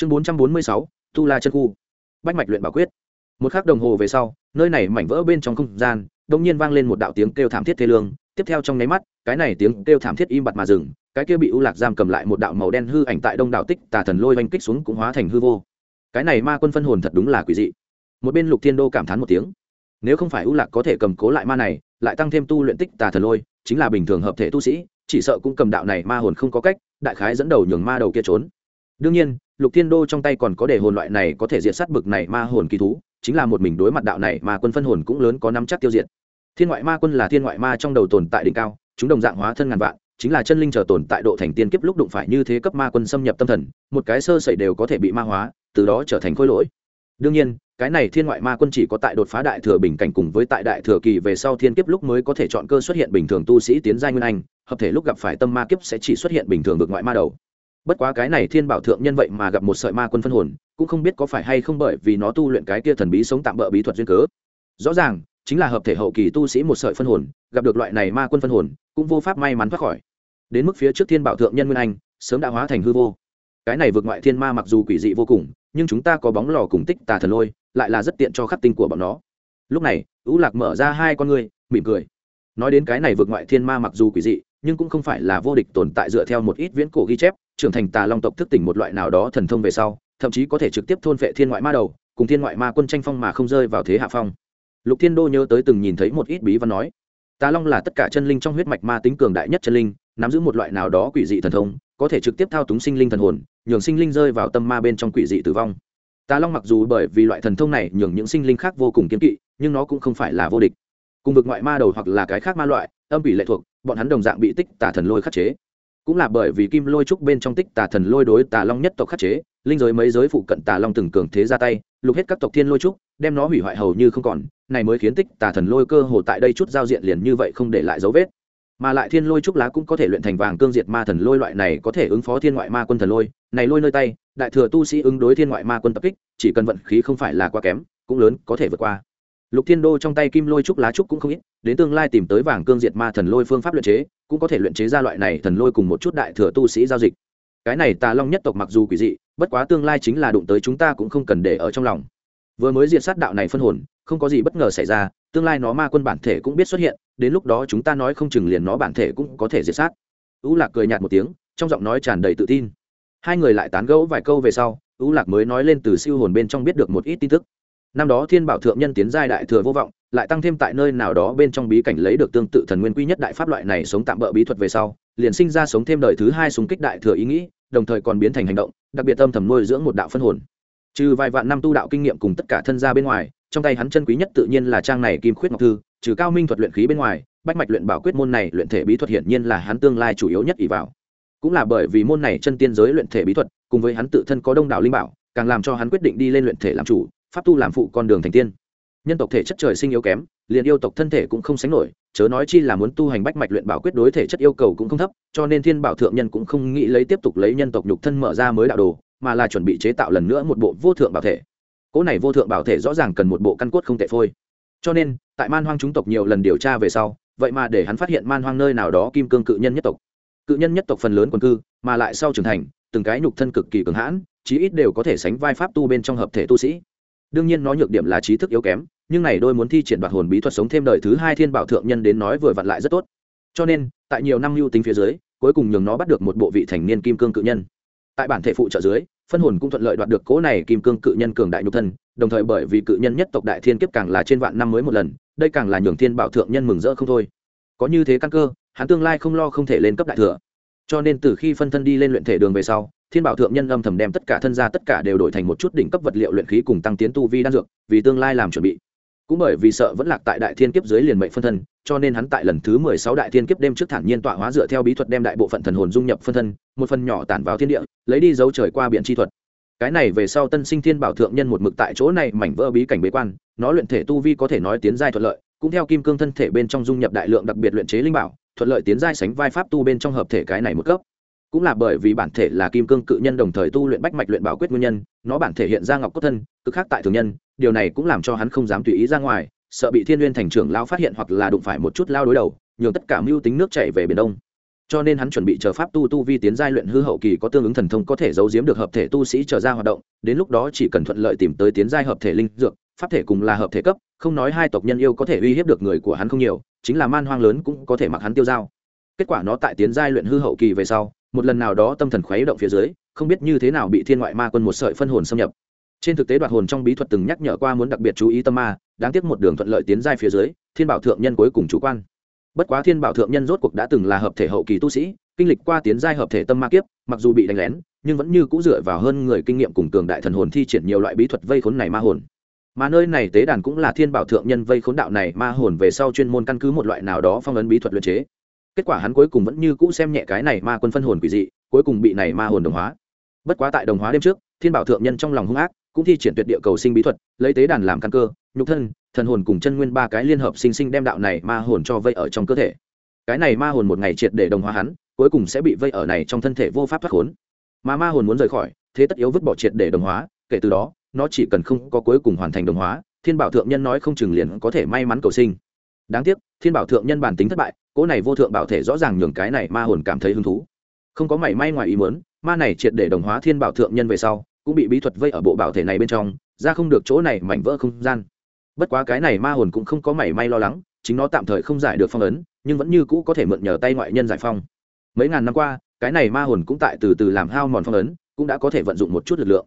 chương bốn trăm bốn mươi sáu tu la chân khu. Bách mạch luyện bảo quyết. Một khắc đồng hồ về sau, nơi này mảnh vỡ bên trong không gian đông nhiên vang lên một đạo tiếng kêu thảm thiết thê lương. Tiếp theo trong nháy mắt, cái này tiếng kêu thảm thiết im bặt mà dừng, cái kia bị u lạc giam cầm lại một đạo màu đen hư ảnh tại đông đảo tích tà thần lôi oanh kích xuống cũng hóa thành hư vô. Cái này ma quân phân hồn thật đúng là quỷ dị. Một bên lục thiên đô cảm thán một tiếng. Nếu không phải u lạc có thể cầm cố lại ma này, lại tăng thêm tu luyện tích tà thần lôi, chính là bình thường hợp thể tu sĩ, chỉ sợ cũng cầm đạo này ma hồn không có cách, đại khái dẫn đầu nhường ma đầu kia trốn đương nhiên, lục thiên đô trong tay còn có để hồn loại này có thể diệt sát bực này ma hồn kỳ thú, chính là một mình đối mặt đạo này mà quân phân hồn cũng lớn có nắm chắc tiêu diệt. Thiên ngoại ma quân là thiên ngoại ma trong đầu tồn tại đỉnh cao, chúng đồng dạng hóa thân ngàn vạn, chính là chân linh chờ tồn tại độ thành tiên kiếp lúc đụng phải như thế cấp ma quân xâm nhập tâm thần, một cái sơ sẩy đều có thể bị ma hóa, từ đó trở thành khối lỗi. Đương nhiên, cái này thiên ngoại ma quân chỉ có tại đột phá đại thừa bình cảnh cùng với tại đại thừa kỳ về sau thiên kiếp lúc mới có thể chọn cơ xuất hiện bình thường tu sĩ tiến giai nguyên anh, hợp thể lúc gặp phải tâm ma kiếp sẽ chỉ xuất hiện bình thường vượt ngoại ma đầu bất quá cái này thiên bảo thượng nhân vậy mà gặp một sợi ma quân phân hồn, cũng không biết có phải hay không bởi vì nó tu luyện cái kia thần bí sống tạm bỡ bí thuật duyên cớ. Rõ ràng, chính là hợp thể hậu kỳ tu sĩ một sợi phân hồn, gặp được loại này ma quân phân hồn, cũng vô pháp may mắn thoát khỏi. Đến mức phía trước thiên bảo thượng nhân nguyên anh, sớm đã hóa thành hư vô. Cái này vượt ngoại thiên ma mặc dù quỷ dị vô cùng, nhưng chúng ta có bóng lò cùng tích tà thần lôi, lại là rất tiện cho khắc tinh của bọn nó. Lúc này, ú lạc mở ra hai con ngươi, mỉm cười. Nói đến cái này vượt ngoại thiên ma mặc dù quỷ dị, nhưng cũng không phải là vô địch tồn tại dựa theo một ít viễn cổ ghi chép trưởng thành tà long tộc thức tỉnh một loại nào đó thần thông về sau, thậm chí có thể trực tiếp thôn vệ thiên ngoại ma đầu, cùng thiên ngoại ma quân tranh phong mà không rơi vào thế hạ phong. Lục thiên đô nhớ tới từng nhìn thấy một ít bí văn nói, tà long là tất cả chân linh trong huyết mạch ma tính cường đại nhất chân linh, nắm giữ một loại nào đó quỷ dị thần thông, có thể trực tiếp thao túng sinh linh thần hồn, nhường sinh linh rơi vào tâm ma bên trong quỷ dị tử vong. Tà long mặc dù bởi vì loại thần thông này nhường những sinh linh khác vô cùng kiếm kỵ, nhưng nó cũng không phải là vô địch. Cùng vực ngoại ma đầu hoặc là cái khác ma loại, âm ủy lệ thuộc, bọn hắn đồng dạng bị tích tà thần lôi khắc chế cũng là bởi vì kim lôi trúc bên trong tích tà thần lôi đối tà long nhất tộc khắc chế, linh giới mấy giới phụ cận tà long từng cường thế ra tay, lục hết các tộc thiên lôi trúc, đem nó hủy hoại hầu như không còn, này mới khiến tích tà thần lôi cơ hồ tại đây chút giao diện liền như vậy không để lại dấu vết. Mà lại thiên lôi trúc lá cũng có thể luyện thành vàng cương diệt ma thần lôi loại này có thể ứng phó thiên ngoại ma quân thần lôi, này lôi nơi tay, đại thừa tu sĩ ứng đối thiên ngoại ma quân tập kích, chỉ cần vận khí không phải là quá kém, cũng lớn có thể vượt qua. Lục thiên đô trong tay kim lôi trúc lá trúc cũng không ít, đến tương lai tìm tới vàng cương diệt ma thần lôi phương pháp luyện chế cũng có thể luyện chế ra loại này thần lôi cùng một chút đại thừa tu sĩ giao dịch. Cái này tà long nhất tộc mặc dù quỷ dị, bất quá tương lai chính là đụng tới chúng ta cũng không cần để ở trong lòng. Vừa mới diệt sát đạo này phân hồn, không có gì bất ngờ xảy ra, tương lai nó ma quân bản thể cũng biết xuất hiện, đến lúc đó chúng ta nói không chừng liền nó bản thể cũng có thể diệt sát. U lạc cười nhạt một tiếng, trong giọng nói tràn đầy tự tin. Hai người lại tán gẫu vài câu về sau u lạc mới nói lên từ siêu hồn bên trong biết được một ít tin tức. Năm đó thiên bảo thượng nhân tiến giai đại thừa vô vọng lại tăng thêm tại nơi nào đó bên trong bí cảnh lấy được tương tự thần nguyên quy nhất đại pháp loại này sống tạm bỡ bí thuật về sau, liền sinh ra sống thêm đời thứ hai súng kích đại thừa ý nghĩ, đồng thời còn biến thành hành động, đặc biệt tâm thầm nuôi dưỡng một đạo phân hồn. Trừ vài vạn năm tu đạo kinh nghiệm cùng tất cả thân gia bên ngoài, trong tay hắn chân quý nhất tự nhiên là trang này kim khuyết ngọc thư, trừ cao minh thuật luyện khí bên ngoài, bách mạch luyện bảo quyết môn này luyện thể bí thuật hiển nhiên là hắn tương lai chủ yếu nhất ỷ vào. Cũng là bởi vì môn này chân tiên giới luyện thể bí thuật, cùng với hắn tự thân có đông đảo linh bảo, càng làm cho hắn quyết định đi lên luyện thể làm chủ, pháp tu làm phụ con đường thành tiên nhân tộc thể chất trời sinh yếu kém, liền yêu tộc thân thể cũng không sánh nổi, chớ nói chi là muốn tu hành bách mạch luyện bảo quyết đối thể chất yêu cầu cũng không thấp, cho nên thiên bảo thượng nhân cũng không nghĩ lấy tiếp tục lấy nhân tộc nhục thân mở ra mới đạo đồ, mà là chuẩn bị chế tạo lần nữa một bộ vô thượng bảo thể. Cỗ này vô thượng bảo thể rõ ràng cần một bộ căn cốt không tệ phôi. Cho nên, tại man hoang chúng tộc nhiều lần điều tra về sau, vậy mà để hắn phát hiện man hoang nơi nào đó kim cương cự nhân nhất tộc. Cự nhân nhất tộc phần lớn quần cư, mà lại sau trưởng thành, từng cái nhục thân cực kỳ cường hãn, chí ít đều có thể sánh vai pháp tu bên trong hợp thể tu sĩ. Đương nhiên nó nhược điểm là trí thức yếu kém nhưng này đôi muốn thi triển đoạt hồn bí thuật sống thêm đời thứ hai thiên bảo thượng nhân đến nói vừa vặn lại rất tốt. Cho nên, tại nhiều năm lưu tính phía dưới, cuối cùng nhường nó bắt được một bộ vị thành niên kim cương cự nhân. Tại bản thể phụ trợ dưới, phân hồn cũng thuận lợi đoạt được cố này kim cương cự nhân cường đại nhục thân, đồng thời bởi vì cự nhân nhất tộc đại thiên kiếp càng là trên vạn năm mới một lần, đây càng là nhường thiên bảo thượng nhân mừng rỡ không thôi. Có như thế căn cơ, hắn tương lai không lo không thể lên cấp đại thừa. Cho nên từ khi phân thân đi lên luyện thể đường về sau, thiên bảo thượng nhân âm thầm đem tất cả thân gia tất cả đều đổi thành một chút đỉnh cấp vật liệu luyện khí cùng tăng tiến tu vi đan dược, vì tương lai làm chuẩn bị cũng bởi vì sợ vẫn lạc tại đại thiên kiếp dưới liền mệnh phân thân, cho nên hắn tại lần thứ mười sáu đại thiên kiếp đêm trước thản nhiên tọa hóa dựa theo bí thuật đem đại bộ phận thần hồn dung nhập phân thân, một phần nhỏ tản vào thiên địa, lấy đi dấu trời qua biển chi thuật. Cái này về sau tân sinh thiên bảo thượng nhân một mực tại chỗ này mảnh vỡ bí cảnh bế quan, nó luyện thể tu vi có thể nói tiến giai thuận lợi, cũng theo kim cương thân thể bên trong dung nhập đại lượng đặc biệt luyện chế linh bảo, thuận lợi tiến giai sánh vai pháp tu bên trong hợp thể cái này một cấp. Cũng là bởi vì bản thể là kim cương cự nhân đồng thời tu luyện bách mạch luyện bảo quyết nguyên nhân, nó bản thể hiện ra ngọc cốt thân, cực khác tại thường nhân điều này cũng làm cho hắn không dám tùy ý ra ngoài, sợ bị thiên n thành trưởng lao phát hiện hoặc là đụng phải một chút lao đối đầu, nhường tất cả mưu tính nước chảy về biển đông. Cho nên hắn chuẩn bị chờ pháp tu tu vi tiến giai luyện hư hậu kỳ có tương ứng thần thông có thể giấu giếm được hợp thể tu sĩ trở ra hoạt động, đến lúc đó chỉ cần thuận lợi tìm tới tiến giai hợp thể linh dược, pháp thể cùng là hợp thể cấp, không nói hai tộc nhân yêu có thể uy hiếp được người của hắn không nhiều, chính là man hoang lớn cũng có thể mặc hắn tiêu dao. Kết quả nó tại tiến giai luyện hư hậu kỳ về sau, một lần nào đó tâm thần khuấy động phía dưới, không biết như thế nào bị thiên ngoại ma quân một sợi phân hồn xâm nhập trên thực tế đoạt hồn trong bí thuật từng nhắc nhở qua muốn đặc biệt chú ý tâm ma, đáng tiếc một đường thuận lợi tiến giai phía dưới, thiên bảo thượng nhân cuối cùng chủ quan. Bất quá thiên bảo thượng nhân rốt cuộc đã từng là hợp thể hậu kỳ tu sĩ, kinh lịch qua tiến giai hợp thể tâm ma kiếp, mặc dù bị đánh lén, nhưng vẫn như c ũ dựa vào hơn người kinh nghiệm cùng cường đại thần hồn thi triển nhiều loại bí thuật vây khốn này ma hồn. Mà nơi này tế đàn cũng là thiên bảo thượng nhân vây khốn đạo này ma hồn về sau chuyên môn căn cứ một loại nào đó phong ấn bí thuật luyện chế. Kết quả hắn cuối cùng vẫn như cũ xem nhẹ cái này ma quân phân hồn quỷ dị, cuối cùng bị này ma hồn đồng hóa. Bất quá tại đồng hóa đêm trước, thiên bảo thượng nhân trong lòng hung ác cũng thi triển tuyệt địa cầu sinh bí thuật, lấy tế đàn làm căn cơ, nhục thân, thần hồn cùng chân nguyên ba cái liên hợp sinh sinh đem đạo này ma hồn cho vây ở trong cơ thể. Cái này ma hồn một ngày triệt để đồng hóa hắn, cuối cùng sẽ bị vây ở này trong thân thể vô pháp thoát khốn. Mà ma hồn muốn rời khỏi, thế tất yếu vứt bỏ triệt để đồng hóa, kể từ đó, nó chỉ cần không có cuối cùng hoàn thành đồng hóa, thiên bảo thượng nhân nói không chừng liền có thể may mắn cầu sinh. Đáng tiếc, thiên bảo thượng nhân bản tính thất bại, cỗ này vô thượng bảo thể rõ ràng nhường cái này ma hồn cảm thấy hứng thú. Không có mảy may ngoài ý muốn, ma này triệt để đồng hóa thiên bảo thượng nhân về sau cũng bị bí thuật vây ở bộ bảo thể này bên trong, ra không được chỗ này mảnh vỡ không gian. Bất quá cái này ma hồn cũng không có mảy may lo lắng, chính nó tạm thời không giải được phong ấn, nhưng vẫn như cũ có thể mượn nhờ tay ngoại nhân giải phong. Mấy ngàn năm qua, cái này ma hồn cũng tại từ từ làm hao mòn phong ấn, cũng đã có thể vận dụng một chút lực lượng.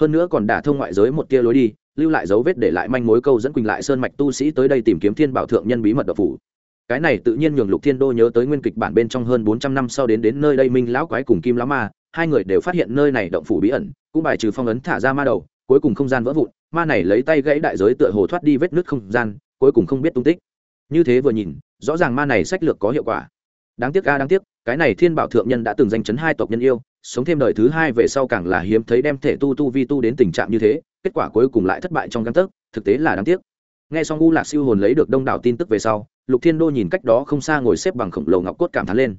Hơn nữa còn đả thông ngoại giới một tia lối đi, lưu lại dấu vết để lại manh mối câu dẫn quỳnh lại sơn mạch tu sĩ tới đây tìm kiếm thiên bảo thượng nhân bí mật độc phủ. Cái này tự nhiên nhường lục thiên đô nhớ tới nguyên kịch bản bên trong hơn bốn trăm năm sau đến đến nơi đây minh lão quái cùng kim lão ma, hai người đều phát hiện nơi này động phủ bí ẩn cũng bài trừ phong ấn thả ra ma đầu, cuối cùng không gian vỡ vụn, ma này lấy tay gãy đại giới tựa hồ thoát đi vết nứt không gian, cuối cùng không biết tung tích. Như thế vừa nhìn, rõ ràng ma này sách lược có hiệu quả. Đáng tiếc ga đáng tiếc, cái này thiên bảo thượng nhân đã từng danh chấn hai tộc nhân yêu, sống thêm đời thứ hai về sau càng là hiếm thấy đem thể tu tu vi tu đến tình trạng như thế, kết quả cuối cùng lại thất bại trong căn tấc, thực tế là đáng tiếc. Nghe xong u lạc siêu hồn lấy được đông đảo tin tức về sau, lục thiên đô nhìn cách đó không xa ngồi xếp bằng khổng lồ ngọc cốt cảm thán lên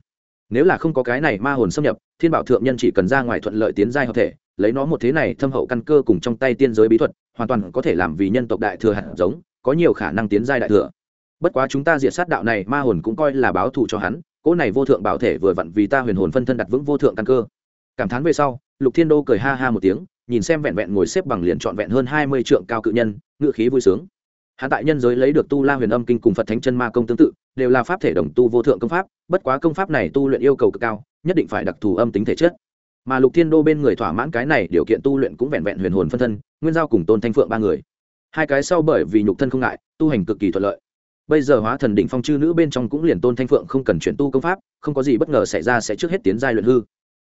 nếu là không có cái này ma hồn xâm nhập, thiên bảo thượng nhân chỉ cần ra ngoài thuận lợi tiến giai hợp thể, lấy nó một thế này thâm hậu căn cơ cùng trong tay tiên giới bí thuật, hoàn toàn có thể làm vì nhân tộc đại thừa hạt giống, có nhiều khả năng tiến giai đại thừa. Bất quá chúng ta diệt sát đạo này, ma hồn cũng coi là báo thù cho hắn, cỗ này vô thượng bảo thể vừa vặn vì ta huyền hồn phân thân đặt vững vô thượng căn cơ. Cảm thán về sau, lục thiên đô cười ha ha một tiếng, nhìn xem vẹn vẹn ngồi xếp bằng liền trọn vẹn hơn hai mươi trượng cao cự nhân ngự khí vui sướng. Hạ tại nhân giới lấy được tu la huyền âm kinh cùng phật thánh chân ma công tương tự đều là pháp thể đồng tu vô thượng công pháp, bất quá công pháp này tu luyện yêu cầu cực cao, nhất định phải đặc thù âm tính thể chất. Mà lục thiên đô bên người thỏa mãn cái này điều kiện tu luyện cũng vẹn vẹn huyền hồn phân thân, nguyên giao cùng tôn thanh phượng ba người. Hai cái sau bởi vì nhục thân không ngại, tu hành cực kỳ thuận lợi. Bây giờ hóa thần đỉnh phong chư nữ bên trong cũng liền tôn thanh phượng không cần chuyển tu công pháp, không có gì bất ngờ xảy ra sẽ trước hết tiến giai luyện hư.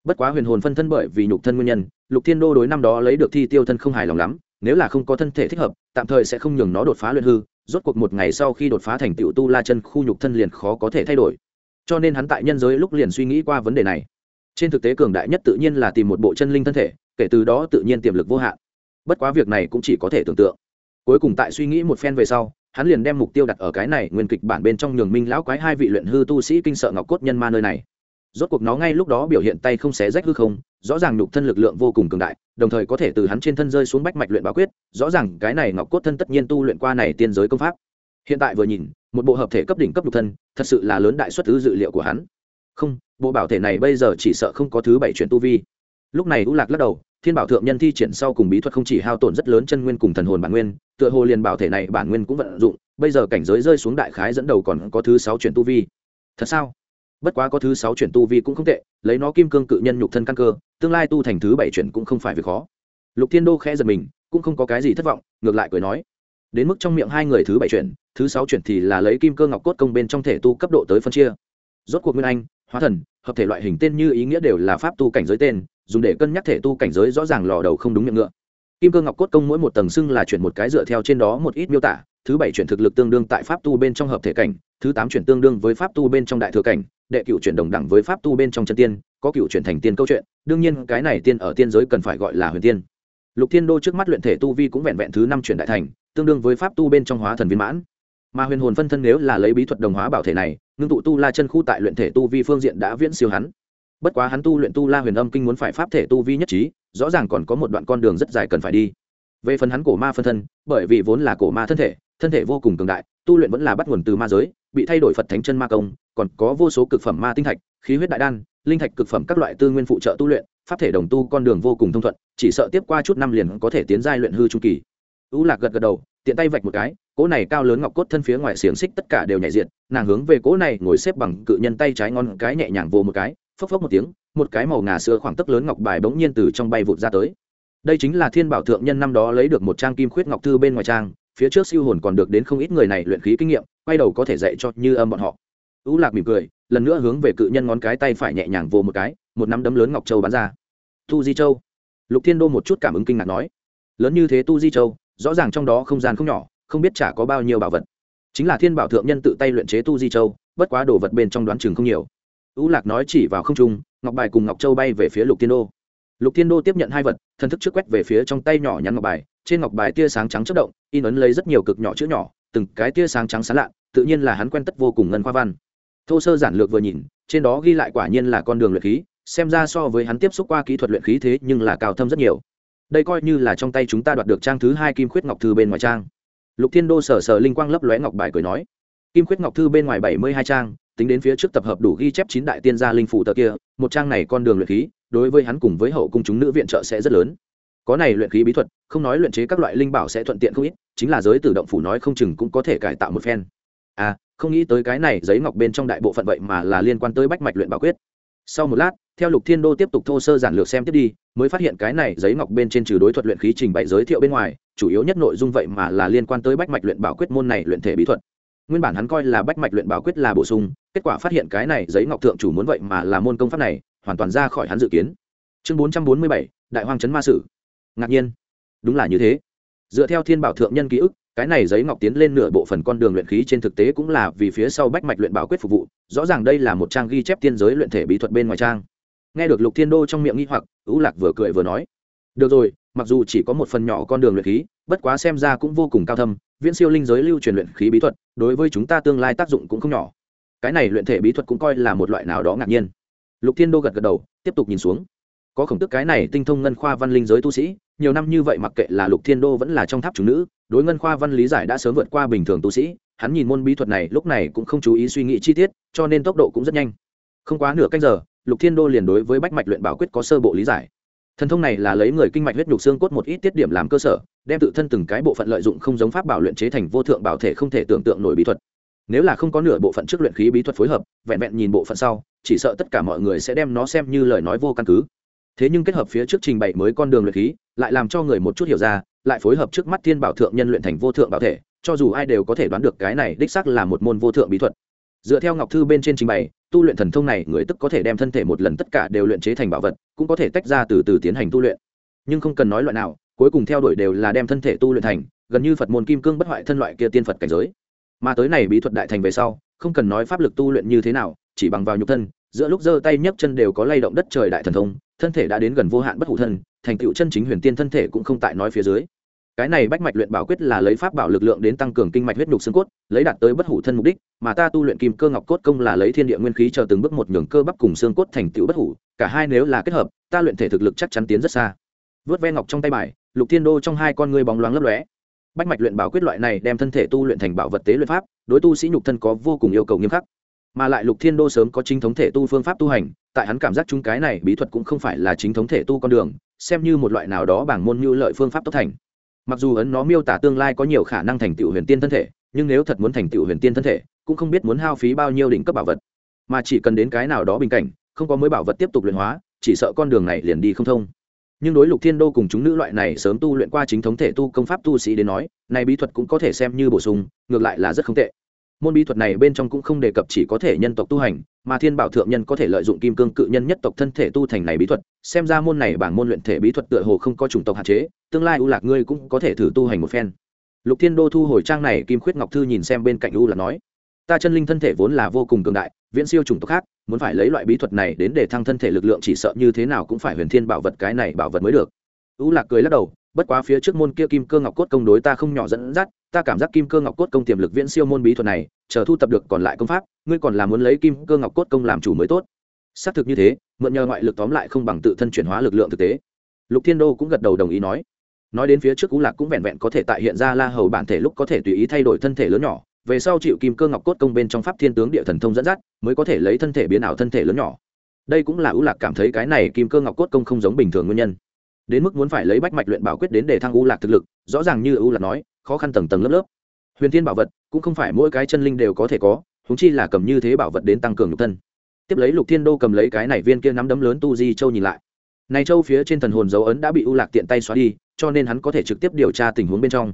Bất quá huyền hồn phân thân bởi vì nhục thân nguyên nhân, lục thiên đô đối năm đó lấy được thi tiêu thân không hài lòng lắm, nếu là không có thân thể thích hợp, tạm thời sẽ không nhường nó đột phá luyện hư rốt cuộc một ngày sau khi đột phá thành tựu tu la chân, khu nhục thân liền khó có thể thay đổi. Cho nên hắn tại nhân giới lúc liền suy nghĩ qua vấn đề này. Trên thực tế cường đại nhất tự nhiên là tìm một bộ chân linh thân thể, kể từ đó tự nhiên tiềm lực vô hạn. Bất quá việc này cũng chỉ có thể tưởng tượng. Cuối cùng tại suy nghĩ một phen về sau, hắn liền đem mục tiêu đặt ở cái này nguyên kịch bản bên trong nhường minh lão quái hai vị luyện hư tu sĩ kinh sợ ngọc cốt nhân ma nơi này rốt cuộc nó ngay lúc đó biểu hiện tay không xé rách hư không, rõ ràng nhục thân lực lượng vô cùng cường đại, đồng thời có thể từ hắn trên thân rơi xuống bách mạch luyện bá quyết, rõ ràng cái này ngọc cốt thân tất nhiên tu luyện qua này tiên giới công pháp. Hiện tại vừa nhìn, một bộ hợp thể cấp đỉnh cấp nhục thân, thật sự là lớn đại xuất thứ dự liệu của hắn. Không, bộ bảo thể này bây giờ chỉ sợ không có thứ bảy chuyển tu vi. Lúc này u lạc lắc đầu, thiên bảo thượng nhân thi triển sau cùng bí thuật không chỉ hao tổn rất lớn chân nguyên cùng thần hồn bản nguyên, tựa hồ liền bảo thể này bản nguyên cũng vận dụng, bây giờ cảnh giới rơi xuống đại khái dẫn đầu còn có thứ sáu chuyển tu vi. Thật sao? Bất quá có thứ sáu chuyển tu vi cũng không tệ, lấy nó kim cương cự nhân nhục thân căn cơ, tương lai tu thành thứ bảy chuyển cũng không phải việc khó. Lục thiên đô khẽ giật mình, cũng không có cái gì thất vọng, ngược lại cười nói. Đến mức trong miệng hai người thứ bảy chuyển, thứ sáu chuyển thì là lấy kim cơ ngọc cốt công bên trong thể tu cấp độ tới phân chia. Rốt cuộc nguyên anh, hóa thần, hợp thể loại hình tên như ý nghĩa đều là pháp tu cảnh giới tên, dùng để cân nhắc thể tu cảnh giới rõ ràng lò đầu không đúng miệng ngựa. Kim cơ ngọc cốt công mỗi một tầng xưng là chuyển một cái dựa theo trên đó một ít miêu tả thứ bảy chuyển thực lực tương đương tại pháp tu bên trong hợp thể cảnh, thứ tám chuyển tương đương với pháp tu bên trong đại thừa cảnh, đệ cựu chuyển đồng đẳng với pháp tu bên trong chân tiên, có cựu chuyển thành tiên câu chuyện, đương nhiên cái này tiên ở tiên giới cần phải gọi là huyền tiên. Lục thiên đô trước mắt luyện thể tu vi cũng vẹn vẹn thứ năm chuyển đại thành, tương đương với pháp tu bên trong hóa thần viên mãn. Mà huyền hồn phân thân nếu là lấy bí thuật đồng hóa bảo thể này, ngưng tụ tu la chân khu tại luyện thể tu vi phương diện đã viễn siêu hắn. Bất quá hắn tu luyện tu la huyền âm kinh muốn phải pháp thể tu vi nhất trí, rõ ràng còn có một đoạn con đường rất dài cần phải đi. Về phần hắn cổ ma phân thân, bởi vì vốn là cổ ma thân thể thân thể vô cùng cường đại, tu luyện vẫn là bắt nguồn từ ma giới, bị thay đổi phật thánh chân ma công, còn có vô số cực phẩm ma tinh thạch, khí huyết đại đan, linh thạch cực phẩm các loại tư nguyên phụ trợ tu luyện, pháp thể đồng tu con đường vô cùng thông thuận, chỉ sợ tiếp qua chút năm liền có thể tiến giai luyện hư trung kỳ. U lạc gật gật đầu, tiện tay vạch một cái, cỗ này cao lớn ngọc cốt thân phía ngoài xiềng xích tất cả đều nhảy diện nàng hướng về cỗ này ngồi xếp bằng cự nhân tay trái ngon cái nhẹ nhàng vô một cái, phốc phốc một tiếng, một cái màu ngà sữa khoảng tấc lớn ngọc bài bỗng nhiên từ trong bay vụt ra tới. Đây chính là thiên bảo thượng nhân năm đó lấy được một trang kim khuyết ngọc thư bên ngoài trang phía trước siêu hồn còn được đến không ít người này luyện khí kinh nghiệm, quay đầu có thể dạy cho như âm bọn họ. Ưu lạc mỉm cười, lần nữa hướng về cự nhân ngón cái tay phải nhẹ nhàng vồ một cái, một nắm đấm lớn ngọc châu bắn ra. Tu di châu. Lục thiên đô một chút cảm ứng kinh ngạc nói, lớn như thế tu di châu, rõ ràng trong đó không gian không nhỏ, không biết chả có bao nhiêu bảo vật. Chính là thiên bảo thượng nhân tự tay luyện chế tu di châu, bất quá đồ vật bên trong đoán chừng không nhiều. Ưu lạc nói chỉ vào không trung, ngọc bài cùng ngọc châu bay về phía lục thiên đô. Lục thiên đô tiếp nhận hai vật thân thức trước quét về phía trong tay nhỏ nhắn ngọc bài trên ngọc bài tia sáng trắng chất động, in ấn lấy rất nhiều cực nhỏ chữ nhỏ, từng cái tia sáng trắng sán lạ, tự nhiên là hắn quen tất vô cùng ngân khoa văn. Thô sơ giản lược vừa nhìn, trên đó ghi lại quả nhiên là con đường luyện khí, xem ra so với hắn tiếp xúc qua kỹ thuật luyện khí thế nhưng là cao thâm rất nhiều. Đây coi như là trong tay chúng ta đoạt được trang thứ hai kim khuyết ngọc thư bên ngoài trang. Lục thiên đô sờ sờ linh quang lấp lóe ngọc bài cười nói, kim khuyết ngọc thư bên ngoài bảy mươi hai trang, tính đến phía trước tập hợp đủ ghi chép chín đại tiên gia linh phủ tờ kia, một trang này con đường luyện khí, đối với hắn cùng với hậu cung chúng nữ viện trợ sẽ rất lớn có này luyện khí bí thuật, không nói luyện chế các loại linh bảo sẽ thuận tiện không ít, chính là giới tử động phủ nói không chừng cũng có thể cải tạo một phen. À không nghĩ tới cái này giấy ngọc bên trong đại bộ phận vậy mà là liên quan tới bách mạch luyện bảo quyết. Sau một lát, theo lục thiên đô tiếp tục thô sơ giản lược xem tiếp đi, mới phát hiện cái này giấy ngọc bên trên trừ đối thuật luyện khí trình bày giới thiệu bên ngoài, chủ yếu nhất nội dung vậy mà là liên quan tới bách mạch luyện bảo quyết môn này luyện thể bí thuật. Nguyên bản hắn coi là bách mạch luyện bảo quyết là bổ sung, kết quả phát hiện cái này giấy ngọc thượng chủ muốn vậy mà là môn công pháp này, hoàn toàn ra khỏi hắn dự kiến. Chương bốn trăm bốn mươi bảy, đại hoàng trấn ma sử ngạc nhiên. Đúng là như thế. Dựa theo thiên bảo thượng nhân ký ức, cái này giấy ngọc tiến lên nửa bộ phần con đường luyện khí trên thực tế cũng là vì phía sau bách mạch luyện bảo quyết phục vụ, rõ ràng đây là một trang ghi chép tiên giới luyện thể bí thuật bên ngoài trang. Nghe được lục thiên đô trong miệng nghi hoặc ưu lạc vừa cười vừa nói, được rồi, mặc dù chỉ có một phần nhỏ con đường luyện khí, bất quá xem ra cũng vô cùng cao thâm, viễn siêu linh giới lưu truyền luyện khí bí thuật, đối với chúng ta tương lai tác dụng cũng không nhỏ. Cái này luyện thể bí thuật cũng coi là một loại nào đó ngạc nhiên. Lục thiên đô gật gật đầu, tiếp tục nhìn xuống. Có khổng tức cái này tinh thông ngân khoa văn linh giới tu sĩ nhiều năm như vậy mặc kệ là lục thiên đô vẫn là trong tháp chủ nữ, đối ngân khoa văn lý giải đã sớm vượt qua bình thường tu sĩ, hắn nhìn môn bí thuật này lúc này cũng không chú ý suy nghĩ chi tiết, cho nên tốc độ cũng rất nhanh. Không quá nửa cách giờ, lục thiên đô liền đối với bách mạch luyện bảo quyết có sơ bộ lý giải. Thần thông này là lấy người kinh mạch huyết nhục xương cốt một ít tiết điểm làm cơ sở, đem tự thân từng cái bộ phận lợi dụng không giống pháp bảo luyện chế thành vô thượng bảo thể không thể tưởng tượng nổi bí thuật. Nếu là không có nửa bộ phận trước luyện khí bí thuật phối hợp, vẹn vẹn nhìn bộ phận sau, chỉ sợ tất cả mọi người sẽ đem nó xem như lời nói vô căn cứ thế nhưng kết hợp phía trước trình bày mới con đường luyện khí, lại làm cho người một chút hiểu ra, lại phối hợp trước mắt thiên bảo thượng nhân luyện thành vô thượng bảo thể, cho dù ai đều có thể đoán được cái này đích xác là một môn vô thượng bí thuật. Dựa theo ngọc thư bên trên trình bày, tu luyện thần thông này người tức có thể đem thân thể một lần tất cả đều luyện chế thành bảo vật, cũng có thể tách ra từ từ tiến hành tu luyện. Nhưng không cần nói loại nào, cuối cùng theo đuổi đều là đem thân thể tu luyện thành, gần như phật môn kim cương bất hoại thân loại kia tiên phật cảnh giới. Mà tới này bí thuật đại thành về sau, không cần nói pháp lực tu luyện như thế nào, chỉ bằng vào nhục thân giữa lúc giơ tay nhấc chân đều có lay động đất trời đại thần thông, thân thể đã đến gần vô hạn bất hủ thân, thành tựu chân chính huyền tiên thân thể cũng không tại nói phía dưới. Cái này bách mạch luyện bảo quyết là lấy pháp bảo lực lượng đến tăng cường kinh mạch huyết nhục xương cốt, lấy đạt tới bất hủ thân mục đích, mà ta tu luyện kim cơ ngọc cốt công là lấy thiên địa nguyên khí chờ từng bước một nhường cơ bắp cùng xương cốt thành tựu bất hủ, cả hai nếu là kết hợp, ta luyện thể thực lực chắc chắn tiến rất xa. Vớt ve ngọc trong tay bài, lục thiên đô trong hai con ngươi bóng loáng lấp lóe. Bách mạch luyện bảo quyết loại này đem thân thể tu luyện thành bảo vật tế luyện pháp, đối tu sĩ nhục thân có vô cùng yêu cầu nghiêm khắc mà lại lục thiên đô sớm có chính thống thể tu phương pháp tu hành, tại hắn cảm giác chúng cái này bí thuật cũng không phải là chính thống thể tu con đường, xem như một loại nào đó bảng môn như lợi phương pháp tốc thành. Mặc dù ấn nó miêu tả tương lai có nhiều khả năng thành tựu huyền tiên thân thể, nhưng nếu thật muốn thành tựu huyền tiên thân thể, cũng không biết muốn hao phí bao nhiêu đỉnh cấp bảo vật. Mà chỉ cần đến cái nào đó bình cảnh, không có mới bảo vật tiếp tục luyện hóa, chỉ sợ con đường này liền đi không thông. Nhưng đối lục thiên đô cùng chúng nữ loại này sớm tu luyện qua chính thống thể tu công pháp tu sĩ đến nói, này bí thuật cũng có thể xem như bổ sung, ngược lại là rất không tệ môn bí thuật này bên trong cũng không đề cập chỉ có thể nhân tộc tu hành, mà thiên bảo thượng nhân có thể lợi dụng kim cương cự nhân nhất tộc thân thể tu thành này bí thuật, xem ra môn này bảng môn luyện thể bí thuật tựa hồ không có chủng tộc hạn chế, tương lai u lạc ngươi cũng có thể thử tu hành một phen. Lục thiên đô thu hồi trang này, kim khuyết ngọc thư nhìn xem bên cạnh u lạc nói, ta chân linh thân thể vốn là vô cùng cường đại, viễn siêu chủng tộc khác, muốn phải lấy loại bí thuật này đến để thăng thân thể lực lượng chỉ sợ như thế nào cũng phải huyền thiên bảo vật cái này bảo vật mới được. U lạc cười lắc đầu bất quá phía trước môn kia kim cơ ngọc cốt công đối ta không nhỏ dẫn dắt, ta cảm giác kim cơ ngọc cốt công tiềm lực viễn siêu môn bí thuật này, chờ thu tập được còn lại công pháp, ngươi còn là muốn lấy kim cơ ngọc cốt công làm chủ mới tốt. Xác thực như thế, mượn nhờ ngoại lực tóm lại không bằng tự thân chuyển hóa lực lượng thực tế. Lục thiên đô cũng gật đầu đồng ý nói. Nói đến phía trước cú lạc cũng vẹn vẹn có thể tại hiện ra la hầu bản thể lúc có thể tùy ý thay đổi thân thể lớn nhỏ, về sau chịu kim cơ ngọc cốt công bên trong pháp thiên tướng địa thần thông dẫn dắt, mới có thể lấy thân thể biến ảo thân thể lớn nhỏ. Đây cũng là ưu lạc cảm thấy cái này kim cơ ngọc cốt công không giống bình thường nguyên nhân đến mức muốn phải lấy bách mạch luyện bảo quyết đến để thăng ưu lạc thực lực, rõ ràng như ưu lạc nói, khó khăn tầng tầng lớp lớp. Huyền thiên bảo vật cũng không phải mỗi cái chân linh đều có thể có húng chi là cầm như thế bảo vật đến tăng cường nhục thân. Tiếp lấy lục thiên đô cầm lấy cái này viên kia nắm đấm lớn tu di châu nhìn lại. Này châu phía trên thần hồn dấu ấn đã bị ưu lạc tiện tay xóa đi, cho nên hắn có thể trực tiếp điều tra tình huống bên trong.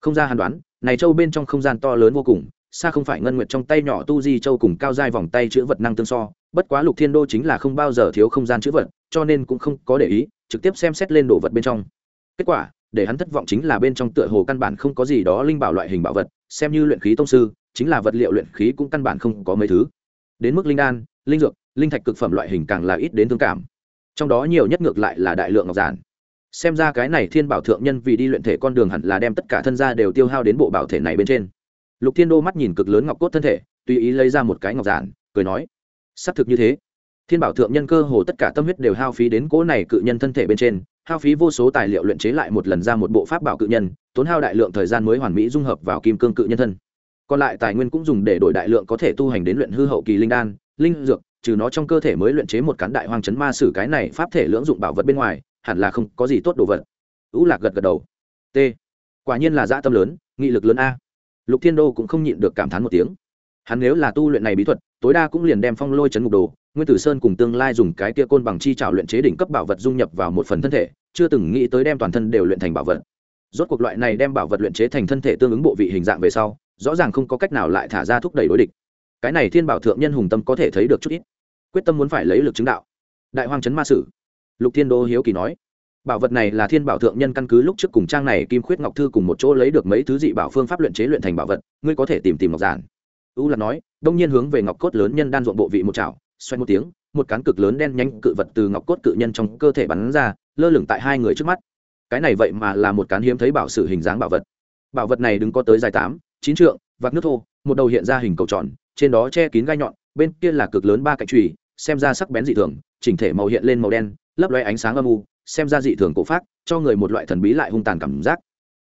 Không ra hàn đoán, này châu bên trong không gian to lớn vô cùng, xa không phải ngân nguyệt trong tay nhỏ tu di châu cùng cao dai vòng tay chữ vật năng tương so, bất quá lục thiên đô chính là không bao giờ thiếu không gian chữ vật, cho nên cũng không có để ý trực tiếp xem xét lên đồ vật bên trong. Kết quả, để hắn thất vọng chính là bên trong tựa hồ căn bản không có gì đó linh bảo loại hình bảo vật, xem như luyện khí tông sư, chính là vật liệu luyện khí cũng căn bản không có mấy thứ. Đến mức linh đan, linh dược, linh thạch cực phẩm loại hình càng là ít đến thương cảm. Trong đó nhiều nhất ngược lại là đại lượng ngọc giản. Xem ra cái này thiên bảo thượng nhân vì đi luyện thể con đường hẳn là đem tất cả thân gia đều tiêu hao đến bộ bảo thể này bên trên. Lục thiên đô mắt nhìn cực lớn ngọc cốt thân thể, tùy ý lấy ra một cái ngọc giản, cười nói xác thực như thế thiên bảo thượng nhân cơ hồ tất cả tâm huyết đều hao phí đến cỗ này cự nhân thân thể bên trên, hao phí vô số tài liệu luyện chế lại một lần ra một bộ pháp bảo cự nhân, tốn hao đại lượng thời gian mới hoàn mỹ dung hợp vào kim cương cự nhân thân. Còn lại tài nguyên cũng dùng để đổi đại lượng có thể tu hành đến luyện hư hậu kỳ linh đan, linh dược, trừ nó trong cơ thể mới luyện chế một cán đại hoang chấn ma sử cái này pháp thể lưỡng dụng bảo vật bên ngoài, hẳn là không có gì tốt đồ vật. Ú lạc gật gật đầu. T. Quả nhiên là dã tâm lớn, nghị lực lớn a. Lục thiên đô cũng không nhịn được cảm thán một tiếng. Hắn nếu là tu luyện này bí thuật, tối đa cũng liền đem phong lôi chấn ngục đồ nguyên tử sơn cùng tương lai dùng cái kia côn bằng chi trào luyện chế đỉnh cấp bảo vật dung nhập vào một phần thân thể, chưa từng nghĩ tới đem toàn thân đều luyện thành bảo vật. Rốt cuộc loại này đem bảo vật luyện chế thành thân thể tương ứng bộ vị hình dạng về sau, rõ ràng không có cách nào lại thả ra thúc đẩy đối địch. Cái này thiên bảo thượng nhân hùng tâm có thể thấy được chút ít. Quyết tâm muốn phải lấy lực chứng đạo. Đại hoang trấn ma sử. Lục thiên đô hiếu kỳ nói, bảo vật này là thiên bảo thượng nhân căn cứ lúc trước cùng trang này kim khuyết ngọc thư cùng một chỗ lấy được mấy thứ dị bảo phương pháp luyện chế luyện thành bảo vật, ngươi có thể tìm tìm ngọc giản. U là nói, đông nhiên hướng về ngọc cốt lớn nhân đan ruộng bộ vị một chảo xoay một tiếng, một cán cực lớn đen nhanh cự vật từ ngọc cốt cự nhân trong cơ thể bắn ra, lơ lửng tại hai người trước mắt. Cái này vậy mà là một cán hiếm thấy bảo sử hình dáng bảo vật. Bảo vật này đứng có tới dài tám, chín trượng, vạc nước thô, một đầu hiện ra hình cầu tròn, trên đó che kín gai nhọn, bên kia là cực lớn ba cạnh trùy xem ra sắc bén dị thường, chỉnh thể màu hiện lên màu đen, lấp loe ánh sáng âm u, xem ra dị thường cổ phát cho người một loại thần bí lại hung tàn cảm giác.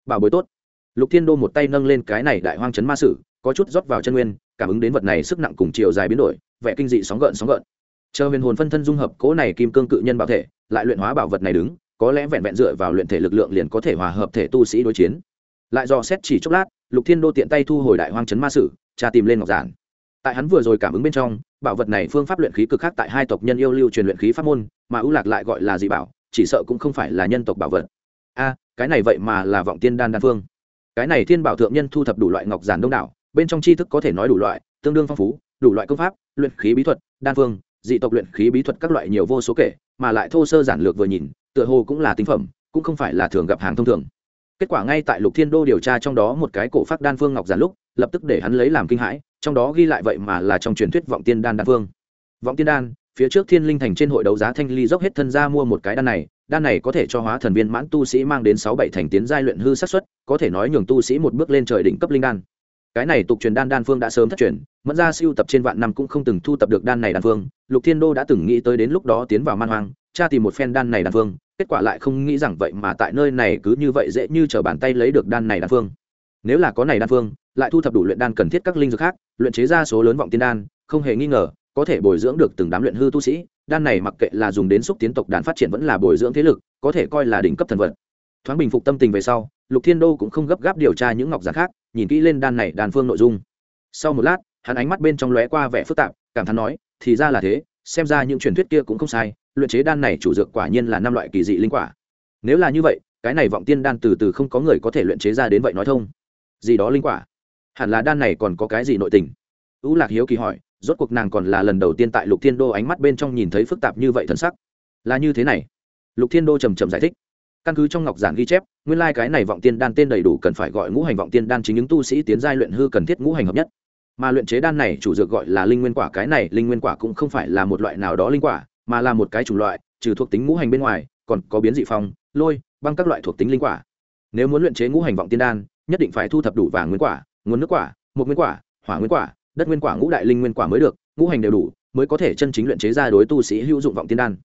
Bảo bối tốt. Lục thiên đô một tay nâng lên cái này đại hoang chấn ma sử, có chút rót vào chân nguyên, cảm ứng đến vật này sức nặng cùng chiều dài biến đổi vẻ kinh dị sóng gợn sóng gợn. Chờ huyền hồn phân thân dung hợp cố này kim cương cự nhân bảo thể, lại luyện hóa bảo vật này đứng, có lẽ vẹn vẹn dựa vào luyện thể lực lượng liền có thể hòa hợp thể tu sĩ đối chiến. Lại do xét chỉ chốc lát, lục thiên đô tiện tay thu hồi đại hoang chấn ma sử, tra tìm lên ngọc giản. Tại hắn vừa rồi cảm ứng bên trong, bảo vật này phương pháp luyện khí cực khác tại hai tộc nhân yêu lưu truyền luyện khí pháp môn, mà ưu lạc lại gọi là dị bảo, chỉ sợ cũng không phải là nhân tộc bảo vật. A, cái này vậy mà là vọng tiên đan đan phương. Cái này thiên bảo thượng nhân thu thập đủ loại ngọc giản đông đảo, bên trong tri thức có thể nói đủ loại, tương đương phong phú đủ loại công pháp, luyện khí bí thuật, đan phương, dị tộc luyện khí bí thuật các loại nhiều vô số kể, mà lại thô sơ giản lược vừa nhìn, tựa hồ cũng là tinh phẩm, cũng không phải là thường gặp hàng thông thường. Kết quả ngay tại lục thiên đô điều tra trong đó một cái cổ phát đan phương ngọc giản lúc, lập tức để hắn lấy làm kinh hãi, trong đó ghi lại vậy mà là trong truyền thuyết vọng tiên đan đan phương. Vọng tiên đan, phía trước thiên linh thành trên hội đấu giá thanh ly dốc hết thân ra mua một cái đan này đan này có thể cho hóa thần viên mãn tu sĩ mang đến sáu bảy thành tiến giai luyện hư sát xuất có thể nói nhường tu sĩ một bước lên trời đỉnh cấp linh đan cái này tục truyền đan đan phương đã sớm thất truyền, mẫn ra siêu tập trên vạn năm cũng không từng thu tập được đan này đan phương, lục thiên đô đã từng nghĩ tới đến lúc đó tiến vào man hoang, tra tìm một phen đan này đan phương, kết quả lại không nghĩ rằng vậy mà tại nơi này cứ như vậy dễ như t bàn tay lấy được đan này đan phương. Nếu là có này đan phương, lại thu thập đủ luyện đan cần thiết các linh dược khác, luyện chế ra số lớn vọng tiên đan, không hề nghi ngờ, có thể bồi dưỡng được từng đám luyện hư tu sĩ, đan này mặc kệ là dùng đến xúc tiến tộc đàn phát triển vẫn là bồi dưỡng thế lực, có thể coi là đỉnh cấp thần vật. Thoáng bình phục tâm tình về sau, lục thiên đô cũng không gấp gáp điều tra những ngọc giản khác nhìn kỹ lên đan này đàn phương nội dung. Sau một lát, hắn ánh mắt bên trong lóe qua vẻ phức tạp, cảm thán nói, thì ra là thế, xem ra những truyền thuyết kia cũng không sai, luyện chế đan này chủ dược quả nhiên là năm loại kỳ dị linh quả. Nếu là như vậy, cái này vọng tiên đan từ từ không có người có thể luyện chế ra đến vậy nói thông. Gì đó linh quả? Hẳn là đan này còn có cái gì nội tình? U lạc hiếu kỳ hỏi, rốt cuộc nàng còn là lần đầu tiên tại lục thiên đô ánh mắt bên trong nhìn thấy phức tạp như vậy thân sắc. Là như thế này. Lục thiên đô trầm trầm giải thích căn cứ trong ngọc giản ghi chép, nguyên lai、like、cái này vọng tiên đan tên đầy đủ cần phải gọi ngũ hành vọng tiên đan chính những tu sĩ tiến giai luyện hư cần thiết ngũ hành hợp nhất. Mà luyện chế đan này chủ dược gọi là linh nguyên quả, cái này linh nguyên quả cũng không phải là một loại nào đó linh quả, mà là một cái chủng loại, trừ thuộc tính ngũ hành bên ngoài, còn có biến dị phong, lôi, băng các loại thuộc tính linh quả. Nếu muốn luyện chế ngũ hành vọng tiên đan, nhất định phải thu thập đủ vàng nguyên quả, nguồn nước quả một nguyên quả, hỏa nguyên quả, đất nguyên quả, ngũ đại linh nguyên quả mới được, ngũ hành đều đủ, mới có thể chân chính luyện chế ra đối tu sĩ hữu dụng vọng tiên đan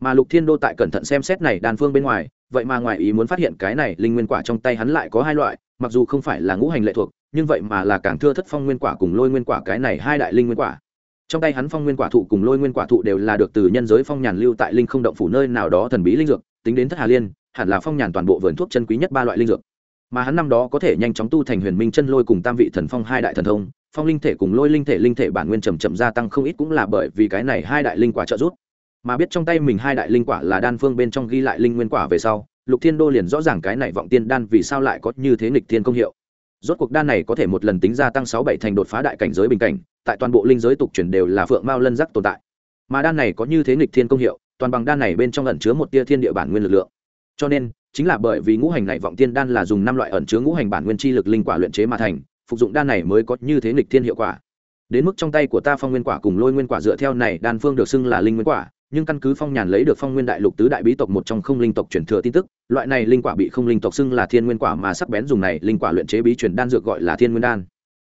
mà lục thiên đô tại cẩn thận xem xét này đan phương bên ngoài, vậy mà ngoài ý muốn phát hiện cái này linh nguyên quả trong tay hắn lại có hai loại, mặc dù không phải là ngũ hành lệ thuộc, nhưng vậy mà là càng thưa thất phong nguyên quả cùng lôi nguyên quả cái này hai đại linh nguyên quả. Trong tay hắn phong nguyên quả thụ cùng lôi nguyên quả thụ đều là được từ nhân giới phong nhàn lưu tại linh không động phủ nơi nào đó thần bí linh dược, tính đến thất hà liên, hẳn là phong nhàn toàn bộ vườn thuốc chân quý nhất ba loại linh dược. Mà hắn năm đó có thể nhanh chóng tu thành huyền minh chân lôi cùng tam vị thần phong hai đại thần thông, phong linh thể cùng lôi linh thể linh thể bản nguyên trầm chậm gia tăng không ít cũng là bởi vì cái này hai đại linh quả trợ giúp mà biết trong tay mình hai đại linh quả là đan phương bên trong ghi lại linh nguyên quả về sau, lục thiên đô liền rõ ràng cái này vọng tiên đan vì sao lại có như thế nghịch thiên công hiệu. Rốt cuộc đan này có thể một lần tính gia tăng sáu bảy thành đột phá đại cảnh giới bình cảnh, tại toàn bộ linh giới tục chuyển đều là phượng mao lân giác tồn tại. Mà đan này có như thế nghịch thiên công hiệu, toàn bằng đan này bên trong ẩn chứa một tia thiên địa bản nguyên lực lượng. Cho nên, chính là bởi vì ngũ hành này vọng tiên đan là dùng năm loại ẩn chứa ngũ hành bản nguyên chi lực linh quả luyện chế mà thành, phục dụng đan này mới có như thế nghịch thiên hiệu quả. Đến mức trong tay của ta phong nguyên quả cùng lôi nguyên quả dựa theo này đan phương được xưng là linh nguyên quả nhưng căn cứ phong nhàn lấy được phong nguyên đại lục tứ đại bí tộc một trong không linh tộc truyền thừa tin tức, loại này linh quả bị không linh tộc xưng là thiên nguyên quả mà sắc bén dùng này, linh quả luyện chế bí truyền đan dược gọi là thiên nguyên đan.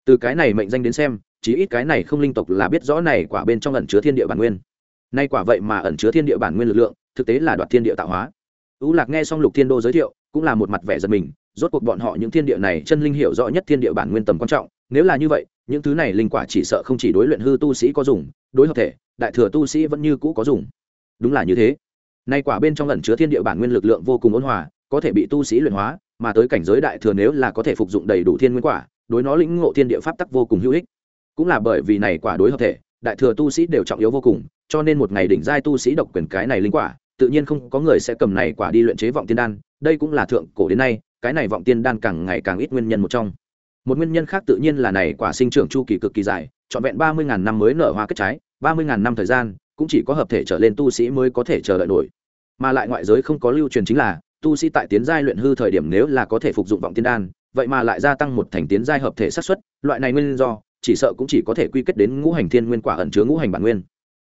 Từ cái này mệnh danh đến xem chỉ ít cái này không linh tộc là biết rõ này quả bên trong ẩn chứa thiên địa bản nguyên. Nay quả vậy mà ẩn chứa thiên địa bản nguyên lực lượng, thực tế là đoạt thiên địa tạo hóa. Ú lạc nghe xong lục thiên đô giới thiệu, cũng là một mặt vẻ giật mình, rốt cuộc bọn họ những thiên địa này chân linh hiểu rõ nhất thiên địa bản nguyên tầm quan trọng, nếu là như vậy, những thứ này linh quả chỉ sợ không chỉ đối luyện hư tu sĩ có dùng, đối hợp thể đại thừa tu sĩ vẫn như cũ có dùng. Đúng là như thế. Nay quả bên trong lần chứa thiên địa bản nguyên lực lượng vô cùng ôn hòa, có thể bị tu sĩ luyện hóa, mà tới cảnh giới đại thừa nếu là có thể phục dụng đầy đủ thiên nguyên quả, đối nó lĩnh ngộ thiên địa pháp tắc vô cùng hữu ích. Cũng là bởi vì này quả đối hợp thể, đại thừa tu sĩ đều trọng yếu vô cùng, cho nên một ngày đỉnh giai tu sĩ độc quyền cái này linh quả, tự nhiên không có người sẽ cầm này quả đi luyện chế vọng tiên đan, đây cũng là thượng cổ đến nay, cái này vọng tiên đan càng ngày càng ít nguyên nhân một trong. Một nguyên nhân khác tự nhiên là này quả sinh trưởng chu kỳ cực kỳ dài, trọn vẹn ba mươi ngàn năm mới nở hoa kết trái ba mươi ngàn năm thời gian, cũng chỉ có hợp thể trở lên tu sĩ mới có thể chờ đợi nổi. Mà lại ngoại giới không có lưu truyền chính là, tu sĩ tại tiến giai luyện hư thời điểm nếu là có thể phục dụng vọng tiên đan, vậy mà lại gia tăng một thành tiến giai hợp thể sát xuất loại này nguyên do, chỉ sợ cũng chỉ có thể quy kết đến ngũ hành thiên nguyên quả ẩn chứa ngũ hành bản nguyên.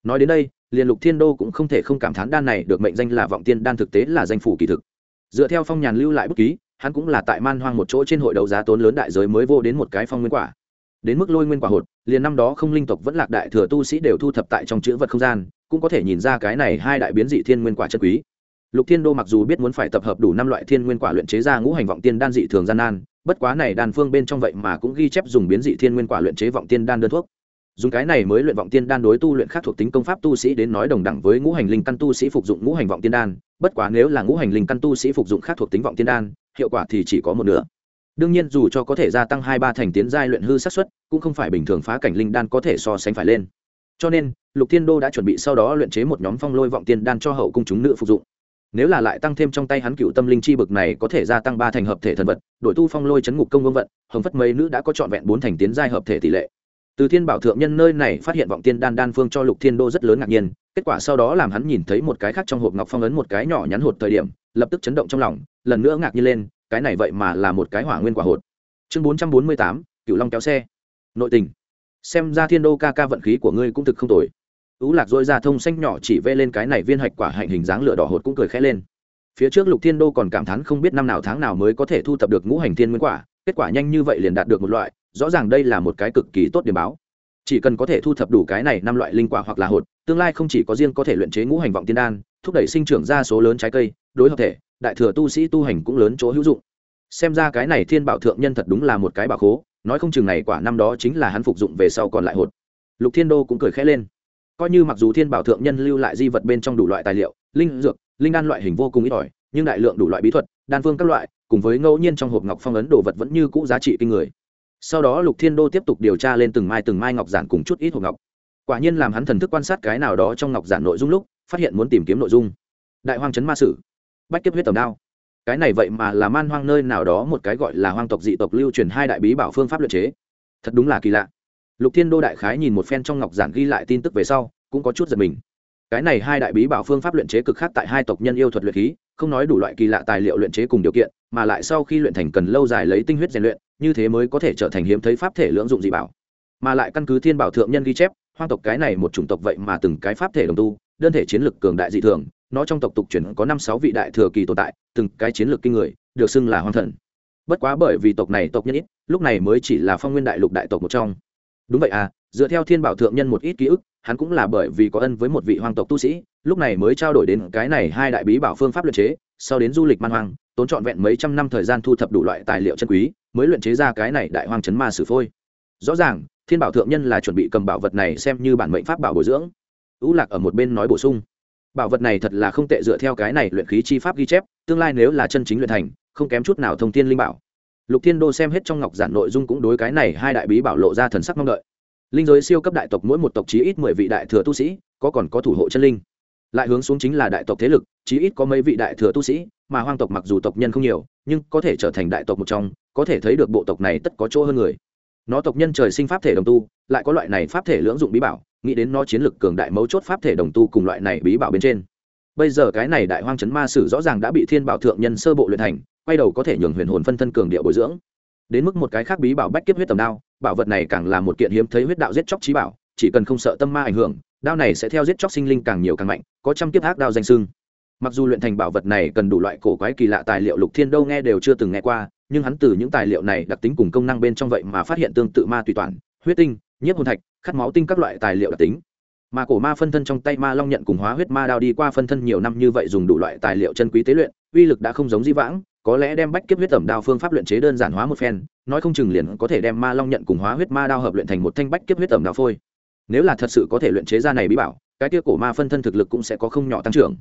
Nói đến đây, liền lục thiên đô cũng không thể không cảm thán đan này được mệnh danh là vọng tiên đan thực tế là danh phủ kỳ thực. Dựa theo phong nhàn lưu lại bút ký, hắn cũng là tại man hoang một chỗ trên hội đấu giá tốn lớn đại giới mới vô đến một cái phong nguyên quả đến mức lôi nguyên quả hột, liền năm đó không linh tộc vẫn lạc đại thừa tu sĩ đều thu thập tại trong chữ vật không gian, cũng có thể nhìn ra cái này hai đại biến dị thiên nguyên quả chất quý. Lục thiên đô mặc dù biết muốn phải tập hợp đủ năm loại thiên nguyên quả luyện chế ra ngũ hành vọng tiên đan dị thường gian nan, bất quá này đan phương bên trong vậy mà cũng ghi chép dùng biến dị thiên nguyên quả luyện chế vọng tiên đan đơn thuốc. Dùng cái này mới luyện vọng tiên đan đối tu luyện khác thuộc tính công pháp tu sĩ đến nói đồng đẳng với ngũ hành linh căn tu sĩ phục dụng ngũ hành vọng tiên đan, bất quá nếu là ngũ hành linh căn tu sĩ phục dụng khác thuộc tính vọng tiên đan, hiệu quả thì chỉ có một nửa đương nhiên, dù cho có thể gia tăng hai ba thành tiến giai luyện hư sát xuất cũng không phải bình thường phá cảnh linh đan có thể so sánh phải lên. Cho nên, lục thiên đô đã chuẩn bị sau đó luyện chế một nhóm phong lôi vọng tiên đan cho hậu cung chúng nữ phục dụng. Nếu là lại tăng thêm trong tay hắn cựu tâm linh chi bực này có thể gia tăng ba thành hợp thể thần vật, đội tu phong lôi chấn ngục công vương vận, hồng phất mấy nữ đã có trọn vẹn bốn thành tiến giai hợp thể tỷ lệ. Từ thiên bảo thượng nhân nơi này phát hiện vọng tiên đan đan phương cho lục thiên đô rất lớn ngạc nhiên, kết quả sau đó làm hắn nhìn thấy một cái khác trong hộp ngọc phong ấn một cái nhỏ nhắn hột thời điểm, lập tức chấn động trong lòng, lần nữa ngạc nhiên lên cái này vậy mà là một cái hỏa nguyên quả hột. Chương bốn trăm bốn mươi tám cựu long kéo xe. Nội tình. Xem ra thiên đô ca ca vận khí của ngươi cũng thực không tồi. Ú lạc dội ra thông xanh nhỏ chỉ vê lên cái này viên hạch quả hạnh hình dáng lửa đỏ hột cũng cười khẽ lên. Phía trước lục thiên đô còn cảm thán không biết năm nào tháng nào mới có thể thu thập được ngũ hành thiên nguyên quả, kết quả nhanh như vậy liền đạt được một loại, rõ ràng đây là một cái cực kỳ tốt điểm báo. Chỉ cần có thể thu thập đủ cái này năm loại linh quả hoặc là hột, tương lai không chỉ có riêng có thể luyện chế ngũ hành vọng tiên đan, thúc đẩy sinh trưởng ra số lớn trái cây, đối hợp thể đại thừa tu sĩ tu hành cũng lớn chỗ hữu dụng. Xem ra cái này thiên bảo thượng nhân thật đúng là một cái bảo khố, nói không chừng này quả năm đó chính là hắn phục dụng về sau còn lại hột. Lục thiên đô cũng cười khẽ lên. Coi như mặc dù thiên bảo thượng nhân lưu lại di vật bên trong đủ loại tài liệu, linh dược, linh đan loại hình vô cùng ít ỏi, nhưng đại lượng đủ loại bí thuật, đan phương các loại, cùng với ngẫu nhiên trong hộp ngọc phong ấn đồ vật vẫn như cũ giá trị kinh người. Sau đó lục thiên đô tiếp tục điều tra lên từng mai từng mai ngọc giản cùng chút ít hộp ngọc. Quả nhiên làm hắn thần thức quan sát cái nào đó trong ngọc giản nội dung lúc, phát hiện muốn tìm kiếm nội dung. Đại hoang trấn ma sử bách kiếp huyết tầm đao. Cái này vậy mà là man hoang nơi nào đó một cái gọi là hoang tộc dị tộc lưu truyền hai đại bí bảo phương pháp luyện chế. Thật đúng là kỳ lạ. Lục thiên đô đại khái nhìn một phen trong ngọc giản ghi lại tin tức về sau, cũng có chút giật mình. Cái này hai đại bí bảo phương pháp luyện chế cực khác tại hai tộc nhân yêu thuật luyện khí, không nói đủ loại kỳ lạ tài liệu luyện chế cùng điều kiện, mà lại sau khi luyện thành cần lâu dài lấy tinh huyết rèn luyện, như thế mới có thể trở thành hiếm thấy pháp thể lưỡng dụng dị bảo. Mà lại căn cứ thiên bảo thượng nhân ghi chép, hoang tộc cái này một chủng tộc vậy mà từng cái pháp thể đồng tu, đơn thể chiến lực cường đại dị thường nó trong tộc tục chuyển có năm sáu vị đại thừa kỳ tồn tại, từng cái chiến lược kinh người, được xưng là hoang thần. Bất quá bởi vì tộc này tộc nhân ít, lúc này mới chỉ là phong nguyên đại lục đại tộc một trong. Đúng vậy à dựa theo thiên bảo thượng nhân một ít ký ức, hắn cũng là bởi vì có ân với một vị hoàng tộc tu sĩ, lúc này mới trao đổi đến cái này hai đại bí bảo phương pháp luyện chế, sau đến du lịch man hoang, tốn trọn vẹn mấy trăm năm thời gian thu thập đủ loại tài liệu chân quý, mới luyện chế ra cái này đại hoang chấn ma sử phôi. Rõ ràng, thiên bảo thượng nhân là chuẩn bị cầm bảo vật này xem như bản mệnh pháp bảo bồi dưỡng. Ưu lạc ở một bên nói bổ sung bảo vật này thật là không tệ dựa theo cái này luyện khí chi pháp ghi chép, tương lai nếu là chân chính luyện thành, không kém chút nào thông thiên linh bảo. Lục thiên đô xem hết trong ngọc giản nội dung cũng đối cái này hai đại bí bảo lộ ra thần sắc mong đợi. Linh giới siêu cấp đại tộc mỗi một tộc chí ít mười vị đại thừa tu sĩ, có còn có thủ hộ chân linh. Lại hướng xuống chính là đại tộc thế lực, chí ít có mấy vị đại thừa tu sĩ, mà hoang tộc mặc dù tộc nhân không nhiều, nhưng có thể trở thành đại tộc một trong, có thể thấy được bộ tộc này tất có chỗ hơn người. Nó tộc nhân trời sinh pháp thể đồng tu, lại có loại này pháp thể lưỡng dụng bí bảo nghĩ đến nó chiến lực cường đại mấu chốt pháp thể đồng tu cùng loại này bí bảo bên trên. Bây giờ cái này đại hoang chấn ma sử rõ ràng đã bị thiên bảo thượng nhân sơ bộ luyện thành, quay đầu có thể nhường huyền hồn phân thân cường địa bồi dưỡng. Đến mức một cái khác bí bảo bách kiếp huyết tầm đao, bảo vật này càng là một kiện hiếm thấy huyết đạo giết chóc trí bảo, chỉ cần không sợ tâm ma ảnh hưởng, đao này sẽ theo giết chóc sinh linh càng nhiều càng mạnh, có trăm kiếp ác đao danh sưng mặc dù luyện thành bảo vật này cần đủ loại cổ quái kỳ lạ tài liệu lục thiên đâu nghe đều chưa từng nghe qua, nhưng hắn từ những tài liệu này đặc tính cùng công năng bên trong vậy mà phát hiện tương tự ma tùy toàn huyết tinh, nhiếp hồn thạch, khát máu tinh các loại tài liệu đặc tính. Mà cổ ma phân thân trong tay ma long nhận cùng hóa huyết ma đao đi qua phân thân nhiều năm như vậy dùng đủ loại tài liệu chân quý tế luyện, uy lực đã không giống di vãng, có lẽ đem bách kiếp huyết tẩm đao phương pháp luyện chế đơn giản hóa một phen, nói không chừng liền có thể đem ma long nhận cùng hóa huyết ma đao hợp luyện thành một thanh bách kiếp huyết tẩm đao phôi. Nếu là thật sự có thể luyện chế ra này bí bảo, cái kia cổ ma phân thân thực lực cũng sẽ có không nhỏ tăng trưởng.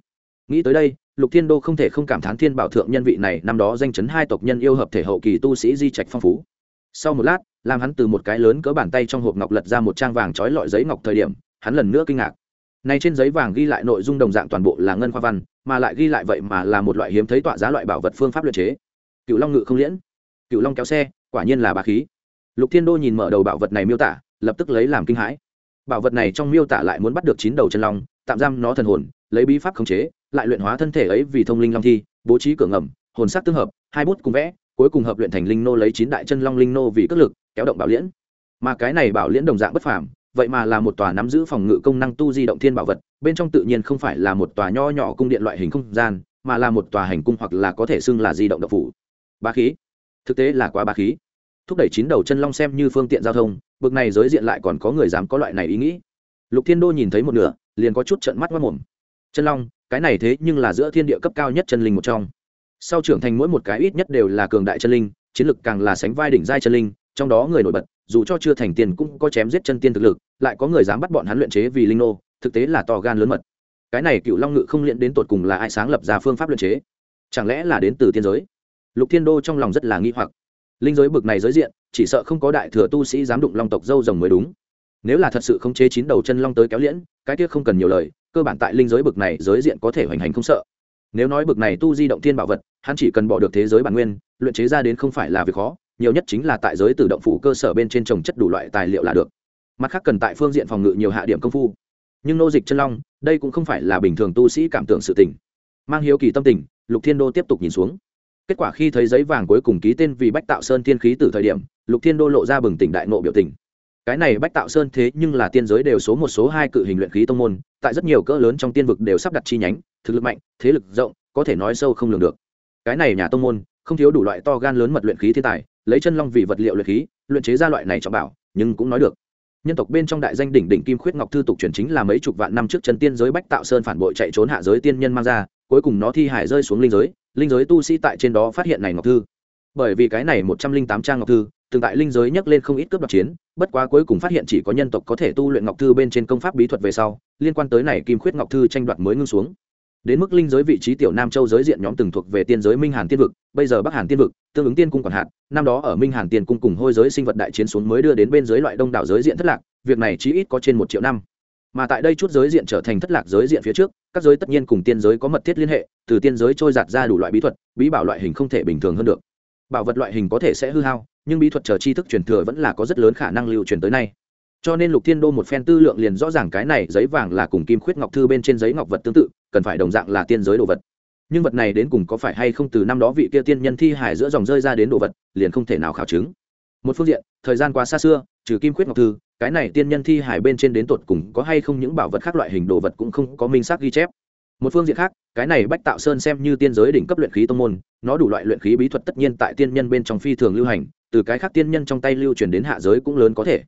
Nghĩ tới đây, lục thiên đô không thể không cảm thán thiên bảo thượng nhân vị này năm đó danh chấn hai tộc nhân yêu hợp thể hậu kỳ tu sĩ di trạch phong phú. Sau một lát làm hắn từ một cái lớn cỡ bàn tay trong hộp ngọc lật ra một trang vàng trói lọi giấy ngọc thời điểm, hắn lần nữa kinh ngạc. Nay trên giấy vàng ghi lại nội dung đồng dạng toàn bộ là ngân khoa văn, mà lại ghi lại vậy mà là một loại hiếm thấy tọa giá loại bảo vật phương pháp luyện chế. Cựu long ngự không liễn. Cựu long kéo xe, quả nhiên là bà khí. Lục thiên đô nhìn mở đầu bảo vật này miêu tả, lập tức lấy làm kinh hãi. Bảo vật này trong miêu tả lại muốn bắt được chín đầu chân long, tạm giam nó thần hồn, lấy bí pháp khống chế, lại luyện hóa thân thể ấy vì thông linh long thi, bố trí cửa ngầm, hồn sắc tương hợp, hai bút cùng vẽ cuối cùng hợp luyện thành linh nô lấy chín đại chân long linh nô vì cất lực, kéo động bảo liễn. Mà cái này bảo liễn đồng dạng bất phàm, vậy mà là một tòa nắm giữ phòng ngự công năng tu di động thiên bảo vật, bên trong tự nhiên không phải là một tòa nho nhỏ cung điện loại hình không gian, mà là một tòa hành cung hoặc là có thể xưng là di động độc phủ. Ba khí. Thực tế là quá ba khí. Thúc đẩy chín đầu chân long xem như phương tiện giao thông, bực này giới diện lại còn có người dám có loại này ý nghĩ. Lục thiên đô nhìn thấy một nửa, liền có chút trận mắt mất mồm. Chân long, cái này thế nhưng là giữa thiên địa cấp cao nhất chân linh một trong sau trưởng thành mỗi một cái ít nhất đều là cường đại chân linh, chiến lực càng là sánh vai đỉnh giai chân linh, trong đó người nổi bật, dù cho chưa thành tiền cũng có chém giết chân tiên thực lực, lại có người dám bắt bọn hắn luyện chế vì linh nô, thực tế là to gan lớn mật. Cái này cựu long ngự không liên đến tột cùng là ai sáng lập ra phương pháp luyện chế? Chẳng lẽ là đến từ tiên giới? Lục thiên đô trong lòng rất là nghi hoặc. Linh giới bực này giới diện, chỉ sợ không có đại thừa tu sĩ dám đụng long tộc dâu rồng mới đúng. Nếu là thật sự không chế chín đầu chân long tới kéo liễn, cái kia không cần nhiều lời, cơ bản tại linh giới bực này giới diện có thể hoành hành không sợ nếu nói bực này tu di động thiên bảo vật, hắn chỉ cần bỏ được thế giới bản nguyên, luyện chế ra đến không phải là việc khó, nhiều nhất chính là tại giới tự động phủ cơ sở bên trên trồng chất đủ loại tài liệu là được. Mặt khác cần tại phương diện phòng ngự nhiều hạ điểm công phu. Nhưng nô dịch chân long, đây cũng không phải là bình thường tu sĩ cảm tưởng sự tình. Mang hiếu kỳ tâm tình, lục thiên đô tiếp tục nhìn xuống. Kết quả khi thấy giấy vàng cuối cùng ký tên vì bách tạo sơn thiên khí từ thời điểm, lục thiên đô lộ ra bừng tỉnh đại nộ biểu tình. Cái này bách tạo sơn thế nhưng là tiên giới đều số một số hai cự hình luyện khí tông môn, tại rất nhiều cỡ lớn trong tiên vực đều sắp đặt chi nhánh thực lực mạnh, thế lực rộng, có thể nói sâu không lường được. Cái này nhà tông môn, không thiếu đủ loại to gan lớn mật luyện khí thiên tài, lấy chân long vì vật liệu luyện khí, luyện chế ra loại này cho bảo, nhưng cũng nói được. Nhân tộc bên trong đại danh đỉnh đỉnh kim khuyết ngọc thư tục truyền chính là mấy chục vạn năm trước chân tiên giới bách tạo sơn phản bội chạy trốn hạ giới tiên nhân mang ra, cuối cùng nó thi hải rơi xuống linh giới linh giới tu sĩ tại trên đó phát hiện này ngọc thư. Bởi vì cái này một trăm linh tám trang ngọc thư, từng tại linh giới nhắc lên không ít cướp đoạt chiến, bất quá cuối cùng phát hiện chỉ có nhân tộc có thể tu luyện ngọc thư bên trên công pháp bí thuật về sau, liên quan tới này kim khuyết ngọc thư tranh đoạt mới ngưng xuống đến mức linh giới vị trí tiểu nam châu giới diện nhóm từng thuộc về tiên giới minh hàn tiên vực, bây giờ bắc hàn tiên vực, tương ứng tiên cung còn hạt năm đó ở minh hàn tiên cung cùng hôi giới sinh vật đại chiến xuống mới đưa đến bên giới loại đông đảo giới diện thất lạc, việc này chỉ ít có trên một triệu năm. Mà tại đây chút giới diện trở thành thất lạc giới diện phía trước, các giới tất nhiên cùng tiên giới có mật thiết liên hệ, từ tiên giới trôi giạt ra đủ loại bí thuật, bí bảo loại hình không thể bình thường hơn được. Bảo vật loại hình có thể sẽ hư hao, nhưng bí thuật chờ tri thức truyền thừa vẫn là có rất lớn khả năng lưu truyền tới nay cho nên lục thiên đô một phen tư lượng liền rõ ràng cái này giấy vàng là cùng kim khuyết ngọc thư bên trên giấy ngọc vật tương tự, cần phải đồng dạng là tiên giới đồ vật. Nhưng vật này đến cùng có phải hay không từ năm đó vị kia tiên nhân thi hải giữa dòng rơi ra đến đồ vật, liền không thể nào khảo chứng. Một phương diện, thời gian quá xa xưa, trừ kim khuyết ngọc thư, cái này tiên nhân thi hải bên trên đến tột cùng có hay không những bảo vật khác loại hình đồ vật cũng không có minh xác ghi chép. Một phương diện khác, cái này bách tạo sơn xem như tiên giới đỉnh cấp luyện khí tông môn, nó đủ loại luyện khí bí thuật tất nhiên tại tiên nhân bên trong phi thường lưu hành, từ cái khác tiên nhân trong tay lưu truyền đến hạ giới cũng lớn có thể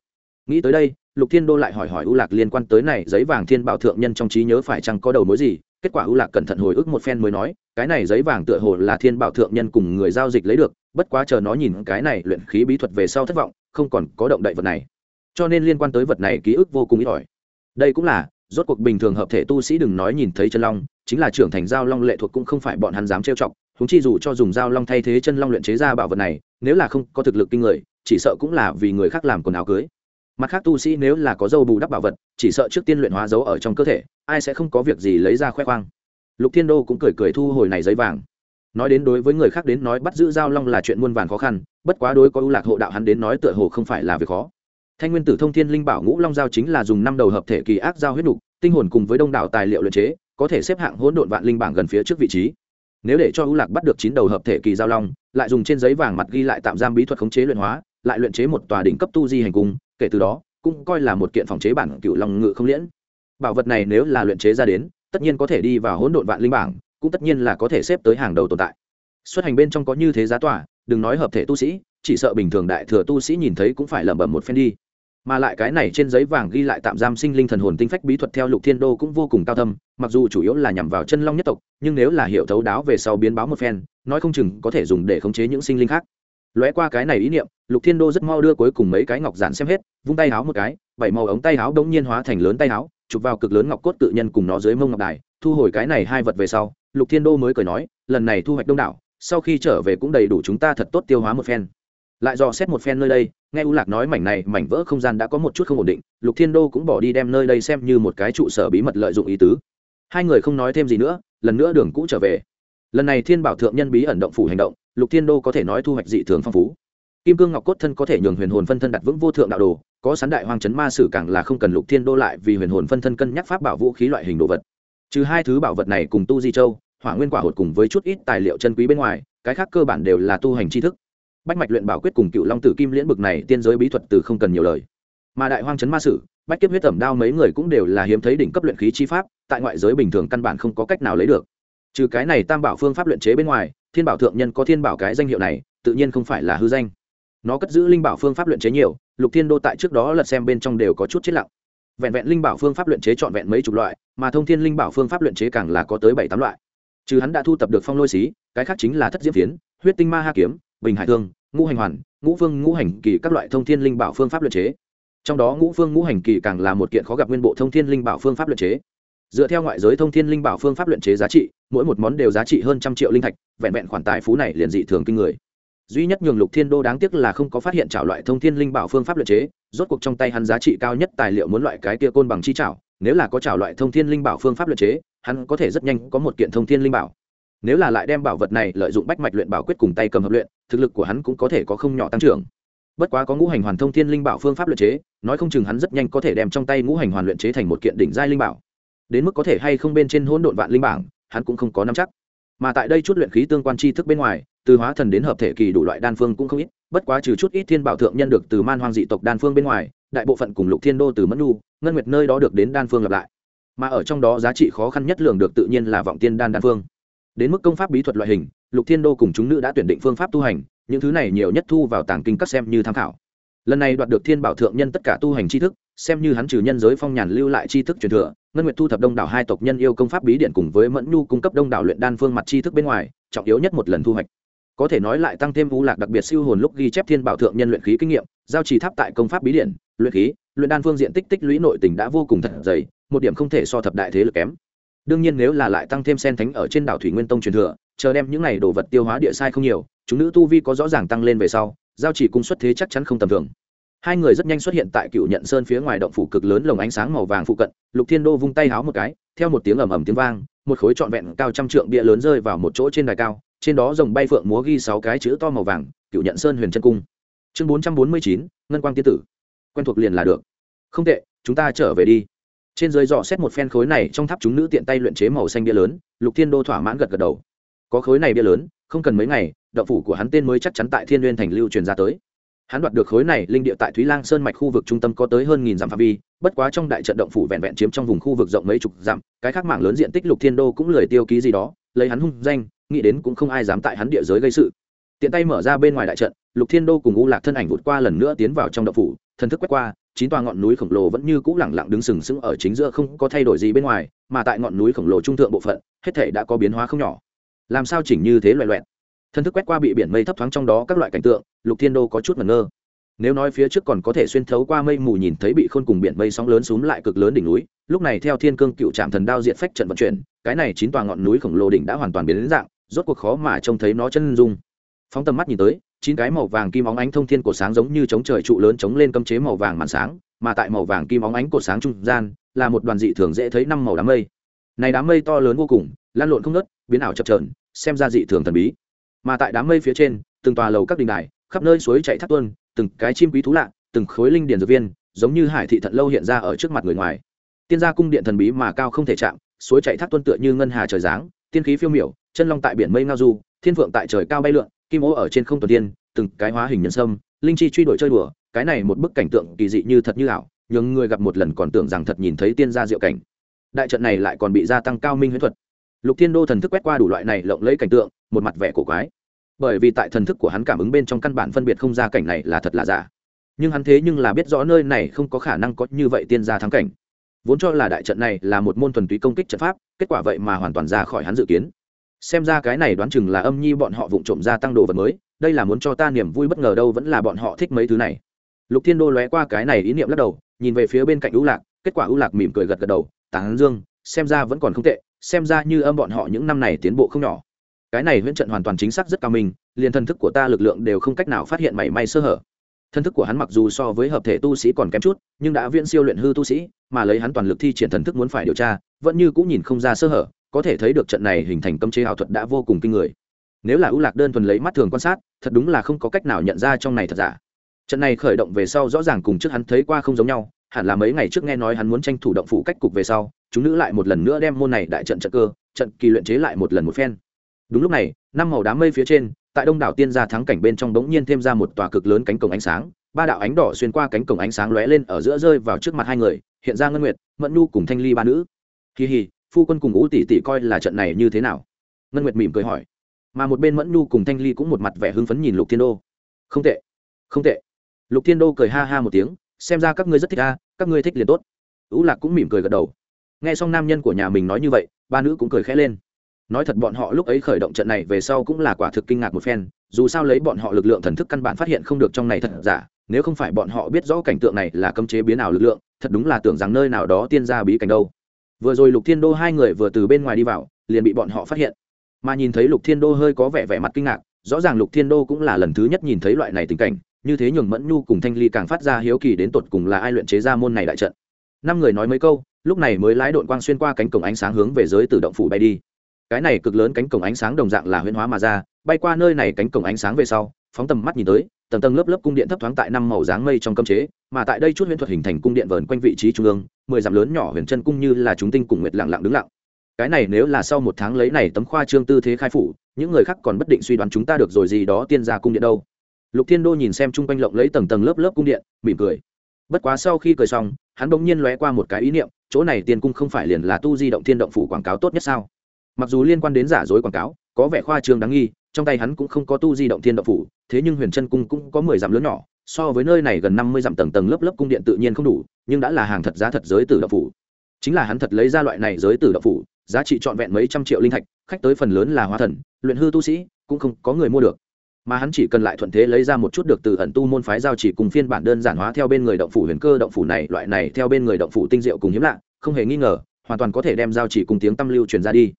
nghĩ tới đây, lục thiên đô lại hỏi hỏi ưu lạc liên quan tới này giấy vàng thiên bảo thượng nhân trong trí nhớ phải chăng có đầu mối gì? Kết quả ưu lạc cẩn thận hồi ức một phen mới nói, cái này giấy vàng tựa hồ là thiên bảo thượng nhân cùng người giao dịch lấy được, bất quá chờ nó nhìn cái này luyện khí bí thuật về sau thất vọng, không còn có động đậy vật này. Cho nên liên quan tới vật này ký ức vô cùng ít ỏi. Đây cũng là, rốt cuộc bình thường hợp thể tu sĩ đừng nói nhìn thấy chân long, chính là trưởng thành giao long lệ thuộc cũng không phải bọn hắn dám trêu chọc húng chi dù cho dùng giao long thay thế chân long luyện chế ra bảo vật này, nếu là không có thực lực kinh người, chỉ sợ cũng là vì người khác làm quần áo cưới mặt khác tu sĩ nếu là có dâu bù đắp bảo vật, chỉ sợ trước tiên luyện hóa dấu ở trong cơ thể, ai sẽ không có việc gì lấy ra khoe khoang. Lục thiên đô cũng cười cười thu hồi này giấy vàng. Nói đến đối với người khác đến nói bắt giữ giao long là chuyện muôn vàn khó khăn, bất quá đối có ưu lạc hộ đạo hắn đến nói tựa hồ không phải là việc khó. Thanh nguyên tử thông thiên linh bảo ngũ long giao chính là dùng năm đầu hợp thể kỳ ác giao huyết đục tinh hồn cùng với đông đảo tài liệu luyện chế, có thể xếp hạng hỗn độn vạn linh bảng gần phía trước vị trí. Nếu để cho ưu lạc bắt được chín đầu hợp thể kỳ giao long, lại dùng trên giấy vàng mặt ghi lại tạm giam bí thuật khống chế luyện hóa, lại luyện chế một tòa đỉnh cấp tu di hành cung kể từ đó, cũng coi là một kiện phòng chế bản cựu long ngự không liễn. Bảo vật này nếu là luyện chế ra đến, tất nhiên có thể đi vào hỗn độn vạn linh bảng, cũng tất nhiên là có thể xếp tới hàng đầu tồn tại. Xuất hành bên trong có như thế giá tỏa, đừng nói hợp thể tu sĩ, chỉ sợ bình thường đại thừa tu sĩ nhìn thấy cũng phải lẩm bẩm một phen đi. Mà lại cái này trên giấy vàng ghi lại tạm giam sinh linh thần hồn tinh phách bí thuật theo lục thiên đô cũng vô cùng cao thâm, mặc dù chủ yếu là nhằm vào chân long nhất tộc, nhưng nếu là hiểu thấu đáo về sau biến báo một phen, nói không chừng có thể dùng để khống chế những sinh linh khác lóe qua cái này ý niệm, lục thiên đô rất mau đưa cuối cùng mấy cái ngọc giản xem hết, vung tay háo một cái, bảy màu ống tay háo đống nhiên hóa thành lớn tay háo, chụp vào cực lớn ngọc cốt tự nhân cùng nó dưới mông ngọc đài, thu hồi cái này hai vật về sau, lục thiên đô mới cười nói, lần này thu hoạch đông đảo, sau khi trở về cũng đầy đủ chúng ta thật tốt tiêu hóa một phen. Lại dò xét một phen nơi đây, nghe u lạc nói mảnh này mảnh vỡ không gian đã có một chút không ổn định, lục thiên đô cũng bỏ đi đem nơi đây xem như một cái trụ sở bí mật lợi dụng ý tứ. Hai người không nói thêm gì nữa, lần nữa đường cũ trở về. Lần này thiên bảo thượng nhân bí ẩn động phủ hành động lục thiên đô có thể nói thu hoạch dị thường phong phú. Kim cương ngọc cốt thân có thể nhường huyền hồn phân thân đặt vững vô thượng đạo đồ, có sán đại hoang chấn ma sử càng là không cần lục thiên đô lại vì huyền hồn phân thân cân nhắc pháp bảo vũ khí loại hình đồ vật. Trừ hai thứ bảo vật này cùng tu di châu, hỏa nguyên quả hột cùng với chút ít tài liệu chân quý bên ngoài, cái khác cơ bản đều là tu hành tri thức. Bách mạch luyện bảo quyết cùng cựu long tử kim liễn bực này tiên giới bí thuật từ không cần nhiều lời. Mà đại hoang chấn ma sử, bách kiếp huyết tẩm đao mấy người cũng đều là hiếm thấy đỉnh cấp luyện khí chi pháp, tại ngoại giới bình thường căn bản không có cách nào lấy được. Trừ cái này tam bảo phương pháp luyện chế bên ngoài thiên bảo thượng nhân có thiên bảo cái danh hiệu này, tự nhiên không phải là hư danh. Nó cất giữ linh bảo phương pháp luyện chế nhiều, lục thiên đô tại trước đó lật xem bên trong đều có chút chết lặng. Vẹn vẹn linh bảo phương pháp luyện chế trọn vẹn mấy chục loại, mà thông thiên linh bảo phương pháp luyện chế càng là có tới bảy tám loại. Trừ hắn đã thu tập được phong lôi xí, cái khác chính là thất diễm phiến, huyết tinh ma ha kiếm, bình hải thương, ngũ hành hoàn, ngũ phương, ngũ hành kỳ các loại thông thiên linh bảo phương pháp luyện chế. Trong đó ngũ phương, ngũ hành kỳ càng là một kiện khó gặp nguyên bộ thông thiên linh bảo phương pháp luyện chế. Dựa theo ngoại giới thông thiên linh bảo phương pháp luyện chế giá trị mỗi một món đều giá trị hơn trăm triệu linh thạch, vẹn vẹn khoản tài phú này liền dị thường kinh người. Duy nhất nhường lục thiên đô đáng tiếc là không có phát hiện trảo loại thông thiên linh bảo phương pháp luyện chế, rốt cuộc trong tay hắn giá trị cao nhất tài liệu muốn loại cái kia côn bằng chi trảo nếu là có trảo loại thông thiên linh bảo phương pháp luyện chế, hắn có thể rất nhanh có một kiện thông thiên linh bảo. Nếu là lại đem bảo vật này lợi dụng bách mạch luyện bảo quyết cùng tay cầm hợp luyện, thực lực của hắn cũng có thể có không nhỏ tăng trưởng. Bất quá có ngũ hành hoàn thông thiên linh bảo phương pháp luyện chế, nói không chừng hắn rất nhanh có thể đem trong tay ngũ hành hoàn luyện chế thành một kiện đỉnh giai linh bảo. Đến mức có thể hay không bên trên hỗn độn vạn linh bảng hắn cũng không có nắm chắc. Mà tại đây chút luyện khí tương quan tri thức bên ngoài, từ hóa thần đến hợp thể kỳ đủ loại đan phương cũng không ít, bất quá trừ chút ít thiên bảo thượng nhân được từ man hoang dị tộc đan phương bên ngoài, đại bộ phận cùng lục thiên đô từ mẫn nu ngân nguyệt nơi đó được đến đan phương lặp lại. Mà ở trong đó giá trị khó khăn nhất lường được tự nhiên là vọng tiên đan đan phương. Đến mức công pháp bí thuật loại hình, lục thiên đô cùng chúng nữ đã tuyển định phương pháp tu hành, những thứ này nhiều nhất thu vào tàng kinh các xem như tham khảo. Lần này đoạt được thiên bảo thượng nhân tất cả tu hành tri thức, xem như hắn trừ nhân giới phong nhàn lưu lại tri thức truyền thừa ngân nguyệt thu thập đông đảo hai tộc nhân yêu công pháp bí điện cùng với mẫn nhu cung cấp đông đảo luyện đan phương mặt tri thức bên ngoài, trọng yếu nhất một lần thu hoạch. Có thể nói lại tăng thêm vũ lạc đặc biệt siêu hồn lúc ghi chép thiên bảo thượng nhân luyện khí kinh nghiệm, giao trì tháp tại công pháp bí điện, luyện khí, luyện đan phương diện tích tích lũy nội tình đã vô cùng thật dày, một điểm không thể so thập đại thế lực kém. Đương nhiên nếu là lại tăng thêm sen thánh ở trên đảo thủy nguyên tông truyền thừa, chờ đem những này đồ vật tiêu hóa địa sai không nhiều, chúng nữ tu vi có rõ ràng tăng lên về sau, giao chỉ cung xuất thế chắc chắn không tầm thường hai người rất nhanh xuất hiện tại cựu nhận sơn phía ngoài động phủ cực lớn lồng ánh sáng màu vàng phụ cận, lục thiên đô vung tay háo một cái, theo một tiếng ầm ầm tiếng vang, một khối trọn vẹn cao trăm trượng bia lớn rơi vào một chỗ trên đài cao, trên đó rồng bay phượng múa ghi sáu cái chữ to màu vàng, cựu nhận sơn huyền chân cung. Chương bốn trăm bốn mươi chín, ngân quang tiên tử. Quen thuộc liền là được. Không tệ, chúng ta trở về đi. Trên dưới dò xét một phen khối này, trong tháp chúng nữ tiện tay luyện chế màu xanh bia lớn, lục thiên đô thỏa mãn gật gật đầu. Có khối này bia lớn, không cần mấy ngày đậu phủ của hắn tên mới chắc chắn tại thiên n thành lưu truyền ra tới hắn đoạt được khối này linh địa tại thúy lang sơn mạch khu vực trung tâm có tới hơn nghìn dặm phạm vi, bất quá trong đại trận động phủ vẹn vẹn chiếm trong vùng khu vực rộng mấy chục dặm, cái khác mảng lớn diện tích lục thiên đô cũng lười tiêu ký gì đó, lấy hắn hung danh, nghĩ đến cũng không ai dám tại hắn địa giới gây sự. Tiện tay mở ra bên ngoài đại trận, lục thiên đô cùng u lạc thân ảnh vụt qua lần nữa tiến vào trong động phủ, thần thức quét qua, chín tòa ngọn núi khổng lồ vẫn như cũ lẳng lặng đứng sừng sững ở chính giữa không có thay đổi gì bên ngoài, mà tại ngọn núi khổng lồ trung thượng bộ phận, hết thể đã có biến hóa không nhỏ. Làm sao chỉnh như thế loại loẹn thân thức quét qua bị biển mây thấp thoáng trong đó các loại cảnh tượng, lục thiên đô có chút ngẩn ngơ. Nếu nói phía trước còn có thể xuyên thấu qua mây mù nhìn thấy bị khôn cùng biển mây sóng lớn xúm lại cực lớn đỉnh núi, lúc này theo thiên cương cựu trạm thần đao diện phách trận vận chuyển, cái này chín tòa ngọn núi khổng lồ đỉnh đã hoàn toàn biến đến dạng, rốt cuộc khó mà trông thấy nó chân dung. Phóng tầm mắt nhìn tới, chín cái màu vàng kim óng ánh thông thiên cổ sáng giống như chống trời trụ lớn chống lên cấm chế màu vàng màn sáng, mà tại màu vàng kim óng ánh cổ sáng trung gian, là một đoàn dị thường dễ thấy năm màu đám mây. Này đám mây to lớn vô cùng lan lộn không ngớt, biến ảo chập trờn xem ra dị thường thần bí mà tại đám mây phía trên, từng tòa lầu các đình đài, khắp nơi suối chạy thác tuôn, từng cái chim quý thú lạ, từng khối linh điền dược viên, giống như hải thị thận lâu hiện ra ở trước mặt người ngoài. Tiên gia cung điện thần bí mà cao không thể chạm, suối chạy thác tuân tựa như ngân hà trời giáng, tiên khí phiêu miểu, chân long tại biển mây ngao du, thiên phượng tại trời cao bay lượn, kim ô ở trên không tuần tiên, từng cái hóa hình nhân sâm, linh chi truy đuổi chơi đùa, cái này một bức cảnh tượng kỳ dị như thật như ảo nhưng người gặp một lần còn tưởng rằng thật nhìn thấy tiên gia diệu cảnh. Đại trận này lại còn bị gia tăng cao minh huyễn thuật lục thiên đô thần thức quét qua đủ loại này lộng lấy cảnh tượng, một mặt vẻ cổ quái. Bởi vì tại thần thức của hắn cảm ứng bên trong căn bản phân biệt không ra cảnh này là thật là giả. Nhưng hắn thế nhưng là biết rõ nơi này không có khả năng có như vậy tiên gia thắng cảnh. Vốn cho là đại trận này là một môn thuần túy công kích trận pháp, kết quả vậy mà hoàn toàn ra khỏi hắn dự kiến. Xem ra cái này đoán chừng là âm nhi bọn họ vụng trộm ra tăng đồ vật mới, đây là muốn cho ta niềm vui bất ngờ đâu vẫn là bọn họ thích mấy thứ này. Lục thiên đô lóe qua cái này ý niệm lắc đầu, nhìn về phía bên cạnh ưu lạc, kết quả ưu lạc mỉm cười gật gật đầu, tán dương, xem ra vẫn còn không tệ xem ra như âm bọn họ những năm này tiến bộ không nhỏ. Cái này huyễn trận hoàn toàn chính xác rất cao minh, liền thần thức của ta lực lượng đều không cách nào phát hiện mảy may sơ hở. Thần thức của hắn mặc dù so với hợp thể tu sĩ còn kém chút, nhưng đã viễn siêu luyện hư tu sĩ, mà lấy hắn toàn lực thi triển thần thức muốn phải điều tra, vẫn như cũng nhìn không ra sơ hở, có thể thấy được trận này hình thành cấm chế ảo thuật đã vô cùng kinh người. Nếu là ưu lạc đơn thuần lấy mắt thường quan sát, thật đúng là không có cách nào nhận ra trong này thật giả. Trận này khởi động về sau rõ ràng cùng trước hắn thấy qua không giống nhau hẳn là mấy ngày trước nghe nói hắn muốn tranh thủ động phủ cách cục về sau, chúng nữ lại một lần nữa đem môn này đại trận trận cơ, trận kỳ luyện chế lại một lần một phen. Đúng lúc này, năm màu đám mây phía trên, tại đông đảo tiên gia thắng cảnh bên trong bỗng nhiên thêm ra một tòa cực lớn cánh cổng ánh sáng, ba đạo ánh đỏ xuyên qua cánh cổng ánh sáng lóe lên ở giữa rơi vào trước mặt hai người, hiện ra ngân nguyệt, mẫn nhu cùng thanh ly ba nữ. Kỳ hì, phu quân cùng ú tỷ tỷ coi là trận này như thế nào? Ngân nguyệt mỉm cười hỏi. Mà một bên mẫn nhu cùng thanh ly cũng một mặt vẻ hưng phấn nhìn lục thiên đô. Không tệ không tệ. Lục thiên đô cười ha ha một tiếng xem ra các ngươi rất thích a, các ngươi thích liền tốt. Ú lạc cũng mỉm cười gật đầu. Nghe xong nam nhân của nhà mình nói như vậy, ba nữ cũng cười khẽ lên. Nói thật bọn họ lúc ấy khởi động trận này về sau cũng là quả thực kinh ngạc một phen, dù sao lấy bọn họ lực lượng thần thức căn bản phát hiện không được trong này thật giả, nếu không phải bọn họ biết rõ cảnh tượng này là cấm chế biến ảo lực lượng, thật đúng là tưởng rằng nơi nào đó tiên gia bí cảnh đâu. Vừa rồi lục thiên đô hai người vừa từ bên ngoài đi vào, liền bị bọn họ phát hiện. Mà nhìn thấy lục thiên đô hơi có vẻ vẻ mặt kinh ngạc, rõ ràng lục thiên đô cũng là lần thứ nhất nhìn thấy loại này tình cảnh như thế nhường mẫn nhu cùng thanh ly càng phát ra hiếu kỳ đến tột cùng là ai luyện chế ra môn này đại trận. Năm người nói mấy câu, lúc này mới lái đội quang xuyên qua cánh cổng ánh sáng hướng về giới tự động phủ bay đi. Cái này cực lớn cánh cổng ánh sáng đồng dạng là huyễn hóa mà ra, bay qua nơi này cánh cổng ánh sáng về sau, phóng tầm mắt nhìn tới, tầng tầng lớp lớp cung điện thấp thoáng tại năm màu dáng mây trong cơm chế, mà tại đây chút huyễn thuật hình thành cung điện vờn quanh vị trí trung ương, mười dặm lớn nhỏ huyền chân cung như là chúng tinh cùng nguyệt lặng lặng đứng lặng. Cái này nếu là sau một tháng lấy này tấm khoa trương tư thế khai phủ, những người khác còn bất định suy đoán chúng ta được rồi gì đó tiên gia cung điện đâu lục thiên đô nhìn xem chung quanh lộng lấy tầng tầng lớp lớp cung điện, mỉm cười. Bất quá sau khi cười xong, hắn bỗng nhiên lóe qua một cái ý niệm, chỗ này tiên cung không phải liền là tu di động thiên động phủ quảng cáo tốt nhất sao? Mặc dù liên quan đến giả dối quảng cáo, có vẻ khoa trương đáng nghi, trong tay hắn cũng không có tu di động thiên động phủ, thế nhưng huyền chân cung cũng có mười dặm lớn nhỏ, so với nơi này gần năm mươi dặm tầng tầng lớp lớp cung điện tự nhiên không đủ, nhưng đã là hàng thật giá thật giới tử động phủ. Chính là hắn thật lấy ra loại này giới tử động phủ, giá trị trọn vẹn mấy trăm triệu linh thạch, khách tới phần lớn là hóa thần, luyện hư tu sĩ, cũng không có người mua được mà hắn chỉ cần lại thuận thế lấy ra một chút được từ ẩn tu môn phái giao chỉ cùng phiên bản đơn giản hóa theo bên người động phủ huyền cơ, động phủ này, loại này theo bên người động phủ tinh diệu cùng hiếm lạ, không hề nghi ngờ, hoàn toàn có thể đem giao chỉ cùng tiếng tâm lưu truyền ra đi.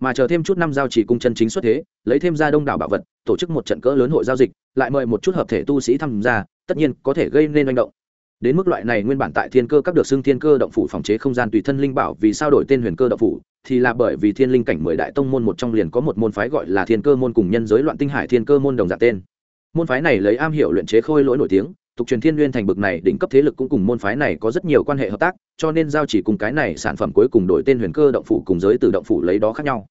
Mà chờ thêm chút năm giao chỉ cung chân chính xuất thế, lấy thêm ra đông đảo bảo vật, tổ chức một trận cỡ lớn hội giao dịch, lại mời một chút hợp thể tu sĩ tham gia, tất nhiên có thể gây nên manh động đến mức loại này nguyên bản tại thiên cơ các được xưng thiên cơ động phủ phòng chế không gian tùy thân linh bảo vì sao đổi tên huyền cơ động phủ, thì là bởi vì thiên linh cảnh mười đại tông môn một trong liền có một môn phái gọi là thiên cơ môn cùng nhân giới loạn tinh hải thiên cơ môn đồng dạng tên. Môn phái này lấy am hiểu luyện chế khôi lỗi nổi tiếng, tục truyền thiên nguyên thành bực này đỉnh cấp thế lực cũng cùng môn phái này có rất nhiều quan hệ hợp tác, cho nên giao chỉ cùng cái này sản phẩm cuối cùng đổi tên huyền cơ động phủ cùng giới từ động phủ lấy đó khác nhau.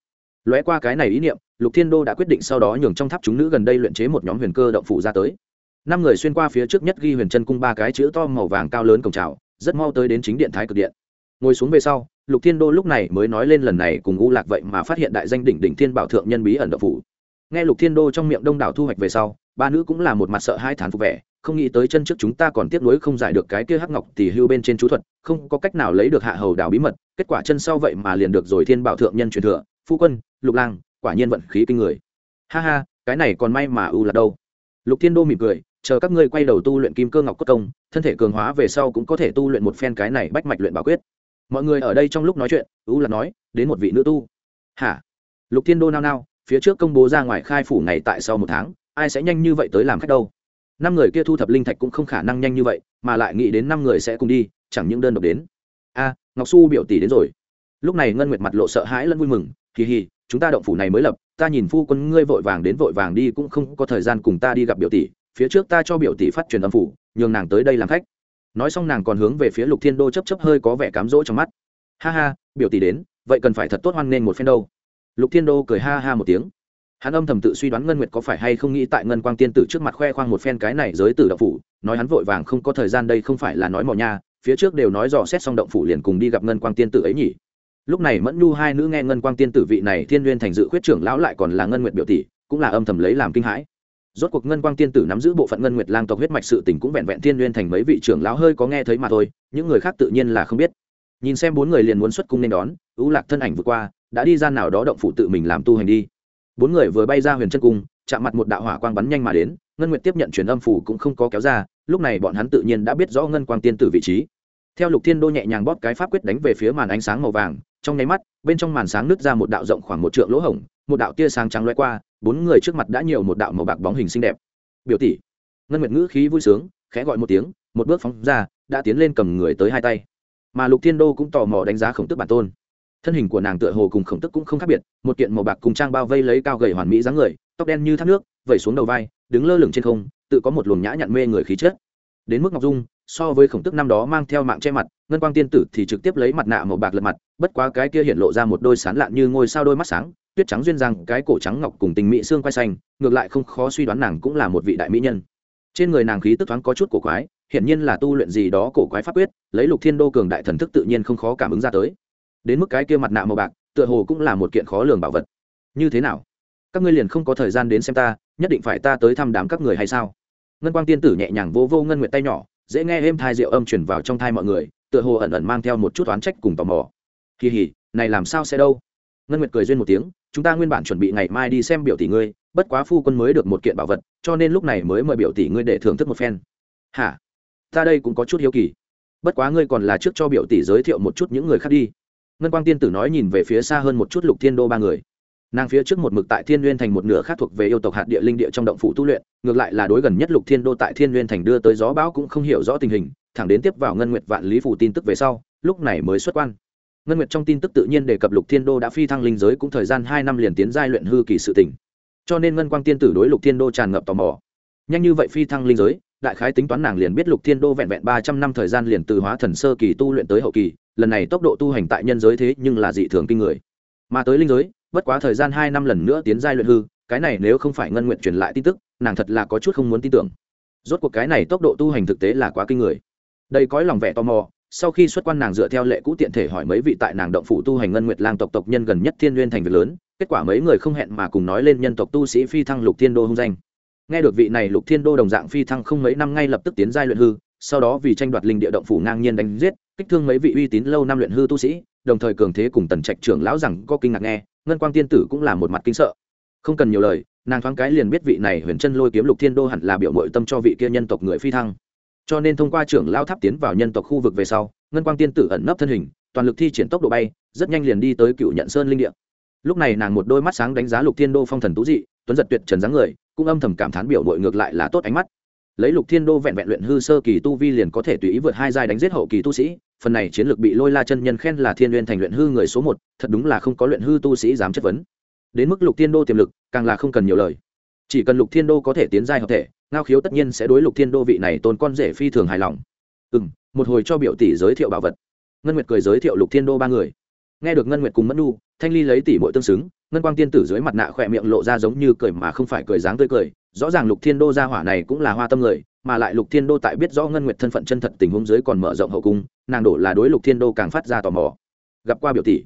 Lóe qua cái này ý niệm, lục thiên đô đã quyết định sau đó nhường trong tháp chúng nữ gần đây luyện chế một nhóm huyền cơ động phủ ra tới năm người xuyên qua phía trước nhất ghi huyền chân cung ba cái chữ to màu vàng cao lớn cổng trào, rất mau tới đến chính điện thái cực điện. Ngồi xuống về sau, lục thiên đô lúc này mới nói lên lần này cùng u lạc vậy mà phát hiện đại danh đỉnh đỉnh thiên bảo thượng nhân bí ẩn độc phủ. Nghe lục thiên đô trong miệng đông đảo thu hoạch về sau, ba nữ cũng là một mặt sợ hai thán phục vẻ, không nghĩ tới chân trước chúng ta còn tiếp nối không giải được cái kia hắc ngọc tỷ hưu bên trên chú thuật, không có cách nào lấy được hạ hầu đảo bí mật, kết quả chân sau vậy mà liền được rồi thiên bảo thượng nhân truyền thừa, phu quân, lục lang, quả nhiên vận khí kinh người. Ha ha, cái này còn may mà ưu là đâu. Lục thiên đô mỉm cười chờ các ngươi quay đầu tu luyện kim cơ ngọc cốt công, thân thể cường hóa về sau cũng có thể tu luyện một phen cái này bách mạch luyện bảo quyết. Mọi người ở đây trong lúc nói chuyện, ú là nói, đến một vị nữ tu. Hả? Lục thiên đô nao nao, phía trước công bố ra ngoài khai phủ ngày tại sau một tháng, ai sẽ nhanh như vậy tới làm khách đâu? Năm người kia thu thập linh thạch cũng không khả năng nhanh như vậy, mà lại nghĩ đến năm người sẽ cùng đi, chẳng những đơn độc đến. A, ngọc su biểu tỷ đến rồi. Lúc này ngân nguyệt mặt lộ sợ hãi lẫn vui mừng, kỳ hì, chúng ta động phủ này mới lập, ta nhìn phu quân ngươi vội vàng đến vội vàng đi cũng không có thời gian cùng ta đi gặp biểu tỷ phía trước ta cho biểu tỷ phát truyền âm phủ, nhường nàng tới đây làm khách. Nói xong nàng còn hướng về phía lục thiên đô chấp chấp hơi có vẻ cám dỗ trong mắt. Ha ha, biểu tỷ đến, vậy cần phải thật tốt hoan nên một phen đâu. Lục thiên đô cười ha ha một tiếng. Hắn âm thầm tự suy đoán ngân nguyệt có phải hay không nghĩ tại ngân quang tiên tử trước mặt khoe khoang một phen cái này giới tử động phủ, nói hắn vội vàng không có thời gian đây không phải là nói mò nha, phía trước đều nói dò xét xong động phủ liền cùng đi gặp ngân quang tiên tử ấy nhỉ. Lúc này mẫn nhu hai nữ nghe ngân quang tiên tử vị này thiên n thành dự khuyết trưởng lão lại còn là ngân nguyệt biểu tỷ, cũng là âm thầm lấy làm kinh hãi rốt cuộc ngân quang tiên tử nắm giữ bộ phận ngân nguyệt lang tộc huyết mạch sự tình cũng vẹn vẹn thiên Nguyên thành mấy vị trưởng lão hơi có nghe thấy mà thôi, những người khác tự nhiên là không biết. Nhìn xem bốn người liền muốn xuất cung nên đón ưu lạc thân ảnh vượt qua, đã đi ra nào đó động phủ tự mình làm tu hành đi. Bốn người vừa bay ra huyền chân cung, chạm mặt một đạo hỏa quang bắn nhanh mà đến, ngân nguyệt tiếp nhận truyền âm phủ cũng không có kéo ra, lúc này bọn hắn tự nhiên đã biết rõ ngân quang tiên tử vị trí theo lục thiên đô nhẹ nhàng bóp cái pháp quyết đánh về phía màn ánh sáng màu vàng, trong nháy mắt, bên trong màn sáng nứt ra một đạo rộng khoảng một trượng lỗ hổng, một đạo tia sáng trắng loay qua, bốn người trước mặt đã nhiều một đạo màu bạc bóng hình xinh đẹp. Biểu tỷ. Ngân nguyệt ngữ khí vui sướng, khẽ gọi một tiếng, một bước phóng ra, đã tiến lên cầm người tới hai tay. Mà lục thiên đô cũng tò mò đánh giá khổng tức bản tôn. Thân hình của nàng tựa hồ cùng khổng tức cũng không khác biệt, một kiện màu bạc cùng trang bao vây lấy cao gầy hoàn mỹ dáng người, tóc đen như thác nước, vẩy xuống đầu vai, đứng lơ lửng trên không, tự có một luồng nhã nhặn mê người khí chất. Đến mức ngọc dung so với khổng tức năm đó mang theo mạng che mặt, ngân quang tiên tử thì trực tiếp lấy mặt nạ màu bạc lật mặt, bất quá cái kia hiện lộ ra một đôi sán lạn như ngôi sao đôi mắt sáng, tuyết trắng duyên rằng cái cổ trắng ngọc cùng tình mỹ xương quay xanh, ngược lại không khó suy đoán nàng cũng là một vị đại mỹ nhân. Trên người nàng khí tức thoáng có chút cổ quái, hiển nhiên là tu luyện gì đó cổ quái pháp quyết, lấy lục thiên đô cường đại thần thức tự nhiên không khó cảm ứng ra tới. Đến mức cái kia mặt nạ màu bạc, tựa hồ cũng là một kiện khó lường bảo vật. Như thế nào? Các ngươi liền không có thời gian đến xem ta, nhất định phải ta tới thăm đám các người hay sao? Ngân quang tiên tử nhẹ nhàng vô vô ngân nguyệt tay nhỏ dễ nghe êm thai rượu âm chuyển vào trong thai mọi người, tựa hồ ẩn ẩn mang theo một chút oán trách cùng tò mò. Kỳ hỉ, này làm sao sẽ đâu? Ngân nguyệt cười duyên một tiếng, chúng ta nguyên bản chuẩn bị ngày mai đi xem biểu tỷ ngươi, bất quá phu quân mới được một kiện bảo vật, cho nên lúc này mới mời biểu tỷ ngươi để thưởng thức một phen. Hả? Ta đây cũng có chút hiếu kỳ. Bất quá ngươi còn là trước cho biểu tỷ giới thiệu một chút những người khác đi. Ngân quang tiên tử nói nhìn về phía xa hơn một chút lục thiên đô ba người nàng phía trước một mực tại thiên n thành một nửa khác thuộc về yêu tộc hạt địa linh địa trong động phủ tu luyện, ngược lại là đối gần nhất lục thiên đô tại thiên Nguyên n thành đưa tới gió bão cũng không hiểu rõ tình hình, thẳng đến tiếp vào ngân nguyệt vạn lý phủ tin tức về sau, lúc này mới xuất quan. Ngân nguyệt trong tin tức tự nhiên đề cập lục thiên đô đã phi thăng linh giới cũng thời gian hai năm liền tiến giai luyện hư kỳ sự tỉnh cho nên ngân quang tiên tử đối lục thiên đô tràn ngập tò mò. Nhanh như vậy phi thăng linh giới, đại khái tính toán nàng liền biết lục thiên đô vẹn vẹn ba trăm năm thời gian liền từ hóa thần sơ kỳ tu luyện tới hậu kỳ, lần này tốc độ tu hành tại nhân giới thế nhưng là dị thường kinh người. Mà tới linh giới bất quá thời gian hai năm lần nữa tiến giai luyện hư, cái này nếu không phải ngân nguyện truyền lại tin tức, nàng thật là có chút không muốn tin tưởng. Rốt cuộc cái này tốc độ tu hành thực tế là quá kinh người. Đây cõi lòng vẻ tò mò, sau khi xuất quan nàng dựa theo lệ cũ tiện thể hỏi mấy vị tại nàng động phủ tu hành ngân nguyệt lang tộc tộc nhân gần nhất thiên nguyên thành việc lớn, kết quả mấy người không hẹn mà cùng nói lên nhân tộc tu sĩ phi thăng lục thiên đô hung danh. Nghe được vị này lục thiên đô đồng dạng phi thăng không mấy năm ngay lập tức tiến giai luyện hư, sau đó vì tranh đoạt linh địa động phủ ngang nhiên đánh giết, kích thương mấy vị uy tín lâu năm luyện hư tu sĩ, đồng thời cường thế cùng tần trạch trưởng lão rằng có kinh ngạc nghe ngân quang tiên tử cũng là một mặt kinh sợ. Không cần nhiều lời, nàng thoáng cái liền biết vị này huyền chân lôi kiếm lục thiên đô hẳn là biểu mội tâm cho vị kia nhân tộc người phi thăng. Cho nên thông qua trưởng lao tháp tiến vào nhân tộc khu vực về sau, ngân quang tiên tử ẩn nấp thân hình, toàn lực thi triển tốc độ bay, rất nhanh liền đi tới cựu nhận sơn linh địa. Lúc này nàng một đôi mắt sáng đánh giá lục thiên đô phong thần tú dị, tuấn giật tuyệt trần dáng người, cũng âm thầm cảm thán biểu mội ngược lại là tốt ánh mắt. Lấy lục thiên đô vẹn vẹn luyện hư sơ kỳ tu vi liền có thể tùy ý vượt hai giai đánh giết hậu kỳ tu sĩ phần này chiến lược bị lôi la chân nhân khen là thiên n thành luyện hư người số một, thật đúng là không có luyện hư tu sĩ dám chất vấn. Đến mức lục thiên đô tiềm lực, càng là không cần nhiều lời. Chỉ cần lục thiên đô có thể tiến giai hợp thể, ngao khiếu tất nhiên sẽ đối lục thiên đô vị này tôn con rể phi thường hài lòng. Ừ m một hồi cho biểu tỷ giới thiệu bảo vật. Ngân nguyệt cười giới thiệu lục thiên đô ba người. Nghe được ngân nguyệt cùng mẫn nu thanh ly lấy tỷ bội tương xứng, ngân quang tiên tử dưới mặt nạ khỏe miệng lộ ra giống như cười mà không phải cười dáng tươi cười. Rõ ràng lục thiên đô gia hỏa này cũng là hoa tâm người mà lại lục thiên đô tại biết rõ ngân nguyệt thân phận chân thật tình huống dưới còn mở rộng hậu cung, nàng đổ là đối lục thiên đô càng phát ra tò mò. Gặp qua biểu tỷ.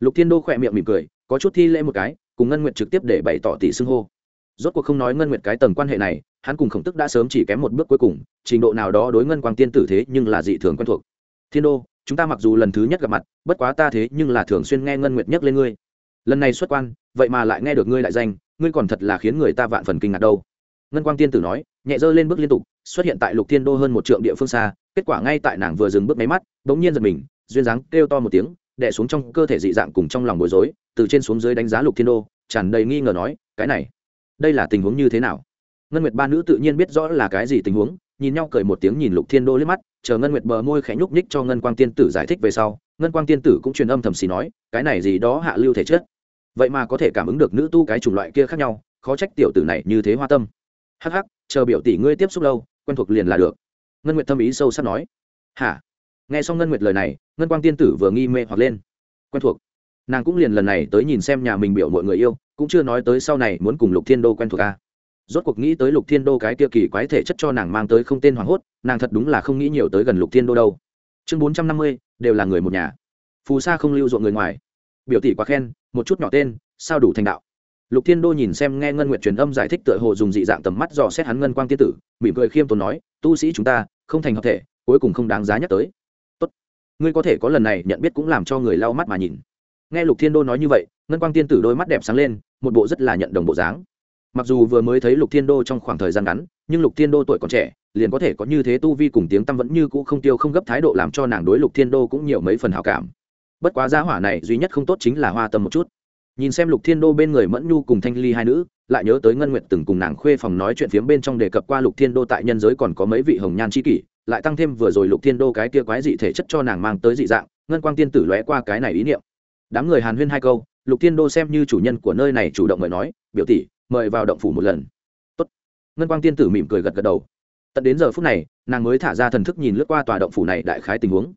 Lục thiên đô khỏe miệng mỉm cười, có chút thi lễ một cái, cùng ngân nguyệt trực tiếp để bày tỏ tỷ xưng hô. Rốt cuộc không nói ngân nguyệt cái tầng quan hệ này, hắn cùng khổng tức đã sớm chỉ kém một bước cuối cùng, trình độ nào đó đối ngân quang tiên tử thế nhưng là dị thường quen thuộc. Thiên đô, chúng ta mặc dù lần thứ nhất gặp mặt, bất quá ta thế nhưng là thường xuyên nghe ngân nguyệt nhắc lên ngươi. Lần này xuất quan, vậy mà lại nghe được ngươi lại danh, ngươi còn thật là khiến người ta vạn phần kinh ngạc đâu. Ngân quang tiên tử nói nhẹ dơ lên bước liên tục, xuất hiện tại lục thiên đô hơn một trượng địa phương xa, kết quả ngay tại nàng vừa dừng bước máy mắt bỗng nhiên giật mình, duyên dáng kêu to một tiếng đẻ xuống trong cơ thể dị dạng cùng trong lòng bối rối, từ trên xuống dưới đánh giá lục thiên đô, tràn đầy nghi ngờ nói, cái này, đây là tình huống như thế nào? Ngân nguyệt ba nữ tự nhiên biết rõ là cái gì tình huống, nhìn nhau cười một tiếng nhìn lục thiên đô liếc mắt, chờ ngân nguyệt bờ môi khẽ nhúc nhích cho ngân quang tiên tử giải thích về sau, ngân quang tiên tử cũng truyền âm thầm xì nói, cái này gì đó hạ lưu thể chất. Vậy mà có thể cảm ứng được nữ tu cái chủng loại kia khác nhau, khó trách tiểu tử này như thế hoa tâm hắc hắc, chờ biểu tỷ ngươi tiếp xúc lâu, quen thuộc liền là được. Ngân nguyệt thâm ý sâu sắc nói. Hả? Nghe xong ngân nguyệt lời này, ngân quang tiên tử vừa nghi mê hoặc lên. Quen thuộc. Nàng cũng liền lần này tới nhìn xem nhà mình biểu mọi người yêu, cũng chưa nói tới sau này muốn cùng lục thiên đô quen thuộc a rốt cuộc nghĩ tới lục thiên đô cái kia kỳ quái thể chất cho nàng mang tới không tên hoảng hốt, nàng thật đúng là không nghĩ nhiều tới gần lục thiên đô đâu. Chương bốn trăm năm mươi, đều là người một nhà. Phù sa không lưu ruộng người ngoài. Biểu tỷ quá khen, một chút nhỏ tên, sao đủ thành đạo lục thiên đô nhìn xem nghe ngân nguyện truyền âm giải thích tựa hồ dùng dị dạng tầm mắt dò xét hắn ngân quang tiên tử, mỉm cười khiêm tốn nói, tu sĩ chúng ta, không thành hợp thể, cuối cùng không đáng giá nhắc tới. Tốt, ngươi có thể có lần này nhận biết cũng làm cho người lau mắt mà nhìn. Nghe lục thiên đô nói như vậy, ngân quang tiên tử đôi mắt đẹp sáng lên, một bộ rất là nhận đồng bộ dáng. Mặc dù vừa mới thấy lục thiên đô trong khoảng thời gian ngắn, nhưng lục thiên đô tuổi còn trẻ, liền có thể có như thế tu vi cùng tiếng tâm vẫn như cũ không tiêu không gấp thái độ làm cho nàng đối lục thiên đô cũng nhiều mấy phần hào cảm. Bất quá giá hỏa này duy nhất không tốt chính là hoa tâm một chút nhìn xem lục thiên đô bên người mẫn nhu cùng thanh ly hai nữ, lại nhớ tới ngân nguyệt từng cùng nàng khuê phòng nói chuyện phiếm bên trong đề cập qua lục thiên đô tại nhân giới còn có mấy vị hồng nhan c kỷ, lại tăng thêm vừa rồi lục thiên đô cái kia quái dị thể chất cho nàng mang tới dị dạng, ngân quang tiên tử lóe qua cái này ý niệm. Đám người hàn huyên hai câu, lục thiên đô xem như chủ nhân của nơi này chủ động mời nói, biểu tỷ, mời vào động phủ một lần. Tốt. ngân quang tiên tử mỉm cười gật gật đầu. Tận đến giờ phút này, nàng mới thả ra thần thức nhìn lướt qua tòa động phủ này đại khái tình huống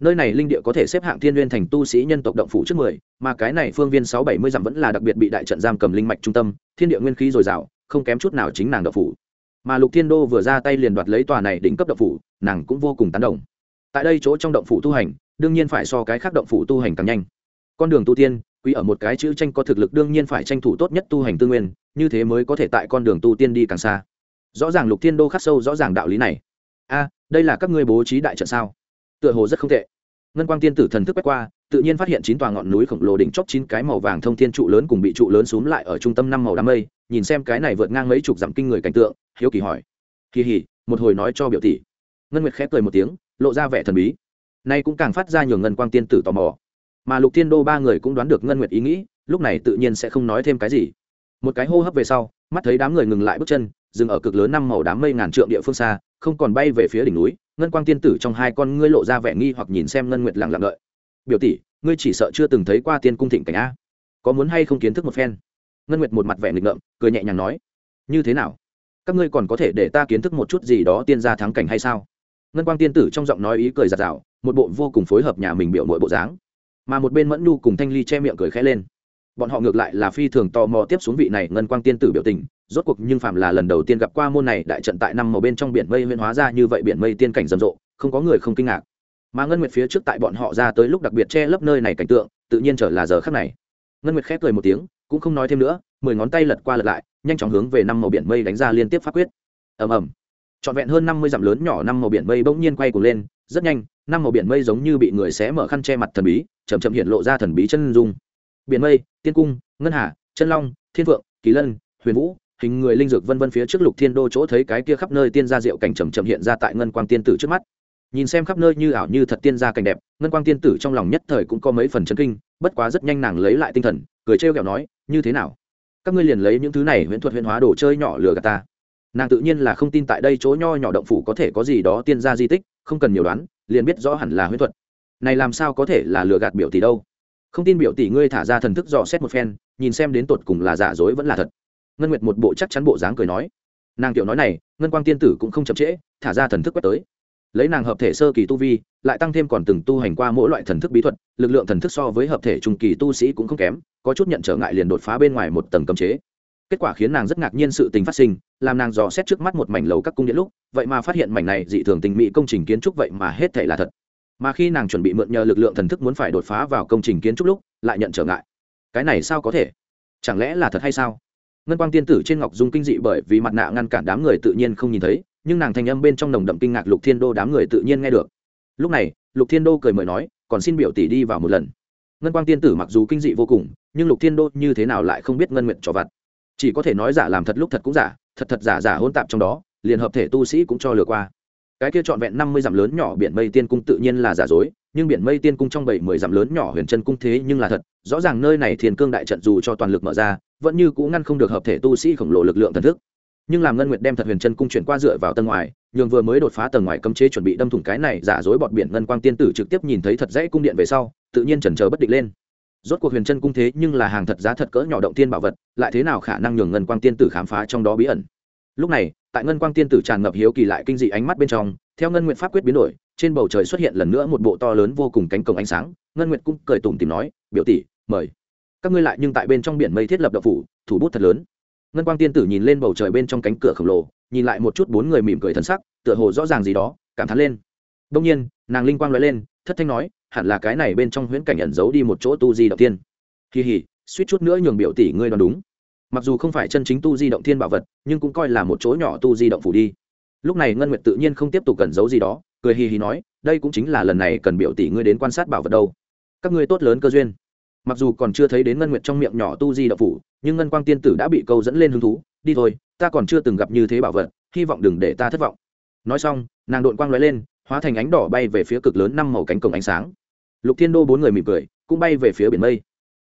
nơi này linh địa có thể xếp hạng thiên n thành tu sĩ nhân tộc động phủ trước mười, mà cái này phương viên sáu bảy mươi dặm vẫn là đặc biệt bị đại trận giam cầm linh mạch trung tâm, thiên địa nguyên khí dồi dào, không kém chút nào chính nàng động phủ. Mà lục thiên đô vừa ra tay liền đoạt lấy tòa này đỉnh cấp động phủ, nàng cũng vô cùng tán đồng. Tại đây chỗ trong động phủ tu hành, đương nhiên phải so cái khác động phủ tu hành càng nhanh. Con đường tu tiên, quý ở một cái chữ tranh có thực lực đương nhiên phải tranh thủ tốt nhất tu hành tư nguyên, như thế mới có thể tại con đường tu tiên đi càng xa. Rõ ràng lục thiên đô khắc sâu rõ ràng đạo lý này. A, đây là các ngươi bố trí đại trận sao? Tựa hồ rất không tệ. Ngân quang tiên tử thần thức quét qua, tự nhiên phát hiện chín tòa ngọn núi khổng lồ đỉnh chóp chín cái màu vàng thông thiên trụ lớn cùng bị trụ lớn xúm lại ở trung tâm năm màu đám mây, nhìn xem cái này vượt ngang mấy chục dặm kinh người cảnh tượng, hiếu kỳ hỏi. Kỳ hỉ, một hồi nói cho biểu tỷ. Ngân nguyệt khép cười một tiếng, lộ ra vẻ thần bí. Nay cũng càng phát ra nhường ngân quang tiên tử tò mò. Mà lục thiên đô ba người cũng đoán được ngân nguyệt ý nghĩ, lúc này tự nhiên sẽ không nói thêm cái gì. Một cái hô hấp về sau, mắt thấy đám người ngừng lại bước chân, dừng ở cực lớn năm màu đám mây ngàn trượng địa phương xa, không còn bay về phía đỉnh núi ngân quang tiên tử trong hai con ngươi lộ ra vẻ nghi hoặc nhìn xem ngân nguyệt lặng lặng đợi. Biểu tỷ, ngươi chỉ sợ chưa từng thấy qua tiên cung thịnh cảnh a. Có muốn hay không kiến thức một phen? Ngân nguyệt một mặt vẻ nghịch ngợm, cười nhẹ nhàng nói. Như thế nào? Các ngươi còn có thể để ta kiến thức một chút gì đó tiên gia thắng cảnh hay sao? Ngân quang tiên tử trong giọng nói ý cười giạt rào, một bộ vô cùng phối hợp nhà mình biểu nội bộ dáng. Mà một bên mẫn nhu cùng thanh ly che miệng cười khẽ lên. Bọn họ ngược lại là phi thường tò mò tiếp xuống vị này ngân quang tiên tử biểu tình rốt cuộc nhưng phạm là lần đầu tiên gặp qua môn này, đại trận tại năm màu bên trong biển mây huyên hóa ra như vậy biển mây tiên cảnh rầm rộ, không có người không kinh ngạc. Mà ngân nguyệt phía trước tại bọn họ ra tới lúc đặc biệt che lấp nơi này cảnh tượng, tự nhiên trở là giờ khắc này. Ngân nguyệt khép cười một tiếng, cũng không nói thêm nữa, mười ngón tay lật qua lật lại, nhanh chóng hướng về năm màu biển mây đánh ra liên tiếp pháp quyết. Ầm ầm. Trọn vẹn hơn năm mươi dặm lớn nhỏ năm màu biển mây bỗng nhiên quay cuồng lên, rất nhanh, năm màu biển mây giống như bị người xé mở khăn che mặt thần bí, chậm chậm hiện lộ ra thần bí chân dung. Biển mây, tiên cung, ngân hà, chân long, thiên vượng kỳ lân, huyền vũ hình người linh dược vân vân phía trước lục thiên đô chỗ thấy cái kia khắp nơi tiên gia diệu cảnh trầm trầm hiện ra tại ngân quang tiên tử trước mắt. Nhìn xem khắp nơi như ảo như thật tiên gia cảnh đẹp, ngân quang tiên tử trong lòng nhất thời cũng có mấy phần chấn kinh, bất quá rất nhanh nàng lấy lại tinh thần, cười trêu ghẹo nói, như thế nào? Các ngươi liền lấy những thứ này huyễn thuật huyễn hóa đồ chơi nhỏ lừa gạt ta. Nàng tự nhiên là không tin tại đây chỗ nho nhỏ động phủ có thể có gì đó tiên gia di tích, không cần nhiều đoán, liền biết rõ hẳn là huyễn thuật. Này làm sao có thể là lừa gạt biểu tỷ đâu? Không tin biểu tỷ ngươi thả ra thần thức dò xét một phen, nhìn xem đến tột cùng là giả dối vẫn là thật ngân nguyệt một bộ chắc chắn bộ dáng cười nói. Nàng tiểu nói này, ngân quang tiên tử cũng không chậm trễ, thả ra thần thức quét tới. Lấy nàng hợp thể sơ kỳ tu vi, lại tăng thêm còn từng tu hành qua mỗi loại thần thức bí thuật, lực lượng thần thức so với hợp thể trung kỳ tu sĩ cũng không kém, có chút nhận trở ngại liền đột phá bên ngoài một tầng cấm chế. Kết quả khiến nàng rất ngạc nhiên sự tình phát sinh, làm nàng dò xét trước mắt một mảnh lầu các cung điện lúc, vậy mà phát hiện mảnh này dị thường tình mỹ công trình kiến trúc vậy mà hết thể là thật. Mà khi nàng chuẩn bị mượn nhờ lực lượng thần thức muốn phải đột phá vào công trình kiến trúc lúc, lại nhận trở ngại. Cái này sao có thể? Chẳng lẽ là thật hay sao? Ngân quang tiên tử trên ngọc dung kinh dị bởi vì mặt nạ ngăn cản đám người tự nhiên không nhìn thấy, nhưng nàng thanh âm bên trong nồng đậm kinh ngạc lục thiên đô đám người tự nhiên nghe được. Lúc này, lục thiên đô cười mời nói, còn xin biểu tỷ đi vào một lần. Ngân quang tiên tử mặc dù kinh dị vô cùng, nhưng lục thiên đô như thế nào lại không biết ngân nguyện trò vặt. Chỉ có thể nói giả làm thật lúc thật cũng giả, thật thật giả giả hôn tạp trong đó, liền hợp thể tu sĩ cũng cho lừa qua. Cái kia trọn vẹn năm mươi dặm lớn nhỏ biển mây tiên cung tự nhiên là giả dối, nhưng biển mây tiên cung trong bảy mười dặm lớn nhỏ huyền chân cung thế nhưng là thật. Rõ ràng nơi này thiên cương đại trận dù cho toàn lực mở ra vẫn như cũng ngăn không được hợp thể tu sĩ khổng lồ lực lượng thần thức. Nhưng làm ngân nguyệt đem thật huyền chân cung chuyển qua dựa vào tầng ngoài, nhường vừa mới đột phá tầng ngoài cấm chế chuẩn bị đâm thủng cái này giả dối bọt biển ngân quang tiên tử trực tiếp nhìn thấy thật dãy cung điện về sau, tự nhiên chần chờ bất định lên. Rốt cuộc huyền chân cung thế nhưng là hàng thật giá thật cỡ nhỏ động tiên bảo vật, lại thế nào khả năng nhường ngân quang tiên tử khám phá trong đó bí ẩn? Lúc này, tại ngân quang tiên tử tràn ngập hiếu kỳ lại kinh dị ánh mắt bên trong, theo ngân nguyện pháp quyết biến đổi, trên bầu trời xuất hiện lần nữa một bộ to lớn vô cùng cánh cổng ánh sáng, ngân nguyện cũng cười tủm tìm nói, biểu tỷ, mời các ngươi lại nhưng tại bên trong biển mây thiết lập đậu phủ, thủ bút thật lớn. Ngân quang tiên tử nhìn lên bầu trời bên trong cánh cửa khổng lồ, nhìn lại một chút bốn người mỉm cười thân sắc, tựa hồ rõ ràng gì đó, cảm thán lên. Đông nhiên, nàng linh quang nói lên, thất thanh nói, hẳn là cái này bên trong huyễn cảnh ẩn giấu đi một chỗ tu di động tiên kỳ hỉ, suýt chút nữa nhường biểu tỷ ngươi đoán đúng. Mặc dù không phải chân chính tu di động thiên bảo vật, nhưng cũng coi là một chỗ nhỏ tu di động phủ đi. Lúc này ngân nguyệt tự nhiên không tiếp tục cẩn giấu gì đó, cười hì hì nói, đây cũng chính là lần này cần biểu tỷ ngươi đến quan sát bảo vật đâu. Các ngươi tốt lớn cơ duyên mặc dù còn chưa thấy đến ngân nguyệt trong miệng nhỏ tu di đậu phủ, nhưng ngân quang tiên tử đã bị câu dẫn lên hứng thú, đi thôi, ta còn chưa từng gặp như thế bảo vật, hy vọng đừng để ta thất vọng. Nói xong, nàng đội quang lóe lên, hóa thành ánh đỏ bay về phía cực lớn năm màu cánh cổng ánh sáng. Lục thiên đô bốn người mỉm cười, cũng bay về phía biển mây.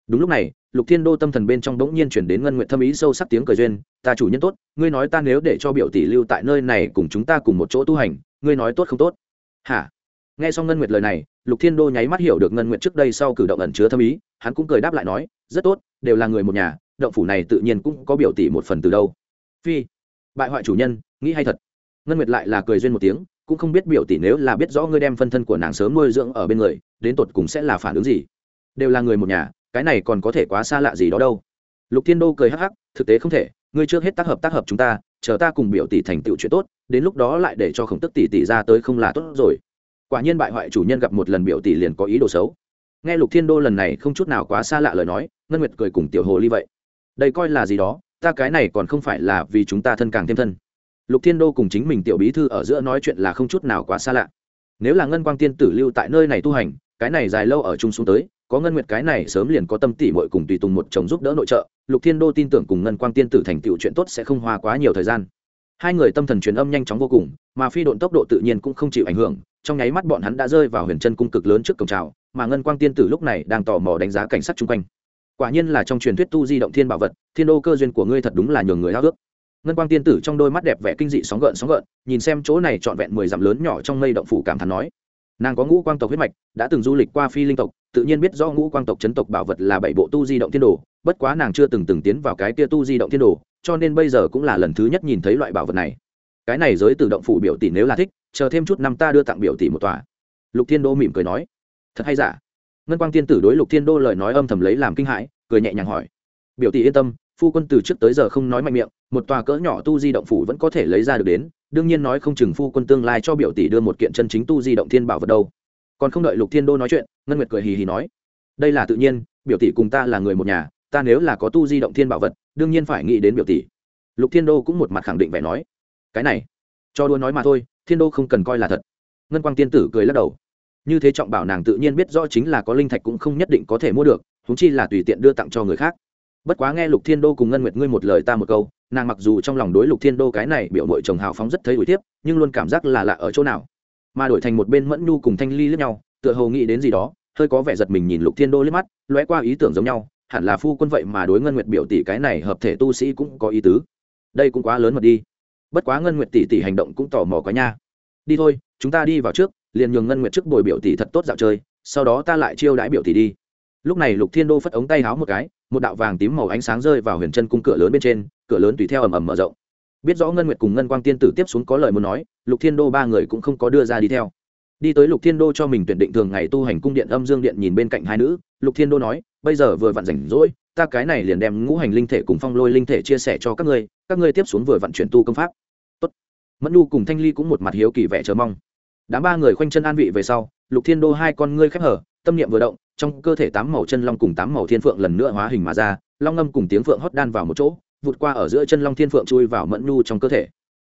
Đúng lúc này, lục thiên đô tâm thần bên trong bỗng nhiên chuyển đến ngân nguyện thâm ý sâu sắc tiếng cười duyên, ta chủ nhân tốt, ngươi nói ta nếu để cho biểu tỷ lưu tại nơi này cùng chúng ta cùng một chỗ tu hành, ngươi nói tốt không tốt? Hả? Nghe xong ngân nguyệt lời này, lục thiên đô nháy mắt hiểu được ngân nguyệt trước đây sau cử động ẩn chứa thâm ý, hắn cũng cười đáp lại nói, rất tốt, đều là người một nhà, động phủ này tự nhiên cũng có biểu tỷ một phần từ đâu. Phi, bại hoại chủ nhân, nghĩ hay thật. Ngân nguyệt lại là cười duyên một tiếng, cũng không biết biểu tỷ nếu là biết rõ ngươi đem phân thân của nàng sớm nuôi dưỡng ở bên người, đến tột cùng sẽ là phản ứng gì. Đều là người một nhà, cái này còn có thể quá xa lạ gì đó đâu. Lục thiên đô cười hắc hắc, thực tế không thể, ngươi trước hết tác hợp tác hợp chúng ta, chờ ta cùng biểu tỷ thành tựu chuyện tốt, đến lúc đó lại để cho khổng tức tỷ tỷ ra tới không là tốt rồi quả nhiên bại hoại chủ nhân gặp một lần biểu tỷ liền có ý đồ xấu. Nghe lục thiên đô lần này không chút nào quá xa lạ lời nói, ngân nguyệt cười cùng tiểu hồ ly vậy. Đây coi là gì đó, ta cái này còn không phải là vì chúng ta thân càng thêm thân. Lục thiên đô cùng chính mình tiểu bí thư ở giữa nói chuyện là không chút nào quá xa lạ. Nếu là ngân quang tiên tử lưu tại nơi này tu hành, cái này dài lâu ở chung xuống tới, có ngân nguyệt cái này sớm liền có tâm tỉ mội cùng tùy tùng một chồng giúp đỡ nội trợ, lục thiên đô tin tưởng cùng ngân quang tiên tử thành tựu chuyện tốt sẽ không hoa quá nhiều thời gian. Hai người tâm thần truyền âm nhanh chóng vô cùng, mà phi độn tốc độ tự nhiên cũng không chịu ảnh hưởng trong nháy mắt bọn hắn đã rơi vào huyền chân cung cực lớn trước cổng trào, mà ngân quang tiên tử lúc này đang tò mò đánh giá cảnh sát chung quanh. Quả nhiên là trong truyền thuyết tu di động thiên bảo vật, thiên đô cơ duyên của ngươi thật đúng là nhường người háo ước ngân quang tiên tử trong đôi mắt đẹp vẻ kinh dị sóng gợn sóng gợn, nhìn xem chỗ này trọn vẹn mười dặm lớn nhỏ trong mây động phủ cảm thán nói, nàng có ngũ quang tộc huyết mạch, đã từng du lịch qua phi linh tộc, tự nhiên biết do ngũ quang tộc chấn tộc bảo vật là bảy bộ tu di động thiên đồ, bất quá nàng chưa từng từng tiến vào cái kia tu di động thiên đồ, cho nên bây giờ cũng là lần thứ nhất nhìn thấy loại bảo vật này. Cái này giới tự động phủ biểu tỷ nếu là thích chờ thêm chút năm ta đưa tặng biểu tỷ một tòa. Lục thiên đô mỉm cười nói. Thật hay giả? Ngân quang tiên tử đối lục thiên đô lời nói âm thầm lấy làm kinh hãi, cười nhẹ nhàng hỏi. Biểu tỷ yên tâm, phu quân từ trước tới giờ không nói mạnh miệng, một tòa cỡ nhỏ tu di động phủ vẫn có thể lấy ra được đến, đương nhiên nói không chừng phu quân tương lai cho biểu tỷ đưa một kiện chân chính tu di động thiên bảo vật đâu. Còn không đợi lục thiên đô nói chuyện, ngân nguyệt cười hì hì nói. Đây là tự nhiên, biểu tỷ cùng ta là người một nhà, ta nếu là có tu di động thiên bảo vật, đương nhiên phải nghĩ đến biểu tỷ. Lục thiên đô cũng một mặt khẳng định vẻ nói. Cái này, cho đua nói mà thôi thiên đô không cần coi là thật. Ngân quang tiên tử cười lắc đầu. Như thế trọng bảo nàng tự nhiên biết rõ chính là có linh thạch cũng không nhất định có thể mua được húng chi là tùy tiện đưa tặng cho người khác. Bất quá nghe lục thiên đô cùng ngân nguyệt ngươi một lời ta một câu, nàng mặc dù trong lòng đối lục thiên đô cái này biểu mội chồng hào phóng rất thấy ủi tiếp nhưng luôn cảm giác là lạ ở chỗ nào. Mà đổi thành một bên mẫn nhu cùng thanh ly lướt nhau, tựa hồ nghĩ đến gì đó, hơi có vẻ giật mình nhìn lục thiên đô liếc mắt, lóe qua ý tưởng giống nhau, hẳn là phu quân vậy mà đối ngân nguyệt biểu tỷ cái này hợp thể tu sĩ cũng có ý tứ. Đây cũng quá lớn mật đi bất quá ngân nguyệt tỷ tỷ hành động cũng tò mò quá nha. Đi thôi, chúng ta đi vào trước, liền nhường ngân nguyệt trước bồi biểu tỷ thật tốt dạo chơi, sau đó ta lại chiêu đãi biểu tỷ đi. Lúc này lục thiên đô phất ống tay háo một cái, một đạo vàng tím màu ánh sáng rơi vào huyền chân cung cửa lớn bên trên, cửa lớn tùy theo ầm ầm mở rộng. Biết rõ ngân nguyệt cùng ngân quang tiên tử tiếp xuống có lời muốn nói, lục thiên đô ba người cũng không có đưa ra đi theo. Đi tới lục thiên đô cho mình tuyển định thường ngày tu hành cung điện âm dương điện nhìn bên cạnh hai nữ, lục thiên đô nói, bây giờ vừa vặn rảnh rỗi, ta cái này liền đem ngũ hành linh thể cùng phong lôi linh thể chia sẻ cho các ngươi các ngươi tiếp xuống vừa vặn chuyển tu công pháp mẫn nu cùng thanh ly cũng một mặt hiếu kỳ vẻ chờ mong. Đám ba người khoanh chân an vị về sau, lục thiên đô hai con ngươi khép hở, tâm niệm vừa động, trong cơ thể tám màu chân long cùng tám màu thiên phượng lần nữa hóa hình mà ra, long ngâm cùng tiếng phượng hót đan vào một chỗ, vụt qua ở giữa chân long thiên phượng chui vào mẫn Nu trong cơ thể.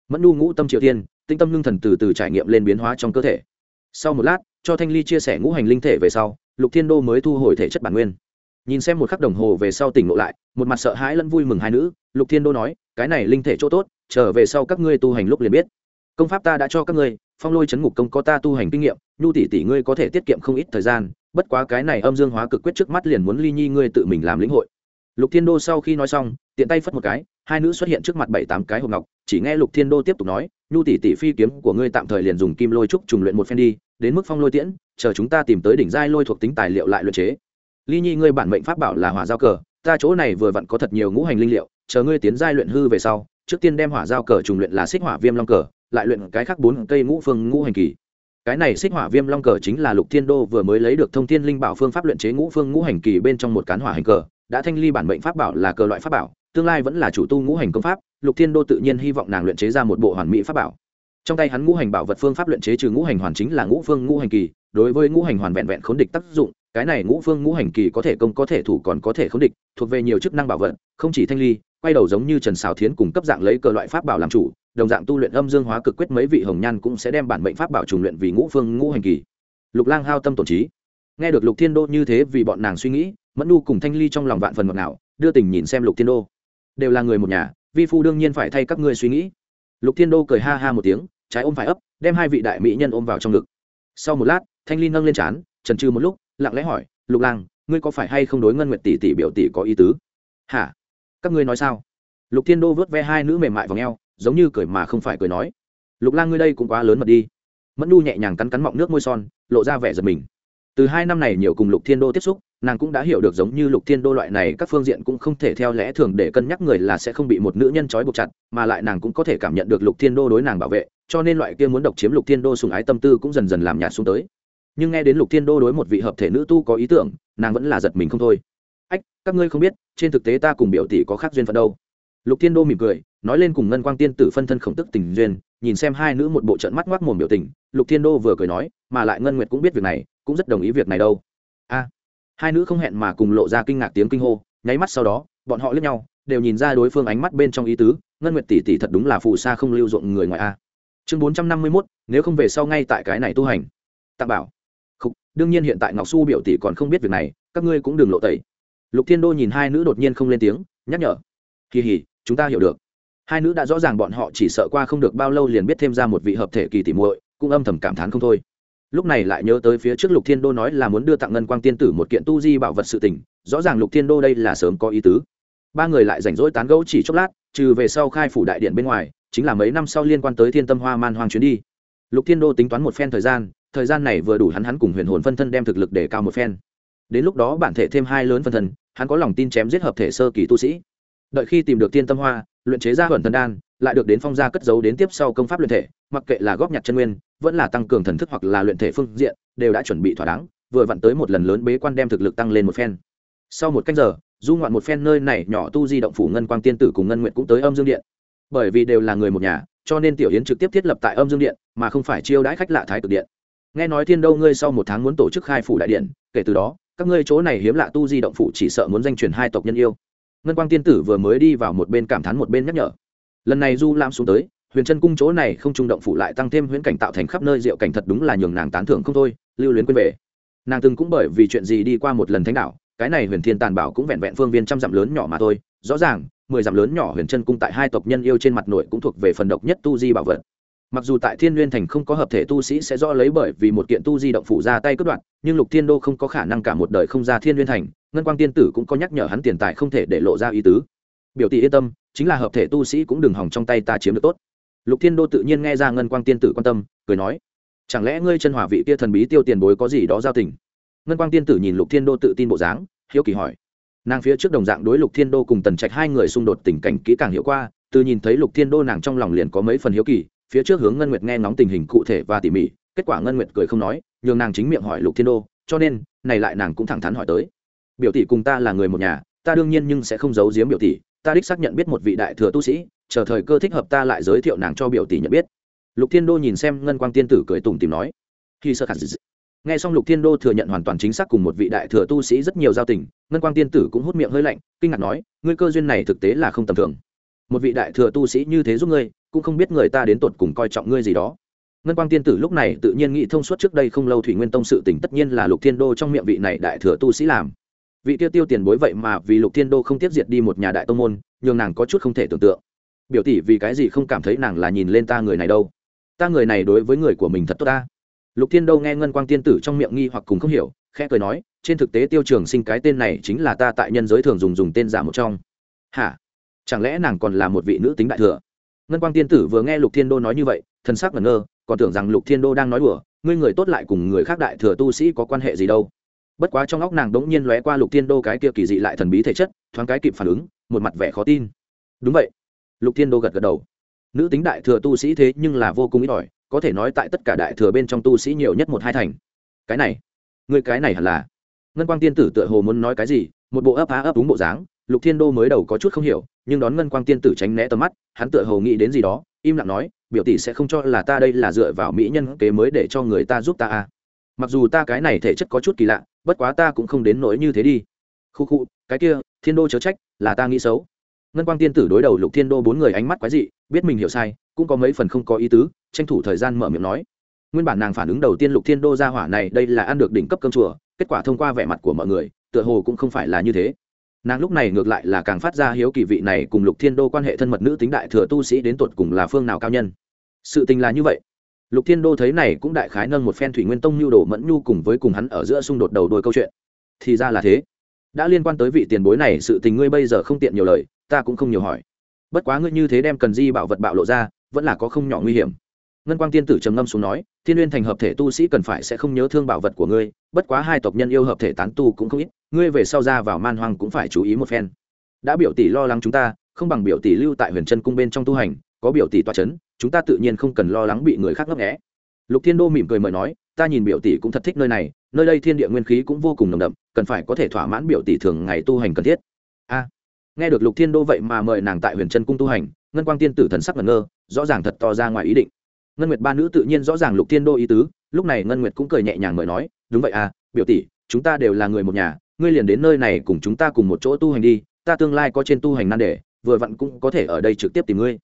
Mẫn Nu ngũ tâm triều tiên, tinh tâm ngưng thần từ từ trải nghiệm lên biến hóa trong cơ thể. Sau một lát, cho thanh ly chia sẻ ngũ hành linh thể về sau, lục thiên đô mới thu hồi thể chất bản nguyên nhìn xem một khắc đồng hồ về sau tỉnh ngộ lại, một mặt sợ hãi lẫn vui mừng hai nữ, lục thiên đô nói, cái này linh thể chỗ tốt trở về sau các ngươi tu hành lúc liền biết. Công pháp ta đã cho các ngươi, phong lôi chấn ngục công có ta tu hành kinh nghiệm, nhu tỷ tỷ ngươi có thể tiết kiệm không ít thời gian, bất quá cái này âm dương hóa cực quyết trước mắt liền muốn ly nhi ngươi tự mình làm lĩnh hội. Lục thiên đô sau khi nói xong, tiện tay phất một cái, hai nữ xuất hiện trước mặt bảy tám cái hộp ngọc, chỉ nghe lục thiên đô tiếp tục nói, nhu tỷ tỷ phi kiếm của ngươi tạm thời liền dùng kim lôi trúc trùng luyện một phen đi, đến mức phong lôi tiễn, chờ chúng ta tìm tới đỉnh giai lôi thuộc tính tài liệu lại luyện chế ly nhi, ngươi bản mệnh pháp bảo là hỏa giao cờ, ta chỗ này vừa vặn có thật nhiều ngũ hành linh liệu, chờ ngươi tiến giai luyện hư về sau, trước tiên đem hỏa giao cờ trùng luyện là xích hỏa viêm long cờ, lại luyện cái khác bốn cây ngũ phương ngũ hành kỳ. Cái này xích hỏa viêm long cờ chính là lục thiên đô vừa mới lấy được thông thiên linh bảo phương pháp luyện chế ngũ phương ngũ hành kỳ bên trong một cán hỏa hành cờ, đã thanh ly bản mệnh pháp bảo là cờ loại pháp bảo, tương lai vẫn là chủ tu ngũ hành công pháp, lục thiên đô tự nhiên hy vọng nàng luyện chế ra một bộ hoàn mỹ pháp bảo. Trong tay hắn ngũ hành bảo vật phương pháp luyện chế trừ ngũ hành hoàn chính là ngũ phương ngũ hành kỳ, đối với ngũ hành hoàn vẹn vẹn khốn địch tác dụng cái này ngũ phương ngũ hành kỳ có thể công có thể thủ còn có thể không địch, thuộc về nhiều chức năng bảo vật không chỉ thanh ly, quay đầu giống như trần xào thiến cùng cấp dạng lấy cờ loại pháp bảo làm chủ, đồng dạng tu luyện âm dương hóa cực quyết mấy vị hồng nhan cũng sẽ đem bản mệnh pháp bảo trùng luyện vì ngũ phương ngũ hành kỳ. Lục lang hao tâm tổn trí. Nghe được lục thiên đô như thế vì bọn nàng suy nghĩ, mẫn nu cùng thanh ly trong lòng vạn phần ngọt ngào, đưa tình nhìn xem lục thiên đô. Đều là người một nhà, vi phu đương nhiên phải thay các ngươi suy nghĩ. Lục thiên đô cười ha ha một tiếng, trái ôm phải ấp, đem hai vị đại mỹ nhân ôm vào trong ngực. Sau một lát, thanh ly nâng lên trán trần trừ một lúc lặng lẽ hỏi, lục lang, ngươi có phải hay không đối ngân nguyệt tỷ tỷ biểu tỷ có ý tứ? Hả? Các ngươi nói sao? Lục thiên đô vớt ve hai nữ mềm mại vào ngheo giống như cười mà không phải cười nói, lục lang, ngươi đây cũng quá lớn mật đi. Mẫn nu nhẹ nhàng cắn cắn mọng nước môi son, lộ ra vẻ giật mình. Từ hai năm này nhiều cùng lục thiên đô tiếp xúc, nàng cũng đã hiểu được giống như lục thiên đô loại này, các phương diện cũng không thể theo lẽ thường để cân nhắc người là sẽ không bị một nữ nhân trói buộc chặt, mà lại nàng cũng có thể cảm nhận được lục thiên đô đối nàng bảo vệ, cho nên loại kia muốn độc chiếm lục thiên đô sùng ái tâm tư cũng dần dần làm nhạt xuống tới nhưng nghe đến lục thiên đô đối một vị hợp thể nữ tu có ý tưởng, nàng vẫn là giật mình không thôi. Ách, các ngươi không biết, trên thực tế ta cùng biểu tỷ có khác duyên phận đâu. Lục thiên đô mỉm cười, nói lên cùng ngân quang tiên tử phân thân khổng tức tình duyên, nhìn xem hai nữ một bộ trận mắt ngoác mồm biểu tình, lục thiên đô vừa cười nói, mà lại ngân nguyệt cũng biết việc này, cũng rất đồng ý việc này đâu. A, hai nữ không hẹn mà cùng lộ ra kinh ngạc tiếng kinh hô, nháy mắt sau đó, bọn họ lướt nhau, đều nhìn ra đối phương ánh mắt bên trong ý tứ, ngân nguyệt tỷ tỷ thật đúng là phù sa không lưu dụng người ngoài a. Chương bốn trăm năm mươi mốt, nếu không về sau ngay tại cái này tu hành. Tạ bảo đương nhiên hiện tại ngọc su biểu tỷ còn không biết việc này, các ngươi cũng đừng lộ tẩy. Lục thiên đô nhìn hai nữ đột nhiên không lên tiếng, nhắc nhở. Kỳ hỉ, chúng ta hiểu được. Hai nữ đã rõ ràng bọn họ chỉ sợ qua không được bao lâu liền biết thêm ra một vị hợp thể kỳ tỉ muội, cũng âm thầm cảm thán không thôi. Lúc này lại nhớ tới phía trước lục thiên đô nói là muốn đưa tặng ngân quang tiên tử một kiện tu di bảo vật sự tình, rõ ràng lục thiên đô đây là sớm có ý tứ. Ba người lại rảnh rỗi tán gẫu chỉ chốc lát, trừ về sau khai phủ đại điện bên ngoài, chính là mấy năm sau liên quan tới thiên tâm hoa man hoang chuyến đi. Lục thiên đô tính toán một phen thời gian thời gian này vừa đủ hắn hắn cùng huyền hồn phân thân đem thực lực để cao một phen. Đến lúc đó bản thể thêm hai lớn phân thân, hắn có lòng tin chém giết hợp thể sơ kỳ tu sĩ. Đợi khi tìm được tiên tâm hoa, luyện chế ra huẩn thần đan, lại được đến phong gia cất giấu đến tiếp sau công pháp luyện thể, mặc kệ là góp nhặt chân nguyên, vẫn là tăng cường thần thức hoặc là luyện thể phương diện, đều đã chuẩn bị thỏa đáng, vừa vặn tới một lần lớn bế quan đem thực lực tăng lên một phen. Sau một canh giờ, du ngoạn một phen nơi này nhỏ tu di động phủ ngân quang tiên tử cùng ngân nguyện cũng tới âm dương điện. Bởi vì đều là người một nhà, cho nên tiểu yến trực tiếp thiết lập tại âm dương điện, mà không phải chiêu đãi khách lạ thái cực điện nghe nói thiên đâu ngươi sau một tháng muốn tổ chức khai phủ đại điện, kể từ đó, các ngươi chỗ này hiếm lạ tu di động phủ chỉ sợ muốn danh truyền hai tộc nhân yêu. Ngân quang tiên tử vừa mới đi vào một bên cảm thán một bên nhắc nhở. Lần này du lam xuống tới, huyền chân cung chỗ này không trung động phụ lại tăng thêm huyễn cảnh tạo thành khắp nơi diệu cảnh thật đúng là nhường nàng tán thưởng không thôi, lưu luyến quên về. Nàng từng cũng bởi vì chuyện gì đi qua một lần thánh đạo cái này huyền thiên tàn bảo cũng vẹn vẹn phương viên trăm dặm lớn nhỏ mà thôi, rõ ràng, mười dặm lớn nhỏ huyền chân cung tại hai tộc nhân yêu trên mặt nội cũng thuộc về phần độc nhất tu di bảo vật mặc dù tại thiên n g u y ê n thành không có hợp thể tu sĩ sẽ rõ lấy bởi vì một kiện tu di động phủ ra tay cướp đoạn nhưng lục thiên đô không có khả năng cả một đời không ra thiên n g u y ê n thành, ngân quang tiên tử cũng có nhắc nhở hắn tiền tài không thể để lộ ra ý tứ. Biểu tỷ yên tâm, chính là hợp thể tu sĩ cũng đừng hỏng trong tay ta chiếm được tốt. Lục thiên đô tự nhiên nghe ra ngân quang tiên tử quan tâm, cười nói, chẳng lẽ ngươi chân hỏa vị kia thần bí tiêu tiền bối có gì đó giao tình? Ngân quang tiên tử nhìn lục thiên đô tự tin bộ dáng, hiếu kỳ hỏi, nàng phía trước đồng dạng đối lục thiên đô cùng tần trạch hai người xung đột tình cảnh kỹ càng hiệu qua, từ nhìn thấy lục thiên đô nàng trong lòng liền có mấy phần hiếu kỳ phía trước hướng ngân nguyệt nghe ngóng tình hình cụ thể và tỉ mỉ, kết quả ngân nguyệt cười không nói, nhường nàng chính miệng hỏi lục thiên đô, cho nên, này lại nàng cũng thẳng thắn hỏi tới. Biểu tỷ cùng ta là người một nhà, ta đương nhiên nhưng sẽ không giấu giếm biểu tỷ, ta đích xác nhận biết một vị đại thừa tu sĩ, chờ thời cơ thích hợp ta lại giới thiệu nàng cho biểu tỷ nhận biết. Lục thiên đô nhìn xem ngân quang tiên tử cười tùng tìm nói. Khi sơ khả nghe xong lục thiên đô thừa nhận hoàn toàn chính xác cùng một vị đại thừa tu sĩ rất nhiều giao tình, ngân quang tiên tử cũng hút miệng hơi lạnh, kinh ngạc nói, ngươi cơ duyên này thực tế là không tầm thường. Một vị đại thừa tu sĩ như thế giúp ngươi cũng không biết người ta đến tột cùng coi trọng ngươi gì đó. Ngân quang tiên tử lúc này tự nhiên nghĩ thông suốt trước đây không lâu thủy nguyên tông sự tỉnh tất nhiên là lục thiên đô trong miệng vị này đại thừa tu sĩ làm. Vị tiêu tiêu tiền bối vậy mà vì lục thiên đô không tiếp diệt đi một nhà đại tông môn, nhường nàng có chút không thể tưởng tượng. Biểu tỷ vì cái gì không cảm thấy nàng là nhìn lên ta người này đâu? Ta người này đối với người của mình thật tốt ta. Lục thiên đô nghe ngân quang tiên tử trong miệng nghi hoặc cùng không hiểu, khẽ cười nói, trên thực tế tiêu trường sinh cái tên này chính là ta tại nhân giới thường dùng dùng tên giả một trong. Hả? Chẳng lẽ nàng còn là một vị nữ tính đại thừa? Ngân quang tiên tử vừa nghe lục thiên đô nói như vậy thân xác ngẩn ngơ, còn tưởng rằng lục thiên đô đang nói đùa, ngươi người tốt lại cùng người khác đại thừa tu sĩ có quan hệ gì đâu. Bất quá trong óc nàng đống nhiên lóe qua lục thiên đô cái kia kỳ dị lại thần bí thể chất, thoáng cái kịp phản ứng, một mặt vẻ khó tin. Đúng vậy. Lục thiên đô gật gật đầu. Nữ tính đại thừa tu sĩ thế nhưng là vô cùng ít ỏi, có thể nói tại tất cả đại thừa bên trong tu sĩ nhiều nhất một hai thành. Cái này người cái này hẳn là. Ngân quang tiên tử tựa hồ muốn nói cái gì, một bộ ấp á ấp đúng bộ dáng lục thiên đô mới đầu có chút không hiểu, nhưng đón ngân quang tiên tử tránh né tầm mắt, hắn tựa hồ nghĩ đến gì đó, im lặng nói, biểu tỷ sẽ không cho là ta đây là dựa vào mỹ nhân kế mới để cho người ta giúp ta à. mặc dù ta cái này thể chất có chút kỳ lạ, bất quá ta cũng không đến nỗi như thế đi. Khu khu, cái kia, thiên đô chớ trách, là ta nghĩ xấu. Ngân quang tiên tử đối đầu lục thiên đô bốn người ánh mắt quái dị, biết mình hiểu sai, cũng có mấy phần không có ý tứ, tranh thủ thời gian mở miệng nói. Nguyên bản nàng phản ứng đầu tiên lục thiên đô ra hỏa này, đây là ăn được đỉnh cấp cơm chùa, kết quả thông qua vẻ mặt của mọi người, tựa hồ cũng không phải là như thế nàng lúc này ngược lại là càng phát ra hiếu kỳ vị này cùng lục thiên đô quan hệ thân mật nữ tính đại thừa tu sĩ đến tột cùng là phương nào cao nhân. Sự tình là như vậy. Lục thiên đô thấy này cũng đại khái nâng một phen thủy nguyên tông nhu đồ mẫn nhu cùng với cùng hắn ở giữa xung đột đầu đôi câu chuyện. Thì ra là thế. Đã liên quan tới vị tiền bối này, sự tình ngươi bây giờ không tiện nhiều lời, ta cũng không nhiều hỏi. Bất quá ngươi như thế đem cần di bảo vật bạo lộ ra, vẫn là có không nhỏ nguy hiểm. Ngân quang tiên tử trầm ngâm xuống nói, thiên n thành hợp thể tu sĩ cần phải sẽ không nhớ thương bảo vật của ngươi, bất quá hai tộc nhân yêu hợp thể tán tu cũng không ít ngươi về sau ra vào man hoang cũng phải chú ý một phen. Đã biểu tỷ lo lắng chúng ta, không bằng biểu tỷ lưu tại huyền chân cung bên trong tu hành, có biểu tỷ toa c h ấ n chúng ta tự nhiên không cần lo lắng bị người khác ngấp nghẽ lục thiên đô mỉm cười mời nói, ta nhìn biểu tỷ cũng thật thích nơi này, nơi đây thiên địa nguyên khí cũng vô cùng nồng đậm, cần phải có thể thỏa mãn biểu tỷ thường ngày tu hành cần thiết. A. Nghe được lục thiên đô vậy mà mời nàng tại huyền trân cung tu hành, ngân quang tiên tử thần sắc ngẩn ngơ, rõ ràng thật to ra ngoài ý định. Ngân nguyệt ba nữ tự nhiên rõ ràng lục thiên đô ý tứ, lúc này ngân nguyệt cũng cười nhẹ nhàng mời nói, đúng vậy à biểu tỷ, chúng ta đều là người một nhà ngươi liền đến nơi này cùng chúng ta cùng một chỗ tu hành đi, ta tương lai có trên tu hành nan đề, vừa vặn cũng có thể ở đây trực tiếp tìm ngươi.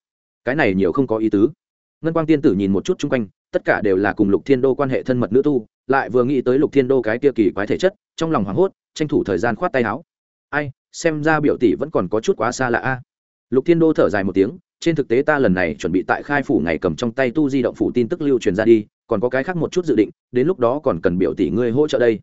Cái này nhiều không có ý tứ. Ngân quang tiên tử nhìn một chút chung quanh, tất cả đều là cùng lục thiên đô quan hệ thân mật nữ tu, lại vừa nghĩ tới lục thiên đô cái kia kỳ quái thể chất, trong lòng hoảng hốt, tranh thủ thời gian khoát tay áo. Ai, xem ra biểu tỷ vẫn còn có chút quá xa lạ a. Lục thiên đô thở dài một tiếng, trên thực tế ta lần này chuẩn bị tại khai phủ ngày cầm trong tay tu di động phủ tin tức lưu truyền ra đi, còn có cái khác một chút dự định, đến lúc đó còn cần biểu tỷ ngươi hỗ trợ đây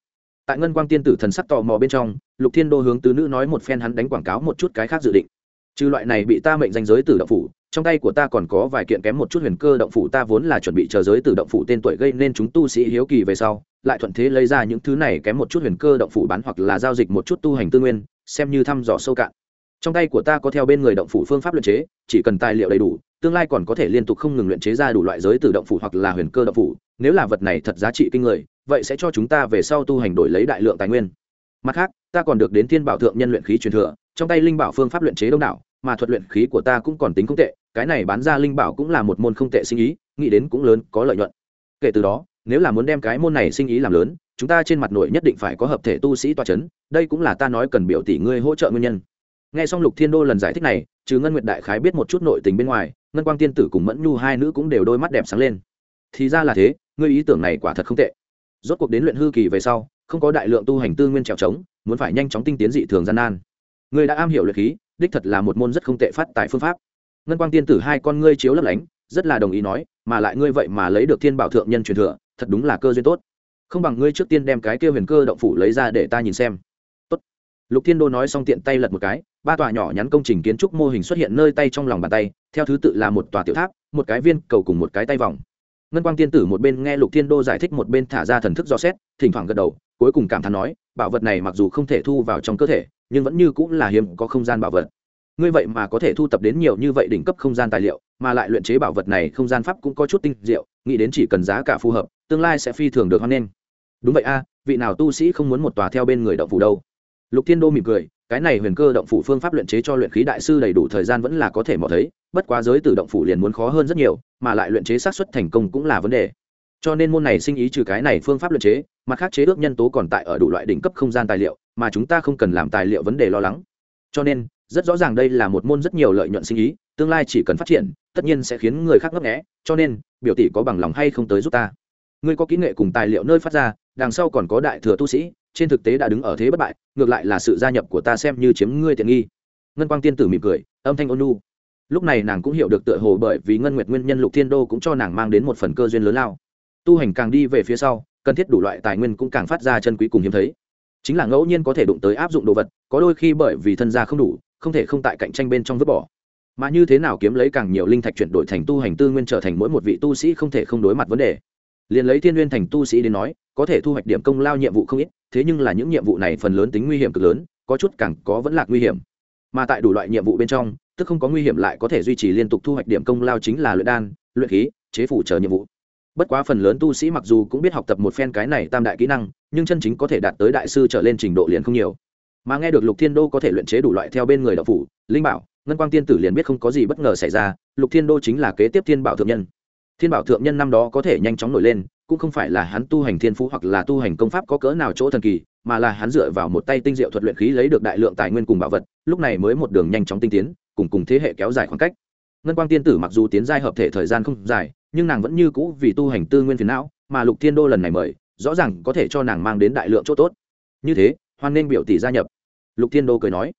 tại ngân quang tiên tử thần sắc tò mò bên trong, lục thiên đô hướng tứ nữ nói một phen hắn đánh quảng cáo một chút cái khác dự định. Trừ loại này bị ta mệnh danh giới tử động phủ, trong tay của ta còn có vài kiện kém một chút huyền cơ động phủ ta vốn là chuẩn bị chờ giới tử động phủ tên tuổi gây nên chúng tu sĩ hiếu kỳ về sau, lại thuận thế lấy ra những thứ này kém một chút huyền cơ động phủ bán hoặc là giao dịch một chút tu hành tư nguyên, xem như thăm dò sâu cạn. Trong tay của ta có theo bên người động phủ phương pháp luyện chế, chỉ cần tài liệu đầy đủ, tương lai còn có thể liên tục không ngừng luyện chế ra đủ loại giới tử động phủ hoặc là huyền cơ động phủ, nếu là vật này thật giá trị kinh người vậy sẽ cho chúng ta về sau tu hành đổi lấy đại lượng tài nguyên. Mặt khác, ta còn được đến thiên bảo thượng nhân luyện khí truyền thừa, trong tay linh bảo phương pháp luyện chế đông đảo, mà thuật luyện khí của ta cũng còn tính không tệ, cái này bán ra linh bảo cũng là một môn không tệ sinh ý, nghĩ đến cũng lớn, có lợi nhuận. Kể từ đó, nếu là muốn đem cái môn này sinh ý làm lớn, chúng ta trên mặt nội nhất định phải có hợp thể tu sĩ toa c h ấ n đây cũng là ta nói cần biểu tỷ ngươi hỗ trợ nguyên nhân. N g h e xong lục thiên đô lần giải thích này, trừ ngân nguyệt đại khái biết một chút nội tình bên ngoài, ngân quang tiên tử cùng mẫn nhu hai nữ cũng đều đôi mắt đẹp sáng lên. Thì ra là thế, ngươi ý tưởng này quả thật không tệ rốt cuộc đến luyện hư kỳ về sau, không có đại lượng tu hành tư nguyên trèo trống, muốn phải nhanh chóng tinh tiến dị thường gian nan. Ngươi đã am hiểu luyện khí, đích thật là một môn rất không tệ phát tại phương pháp. Ngân quang tiên tử hai con ngươi chiếu lấp lánh, rất là đồng ý nói, mà lại ngươi vậy mà lấy được thiên bảo thượng nhân truyền thừa, thật đúng là cơ duyên tốt. Không bằng ngươi trước tiên đem cái kia huyền cơ động phủ lấy ra để ta nhìn xem. Tốt. lục thiên đô nói xong tiện tay lật một cái, ba tòa nhỏ nhắn công trình kiến trúc mô hình xuất hiện nơi tay trong lòng bàn tay, theo thứ tự là một tòa tiểu tháp, một cái viên cầu cùng một cái tay vòng ngân quang tiên tử một bên nghe lục thiên đô giải thích, một bên thả ra thần thức do xét, thỉnh thoảng gật đầu, cuối cùng cảm thán nói, bảo vật này mặc dù không thể thu vào trong cơ thể, nhưng vẫn như cũng là hiếm có không gian bảo vật. Ngươi vậy mà có thể thu tập đến nhiều như vậy đỉnh cấp không gian tài liệu, mà lại luyện chế bảo vật này không gian pháp cũng có chút tinh diệu, nghĩ đến chỉ cần giá cả phù hợp, tương lai sẽ phi thường được hoan nghênh. Đúng vậy a, vị nào tu sĩ không muốn một tòa theo bên người đậu phủ đâu? Lục thiên đô mỉm cười cái này huyền cơ động phủ phương pháp luyện chế cho luyện khí đại sư đầy đủ thời gian vẫn là có thể mò thấy, bất quá giới tử động phủ liền muốn khó hơn rất nhiều, mà lại luyện chế xác suất thành công cũng là vấn đề. Cho nên môn này sinh ý trừ cái này phương pháp luyện chế, mặt khác chế ước nhân tố còn tại ở đủ loại đỉnh cấp không gian tài liệu, mà chúng ta không cần làm tài liệu vấn đề lo lắng. Cho nên, rất rõ ràng đây là một môn rất nhiều lợi nhuận sinh ý, tương lai chỉ cần phát triển, tất nhiên sẽ khiến người khác ngấp nghẽ cho nên, biểu tỷ có bằng lòng hay không tới giúp ta? Ngươi có kỹ nghệ cùng tài liệu nơi phát ra, đằng sau còn có đại thừa tu sĩ trên thực tế đã đứng ở thế bất bại, ngược lại là sự gia nhập của ta xem như chiếm ngươi tiện nghi. Ngân quang tiên tử mỉm cười, âm thanh ôn nu lúc này nàng cũng hiểu được tựa hồ bởi vì ngân nguyệt nguyên nhân lục thiên đô cũng cho nàng mang đến một phần cơ duyên lớn lao. Tu hành càng đi về phía sau, cần thiết đủ loại tài nguyên cũng càng phát ra chân quý cùng hiếm thấy. Chính là ngẫu nhiên có thể đụng tới áp dụng đồ vật, có đôi khi bởi vì thân gia không đủ, không thể không tại cạnh tranh bên trong vứt bỏ. Mà như thế nào kiếm lấy càng nhiều linh thạch chuyển đổi thành tu hành tư nguyên trở thành mỗi một vị tu sĩ không thể không đối mặt vấn đề. Liền lấy thiên nguyên thành tu sĩ đến nói có thể thu hoạch điểm công lao nhiệm vụ không ít, thế nhưng là những nhiệm vụ này phần lớn tính nguy hiểm cực lớn, có chút càng có vẫn là nguy hiểm. Mà tại đủ loại nhiệm vụ bên trong, tức không có nguy hiểm lại có thể duy trì liên tục thu hoạch điểm công lao chính là luyện đan, luyện khí, chế phủ chờ nhiệm vụ. Bất quá phần lớn tu sĩ mặc dù cũng biết học tập một phen cái này tam đại kỹ năng, nhưng chân chính có thể đạt tới đại sư trở lên trình độ liền không nhiều. Mà nghe được lục thiên đô có thể luyện chế đủ loại theo bên người đạo phủ, linh bảo, ngân quang tiên tử liền biết không có gì bất ngờ xảy ra, lục thiên đô chính là kế tiếp thiên bảo thượng nhân. Thiên bảo thượng nhân năm đó có thể nhanh chóng nổi lên cũng không phải là hắn tu hành thiên phú hoặc là tu hành công pháp có cỡ nào chỗ thần kỳ, mà là hắn dựa vào một tay tinh diệu thuật luyện khí lấy được đại lượng tài nguyên cùng bảo vật, lúc này mới một đường nhanh chóng tinh tiến, cùng cùng thế hệ kéo dài khoảng cách. Ngân quang tiên tử mặc dù tiến giai hợp thể thời gian không dài, nhưng nàng vẫn như cũ vì tu hành tư nguyên phiền não, mà lục thiên đô lần này mời, rõ ràng có thể cho nàng mang đến đại lượng chỗ tốt. Như thế, hoan nên biểu tỷ gia nhập. Lục thiên đô cười nói,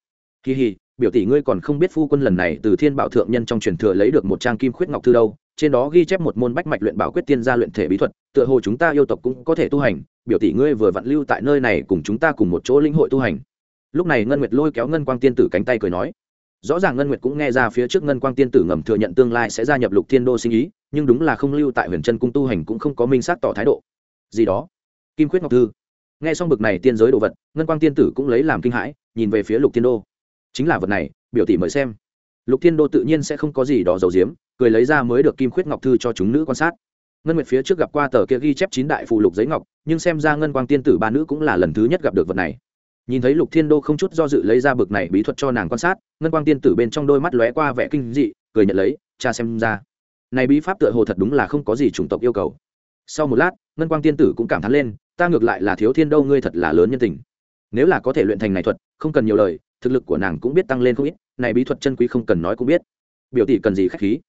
kỳ hì, biểu tỷ ngươi còn không biết phu quân lần này từ thiên bảo thượng nhân trong truyền thừa lấy được một trang kim khuyết ngọc thư đâu trên đó ghi chép một môn bách mạch luyện bảo quyết tiên gia luyện thể bí thuật, tựa hồ chúng ta yêu tộc cũng có thể tu hành, biểu tỷ ngươi vừa vặn lưu tại nơi này cùng chúng ta cùng một chỗ lĩnh hội tu hành. Lúc này ngân nguyệt lôi kéo ngân quang tiên tử cánh tay cười nói, rõ ràng ngân nguyệt cũng nghe ra phía trước ngân quang tiên tử ngầm thừa nhận tương lai sẽ gia nhập lục thiên đô sinh ý nhưng đúng là không lưu tại huyền chân cung tu hành cũng không có minh xác tỏ thái độ. Gì đó? Kim khuyết ngọc thư. Nghe xong bực này tiên giới đồ vật, ngân quang tiên tử cũng lấy làm kinh hãi, nhìn về phía lục thiên đô. Chính là vật này, biểu tỷ mời xem. Lục thiên đô tự nhiên sẽ không có gì đó giấu giếm cười lấy ra mới được kim khuyết ngọc thư cho chúng nữ quan sát. Ngân nguyệt phía trước gặp qua tờ kia ghi chép chín đại phụ lục giấy ngọc, nhưng xem ra ngân quang tiên tử ba nữ cũng là lần thứ nhất gặp được vật này. Nhìn thấy lục thiên đô không chút do dự lấy ra bực này bí thuật cho nàng quan sát, ngân quang tiên tử bên trong đôi mắt lóe qua vẻ kinh dị, cười nhận lấy, cha xem ra, này bí pháp tựa hồ thật đúng là không có gì chủng tộc yêu cầu. Sau một lát, ngân quang tiên tử cũng cảm thán lên, ta ngược lại là thiếu thiên đâu ngươi thật là lớn nhân tình. Nếu là có thể luyện thành này thuật, không cần nhiều lời, thực lực của nàng cũng biết tăng lên không ít, này bí thuật chân quý không cần nói cũng biết. Biểu tỷ cần gì khách khí?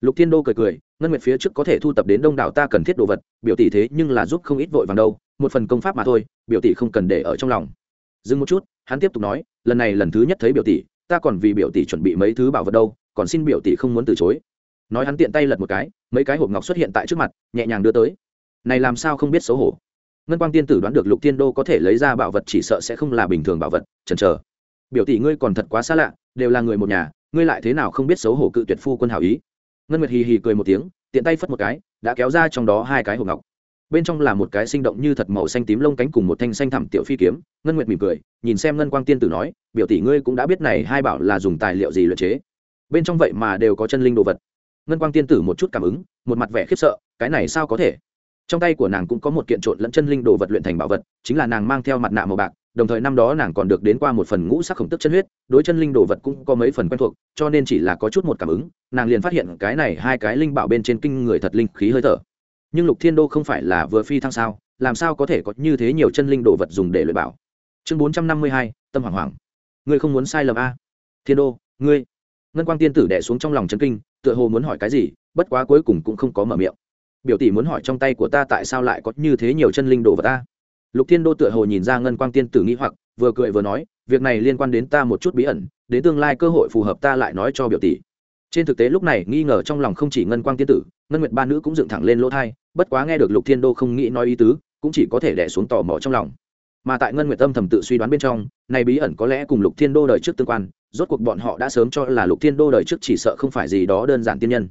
Lục thiên đô cười cười, ngân nguyệt phía trước có thể thu tập đến đông đảo ta cần thiết đồ vật, biểu tỷ thế nhưng là giúp không ít vội vàng đâu, một phần công pháp mà thôi, biểu tỷ không cần để ở trong lòng. Dừng một chút, hắn tiếp tục nói, lần này lần thứ nhất thấy biểu tỷ, ta còn vì biểu tỷ chuẩn bị mấy thứ bảo vật đâu, còn xin biểu tỷ không muốn từ chối. Nói hắn tiện tay lật một cái, mấy cái hộp ngọc xuất hiện tại trước mặt, nhẹ nhàng đưa tới. Này làm sao không biết xấu hổ. Ngân quang tiên tử đoán được lục tiên đô có thể lấy ra bảo vật chỉ sợ sẽ không là bình thường bảo vật, chần chờ. Biểu tỷ ngươi còn thật quá xa lạ, đều là người một nhà, ngươi lại thế nào không biết xấu hổ cự tuyệt phu quân hảo ý ngân nguyệt hì hì cười một tiếng, tiện tay phất một cái, đã kéo ra trong đó hai cái hộp ngọc. Bên trong là một cái sinh động như thật màu xanh tím lông cánh cùng một thanh xanh thẳm tiểu phi kiếm. Ngân nguyệt mỉm cười, nhìn xem ngân quang tiên tử nói, biểu tỷ ngươi cũng đã biết này hai bảo là dùng tài liệu gì luyện chế. Bên trong vậy mà đều có chân linh đồ vật. Ngân quang tiên tử một chút cảm ứng, một mặt vẻ khiếp sợ, cái này sao có thể? Trong tay của nàng cũng có một kiện trộn lẫn chân linh đồ vật luyện thành bảo vật, chính là nàng mang theo mặt nạ màu bạc đồng thời năm đó nàng còn được đến qua một phần ngũ sắc khổng tức chân huyết, đối chân linh đồ vật cũng có mấy phần quen thuộc, cho nên chỉ là có chút một cảm ứng, nàng liền phát hiện cái này hai cái linh bảo bên trên kinh người thật linh khí hơi thở. Nhưng lục thiên đô không phải là vừa phi thăng sao, làm sao có thể có như thế nhiều chân linh đồ vật dùng để luyện bảo? Chương bốn trăm năm mươi hai, tâm hoàng hoàng ngươi không muốn sai lầm a? Thiên đô, ngươi. Ngân quang tiên tử đẻ xuống trong lòng chân kinh, tựa hồ muốn hỏi cái gì, bất quá cuối cùng cũng không có mở miệng. Biểu tỷ muốn hỏi trong tay của ta tại sao lại có như thế nhiều chân linh đồ vật ta lục thiên đô tựa hồ nhìn ra ngân quang tiên tử nghĩ hoặc, vừa cười vừa nói, việc này liên quan đến ta một chút bí ẩn, đến tương lai cơ hội phù hợp ta lại nói cho biểu tỷ. Trên thực tế lúc này nghi ngờ trong lòng không chỉ ngân quang tiên tử, ngân nguyệt ba nữ cũng dựng thẳng lên lỗ thai, bất quá nghe được lục thiên đô không nghĩ nói ý tứ, cũng chỉ có thể đẻ xuống tò mò trong lòng. Mà tại ngân nguyệt tâm thầm tự suy đoán bên trong, này bí ẩn có lẽ cùng lục thiên đô đời trước tương quan, rốt cuộc bọn họ đã sớm cho là lục thiên đô đời trước chỉ sợ không phải gì đó đơn giản tiên nhân.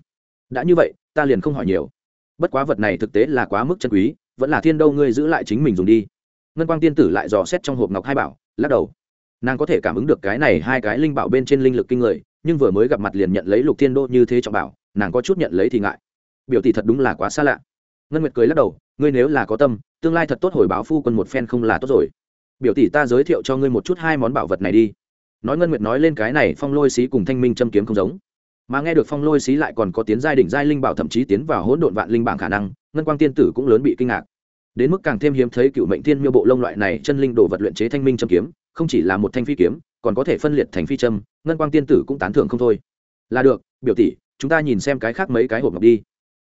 Đã như vậy, ta liền không hỏi nhiều. Bất quá vật này thực tế là quá mức chân quý, vẫn là thiên đô ngươi giữ lại chính mình dùng đi ngân quang tiên tử lại dò xét trong hộp ngọc hai bảo, lắc đầu. Nàng có thể cảm ứng được cái này hai cái linh bảo bên trên linh lực kinh người, nhưng vừa mới gặp mặt liền nhận lấy lục thiên đô như thế trọng bảo, nàng có chút nhận lấy thì ngại. Biểu tỷ thật đúng là quá xa lạ. Ngân nguyệt cười lắc đầu, ngươi nếu là có tâm, tương lai thật tốt hồi báo phu quân một phen không là tốt rồi. Biểu tỷ ta giới thiệu cho ngươi một chút hai món bảo vật này đi. Nói ngân nguyệt nói lên cái này phong lôi xí cùng thanh minh châm kiếm không giống. Mà nghe được phong lôi xí lại còn có tiến giai đỉnh giai linh bảo thậm chí tiến vào hỗn độn vạn linh bảng khả năng, ngân quang tiên tử cũng lớn bị kinh ngạc đến mức càng thêm hiếm thấy cựu mệnh thiên miêu bộ lông loại này chân linh đồ vật luyện chế thanh minh châm kiếm, không chỉ là một thanh phi kiếm, còn có thể phân liệt thành phi châm, ngân quang tiên tử cũng tán thưởng không thôi. Là được, biểu tỷ, chúng ta nhìn xem cái khác mấy cái hộp ngọc đi.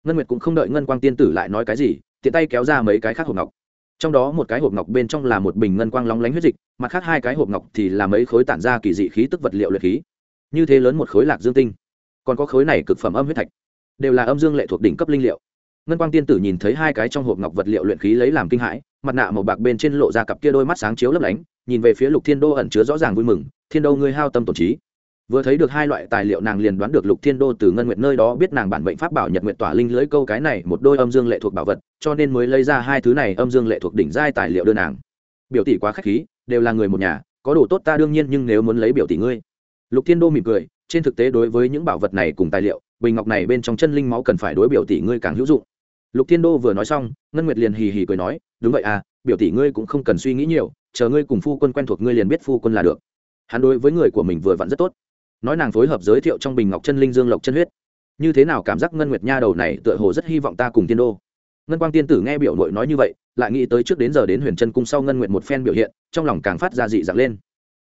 Ngân nguyệt cũng không đợi ngân quang tiên tử lại nói cái gì, tiện tay kéo ra mấy cái khác hộp ngọc. Trong đó một cái hộp ngọc bên trong là một bình ngân quang lóng lánh huyết dịch, mặt khác hai cái hộp ngọc thì là mấy khối tản ra kỳ dị khí tức vật liệu luyện khí. Như thế lớn một khối lạc dương tinh, còn có khối này cực phẩm âm huyết thạch, đều là âm dương lệ thuộc đỉnh cấp linh liệu ngân quang tiên tử nhìn thấy hai cái trong hộp ngọc vật liệu luyện khí lấy làm kinh hãi, mặt nạ màu bạc bên trên lộ ra cặp kia đôi mắt sáng chiếu lấp lánh, nhìn về phía lục thiên đô ẩn chứa rõ ràng vui mừng, thiên đô ngươi hao tâm tổn trí. Vừa thấy được hai loại tài liệu nàng liền đoán được lục thiên đô từ ngân nguyệt nơi đó biết nàng bản bệnh pháp bảo nhật nguyện tỏa linh lưới câu cái này một đôi âm dương lệ thuộc bảo vật, cho nên mới lấy ra hai thứ này âm dương lệ thuộc đỉnh giai tài liệu đưa nàng. Biểu tỷ quá k h á c h khí, đều là người một nhà, có đồ tốt ta đương nhiên nhưng nếu muốn lấy biểu tỷ ngươi. Lục thiên đô mỉm cười, trên thực tế đối với những bảo vật này cùng tài liệu, bình ngọc này bên trong chân linh máu cần phải đối biểu tỷ ngươi càng hữu dụng lục thiên đô vừa nói xong, ngân nguyệt liền hì hì cười nói, đúng vậy à biểu tỷ ngươi cũng không cần suy nghĩ nhiều, chờ ngươi cùng phu quân quen thuộc ngươi liền biết phu quân là được. Hắn đối với người của mình vừa vặn rất tốt. Nói nàng phối hợp giới thiệu trong bình ngọc chân linh dương lộc chân huyết. Như thế nào cảm giác ngân nguyệt nha đầu này tựa hồ rất hy vọng ta cùng tiên đô. Ngân quang tiên tử nghe biểu nội nói như vậy, lại nghĩ tới trước đến giờ đến huyền chân cung sau ngân nguyệt một phen biểu hiện, trong lòng càng phát ra dị dạng lên.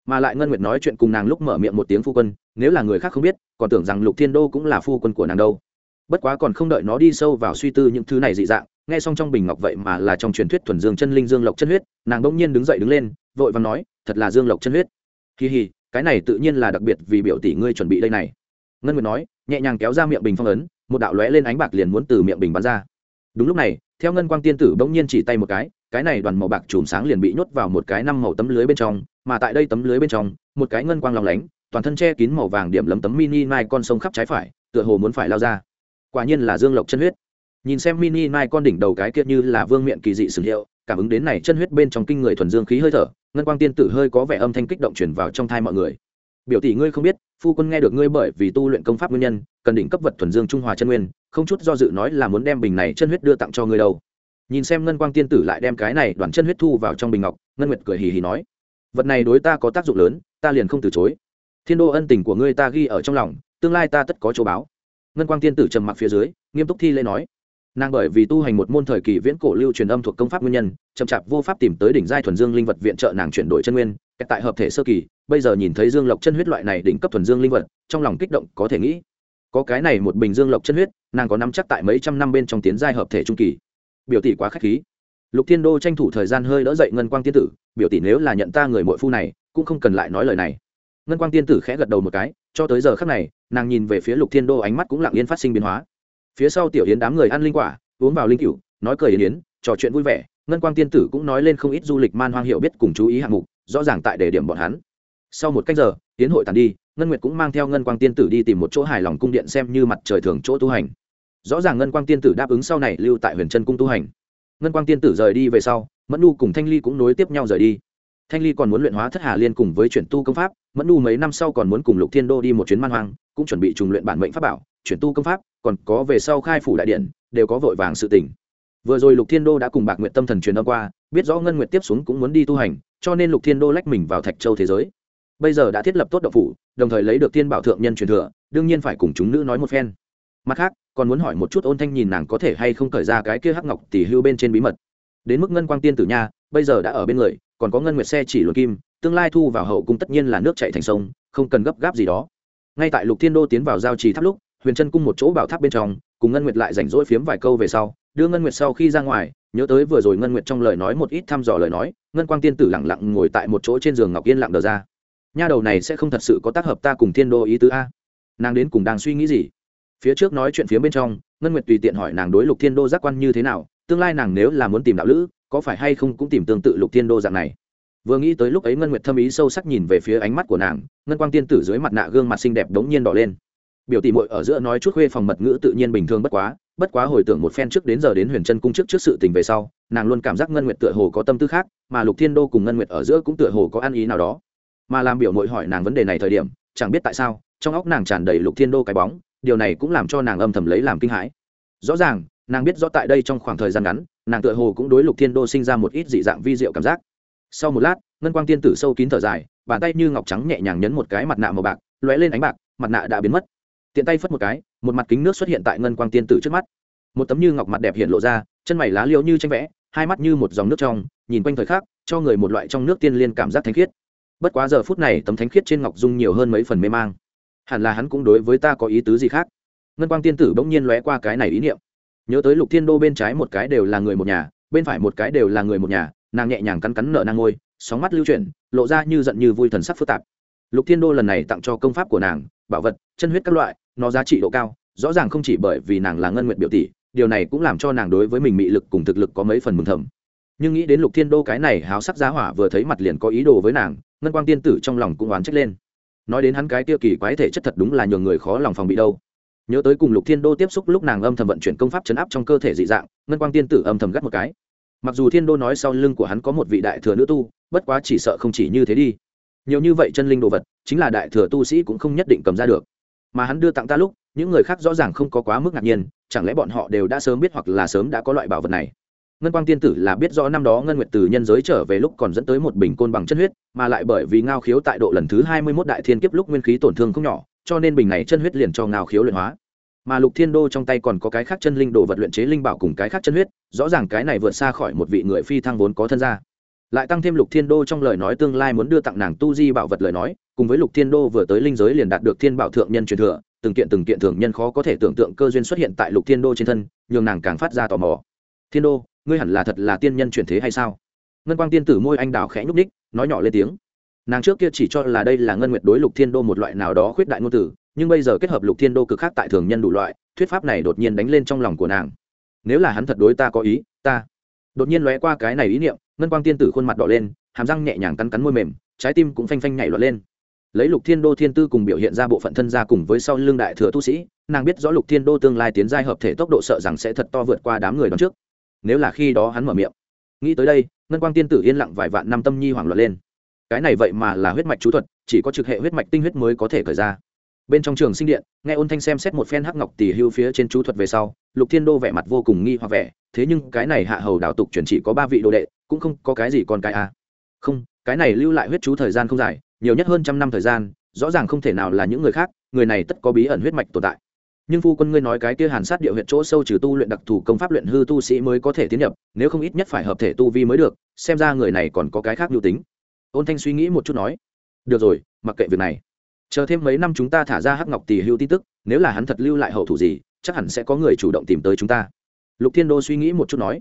Mà lại ngân nguyệt nói chuyện cùng nàng lúc mở miệng một tiếng phu quân, nếu là người khác không biết, còn tưởng rằng lục thiên đô cũng là phu quân của nàng đâu bất quá còn không đợi nó đi sâu vào suy tư những thứ này dị dạng, nghe xong trong bình ngọc vậy mà là trong truyền thuyết thuần dương chân linh dương lộc chân huyết, nàng bỗng nhiên đứng dậy đứng lên, vội và nói, thật là dương lộc chân huyết. Kỳ hì cái này tự nhiên là đặc biệt vì biểu tỷ ngươi chuẩn bị đây này. Ngân nguyệt nói, nhẹ nhàng kéo ra miệng bình phong ấn, một đạo lóe lên ánh bạc liền muốn từ miệng bình bắn ra. Đúng lúc này, theo ngân quang tiên tử bỗng nhiên chỉ tay một cái cái này đoàn màu bạc chùm sáng liền bị nhốt vào một cái năm màu tấm lưới bên trong, mà tại đây tấm lưới bên trong, một cái ngân quang lòng lánh, toàn thân che kín màu vàng điểm lấm tấm mini mai con sông khắp trái phải, tựa hồ muốn phải lao ra quả nhiên là dương lộc chân huyết. Nhìn xem mini mai con đỉnh đầu cái kia như là vương miện kỳ dị sử hiệu, cảm ứng đến này chân huyết bên trong kinh người thuần dương khí hơi thở, ngân quang tiên tử hơi có vẻ âm thanh kích động chuyển vào trong thai mọi người. Biểu tỷ ngươi không biết, phu quân nghe được ngươi bởi vì tu luyện công pháp nguyên nhân, cần đỉnh cấp vật thuần dương trung hòa chân nguyên, không chút do dự nói là muốn đem bình này chân huyết đưa tặng cho ngươi đâu. Nhìn xem ngân quang tiên tử lại đem cái này đoàn chân huyết thu vào trong bình ngọc, ngân nguyệt cười hì hì nói, vật này đối ta có tác dụng lớn, ta liền không từ chối. Thiên đô ân tình của ngươi ta ghi ở trong lòng, tương lai ta tất có chỗ báo ngân quang tiên tử trầm mặc phía dưới, nghiêm túc thi lễ nói. Nàng bởi vì tu hành một môn thời kỳ viễn cổ lưu truyền âm thuộc công pháp nguyên nhân, chậm chạp vô pháp tìm tới đỉnh giai thuần dương linh vật viện trợ nàng chuyển đổi chân nguyên tại hợp thể sơ kỳ, bây giờ nhìn thấy dương lộc chân huyết loại này đỉnh cấp thuần dương linh vật, trong lòng kích động có thể nghĩ. Có cái này một bình dương lộc chân huyết, nàng có nắm chắc tại mấy trăm năm bên trong tiến giai hợp thể trung kỳ. Biểu tỷ quá k h á c h khí. Lục thiên đô tranh thủ thời gian hơi đỡ dậy ngân quang tiên tử, biểu tỷ nếu là nhận ta người mội phu này, cũng không cần lại nói lời này. Ngân quang tiên tử khẽ gật đầu một cái, cho tới giờ khắc này nàng nhìn về phía lục thiên đô ánh mắt cũng lặng yên phát sinh biến hóa. Phía sau tiểu yến đám người ăn linh quả, uống vào linh cựu nói cười yến yến, trò chuyện vui vẻ, ngân quang tiên tử cũng nói lên không ít du lịch man hoang hiệu biết cùng chú ý hạng mục, rõ ràng tại đề điểm bọn hắn. Sau một cách giờ tiến hội tàn đi, ngân nguyệt cũng mang theo ngân quang tiên tử đi tìm một chỗ hài lòng cung điện xem như mặt trời thường chỗ tu hành. Rõ ràng ngân quang tiên tử đáp ứng sau này lưu tại huyền trân cung tu hành. Ngân quang tiên tử rời đi về sau, mẫn nu cùng thanh ly cũng nối tiếp nhau rời đi. Thanh ly còn muốn luyện hóa thất hà liên cùng với chuyển tu công pháp, mẫn nu mấy năm sau còn muốn cùng lục thiên đô đi một chuyến man hoang cũng chuẩn bị trùng luyện bản mệnh pháp bảo, chuyển tu công pháp, còn có về sau khai phủ đại điện, đều có vội vàng sự tỉnh vừa rồi lục thiên đô đã cùng bạc nguyện tâm thần truyền âm qua, biết rõ ngân nguyện tiếp xuống cũng muốn đi tu hành, cho nên lục thiên đô lách mình vào thạch châu thế giới. Bây giờ đã thiết lập tốt đậu phủ, đồng thời lấy được thiên bảo thượng nhân truyền thừa, đương nhiên phải cùng chúng nữ nói một phen. Mặt khác, còn muốn hỏi một chút ôn thanh nhìn nàng có thể hay không cởi ra cái kia hắc ngọc tỷ hưu bên trên bí mật. Đến mức ngân quang tiên tử nha, bây giờ đã ở bên người, còn có ngân nguyệt xe chỉ luận kim, tương lai thu vào hậu cung tất nhiên là nước chạy thành sông, không cần gấp gáp gì đó ngay tại lục thiên đô tiến vào giao trì tháp lúc, huyền chân cung một chỗ bảo tháp bên trong, cùng ngân nguyệt lại rảnh rỗi phiếm vài câu về sau, đưa ngân nguyệt sau khi ra ngoài, nhớ tới vừa rồi ngân nguyệt trong lời nói một ít thăm dò lời nói, ngân quang tiên tử lẳng lặng ngồi tại một chỗ trên giường ngọc yên lặng đờ ra. Nha đầu này sẽ không thật sự có tác hợp ta cùng thiên đô ý tứ a. Nàng đến cùng đang suy nghĩ gì? Phía trước nói chuyện phía bên trong, ngân nguyệt tùy tiện hỏi nàng đối lục thiên đô giác quan như thế nào, tương lai nàng nếu là muốn tìm đạo lữ, có phải hay không cũng tìm tương tự lục thiên đô dạng này vừa nghĩ tới lúc ấy ngân nguyệt thâm ý sâu sắc nhìn về phía ánh mắt của nàng ngân quang tiên tử dưới mặt nạ gương mặt xinh đẹp đống nhiên đỏ lên biểu tỷ muội ở giữa nói chút khuê phòng mật ngữ tự nhiên bình thường bất quá bất quá hồi tưởng một phen trước đến giờ đến huyền chân cung trước trước sự tình về sau nàng luôn cảm giác ngân nguyệt tựa hồ có tâm tư khác mà lục thiên đô cùng ngân nguyệt ở giữa cũng tựa hồ có ăn ý nào đó mà làm biểu muội hỏi nàng vấn đề này thời điểm chẳng biết tại sao trong óc nàng tràn đầy lục thiên đô cái bóng điều này cũng làm cho nàng âm thầm lấy làm kinh hãi rõ ràng nàng biết rõ tại đây trong khoảng thời gian ngắn nàng tựa hồ cũng đối lục thiên đô sinh ra một ít dị dạng vi diệu cảm giác sau một lát, ngân quang tiên tử sâu kín thở dài, bàn tay như ngọc trắng nhẹ nhàng nhấn một cái mặt nạ màu bạc, lóe lên ánh bạc, mặt nạ đã biến mất. Tiện tay phất một cái, một mặt kính nước xuất hiện tại ngân quang tiên tử trước mắt. Một tấm như ngọc mặt đẹp hiện lộ ra, chân mày lá liêu như tranh vẽ, hai mắt như một dòng nước trong, nhìn quanh thời khắc, cho người một loại trong nước tiên liên cảm giác thánh khiết. Bất quá giờ phút này, tấm thánh khiết trên ngọc dung nhiều hơn mấy phần mê mang. Hẳn là hắn cũng đối với ta có ý tứ gì khác? Ngân quang tiên tử bỗng nhiên lóe qua cái này ý niệm. Nhớ tới lục thiên đô bên trái một cái đều là người một nhà, bên phải một cái đều là người một nhà nàng nhẹ nhàng cắn cắn nợ nang ngôi, sóng mắt lưu chuyển, lộ ra như giận như vui thần sắc phức tạp. Lục thiên đô lần này tặng cho công pháp của nàng, bảo vật, chân huyết các loại, nó giá trị độ cao, rõ ràng không chỉ bởi vì nàng là ngân nguyện biểu tỷ, điều này cũng làm cho nàng đối với mình mị lực cùng thực lực có mấy phần mừng thầm. Nhưng nghĩ đến lục thiên đô cái này háo sắc giá hỏa vừa thấy mặt liền có ý đồ với nàng, ngân quang tiên tử trong lòng cũng oán trách lên. Nói đến hắn cái tiêu kỳ quái thể chất thật đúng là nhường người khó lòng phòng bị đâu. Nhớ tới cùng lục thiên đô tiếp xúc lúc nàng âm thầm vận chuyển công pháp chấn áp trong cơ thể dị dạng, ngân quang tiên tử âm thầm gắt một cái mặc dù thiên đô nói sau lưng của hắn có một vị đại thừa nữ tu, bất quá chỉ sợ không chỉ như thế đi. Nhiều như vậy chân linh đồ vật, chính là đại thừa tu sĩ cũng không nhất định cầm ra được. Mà hắn đưa tặng ta lúc, những người khác rõ ràng không có quá mức ngạc nhiên, chẳng lẽ bọn họ đều đã sớm biết hoặc là sớm đã có loại bảo vật này? Ngân quang tiên tử là biết rõ năm đó ngân nguyệt từ nhân giới trở về lúc còn dẫn tới một bình côn bằng chân huyết, mà lại bởi vì ngao khiếu tại độ lần thứ hai mươi mốt đại thiên kiếp lúc nguyên khí tổn thương không nhỏ, cho nên bình này chân huyết liền cho ngao khiếu luyện hóa mà lục thiên đô trong tay còn có cái khác chân linh đồ vật luyện chế linh bảo cùng cái khác chân huyết, rõ ràng cái này vượt xa khỏi một vị người phi thăng vốn có thân gia. Lại tăng thêm lục thiên đô trong lời nói tương lai muốn đưa tặng nàng tu di bảo vật lời nói, cùng với lục thiên đô vừa tới linh giới liền đạt được thiên bảo thượng nhân truyền thừa, từng kiện từng kiện thường nhân khó có thể tưởng tượng cơ duyên xuất hiện tại lục thiên đô trên thân, nhường nàng càng phát ra tò mò. Thiên đô, ngươi hẳn là thật là tiên nhân chuyển thế hay sao? Ngân quang tiên tử môi anh đào khẽ nhúc ních nói nhỏ lên tiếng. Nàng trước kia chỉ cho là đây là ngân nguyệt đối lục thiên đô một loại nào đó khuyết đại ngôn tử nhưng bây giờ kết hợp lục thiên đô cực khác tại thường nhân đủ loại, thuyết pháp này đột nhiên đánh lên trong lòng của nàng. Nếu là hắn thật đối ta có ý, ta đột nhiên lóe qua cái này ý niệm, ngân quang tiên tử khuôn mặt đỏ lên, hàm răng nhẹ nhàng cắn cắn môi mềm, trái tim cũng phanh phanh nhảy loạn lên. Lấy lục thiên đô thiên tư cùng biểu hiện ra bộ phận thân gia cùng với sau lưng đại thừa tu sĩ, nàng biết rõ lục thiên đô tương lai tiến giai hợp thể tốc độ sợ rằng sẽ thật to vượt qua đám người đón trước. Nếu là khi đó hắn mở miệng, nghĩ tới đây, ngân quang tiên tử yên lặng vài vạn năm tâm nhi hoảng loạn lên. Cái này vậy mà là huyết mạch chú thuật, chỉ có trực hệ huyết mạch tinh huyết mới có thể khởi ra bên trong trường sinh điện, nghe ôn thanh xem xét một phen hắc ngọc tỷ hưu phía trên chú thuật về sau, lục thiên đô vẻ mặt vô cùng nghi hoặc vẻ, thế nhưng cái này hạ hầu đạo tục chuyển chỉ có ba vị đồ đệ, cũng không có cái gì còn cái à. không, cái này lưu lại huyết chú thời gian không dài, nhiều nhất hơn trăm năm thời gian, rõ ràng không thể nào là những người khác, người này tất có bí ẩn huyết mạch tồn tại. Nhưng phu quân ngươi nói cái kia hàn sát địa huyện chỗ sâu trừ tu luyện đặc thù công pháp luyện hư tu sĩ mới có thể tiến nhập, nếu không ít nhất phải hợp thể tu vi mới được, xem ra người này còn có cái khác lưu tính. Ôn thanh suy nghĩ một chút nói, được rồi, mặc kệ việc này chờ thêm mấy năm chúng ta thả ra hắc ngọc tỷ hưu tin tức, nếu là hắn thật lưu lại hậu thủ gì, chắc hẳn sẽ có người chủ động tìm tới chúng ta. Lục thiên đô suy nghĩ một chút nói.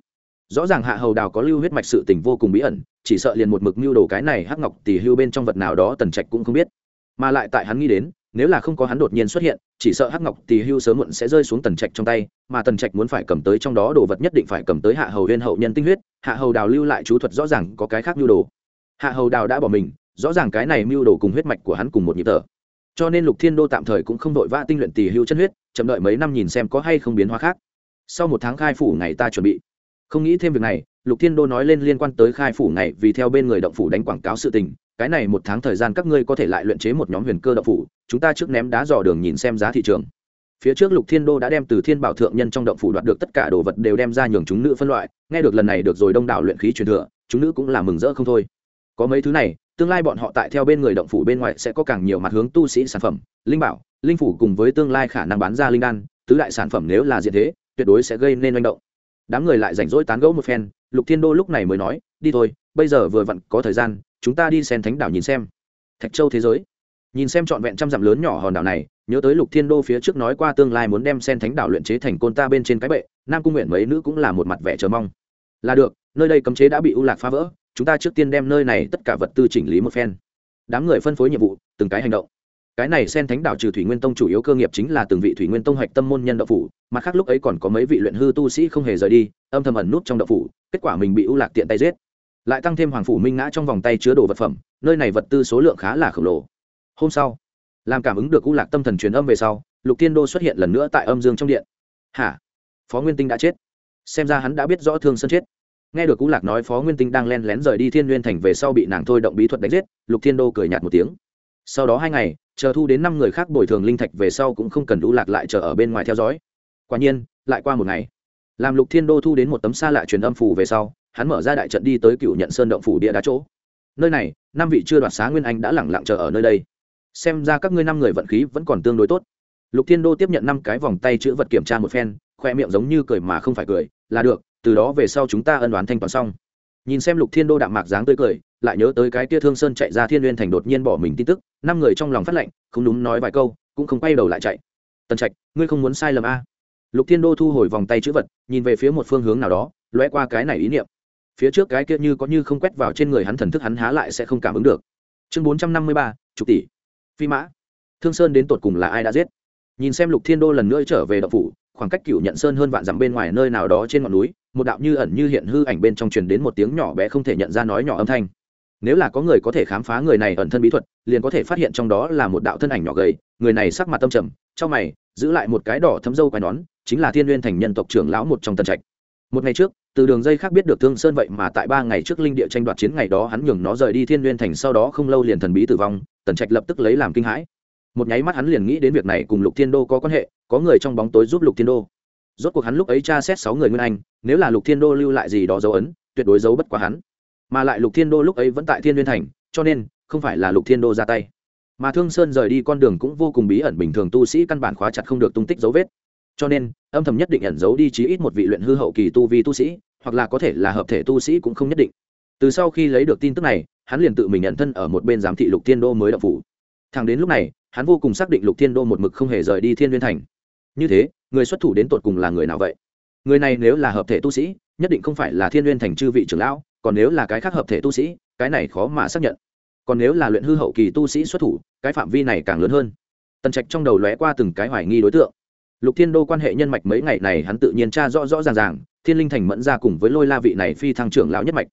Rõ ràng hạ hầu đào có lưu huyết mạch sự tình vô cùng bí ẩn, chỉ sợ liền một mực mưu đồ cái này hắc ngọc tỷ hưu bên trong vật nào đó tần trạch cũng không biết. Mà lại tại hắn nghĩ đến, nếu là không có hắn đột nhiên xuất hiện, chỉ sợ hắc ngọc tỷ hưu sớm muộn sẽ rơi xuống tần trạch trong tay, mà tần trạch muốn phải cầm tới trong đó đồ vật nhất định phải cầm tới hạ hầu huyên hậu nhân tinh huyết, hạ hầu đào lưu lại chú thuật rõ ràng có cái khác mưu đồ. Hạ hầu đào đã bỏ mình, rõ ràng cái này mưu đồ cùng huyết mạch của hắn cùng một nhịp thở cho nên lục thiên đô tạm thời cũng không đội vã tinh luyện tỷ hưu chân huyết, chậm đợi mấy năm nhìn xem có hay không biến hóa khác. Sau một tháng khai phủ ngày ta chuẩn bị. Không nghĩ thêm việc này, lục thiên đô nói lên liên quan tới khai phủ ngày vì theo bên người động phủ đánh quảng cáo sự tình, cái này một tháng thời gian các ngươi có thể lại luyện chế một nhóm huyền cơ động phủ, chúng ta trước ném đá dò đường nhìn xem giá thị trường. Phía trước lục thiên đô đã đem từ thiên bảo thượng nhân trong động phủ đoạt được tất cả đồ vật đều đem ra nhường chúng nữ phân loại, nghe được lần này được rồi đông đảo luyện khí truyền thừa, chúng nữ cũng là mừng rỡ không thôi. Có mấy thứ này tương lai bọn họ tại theo bên người động phủ bên ngoài sẽ có càng nhiều mặt hướng tu sĩ sản phẩm, linh bảo, linh phủ cùng với tương lai khả năng bán ra linh đan, tứ đại sản phẩm nếu là diện thế, tuyệt đối sẽ gây nên manh động. Đám người lại rảnh rỗi tán gẫu một phen, lục thiên đô lúc này mới nói, đi thôi, bây giờ vừa vặn có thời gian, chúng ta đi sen thánh đảo nhìn xem. Thạch châu thế giới. Nhìn xem trọn vẹn trăm dặm lớn nhỏ hòn đảo này, nhớ tới lục thiên đô phía trước nói qua tương lai muốn đem sen thánh đảo luyện chế thành côn ta bên trên cái bệ, nam cung nguyện mấy nữ cũng là một mặt vẻ chờ mong. Là được nơi đây cấm chế đã bị ưu lạc phá vỡ, chúng ta trước tiên đem nơi này tất cả vật tư chỉnh lý một phen. Đám người phân phối nhiệm vụ, từng cái hành động. Cái này sen thánh đảo trừ thủy nguyên tông chủ yếu cơ nghiệp chính là từng vị thủy nguyên tông hạch tâm môn nhân đậu phủ, mặt khác lúc ấy còn có mấy vị luyện hư tu sĩ không hề rời đi, âm thầm ẩn nút trong đậu phủ, kết quả mình bị ưu lạc tiện tay giết. Lại tăng thêm hoàng phủ minh ngã trong vòng tay chứa đồ vật phẩm, nơi này vật tư số lượng khá là khổng lồ. Hôm sau, làm cảm ứng được ưu lạc tâm thần truyền âm về sau, lục tiên đô xuất hiện lần nữa tại âm dương trong điện. Hả? Phó nguyên tinh đã chết. Xem ra hắn đã biết rõ thương sân chết nghe được cú lạc nói phó nguyên tinh đang len lén rời đi thiên nguyên thành về sau bị nàng thôi động bí thuật đánh giết, lục thiên đô cười nhạt một tiếng. Sau đó hai ngày, chờ thu đến năm người khác bồi thường linh thạch về sau cũng không cần đũ lạc lại chờ ở bên ngoài theo dõi. Quả nhiên, lại qua một ngày, làm lục thiên đô thu đến một tấm xa lạ truyền âm phủ về sau, hắn mở ra đại trận đi tới cựu nhận sơn động phủ địa đá chỗ. Nơi này, năm vị chưa đoạt xá nguyên anh đã lẳng lặng chờ ở nơi đây. Xem ra các ngươi năm người vận khí vẫn còn tương đối tốt. Lục thiên đô tiếp nhận năm cái vòng tay chữ vật kiểm tra một phen, khoe miệng giống như cười mà không phải cười, là được từ đó về sau chúng ta ân đoán thanh toán xong. Nhìn xem lục thiên đô đạm mạc dáng tươi cười, lại nhớ tới cái kia thương sơn chạy ra thiên n g u y ê n thành đột nhiên bỏ mình tin tức, năm người trong lòng phát lệnh, không đúng nói vài câu, cũng không quay đầu lại chạy. Tần trạch, ngươi không muốn sai lầm a? Lục thiên đô thu hồi vòng tay chữ vật, nhìn về phía một phương hướng nào đó loe qua cái này ý niệm. Phía trước cái kia như có như không quét vào trên người hắn thần thức hắn há lại sẽ không cảm ứng được. Chương bốn trăm năm mươi ba chục tỷ. Phi mã. Thương sơn đến tột cùng là ai đã giết? Nhìn xem lục thiên đô lần nữa trở về đậu phủ khoảng cách cựu nhận sơn hơn vạn dặm bên ngoài nơi nào đó trên ngọn núi, một đạo như ẩn như hiện hư ảnh bên trong truyền đến một tiếng nhỏ bé không thể nhận ra nói nhỏ âm thanh. Nếu là có người có thể khám phá người này ẩn thân bí thuật, liền có thể phát hiện trong đó là một đạo thân ảnh nhỏ gầy, người này sắc mặt tâm trầm, trong mày giữ lại một cái đỏ thấm dâu quai nón, chính là thiên n thành nhân tộc trưởng lão một trong tân trạch. Một ngày trước, từ đường dây khác biết được thương sơn vậy mà tại ba ngày trước linh địa tranh đoạt chiến ngày đó hắn nhường nó rời đi thiên n thành sau đó không lâu liền thần bí tử vong, tần trạch lập tức lấy làm kinh hãi một nháy mắt hắn liền nghĩ đến việc này cùng lục thiên đô có quan hệ, có người trong bóng tối giúp lục thiên đô. Rốt cuộc hắn lúc ấy tra xét sáu người nguyên anh, nếu là lục thiên đô lưu lại gì đó dấu ấn, tuyệt đối giấu bất quá hắn. Mà lại lục thiên đô lúc ấy vẫn tại thiên liên thành, cho nên, không phải là lục thiên đô ra tay. Mà thương sơn rời đi con đường cũng vô cùng bí ẩn bình thường tu sĩ căn bản khóa chặt không được tung tích dấu vết. Cho nên, âm thầm nhất định ẩn giấu đi chí ít một vị luyện hư hậu kỳ tu vi tu sĩ, hoặc là có thể là hợp thể tu sĩ cũng không nhất định. Từ sau khi lấy được tin tức này, hắn liền tự mình nhận thân ở một bên giám thị lục thiên đô mới đậu phủ. Thằng đến lúc này hắn vô cùng xác định lục thiên đô một mực không hề rời đi thiên liên thành. Như thế, người xuất thủ đến tột cùng là người nào vậy? Người này nếu là hợp thể tu sĩ, nhất định không phải là thiên liên thành chư vị trưởng lão, còn nếu là cái khác hợp thể tu sĩ, cái này khó mà xác nhận. Còn nếu là luyện hư hậu kỳ tu sĩ xuất thủ, cái phạm vi này càng lớn hơn. Tần trạch trong đầu lóe qua từng cái hoài nghi đối tượng. Lục thiên đô quan hệ nhân mạch mấy ngày này hắn tự nhiên tra rõ rõ ràng ràng, thiên linh thành mẫn ra cùng với lôi la vị này phi thăng trưởng lão nhất mạch.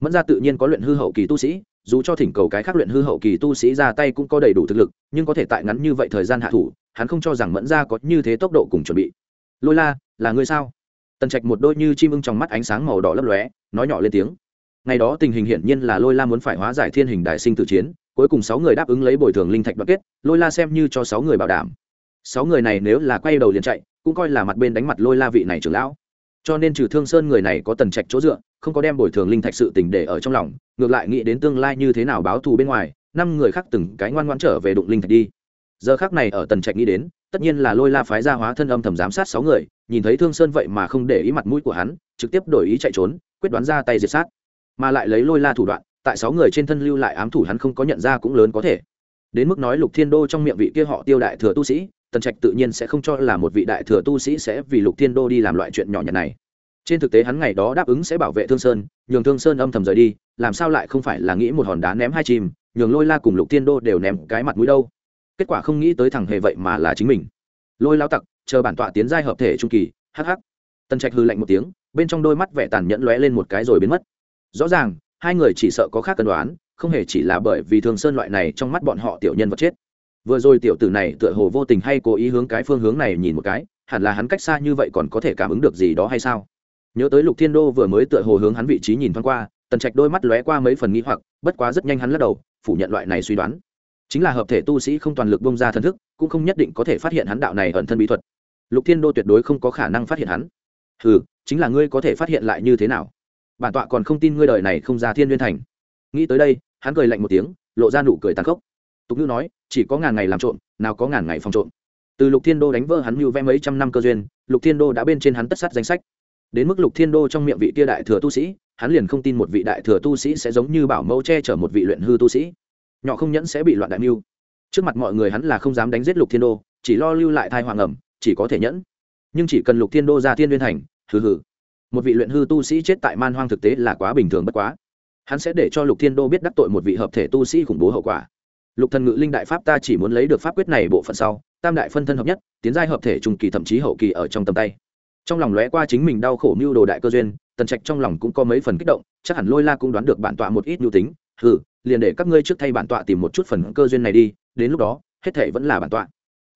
Mẫn ra tự nhiên có luyện hư hậu kỳ tu sĩ dù cho thỉnh cầu cái khác luyện hư hậu kỳ tu sĩ ra tay cũng có đầy đủ thực lực, nhưng có thể tại ngắn như vậy thời gian hạ thủ, hắn không cho rằng mẫn ra có như thế tốc độ cùng chuẩn bị. Lôi la, là ngươi sao? Tần trạch một đôi như chim ưng trong mắt ánh sáng màu đỏ lấp lóe, nói nhỏ lên tiếng. Ngày đó tình hình hiển nhiên là lôi la muốn phải hóa giải thiên hình đại sinh tử chiến, cuối cùng sáu người đáp ứng lấy bồi thường linh thạch đoàn kết, lôi la xem như cho sáu người bảo đảm. Sáu người này nếu là quay đầu liền chạy, cũng coi là mặt bên đánh mặt lôi la vị này trưởng lão. Cho nên trừ thương sơn người này có tần trạch chỗ dựa, không có đem bồi thường linh thạch sự tình để ở trong lòng ngược lại nghĩ đến tương lai như thế nào báo thù bên ngoài, năm người khác từng cái ngoan ngoãn trở về đụng linh thạch đi. Giờ khác này ở tần trạch nghĩ đến, tất nhiên là lôi la phái ra hóa thân âm thầm giám sát sáu người, nhìn thấy thương sơn vậy mà không để ý mặt mũi của hắn, trực tiếp đổi ý chạy trốn, quyết đoán ra tay diệt sát. Mà lại lấy lôi la thủ đoạn, tại sáu người trên thân lưu lại ám thủ hắn không có nhận ra cũng lớn có thể. Đến mức nói lục thiên đô trong miệng vị kia họ tiêu đại thừa tu sĩ, tần trạch tự nhiên sẽ không cho là một vị đại thừa tu sĩ sẽ vì lục thiên đô đi làm loại chuyện nhỏ nhặt này trên thực tế hắn ngày đó đáp ứng sẽ bảo vệ thương sơn, nhường thương sơn âm thầm rời đi, làm sao lại không phải là nghĩ một hòn đá ném hai chim nhường lôi la cùng lục tiên đô đều ném cái mặt mũi đâu? Kết quả không nghĩ tới thằng hề vậy mà là chính mình. Lôi lao tặc, chờ bản tọa tiến giai hợp thể trung kỳ hh tần trạch hư lạnh một tiếng, bên trong đôi mắt vẻ tàn nhẫn lóe lên một cái rồi biến mất. Rõ ràng, hai người chỉ sợ có khác cân đoán, không hề chỉ là bởi vì thường sơn loại này trong mắt bọn họ tiểu nhân vật chết. Vừa rồi tiểu tử này tựa hồ vô tình hay cố ý hướng cái phương hướng này nhìn một cái, hẳn là hắn cách xa như vậy còn có thể cảm ứng được gì đó hay sao? Nhớ tới lục thiên đô vừa mới tựa hồ hướng hắn vị trí nhìn thoáng qua, tần trạch đôi mắt lóe qua mấy phần nghi hoặc, bất quá rất nhanh hắn lắc đầu, phủ nhận loại này suy đoán. Chính là hợp thể tu sĩ không toàn lực bông ra thần thức, cũng không nhất định có thể phát hiện hắn đạo này ẩn thân bí thuật. Lục thiên đô tuyệt đối không có khả năng phát hiện hắn. Ừ chính là ngươi có thể phát hiện lại như thế nào? Bản tọa còn không tin ngươi đời này không ra thiên liên thành. Nghĩ tới đây, hắn cười lạnh một tiếng, lộ ra nụ cười tàn khốc. Tục ngữ nói, chỉ có ngàn ngày làm trộm, nào có ngàn ngày phòng trộm. Từ lục thiên đô đánh vỡ hắn mưu vẽ mấy trăm năm cơ duyên, lục thiên đô đã bên trên hắn tất sát danh sách đến mức lục thiên đô trong miệng vị tia đại thừa tu sĩ, hắn liền không tin một vị đại thừa tu sĩ sẽ giống như bảo mẫu che chở một vị luyện hư tu sĩ. Nhỏ không nhẫn sẽ bị loạn đại mưu. Trước mặt mọi người hắn là không dám đánh giết lục thiên đô, chỉ lo lưu lại thai hoàng ẩm, chỉ có thể nhẫn. Nhưng chỉ cần lục thiên đô ra thiên liên thành, hừ hừ. Một vị luyện hư tu sĩ chết tại man hoang thực tế là quá bình thường bất quá. Hắn sẽ để cho lục thiên đô biết đắc tội một vị hợp thể tu sĩ khủng bố hậu quả. Lục thần ngự linh đại pháp ta chỉ muốn lấy được pháp quyết này bộ phận sau, tam đại phân thân hợp nhất, tiến giai hợp thể trung kỳ thậm chí hậu kỳ ở trong tầm tay trong lòng lóe qua chính mình đau khổ mưu đồ đại cơ duyên, tần trạch trong lòng cũng có mấy phần kích động, chắc hẳn lôi la cũng đoán được bản tọa một ít mưu tính. Hừ, liền để các ngươi trước thay bản tọa tìm một chút phần cơ duyên này đi, đến lúc đó, hết thể vẫn là bản tọa.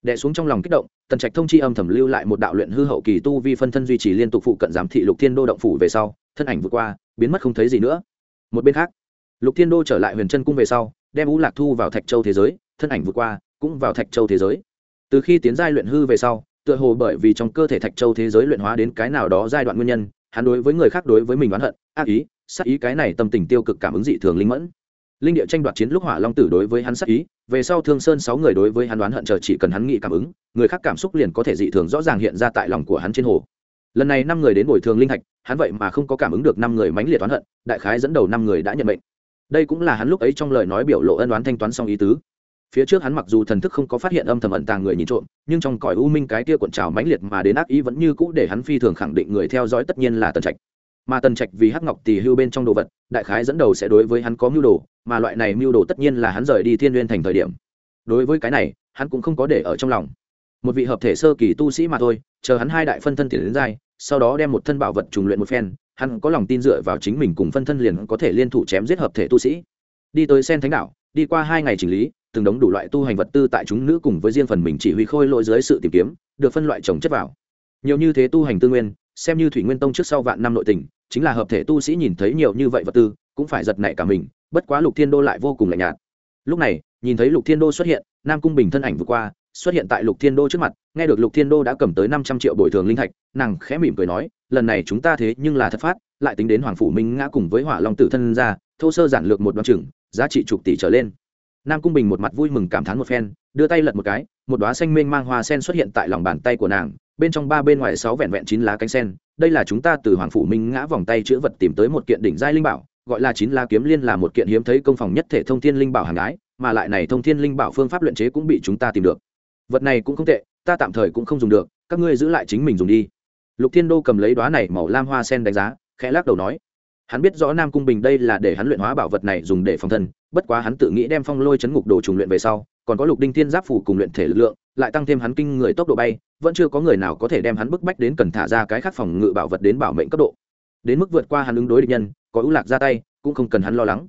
Đẻ xuống trong lòng kích động, tần trạch thông chi âm thầm lưu lại một đạo luyện hư hậu kỳ tu vi phân thân duy trì liên tục phụ cận giám thị lục thiên đô động phủ về sau, thân ảnh vượt qua, biến mất không thấy gì nữa. Một bên khác, lục thiên đô trở lại huyền chân cung về sau, đem ú lạc thu vào thạch châu thế giới, thân ảnh vượt qua, cũng vào thạch châu thế giới. Từ khi tiến giai luyện hư về sau tựa hồ bởi vì trong cơ thể thạch châu thế giới luyện hóa đến cái nào đó giai đoạn nguyên nhân, hắn đối với người khác đối với mình oán hận, ác ý sắc ý cái này tâm tình tiêu cực cảm ứng dị thường linh mẫn. Linh địa tranh đoạt chiến lúc hỏa long tử đối với hắn sắc ý, về sau thương sơn sáu người đối với hắn đoán hận chờ chỉ cần hắn nghĩ cảm ứng, người khác cảm xúc liền có thể dị thường rõ ràng hiện ra tại lòng của hắn trên hồ. Lần này năm người đến bồi thường linh thạch, hắn vậy mà không có cảm ứng được năm người mãnh liệt oán hận, đại khái dẫn đầu năm người đã nhận mệnh. Đây cũng là hắn lúc ấy trong lời nói biểu lộ ân đoán thanh toán xong ý tứ phía trước hắn mặc dù thần thức không có phát hiện âm thầm ẩn tàng người nhìn trộm, nhưng trong cõi u minh cái kia cuộn trào mãnh liệt mà đến ác ý vẫn như cũ để hắn phi thường khẳng định người theo dõi tất nhiên là tần trạch. Mà tần trạch vì hắc ngọc tỳ hưu bên trong đồ vật, đại khái dẫn đầu sẽ đối với hắn có mưu đồ, mà loại này mưu đồ tất nhiên là hắn rời đi thiên liên thành thời điểm. Đối với cái này, hắn cũng không có để ở trong lòng. Một vị hợp thể sơ kỳ tu sĩ mà thôi, chờ hắn hai đại phân thân tiền đến dai sau đó đem một thân bảo vật trùng luyện một phen, hắn có lòng tin dựa vào chính mình cùng phân thân liền có thể liên thủ chém giết hợp thể tu sĩ. Đi tới sen thánh đạo đi qua hai ngày chỉnh lý từng đống đủ loại tu hành vật tư tại chúng nữ cùng với riêng phần mình chỉ huy khôi lỗi dưới sự tìm kiếm, được phân loại trồng chất vào. Nhiều như thế tu hành tư nguyên, xem như thủy nguyên tông trước sau vạn năm nội tình, chính là hợp thể tu sĩ nhìn thấy nhiều như vậy vật tư, cũng phải giật nảy cả mình, bất quá lục thiên đô lại vô cùng lạnh nhạt. Lúc này, nhìn thấy lục thiên đô xuất hiện, nam cung bình thân ảnh vừa qua, xuất hiện tại lục thiên đô trước mặt, nghe được lục thiên đô đã cầm tới năm trăm triệu bồi thường linh thạch, nàng khẽ mỉm cười nói, lần này chúng ta thế nhưng là thất phát, lại tính đến hoàng phủ minh ngã cùng với hỏa long tử thân ra, thô sơ giản lược một đoạn chừng, giá trị chục tỷ trở lên nam cung bình một mặt vui mừng cảm thán một phen đưa tay lật một cái một đoá xanh mênh mang hoa sen xuất hiện tại lòng bàn tay của nàng bên trong ba bên ngoài sáu vẹn vẹn chín lá cánh sen. Đây là chúng ta từ hoàng phủ minh ngã vòng tay chữ vật tìm tới một kiện đỉnh giai linh bảo gọi là chín lá kiếm liên là một kiện hiếm thấy công phòng nhất thể thông thiên linh bảo hàng ái, mà lại này thông thiên linh bảo phương pháp luyện chế cũng bị chúng ta tìm được. Vật này cũng không tệ ta tạm thời cũng không dùng được các ngươi giữ lại chính mình dùng đi. Lục thiên đô cầm lấy đoá này màu lam hoa sen đánh giá khẽ lắc đầu nói hắn biết rõ nam cung bình đây là để hắn luyện hóa bảo vật này dùng để phòng thân bất quá hắn tự nghĩ đem phong lôi chấn ngục đồ trùng luyện về sau, còn có lục đinh thiên giáp phủ cùng luyện thể lực lượng, lại tăng thêm hắn kinh người tốc độ bay, vẫn chưa có người nào có thể đem hắn bức bách đến cần thả ra cái khắc phòng ngự bảo vật đến bảo mệnh cấp độ. Đến mức vượt qua hắn ứng đối địch nhân, có ưu lạc ra tay, cũng không cần hắn lo lắng.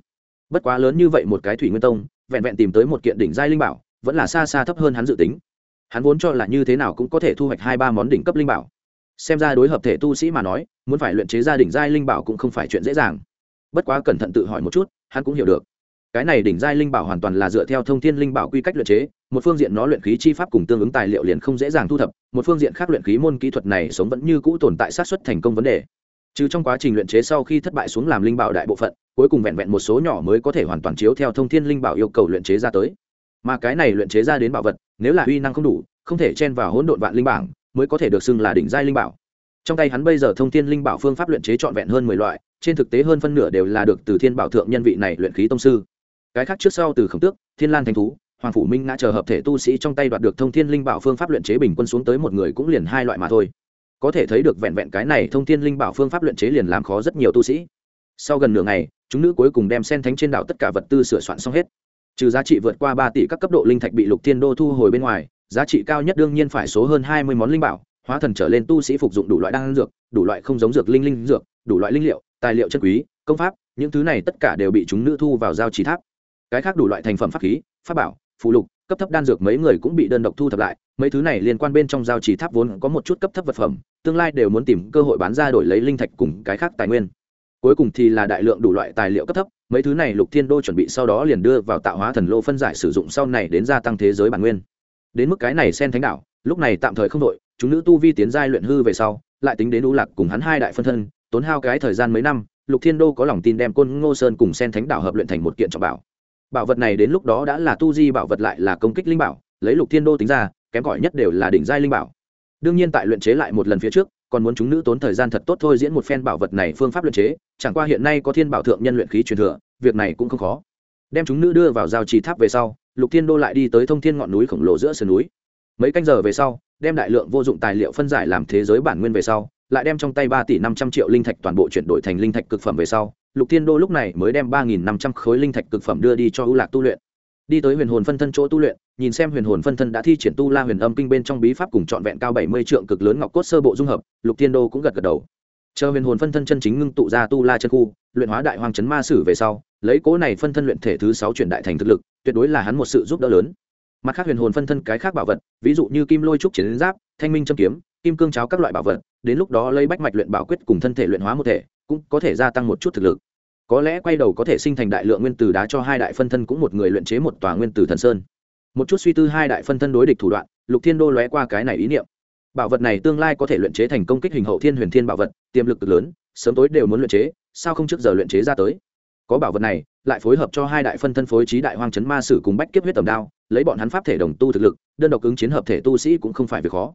Bất quá lớn như vậy một cái thủy nguyên tông, vẹn vẹn tìm tới một kiện đỉnh giai linh bảo, vẫn là xa xa thấp hơn hắn dự tính. Hắn vốn cho là như thế nào cũng có thể thu hoạch hai ba món đỉnh cấp linh bảo. Xem ra đối hợp thể tu sĩ mà nói, muốn phải luyện chế ra đỉnh giai linh bảo cũng không phải chuyện dễ dàng. Bất quá cẩn thận tự hỏi một chút, hắn cũng hiểu được cái này đỉnh giai linh bảo hoàn toàn là dựa theo thông thiên linh bảo quy cách luyện chế, một phương diện nó luyện khí chi pháp cùng tương ứng tài liệu liền không dễ dàng thu thập, một phương diện khác luyện khí môn kỹ thuật này sống vẫn như cũ tồn tại sát xuất thành công vấn đề. Trừ trong quá trình luyện chế sau khi thất bại xuống làm linh bảo đại bộ phận, cuối cùng vẹn vẹn một số nhỏ mới có thể hoàn toàn chiếu theo thông thiên linh bảo yêu cầu luyện chế ra tới. Mà cái này luyện chế ra đến bảo vật, nếu là uy năng không đủ, không thể chen vào hỗn độn vạn linh bảng, mới có thể được xưng là đỉnh giai linh bảo. Trong tay hắn bây giờ thông thiên linh bảo phương pháp luyện chế trọn vẹn hơn mười loại, trên thực tế hơn phân nửa đều là được từ thiên bảo thượng nhân vị này luyện khí tông sư cái khác trước sau từ khổng tước, thiên lan thành thú, hoàng phủ minh ngã chờ hợp thể tu sĩ trong tay đoạt được thông thiên linh bảo phương pháp luyện chế bình quân xuống tới một người cũng liền hai loại mà thôi. Có thể thấy được vẹn vẹn cái này thông thiên linh bảo phương pháp luyện chế liền làm khó rất nhiều tu sĩ. Sau gần nửa ngày, chúng nữ cuối cùng đem sen thánh trên đảo tất cả vật tư sửa soạn xong hết. Trừ giá trị vượt qua ba tỷ các cấp độ linh thạch bị lục thiên đô thu hồi bên ngoài, giá trị cao nhất đương nhiên phải số hơn hai mươi món linh bảo, hóa thần trở lên tu sĩ phục dụng đủ loại đan dược, đủ loại không giống dược linh linh dược, đủ loại linh liệu, tài liệu chân quý, công pháp, những thứ này tất cả đều bị chúng nữ thu vào giao trì tháp cái khác đủ loại thành phẩm pháp khí, pháp bảo phụ lục, cấp thấp đan dược mấy người cũng bị đơn độc thu thập lại, mấy thứ này liên quan bên trong giao trì tháp vốn có một chút cấp thấp vật phẩm, tương lai đều muốn tìm cơ hội bán ra đổi lấy linh thạch cùng cái khác tài nguyên. Cuối cùng thì là đại lượng đủ loại tài liệu cấp thấp, mấy thứ này lục thiên đô chuẩn bị sau đó liền đưa vào tạo hóa thần lô phân giải sử dụng sau này đến gia tăng thế giới bản nguyên. Đến mức cái này sen thánh đạo lúc này tạm thời không đội chúng nữ tu vi tiến giai luyện hư về sau, lại tính đến u lạc cùng hắn hai đại phân thân, tốn hao cái thời gian mấy năm, lục thiên đô có lòng tin đem côn ngô sơn cùng sen thánh đạo hợp luyện thành một kiện trọng bảo bảo vật này đến lúc đó đã là tu di bảo vật lại là công kích linh bảo, lấy lục thiên đô tính ra, kém cỏi nhất đều là đỉnh giai linh bảo. Đương nhiên tại luyện chế lại một lần phía trước, còn muốn chúng nữ tốn thời gian thật tốt thôi diễn một phen bảo vật này phương pháp luyện chế, chẳng qua hiện nay có thiên bảo thượng nhân luyện khí truyền thừa, việc này cũng không khó. Đem chúng nữ đưa vào giao trì tháp về sau, lục thiên đô lại đi tới thông thiên ngọn núi khổng lồ giữa sườn núi. Mấy canh giờ về sau, đem đại lượng vô dụng tài liệu phân giải làm thế giới bản nguyên về sau, lại đem trong tay ba tỷ năm trăm triệu linh thạch toàn bộ chuyển đổi thành linh thạch cực phẩm về sau lục thiên đô lúc này mới đem ba nghìn năm trăm khối linh thạch cực phẩm đưa đi cho ưu lạc tu luyện. Đi tới huyền hồn phân thân chỗ tu luyện, nhìn xem huyền hồn phân thân đã thi triển tu la huyền âm kinh bên trong bí pháp cùng trọn vẹn cao bảy mươi trượng cực lớn ngọc cốt sơ bộ dung hợp, lục thiên đô cũng gật gật đầu. Chờ huyền hồn phân thân chân chính ngưng tụ ra tu la chân khu, luyện hóa đại hoàng chấn ma sử về sau, lấy cố này phân thân luyện thể thứ sáu chuyển đại thành thực lực, tuyệt đối là hắn một sự giúp đỡ lớn. Mặt khác huyền hồn phân thân cái khác bảo vật, ví dụ như kim lôi trúc chiến giáp, thanh minh châm kiếm, kim cương cháo các loại bảo vật, đến lúc đó lấy bách mạch luyện bảo quyết cùng thân thể luyện hóa một thể cũng có thể gia tăng một chút thực lực. Có lẽ quay đầu có thể sinh thành đại lượng nguyên tử đá cho hai đại phân thân cũng một người luyện chế một tòa nguyên tử thần sơn. Một chút suy tư hai đại phân thân đối địch thủ đoạn, lục thiên đô lóe qua cái này ý niệm. Bảo vật này tương lai có thể luyện chế thành công kích hình hậu thiên huyền thiên bảo vật, tiềm lực cực lớn, sớm tối đều muốn luyện chế, sao không trước giờ luyện chế ra tới? Có bảo vật này, lại phối hợp cho hai đại phân thân phối trí đại hoang chấn ma sử cùng bách kiếp huyết tầm đao, lấy bọn hắn pháp thể đồng tu thực lực, đơn độc ứng chiến hợp thể tu sĩ cũng không phải việc khó.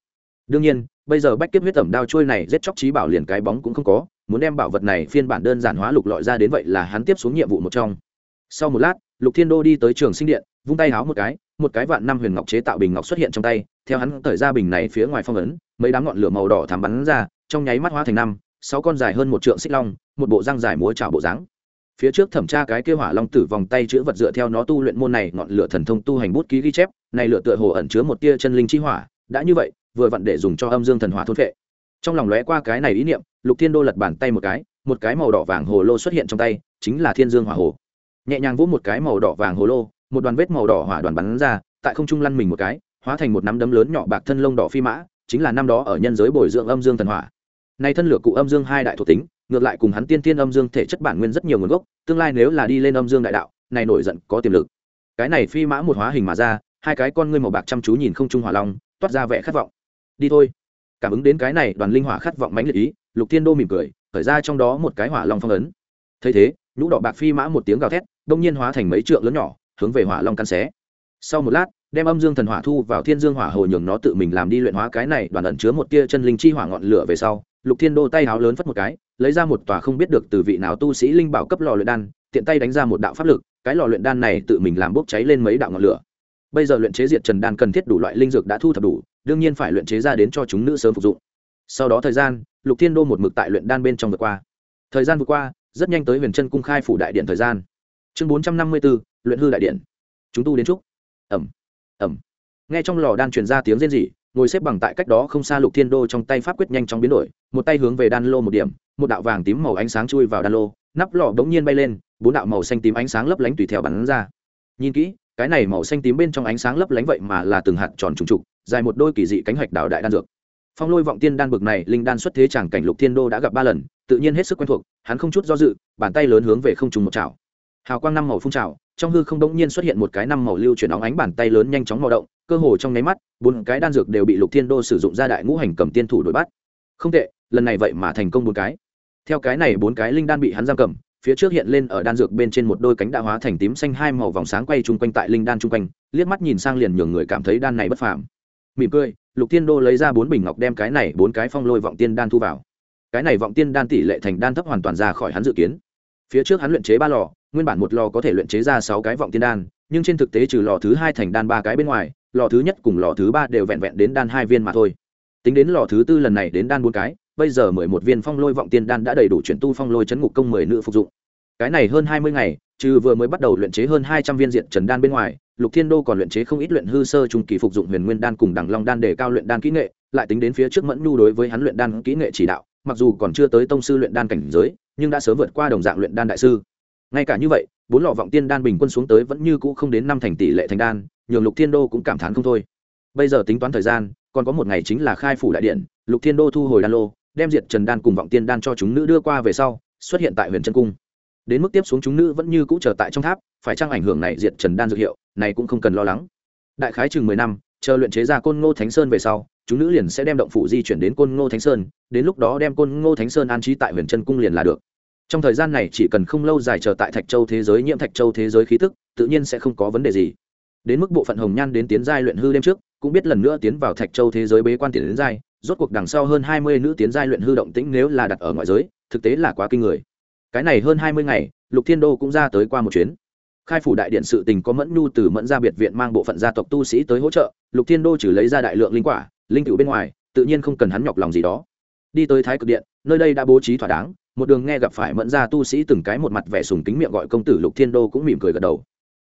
Đương nhiên, bây giờ bách kiếp huyết tẩm đao trôi này giết chóc trí bảo liền cái bóng cũng không có muốn đem bảo vật này phiên bản đơn giản hóa lục lọi ra đến vậy là hắn tiếp xuống nhiệm vụ một trong. Sau một lát, lục thiên đô đi tới trường sinh điện, vung tay háo một cái một cái vạn năm huyền ngọc chế tạo bình ngọc xuất hiện trong tay, theo hắn cởi ra bình này phía ngoài phong ấn, mấy đám ngọn lửa màu đỏ thắm bắn ra, trong nháy mắt hóa thành năm, sáu con dài hơn một trượng xích long, một bộ răng dài múa trào bộ dáng. Phía trước thẩm tra cái kêu hỏa long tử vòng tay chữ vật dựa theo nó tu luyện môn này, ngọn lửa thần thông tu hành bút ký ghi chép, này lửa tựa hồ ẩn chứa một tia chân linh chi hỏa, đã như vậy, vừa vặn để dùng cho âm dương thần hỏa thôn vệ trong lòng lóe qua cái này ý niệm lục thiên đô lật bàn tay một cái một cái màu đỏ vàng hồ lô xuất hiện trong tay, chính là thiên dương hỏa hồ. Nhẹ nhàng vỗ một cái màu đỏ vàng hồ lô, một đoàn vết màu đỏ hỏa đoàn bắn ra, tại không trung lăn mình một cái, hóa thành một nắm đấm lớn nhỏ bạc thân lông đỏ phi mã, chính là năm đó ở nhân giới bồi dưỡng âm dương thần hỏa. Nay thân lửa cụ âm dương hai đại thuộc tính, ngược lại cùng hắn tiên tiên âm dương thể chất bản nguyên rất nhiều nguồn gốc, tương lai nếu là đi lên âm dương đại đạo, này nổi giận có tiềm lực. Cái này phi mã một hóa hình mà ra, hai cái con ngươi màu bạc chăm chú nhìn không trung hỏa long, toát ra vẻ khát vọng. Đi thôi cảm ứng đến cái này đoàn linh hỏa khát vọng mãnh liệt ý, lục thiên đô mỉm cười, khởi ra trong đó một cái hỏa long phong ấn. Thấy thế, nhũ đỏ bạc phi mã một tiếng gào thét, đông nhiên hóa thành mấy trượng lớn nhỏ, hướng về hỏa long căn xé. Sau một lát, đem âm dương thần hỏa thu vào thiên dương hỏa hồ nhường nó tự mình làm đi luyện hóa cái này, đoàn ẩn chứa một tia chân linh chi hỏa ngọn lửa về sau, lục thiên đô tay háo lớn phất một cái, lấy ra một tòa không biết được từ vị nào tu sĩ linh bảo cấp lò luyện đan, tiện tay đánh ra một đạo pháp lực, cái lò luyện đan này tự mình làm bốc cháy lên mấy đạo ngọn lửa. Bây giờ luyện chế diệt trần đan cần thiết đủ loại linh dược đã thu thập đủ đương nhiên phải luyện chế ra đến cho chúng nữ sớm phục dụng. Sau đó thời gian, lục thiên đô một mực tại luyện đan bên trong vượt qua. Thời gian vượt qua, rất nhanh tới huyền chân cung khai phủ đại điện thời gian. Chương bốn trăm năm mươi b ố luyện hư đại điện. Chúng tu đến chúc. Ẩm ẩm. Nghe trong lò đan truyền ra tiếng rên rỉ, ngồi xếp bằng tại cách đó không xa lục thiên đô trong tay pháp quyết nhanh chóng biến đổi, một tay hướng về đan lô một điểm, một đạo vàng tím màu ánh sáng chui vào đan lô, nắp lò đ ố n g nhiên bay lên, bốn đạo màu xanh tím ánh sáng lấp lánh tùy theo bắn ra. Nhìn kỹ, cái này màu xanh tím bên trong ánh sáng lấp lánh vậy mà là từng hạt tròn trùng trục dài một đôi kỳ dị cánh hoạch đảo đại đan dược. Phong lôi vọng tiên đan bực này, linh đan xuất thế chẳng cảnh lục thiên đô đã gặp ba lần, tự nhiên hết sức quen thuộc, hắn không chút do dự, bàn tay lớn hướng về không trùng một chảo. Hào quang năm màu phun trào, trong hư không đống nhiên xuất hiện một cái năm màu lưu chuyển óng ánh bàn tay lớn nhanh chóng màu động, cơ hồ trong nháy mắt, bốn cái đan dược đều bị lục thiên đô sử dụng ra đại ngũ hành cầm tiên thủ đuổi bắt. Không tệ, lần này vậy mà thành công bốn cái. Theo cái này bốn cái linh đan bị hắn giam cầm, phía trước hiện lên ở đan dược bên trên một đôi cánh đã hóa thành tím xanh hai màu vòng sáng quay chung quanh tại linh đan chung quanh, liếc mắt nhìn sang liền nhường người cảm thấy đan này bất phàm mỉm cười, lục thiên đô lấy ra bốn bình ngọc đem cái này bốn cái phong lôi vọng tiên đan thu vào. Cái này vọng tiên đan tỷ lệ thành đan thấp hoàn toàn ra khỏi hắn dự kiến. Phía trước hắn luyện chế ba lò, nguyên bản một lò có thể luyện chế ra sáu cái vọng tiên đan, nhưng trên thực tế trừ lò thứ hai thành đan ba cái bên ngoài, lò thứ nhất cùng lò thứ ba đều vẹn vẹn đến đan hai viên mà thôi. Tính đến lò thứ tư lần này đến đan bốn cái, bây giờ mười một viên phong lôi vọng tiên đan đã đầy đủ chuyển tu phong lôi chấn ngục công mười nữ phục dụng. Cái này hơn hai mươi ngày, trừ vừa mới bắt đầu luyện chế hơn hai trăm viên diện trần đan bên ngoài lục thiên đô còn luyện chế không ít luyện hư sơ trung kỳ phục dụng huyền nguyên đan cùng đằng long đan để cao luyện đan kỹ nghệ, lại tính đến phía trước mẫn nhu đối với hắn luyện đan kỹ nghệ chỉ đạo, mặc dù còn chưa tới tông sư luyện đan cảnh giới, nhưng đã sớm vượt qua đồng dạng luyện đan đại sư. Ngay cả như vậy, bốn lọ vọng tiên đan bình quân xuống tới vẫn như cũ không đến năm thành tỷ lệ thành đan, nhường lục thiên đô cũng cảm thán không thôi. Bây giờ tính toán thời gian, còn có một ngày chính là khai phủ đại điện, lục thiên đô thu hồi đan lô, đem diệt trần đan cùng vọng tiên đan cho chúng nữ đưa qua về sau, xuất hiện tại huyền trân cung đến mức tiếp xuống chúng nữ vẫn như cũ chờ tại trong tháp, phải chăng ảnh hưởng này diệt trần đan dược hiệu, này cũng không cần lo lắng. Đại khái chừng mười năm, chờ luyện chế ra côn ngô thánh sơn về sau, chúng nữ liền sẽ đem động phủ di chuyển đến côn ngô thánh sơn, đến lúc đó đem côn ngô thánh sơn an trí tại huyền trân cung liền là được. Trong thời gian này chỉ cần không lâu dài chờ tại thạch châu thế giới nhiễm thạch châu thế giới khí tức, tự nhiên sẽ không có vấn đề gì. Đến mức bộ phận hồng nhan đến tiến giai luyện hư đêm trước, cũng biết lần nữa tiến vào thạch châu thế giới bế quan tiền đến giai, rốt cuộc đằng sau hơn hai mươi nữ tiến giai luyện hư động tĩnh nếu là đặt ở ngoại giới, thực tế là quá kinh người cái này hơn hai mươi ngày, lục thiên đô cũng ra tới qua một chuyến. Khai phủ đại điện sự tình có mẫn nhu từ mẫn gia biệt viện mang bộ phận gia tộc tu sĩ tới hỗ trợ, lục thiên đô chỉ lấy ra đại lượng linh quả, linh cựu bên ngoài, tự nhiên không cần hắn nhọc lòng gì đó. Đi tới thái cực điện, nơi đây đã bố trí thỏa đáng, một đường nghe gặp phải mẫn gia tu sĩ từng cái một mặt vẻ sùng kính miệng gọi công tử lục thiên đô cũng mỉm cười gật đầu.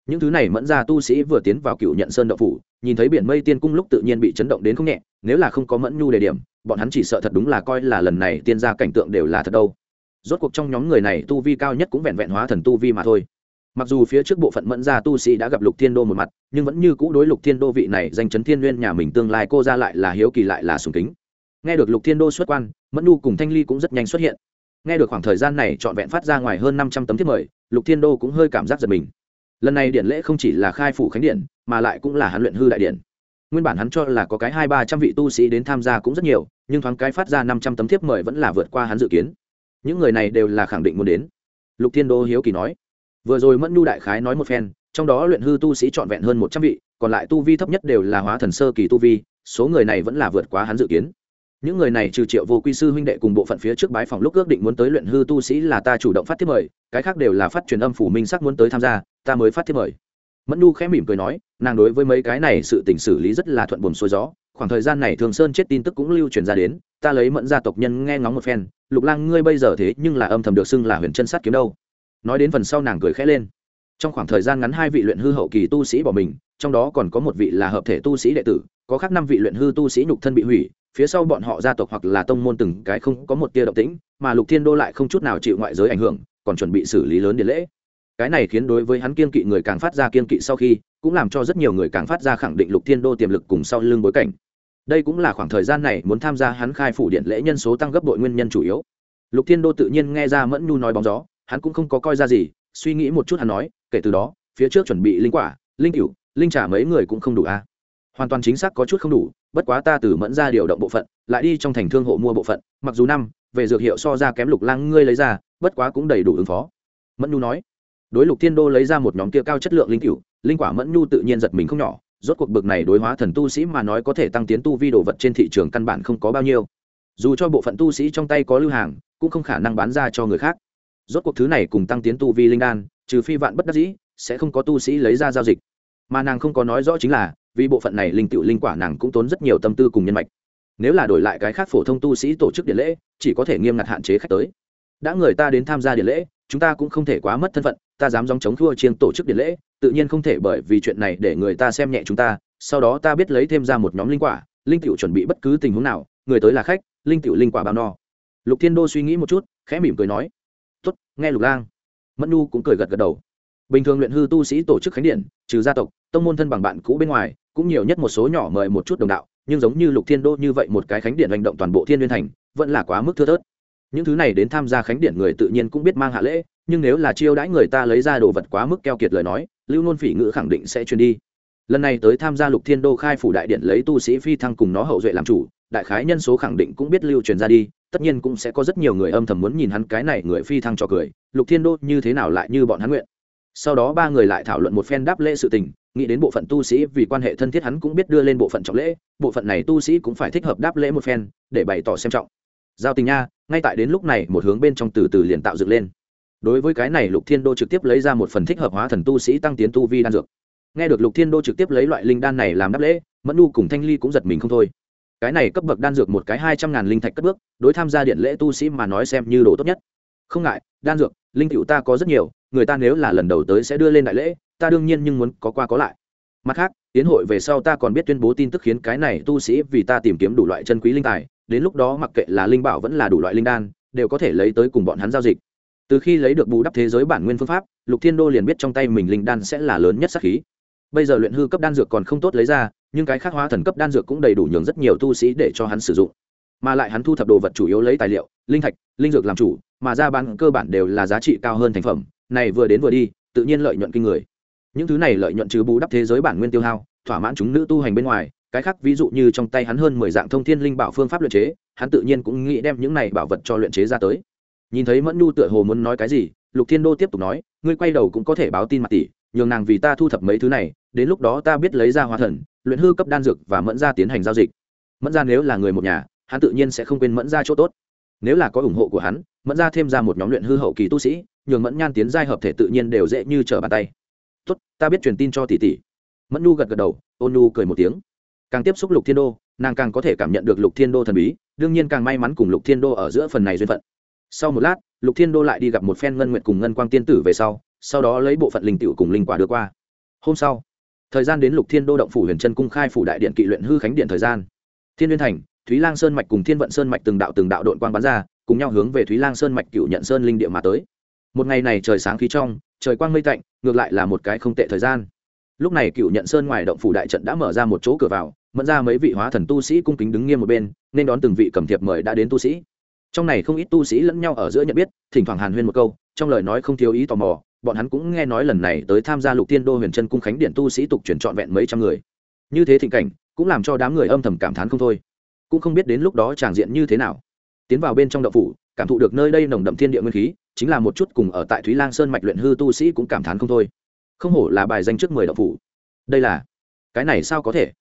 Những thứ này mẫn gia tu sĩ vừa tiến vào cựu nhận sơn đậu phủ, nhìn thấy biển mây tiên cung lúc tự nhiên bị chấn động đến không nhẹ, nếu là không có mẫn nhu đề điểm, bọn hắn chỉ sợ thật đúng là coi là lần này tiên gia cảnh tượng đều là thật đâu rốt cuộc trong nhóm người này tu vi cao nhất cũng vẹn vẹn hóa thần tu vi mà thôi. Mặc dù phía trước bộ phận mẫn gia tu sĩ đã gặp lục thiên đô một mặt, nhưng vẫn như cũ đối lục thiên đô vị này danh chấn thiên nguyên nhà mình tương lai cô ra lại là hiếu kỳ lại là sùng kính. Nghe được lục thiên đô xuất quan, mẫn nhu cùng thanh ly cũng rất nhanh xuất hiện. Nghe được khoảng thời gian này trọn vẹn phát ra ngoài hơn năm trăm tấm thiết mời, lục thiên đô cũng hơi cảm giác giật mình. Lần này điện lễ không chỉ là khai phủ khánh điện, mà lại cũng là hắn luyện hư đại điện. Nguyên bản hắn cho là có cái hai ba trăm vị tu sĩ đến tham gia cũng rất nhiều, nhưng thoáng cái phát ra năm trăm tấm thiếp mời vẫn là vượt qua hắn dự kiến những người này đều là khẳng định muốn đến. Lục thiên đô hiếu kỳ nói. Vừa rồi mẫn nhu đại khái nói một phen, trong đó luyện hư tu sĩ trọn vẹn hơn một trăm vị, còn lại tu vi thấp nhất đều là hóa thần sơ kỳ tu vi, số người này vẫn là vượt quá hắn dự kiến. Những người này trừ triệu vô quy sư huynh đệ cùng bộ phận phía trước bái phòng lúc ước định muốn tới luyện hư tu sĩ là ta chủ động phát thiết mời, cái khác đều là phát truyền âm phủ minh sắc muốn tới tham gia, ta mới phát thiết mời. Mẫn nu khẽ mỉm cười nói, nàng đối với mấy cái này sự tình xử lý rất là thuận buồm xuôi gió khoảng thời gian này thường sơn chết tin tức cũng lưu truyền ra đến, ta lấy mẫn gia tộc nhân nghe ngóng một phen, lục lang ngươi bây giờ thế nhưng là âm thầm được xưng là huyền chân sát kiếm đâu. Nói đến phần sau nàng cười khẽ lên. Trong khoảng thời gian ngắn hai vị luyện hư hậu kỳ tu sĩ bỏ mình, trong đó còn có một vị là hợp thể tu sĩ đệ tử, có khác năm vị luyện hư tu sĩ nhục thân bị hủy, phía sau bọn họ gia tộc hoặc là tông môn từng cái không có một tia động tĩnh, mà lục thiên đô lại không chút nào chịu ngoại giới ảnh hưởng, còn chuẩn bị xử lý lớn điện lễ cái này khiến đối với hắn kiên kỵ người càng phát ra kiên kỵ sau khi, cũng làm cho rất nhiều người càng phát ra khẳng định lục thiên đô tiềm lực cùng sau lưng bối cảnh. Đây cũng là khoảng thời gian này muốn tham gia hắn khai phủ điện lễ nhân số tăng gấp đội nguyên nhân chủ yếu. Lục thiên đô tự nhiên nghe ra mẫn nhu nói bóng gió, hắn cũng không có coi ra gì, suy nghĩ một chút hắn nói, kể từ đó, phía trước chuẩn bị linh quả, linh cựu linh trả mấy người cũng không đủ a à. hoàn toàn chính xác có chút không đủ, bất quá ta từ mẫn ra điều động bộ phận, lại đi trong thành thương hộ mua bộ phận, mặc dù năm, về dược hiệu so ra kém lục lang ngươi lấy ra, bất quá cũng đầy đủ ứng phó. Mẫn nhu nói đối lục thiên đô lấy ra một nhóm kia cao chất lượng linh cựu linh quả mẫn nhu tự nhiên giật mình không nhỏ, rốt cuộc bực này đối hóa thần tu sĩ mà nói có thể tăng tiến tu vi đồ vật trên thị trường căn bản không có bao nhiêu. Dù cho bộ phận tu sĩ trong tay có lưu hàng, cũng không khả năng bán ra cho người khác. Rốt cuộc thứ này cùng tăng tiến tu vi linh đan, trừ phi vạn bất đắc dĩ, sẽ không có tu sĩ lấy ra giao dịch. Mà nàng không có nói rõ chính là, vì bộ phận này linh tựu linh quả nàng cũng tốn rất nhiều tâm tư cùng nhân mạch. Nếu là đổi lại cái khác phổ thông tu sĩ tổ chức điện lễ, chỉ có thể nghiêm ngặt hạn chế khách tới. Đã người ta đến tham gia điện lễ chúng ta cũng không thể quá mất thân phận, ta dám dòng chống thua chiên tổ chức điện lễ, tự nhiên không thể bởi vì chuyện này để người ta xem nhẹ chúng ta, sau đó ta biết lấy thêm ra một nhóm linh quả, linh t chuẩn bị bất cứ tình huống nào, người tới là khách, linh t linh quả bao no. Lục thiên đô suy nghĩ một chút, khẽ mỉm cười nói, tốt, nghe lục lang. Mẫn nu cũng cười gật gật đầu. Bình thường luyện hư tu sĩ tổ chức khánh điện trừ gia tộc, tông môn thân bằng bạn cũ bên ngoài, cũng nhiều nhất một số nhỏ mời một chút đồng đạo, nhưng giống như lục thiên đô như vậy một cái khánh điện hành động toàn bộ thiên liên thành, vẫn là quá mức thưa thớt những thứ này đến tham gia khánh điện người tự nhiên cũng biết mang hạ lễ, nhưng nếu là chiêu đãi người ta lấy ra đồ vật quá mức keo kiệt lời nói, lưu nôn phỉ ngữ khẳng định sẽ truyền đi. Lần này tới tham gia lục thiên đô khai phủ đại điện lấy tu sĩ phi thăng cùng nó hậu duệ làm chủ, đại khái nhân số khẳng định cũng biết lưu truyền ra đi, tất nhiên cũng sẽ có rất nhiều người âm thầm muốn nhìn hắn cái này người phi thăng cho cười, lục thiên đô như thế nào lại như bọn hắn nguyện. Sau đó ba người lại thảo luận một phen đáp lễ sự tình, nghĩ đến bộ phận tu sĩ vì quan hệ thân thiết hắn cũng biết đưa lên bộ phận trọng lễ, bộ phận này tu sĩ cũng phải thích hợp đáp lễ một phen, để bày tỏ xem trọng giao tình nha, ngay tại đến lúc này, một hướng bên trong từ từ liền tạo dựng lên. Đối với cái này, lục thiên đô trực tiếp lấy ra một phần thích hợp hóa thần tu sĩ tăng tiến tu vi đan dược. Nghe được lục thiên đô trực tiếp lấy loại linh đan này làm đáp lễ, mẫn nu cùng thanh ly cũng giật mình không thôi. Cái này cấp bậc đan dược một cái hai trăm ngàn linh thạch cất bước, đối tham gia điện lễ tu sĩ mà nói xem như đồ tốt nhất. Không ngại, đan dược, linh cựu ta có rất nhiều, người ta nếu là lần đầu tới sẽ đưa lên đại lễ, ta đương nhiên nhưng muốn có qua có lại. Mặt khác, tiến hội về sau ta còn biết tuyên bố tin tức khiến cái này tu sĩ vì ta tìm kiếm đủ loại chân quý linh tài đến lúc đó mặc kệ là linh bảo vẫn là đủ loại linh đan, đều có thể lấy tới cùng bọn hắn giao dịch. Từ khi lấy được bù đắp thế giới bản nguyên phương pháp, lục thiên đô liền biết trong tay mình linh đan sẽ là lớn nhất sắc khí. Bây giờ luyện hư cấp đan dược còn không tốt lấy ra, nhưng cái khác hóa thần cấp đan dược cũng đầy đủ nhường rất nhiều tu sĩ để cho hắn sử dụng. Mà lại hắn thu thập đồ vật chủ yếu lấy tài liệu, linh thạch, linh dược làm chủ, mà ra bán cơ bản đều là giá trị cao hơn thành phẩm, này vừa đến vừa đi, tự nhiên lợi nhuận kinh người. Những thứ này lợi nhuận trừ bù đắp thế giới bản nguyên tiêu hao, thỏa mãn chúng nữ tu hành bên ngoài cái khác ví dụ như trong tay hắn hơn mười dạng thông thiên linh bảo phương pháp luyện chế, hắn tự nhiên cũng nghĩ đem những này bảo vật cho luyện chế ra tới. Nhìn thấy mẫn nhu tựa hồ muốn nói cái gì, lục thiên đô tiếp tục nói, ngươi quay đầu cũng có thể báo tin mặt tỷ, nhường nàng vì ta thu thập mấy thứ này, đến lúc đó ta biết lấy ra hóa thần, luyện hư cấp đan dược và mẫn Gia tiến hành giao dịch. Mẫn Gia nếu là người một nhà, hắn tự nhiên sẽ không quên mẫn Gia chỗ tốt. Nếu là có ủng hộ của hắn, mẫn Gia thêm ra một nhóm luyện hư hậu kỳ tu sĩ, nhường mẫn nhan tiến giai hợp thể tự nhiên đều dễ như trở bàn tay. Tốt, ta biết truyền tin cho tỷ tỷ. Mẫn nu gật gật đầu, ôn nu cười một tiếng càng tiếp xúc lục thiên đô, nàng càng có thể cảm nhận được lục thiên đô thần bí, đương nhiên càng may mắn cùng lục thiên đô ở giữa phần này duyên phận. Sau một lát, lục thiên đô lại đi gặp một phen ngân nguyện cùng ngân quang tiên tử về sau sau đó lấy bộ phận linh tiểu cùng linh quả đưa qua. Hôm sau, thời gian đến lục thiên đô động phủ huyền chân cung khai phủ đại điện kỵ luyện hư khánh điện thời gian. Thiên liên thành, thúy lang sơn mạch cùng thiên vận sơn mạch từng đạo từng đạo đội quang bắn ra, cùng nhau hướng về thúy lang sơn mạch cựu nhận sơn linh địa mà tới. Một ngày này trời sáng khí trong, trời quang mây tạnh, ngược lại là một cái không tệ thời gian. Lúc này cựu nhận sơn ngoài động phủ đại trận đã mở ra một chỗ cửa vào mẫn ra mấy vị hóa thần tu sĩ cung kính đứng nghiêm một bên, nên đón từng vị cầm thiệp mời đã đến tu sĩ. Trong này không ít tu sĩ lẫn nhau ở giữa nhận biết, thỉnh thoảng hàn huyên một câu, trong lời nói không thiếu ý tò mò, bọn hắn cũng nghe nói lần này tới tham gia lục tiên đô huyền chân cung khánh điện tu sĩ tục chuyển trọn vẹn mấy trăm người. Như thế thịnh cảnh, cũng làm cho đám người âm thầm cảm thán không thôi. Cũng không biết đến lúc đó tràng diện như thế nào. Tiến vào bên trong đậu phủ, cảm thụ được nơi đây nồng đậm thiên địa nguyên khí, chính là một chút cùng ở tại thúy lang sơn mạch luyện hư tu sĩ cũng cảm thán không thôi. Không hổ là bài danh trước mười đậu phủ. Đây là, cái này sao có thể?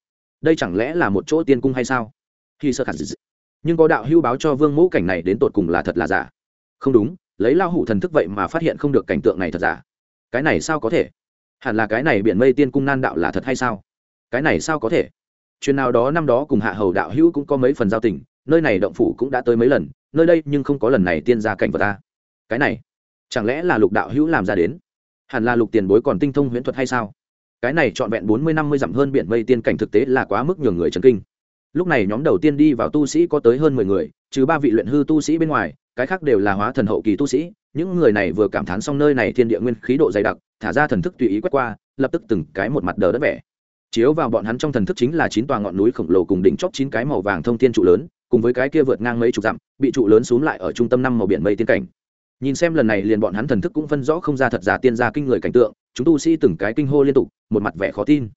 Đây chẳng lẽ là một chỗ tiên cung hay sao? Khi sơ khả dị nhưng có đạo hưu báo cho vương mẫu cảnh này đến tột cùng là thật là giả? Không đúng, lấy lao hủ thần thức vậy mà phát hiện không được cảnh tượng này thật giả. Cái này sao có thể? Hẳn là cái này biển mây tiên cung nan đạo là thật hay sao? Cái này sao có thể? Chuyện nào đó năm đó cùng hạ hầu đạo hữu cũng có mấy phần giao tình, nơi này động phủ cũng đã tới mấy lần, nơi đây nhưng không có lần này tiên gia cảnh vật ta. Cái này, chẳng lẽ là lục đạo hữu làm ra đến? Hẳn là lục tiền bối còn tinh thông huyễn thuật hay sao? Cái này trọn vẹn bốn mươi năm mươi dặm hơn biển mây tiên cảnh thực tế là quá mức nhường người chấn kinh. Lúc này nhóm đầu tiên đi vào tu sĩ có tới hơn mười người, trừ ba vị luyện hư tu sĩ bên ngoài, cái khác đều là hóa thần hậu kỳ tu sĩ. Những người này vừa cảm thán xong nơi này thiên địa nguyên khí độ dày đặc, thả ra thần thức tùy ý quét qua, lập tức từng cái một mặt đờ đất vẻ. Chiếu vào bọn hắn trong thần thức chính là chín tòa ngọn núi khổng lồ cùng đỉnh chóp chín cái màu vàng thông thiên trụ lớn, cùng với cái kia vượt ngang mấy chục dặm, bị trụ lớn xuống lại ở trung tâm năm màu biển mây tiên cảnh nhìn xem lần này liền bọn hắn thần thức cũng phân rõ không ra thật giả tiên gia kinh người cảnh tượng, chúng tu sĩ từng cái kinh hô liên tục, một mặt vẻ khó tin.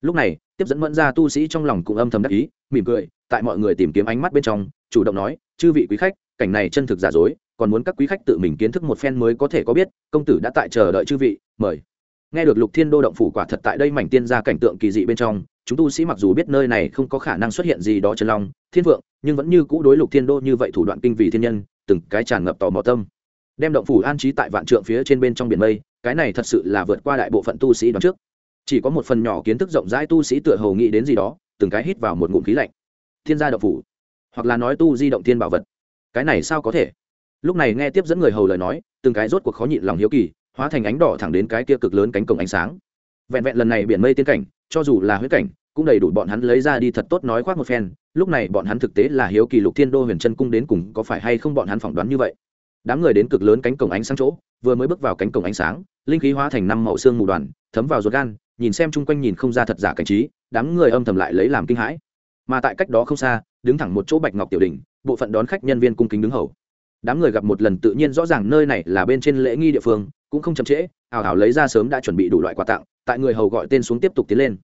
Lúc này, tiếp dẫn mẫn ra tu sĩ trong lòng cũng âm thầm đắc ý, mỉm cười, tại mọi người tìm kiếm ánh mắt bên trong, chủ động nói, chư vị quý khách, cảnh này chân thực giả dối, còn muốn các quý khách tự mình kiến thức một phen mới có thể có biết, công tử đã tại chờ đợi chư vị, mời. Nghe được lục thiên đô động phủ quả thật tại đây mảnh tiên ra cảnh tượng kỳ dị bên trong, chúng tu sĩ mặc dù biết nơi này không có khả năng xuất hiện gì đó chân long, thiên vượng nhưng vẫn như cũ đối lục thiên đô như vậy thủ đoạn kinh vì thiên nhân, từng cái tràn ngập tò mò tâm đem động phủ an trí tại vạn trượng phía trên bên trong biển mây, cái này thật sự là vượt qua đại bộ phận tu sĩ đón trước. Chỉ có một phần nhỏ kiến thức rộng rãi tu sĩ tựa hầu nghĩ đến gì đó, từng cái hít vào một ngụm khí lạnh. Thiên gia động phủ, hoặc là nói tu di động thiên bảo vật. Cái này sao có thể? Lúc này nghe tiếp dẫn người hầu lời nói, từng cái rốt cuộc khó nhịn lòng hiếu kỳ, hóa thành ánh đỏ thẳng đến cái kia cực lớn cánh cổng ánh sáng. Vẹn vẹn lần này biển mây tiên cảnh, cho dù là huyết cảnh, cũng đầy đủ bọn hắn lấy ra đi thật tốt nói khoác một phen, lúc này bọn hắn thực tế là hiếu kỳ lục thiên đô huyền chân cung đến cùng có phải hay không bọn hắn phỏng đoán như vậy đám người đến cực lớn cánh cổng ánh sáng chỗ, vừa mới bước vào cánh cổng ánh sáng, linh khí hóa thành năm màu xương mù đoàn, thấm vào ruột gan, nhìn xem chung quanh nhìn không ra thật giả cảnh trí, đám người âm thầm lại lấy làm kinh hãi. Mà tại cách đó không xa, đứng thẳng một chỗ bạch ngọc tiểu đình, bộ phận đón khách nhân viên cung kính đứng hầu. Đám người gặp một lần tự nhiên rõ ràng nơi này là bên trên lễ nghi địa phương, cũng không chậm trễ ảo ảo lấy ra sớm đã chuẩn bị đủ loại quà tặng, tại người hầu gọi tên xuống tiếp tục tiến lên.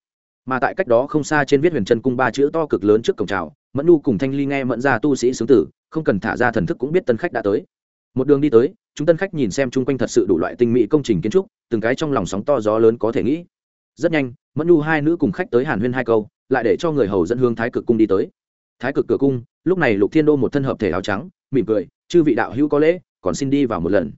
Mà tại cách đó không xa trên viết huyền chân cung ba chữ to cực lớn trước cổng trào mẫn nu cùng thanh ly nghe mẫn ra tu sĩ xướng tử, không cần thả ra thần thức cũng biết tân khách đã tới một đường đi tới, chúng tân khách nhìn xem chung quanh thật sự đủ loại tinh mỹ công trình kiến trúc, từng cái trong lòng sóng to gió lớn có thể nghĩ. Rất nhanh, mẫn nhu hai nữ cùng khách tới hàn huyên hai câu, lại để cho người hầu dẫn hương thái cực cung đi tới. Thái cực cửa cung, lúc này lục thiên đô một thân hợp thể áo trắng, mỉm cười, chư vị đạo hữu có lễ, còn xin đi vào một lần.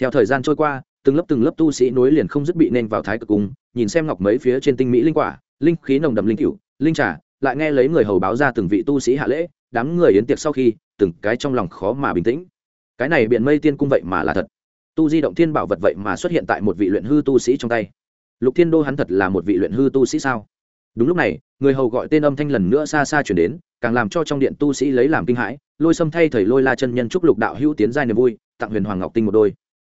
Theo thời gian trôi qua, từng lớp từng lớp tu sĩ nối liền không dứt bị nên vào thái cực cung, nhìn xem ngọc mấy phía trên tinh mỹ linh quả, linh khí nồng đậm linh cựu linh trà, lại nghe lấy người hầu báo ra từng vị tu sĩ hạ lễ, đám người yến tiệc sau khi, từng cái trong lòng khó mà bình tĩnh cái này biện mây tiên cung vậy mà là thật. Tu di động thiên bảo vật vậy mà xuất hiện tại một vị luyện hư tu sĩ trong tay. Lục thiên đô hắn thật là một vị luyện hư tu sĩ sao? Đúng lúc này, người hầu gọi tên âm thanh lần nữa xa xa chuyển đến, càng làm cho trong điện tu sĩ lấy làm kinh hãi, lôi xâm thay thầy lôi la chân nhân chúc lục đạo hữu tiến giai niềm vui, tặng huyền hoàng ngọc tinh một đôi.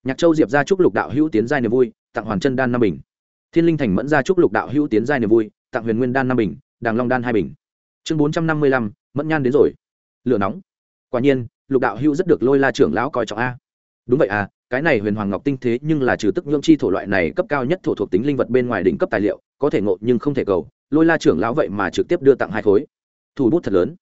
Nhạc châu diệp ra chúc lục đạo hữu tiến giai niềm vui, tặng hoàn chân đan năm bình. Thiên linh thành mẫn ra chúc lục đạo hữu tiến giai niềm vui, tặng huyền nguyên đan năm bình, đàng long đan hai bình. Chương bốn trăm năm mươi lăm, mẫn nhan đến rồi. Lửa nóng. Quả nhiên lục đạo hữu rất được lôi la trưởng lão coi trọng a. Đúng vậy à cái này huyền hoàng ngọc tinh thế nhưng là trừ tức nhưỡng chi thổ loại này cấp cao nhất thổ thuộc tính linh vật bên ngoài đỉnh cấp tài liệu, có thể ngộ nhưng không thể cầu, lôi la trưởng lão vậy mà trực tiếp đưa tặng hai khối. Thủ bút thật lớn.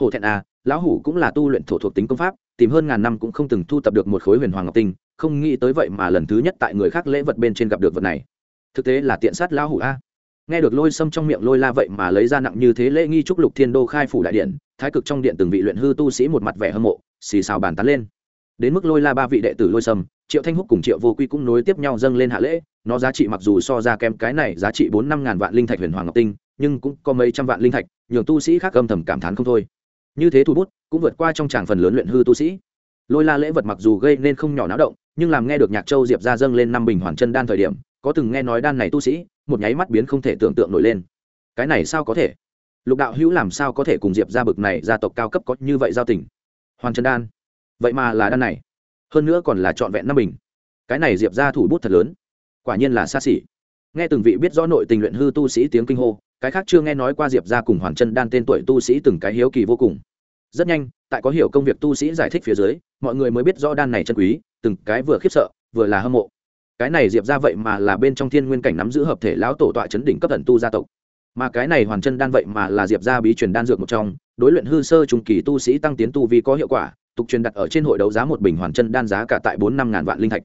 Hổ thẹn à lão hủ cũng là tu luyện thổ thuộc tính công pháp, tìm hơn ngàn năm cũng không từng thu tập được một khối huyền hoàng ngọc tinh, không nghĩ tới vậy mà lần thứ nhất tại người khác lễ vật bên trên gặp được vật này. Thực tế là tiện sát lão hủ a. Nghe được lôi sâm trong miệng lôi la vậy mà lấy ra nặng như thế lễ nghi trúc lục thiên đô khai phủ đại điện, thái cực trong điện từng vị luyện hư tu sĩ một mặt vẻ hâm mộ xì xào bàn tán lên. Đến mức lôi la ba vị đệ tử lôi sâm, triệu thanh húc cùng triệu vô quy cũng nối tiếp nhau dâng lên hạ lễ. Nó giá trị mặc dù so ra kém cái này giá trị bốn năm ngàn vạn linh thạch huyền hoàng ngọc tinh, nhưng cũng có mấy trăm vạn linh thạch, nhường tu sĩ khác âm thầm cảm thán không thôi. Như thế thu bút, cũng vượt qua trong tràng phần lớn luyện hư tu sĩ. Lôi la lễ vật mặc dù gây nên không nhỏ náo động, nhưng làm nghe được nhạc châu diệp ra dâng lên năm bình hoàn chân đan thời điểm, có từng nghe nói đan này tu sĩ, một nháy mắt biến không thể tưởng tượng nổi lên. Cái này sao có thể? Lục đạo hữu làm sao có thể cùng diệp ra bực này gia tộc cao cấp có như vậy giao tình? Hoàn chân đan. Vậy mà là đan này. Hơn nữa còn là trọn vẹn năm bình. Cái này diệp ra thủ bút thật lớn. Quả nhiên là xa xỉ. Nghe từng vị biết rõ nội tình luyện hư tu sĩ tiếng kinh hô, cái khác chưa nghe nói qua diệp ra cùng hoàn chân đan tên tuổi tu sĩ từng cái hiếu kỳ vô cùng. Rất nhanh, tại có hiểu công việc tu sĩ giải thích phía dưới, mọi người mới biết rõ đan này chân quý, từng cái vừa khiếp sợ, vừa là hâm mộ. Cái này diệp ra vậy mà là bên trong thiên nguyên cảnh nắm giữ hợp thể lão tổ tọa chấn đỉnh cấp thần tu gia tộc mà cái này hoàn chân đan vậy mà là diệp ra bí truyền đan dược một trong, đối luyện hư sơ trung kỳ tu sĩ tăng tiến tu vi có hiệu quả, tục truyền đặt ở trên hội đấu giá một bình hoàn chân đan giá cả tại bốn năm ngàn vạn linh thạch.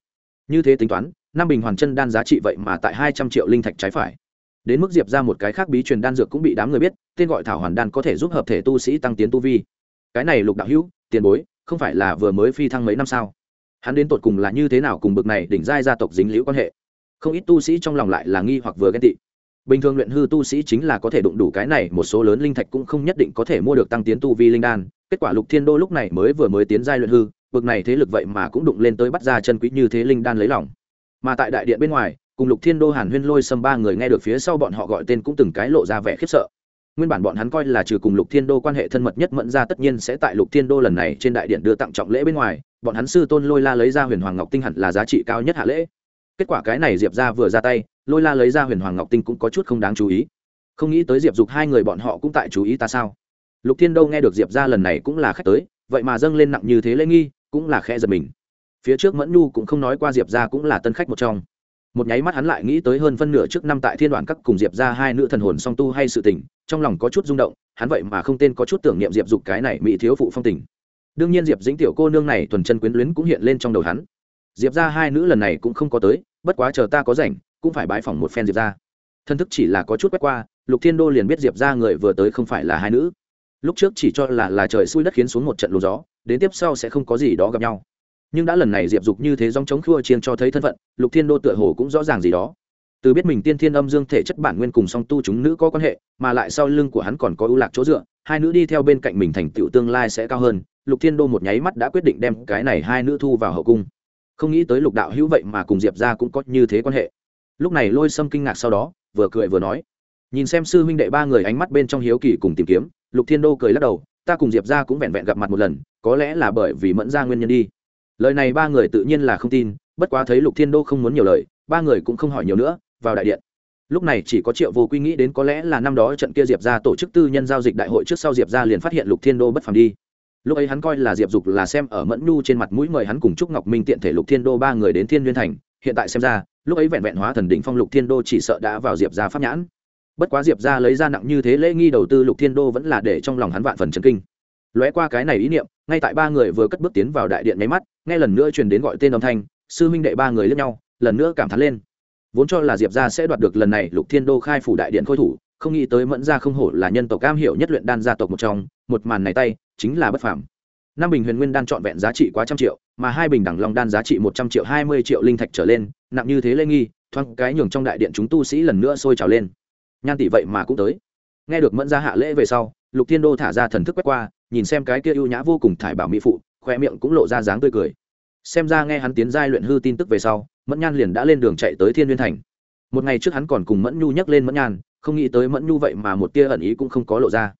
Như thế tính toán, năm bình hoàn chân đan giá trị vậy mà tại hai trăm triệu linh thạch trái phải. Đến mức diệp ra một cái khác bí truyền đan dược cũng bị đám người biết, tên gọi thảo hoàn đan có thể giúp hợp thể tu sĩ tăng tiến tu vi. Cái này lục đạo hữu, tiền bối, không phải là vừa mới phi thăng mấy năm sao? Hắn đến tột cùng là như thế nào cùng bực này đỉnh giai gia tộc dính liễu quan hệ? Không ít tu sĩ trong lòng lại là nghi hoặc vừa ghen tị bình thường luyện hư tu sĩ chính là có thể đụng đủ cái này, một số lớn linh thạch cũng không nhất định có thể mua được tăng tiến tu vi linh đan. Kết quả lục thiên đô lúc này mới vừa mới tiến giai luyện hư, bực này thế lực vậy mà cũng đụng lên tới bắt ra chân quý như thế linh đan lấy lòng. Mà tại đại điện bên ngoài, cùng lục thiên đô hàn huyên lôi xâm ba người nghe được phía sau bọn họ gọi tên cũng từng cái lộ ra vẻ khiếp sợ. Nguyên bản bọn hắn coi là trừ cùng lục thiên đô quan hệ thân mật nhất mẫn ra tất nhiên sẽ tại lục thiên đô lần này trên đại điện đưa tặng trọng lễ bên ngoài, bọn hắn sư tôn lôi la lấy ra huyền hoàng ngọc tinh hẳn là giá trị cao nhất hạ lễ. Kết quả cái này diệp ra vừa ra tay lôi la lấy ra huyền hoàng ngọc tinh cũng có chút không đáng chú ý. Không nghĩ tới diệp dục hai người bọn họ cũng tại chú ý ta sao? Lục thiên đô nghe được diệp ra lần này cũng là khách tới, vậy mà dâng lên nặng như thế lễ nghi, cũng là khe giật mình. Phía trước mẫn nhu cũng không nói qua diệp ra cũng là tân khách một trong. Một nháy mắt hắn lại nghĩ tới hơn phân nửa trước năm tại thiên đoàn các cùng diệp ra hai nữ thần hồn song tu hay sự tình, trong lòng có chút rung động, hắn vậy mà không tên có chút tưởng niệm diệp dục cái này mỹ thiếu phụ phong tình. Đương nhiên diệp dĩnh tiểu cô nương này tuần chân quyến luyến cũng hiện lên trong đầu hắn. Diệp ra hai nữ lần này cũng không có tới, bất quá chờ ta có rảnh cũng phải bái phỏng một phen diệp ra. Thân thức chỉ là có chút quét qua, lục thiên đô liền biết diệp ra người vừa tới không phải là hai nữ. Lúc trước chỉ cho là là trời xui đất khiến xuống một trận lù gió, đến tiếp sau sẽ không có gì đó gặp nhau. Nhưng đã lần này diệp dục như thế dòng chống khua chiên cho thấy thân phận, lục thiên đô tựa hồ cũng rõ ràng gì đó. Từ biết mình tiên thiên âm dương thể chất bản nguyên cùng song tu chúng nữ có quan hệ, mà lại sau lưng của hắn còn có ưu lạc chỗ dựa, hai nữ đi theo bên cạnh mình thành tựu tương lai sẽ cao hơn, lục thiên đô một nháy mắt đã quyết định đem cái này hai nữ thu vào hậu cung. Không nghĩ tới lục đạo hữu vậy mà cùng diệp ra cũng có như thế quan hệ lúc này lôi sâm kinh ngạc sau đó, vừa cười vừa nói. Nhìn xem sư huynh đệ ba người ánh mắt bên trong hiếu kỳ cùng tìm kiếm, lục thiên đô cười lắc đầu, ta cùng diệp ra cũng vẹn vẹn gặp mặt một lần, có lẽ là bởi vì mẫn ra nguyên nhân đi. Lời này ba người tự nhiên là không tin, bất quá thấy lục thiên đô không muốn nhiều lời, ba người cũng không hỏi nhiều nữa, vào đại điện. Lúc này chỉ có triệu vô quy nghĩ đến có lẽ là năm đó trận kia diệp ra tổ chức tư nhân giao dịch đại hội trước sau diệp ra liền phát hiện lục thiên đô bất phàm đi. Lúc ấy hắn coi là diệp dục là xem ở mẫn nhu trên mặt mũi mời hắn cùng trúc ngọc minh tiện thể lục thiên đô ba người đến thiên nguyên thành, hiện tại xem ra lúc ấy vẹn vẹn hóa thần đỉnh phong lục thiên đô chỉ sợ đã vào diệp ra pháp nhãn. Bất quá diệp ra lấy ra nặng như thế lễ nghi đầu tư lục thiên đô vẫn là để trong lòng hắn vạn phần chấn kinh. Lóe qua cái này ý niệm, ngay tại ba người vừa cất bước tiến vào đại điện nháy mắt, nghe lần nữa truyền đến gọi tên âm thanh, sư minh đệ ba người lẫn nhau, lần nữa cảm thán lên. Vốn cho là diệp ra sẽ đoạt được lần này lục thiên đô khai phủ đại điện khôi thủ, không nghĩ tới mẫn ra không hổ là nhân tộc cam hiểu nhất luyện đan gia tộc một trong, một màn này tay, chính là bất phàm. Năm bình huyền nguyên đan trọn vẹn giá trị quá trăm triệu mà hai bình đẳng long đan giá trị một trăm triệu, hai mươi triệu linh thạch trở lên, nặng như thế lê nghi, thoáng cái nhường trong đại điện chúng tu sĩ lần nữa sôi trào lên. Nhan tỷ vậy mà cũng tới. Nghe được mẫn ra hạ lễ về sau, lục thiên đô thả ra thần thức quét qua, nhìn xem cái kia ưu nhã vô cùng thải bảo mỹ phụ khoe miệng cũng lộ ra dáng tươi cười. Xem ra nghe hắn tiến giai luyện hư tin tức về sau, mẫn nhan liền đã lên đường chạy tới thiên liên thành. Một ngày trước hắn còn cùng mẫn nhu nhắc lên mẫn nhan, không nghĩ tới mẫn nhu vậy mà một tia ẩn ý cũng không có lộ ra.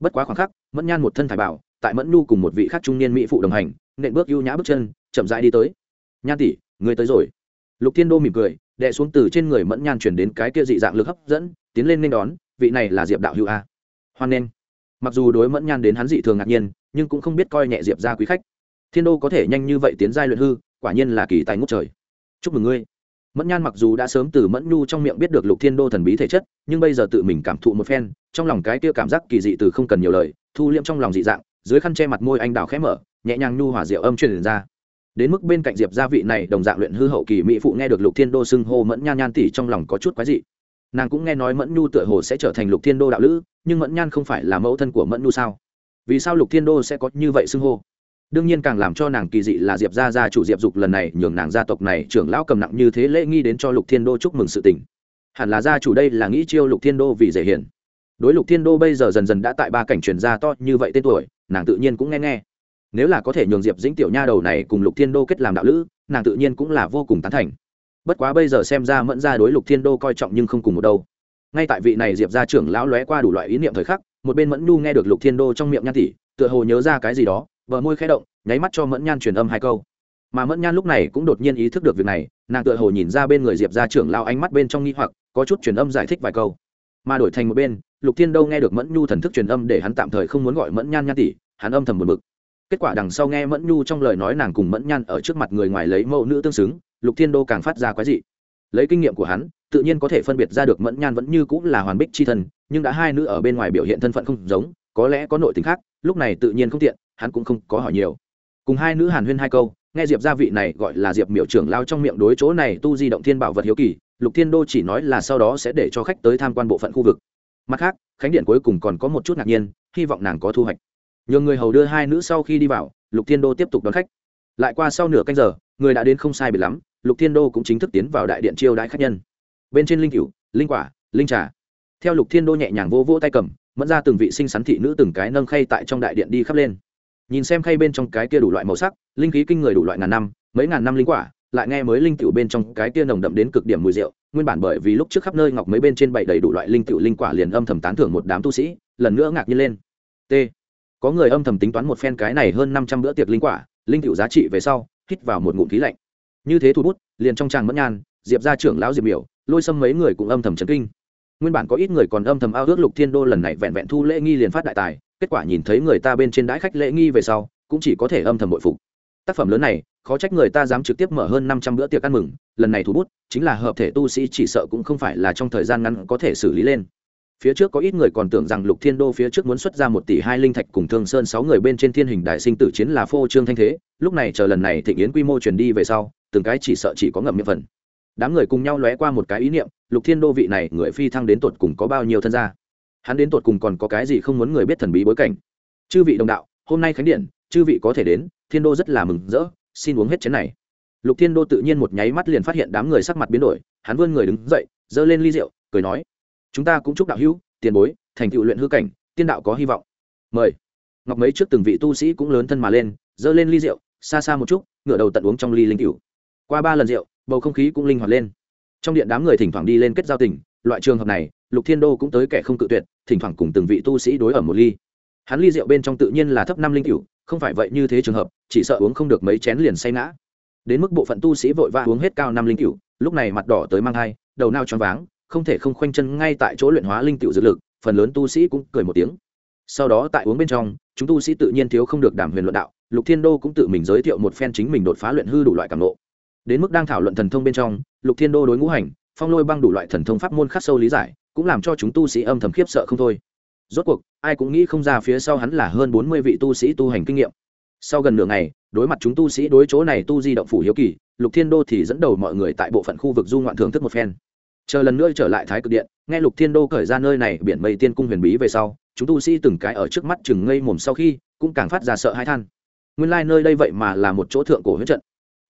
Bất quá khoảng khắc, mẫn nhan một thân thải bảo, tại mẫn nhu cùng một vị khác trung niên mỹ phụ đồng hành nện bước ưu nhã bước chân, chậm rãi đi tới. Nhan tỷ người tới rồi. Lục thiên đô mỉm cười, đè xuống từ trên người mẫn nhan chuyển đến cái kia dị dạng lực hấp dẫn, tiến lên nên đón, vị này là diệp đạo hữu a. Hoan nghênh. Mặc dù đối mẫn nhan đến hắn dị thường ngạc nhiên, nhưng cũng không biết coi nhẹ diệp ra quý khách. Thiên đô có thể nhanh như vậy tiến giai luyện hư, quả nhiên là kỳ tài ngút trời. Chúc mừng ngươi. Mẫn nhan mặc dù đã sớm từ mẫn nhu trong miệng biết được lục thiên đô thần bí thể chất, nhưng bây giờ tự mình cảm thụ một phen, trong lòng cái kia cảm giác kỳ dị từ không cần nhiều lời, thu liễm trong lòng dị dạng, dưới khăn che mặt môi anh đào khẽ mở nhẹ nhàng nhu hòa diệu âm truyền ra. Đến mức bên cạnh diệp gia vị này, đồng dạng luyện hư hậu kỳ mỹ phụ nghe được lục thiên đô xưng hô mẫn nhan nhan tỷ trong lòng có chút quái dị. Nàng cũng nghe nói mẫn nhu tựa hồ sẽ trở thành lục thiên đô đạo lữ, nhưng mẫn nhan không phải là mẫu thân của mẫn nhu sao? Vì sao lục thiên đô sẽ có như vậy xưng hô? Đương nhiên càng làm cho nàng kỳ dị là diệp gia gia chủ diệp dục lần này nhường nàng gia tộc này trưởng lão cầm nặng như thế lễ nghi đến cho lục thiên đô chúc mừng sự tình. Hẳn là gia chủ đây là nghĩ chiêu lục thiên đô vì dễ hiền. Đối lục thiên đô bây giờ dần dần đã tại ba cảnh truyền gia to như vậy tên tuổi, nàng tự nhiên cũng nghe nghe nếu là có thể nhường diệp dĩnh tiểu nha đầu này cùng lục thiên đô kết làm đạo lữ, nàng tự nhiên cũng là vô cùng tán thành. Bất quá bây giờ xem ra mẫn ra đối lục thiên đô coi trọng nhưng không cùng một đâu. Ngay tại vị này diệp ra trưởng lão lóe qua đủ loại ý niệm thời khắc, một bên mẫn nhu nghe được lục thiên đô trong miệng nhan tỷ tựa hồ nhớ ra cái gì đó vợ môi khẽ động, nháy mắt cho mẫn nhan truyền âm hai câu. Mà mẫn nhan lúc này cũng đột nhiên ý thức được việc này, nàng tựa hồ nhìn ra bên người diệp ra trưởng lao ánh mắt bên trong nghi hoặc, có chút truyền âm giải thích vài câu. Mà đổi thành một bên, lục thiên Đô nghe được mẫn nhu thần thức truyền âm để hắn tạm thời không muốn gọi mẫn nhan nhan tỷ hắn âm thầm một mực kết quả đằng sau nghe mẫn nhu trong lời nói nàng cùng mẫn nhan ở trước mặt người ngoài lấy mẫu nữ tương xứng, lục thiên đô càng phát ra quái dị. Lấy kinh nghiệm của hắn, tự nhiên có thể phân biệt ra được mẫn nhan vẫn như cũng là hoàn bích c h i thân, nhưng đã hai nữ ở bên ngoài biểu hiện thân phận không giống, có lẽ có nội tình khác, lúc này tự nhiên không tiện, hắn cũng không có hỏi nhiều. Cùng hai nữ hàn huyên hai câu, nghe diệp gia vị này gọi là diệp miểu trưởng lao trong miệng đối chỗ này tu di động thiên bảo vật hiếu kỳ, lục thiên đô chỉ nói là sau đó sẽ để cho khách tới tham quan bộ phận khu vực. Mặt khác, khánh điện cuối cùng còn có một chút ngạc nhiên, hy vọng nàng có thu hoạch nhường người hầu đưa hai nữ sau khi đi vào, lục thiên đô tiếp tục đón khách. Lại qua sau nửa canh giờ, người đã đến không sai biệt lắm, lục thiên đô cũng chính thức tiến vào đại điện chiêu đãi khách nhân. Bên trên linh cửu, linh quả, linh trà. Theo lục thiên đô nhẹ nhàng vô vỗ tay cầm, mẫn ra từng vị sinh sắn thị nữ từng cái nâng khay tại trong đại điện đi khắp lên. Nhìn xem khay bên trong cái kia đủ loại màu sắc, linh khí kinh người đủ loại ngàn năm, mấy ngàn năm linh quả, lại nghe mới linh tiểu bên trong cái kia nồng đậm đến cực điểm mùi rượu, nguyên bản bởi vì lúc trước khắp nơi ngọc mấy bên trên bảy đầy đủ loại linh tiểu linh quả liền âm thầm tán thưởng một đám tu sĩ, lần nữa ngạc nhiên lên. T có người âm thầm tính toán một phen cái này hơn năm trăm bữa tiệc linh quả, linh cựu giá trị về sau, hít vào một ngụm khí lạnh. Như thế thu bút, liền trong tràng mẫn nhan, diệp ra trưởng lão diệp biểu lôi xâm mấy người cũng âm thầm chấn kinh. Nguyên bản có ít người còn âm thầm ao ước lục thiên đô lần này vẹn vẹn thu lễ nghi liền phát đại tài, kết quả nhìn thấy người ta bên trên đãi khách lễ nghi về sau, cũng chỉ có thể âm thầm bội phục. Tác phẩm lớn này, khó trách người ta dám trực tiếp mở hơn năm trăm bữa tiệc ăn mừng, lần này thu bút, chính là hợp thể tu sĩ chỉ sợ cũng không phải là trong thời gian ngắn có thể xử lý lên phía trước có ít người còn tưởng rằng lục thiên đô phía trước muốn xuất ra một tỷ hai linh thạch cùng thương sơn sáu người bên trên thiên hình đại sinh tử chiến là phô trương thanh thế. Lúc này chờ lần này thịnh yến quy mô truyền đi về sau, từng cái chỉ sợ chỉ có ngậm miệng phần. Đám người cùng nhau lóe qua một cái ý niệm, lục thiên đô vị này người phi thăng đến tột cùng có bao nhiêu thân gia? Hắn đến tột cùng còn có cái gì không muốn người biết thần bí bối cảnh? Chư vị đồng đạo, hôm nay khánh điện, chư vị có thể đến, thiên đô rất là mừng rỡ, xin uống hết chén này. Lục thiên đô tự nhiên một nháy mắt liền phát hiện đám người sắc mặt biến đổi, hắn vươn người đứng dậy, giơ lên ly rượu, cười nói chúng ta cũng chúc đạo hữu, tiền bối, thành tựu luyện hư cảnh, tiên đạo có hy vọng. Mời. Ngọc mấy trước từng vị tu sĩ cũng lớn thân mà lên dơ lên ly rượu, xa xa một chút, ngửa đầu tận uống trong ly linh cửu. Qua ba lần rượu, bầu không khí cũng linh hoạt lên. Trong điện đám người thỉnh thoảng đi lên kết giao tình, loại trường hợp này, lục thiên đô cũng tới kẻ không cự tuyệt, thỉnh thoảng cùng từng vị tu sĩ đối ở một ly. Hắn ly rượu bên trong tự nhiên là thấp năm linh cửu, không phải vậy như thế trường hợp, chỉ sợ uống không được mấy chén liền say ngã. Đến mức bộ phận tu sĩ vội vã uống hết cao năm linh cửu, lúc này mặt đỏ tới mang hai, đầu nao choáng váng không thể không khoanh chân ngay tại chỗ luyện hóa linh tiểu dược lực, phần lớn tu sĩ cũng cười một tiếng. Sau đó tại uống bên trong, chúng tu sĩ tự nhiên thiếu không được đảm huyền luận đạo, lục thiên đô cũng tự mình giới thiệu một phen chính mình đột phá luyện hư đủ loại cảm ngộ. Đến mức đang thảo luận thần thông bên trong, lục thiên đô đối ngũ hành, phong lôi băng đủ loại thần thông pháp môn khắc sâu lý giải, cũng làm cho chúng tu sĩ âm thầm khiếp sợ không thôi. Rốt cuộc, ai cũng nghĩ không ra phía sau hắn là hơn bốn mươi vị tu sĩ tu hành kinh nghiệm. Sau gần nửa ngày, đối mặt chúng tu sĩ đối chỗ này tu di động phủ hiếu kỳ, lục thiên đô thì dẫn đầu mọi người tại bộ phận khu vực du ngoạn thưởng thức một phen chờ lần nữa trở lại thái cực điện, nghe lục thiên đô khởi ra nơi này biển mây tiên cung huyền bí về sau, chúng tu sĩ từng cái ở trước mắt chừng ngây mồm sau khi, cũng càng phát ra sợ hãi than. Nguyên lai、like、nơi đây vậy mà là một chỗ thượng cổ huyết trận.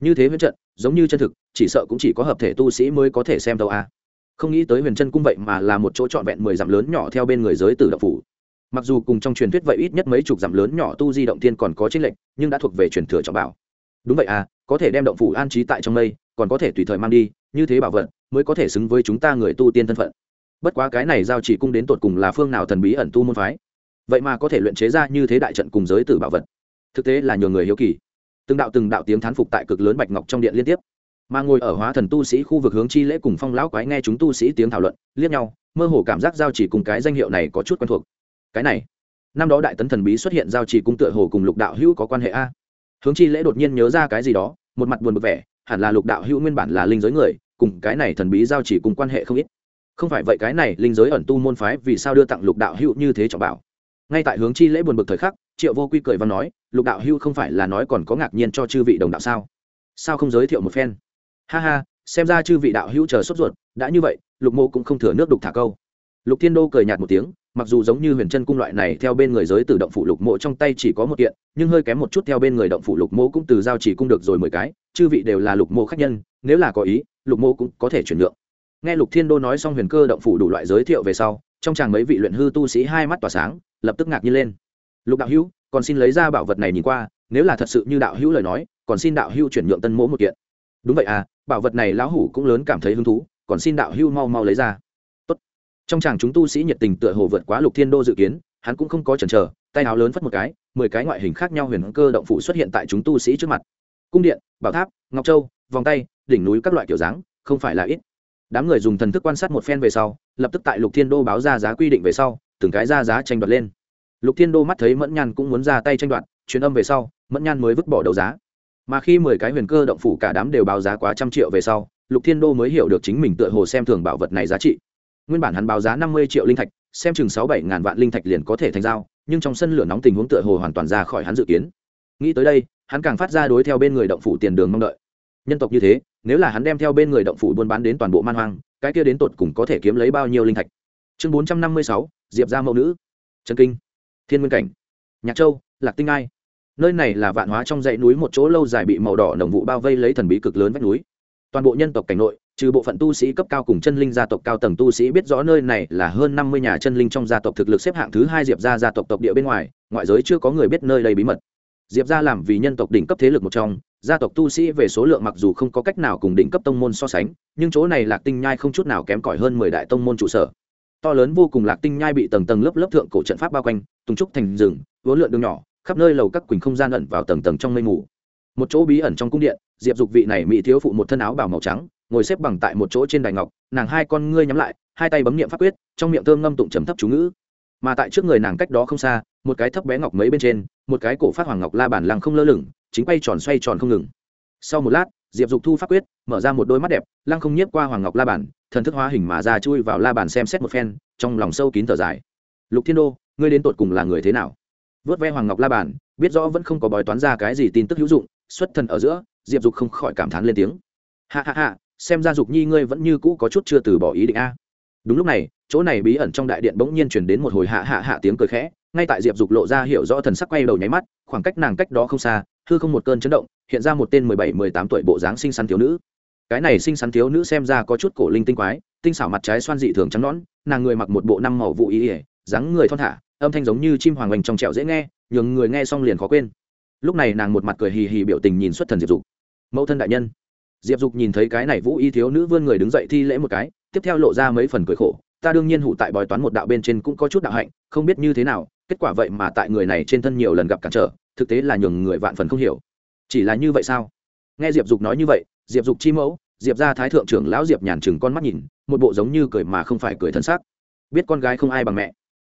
Như thế huyết trận, giống như chân thực, chỉ sợ cũng chỉ có hợp thể tu sĩ mới có thể xem đâu a không nghĩ tới huyền chân cung vậy mà là một chỗ trọn vẹn mười dặm lớn nhỏ theo bên người giới tử động phủ. Mặc dù cùng trong truyền thuyết vậy ít nhất mấy chục dặm lớn nhỏ tu di động tiên còn có tranh lệch, nhưng đã thuộc về truyền thừa trọng bảo. Đúng vậy à có thể đem động phủ an trí tại trong mây, còn có thể tùy thời mang đi như thế bảo vật mới có thể xứng với chúng ta người tu tiên thân phận. Bất quá cái này giao chỉ cung đến tột cùng là phương nào thần bí ẩn tu môn phái? Vậy mà có thể luyện chế ra như thế đại trận cùng giới tử bảo vật. Thực tế là nhiều người hiếu kỳ. Từng đạo từng đạo tiếng thán phục tại cực lớn bạch ngọc trong điện liên tiếp. Mà ngồi ở hóa thần tu sĩ khu vực hướng chi lễ cùng phong lão quái nghe chúng tu sĩ tiếng thảo luận, liếc nhau, mơ hồ cảm giác giao chỉ cùng cái danh hiệu này có chút quen thuộc. Cái này, năm đó đại tấn thần bí xuất hiện giao chỉ cung tựa hồ cùng lục đạo hữu có quan hệ a. Hướng chi lễ đột nhiên nhớ ra cái gì đó, một mặt buồn bực vẻ hẳn là lục đạo hữu nguyên bản là linh giới người, cùng cái này thần bí giao chỉ cùng quan hệ không ít. Không phải vậy cái này linh giới ẩn tu môn phái vì sao đưa tặng lục đạo hữu như thế trọng bảo? Ngay tại hướng chi lễ buồn bực thời khắc, triệu vô quy cười và nói, lục đạo hữu không phải là nói còn có ngạc nhiên cho chư vị đồng đạo sao? Sao không giới thiệu một phen? Ha ha, xem ra chư vị đạo hữu chờ sốt ruột, đã như vậy, lục mô cũng không thừa nước đục thả câu. Lục thiên đô cười nhạt một tiếng mặc dù giống như huyền chân cung loại này theo bên người giới từ động phủ lục mộ trong tay chỉ có một kiện, nhưng hơi kém một chút theo bên người động phủ lục mộ cũng từ giao chỉ cung được rồi mười cái, chư vị đều là lục mộ khách nhân, nếu là có ý, lục mộ cũng có thể chuyển nhượng. Nghe lục thiên đô nói xong huyền cơ động phủ đủ loại giới thiệu về sau, trong chàng mấy vị luyện hư tu sĩ hai mắt tỏa sáng, lập tức ngạc nhiên lên. Lục đạo hữu, còn xin lấy ra bảo vật này nhìn qua, nếu là thật sự như đạo hữu lời nói, còn xin đạo hữu chuyển nhượng tân mỗ một kiện. Đúng vậy à bảo vật này lão hủ cũng lớn cảm thấy hứng thú, còn xin đạo hữu mau mau lấy ra trong chàng chúng tu sĩ nhiệt tình tựa hồ vượt quá lục thiên đô dự kiến, hắn cũng không có chần chờ, tay áo lớn phất một cái, mười cái ngoại hình khác nhau huyền cơ động phủ xuất hiện tại chúng tu sĩ trước mặt. Cung điện, bảo tháp, ngọc châu, vòng tay, đỉnh núi các loại kiểu dáng, không phải là ít. Đám người dùng thần thức quan sát một phen về sau, lập tức tại lục thiên đô báo ra giá quy định về sau, từng cái ra giá tranh đoạt lên. Lục thiên đô mắt thấy mẫn nhan cũng muốn ra tay tranh đoạt, truyền âm về sau, mẫn nhan mới vứt bỏ đấu giá. Mà khi mười cái huyền cơ động phủ cả đám đều báo giá quá trăm triệu về sau, lục thiên đô mới hiểu được chính mình tựa hồ xem thường bảo vật này giá trị nguyên bản hắn báo giá năm mươi triệu linh thạch, xem chừng sáu bảy ngàn vạn linh thạch liền có thể thành giao, nhưng trong sân lửa nóng tình huống tựa hồ hoàn toàn ra khỏi hắn dự kiến. Nghĩ tới đây, hắn càng phát ra đối theo bên người động phủ tiền đường mong đợi. Nhân tộc như thế, nếu là hắn đem theo bên người động phủ buôn bán đến toàn bộ man hoang, cái kia đến tột cùng có thể kiếm lấy bao nhiêu linh thạch? Chương bốn trăm năm mươi sáu, diệp ra mẫu nữ. Trần kinh. Thiên nguyên cảnh. Nhạc châu, lạc tinh ai. Nơi này là vạn hóa trong dãy núi một chỗ lâu dài bị màu đỏ nồng vụ bao vây lấy thần bí cực lớn vách núi. Toàn bộ nhân tộc cảnh nội trừ bộ phận tu sĩ cấp cao cùng chân linh gia tộc cao tầng tu sĩ biết rõ nơi này là hơn năm mươi nhà chân linh trong gia tộc thực lực xếp hạng thứ hai diệp gia gia tộc tộc địa bên ngoài, ngoại giới chưa có người biết nơi đây bí mật. Diệp gia làm vì nhân tộc đỉnh cấp thế lực một trong, gia tộc tu sĩ về số lượng mặc dù không có cách nào cùng đỉnh cấp tông môn so sánh, nhưng chỗ này lạc tinh nhai không chút nào kém cỏi hơn mười đại tông môn trụ sở. To lớn vô cùng lạc tinh nhai bị tầng tầng lớp lớp thượng cổ trận pháp bao quanh tùng trúc thành rừng, vốn lượn đường nhỏ, khắp nơi lầu các quỳnh không gian ẩn vào tầng tầng trong mây mù. Một chỗ bí ẩn trong cung điện, diệp dục vị này mỹ thiếu phụ một thân áo bảo màu trắng ngồi xếp bằng tại một chỗ trên đài ngọc, nàng hai con ngươi nhắm lại, hai tay bấm niệm pháp quyết, trong miệng thơm ngâm tụng trầm thấp chú ngữ. Mà tại trước người nàng cách đó không xa, một cái thấp bé ngọc mấy bên trên, một cái cổ phát hoàng ngọc la bản lăng không lơ lửng, chính quay tròn xoay tròn không ngừng. Sau một lát, diệp dục thu pháp quyết, mở ra một đôi mắt đẹp, lăng không nhiếp qua hoàng ngọc la bản, thần thức hóa hình mà ra chui vào la bản xem xét một phen, trong lòng sâu kín thở dài. Lục thiên đô, ngươi đến tột cùng là người thế nào? Vớt ve hoàng ngọc la bản, biết rõ vẫn không có bói toán ra cái gì tin tức hữu dụng, xuất thần ở giữa, diệp dục không khỏi cảm thán lên tiếng. Hạ hạ hạ xem ra dục nhi ngươi vẫn như cũ có chút chưa từ bỏ ý định a. Đúng lúc này, chỗ này bí ẩn trong đại điện bỗng nhiên chuyển đến một hồi hạ hạ hạ tiếng cười khẽ, ngay tại diệp dục lộ ra hiểu rõ thần sắc quay đầu nháy mắt, khoảng cách nàng cách đó không xa, hư không một cơn chấn động, hiện ra một tên mười bảy, mười tám tuổi bộ dáng xinh xắn thiếu nữ. Cái này xinh xắn thiếu nữ xem ra có chút cổ linh tinh quái, tinh xảo mặt trái xoan dị thường trắng nõn, nàng người mặc một bộ năm màu vụ ý ỉa dáng người thon thả, âm thanh giống như chim hoàng oanh trong trẹo dễ nghe, nhường người nghe xong liền khó quên. Lúc này nàng một mặt cười hì hì biểu tình nhìn xuất thần diệp dục. Mẫu thân đại nhân diệp dục nhìn thấy cái này vũ y thiếu nữ vươn người đứng dậy thi lễ một cái, tiếp theo lộ ra mấy phần cười khổ. Ta đương nhiên hủ tại bói toán một đạo bên trên cũng có chút đạo hạnh, không biết như thế nào, kết quả vậy mà tại người này trên thân nhiều lần gặp cản trở, thực tế là nhường người vạn phần không hiểu. Chỉ là như vậy sao? Nghe diệp dục nói như vậy, diệp dục chi mẫu, diệp ra thái thượng trưởng lão diệp nhàn chừng con mắt nhìn, một bộ giống như cười mà không phải cười thân xác. Biết con gái không ai bằng mẹ.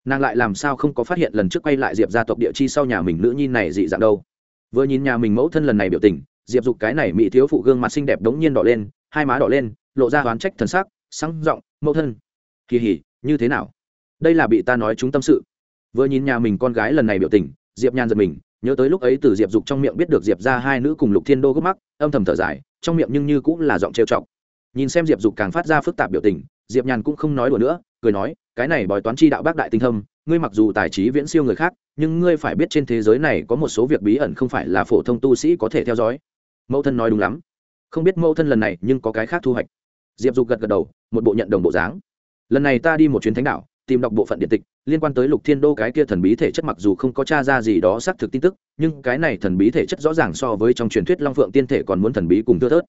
Nàng lại làm sao không có phát hiện lần trước quay lại diệp gia tộc địa chi sau nhà mình nữ nhi này dị dạng đâu? Vừa nhìn nhà mình mẫu thân lần này biểu tình diệp dục cái này mỹ thiếu phụ gương mặt xinh đẹp đống nhiên đỏ lên, hai má đỏ lên, lộ ra oán trách thần sắc, sáng giọng, mẫu thân, kỳ hỉ, như thế nào? Đây là bị ta nói chúng tâm sự. Vừa nhìn nhà mình con gái lần này biểu tình, diệp nhan giật mình, nhớ tới lúc ấy từ diệp dục trong miệng biết được diệp ra hai nữ cùng lục thiên đô gốc mắc, âm thầm thở dài, trong miệng nhưng như cũng là giọng trêu chọc. Nhìn xem diệp dục càng phát ra phức tạp biểu tình, diệp nhàn cũng không nói đùa nữa, cười nói, cái này bói toán chi đạo bác đại tinh thâm, ngươi mặc dù tài trí viễn siêu người khác, nhưng ngươi phải biết trên thế giới này có một số việc bí ẩn không phải là phổ thông tu sĩ có thể theo dõi mẫu thân nói đúng lắm. Không biết mẫu thân lần này nhưng có cái khác thu hoạch. Diệp dục gật gật đầu, một bộ nhận đồng bộ dáng. Lần này ta đi một chuyến thánh đạo tìm đọc bộ phận điện tịch, liên quan tới lục thiên đô cái kia thần bí thể chất mặc dù không có t r a ra gì đó xác thực tin tức, nhưng cái này thần bí thể chất rõ ràng so với trong truyền thuyết long phượng tiên thể còn muốn thần bí cùng thưa thớt.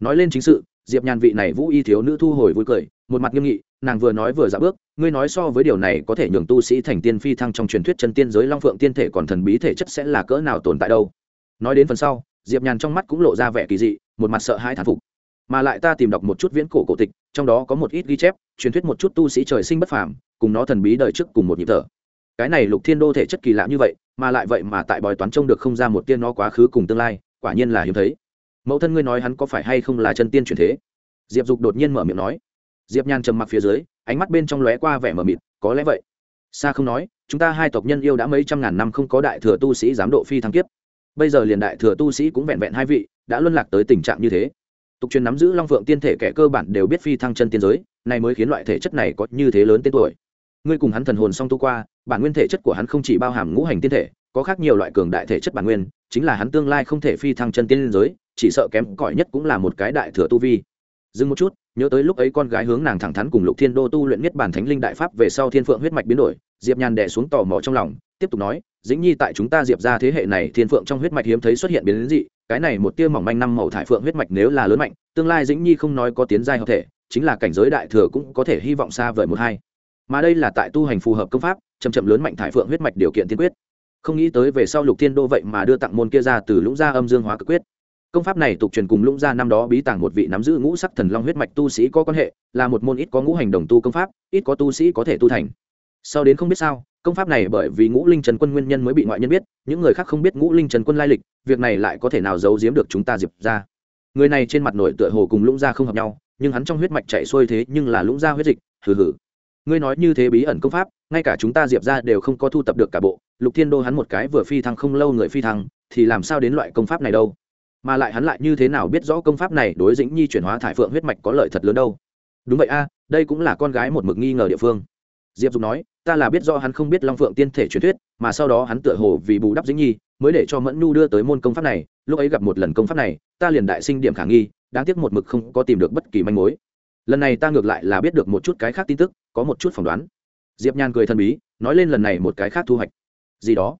Nói lên chính sự, diệp nhàn vị này vũ y thiếu nữ thu hồi vui cười, một mặt nghiêm nghị, nàng vừa nói vừa dạ bước, ngươi nói so với điều này có thể nhường tu sĩ thành tiên phi thăng trong truyền thuyết chân tiên giới long phượng tiên thể còn thần bí thể chất sẽ là cỡ nào tồn tại đâu? Nói đến phần sau diệp nhàn trong mắt cũng lộ ra vẻ kỳ dị, một mặt sợ hãi thán phục. Mà lại ta tìm đọc một chút viễn cổ cổ tịch, trong đó có một ít ghi chép, truyền thuyết một chút tu sĩ trời sinh bất phàm, cùng nó thần bí đời trước cùng một nhịp thở. Cái này lục thiên đô thể chất kỳ lạ như vậy, mà lại vậy mà tại bòi toán trông được không ra một tiên nó quá khứ cùng tương lai, quả nhiên là hiếm thấy. Mẫu thân ngươi nói hắn có phải hay không là chân tiên truyền thế? Diệp dục đột nhiên mở miệng nói. Diệp Nhàn trầm mặc phía dưới, ánh mắt bên trong lóe qua vẻ mờ mịt, có lẽ vậy. Xa không nói, chúng ta hai tộc nhân yêu đã mấy trăm ngàn năm không có đại thừa tu sĩ giám độ phi thăng kiếp bây giờ liền đại thừa tu sĩ cũng vẹn vẹn hai vị, đã luân lạc tới tình trạng như thế. Tục truyền nắm giữ long phượng tiên thể kẻ cơ bản đều biết phi thăng chân tiên giới, này mới khiến loại thể chất này có như thế lớn tên tuổi. Ngươi cùng hắn thần hồn song tu qua, bản nguyên thể chất của hắn không chỉ bao hàm ngũ hành tiên thể, có khác nhiều loại cường đại thể chất bản nguyên, chính là hắn tương lai không thể phi thăng chân tiên giới, chỉ sợ kém cỏi nhất cũng là một cái đại thừa tu vi. Dừng một chút, nhớ tới lúc ấy con gái hướng nàng thẳng thắn cùng lục thiên đô tu luyện nhất bản thánh linh đại pháp về sau thiên phượng huyết mạch biến đổi, diệp nhàn đè xuống tò mò trong lòng, tiếp tục nói dĩnh nhi tại chúng ta diệp ra thế hệ này, thiên phượng trong huyết mạch hiếm thấy xuất hiện biến đến dị, cái này một tia mỏng manh năm màu thải phượng huyết mạch nếu là lớn mạnh, tương lai dĩnh nhi không nói có tiến giai hợp thể, chính là cảnh giới đại thừa cũng có thể hy vọng xa vời một hai. Mà đây là tại tu hành phù hợp công pháp, chậm chậm lớn mạnh thải phượng huyết mạch điều kiện tiên quyết. Không nghĩ tới về sau lục thiên đô vậy mà đưa tặng môn kia ra từ lũng gia âm dương hóa cực quyết. Công pháp này tục truyền cùng lũng gia năm đó bí tàng một vị nắm giữ ngũ sắc thần long huyết mạch tu sĩ có quan hệ, là một môn ít có ngũ hành đồng tu công pháp, ít có tu sĩ có thể tu thành. Sau đến không biết sao công pháp này bởi vì ngũ linh trần quân nguyên nhân mới bị ngoại nhân biết, những người khác không biết ngũ linh trần quân lai lịch, việc này lại có thể nào giấu giếm được chúng ta diệp ra người này trên mặt nổi tựa hồ cùng lũng gia không hợp nhau, nhưng hắn trong huyết mạch chạy xuôi thế nhưng là lũng gia huyết dịch, hừ hừ. Ngươi nói như thế bí ẩn công pháp, ngay cả chúng ta diệp ra đều không có thu tập được cả bộ, lục thiên đô hắn một cái vừa phi thăng không lâu người phi thăng, thì làm sao đến loại công pháp này đâu? Mà lại hắn lại như thế nào biết rõ công pháp này đối dĩnh nhi chuyển hóa thải phượng huyết mạch có lợi thật lớn đâu? Đúng vậy a, đây cũng là con gái một mực nghi ngờ địa phương. Diệp dục nói ta là biết do hắn không biết long phượng tiên thể truyền thuyết, mà sau đó hắn tựa hồ vì bù đắp dĩnh nhi, mới để cho mẫn nhu đưa tới môn công pháp này, lúc ấy gặp một lần công pháp này, ta liền đại sinh điểm khả nghi, đáng tiếc một mực không có tìm được bất kỳ manh mối. Lần này ta ngược lại là biết được một chút cái khác tin tức, có một chút phỏng đoán. Diệp Nhàn cười thân bí, nói lên lần này một cái khác thu hoạch. Gì đó?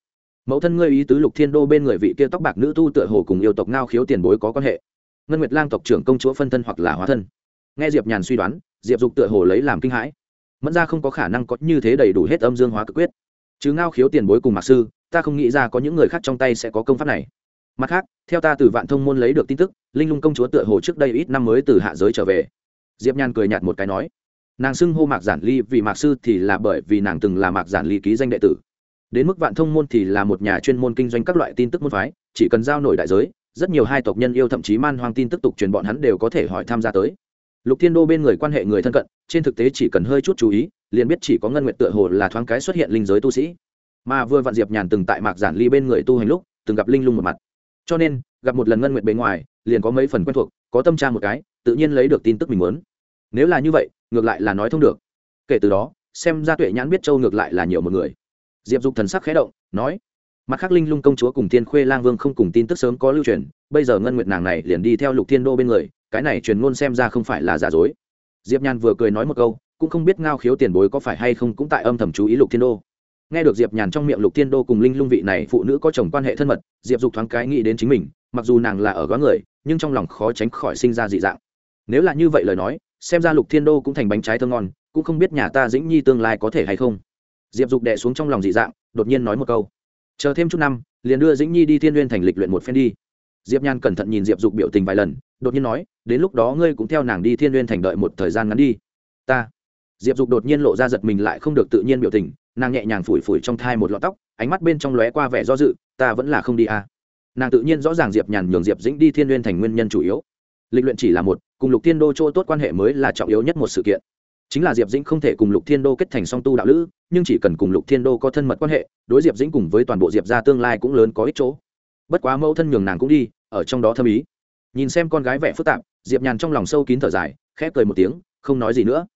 Mẫu thân ngươi ý tứ lục thiên đô bên người vị kia tóc bạc nữ tu tựa hồ cùng yêu tộc ngao khiếu tiền bối có quan hệ. Ngân nguyệt lang tộc trưởng công chúa phân thân hoặc là hóa thân. Nghe diệp nhàn suy đoán, diệp dục tựa hồ lấy làm kinh hãi mẫn ra không có khả năng có như thế đầy đủ hết âm dương hóa cực quyết. Chứ ngao khiếu tiền bối cùng mạc sư, ta không nghĩ ra có những người khác trong tay sẽ có công pháp này. Mặt khác, theo ta từ vạn thông môn lấy được tin tức, linh lung công chúa tựa hồ trước đây ít năm mới từ hạ giới trở về. Diệp nhàn cười nhạt một cái nói, nàng xưng hô mạc giản ly vì mạc sư thì là bởi vì nàng từng là mạc giản ly ký danh đệ tử. Đến mức vạn thông môn thì là một nhà chuyên môn kinh doanh các loại tin tức môn phái, chỉ cần giao nổi đại giới, rất nhiều hai tộc nhân yêu thậm chí man hoang tin tức tục truyền bọn hắn đều có thể hỏi tham gia tới lục thiên đô bên người quan hệ người thân cận, trên thực tế chỉ cần hơi chút chú ý, liền biết chỉ có ngân nguyện tựa hồ là thoáng cái xuất hiện linh giới tu sĩ. Mà vừa vạn diệp nhàn từng tại mạc giản ly bên người tu hành lúc, từng gặp linh lung một mặt. Cho nên, gặp một lần ngân nguyện bề ngoài, liền có mấy phần quen thuộc, có tâm tra một cái, tự nhiên lấy được tin tức mình muốn. Nếu là như vậy, ngược lại là nói thông được. Kể từ đó, xem ra tuệ nhãn biết châu ngược lại là nhiều một người. Diệp dục thần sắc khẽ động, nói, mặt khác linh lung công chúa cùng Thiên khuê lang vương không cùng tin tức sớm có lưu truyền, bây giờ ngân nguyệt nàng này liền đi theo lục thiên đô bên người cái này truyền ngôn xem ra không phải là giả dối. Diệp nhàn vừa cười nói một câu, cũng không biết ngao khiếu tiền bối có phải hay không cũng tại âm thầm chú ý lục thiên đô. Nghe được diệp nhàn trong miệng lục thiên đô cùng linh lung vị này phụ nữ có chồng quan hệ thân mật, diệp dục thoáng cái nghĩ đến chính mình, mặc dù nàng là ở góa người, nhưng trong lòng khó tránh khỏi sinh ra dị dạng. Nếu là như vậy lời nói, xem ra lục thiên đô cũng thành bánh trái thơ ngon, cũng không biết nhà ta dĩnh nhi tương lai có thể hay không. Diệp dục đẻ xuống trong lòng dị dạng, đột nhiên nói một câu. Chờ thêm chút năm, liền đưa dĩnh nhi đi thiên n thành lịch luyện một phen đi. Diệp nhàn cẩn thận nhìn diệp dục biểu tình vài lần đột nhiên nói, đến lúc đó ngươi cũng theo nàng đi thiên n thành đợi một thời gian ngắn đi. Ta. Diệp dục đột nhiên lộ ra giật mình lại không được tự nhiên biểu tình, nàng nhẹ nhàng phủi phủi trong thai một lọt tóc, ánh mắt bên trong lóe qua vẻ do dự, ta vẫn là không đi à. nàng tự nhiên rõ ràng diệp nhàn nhường diệp dĩnh đi thiên n thành nguyên nhân chủ yếu. Lịch luyện chỉ là một, cùng lục thiên đô chỗ tốt quan hệ mới là trọng yếu nhất một sự kiện. Chính là diệp dĩnh không thể cùng lục thiên đô kết thành song tu đạo lữ, nhưng chỉ cần cùng lục thiên đô có thân mật quan hệ, đối diệp dĩnh cùng với toàn bộ diệp ra tương lai cũng lớn có ích chỗ. Bất quá mẫu thân nhường nàng cũng đi, ở trong đó thâm ý nhìn xem con gái vẻ phức tạp, diệp nhàn trong lòng sâu kín thở dài, khẽ cười một tiếng, không nói gì nữa.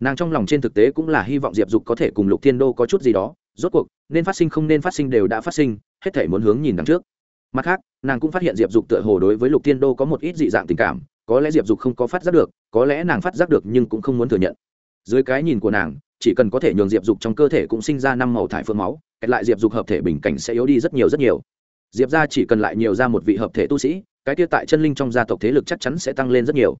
Nàng trong lòng trên thực tế cũng là hy vọng diệp dục có thể cùng lục thiên đô có chút gì đó, rốt cuộc, nên phát sinh không nên phát sinh đều đã phát sinh, hết thể muốn hướng nhìn đằng trước. Mặt khác, nàng cũng phát hiện diệp dục tựa hồ đối với lục thiên đô có một ít dị dạng tình cảm, có lẽ diệp dục không có phát giác được, có lẽ nàng phát giác được nhưng cũng không muốn thừa nhận. Dưới cái nhìn của nàng, chỉ cần có thể nhường diệp dục trong cơ thể cũng sinh ra năm màu thải phương máu, kẹt lại diệp dục hợp thể bình cảnh sẽ yếu đi rất nhiều rất nhiều. Diệp ra chỉ cần lại nhiều ra một vị hợp thể tu sĩ cái kia tại chân linh trong gia tộc thế lực chắc chắn sẽ tăng lên rất nhiều.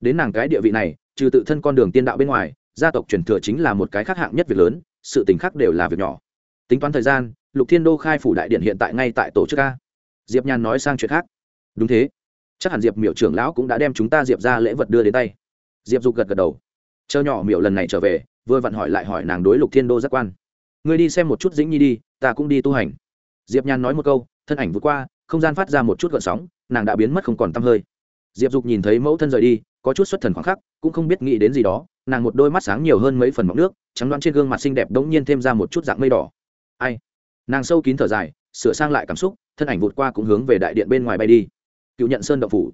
Đến nàng cái địa vị này, trừ tự thân con đường tiên đạo bên ngoài, gia tộc truyền thừa chính là một cái khác hạng nhất việc lớn, sự tình khác đều là việc nhỏ. Tính toán thời gian, lục thiên đô khai phủ đại điện hiện tại ngay tại tổ chức a. Diệp nhàn nói sang chuyện khác. Đúng thế. Chắc hẳn diệp miểu trưởng lão cũng đã đem chúng ta diệp ra lễ vật đưa đến tay. Diệp dục gật gật đầu. Chờ nhỏ miểu lần này trở về, vừa vặn hỏi lại hỏi nàng đối lục thiên đô giác quan. Ngươi đi xem một chút dĩnh nhi đi, ta cũng đi tu hành. Diệp nhàn nói một câu, thân ảnh vượt qua không gian phát ra một chút gợn sóng, nàng đã biến mất không còn t hơi. Diệp dục nhìn thấy mẫu thân rời đi, có chút xuất thần khoảng khắc, cũng không biết nghĩ đến gì đó, nàng một đôi mắt sáng nhiều hơn mấy phần mọc nước, trắng đoán trên gương mặt xinh đẹp đ n g nhiên thêm ra một chút dạng mây đỏ. Ai? Nàng sâu kín thở dài, sửa sang lại cảm xúc, thân ảnh vụt qua cũng hướng về đại điện bên ngoài bay đi. Cựu nhận sơn đậu phủ.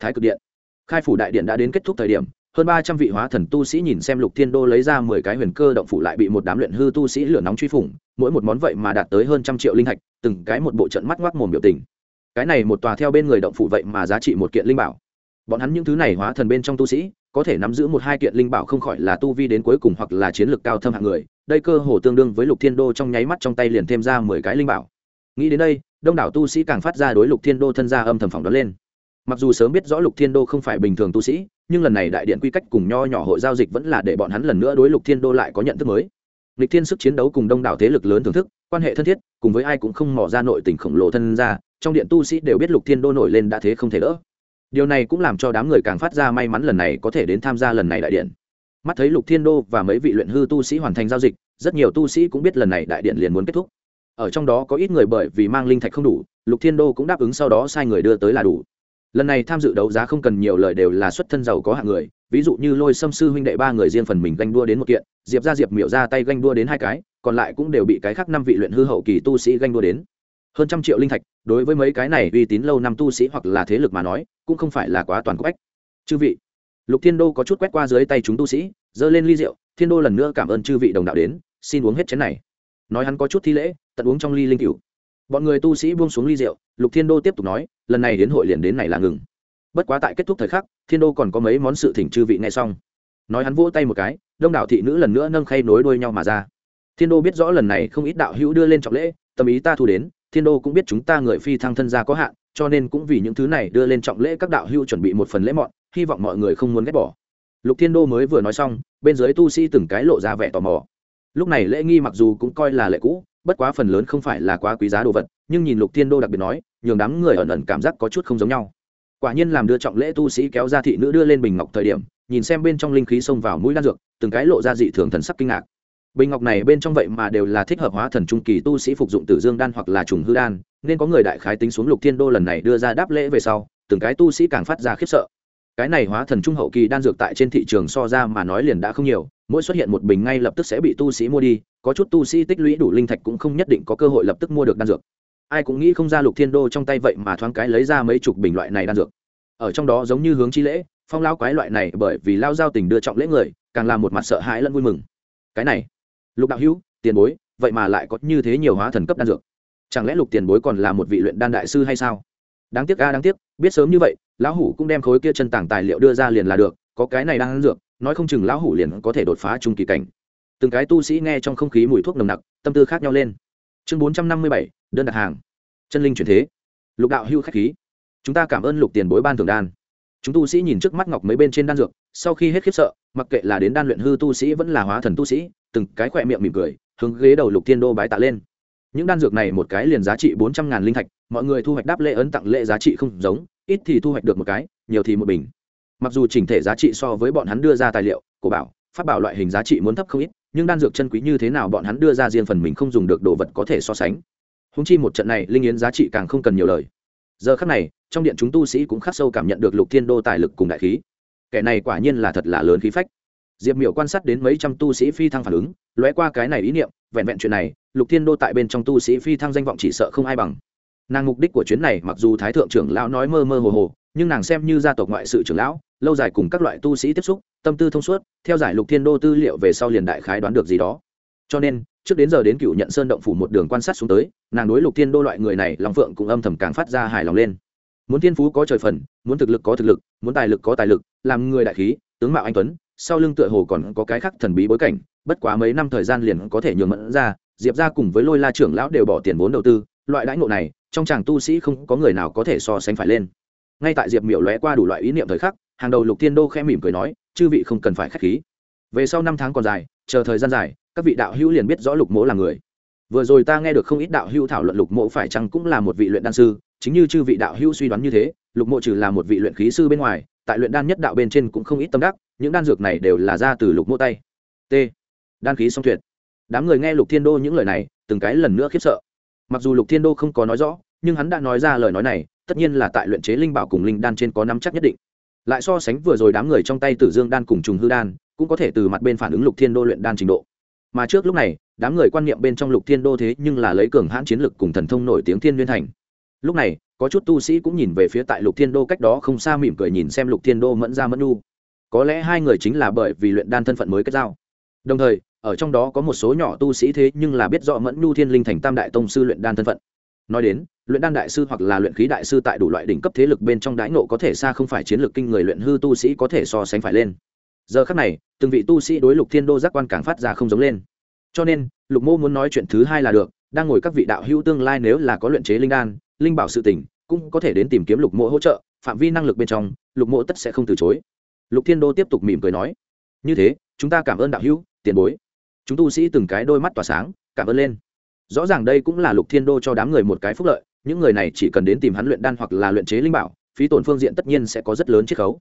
Thái cực điện. Khai phủ đại điện đã đến kết thúc thời điểm hơn ba trăm vị hóa thần tu sĩ nhìn xem lục thiên đô lấy ra mười cái huyền cơ động phủ lại bị một đám luyện hư tu sĩ lửa nóng truy phủng, mỗi một món vậy mà đạt tới hơn trăm triệu linh thạch từng cái một bộ trận mắt ngoác mồm biểu tình. Cái này một tòa theo bên người động phủ vậy mà giá trị một kiện linh bảo. Bọn hắn những thứ này hóa thần bên trong tu sĩ, có thể nắm giữ một hai kiện linh bảo không khỏi là tu vi đến cuối cùng hoặc là chiến lược cao thâm hạng người, đây cơ hồ tương đương với lục thiên đô trong nháy mắt trong tay liền thêm ra mười cái linh bảo. Nghĩ đến đây, đông đảo tu sĩ càng phát ra đối lục thiên đô thân gia âm thầm phỏng đoán lên. Mặc dù sớm biết rõ lục thiên đô không phải bình thường tu sĩ nhưng lần này đại điện quy cách cùng nho nhỏ hội giao dịch vẫn là để bọn hắn lần nữa đối lục thiên đô lại có nhận thức mới. Lịch thiên sức chiến đấu cùng đông đảo thế lực lớn thưởng thức, quan hệ thân thiết, cùng với ai cũng không mỏ ra nội tình khổng lồ thân ra, trong điện tu sĩ đều biết lục thiên đô nổi lên đã thế không thể đỡ. Điều này cũng làm cho đám người càng phát ra may mắn lần này có thể đến tham gia lần này đại điện. Mắt thấy lục thiên đô và mấy vị luyện hư tu sĩ hoàn thành giao dịch, rất nhiều tu sĩ cũng biết lần này đại điện liền muốn kết thúc. Ở trong đó có ít người bởi vì mang linh thạch không đủ, lục thiên đô cũng đáp ứng sau đó sai người đưa tới là đủ lần này tham dự đấu giá không cần nhiều lời đều là xuất thân giàu có hạng người, ví dụ như lôi xâm sư huynh đệ ba người riêng phần mình ganh đua đến một kiện, diệp ra diệp miệu ra tay ganh đua đến hai cái, còn lại cũng đều bị cái khác năm vị luyện hư hậu kỳ tu sĩ ganh đua đến. Hơn trăm triệu linh thạch, đối với mấy cái này uy tín lâu năm tu sĩ hoặc là thế lực mà nói, cũng không phải là quá toàn quốc ách. Chư vị, lục thiên đô có chút quét qua dưới tay chúng tu sĩ, giơ lên ly rượu, thiên đô lần nữa cảm ơn chư vị đồng đạo đến, xin uống hết chén này. Nói hắn có chút thi lễ, tận uống trong ly linh cửu bọn người tu sĩ buông xuống ly rượu, lục thiên đô tiếp tục nói, lần này đến hội liền đến này là ngừng. Bất quá tại kết thúc thời khắc, thiên đô còn có mấy món sự thỉnh chư vị nghe xong. Nói hắn vỗ tay một cái, đông đảo thị nữ lần nữa nâng khay nối đuôi nhau mà ra. Thiên đô biết rõ lần này không ít đạo hữu đưa lên trọng lễ, tâm ý ta thu đến, thiên đô cũng biết chúng ta người phi thăng thân gia có hạn, cho nên cũng vì những thứ này đưa lên trọng lễ các đạo hữu chuẩn bị một phần lễ mọn, hy vọng mọi người không muốn ghét bỏ. Lục thiên đô mới vừa nói xong, bên dưới tu sĩ từng cái lộ ra vẻ tò mò. Lúc này lễ nghi mặc dù cũng coi là lễ cũ bất quá phần lớn không phải là quá quý giá đồ vật, nhưng nhìn lục thiên đô đặc biệt nói, nhường đám người ẩn ẩn cảm giác có chút không giống nhau. Quả nhiên làm đưa trọng lễ tu sĩ kéo ra thị nữ đưa lên bình ngọc thời điểm, nhìn xem bên trong linh khí xông vào mũi đan dược, từng cái lộ ra dị thường thần sắc kinh ngạc. Bình ngọc này bên trong vậy mà đều là thích hợp hóa thần trung kỳ tu sĩ phục dụng tử dương đan hoặc là trùng hư đan, nên có người đại khái tính xuống lục thiên đô lần này đưa ra đáp lễ về sau, từng cái tu sĩ càng phát ra khiếp sợ. Cái này hóa thần trung hậu kỳ đan dược tại trên thị trường so ra mà nói liền đã không nhiều, mỗi xuất hiện một bình ngay lập tức sẽ bị tu sĩ mua đi có chút tu sĩ tích lũy đủ linh thạch cũng không nhất định có cơ hội lập tức mua được đan dược. Ai cũng nghĩ không ra lục thiên đô trong tay vậy mà thoáng cái lấy ra mấy chục bình loại này đan dược. Ở trong đó giống như hướng chi lễ, phong lao quái loại này bởi vì lao giao tình đưa trọng lễ người, càng làm một mặt sợ hãi lẫn vui mừng. Cái này, lục đạo hữu, tiền bối, vậy mà lại có như thế nhiều hóa thần cấp đan dược. Chẳng lẽ lục tiền bối còn là một vị luyện đan đại sư hay sao? Đáng tiếc a, đáng tiếc, biết sớm như vậy, lão hủ cũng đem khối kia chân tảng tài liệu đưa ra liền là được, có cái này đang ăn dược, nói không chừng lão hủ liền có thể đột phá trung kỳ cảnh từng cái tu sĩ nghe trong không khí mùi thuốc nồng nặc, tâm tư khác nhau lên. Chương bốn trăm năm mươi bảy, đơn đặt hàng. Chân linh chuyển thế. Lục đạo hưu khách khí. Chúng ta cảm ơn lục tiền bối ban thường đan. Chúng tu sĩ nhìn trước mắt ngọc mấy bên trên đan dược, sau khi hết khiếp sợ, mặc kệ là đến đan luyện hư tu sĩ vẫn là hóa thần tu sĩ, từng cái khỏe miệng mỉm cười, hướng ghế đầu lục thiên đô bái tạ lên. Những đan dược này một cái liền giá trị bốn trăm ngàn linh thạch, mọi người thu hoạch đáp lễ ấn tặng lễ giá trị không giống, ít thì thu hoạch được một cái, nhiều thì một bình. Mặc dù chỉnh thể giá trị so với bọn hắn đưa ra tài liệu, cổ bảo phát bảo loại hình giá trị muốn thấp không ít nhưng đan dược chân quý như thế nào bọn hắn đưa ra riêng phần mình không dùng được đồ vật có thể so sánh. Húng chi một trận này linh yến giá trị càng không cần nhiều lời. Giờ khắc này, trong điện chúng tu sĩ cũng khắc sâu cảm nhận được lục thiên đô tài lực cùng đại khí. Kẻ này quả nhiên là thật là lớn khí phách. Diệp miểu quan sát đến mấy trăm tu sĩ phi thăng phản ứng, lóe qua cái này ý niệm, vẹn vẹn chuyện này, lục thiên đô tại bên trong tu sĩ phi thăng danh vọng chỉ sợ không ai bằng. Nàng mục đích của chuyến này mặc dù thái thượng trưởng lão nói mơ mơ hồ hồ nhưng nàng xem như gia tộc ngoại sự trưởng lão, lâu dài cùng các loại tu sĩ tiếp xúc, tâm tư thông suốt, theo giải lục thiên đô tư liệu về sau liền đại khái đoán được gì đó. Cho nên, trước đến giờ đến cựu nhận sơn động phủ một đường quan sát xuống tới, nàng đối lục thiên đô loại người này lòng phượng cũng âm thầm càng phát ra hài lòng lên. Muốn thiên phú có trời phần, muốn thực lực có thực lực, muốn tài lực có tài lực, làm người đại khí, tướng mạo anh tuấn, sau lưng tựa hồ còn có cái khác thần bí bối cảnh, bất quá mấy năm thời gian liền có thể nhường mẫn ra, diệp ra cùng với lôi la trưởng lão đều bỏ tiền vốn đầu tư, loại đãi ngộ này, trong chàng tu sĩ không có người nào có thể so sánh phải lên ngay tại diệp miểu lóe qua đủ loại ý niệm thời khắc, hàng đầu lục thiên đô khẽ mỉm cười nói, chư vị không cần phải k h á c h khí. Về sau năm tháng còn dài, chờ thời gian dài, các vị đạo hữu liền biết rõ lục mỗ là người. Vừa rồi ta nghe được không ít đạo hữu thảo luận lục mỗ phải chăng cũng là một vị luyện đan sư, chính như chư vị đạo hữu suy đoán như thế, lục mộ trừ là một vị luyện khí sư bên ngoài, tại luyện đan nhất đạo bên trên cũng không ít tâm đắc, những đan dược này đều là ra từ lục mộ tay. T. Đan khí song tuyệt. Đám người nghe lục thiên đô những lời này, từng cái lần nữa khiếp sợ. Mặc dù lục thiên đô không có nói rõ, nhưng hắn đã nói ra lời nói này tất nhiên là tại luyện chế linh bảo cùng linh đan trên có nắm chắc nhất định. Lại so sánh vừa rồi đám người trong tay tử dương đan cùng trùng hư đan, cũng có thể từ mặt bên phản ứng lục thiên đô luyện đan trình độ. Mà trước lúc này, đám người quan niệm bên trong lục thiên đô thế nhưng là lấy cường hãn chiến lực cùng thần thông nổi tiếng thiên liên thành. Lúc này, có chút tu sĩ cũng nhìn về phía tại lục thiên đô cách đó không xa mỉm cười nhìn xem lục thiên đô mẫn ra mẫn nu có lẽ hai người chính là bởi vì luyện đan thân phận mới kết giao. Đồng thời, ở trong đó có một số nhỏ tu sĩ thế nhưng là biết rõ mẫn nu thiên linh thành tam đại tông sư luyện đan thân phận nói đến, luyện đan đại sư hoặc là luyện khí đại sư tại đủ loại đỉnh cấp thế lực bên trong đái nộ có thể xa không phải chiến lược kinh người luyện hư tu sĩ có thể so sánh phải lên. Giờ khắc này, từng vị tu sĩ đối lục thiên đô giác quan càng phát ra không giống lên. Cho nên, lục mô muốn nói chuyện thứ hai là được, đang ngồi các vị đạo hữu tương lai nếu là có luyện chế linh đan, linh bảo sự tỉnh cũng có thể đến tìm kiếm lục mộ hỗ trợ, phạm vi năng lực bên trong, lục mộ tất sẽ không từ chối. Lục thiên đô tiếp tục mỉm cười nói, như thế, chúng ta cảm ơn đạo hữu, tiền bối. Chúng tu sĩ từng cái đôi mắt tỏa sáng, cảm ơn lên rõ ràng đây cũng là lục thiên đô cho đám người một cái phúc lợi, những người này chỉ cần đến tìm hắn luyện đan hoặc là luyện chế linh bảo, phí tổn phương diện tất nhiên sẽ có rất lớn chiết khấu.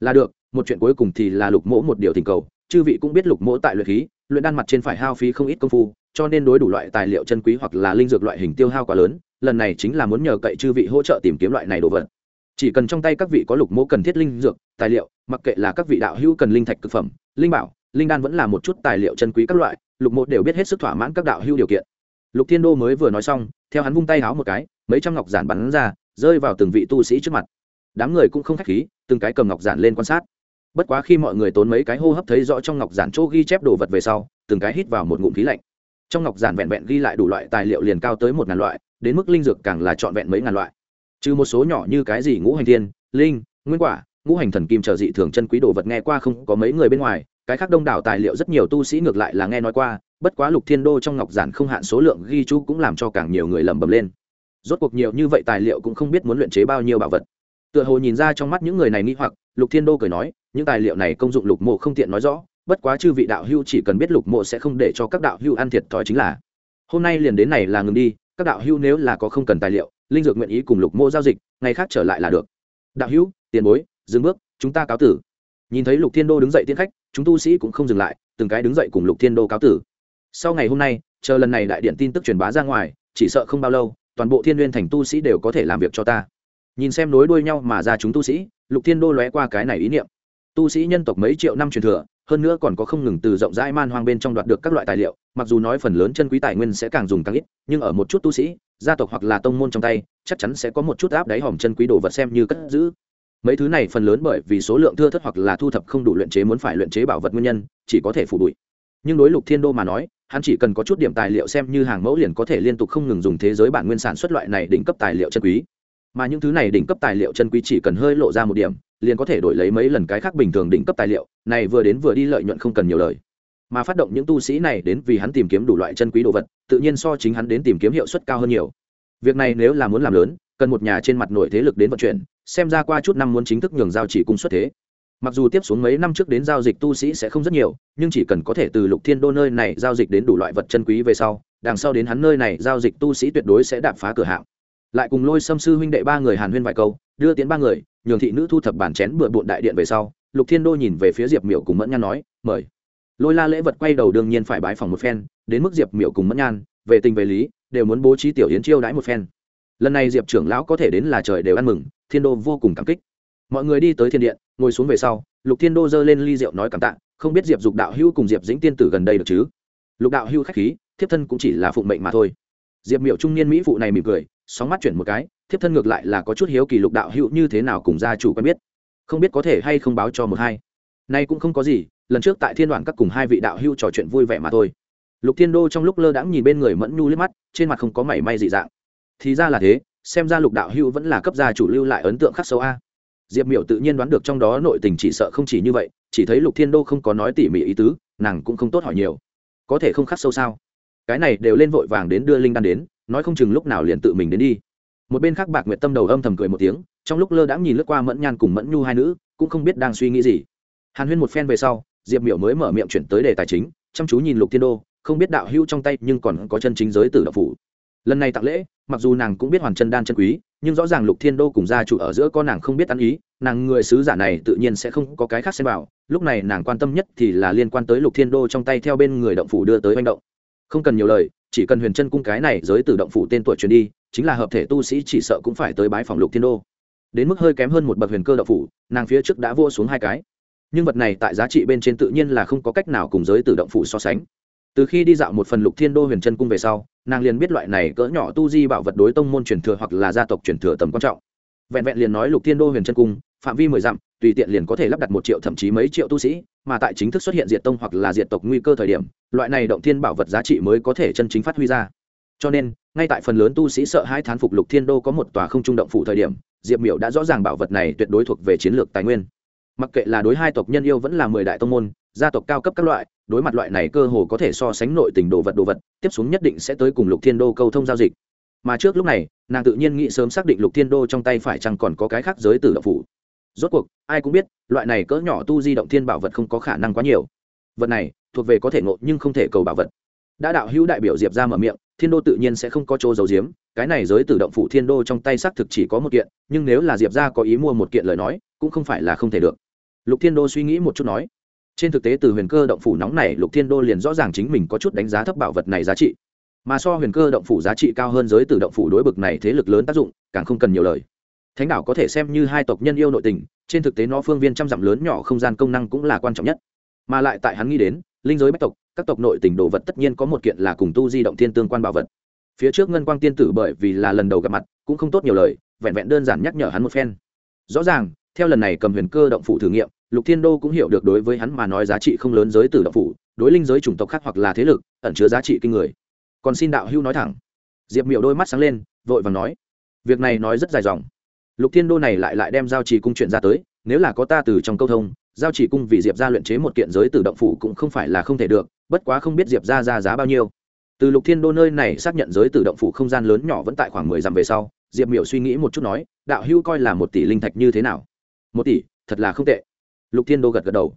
Là được, một chuyện cuối cùng thì là lục mỗ một điều tình cầu, chư vị cũng biết lục mỗ tại luyện khí, luyện đan mặt trên phải hao phí không ít công phu, cho nên đối đủ loại tài liệu chân quý hoặc là linh dược loại hình tiêu hao quá lớn, lần này chính là muốn nhờ cậy chư vị hỗ trợ tìm kiếm loại này đồ vật. Chỉ cần trong tay các vị có lục mỗ cần thiết linh dược, tài liệu, mặc kệ là các vị đạo hữu cần linh thạch thực phẩm, linh bảo, linh đan vẫn là một chút tài liệu chân quý các loại, lục mỗ đều biết hết sức thỏa mãn các đạo hữu điều kiện lục thiên đô mới vừa nói xong, theo hắn vung tay háo một cái, mấy trăm ngọc giản bắn ra, rơi vào từng vị tu sĩ trước mặt. Đám người cũng không k h á c h khí, từng cái cầm ngọc giản lên quan sát. Bất quá khi mọi người tốn mấy cái hô hấp thấy rõ trong ngọc giản chỗ ghi chép đồ vật về sau, từng cái hít vào một ngụm khí lạnh. Trong ngọc giản vẹn vẹn ghi lại đủ loại tài liệu liền cao tới một ngàn loại, đến mức linh dược càng là trọn vẹn mấy ngàn loại. Trừ một số nhỏ như cái gì ngũ hành thiên, linh, nguyên quả, ngũ hành thần kim chờ dị thường chân quý đồ vật nghe qua không có mấy người bên ngoài cái khác đông đảo tài liệu rất nhiều tu sĩ ngược lại là nghe nói qua, bất quá lục thiên đô trong ngọc giản không hạn số lượng ghi chú cũng làm cho càng nhiều người lẩm bẩm lên. Rốt cuộc nhiều như vậy tài liệu cũng không biết muốn luyện chế bao nhiêu bảo vật. Tựa hồ nhìn ra trong mắt những người này nghĩ hoặc, lục thiên đô cười nói, những tài liệu này công dụng lục mộ không tiện nói rõ, bất quá chư vị đạo hưu chỉ cần biết lục mộ sẽ không để cho các đạo hưu ăn thiệt thòi chính là. Hôm nay liền đến này là ngừng đi, các đạo hưu nếu là có không cần tài liệu, linh dược nguyện ý cùng lục mộ giao dịch, ngày khác trở lại là được. Đạo hưu tiền bối, dừng bước, chúng ta cáo tử. Nhìn thấy lục thiên đô đứng dậy tiến khách chúng tu sĩ cũng không dừng lại, từng cái đứng dậy cùng lục thiên đô cáo tử. Sau ngày hôm nay, chờ lần này đại điện tin tức truyền bá ra ngoài, chỉ sợ không bao lâu, toàn bộ thiên n g u y ê n thành tu sĩ đều có thể làm việc cho ta. Nhìn xem nối đuôi nhau mà ra chúng tu sĩ, lục thiên đô lóe qua cái này ý niệm. Tu sĩ nhân tộc mấy triệu năm truyền thừa, hơn nữa còn có không ngừng từ rộng rãi man hoang bên trong đoạt được các loại tài liệu, mặc dù nói phần lớn chân quý tài nguyên sẽ càng dùng càng ít, nhưng ở một chút tu sĩ, gia tộc hoặc là tông môn trong tay, chắc chắn sẽ có một chút áp đáy hòm chân quý đồ vật xem như cất giữ mấy thứ này phần lớn bởi vì số lượng thưa thất hoặc là thu thập không đủ luyện chế muốn phải luyện chế bảo vật nguyên nhân, chỉ có thể phủ bụi. Nhưng đối lục thiên đô mà nói, hắn chỉ cần có chút điểm tài liệu xem như hàng mẫu liền có thể liên tục không ngừng dùng thế giới bản nguyên sản xuất loại này đỉnh cấp tài liệu chân quý. Mà những thứ này đỉnh cấp tài liệu chân quý chỉ cần hơi lộ ra một điểm, liền có thể đổi lấy mấy lần cái khác bình thường đỉnh cấp tài liệu, này vừa đến vừa đi lợi nhuận không cần nhiều lời. Mà phát động những tu sĩ này đến vì hắn tìm kiếm đủ loại chân quý đồ vật, tự nhiên so chính hắn đến tìm kiếm hiệu suất cao hơn nhiều. Việc này nếu là muốn làm lớn, cần một nhà trên mặt nổi thế lực đến vận chuyển xem ra qua chút năm muốn chính thức nhường giao chỉ cung xuất thế. Mặc dù tiếp xuống mấy năm trước đến giao dịch tu sĩ sẽ không rất nhiều, nhưng chỉ cần có thể từ lục thiên đô nơi này giao dịch đến đủ loại vật chân quý về sau, đằng sau đến hắn nơi này giao dịch tu sĩ tuyệt đối sẽ đạp phá cửa hạng. Lại cùng lôi xâm sư huynh đệ ba người hàn huyên vài câu, đưa tiến ba người, nhường thị nữ thu thập bản chén bừa bộn đại điện về sau, lục thiên đô nhìn về phía diệp miểu cùng mẫn nhan nói, mời. Lôi la lễ vật quay đầu đương nhiên phải bái phòng một phen, đến mức diệp miểu cùng mẫn nhan, về tình về lý, đều muốn bố trí tiểu yến chiêu đãi một phen. Lần này diệp trưởng lão có thể đến là trời đều ăn mừng thiên đô vô cùng cảm kích. Mọi người đi tới thiên điện, ngồi xuống về sau, lục thiên đô giơ lên ly rượu nói cảm tạ, không biết diệp dục đạo hữu cùng diệp dĩnh tiên tử gần đây được chứ? Lục đạo hữu k h á c h khí, thiếp thân cũng chỉ là phụng mệnh mà thôi. Diệp miệu trung niên mỹ phụ này mỉm cười, sóng mắt chuyển một cái, thiếp thân ngược lại là có chút hiếu kỳ lục đạo hữu như thế nào cùng gia chủ quen biết. Không biết có thể hay không báo cho một hai. Nay cũng không có gì, lần trước tại thiên đoàn các cùng hai vị đạo hữu trò chuyện vui vẻ mà thôi. Lục thiên đô trong lúc lơ đãng nhìn bên người mẫn nhu liếc mắt, trên mặt không có mảy may dị dạng. Thì ra là thế xem ra lục đạo hữu vẫn là cấp gia chủ lưu lại ấn tượng khắc sâu a. Diệp miểu tự nhiên đoán được trong đó nội tình chỉ sợ không chỉ như vậy, chỉ thấy lục thiên đô không có nói tỉ mỉ ý tứ, nàng cũng không tốt hỏi nhiều. Có thể không khắc sâu sao? Cái này đều lên vội vàng đến đưa linh đan đến, nói không chừng lúc nào liền tự mình đến đi. Một bên khác bạc nguyệt tâm đầu âm thầm cười một tiếng, trong lúc lơ đãng nhìn lướt qua mẫn nhan cùng mẫn nhu hai nữ, cũng không biết đang suy nghĩ gì. Hàn huyên một phen về sau, diệp miểu mới mở miệng chuyển tới đề tài chính, chăm chú nhìn lục thiên đô, không biết đạo hữu trong tay nhưng còn có chân chính giới tử đạo phủ lần này tặng lễ, mặc dù nàng cũng biết hoàn chân đan chân quý, nhưng rõ ràng lục thiên đô cùng gia chủ ở giữa con nàng không biết ăn ý, nàng người sứ giả này tự nhiên sẽ không có cái khác xem vào. Lúc này nàng quan tâm nhất thì là liên quan tới lục thiên đô trong tay theo bên người động phủ đưa tới manh động. Không cần nhiều lời, chỉ cần huyền chân cung cái này giới từ động phủ tên tuổi truyền đi, chính là hợp thể tu sĩ chỉ sợ cũng phải tới bái phòng lục thiên đô. Đến mức hơi kém hơn một bậc huyền cơ động phủ, nàng phía trước đã vua xuống hai cái. Nhưng vật này tại giá trị bên trên tự nhiên là không có cách nào cùng giới từ động phủ so sánh từ khi đi dạo một phần lục thiên đô huyền chân cung về sau, nàng liền biết loại này cỡ nhỏ tu di bảo vật đối tông môn truyền thừa hoặc là gia tộc truyền thừa tầm quan trọng. Vẹn vẹn liền nói lục thiên đô huyền chân cung, phạm vi mười dặm, tùy tiện liền có thể lắp đặt một triệu thậm chí mấy triệu tu sĩ, mà tại chính thức xuất hiện diệt tông hoặc là diệt tộc nguy cơ thời điểm, loại này động thiên bảo vật giá trị mới có thể chân chính phát huy ra. Cho nên, ngay tại phần lớn tu sĩ sợ hai thán phục lục thiên đô có một tòa không trung động phủ thời điểm, diệp miểu đã rõ ràng bảo vật này tuyệt đối thuộc về chiến lược tài nguyên. Mặc kệ là đối hai tộc nhân yêu vẫn là mười đại tông môn gia tộc cao cấp các loại, đối mặt loại này cơ hồ có thể so sánh nội tình đồ vật đồ vật, tiếp xuống nhất định sẽ tới cùng lục thiên đô câu thông giao dịch. Mà trước lúc này, nàng tự nhiên nghĩ sớm xác định lục thiên đô trong tay phải chăng còn có cái khác giới tử động phủ. Rốt cuộc, ai cũng biết, loại này cỡ nhỏ tu di động thiên bảo vật không có khả năng quá nhiều. Vật này, thuộc về có thể ngộ nhưng không thể cầu bảo vật. Đã đạo hữu đại biểu diệp ra mở miệng, thiên đô tự nhiên sẽ không có chỗ giấu giếm, cái này giới tử động phủ thiên đô trong tay xác thực chỉ có một kiện, nhưng nếu là diệp ra có ý mua một kiện lời nói, cũng không phải là không thể được. Lục thiên đô suy nghĩ một chút nói trên thực tế từ huyền cơ động phủ nóng này, lục thiên đô liền rõ ràng chính mình có chút đánh giá thấp bảo vật này giá trị. Mà so huyền cơ động phủ giá trị cao hơn giới từ động phủ đối bực này thế lực lớn tác dụng, càng không cần nhiều lời. Thánh đảo có thể xem như hai tộc nhân yêu nội tình, trên thực tế nó phương viên trăm dặm lớn nhỏ không gian công năng cũng là quan trọng nhất. Mà lại tại hắn nghĩ đến, linh giới bách tộc, các tộc nội tình đồ vật tất nhiên có một kiện là cùng tu di động thiên tương quan bảo vật. Phía trước ngân quang tiên tử bởi vì là lần đầu gặp mặt, cũng không tốt nhiều lời, vẹn vẹn đơn giản nhắc nhở hắn một phen. Rõ ràng, theo lần này cầm huyền cơ động phủ thử nghiệm lục thiên đô cũng hiểu được đối với hắn mà nói giá trị không lớn giới tử động phủ, đối linh giới chủng tộc khác hoặc là thế lực, ẩn chứa giá trị kinh người. Còn xin đạo hưu nói thẳng. Diệp miểu đôi mắt sáng lên, vội vàng nói, việc này nói rất dài dòng. Lục thiên đô này lại lại đem giao trì cung chuyện ra tới, nếu là có ta từ trong câu thông, giao trì cung vì diệp ra luyện chế một kiện giới tử động phủ cũng không phải là không thể được, bất quá không biết diệp ra ra giá bao nhiêu. Từ lục thiên đô nơi này xác nhận giới tử động phủ không gian lớn nhỏ vẫn tại khoảng mười dặm về sau, diệp miểu suy nghĩ một chút nói, đạo hưu coi là một tỷ linh thạch như thế nào? Một tỷ, thật là không tệ lục thiên đô gật gật đầu.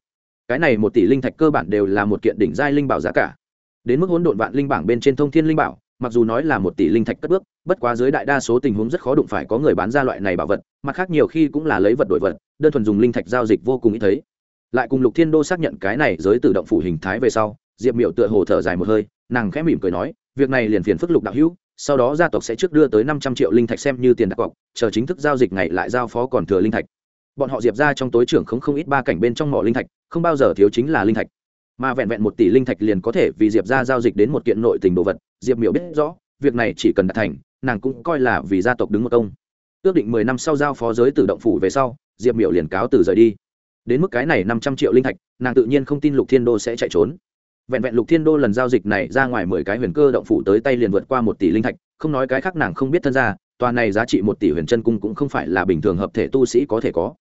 Cái này một tỷ linh thạch cơ bản đều là một kiện đỉnh giai linh bảo giá cả. Đến mức hỗn độn vạn linh bảng bên trên thông thiên linh bảo, mặc dù nói là một tỷ linh thạch cất bước, bất quá dưới đại đa số tình huống rất khó đụng phải có người bán ra loại này bảo vật, mặt khác nhiều khi cũng là lấy vật đổi vật, đơn thuần dùng linh thạch giao dịch vô cùng ít thấy. Lại cùng lục thiên đô xác nhận cái này giới tự động phủ hình thái về sau, diệp miệu tựa hồ thở dài một hơi, nàng khẽ mỉm cười nói, việc này liền phiền phức lục đạo hữu, sau đó gia tộc sẽ trước đưa tới năm trăm triệu linh thạch xem như tiền đặt cọc, chờ chính thức giao dịch ngày lại giao phó còn thừa linh thạch bọn họ diệp ra trong tối trưởng không không ít ba cảnh bên trong mỏ linh thạch, không bao giờ thiếu chính là linh thạch. Mà vẹn vẹn một tỷ linh thạch liền có thể vì diệp ra giao dịch đến một kiện nội tình đồ vật, diệp miểu biết rõ, việc này chỉ cần đạt thành, nàng cũng coi là vì gia tộc đứng một công. Ước định mười năm sau giao phó giới từ động phủ về sau, diệp miểu liền cáo từ rời đi. Đến mức cái này năm trăm triệu linh thạch, nàng tự nhiên không tin lục thiên đô sẽ chạy trốn. Vẹn vẹn lục thiên đô lần giao dịch này ra ngoài mười cái huyền cơ động phủ tới tay liền vượt qua một tỷ linh thạch, không nói cái khác nàng không biết thân ra tòa này giá trị một tỷ huyền chân cung cũng không phải là bình thường hợp thể tu sĩ có thể có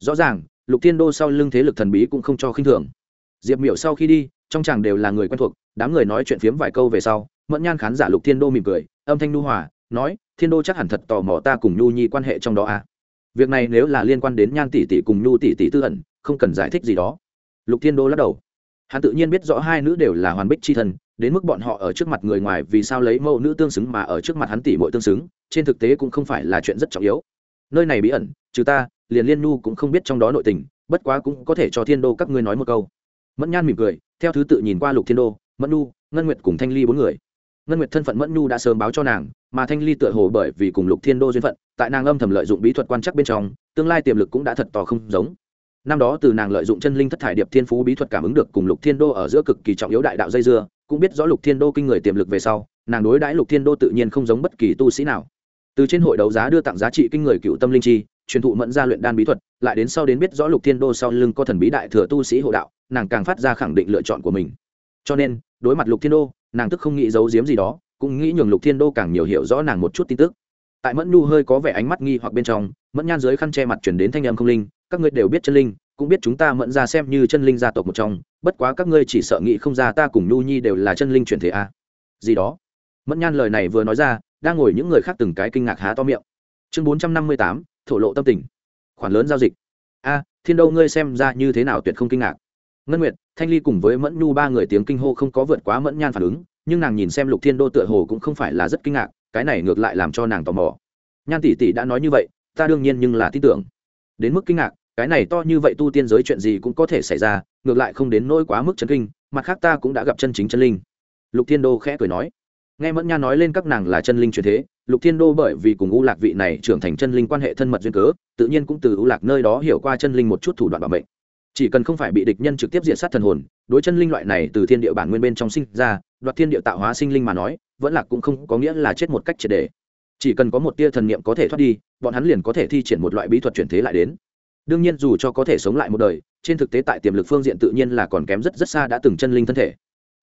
rõ ràng, lục thiên đô sau lưng thế lực thần bí cũng không cho khinh thường. Diệp miểu sau khi đi, trong chàng đều là người quen thuộc, đám người nói chuyện phiếm vài câu về sau, mẫn nhan khán giả lục thiên đô mỉm cười, âm thanh nu hòa, nói, thiên đô chắc hẳn thật tò mò ta cùng nhu nhi quan hệ trong đó à. việc này nếu là liên quan đến nhan tỷ tỷ cùng nhu tỷ tỷ tư ẩn, không cần giải thích gì đó. Lục thiên đô lắc đầu. Hắn tự nhiên biết rõ hai nữ đều là hoàn bích c h i thần, đến mức bọn họ ở trước mặt người ngoài vì sao lấy mẫu nữ tương xứng mà ở trước mặt hắn tỷ bội tương xứng, trên thực tế cũng không phải là chuyện rất trọng yếu. Nơi này bí ẩn, trừ ta liền liên nhu cũng không biết trong đó nội tình, bất quá cũng có thể cho thiên đô các ngươi nói một câu. Mẫn nhan mỉm cười, theo thứ tự nhìn qua lục thiên đô, mẫn nhu, ngân nguyệt cùng thanh ly bốn người. Ngân nguyệt thân phận mẫn nhu đã sớm báo cho nàng, mà thanh ly tựa hồ bởi vì cùng lục thiên đô duyên phận, tại nàng âm thầm lợi dụng bí thuật quan chắc bên trong, tương lai tiềm lực cũng đã thật tò không giống. Năm đó từ nàng lợi dụng chân linh thất thải điệp thiên phú bí thuật cảm ứng được cùng lục thiên đô ở giữa cực kỳ trọng yếu đại đạo dây dưa, cũng biết rõ lục thiên đô kinh người tiềm lực về sau, nàng đối đãi lục thiên đô tự nhiên không giống bất kỳ tu sĩ nào. Từ trên hội đấu giá đưa tặng giá trị kinh người cựu tâm linh chi truyền thụ mẫn gia luyện đan bí thuật, lại đến sau đến biết rõ lục thiên đô sau lưng có thần bí đại thừa tu sĩ hộ đạo, nàng càng phát ra khẳng định lựa chọn của mình. Cho nên, đối mặt lục thiên đô, nàng tức không nghĩ giấu giếm gì đó, cũng nghĩ nhường lục thiên đô càng nhiều hiểu rõ nàng một chút tin tức. Tại mẫn nhu hơi có vẻ ánh mắt nghi hoặc bên trong, mẫn nhan dưới khăn che mặt chuyển đến thanh âm không linh, các ngươi đều biết chân linh, cũng biết chúng ta mẫn ra xem như chân linh gia tộc một trong, bất quá các ngươi chỉ sợ nghĩ không ra ta cùng nhu nhi đều là chân linh chuyển thể a. À. gì đó. Mẫn nhan lời này vừa nói ra, đang ngồi những người khác từng cái kinh ngạc há to miệng. Chương bốn trăm năm mươi tám thổ lộ tâm tình. Khoản lớn giao dịch. A, thiên đâu ngươi xem ra như thế nào tuyệt không kinh ngạc. Ngân nguyệt, thanh ly cùng với mẫn nhu ba người tiếng kinh hô không có vượt quá mẫn nhan phản ứng, nhưng nàng nhìn xem lục thiên đô tựa hồ cũng không phải là rất kinh ngạc, cái này ngược lại làm cho nàng tò mò. Nhan tỷ tỷ đã nói như vậy, ta đương nhiên nhưng là tin tưởng. Đến mức kinh ngạc, cái này to như vậy tu tiên giới chuyện gì cũng có thể xảy ra, ngược lại không đến nỗi quá mức chân kinh, mặt khác ta cũng đã gặp chân chính chân linh. Lục thiên đô khẽ cười nói. Nghe mẫn nha nói lên các nàng là chân linh truyền thế lục thiên đô bởi vì cùng u lạc vị này trưởng thành chân linh quan hệ thân mật duyên cớ, tự nhiên cũng từ u lạc nơi đó hiểu qua chân linh một chút thủ đoạn bảo mệnh. Chỉ cần không phải bị địch nhân trực tiếp diện sát thần hồn, đối chân linh loại này từ thiên địa bản nguyên bên trong sinh ra, đoạt thiên địa tạo hóa sinh linh mà nói, vẫn là cũng không có nghĩa là chết một cách triệt đề chỉ cần có một tia thần niệm có thể thoát đi, bọn hắn liền có thể thi triển một loại bí thuật chuyển thế lại đến. Đương nhiên dù cho có thể sống lại một đời, trên thực tế tại tiềm lực phương diện tự nhiên là còn kém rất rất xa đã từng chân linh thân thể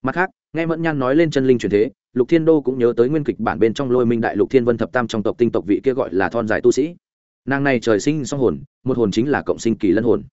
mặt khác, nghe mẫn nhan nói lên chân linh truyền thế, lục thiên đô cũng nhớ tới nguyên kịch bản bên trong lôi minh đại lục thiên vân thập tam trong tộc tinh tộc vị kia gọi là thon dài tu sĩ. Nàng này trời sinh song hồn, một hồn chính là cộng sinh kỳ lân hồn.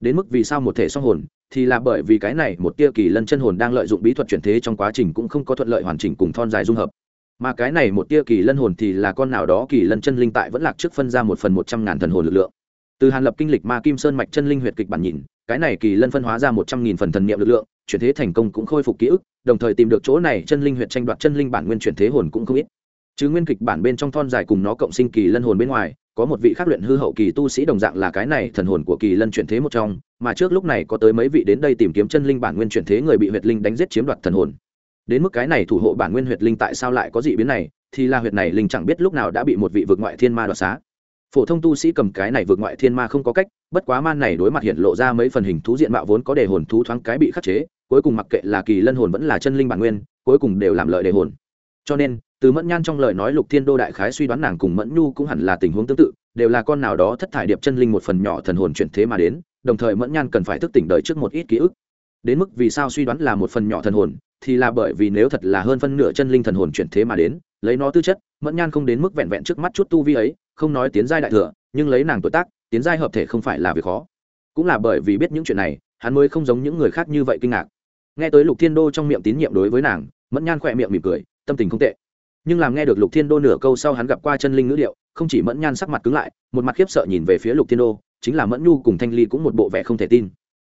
Đến mức vì sao một thể song hồn, thì là bởi vì cái này một tia kỳ lân chân hồn đang lợi dụng bí thuật chuyển thế trong quá trình cũng không có thuận lợi hoàn chỉnh cùng thon dài dung hợp. Mà cái này một tia kỳ lân hồn thì là con nào đó kỳ lân chân linh tại vẫn lạc trước phân ra một phần một trăm ngàn thần hồn lực lượng. Từ hàn lập kinh lịch ma kim sơn mạch chân linh huyệt kịch bản nhìn, cái này kỳ lân phân hóa ra một trăm nghìn phần thần niệm lực lượng chuyển thế thành công cũng khôi phục ký ức, đồng thời tìm được chỗ này chân linh huyệt tranh đoạt chân linh bản nguyên chuyển thế hồn cũng không ít. Chứ nguyên kịch bản bên trong thon dài cùng nó cộng sinh kỳ lân hồn bên ngoài, có một vị khắc luyện hư hậu kỳ tu sĩ đồng dạng là cái này thần hồn của kỳ lân chuyển thế một trong, mà trước lúc này có tới mấy vị đến đây tìm kiếm chân linh bản nguyên chuyển thế người bị huyệt linh đánh giết chiếm đoạt thần hồn. Đến mức cái này thủ hộ bản nguyên huyệt linh tại sao lại có dị biến này, thì là huyệt này linh chẳng biết lúc nào đã bị một vị vực ngoại thiên ma đoạt xá. Phổ thông tu sĩ cầm cái này vượt ngoại thiên ma không có cách, bất quá man này đối mặt hiện lộ ra mấy phần hình thú diện mạo vốn có đề hồn thú thoáng cái bị khắc chế cuối cùng mặc kệ là kỳ lân hồn vẫn là chân linh bản nguyên, cuối cùng đều làm lợi đề hồn. Cho nên, từ mẫn nhan trong lời nói lục thiên đô đại khái suy đoán nàng cùng mẫn nhu cũng hẳn là tình huống tương tự, đều là con nào đó thất thải điệp chân linh một phần nhỏ thần hồn chuyển thế mà đến, đồng thời mẫn nhan cần phải thức tỉnh đời trước một ít ký ức. Đến mức vì sao suy đoán là một phần nhỏ thần hồn, thì là bởi vì nếu thật là hơn phân nửa chân linh thần hồn chuyển thế mà đến, lấy nó tư chất, mẫn nhan không đến mức vẹn vẹn trước mắt chút tu vi ấy, không nói tiến giai đại thừa, nhưng lấy nàng tuổi tác, tiến giai hợp thể không phải là việc khó. Cũng là bởi vì biết những chuyện này, hắn mới không giống những người khác như vậy kinh ngạc nghe tới lục thiên đô trong miệng tín nhiệm đối với nàng, mẫn nhan khỏe miệng mỉm cười, tâm tình không tệ. Nhưng làm nghe được lục thiên đô nửa câu sau hắn gặp qua chân linh ngữ điệu, không chỉ mẫn nhan sắc mặt cứng lại, một mặt khiếp sợ nhìn về phía lục thiên đô, chính là mẫn nhu cùng thanh ly cũng một bộ vẻ không thể tin.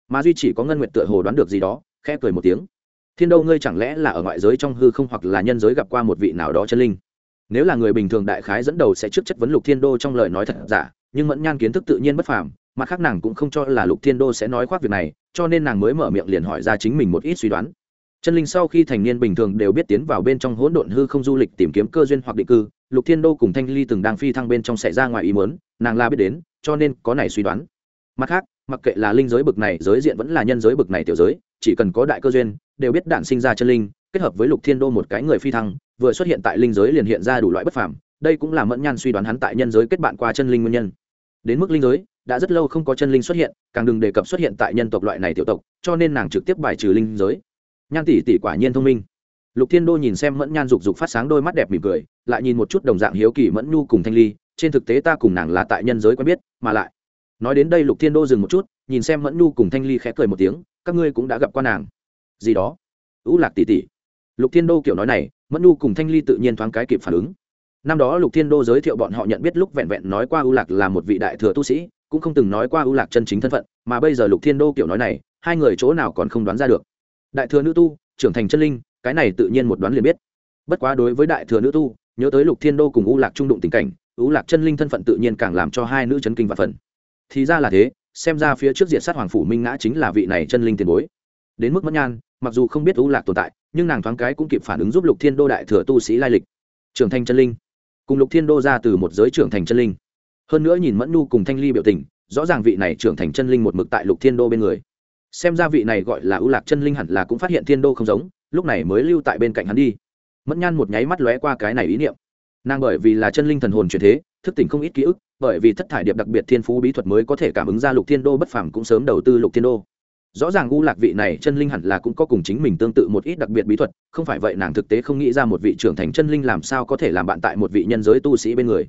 Mà duy chỉ có ngân nguyện tựa hồ đoán được gì đó, khẽ cười một tiếng. Thiên đô ngươi chẳng lẽ là ở ngoại giới trong hư không hoặc là nhân giới gặp qua một vị nào đó chân linh? Nếu là người bình thường đại khái dẫn đầu sẽ trước chất vấn lục thiên đô trong lời nói thật giả, nhưng mẫn nhan kiến thức tự nhiên bất phàm mặt khác nàng cũng không cho là lục thiên đô sẽ nói khoác việc này, cho nên nàng mới mở miệng liền hỏi ra chính mình một ít suy đoán. Chân linh sau khi thành niên bình thường đều biết tiến vào bên trong hỗn độn hư không du lịch tìm kiếm cơ duyên hoặc định cư, lục thiên đô cùng thanh ly từng đang phi thăng bên trong xảy ra ngoài ý muốn, nàng la biết đến, cho nên có này suy đoán. Mặt khác, mặc kệ là linh giới bực này, giới diện vẫn là nhân giới bực này tiểu giới, chỉ cần có đại cơ duyên, đều biết đạn sinh ra chân linh, kết hợp với lục thiên đô một cái người phi thăng, vừa xuất hiện tại linh giới liền hiện ra đủ loại bất phàm, đây cũng là mẫn nhan suy đoán hắn tại nhân giới kết bạn qua chân linh nguyên nhân. Đến mức linh giới đã rất lâu không có chân linh xuất hiện, càng đừng đề cập xuất hiện tại nhân tộc loại này tiểu tộc, cho nên nàng trực tiếp bài trừ linh giới. Nhan tỷ tỷ quả nhiên thông minh. Lục thiên đô nhìn xem mẫn nhan dục dục phát sáng đôi mắt đẹp mỉm cười, lại nhìn một chút đồng dạng hiếu kỳ mẫn nhu cùng thanh ly, trên thực tế ta cùng nàng là tại nhân giới quen biết, mà lại. Nói đến đây lục thiên đô dừng một chút, nhìn xem mẫn nhu cùng thanh ly khẽ cười một tiếng, các ngươi cũng đã gặp qua nàng. Gì đó? Ưu lạc tỷ tỷ. Lục thiên đô kiểu nói này, mẫn nhu cùng thanh ly tự nhiên thoáng cái kịp phản ứng. Năm đó lục thiên đô giới thiệu bọn họ nhận biết lúc vẹn vẹn nói qua ưu lạc là một vị đại thừa tu sĩ cũng không từng nói qua ưu lạc chân chính thân phận, mà bây giờ lục thiên đô kiểu nói này, hai người chỗ nào còn không đoán ra được. Đại thừa nữ tu, trưởng thành chân linh, cái này tự nhiên một đoán liền biết. Bất quá đối với đại thừa nữ tu, nhớ tới lục thiên đô cùng ưu lạc trung đụng tình cảnh, ưu lạc chân linh thân phận tự nhiên càng làm cho hai nữ chấn kinh và phần. Thì ra là thế, xem ra phía trước diện sát hoàng phủ minh ngã chính là vị này chân linh tiền bối. Đến mức mất nhan, mặc dù không biết ưu lạc tồn tại, nhưng nàng thoáng cái cũng kịp phản ứng giúp lục thiên đô đại thừa tu sĩ lai lịch. Trưởng thành chân linh. Cùng lục thiên đô ra từ một giới trưởng thành chân linh hơn nữa nhìn mẫn nu cùng thanh ly biểu tình, rõ ràng vị này trưởng thành chân linh một mực tại lục thiên đô bên người. Xem ra vị này gọi là ưu lạc chân linh hẳn là cũng phát hiện thiên đô không giống, lúc này mới lưu tại bên cạnh hắn đi. Mẫn nhan một nháy mắt lóe qua cái này ý niệm. Nàng bởi vì là chân linh thần hồn truyền thế, thức tỉnh không ít ký ức, bởi vì thất thải điệp đặc biệt thiên phú bí thuật mới có thể cảm ứng ra lục thiên đô bất phàm cũng sớm đầu tư lục thiên đô. Rõ ràng u lạc vị này chân linh hẳn là cũng có cùng chính mình tương tự một ít đặc biệt bí thuật, không phải vậy nàng thực tế không nghĩ ra một vị trưởng thành chân linh làm sao có thể làm bạn tại một vị nhân giới tu sĩ bên người.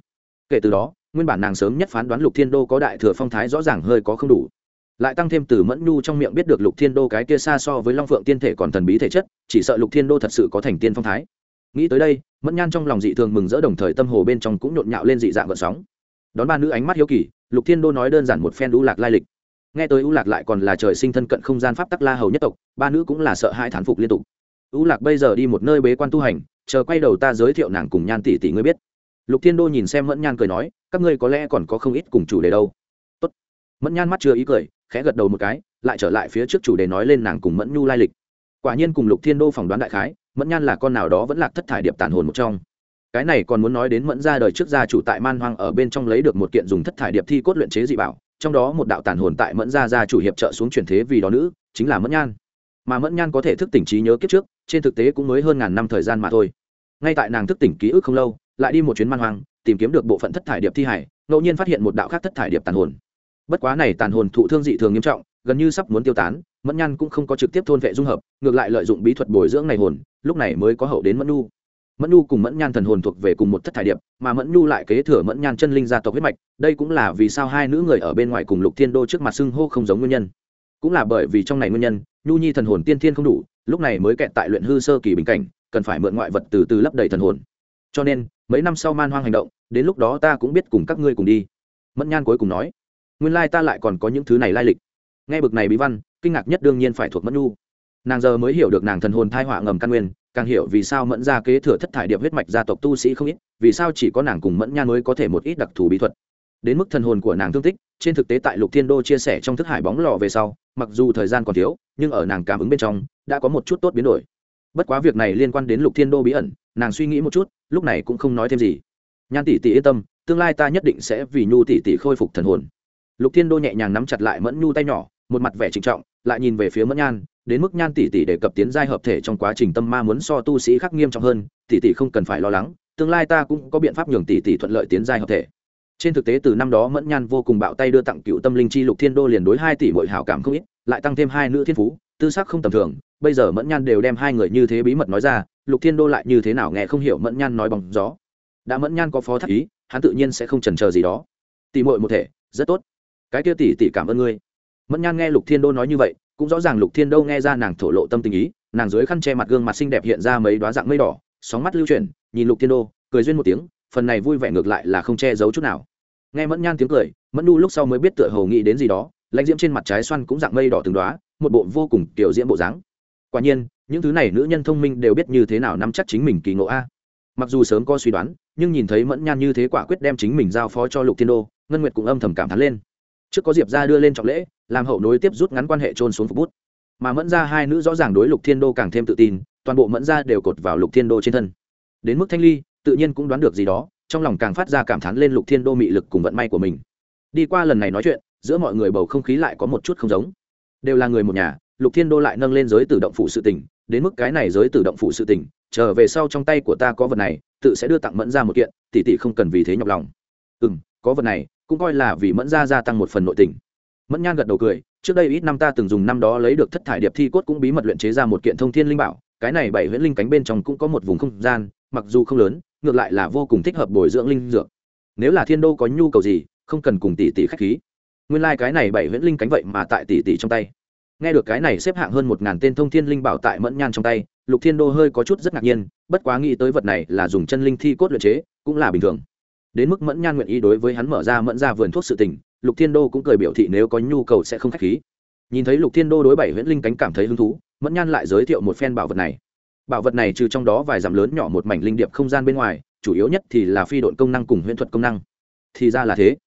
Kể từ đó nguyên bản nàng sớm nhất phán đoán lục thiên đô có đại thừa phong thái rõ ràng hơi có không đủ. Lại tăng thêm từ mẫn nhu trong miệng biết được lục thiên đô cái kia xa so với long phượng tiên thể còn thần bí thể chất, chỉ sợ lục thiên đô thật sự có thành tiên phong thái. Nghĩ tới đây, mẫn nhan trong lòng dị thường mừng rỡ đồng thời tâm hồ bên trong cũng nhộn nhạo lên dị dạng vợ sóng. Đón ba nữ ánh mắt hiếu kỳ, lục thiên đô nói đơn giản một phen đũ lạc lai lịch. Nghe tới u lạc lại còn là trời sinh thân cận không gian pháp tắc la hầu nhất tộc, ba nữ cũng là sợ hai thán phục liên tục. U lạc bây giờ đi một nơi bế quan tu hành, chờ quay đầu ta giới thiệu nàng cùng nhan tỷ tỷ ngươi biết. Lục thiên đô nhìn xem mẫn nhan cười nói các ngươi có lẽ còn có không ít cùng chủ đề đâu. Tốt. mẫn nhan mắt chưa ý cười, khẽ gật đầu một cái, lại trở lại phía trước chủ đề nói lên nàng cùng mẫn nhu lai lịch. Quả nhiên cùng lục thiên đô phỏng đoán đại khái, mẫn nhan là con nào đó vẫn lạc thất thải điệp tàn hồn một trong. Cái này còn muốn nói đến mẫn ra đời trước gia chủ tại man hoang ở bên trong lấy được một kiện dùng thất thải điệp thi cốt luyện chế dị bảo, trong đó một đạo tàn hồn tại mẫn gia gia chủ hiệp trợ xuống chuyển thế vì đó nữ, chính là mẫn nhan. Mà mẫn nhan có thể thức tỉnh trí nhớ kiếp trước, trên thực tế cũng mới hơn ngàn năm thời gian mà thôi. Ngay tại nàng thức tỉnh ký ức không lâu lại đi một chuyến man hoang, tìm kiếm được bộ phận thất thải điệp thi hải ngẫu nhiên phát hiện một đạo khác thất thải điệp tàn hồn. Bất quá này tàn hồn thụ thương dị thường nghiêm trọng, gần như sắp muốn tiêu tán, mẫn nhan cũng không có trực tiếp thôn vệ dung hợp, ngược lại lợi dụng bí thuật bồi dưỡng này hồn, lúc này mới có hậu đến mẫn nu mẫn nu cùng mẫn nhan thần hồn thuộc về cùng một thất thải điệp, mà mẫn nu lại kế thừa mẫn nhan chân linh gia tộc huyết mạch, đây cũng là vì sao hai nữ người ở bên ngoài cùng lục thiên đô trước mặt xưng hô không giống nguyên nhân. Cũng là bởi vì trong này nguyên nhân, nhu nhi thần hồn tiên thiên không đủ, lúc này mới kẹt tại luyện hư sơ kỳ bình cảnh, cần phải mượn ngoại vật từ từ lấp đầy thần hồn. Cho nên mấy năm sau man hoang hành động, đến lúc đó ta cũng biết cùng các ngươi cùng đi. Mẫn nhan cuối cùng nói. Nguyên lai ta lại còn có những thứ này lai lịch. Nghe bực này bí văn, kinh ngạc nhất đương nhiên phải thuộc mẫn nhu. Nàng giờ mới hiểu được nàng thần hồn thai họa ngầm căn nguyên, càng hiểu vì sao mẫn ra kế thừa thất thải điệp huyết mạch gia tộc tu sĩ không ít, vì sao chỉ có nàng cùng mẫn nhan mới có thể một ít đặc thù bí thuật. Đến mức thần hồn của nàng thương tích, trên thực tế tại lục thiên đô chia sẻ trong thức hải bóng lò về sau, mặc dù thời gian còn thiếu, nhưng ở nàng cảm ứng bên trong, đã có một chút tốt biến đổi. Bất quá việc này liên quan đến lục thiên đô bí ẩn, nàng suy nghĩ một chút lúc này cũng không nói thêm gì. Nhan tỷ tỷ yên tâm, tương lai ta nhất định sẽ vì nhu tỷ tỷ khôi phục thần hồn. Lục thiên đô nhẹ nhàng nắm chặt lại mẫn nhu tay nhỏ, một mặt vẻ trịnh trọng, lại nhìn về phía mẫn nhan, đến mức nhan tỷ tỷ đề cập tiến giai hợp thể trong quá trình tâm ma muốn so tu sĩ khác nghiêm trọng hơn, tỷ tỷ không cần phải lo lắng, tương lai ta cũng có biện pháp nhường tỷ tỷ thuận lợi tiến giai hợp thể. Trên thực tế từ năm đó mẫn nhan vô cùng bạo tay đưa tặng cựu tâm linh chi lục thiên đô liền đối hai tỷ muội hảo cảm không ít, lại tăng thêm hai nữ thiên phú, tư sắc không tầm thường bây giờ mẫn nhan đều đem hai người như thế bí mật nói ra, lục thiên đô lại như thế nào nghe không hiểu mẫn nhan nói bằng gió. Đã mẫn nhan có phó thác ý, hắn tự nhiên sẽ không chần chờ gì đó. Tỷ muội một thể, rất tốt. Cái kia tỷ tỷ cảm ơn ngươi. Mẫn nhan nghe lục thiên đô nói như vậy, cũng rõ ràng lục thiên đô nghe ra nàng thổ lộ tâm tình ý, nàng dưới khăn che mặt gương mặt xinh đẹp hiện ra mấy đoá dạng mây đỏ, sóng mắt lưu chuyển, nhìn lục thiên đô, cười duyên một tiếng, phần này vui vẻ ngược lại là không che giấu chút nào. Nghe mẫn nhan tiếng cười, mẫn nu lúc sau mới biết tựa hầu nghĩ đến gì đó, lãnh diễm trên mặt trái xoan cũng dạng mây đỏ từng đoá một bộ vô cùng kiểu diễm bộ dáng quả nhiên, những thứ này nữ nhân thông minh đều biết như thế nào nắm chắc chính mình kỳ ngộ a. Mặc dù sớm có suy đoán, nhưng nhìn thấy mẫn nhan như thế quả quyết đem chính mình giao phó cho lục thiên đô, ngân nguyệt cũng âm thầm cảm thán lên. Trước có diệp ra đưa lên trọng lễ, làm hậu nối tiếp rút ngắn quan hệ trôn xuống phục bút. Mà mẫn ra hai nữ rõ ràng đối lục thiên đô càng thêm tự tin, toàn bộ mẫn ra đều cột vào lục thiên đô trên thân. Đến mức thanh ly, tự nhiên cũng đoán được gì đó, trong lòng càng phát ra cảm thán lên lục thiên đô mị lực cùng vận may của mình. Đi qua lần này nói chuyện, giữa mọi người bầu không khí lại có một chút không giống. Đều là người một nhà lục thiên đô lại nâng lên giới tự động phụ sự tỉnh đến mức cái này giới tự động phụ sự tỉnh trở về sau trong tay của ta có vật này, tự sẽ đưa tặng mẫn ra một kiện, tỷ tỷ không cần vì thế nhọc lòng. Ừ m có vật này, cũng coi là vì mẫn ra gia tăng một phần nội tình. Mẫn nhan gật đầu cười, trước đây ít năm ta từng dùng năm đó lấy được thất thải điệp thi cốt cũng bí mật luyện chế ra một kiện thông thiên linh bảo, cái này bảy huyễn linh cánh bên trong cũng có một vùng không gian, mặc dù không lớn, ngược lại là vô cùng thích hợp bồi dưỡng linh dược. Nếu là thiên đô có nhu cầu gì, không cần cùng tỷ tỷ khách khí. Nguyên lai、like、cái này bảy huyễn linh cánh vậy mà tại tỷ tỷ trong tay nghe được cái này xếp hạng hơn một ngàn tên thông thiên linh bảo tại mẫn nhan trong tay, lục thiên đô hơi có chút rất ngạc nhiên, bất quá nghĩ tới vật này là dùng chân linh thi cốt luyện chế, cũng là bình thường. Đến mức mẫn nhan nguyện ý đối với hắn mở ra mẫn ra vườn thuốc sự tình, lục thiên đô cũng cười biểu thị nếu có nhu cầu sẽ không k h á c h khí. Nhìn thấy lục thiên đô đối bảy huyễn linh cánh cảm thấy hứng thú, mẫn nhan lại giới thiệu một phen bảo vật này. Bảo vật này trừ trong đó vài dặm lớn nhỏ một mảnh linh điệp không gian bên ngoài, chủ yếu nhất thì là phi đội công năng cùng huyễn thuật công năng. Thì ra là thế.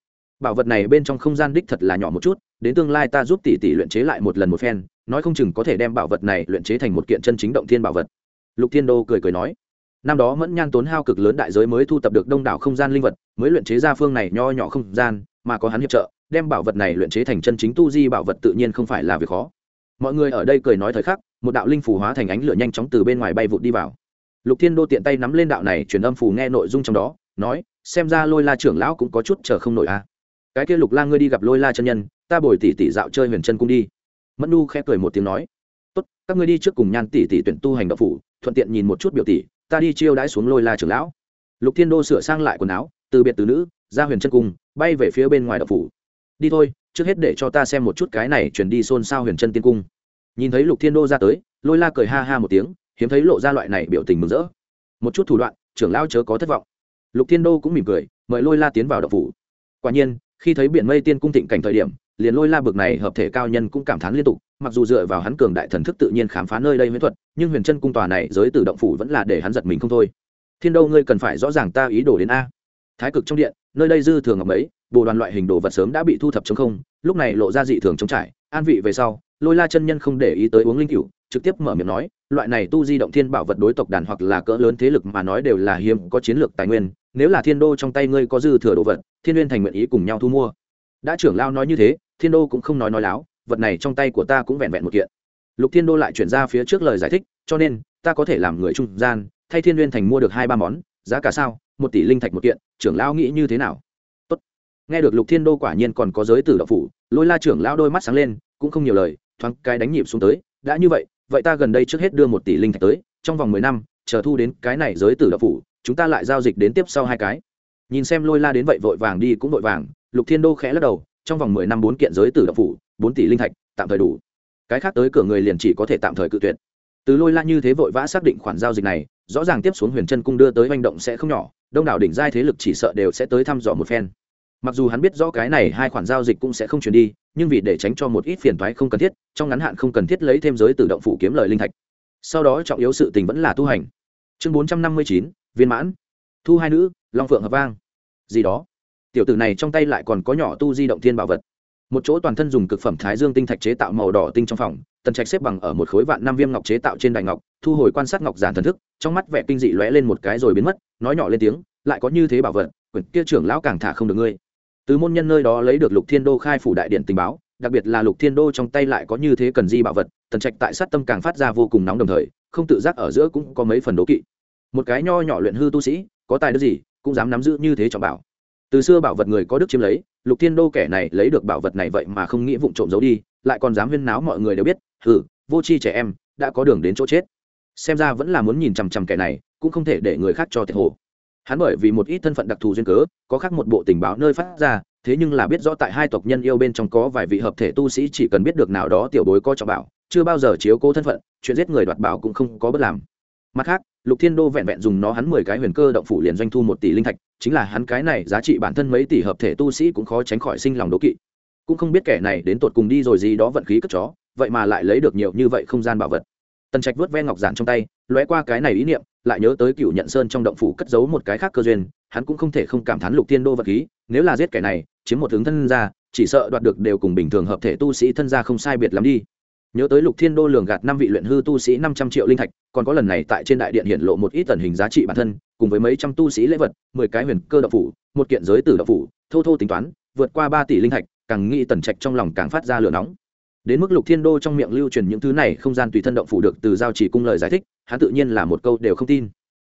Bảo vật này bên trong không gian đích thật là nhỏ một chút đến tương lai ta giúp tỷ tỷ luyện chế lại một lần một phen, nói không chừng có thể đem bảo vật này luyện chế thành một kiện chân chính động thiên bảo vật. Lục thiên đô cười cười nói. Năm đó mẫn nhan tốn hao cực lớn đại giới mới thu tập được đông đảo không gian linh vật, mới luyện chế ra phương này nho nhỏ không gian, mà có hắn hiệp trợ, đem bảo vật này luyện chế thành chân chính tu di bảo vật tự nhiên không phải là việc khó. Mọi người ở đây cười nói thời khắc, một đạo linh phù hóa thành ánh lửa nhanh chóng từ bên ngoài bay vụt đi vào. Lục thiên đô tiện tay nắm lên đạo này truyền âm phù nghe nội dung trong đó, nói, xem ra lôi la trưởng lão cũng có chút chờ không nổi a à. cái kia lục la ngươi đi gặp lôi la chân nhân ta bồi tỷ tỷ dạo chơi huyền chân cung đi. Mẫn nu khẽ cười một tiếng nói, tốt, các ngươi đi trước cùng nhan tỷ tỷ tuyển tu hành đạo phủ, thuận tiện nhìn một chút biểu tỷ, ta đi chiêu đãi xuống lôi la trưởng lão. Lục thiên đô sửa sang lại quần áo, từ biệt từ nữ, ra huyền chân cung, bay về phía bên ngoài đạo phủ. Đi thôi, trước hết để cho ta xem một chút cái này chuyển đi xôn xao huyền chân tiên cung. Nhìn thấy lục thiên đô ra tới, lôi la cười ha ha một tiếng, hiếm thấy lộ ra loại này biểu tình mừng rỡ. Một chút thủ đoạn, trưởng lão chớ có thất vọng. Lục thiên đô cũng mỉm cười, mời lôi la tiến vào đạo phủ. Quả nhiên, khi thấy biển mây tiên cung thịnh cảnh thời điểm liền lôi la bực này hợp thể cao nhân cũng cảm thán liên tục, mặc dù dựa vào hắn cường đại thần thức tự nhiên khám phá nơi đây huyễn thuật, nhưng huyền chân cung tòa này giới tử động phủ vẫn là để hắn giật mình không thôi. Thiên đô ngươi cần phải rõ ràng ta ý đồ đến a? Thái cực trong điện, nơi đây dư thường ngọc ấy bộ đoàn loại hình đồ vật sớm đã bị thu thập chống không, lúc này lộ ra dị thường chống trải, an vị về sau, lôi la chân nhân không để ý tới uống linh cựu trực tiếp mở miệng nói, loại này tu di động thiên bảo vật đối tộc đàn hoặc là cỡ lớn thế lực mà nói đều là hiếm, có chiến lược tài nguyên, nếu là thiên đô trong tay ngươi có dư thừa đồ vật, thiên n thành nguyện ý cùng nhau thu mua. Đã trưởng lao nói như thế thiên đô cũng không nói nói láo, vật này trong tay của ta cũng vẹn vẹn một kiện. Lục thiên đô lại chuyển ra phía trước lời giải thích, cho nên, ta có thể làm người trung gian, thay thiên liên thành mua được hai ba món, giá cả sao, một tỷ linh thạch một kiện, trưởng lão nghĩ như thế nào? Tốt. nghe được lục thiên đô quả nhiên còn có giới tử đạo phủ, lôi la trưởng lão đôi mắt sáng lên, cũng không nhiều lời, thoáng cái đánh nhịp xuống tới, đã như vậy vậy ta gần đây trước hết đưa một tỷ linh thạch tới, trong vòng mười năm, chờ thu đến cái này giới tử đạo phủ, chúng ta lại giao dịch đến tiếp sau hai cái. Nhìn xem lôi la đến vậy vội vàng đi cũng vội vàng, lục thiên đô khẽ lắc đầu trong vòng mười năm bốn kiện giới tử động phủ, bốn tỷ linh thạch, tạm thời đủ. Cái khác tới cửa người liền chỉ có thể tạm thời cự tuyệt. Từ lôi la như thế vội vã xác định khoản giao dịch này, rõ ràng tiếp xuống huyền chân cung đưa tới manh động sẽ không nhỏ, đông đảo đỉnh giai thế lực chỉ sợ đều sẽ tới thăm dò một phen. Mặc dù hắn biết rõ cái này hai khoản giao dịch cũng sẽ không chuyển đi, nhưng vì để tránh cho một ít phiền thoái không cần thiết, trong ngắn hạn không cần thiết lấy thêm giới tự động phủ kiếm lời linh thạch. Sau đó trọng yếu sự tình vẫn là tu hành. Chương bốn trăm năm mươi chín, viên mãn. Thu hai nữ, long phượng hợp vang. Gì đó? Tiểu tử này trong tay lại còn có nhỏ tu di động thiên bảo vật. Một chỗ toàn thân dùng cực phẩm thái dương tinh thạch chế tạo màu đỏ tinh trong phòng, tần trạch xếp bằng ở một khối vạn năm viêm ngọc chế tạo trên đài ngọc, thu hồi quan sát ngọc giản thần thức, trong mắt vẻ kinh dị lóe lên một cái rồi biến mất, nói nhỏ lên tiếng, lại có như thế bảo vật, quyển kia trưởng lão càng thả không được ngươi. Từ môn nhân nơi đó lấy được lục thiên đô khai phủ đại điện tình báo, đặc biệt là lục thiên đô trong tay lại có như thế cần di bảo vật, tần trạch tại sát tâm càng phát ra vô cùng nóng đồng thời, không tự giác ở giữa cũng có mấy phần đố kỵ. Một cái nho nhỏ luyện hư tu sĩ, có tài đức gì, cũng dám nắm giữ như thế trọng bảo từ xưa bảo vật người có đức chiếm lấy, lục thiên đô kẻ này lấy được bảo vật này vậy mà không nghĩ vụng trộm giấu đi, lại còn dám huyên náo mọi người đều biết, hừ, vô c h i trẻ em, đã có đường đến chỗ chết. Xem ra vẫn là muốn nhìn chằm chằm kẻ này, cũng không thể để người khác cho thiệt hồ. Hắn bởi vì một ít thân phận đặc thù duyên cớ, có khác một bộ tình báo nơi phát ra, thế nhưng là biết rõ tại hai tộc nhân yêu bên trong có vài vị hợp thể tu sĩ chỉ cần biết được nào đó tiểu bối có trọng bảo, chưa bao giờ chiếu cố thân phận, chuyện giết người đoạt bảo cũng không có bất làm. Mặt khác lục thiên đô vẹn vẹn dùng nó hắn mười cái huyền cơ động phủ liền doanh thu một tỷ linh thạch, chính là hắn cái này giá trị bản thân mấy tỷ hợp thể tu sĩ cũng khó tránh khỏi sinh lòng đố kỵ. Cũng không biết kẻ này đến tột cùng đi rồi gì đó vận khí cất chó, vậy mà lại lấy được nhiều như vậy không gian bảo vật. Tần trạch vớt ve ngọc giản trong tay, lóe qua cái này ý niệm, lại nhớ tới cựu nhận sơn trong động phủ cất giấu một cái khác cơ duyên, hắn cũng không thể không cảm thán lục thiên đô vật khí, nếu là giết kẻ này, chiếm một hướng thân ra, chỉ sợ đoạt được đều cùng bình thường hợp thể tu sĩ thân gia không sai biệt lắm đi nhớ tới lục thiên đô lường gạt năm vị luyện hư tu sĩ năm trăm triệu linh thạch, còn có lần này tại trên đại điện hiện lộ một ít tần hình giá trị bản thân, cùng với mấy trăm tu sĩ lễ vật, mười cái huyền cơ đậu phủ, một kiện giới tử đậu phủ, thô thô tính toán, vượt qua ba tỷ linh thạch, càng nghĩ tần trạch trong lòng càng phát ra lửa nóng. Đến mức lục thiên đô trong miệng lưu truyền những thứ này không gian tùy thân động phủ được từ giao chỉ cung lời giải thích, hắn tự nhiên là một câu đều không tin.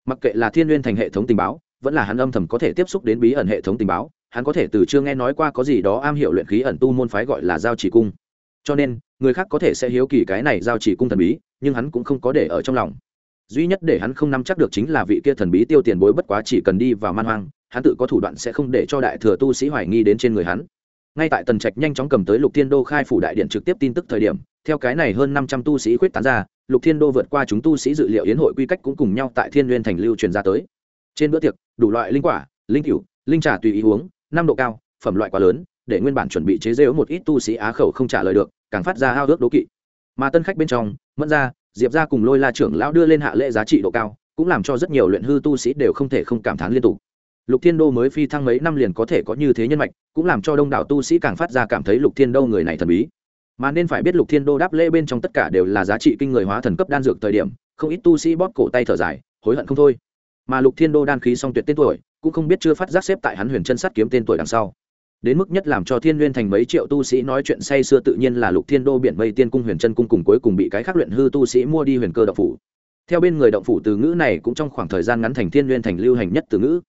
Mặc kệ là thiên n thành hệ thống tình báo, vẫn là hắn âm thầm có thể tiếp xúc đến bí ẩn hệ thống tình báo, hắn có thể từ chưa nghe nói qua có gì đó am hiểu luyện khí ẩn tu môn phái gọi là giao chỉ cung. Cho nên người khác có thể sẽ hiếu kỳ cái này giao chỉ cung thần bí, nhưng hắn cũng không có để ở trong lòng. Duy nhất để hắn không nắm chắc được chính là vị kia thần bí tiêu tiền bối bất quá chỉ cần đi vào man hoang, hắn tự có thủ đoạn sẽ không để cho đại thừa tu sĩ hoài nghi đến trên người hắn. Ngay tại tần trạch nhanh chóng cầm tới lục thiên đô khai phủ đại điện trực tiếp tin tức thời điểm, theo cái này hơn năm trăm tu sĩ khuyết tán ra, lục thiên đô vượt qua chúng tu sĩ dự liệu yến hội quy cách cũng cùng nhau tại thiên n g u y ê n thành lưu truyền ra tới. Trên bữa tiệc, đủ loại linh quả, linh cựu linh trà tùy ý uống, năm độ cao, phẩm loại quá lớn, để nguyên bản chuẩn bị chế rễu một ít tu sĩ á khẩu không trả lời được càng phát ra hao ước đố kỵ. Mà tân khách bên trong, mẫn ra diệp ra cùng lôi la trưởng lão đưa lên hạ lễ giá trị độ cao, cũng làm cho rất nhiều luyện hư tu sĩ đều không thể không cảm thán liên tục. Lục thiên đô mới phi thăng mấy năm liền có thể có như thế nhân mạch, cũng làm cho đông đảo tu sĩ càng phát ra cảm thấy lục thiên đô người này thần bí. Mà nên phải biết lục thiên đô đáp lễ bên trong tất cả đều là giá trị kinh người hóa thần cấp đan dược thời điểm, không ít tu sĩ bóp cổ tay thở dài, hối hận không thôi. Mà lục thiên đô đan khí song tuyệt tên tuổi, cũng không biết chưa phát giác xếp tại hắn huyền chân sắt kiếm tên tuổi đằng sau đến mức nhất làm cho thiên nguyên thành mấy triệu tu sĩ nói chuyện say sưa tự nhiên là lục thiên đô biển mây tiên cung huyền chân cung cùng cuối cùng bị cái khắc luyện hư tu sĩ mua đi huyền cơ động phủ. Theo bên người động phủ từ ngữ này cũng trong khoảng thời gian ngắn thành thiên nguyên thành lưu hành nhất từ ngữ.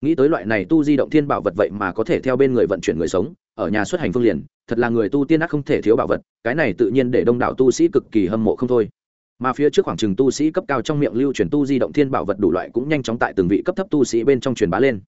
Nghĩ tới loại này tu di động thiên bảo vật vậy mà có thể theo bên người vận chuyển người sống, ở nhà xuất hành phương liền, thật là người tu tiên ác không thể thiếu bảo vật, cái này tự nhiên để đông đảo tu sĩ cực kỳ hâm mộ không thôi. Mà phía trước khoảng chừng tu sĩ cấp cao trong miệng lưu truyền tu di động thiên bảo vật đủ loại cũng nhanh chóng tại từng vị cấp thấp tu sĩ bên trong truyền bá lên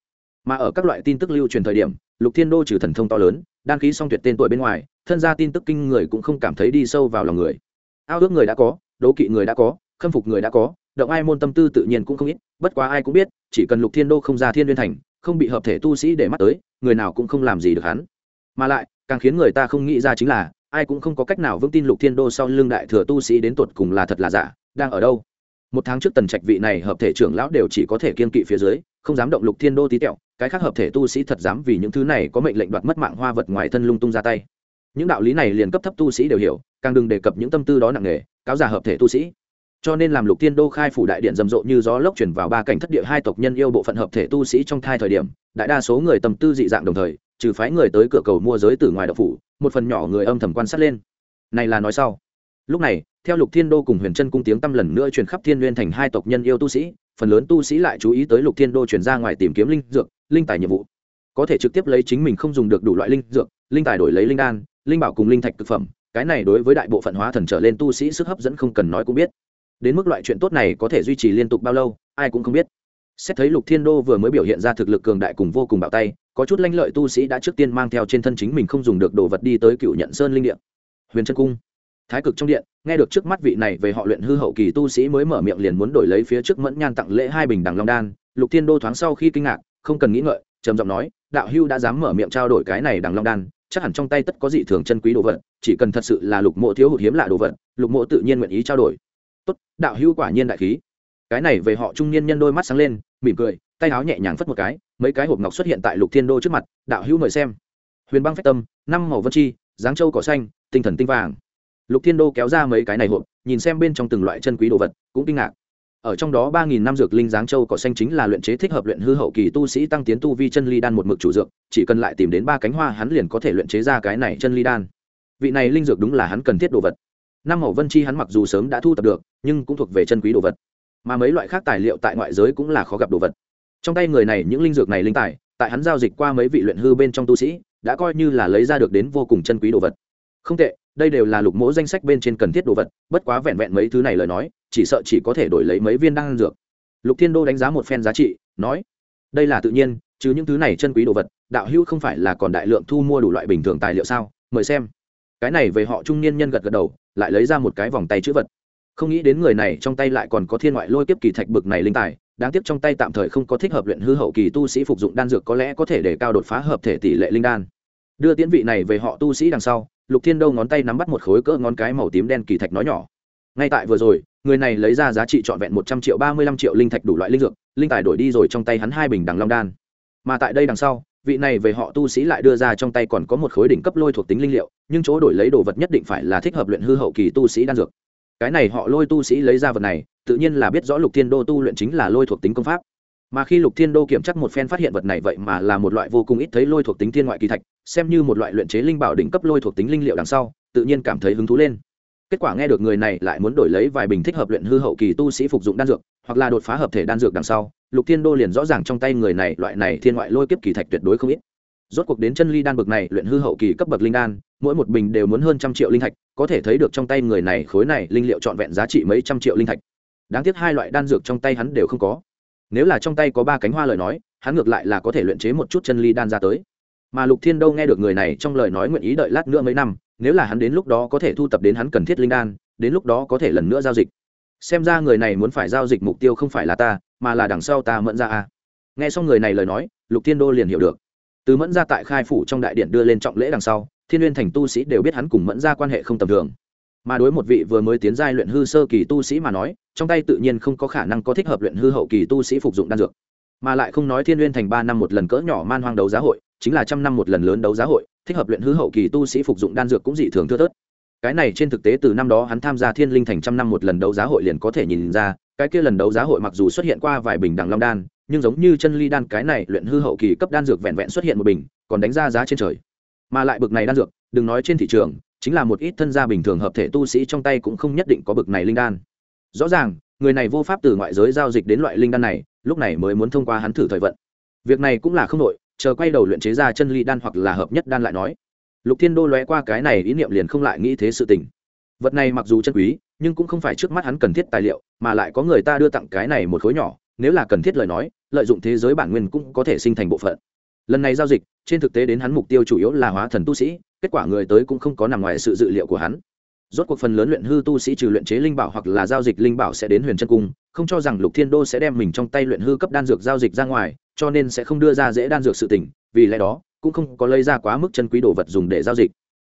mà ở các loại tin tức lưu truyền thời điểm, lục thiên đô trừ thần thông to lớn, đan khí song tuyệt tên tuổi bên ngoài, thân gia tin tức kinh người cũng không cảm thấy đi sâu vào lòng người. Ao ước người đã có đố kỵ người đã có, khâm phục người đã có, động ai môn tâm tư tự nhiên cũng không ít, bất quá ai cũng biết, chỉ cần lục thiên đô không ra thiên liên thành, không bị hợp thể tu sĩ để mắt tới, người nào cũng không làm gì được hắn. Mà lại, càng khiến người ta không nghĩ ra chính là, ai cũng không có cách nào vững tin lục thiên đô sau lưng đại thừa tu sĩ đến tột cùng là thật là giả, đang ở đâu. Một tháng trước tần trạch vị này hợp thể trưởng lão đều chỉ có thể kiên kỵ phía dưới, không dám động lục thiên đô tí tẹo cái khác hợp thể tu sĩ thật dám vì những thứ này có mệnh lệnh đoạt mất mạng hoa vật ngoài thân lung tung ra tay. Những đạo lý này liền cấp thấp tu sĩ đều hiểu, càng đừng đề cập những tâm tư đó nặng nề, cáo giả hợp thể tu sĩ. Cho nên làm lục thiên đô khai phủ đại điện rầm rộ như gió lốc chuyển vào ba cảnh thất địa hai tộc nhân yêu bộ phận hợp thể tu sĩ trong thai thời điểm, đại đa số người tâm tư dị dạng đồng thời, trừ phái người tới cửa cầu mua giới từ ngoài đậu phủ, một phần nhỏ người âm thầm quan sát lên. Này là nói sau. Lúc này, theo lục thiên đô cùng huyền chân cung tiếng tăm lần nữa truyền khắp thiên nguyên thành hai tộc nhân yêu tu sĩ phần lớn tu sĩ lại chú ý tới lục thiên đô chuyển ra ngoài tìm kiếm linh dược, linh tài nhiệm vụ. Có thể trực tiếp lấy chính mình không dùng được đủ loại linh dược, linh tài đổi lấy linh đan, linh bảo cùng linh thạch thực phẩm, cái này đối với đại bộ phận hóa thần trở lên tu sĩ sức hấp dẫn không cần nói cũng biết. Đến mức loại chuyện tốt này có thể duy trì liên tục bao lâu, ai cũng không biết. Xét thấy lục thiên đô vừa mới biểu hiện ra thực lực cường đại cùng vô cùng bạo tay, có chút lanh lợi tu sĩ đã trước tiên mang theo trên thân chính mình không dùng được đồ vật đi tới cựu nhận sơn linh điện huyền trân cung thái cực trong điện, nghe được trước mắt vị này về họ luyện hư hậu kỳ tu sĩ mới mở miệng liền muốn đổi lấy phía trước mẫn nhan tặng lễ hai bình đằng long đan, lục thiên đô thoáng sau khi kinh ngạc, không cần nghĩ ngợi, trầm giọng nói, đạo hưu đã dám mở miệng trao đổi cái này đằng long đan, chắc hẳn trong tay tất có dị thường chân quý đồ vật, chỉ cần thật sự là lục mộ thiếu hụt hiếm lạ đồ vật, lục mộ tự nhiên nguyện ý trao đổi. Tốt, đạo hưu quả nhiên đại khí. Cái này về họ trung niên nhân đôi mắt sáng lên, mỉm cười, tay áo nhẹ nhàng phất một cái, mấy cái hộp ngọc xuất hiện tại lục thiên đô trước mặt, đạo hữu mời xem. Huyền băng phách tâm, năm màu vân chi, dáng châu cỏ xanh, tinh thần tinh vàng lục thiên đô kéo ra mấy cái này hộp, nhìn xem bên trong từng loại chân quý đồ vật, cũng kinh ngạc. Ở trong đó ba nghìn năm dược linh giáng châu cỏ xanh chính là luyện chế thích hợp luyện hư hậu kỳ tu sĩ tăng tiến tu vi chân ly đan một mực chủ dược, chỉ cần lại tìm đến ba cánh hoa hắn liền có thể luyện chế ra cái này chân ly đan. Vị này linh dược đúng là hắn cần thiết đồ vật. Năm hậu vân chi hắn mặc dù sớm đã thu thập được, nhưng cũng thuộc về chân quý đồ vật. Mà mấy loại khác tài liệu tại ngoại giới cũng là khó gặp đồ vật. Trong tay người này những linh dược này linh tài, tại hắn giao dịch qua mấy vị luyện hư bên trong tu sĩ, đã coi như là lấy ra được đến vô cùng chân quý đồ vật. Không tệ đây đều là lục mỗ danh sách bên trên cần thiết đồ vật, bất quá vẹn vẹn mấy thứ này lời nói, chỉ sợ chỉ có thể đổi lấy mấy viên đan dược. Lục thiên đô đánh giá một phen giá trị, nói, đây là tự nhiên, chứ những thứ này chân quý đồ vật, đạo hữu không phải là còn đại lượng thu mua đủ loại bình thường tài liệu sao? Mời xem. Cái này về họ trung niên nhân gật gật đầu, lại lấy ra một cái vòng tay chữ vật. Không nghĩ đến người này trong tay lại còn có thiên ngoại lôi kiếp kỳ thạch bực này linh tài, đáng tiếc trong tay tạm thời không có thích hợp luyện hư hậu kỳ tu sĩ phục dụng đan dược có lẽ có thể để cao đột phá hợp thể tỷ lệ linh đan. Đưa tiễn vị này về họ tu sĩ đằng sau lục thiên đâu ngón tay nắm bắt một khối cỡ ngón cái màu tím đen kỳ thạch nói nhỏ. Ngay tại vừa rồi, người này lấy ra giá trị trọn vẹn một trăm triệu ba mươi lăm triệu linh thạch đủ loại linh dược, linh tài đổi đi rồi trong tay hắn hai bình đằng long đan. Mà tại đây đằng sau, vị này về họ tu sĩ lại đưa ra trong tay còn có một khối đỉnh cấp lôi thuộc tính linh liệu, nhưng chỗ đổi lấy đồ vật nhất định phải là thích hợp luyện hư hậu kỳ tu sĩ đan dược. Cái này họ lôi tu sĩ lấy ra vật này, tự nhiên là biết rõ lục thiên đô tu luyện chính là lôi thuộc tính công pháp mà khi lục thiên đô kiểm chắc một phen phát hiện vật này vậy mà là một loại vô cùng ít thấy lôi thuộc tính thiên ngoại kỳ thạch, xem như một loại luyện chế linh bảo đỉnh cấp lôi thuộc tính linh liệu đằng sau, tự nhiên cảm thấy hứng thú lên. Kết quả nghe được người này lại muốn đổi lấy vài bình thích hợp luyện hư hậu kỳ tu sĩ phục dụng đan dược, hoặc là đột phá hợp thể đan dược đằng sau, lục thiên đô liền rõ ràng trong tay người này loại này thiên ngoại lôi kiếp kỳ thạch tuyệt đối không ít. Rốt cuộc đến chân ly đan bực này luyện hư hậu kỳ cấp bậc linh đan, mỗi một bình đều muốn hơn trăm triệu linh thạch, có thể thấy được trong tay người này khối này linh liệu trọn vẹn giá trị mấy trăm triệu linh thạch. Đáng tiếc hai loại đan dược trong tay hắn đều không có nếu là trong tay có ba cánh hoa lời nói, hắn ngược lại là có thể luyện chế một chút chân ly đan ra tới. Mà lục thiên đâu nghe được người này trong lời nói nguyện ý đợi lát nữa mấy năm, nếu là hắn đến lúc đó có thể thu tập đến hắn cần thiết linh đan, đến lúc đó có thể lần nữa giao dịch. Xem ra người này muốn phải giao dịch mục tiêu không phải là ta, mà là đằng sau ta mẫn ra a. Nghe xong người này lời nói, lục thiên đô liền hiểu được. Từ mẫn ra tại khai phủ trong đại điện đưa lên trọng lễ đằng sau, thiên n thành tu sĩ đều biết hắn cùng mẫn ra quan hệ không tầm thường mà đối một vị vừa mới tiến giai luyện hư sơ kỳ tu sĩ mà nói, trong tay tự nhiên không có khả năng có thích hợp luyện hư hậu kỳ tu sĩ phục dụng đan dược. Mà lại không nói thiên n thành ba năm một lần cỡ nhỏ man hoang đấu giá hội, chính là trăm năm một lần lớn đấu giá hội, thích hợp luyện hư hậu kỳ tu sĩ phục dụng đan dược cũng dị thường thưa thớt. Cái này trên thực tế từ năm đó hắn tham gia thiên linh thành trăm năm một lần đấu giá hội liền có thể nhìn ra, cái kia lần đấu giá hội mặc dù xuất hiện qua vài bình đằng long đan, nhưng giống như chân ly đan cái này luyện hư hậu kỳ cấp đan dược vẹn vẹn xuất hiện một bình, còn đánh ra giá trên trời. Mà lại bực này đan dược, đừng nói trên thị trường chính là một ít thân gia bình thường hợp thể tu sĩ trong tay cũng không nhất định có bực này linh đan. Rõ ràng, người này vô pháp từ ngoại giới giao dịch đến loại linh đan này, lúc này mới muốn thông qua hắn thử thời vận. Việc này cũng là không nội, chờ quay đầu luyện chế ra chân ly đan hoặc là hợp nhất đan lại nói. Lục thiên đô lóe qua cái này ý niệm liền không lại nghĩ thế sự tình. Vật này mặc dù chân quý, nhưng cũng không phải trước mắt hắn cần thiết tài liệu, mà lại có người ta đưa tặng cái này một khối nhỏ, nếu là cần thiết lời nói, lợi dụng thế giới bản nguyên cũng có thể sinh thành bộ phận. Lần này giao dịch, trên thực tế đến hắn mục tiêu chủ yếu là hóa thần tu sĩ kết quả người tới cũng không có nằm ngoài sự dự liệu của hắn. Rốt cuộc phần lớn luyện hư tu sĩ trừ luyện chế linh bảo hoặc là giao dịch linh bảo sẽ đến huyền chân cung, không cho rằng lục thiên đô sẽ đem mình trong tay luyện hư cấp đan dược giao dịch ra ngoài, cho nên sẽ không đưa ra dễ đan dược sự tỉnh vì lẽ đó, cũng không có lấy ra quá mức chân quý đồ vật dùng để giao dịch.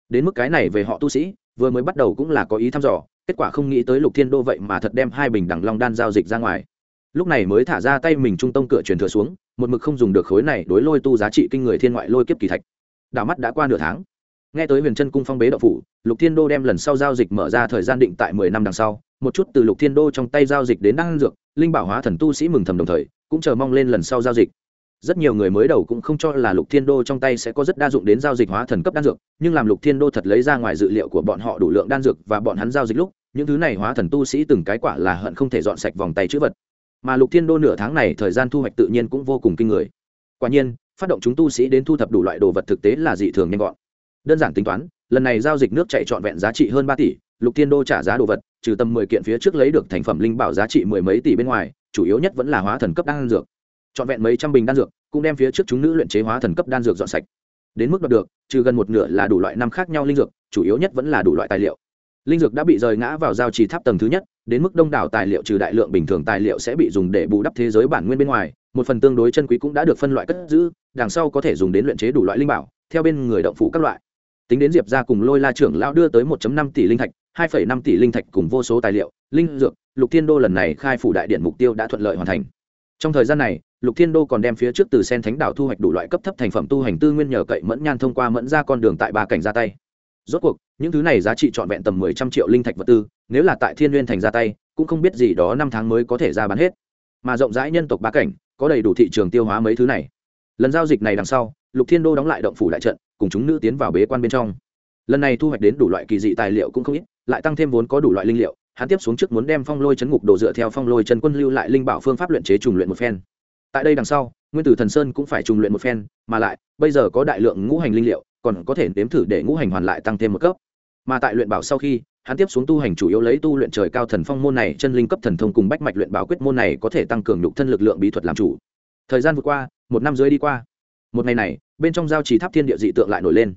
Đến mức cái này về họ tu sĩ, vừa mới bắt đầu cũng là có ý thăm dò, kết quả không nghĩ tới lục thiên đô vậy mà thật đem hai bình đẳng long đan giao dịch ra ngoài. Lúc này mới thả ra tay mình trung tông cửa truyền thừa xuống, một mực không dùng được khối này đối lôi tu giá trị kinh người thiên ngoại lôi kiếp kỳ thạch. Đảo mắt đã qua nửa tháng nghe tới huyền chân cung phong bế đậu phủ, lục thiên đô đem lần sau giao dịch mở ra thời gian định tại mười năm đằng sau, một chút từ lục thiên đô trong tay giao dịch đến đăng dược, linh bảo hóa thần tu sĩ mừng thầm đồng thời, cũng chờ mong lên lần sau giao dịch. Rất nhiều người mới đầu cũng không cho là lục thiên đô trong tay sẽ có rất đa dụng đến giao dịch hóa thần cấp đan dược, nhưng làm lục thiên đô thật lấy ra ngoài dự liệu của bọn họ đủ lượng đan dược và bọn hắn giao dịch lúc, những thứ này hóa thần tu sĩ từng cái quả là hận không thể dọn sạch vòng tay chữ vật. Mà lục thiên đô nửa tháng này thời gian thu hoạch tự nhiên cũng vô cùng kinh người. Quả nhiên, phát động chúng tu sĩ đến thu thập đủ loại đồ vật thực tế là dị thường nhanh gọn đơn giản tính toán, lần này giao dịch nước chạy trọn vẹn giá trị hơn ba tỷ, lục thiên đô trả giá đồ vật, trừ tầm mười kiện phía trước lấy được thành phẩm linh bảo giá trị mười mấy tỷ bên ngoài, chủ yếu nhất vẫn là hóa thần cấp đan dược. Trọn vẹn mấy trăm bình đan dược, cũng đem phía trước chúng nữ luyện chế hóa thần cấp đan dược dọn sạch. Đến mức đoạt được, trừ gần một nửa là đủ loại năm khác nhau linh dược, chủ yếu nhất vẫn là đủ loại tài liệu. Linh dược đã bị rời ngã vào giao trì tháp tầng thứ nhất, đến mức đông đảo tài liệu trừ đại lượng bình thường tài liệu sẽ bị dùng để bù đắp thế giới bản nguyên bên ngoài, một phần tương đối chân quý cũng đã được phân loại cất giữ, đằng sau có thể dùng đến luyện chế đủ loại linh bảo, theo bên người động phủ các loại tính đến diệp ra cùng lôi la trưởng lão đưa tới 1 năm tỷ linh thạch 2,5 tỷ linh thạch cùng vô số tài liệu linh dược lục thiên đô lần này khai phủ đại điện mục tiêu đã thuận lợi hoàn thành. Trong thời gian này lục thiên đô còn đem phía trước từ sen thánh đảo thu hoạch đủ loại cấp thấp thành phẩm tu hành tư nguyên nhờ cậy mẫn nhan thông qua mẫn ra con đường tại ba cảnh ra tay. Rốt cuộc những thứ này giá trị trọn vẹn tầm mười trăm triệu linh thạch vật tư nếu là tại thiên n thành ra tay cũng không biết gì đó năm tháng mới có thể ra bán hết. Mà rộng rãi nhân tộc ba cảnh có đầy đủ thị trường tiêu hóa mấy thứ này. Lần giao dịch này đằng sau lục thiên đô đóng lại động phủ đại trận cùng chúng nữ tiến vào bế quan bên trong. Lần này thu hoạch đến đủ loại kỳ dị tài liệu cũng không ít, lại tăng thêm vốn có đủ loại linh liệu, hắn tiếp xuống trước muốn đem phong lôi chấn ngục đồ dựa theo phong lôi chân quân lưu lại linh bảo phương pháp luyện chế trùng luyện một phen. Tại đây đằng sau, nguyên tử thần sơn cũng phải trùng luyện một phen, mà lại, bây giờ có đại lượng ngũ hành linh liệu, còn có thể nếm thử để ngũ hành hoàn lại tăng thêm một cấp. Mà tại luyện bảo sau khi, hắn tiếp xuống tu hành chủ yếu lấy tu luyện trời cao thần phong môn này, chân linh cấp thần thông cùng bách mạch luyện bảo quyết môn này có thể tăng cường nhục thân lực lượng bí thuật làm chủ. Thời gian vừa qua, một năm dưới đi qua. Một ngày này bên trong giao trì tháp thiên địa dị tượng lại nổi lên.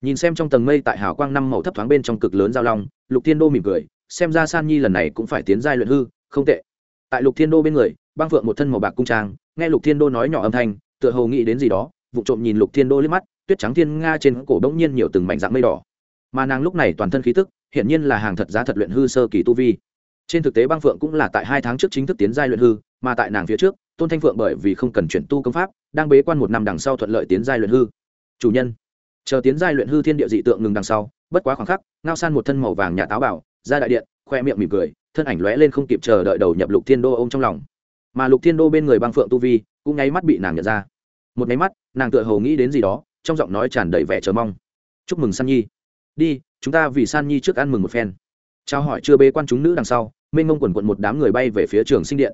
Nhìn xem trong tầng mây tại hào quang năm màu thấp thoáng bên trong cực lớn giao long, lục thiên đô mỉm cười, xem ra san nhi lần này cũng phải tiến giai luyện hư, không tệ. Tại lục thiên đô bên người, băng phượng một thân màu bạc cung trang, nghe lục thiên đô nói nhỏ âm thanh, tựa hồ nghĩ đến gì đó vụ trộm nhìn lục thiên đô liếc mắt, tuyết trắng thiên nga trên cổ bỗng nhiên nhiều từng mảnh dạng mây đỏ. Mà nàng lúc này toàn thân khí tức hiện nhiên là hàng thật giá thật luyện hư sơ kỳ tu vi. Trên thực tế băng phượng cũng là tại hai tháng trước chính thức tiến giai luyện hư, mà tại nàng phía trước tôn thanh phượng bởi vì không cần chuyển tu công pháp, đang bế quan một năm đằng sau thuận lợi tiến giai luyện hư. Chủ nhân, chờ tiến giai luyện hư thiên địa dị tượng ngừng đằng sau, bất quá khoảng khắc, ngao san một thân màu vàng nhà táo bảo ra đại điện, khoe miệng mỉm cười, thân ảnh lóe lên không kịp chờ đợi đầu nhập lục thiên đô ô m trong lòng. Mà lục thiên đô bên người băng phượng tu vi, cũng nháy mắt bị nàng nhận ra. Một nháy mắt, nàng tựa hồ nghĩ đến gì đó, trong giọng nói tràn đầy vẻ chờ mong. Chúc mừng san nhi. Đi, chúng ta vì san nhi trước ăn mừng một phen. Trao hỏi chưa bế quan chúng nữ đằng sau, mênh mông quần quận một đám người bay về phía trường sinh điện.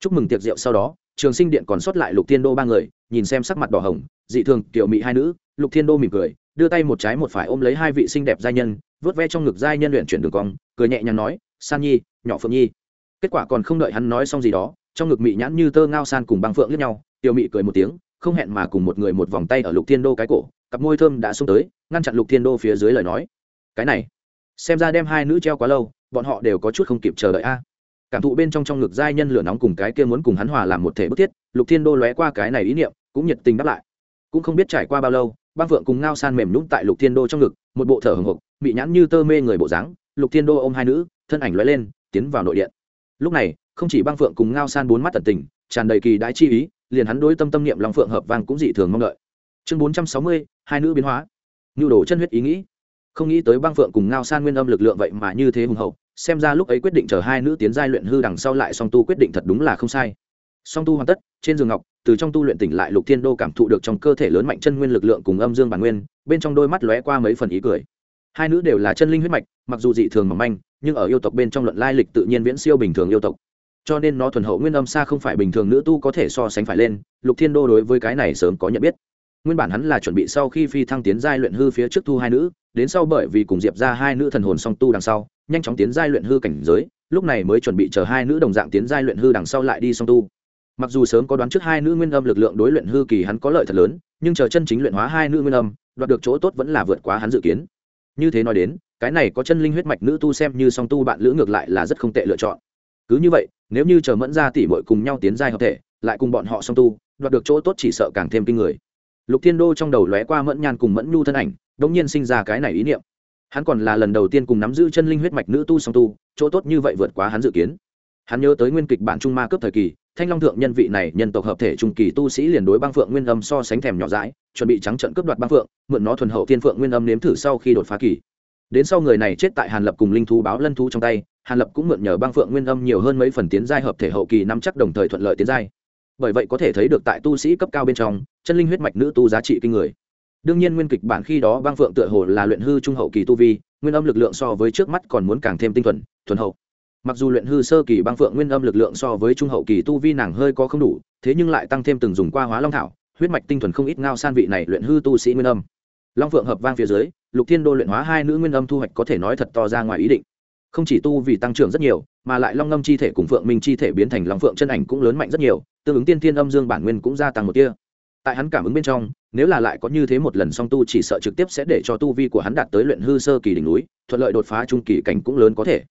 Chúc mừng tiệc rượu sau đó trường sinh điện còn sót lại lục thiên đô ba người, nhìn xem sắc mặt đỏ hồng, dị thường, kiểu mị hai nữ, lục thiên đô mỉm cười, đưa tay một trái một phải ôm lấy hai vị xinh đẹp giai nhân vớt ve trong ngực giai nhân luyện chuyển đường cong, cười nhẹ nhàng nói, san nhi, nhỏ phượng nhi. Kết quả còn không đợi hắn nói xong gì đó, trong ngực mị nhãn như tơ ngao san cùng băng phượng lướt nhau, tiểu mị cười một tiếng, không hẹn mà cùng một người một vòng tay ở lục thiên đô cái cổ, cặp môi thơm đã xông tới, ngăn chặn lục thiên đô phía dưới lời nói. Cái này, xem ra đem hai nữ treo quá lâu, bọn họ đều có chút không kịp chờ đợi a cảm thụ bên trong trong ngực giai nhân lửa nóng cùng cái kia muốn cùng hắn hòa làm một thể bức thiết, lục thiên đô lóe qua cái này ý niệm, cũng nhiệt tình đáp lại. Cũng không biết trải qua bao lâu, băng phượng cùng ngao san mềm nhũng tại lục thiên đô trong ngực, một bộ thở hồng hộc bị nhãn như tơ mê người bộ dáng, lục thiên đô ôm hai nữ, thân ảnh lóe lên, tiến vào nội điện. Lúc này, không chỉ băng phượng cùng ngao san bốn mắt tận tình, tràn đầy kỳ đái chi ý, liền hắn đối tâm tâm niệm long phượng hợp vang cũng dị thường mong đợi. Chương bốn trăm sáu mươi, hai nữ biến hóa. Nhu đồ chân huyết ý nghĩ. Không nghĩ tới băng phượng cùng ngao san nguyên âm lực lượng vậy mà như thế hùng hậu xem ra lúc ấy quyết định chờ hai nữ tiến giai luyện hư đằng sau lại song tu quyết định thật đúng là không sai. Song tu hoàn tất, trên giường ngọc, từ trong tu luyện tỉnh lại lục thiên đô cảm thụ được trong cơ thể lớn mạnh chân nguyên lực lượng cùng âm dương bản nguyên, bên trong đôi mắt lóe qua mấy phần ý cười. Hai nữ đều là chân linh huyết mạch, mặc dù dị thường mỏng manh, nhưng ở yêu tộc bên trong luận lai lịch tự nhiên viễn siêu bình thường yêu tộc. Cho nên nó thuần hậu nguyên âm xa không phải bình thường nữ tu có thể so sánh phải lên, lục thiên đô đối với cái này sớm có nhận biết. Nguyên bản hắn là chuẩn bị sau khi phi thăng tiến giai luyện hư phía trước thu hai nữ đến sau bởi vì cùng diệp ra hai nữ thần hồn song tu đằng sau, nhanh chóng tiến giai luyện hư cảnh giới, lúc này mới chuẩn bị chờ hai nữ đồng dạng tiến giai luyện hư đằng sau lại đi song tu. Mặc dù sớm có đoán trước hai nữ nguyên âm lực lượng đối luyện hư kỳ hắn có lợi thật lớn, nhưng chờ chân chính luyện hóa hai nữ nguyên âm, đoạt được chỗ tốt vẫn là vượt quá hắn dự kiến. Như thế nói đến, cái này có chân linh huyết mạch nữ tu xem như song tu bạn lữ ngược lại là rất không tệ lựa chọn. Cứ như vậy, nếu như chờ mẫn ra tỉ mội cùng nhau tiến giai hợp thể, lại cùng bọn họ song tu, đoạt được chỗ tốt chỉ sợ càng thêm kinh người. Lục thiên đô trong đầu lóe qua mẫn nhan cùng mẫn nhu thân ảnh đống nhiên sinh ra cái này ý niệm. Hắn còn là lần đầu tiên cùng nắm giữ chân linh huyết mạch nữ tu song tu, chỗ tốt như vậy vượt quá hắn dự kiến. Hắn nhớ tới nguyên kịch bản trung ma cướp thời kỳ, thanh long thượng nhân vị này nhân tộc hợp thể trung kỳ tu sĩ liền đối băng phượng nguyên âm so sánh thèm nhỏ dãi, chuẩn bị trắng trận cướp đoạt băng phượng, mượn nó thuần hậu thiên phượng nguyên âm nếm thử sau khi đột phá kỳ. Đến sau người này chết tại hàn lập cùng linh thú báo lân thú trong tay, hàn lập cũng mượn nhờ băng phượng nguyên âm nhiều hơn mấy phần tiến giai hợp thể hậu kỳ năm chắc đồng thời thuận lợi tiến giai. Bởi vậy có thể thấy được tại tu sĩ cấp cao bên trong, chân linh huyết mạch nữ tu giá trị kinh người đương nhiên nguyên kịch bản khi đó băng phượng tựa hồ là luyện hư trung hậu kỳ tu vi, nguyên âm lực lượng so với trước mắt còn muốn càng thêm tinh thuần thuần hậu. Mặc dù luyện hư sơ kỳ băng phượng nguyên âm lực lượng so với trung hậu kỳ tu vi nàng hơi có không đủ, thế nhưng lại tăng thêm từng dùng qua hóa long thảo, huyết mạch tinh thuần không ít ngao san vị này luyện hư tu sĩ nguyên âm. Long phượng hợp vang phía dưới, lục thiên đô luyện hóa hai nữ nguyên âm thu hoạch có thể nói thật to ra ngoài ý định. Không chỉ tu vì tăng trưởng rất nhiều, mà lại long ngâm chi thể cùng phượng minh chi thể biến thành long phượng chân ảnh cũng lớn mạnh rất nhiều, tương ứng tiên thiên âm dương bản nguyên cũng gia tăng một tia tại hắn cảm ứng bên trong, nếu là lại có như thế một lần song tu chỉ sợ trực tiếp sẽ để cho tu vi của hắn đạt tới luyện hư sơ kỳ đỉnh núi, thuận lợi đột phá trung kỳ cảnh cũng lớn có thể.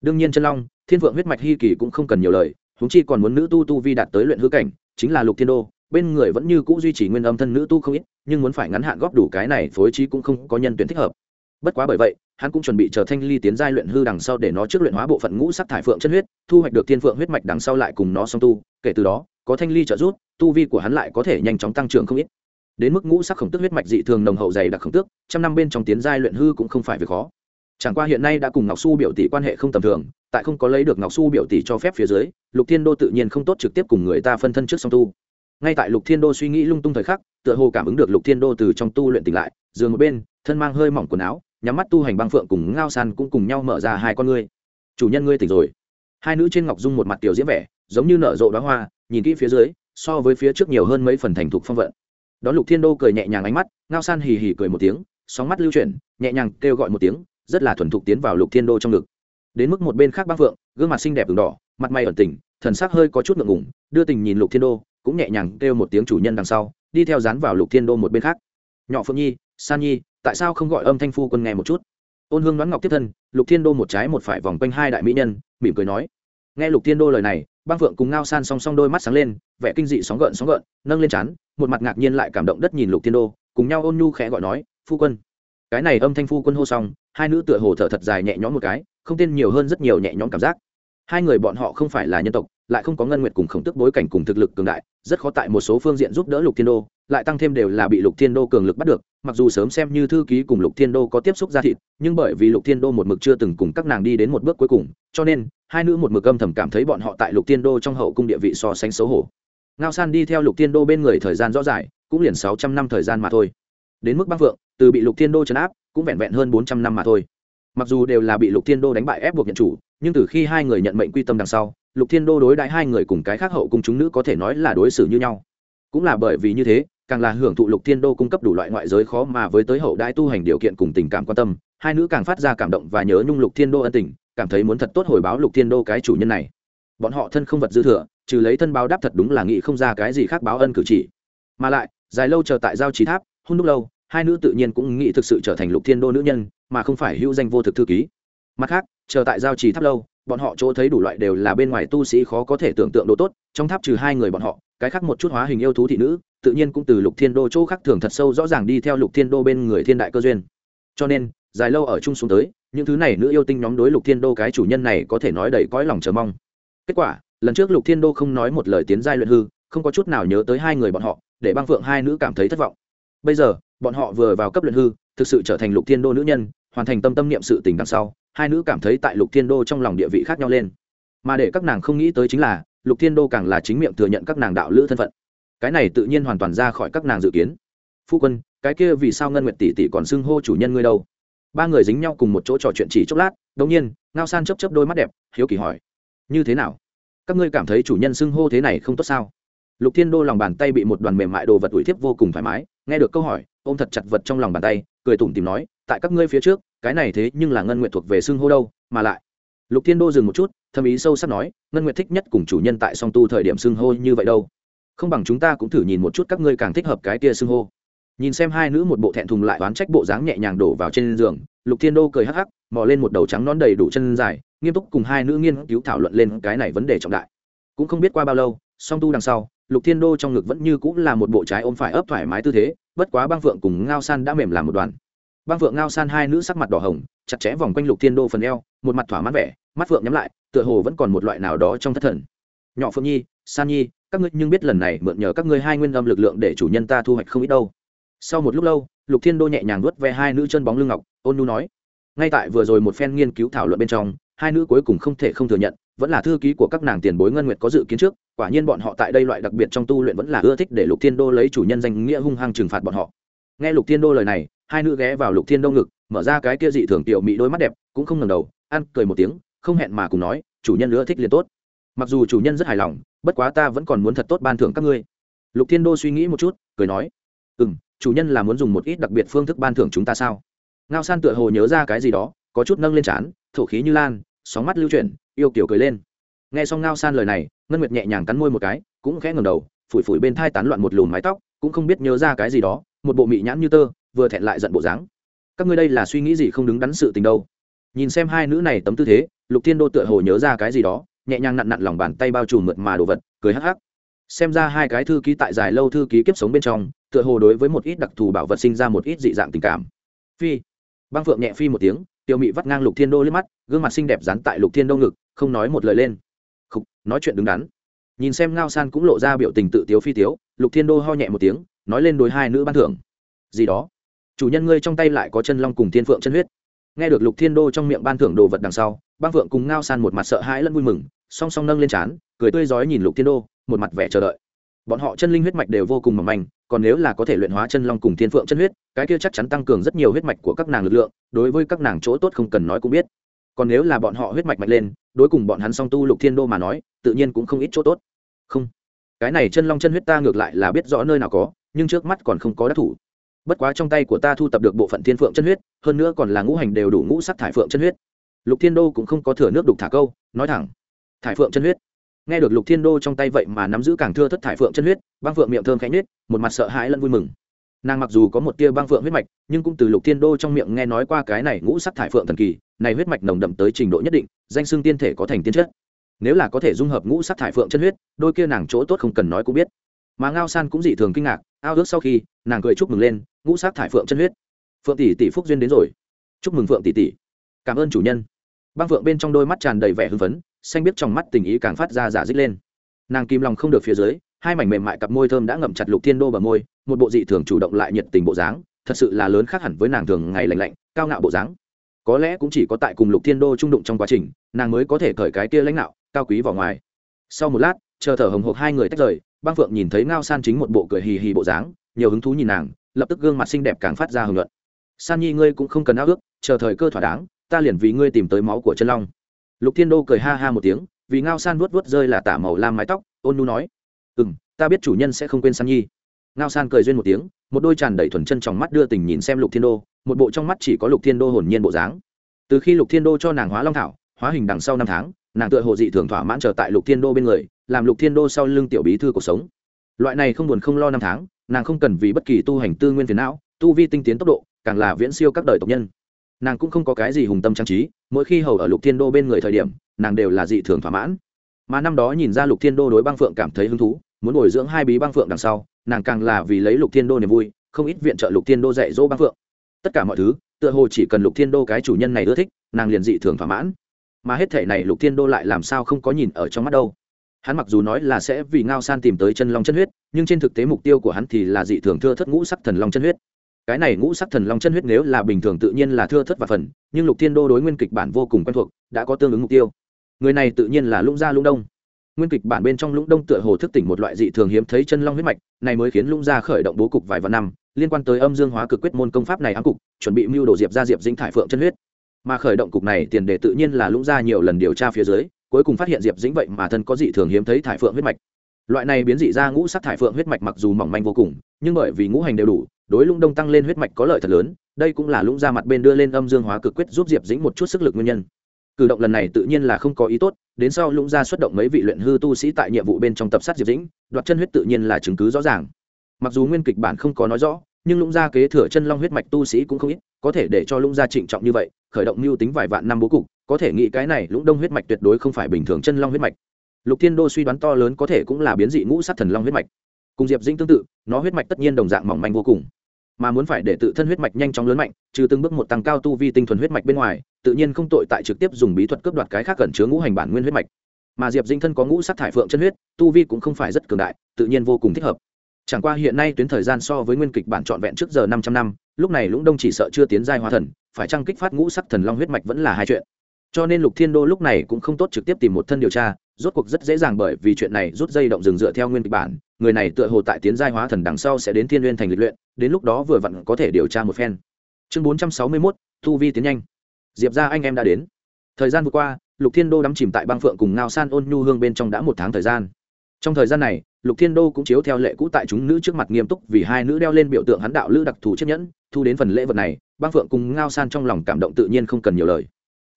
Đương nhiên chân long, thiên vượng huyết mạch hy kỳ cũng không cần nhiều lời húng chi còn muốn nữ tu tu vi đạt tới luyện hư cảnh, chính là lục thiên đô, bên người vẫn như cũ duy trì nguyên âm thân nữ tu không ít, nhưng muốn phải ngắn hạn góp đủ cái này phối trí cũng không có nhân tuyển thích hợp. Bất quá bởi vậy, hắn cũng chuẩn bị chờ thanh ly tiến giai luyện hư đằng sau để nó trước luyện hóa bộ phận ngũ sắc thải phượng chân huyết, thu hoạch được thiên phượng huyết mạch đằng sau lại cùng nó song tu, kể từ đó có thanh ly trợ giúp, tu vi của hắn lại có thể nhanh chóng tăng trưởng không ít. Đến mức ngũ sắc khổng tức huyết mạch dị thường nồng hậu dày đặc khổng tước, trăm năm bên trong tiến giai luyện hư cũng không phải việc khó. Chẳng qua hiện nay đã cùng ngọc su biểu tỷ quan hệ không tầm thường, tại không có lấy được ngọc su biểu tỷ cho phép phía dưới, lục thiên đô tự nhiên không tốt trực tiếp cùng người ta phân thân trước song tu. Ngay tại lục thiên đô suy nghĩ lung tung thời khắc, tựa hồ cảm ứng được lục thiên đô từ trong tu luyện tỉnh lại, giường một bên, thân mang hơi mỏng quần áo, nhắm mắt tu hành băng phượng cùng ngao san cũng cùng nhau mở ra hai con ngươi. Chủ nhân ngươi tỉnh rồi. Hai nữ trên ngọc dung một mặt tiểu diễm vẻ, giống như nở rộ đóa hoa nhìn kỹ phía dưới, so với phía trước nhiều hơn mấy phần thành thục phong vận. Đón lục thiên đô cười nhẹ nhàng ánh mắt, ngao san hì hì cười một tiếng, sóng mắt lưu chuyển, nhẹ nhàng kêu gọi một tiếng, rất là thuần thục tiến vào lục thiên đô trong ngực. Đến mức một bên khác băng phượng, gương mặt xinh đẹp đường đỏ, mặt mày ẩn tình, thần sắc hơi có chút ngượng ngủng đưa tình nhìn lục thiên đô, cũng nhẹ nhàng kêu một tiếng chủ nhân đằng sau, đi theo dán vào lục thiên đô một bên khác. Nhỏ phượng nhi, san nhi, tại sao không gọi âm thanh phu quân nghe một chút? Ôn hương đoán ngọc tiếp thân, lục thiên đô một trái một phải vòng quanh hai đại mỹ nhân, mỉm cười nói. Nghe lục thiên đô lời này băng phượng cùng ngao san song song đôi mắt sáng lên, vẻ kinh dị sóng gợn sóng gợn, nâng lên chán một mặt ngạc nhiên lại cảm động đất nhìn lục thiên đô, cùng nhau ôn nhu khẽ gọi nói, phu quân. Cái này âm thanh phu quân hô xong, hai nữ tựa hồ thở thật dài nhẹ nhõm một cái, không tên nhiều hơn rất nhiều nhẹ nhõm cảm giác. Hai người bọn họ không phải là nhân tộc lại không có ngân nguyệt cùng khổng tức bối cảnh cùng thực lực cường đại, rất khó tại một số phương diện giúp đỡ lục thiên đô, lại tăng thêm đều là bị lục thiên đô cường lực bắt được, mặc dù sớm xem như thư ký cùng lục thiên đô có tiếp xúc ra thịt, nhưng bởi vì lục thiên đô một mực chưa từng cùng các nàng đi đến một bước cuối cùng, cho nên, hai nữ một mực âm thầm cảm thấy bọn họ tại lục thiên đô trong hậu cung địa vị so sánh xấu hổ. Ngao san đi theo lục thiên đô bên người thời gian rõ rải, cũng liền sáu trăm năm thời gian mà thôi. Đến mức bắc phượng từ bị lục thiên đô trấn áp, cũng vẹn vẹn hơn bốn trăm năm mà thôi. Mặc dù đều là bị lục thiên đô đánh bại ép buộc nhận chủ nhưng từ khi hai người nhận mệnh quy tâm đằng sau, lục thiên đô đối đãi hai người cùng cái khác hậu cung chúng nữ có thể nói là đối xử như nhau. Cũng là bởi vì như thế, càng là hưởng thụ lục thiên đô cung cấp đủ loại ngoại giới khó mà với tới hậu đãi tu hành điều kiện cùng tình cảm quan tâm, hai nữ càng phát ra cảm động và nhớ nhung lục thiên đô ân tình, cảm thấy muốn thật tốt hồi báo lục thiên đô cái chủ nhân này. Bọn họ thân không vật dư thừa, trừ lấy thân báo đáp thật đúng là nghĩ không ra cái gì khác báo ân cử chỉ. Mà lại, dài lâu chờ tại giao trí tháp, hôn đúc lâu, hai nữ tự nhiên cũng nghĩ thực sự trở thành lục thiên đô nữ nhân, mà không phải hữu danh vô thực thư ký mặt khác, chờ tại giao trì tháp lâu, bọn họ chỗ thấy đủ loại đều là bên ngoài tu sĩ khó có thể tưởng tượng độ tốt, trong tháp trừ hai người bọn họ, cái khác một chút hóa hình yêu thú thị nữ, tự nhiên cũng từ lục thiên đô chỗ khác thường thật sâu rõ ràng đi theo lục thiên đô bên người thiên đại cơ duyên. Cho nên, dài lâu ở chung xuống tới, những thứ này nữ yêu tinh nhóm đối lục thiên đô cái chủ nhân này có thể nói đầy cõi lòng chờ mong. Kết quả, lần trước lục thiên đô không nói một lời tiến giai luyện hư, không có chút nào nhớ tới hai người bọn họ, để băng phượng hai nữ cảm thấy thất vọng. Bây giờ, bọn họ vừa vào cấp luyện hư, thực sự trở thành lục thiên đô nữ nhân, hoàn thành tâm tâm niệm sự tình đằng sau hai nữ cảm thấy tại lục thiên đô trong lòng địa vị khác nhau lên mà để các nàng không nghĩ tới chính là lục thiên đô càng là chính miệng thừa nhận các nàng đạo lữ thân phận cái này tự nhiên hoàn toàn ra khỏi các nàng dự kiến phu quân cái kia vì sao ngân nguyệt tỷ tỷ còn xưng hô chủ nhân ngươi đâu ba người dính nhau cùng một chỗ trò chuyện chỉ chốc lát đống nhiên ngao san chấp chấp đôi mắt đẹp hiếu kỳ hỏi như thế nào các ngươi cảm thấy chủ nhân xưng hô thế này không tốt sao lục thiên đô lòng bàn tay bị một đoàn mềm mại đồ vật ủi thiếp vô cùng thoải mái nghe được câu hỏi ôm thật chặt vật trong lòng bàn tay cười tủm tìm nói tại các ngươi phía trước cái này thế nhưng là ngân nguyện thuộc về xương hô đâu, mà lại. Lục thiên đô dừng một chút, thâm ý sâu sắc nói, ngân nguyện thích nhất cùng chủ nhân tại song tu thời điểm xương hô như vậy đâu. Không bằng chúng ta cũng thử nhìn một chút các ngươi càng thích hợp cái kia xương hô. Nhìn xem hai nữ một bộ thẹn thùng lại oán trách bộ dáng nhẹ nhàng đổ vào trên giường, lục thiên đô cười hắc hắc, mò lên một đầu trắng nón đầy đủ chân dài, nghiêm túc cùng hai nữ nghiên cứu thảo luận lên cái này vấn đề trọng đại. Cũng không biết qua bao lâu, song tu đằng sau, lục thiên đô trong ngực vẫn như cũng là một bộ trái ôm phải ấp thoải mái tư thế, bất quá băng phượng cùng ngao san đã mềm làm một đoàn băng phượng ngao san hai nữ sắc mặt đỏ hồng, chặt chẽ vòng quanh lục thiên đô phần eo, một mặt thỏa mãn vẻ, mắt phượng nhắm lại, tựa hồ vẫn còn một loại nào đó trong thất thần. Nhỏ phượng nhi, san nhi, các ngươi nhưng biết lần này mượn nhờ các ngươi hai nguyên âm lực lượng để chủ nhân ta thu hoạch không ít đâu. Sau một lúc lâu, lục thiên đô nhẹ nhàng nuốt ve hai nữ chân bóng lưng ngọc, ôn nu nói, ngay tại vừa rồi một phen nghiên cứu thảo luận bên trong, hai nữ cuối cùng không thể không thừa nhận, vẫn là thư ký của các nàng tiền bối ngân nguyệt có dự kiến trước, quả nhiên bọn họ tại đây loại đặc biệt trong tu luyện vẫn là ưa thích để lục thiên đô lấy chủ nhân danh nghĩa hung hăng trừng phạt bọn họ. Nghe lục thiên đô lời này hai nữ ghé vào lục thiên đông ngực, mở ra cái kia dị thường tiểu mỹ đôi mắt đẹp, cũng không ngần đầu, ăn cười một tiếng, không hẹn mà cùng nói, chủ nhân nữa thích liền tốt. Mặc dù chủ nhân rất hài lòng, bất quá ta vẫn còn muốn thật tốt ban thưởng các ngươi. Lục thiên đô suy nghĩ một chút, cười nói ừ m chủ nhân là muốn dùng một ít đặc biệt phương thức ban thưởng chúng ta sao? Ngao san tựa hồ nhớ ra cái gì đó, có chút nâng lên trán, thổ khí như lan, sóng mắt lưu chuyển, yêu kiểu cười lên. Nghe xong ngao san lời này, ngân nguyệt nhẹ nhàng cắn môi một cái, cũng khẽ ngầm đầu, phủi phủi bên thai tán loạn một lùm mái tóc, cũng không biết nhớ ra cái gì đó, một bộ mị nhãn như tơ vừa thẹn lại giận bộ dáng. Các ngươi đây là suy nghĩ gì không đứng đắn sự tình đâu. Nhìn xem hai nữ này tấm tư thế lục thiên đô tựa hồ nhớ ra cái gì đó nhẹ nhàng nặn nặn lòng bàn tay bao trùm mượt mà đồ vật cười hắc hắc. Xem ra hai cái thư ký tại dài lâu thư ký kiếp sống bên trong tựa hồ đối với một ít đặc thù bảo vật sinh ra một ít dị dạng tình cảm. Phi. Băng phượng nhẹ phi một tiếng tiêu mị vắt ngang lục thiên đô lên mắt gương mặt xinh đẹp dán tại lục thiên đô ngực không nói một lời lên. Khục, nói chuyện đứng đắn. Nhìn xem ngao san cũng lộ ra biểu tình tự tiếu phi tiếu lục thiên đô ho nhẹ một tiếng nói lên đối hai nữ ban thưởng. Gì đó? Chủ nhân ngươi trong tay lại có chân long cùng thiên phượng chân huyết. Nghe được lục thiên đô trong miệng ban thưởng đồ vật đằng sau băng phượng cùng ngao san một mặt sợ hãi lẫn vui mừng, song song nâng lên trán, cười tươi rói nhìn lục thiên đô, một mặt vẻ chờ đợi. Bọn họ chân linh huyết mạch đều vô cùng mỏng manh, còn nếu là có thể luyện hóa chân long cùng thiên phượng chân huyết, cái kia chắc chắn tăng cường rất nhiều huyết mạch của các nàng lực lượng, đối với các nàng chỗ tốt không cần nói cũng biết. Còn nếu là bọn họ huyết mạch mạnh lên, đối cùng bọn hắn song tu lục thiên đô mà nói, tự nhiên cũng không ít chỗ tốt. Không, cái này chân long chân huyết ta ngược lại là biết rõ nơi nào có, nhưng trước mắt còn không có đắc thủ bất quá trong tay của ta thu tập được bộ phận thiên phượng chân huyết, hơn nữa còn là ngũ hành đều đủ ngũ sắc thải phượng chân huyết. Lục thiên đô cũng không có thừa nước đục thả câu, nói thẳng. Thải phượng chân huyết. Nghe được lục thiên đô trong tay vậy mà nắm giữ càng thưa thất thải phượng chân huyết, băng phượng miệng thơm khẽ nhết một mặt sợ hãi lẫn vui mừng. Nàng mặc dù có một tia băng phượng huyết mạch, nhưng cũng từ lục thiên đô trong miệng nghe nói qua cái này ngũ sắc thải phượng thần kỳ, này huyết mạch nồng đậm tới trình độ nhất định, danh xưng tiên thể có thành tiên chất. Nếu là có thể dung hợp ngũ sắc thải phượng chân huyết, đôi kia nàng chỗ tốt không cần nói cũng biết mà ngao san cũng dị thường kinh ngạc, ao ước sau khi, nàng cười chúc mừng lên, ngũ sắc thải phượng chân huyết. Phượng tỷ tỷ phúc duyên đến rồi. Chúc mừng phượng tỷ tỷ. Cảm ơn chủ nhân. Băng phượng bên trong đôi mắt tràn đầy vẻ hưng phấn, xanh biết trong mắt tình ý càng phát ra giả dích lên. Nàng kim lòng không được phía dưới, hai mảnh mềm mại cặp môi thơm đã ngậm chặt lục thiên đô bờ môi, một bộ dị thường chủ động lại nhiệt tình bộ dáng, thật sự là lớn khác hẳn với nàng thường ngày lạnh lạnh, cao ngạo bộ dáng. Có lẽ cũng chỉ có tại cùng lục thiên đô trung đụng trong quá trình, nàng mới có thể cởi cái kia lãnh đạo, cao quý vào ngoài. Sau một lát, chờ thở hồng hộc hai người tách rời băng phượng nhìn thấy ngao san chính một bộ cười hì hì bộ dáng, nhiều hứng thú nhìn nàng, lập tức gương mặt xinh đẹp càng phát ra hưởng luận san nhi, ngươi cũng không cần ao ước, chờ thời cơ thỏa đáng, ta liền vì ngươi tìm tới máu của chân long. Lục thiên đô cười ha ha một tiếng, vì ngao san vuốt vuốt rơi là tả màu lam mái tóc, ôn nu nói ừ m ta biết chủ nhân sẽ không quên san nhi. Ngao san cười duyên một tiếng, một đôi tràn đầy thuần chân trong mắt đưa tình nhìn xem lục thiên đô, một bộ trong mắt chỉ có lục thiên đô hồn nhiên bộ dáng. Từ khi lục thiên đô cho nàng hóa long thảo, hóa hình đằng sau năm tháng, nàng tựa hồ dị thường thỏa mãn trở tại lục thiên đô bên người làm lục thiên đô sau lưng tiểu bí thư cuộc sống. Loại này không buồn không lo năm tháng, nàng không cần vì bất kỳ tu hành tư nguyên phiền não, tu vi tinh tiến tốc độ, càng là viễn siêu các đời tộc nhân. Nàng cũng không có cái gì hùng tâm trang trí, mỗi khi hầu ở lục thiên đô bên người thời điểm, nàng đều là dị thường thỏa mãn. Mà năm đó nhìn ra lục thiên đô đối băng phượng cảm thấy hứng thú, muốn bồi dưỡng hai bí băng phượng đằng sau, nàng càng là vì lấy lục thiên đô niềm vui, không ít viện trợ lục thiên đô dạy dỗ băng phượng. Tất cả mọi thứ, tựa hồ chỉ cần lục thiên đô cái chủ nhân này ưa thích, nàng liền dị thường thỏa mãn. Mà hết thể này lục thiên đô lại làm sao không có nhìn ở trong mắt đâu hắn mặc dù nói là sẽ vì ngao san tìm tới chân long chân huyết, nhưng trên thực tế mục tiêu của hắn thì là dị thường thưa thất ngũ sắc thần long chân huyết. Cái này ngũ sắc thần long chân huyết nếu là bình thường tự nhiên là thưa thất và phần, nhưng lục thiên đô đối nguyên kịch bản vô cùng quen thuộc, đã có tương ứng mục tiêu. Người này tự nhiên là lũng gia lũng đông. Nguyên kịch bản bên trong lũng đông tựa hồ thức tỉnh một loại dị thường hiếm thấy chân long huyết mạch, này mới khiến lũng gia khởi động bố cục vài vạn năm, liên quan tới âm dương hóa cực quyết môn công pháp này ám cục, chuẩn bị mưu đồ diệp ra diệp dĩnh thải phượng chân huyết. Mà khởi động cục này tiền đề tự nhiên là lũng gia nhiều lần điều tra phía dưới cuối cùng phát hiện diệp dĩnh vậy mà thân có dị thường hiếm thấy thải phượng huyết mạch. Loại này biến dị ra ngũ sắc thải phượng huyết mạch mặc dù mỏng manh vô cùng, nhưng bởi vì ngũ hành đều đủ, đối lũng đông tăng lên huyết mạch có lợi thật lớn, đây cũng là lũng gia mặt bên đưa lên âm dương hóa cực quyết giúp diệp dĩnh một chút sức lực nguyên nhân. Cử động lần này tự nhiên là không có ý tốt, đến sau lũng gia xuất động mấy vị luyện hư tu sĩ tại nhiệm vụ bên trong tập sát diệp dĩnh, đoạt chân huyết tự nhiên là chứng cứ rõ ràng. Mặc dù nguyên kịch bản không có nói rõ, nhưng lũng gia kế thừa chân long huyết mạch tu sĩ cũng không ít, có thể để cho lũng gia trịnh trọng như vậy khởi động mưu tính vài vạn năm bố cục, có thể nghĩ cái này lũng đông huyết mạch tuyệt đối không phải bình thường chân long huyết mạch. Lục thiên đô suy đoán to lớn có thể cũng là biến dị ngũ sát thần long huyết mạch. Cùng diệp dĩnh tương tự, nó huyết mạch tất nhiên đồng dạng mỏng manh vô cùng. Mà muốn phải để tự thân huyết mạch nhanh chóng lớn mạnh, trừ từng bước một tăng cao tu vi tinh thuần huyết mạch bên ngoài, tự nhiên không tội tại trực tiếp dùng bí thuật cướp đoạt cái khác cẩn chứa ngũ hành bản nguyên huyết mạch. Mà diệp dĩnh thân có ngũ sát thải phượng chân huyết, tu vi cũng không phải rất cường đại, tự nhiên vô cùng thích hợp. Chẳng qua hiện nay tuyến thời gian so với nguyên kịch bản trọn vẹn trước giờ 500 năm lúc này lũng đông chỉ sợ chưa tiến giai hóa thần, phải chăng kích phát ngũ sắc thần long huyết mạch vẫn là hai chuyện. Cho nên lục thiên đô lúc này cũng không tốt trực tiếp tìm một thân điều tra, rốt cuộc rất dễ dàng bởi vì chuyện này rút dây động rừng dựa theo nguyên kịch bản, người này tựa hồ tại tiến giai hóa thần đằng sau sẽ đến thiên nguyên thành lịch luyện, đến lúc đó vừa vặn có thể điều tra một phen. Chương bốn trăm sáu mươi mốt thu vi tiến nhanh. Diệp ra anh em đã đến. Thời gian vừa qua, lục thiên đô đắm chìm tại băng phượng cùng ngao san ôn nhu hương bên trong đã một tháng thời gian. Trong thời gian này, lục thiên đô cũng chiếu theo lệ cũ tại chúng nữ trước mặt nghiêm túc vì hai nữ đeo lên biểu tượng hắn đạo lữ đặc thù chiếc nhẫn thu đến phần lễ vật này băng phượng cùng ngao san trong lòng cảm động tự nhiên không cần nhiều lời.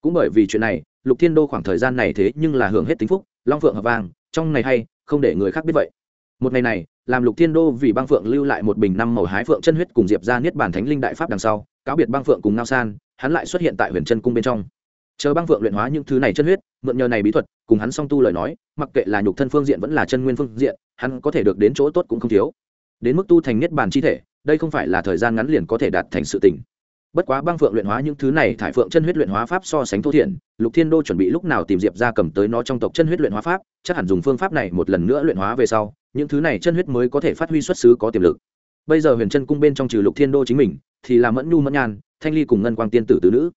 Cũng bởi vì chuyện này, lục thiên đô khoảng thời gian này thế nhưng là hưởng hết tính phúc, long phượng hợp vàng trong này hay, không để người khác biết vậy. Một ngày này, làm lục thiên đô vì băng phượng lưu lại một bình năm màu hái phượng chân huyết cùng diệp ra niết bàn thánh linh đại pháp đằng sau, cáo biệt băng phượng cùng ngao san, hắn lại xuất hiện tại huyền chân cung bên trong. Chờ băng phượng luyện hóa những thứ này chân huyết, mượn nhờ này bí thuật, cùng hắn song tu lời nói, mặc kệ là nhục thân phương diện vẫn là chân nguyên phương diện, hắn có thể được đến chỗ tốt cũng không thiếu đến mức tu thành niết bàn chi thể, đây không phải là thời gian ngắn liền có thể đạt thành sự tình. Bất quá băng phượng luyện hóa những thứ này thải phượng chân huyết luyện hóa pháp so sánh thô thiển, lục thiên đô chuẩn bị lúc nào tìm diệp ra cầm tới nó trong tộc chân huyết luyện hóa pháp, chắc hẳn dùng phương pháp này một lần nữa luyện hóa về sau, những thứ này chân huyết mới có thể phát huy xuất xứ có tiềm lực. Bây giờ huyền chân cung bên trong trừ lục thiên đô chính mình, thì là mẫn nhu mẫn nhan, thanh ly cùng ngân quang tiên tử tứ nữ.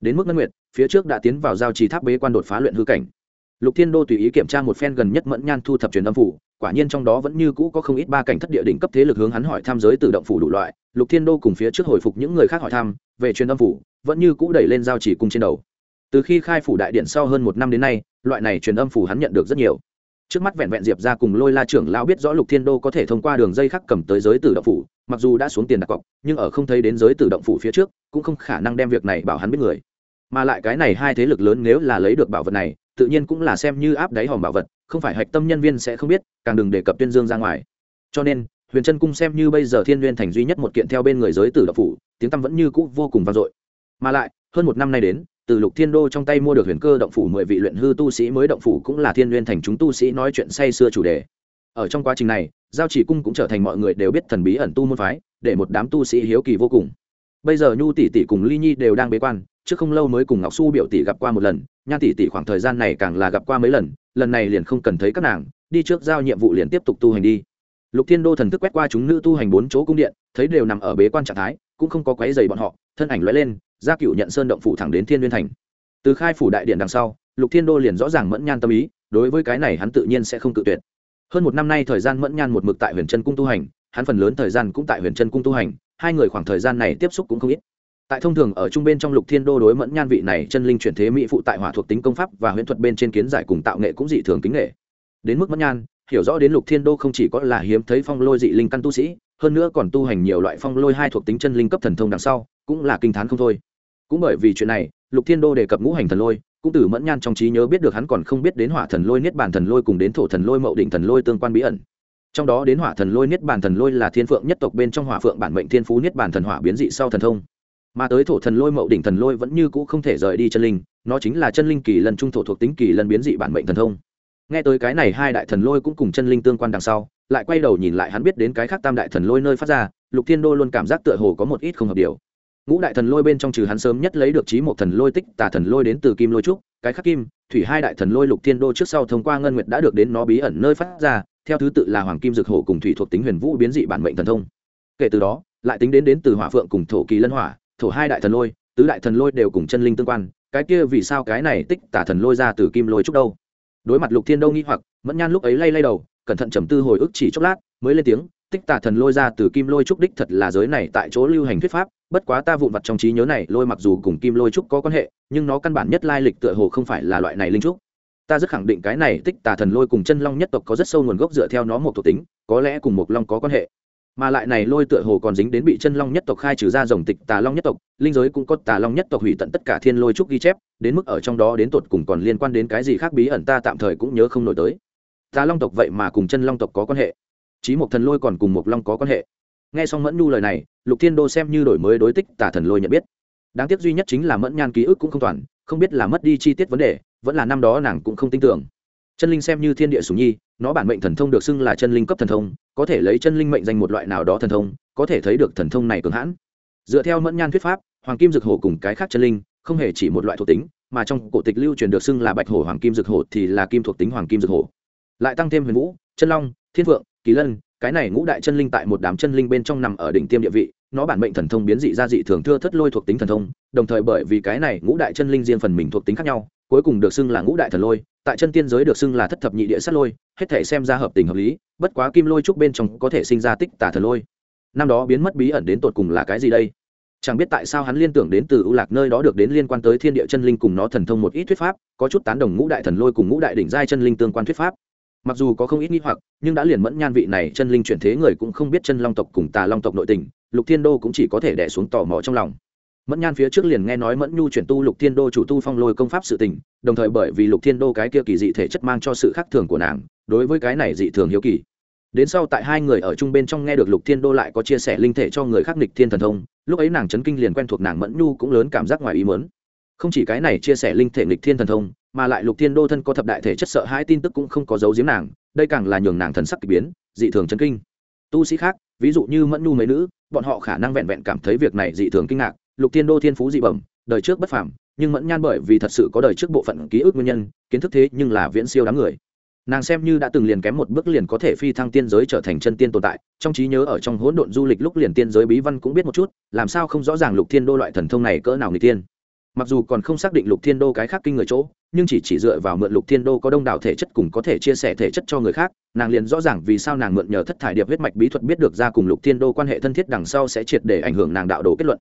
Đến mức ngân nguyệt, phía trước đã tiến vào giao trì tháp bế quan đột phá luyện hư cảnh lục thiên đô tùy ý kiểm tra một phen gần nhất mẫn nhan thu thập truyền âm phủ, quả nhiên trong đó vẫn như cũ có không ít ba cảnh thất địa đỉnh cấp thế lực hướng hắn hỏi tham giới tự động phủ đủ loại. Lục thiên đô cùng phía trước hồi phục những người khác hỏi thăm, về truyền âm phủ, vẫn như cũ đẩy lên giao chỉ cung trên đầu. Từ khi khai phủ đại điện sau hơn một năm đến nay, loại này truyền âm phủ hắn nhận được rất nhiều. Trước mắt vẹn vẹn diệp ra cùng lôi la trưởng lão biết rõ lục thiên đô có thể thông qua đường dây khắc cầm tới giới tử động phủ, mặc dù đã xuống tiền đặt cọc, nhưng ở không thấy đến giới tử động phủ phía trước, cũng không khả năng đem việc này bảo hắn biết người. Mà lại cái này hai thế lực lớn nếu là lấy được bảo vật này tự nhiên cũng là xem như áp đáy hòm bảo vật, không phải hạch tâm nhân viên sẽ không biết, càng đừng đề cập tuyên dương ra ngoài. Cho nên, huyền trân cung xem như bây giờ thiên n thành duy nhất một kiện theo bên người giới tử động phủ, tiếng tăm vẫn như cũ vô cùng vang dội. Mà lại, hơn một năm nay đến, từ lục thiên đô trong tay mua được huyền cơ động phủ mười vị luyện hư tu sĩ mới động phủ cũng là thiên n thành chúng tu sĩ nói chuyện say sưa chủ đề. Ở trong quá trình này, giao chỉ cung cũng trở thành mọi người đều biết thần bí ẩn tu môn phái, để một đám tu sĩ hiếu kỳ vô cùng. Bây giờ nhu tỷ tỷ cùng ly nhi đều đang bế quan trước không lâu mới cùng ngọc su biểu tỷ gặp qua một lần nhan tỷ tỷ khoảng thời gian này càng là gặp qua mấy lần lần này liền không cần thấy các nàng, đi trước giao nhiệm vụ liền tiếp tục tu hành đi. Lục thiên đô thần thức quét qua chúng nữ tu hành bốn chỗ cung điện, thấy đều nằm ở bế quan trạng thái, cũng không có quấy dày bọn họ, thân ảnh lóe lên, gia cựu nhận sơn động phủ thẳng đến thiên liên thành. Từ khai phủ đại điện đằng sau, lục thiên đô liền rõ ràng mẫn nhan tâm ý, đối với cái này hắn tự nhiên sẽ không cự tuyệt. Hơn một năm nay thời gian mẫn nhan một mực tại huyền trân cung tu hành, hắn phần lớn thời gian cũng tại huyền trân cung tu hành, hai người khoảng thời gian này tiếp xúc cũng không ít tại thông thường ở trung bên trong lục thiên đô đối mẫn nhan vị này, chân linh chuyển thế mỹ phụ tại hỏa thuộc tính công pháp và huyễn thuật bên trên kiến giải cùng tạo nghệ cũng dị thường kính nghệ đến mức mẫn nhan, hiểu rõ đến lục thiên đô không chỉ có là hiếm thấy phong lôi dị linh căn tu sĩ, hơn nữa còn tu hành nhiều loại phong lôi hai thuộc tính chân linh cấp thần thông đằng sau, cũng là kinh t h á n không thôi. Cũng bởi vì chuyện này, lục thiên đô đề cập ngũ hành thần lôi, cũng từ mẫn nhan trong trí nhớ biết được hắn còn không biết đến hỏa thần lôi, niết bàn thần lôi cùng đến thổ thần lôi, mậu định thần lôi tương quan bí ẩn. Trong đó đến hỏa thần lôi, niết bàn thần lôi là thiên phượng nhất tộc bên trong hỏa phượng bản mệnh thiên phú, niết bàn thần hỏa biến dị sau thần thông mà tới thổ thần lôi mậu đỉnh thần lôi vẫn như cũ không thể rời đi chân linh, nó chính là chân linh kỳ lần trung thổ thuộc tính kỳ lần biến dị bản mệnh thần thông. Nghe tới cái này hai đại thần lôi cũng cùng chân linh tương quan đằng sau, lại quay đầu nhìn lại hắn biết đến cái khác tam đại thần lôi nơi phát ra, lục thiên đô luôn cảm giác tựa hồ có một ít không hợp điều. Ngũ đại thần lôi bên trong trừ hắn sớm nhất lấy được trí một thần lôi tích, tà thần lôi đến từ kim lôi trúc, cái khắc kim, thủy hai đại thần lôi lục thiên đô trước sau thông qua ngân nguyệt đã được đến nó bí ẩn nơi phát ra, theo thứ tự là hoàng kim dược hổ cùng thủy thuộc tính huyền vũ biến dị bản mệnh thần thông. Kể từ đó, lại tính đến đến từ hỏa phượng cùng thổ kỳ lân hỏa thổ hai đại thần lôi, tứ đại thần lôi đều cùng chân linh tương quan, cái kia vì sao cái này tích tả thần lôi ra từ kim lôi trúc đâu? Đối mặt lục thiên đâu nghi hoặc, mẫn nhan lúc ấy lay lay đầu, cẩn thận trầm tư hồi ức chỉ chốc lát, mới lên tiếng, tích tả thần lôi ra từ kim lôi trúc đích thật là giới này tại chỗ lưu hành thuyết pháp, bất quá ta vụn vặt trong trí nhớ này, lôi mặc dù cùng kim lôi trúc có quan hệ, nhưng nó căn bản nhất lai lịch tựa hồ không phải là loại này linh trúc. Ta rất khẳng định cái này tích tà thần lôi cùng chân long nhất tộc có rất sâu nguồn gốc dựa theo nó một thuộc tính, có lẽ cùng một long có quan hệ mà lại này lôi tựa hồ còn dính đến bị chân long nhất tộc khai trừ ra dòng tịch tà long nhất tộc, linh giới cũng có tà long nhất tộc hủy tận tất cả thiên lôi trúc ghi chép, đến mức ở trong đó đến tột cùng còn liên quan đến cái gì khác bí ẩn ta tạm thời cũng nhớ không nổi tới. Tà long tộc vậy mà cùng chân long tộc có quan hệ. Chí một thần lôi còn cùng một long có quan hệ. Nghe xong mẫn nhu lời này, lục thiên đô xem như đổi mới đối tích tà thần lôi nhận biết. Đáng tiếc duy nhất chính là mẫn nhan ký ức cũng không toàn, không biết là mất đi chi tiết vấn đề, vẫn là năm đó nàng cũng không tin tưởng chân linh xem như thiên địa sùng nhi, nó bản mệnh thần thông được xưng là chân linh cấp thần thông, có thể lấy chân linh mệnh danh một loại nào đó thần thông, có thể thấy được thần thông này cường hãn. Dựa theo mẫn nhan thuyết pháp, hoàng kim dược hổ cùng cái khác chân linh, không hề chỉ một loại thuộc tính, mà trong cổ tịch lưu truyền được xưng là bạch hổ hoàng kim dược hổ thì là kim thuộc tính hoàng kim dược hổ. Lại tăng thêm huyền vũ, chân long, thiên phượng, kỳ lân, cái này ngũ đại chân linh tại một đám chân linh bên trong nằm ở đỉnh tiêm địa vị, nó bản mệnh thần thông biến dị ra dị thường thưa thất lôi thuộc tính thần thông, đồng thời bởi vì cái này ngũ đại chân linh riêng phần mình thuộc tính khác nhau, cuối cùng được xưng là ngũ đại thần lôi tại chân tiên giới được xưng là thất thập nhị địa sát lôi, hết thể xem ra hợp tình hợp lý, bất quá kim lôi trúc bên trong có thể sinh ra tích tả thần lôi. Năm đó biến mất bí ẩn đến tột cùng là cái gì đây? Chẳng biết tại sao hắn liên tưởng đến từ ưu lạc nơi đó được đến liên quan tới thiên địa chân linh cùng nó thần thông một ít thuyết pháp, có chút tán đồng ngũ đại thần lôi cùng ngũ đại đỉnh giai chân linh tương quan thuyết pháp. Mặc dù có không ít nghi hoặc, nhưng đã liền mẫn nhan vị này chân linh chuyển thế người cũng không biết chân long tộc cùng tà long tộc nội tình, lục thiên đô cũng chỉ có thể đẻ xuống tò mò trong lòng mẫn nhan phía trước liền nghe nói mẫn nhu chuyển tu lục thiên đô chủ tu phong lôi công pháp sự tình, đồng thời bởi vì lục thiên đô cái kia kỳ dị thể chất mang cho sự khác thường của nàng, đối với cái này dị thường hiếu kỳ. Đến sau tại hai người ở chung bên trong nghe được lục thiên đô lại có chia sẻ linh thể cho người khác nịch thiên thần thông, lúc ấy nàng chấn kinh liền quen thuộc nàng mẫn nhu cũng lớn cảm giác ngoài ý mớn không chỉ cái này chia sẻ linh thể nịch thiên thần thông, mà lại lục thiên đô thân có thập đại thể chất sợ hai tin tức cũng không có dấu giếm nàng, đây càng là nhường nàng thần sắc k ỳ biến, dị thường chấn kinh. Tu sĩ khác, ví dụ như mẫn nhu mấy nữ, bọn họ khả năng vẹn vẹn cảm thấy việc này dị thường kinh ngạc lục thiên đô thiên phú dị bẩm, đời trước bất phàm, nhưng mẫn nhan bởi vì thật sự có đời trước bộ phận ký ức nguyên nhân, kiến thức thế nhưng là viễn siêu đám người. Nàng xem như đã từng liền kém một bước liền có thể phi thăng tiên giới trở thành chân tiên tồn tại, trong trí nhớ ở trong hỗn độn du lịch lúc liền tiên giới bí văn cũng biết một chút, làm sao không rõ ràng lục thiên đô loại thần thông này cỡ nào người tiên. Mặc dù còn không xác định lục thiên đô cái khác kinh người chỗ, nhưng chỉ chỉ dựa vào mượn lục thiên đô có đông đảo thể chất cùng có thể chia sẻ thể chất cho người khác, nàng liền rõ ràng vì sao nàng mượn nhờ thất thải điệp huyết mạch bí thuật biết được ra cùng lục thiên đô quan hệ thân thiết đằng sau sẽ triệt để ảnh hưởng nàng đạo đồ kết luận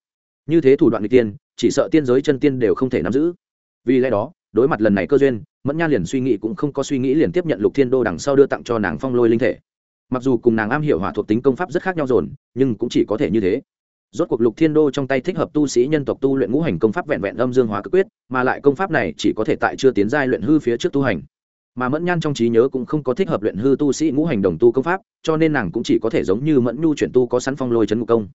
như thế thủ đoạn người tiên, chỉ sợ tiên giới chân tiên đều không thể nắm giữ. Vì lẽ đó, đối mặt lần này cơ duyên, mẫn Nha liền suy nghĩ cũng không có suy nghĩ liền tiếp nhận lục thiên đô đằng sau đưa tặng cho nàng phong lôi linh thể. Mặc dù cùng nàng am hiểu hỏa thuộc tính công pháp rất khác nhau dồn, nhưng cũng chỉ có thể như thế. Rốt cuộc lục thiên đô trong tay thích hợp tu sĩ nhân tộc tu luyện ngũ hành công pháp vẹn vẹn âm dương hóa cực quyết, mà lại công pháp này chỉ có thể tại chưa tiến giai luyện hư phía trước tu hành. Mà mẫn nhan trong trí nhớ cũng không có thích hợp luyện hư tu sĩ ngũ hành đồng tu công pháp, cho nên nàng cũng chỉ có thể giống như mẫn nhu chuyển tu có sẵn phong lôi chấn ngục công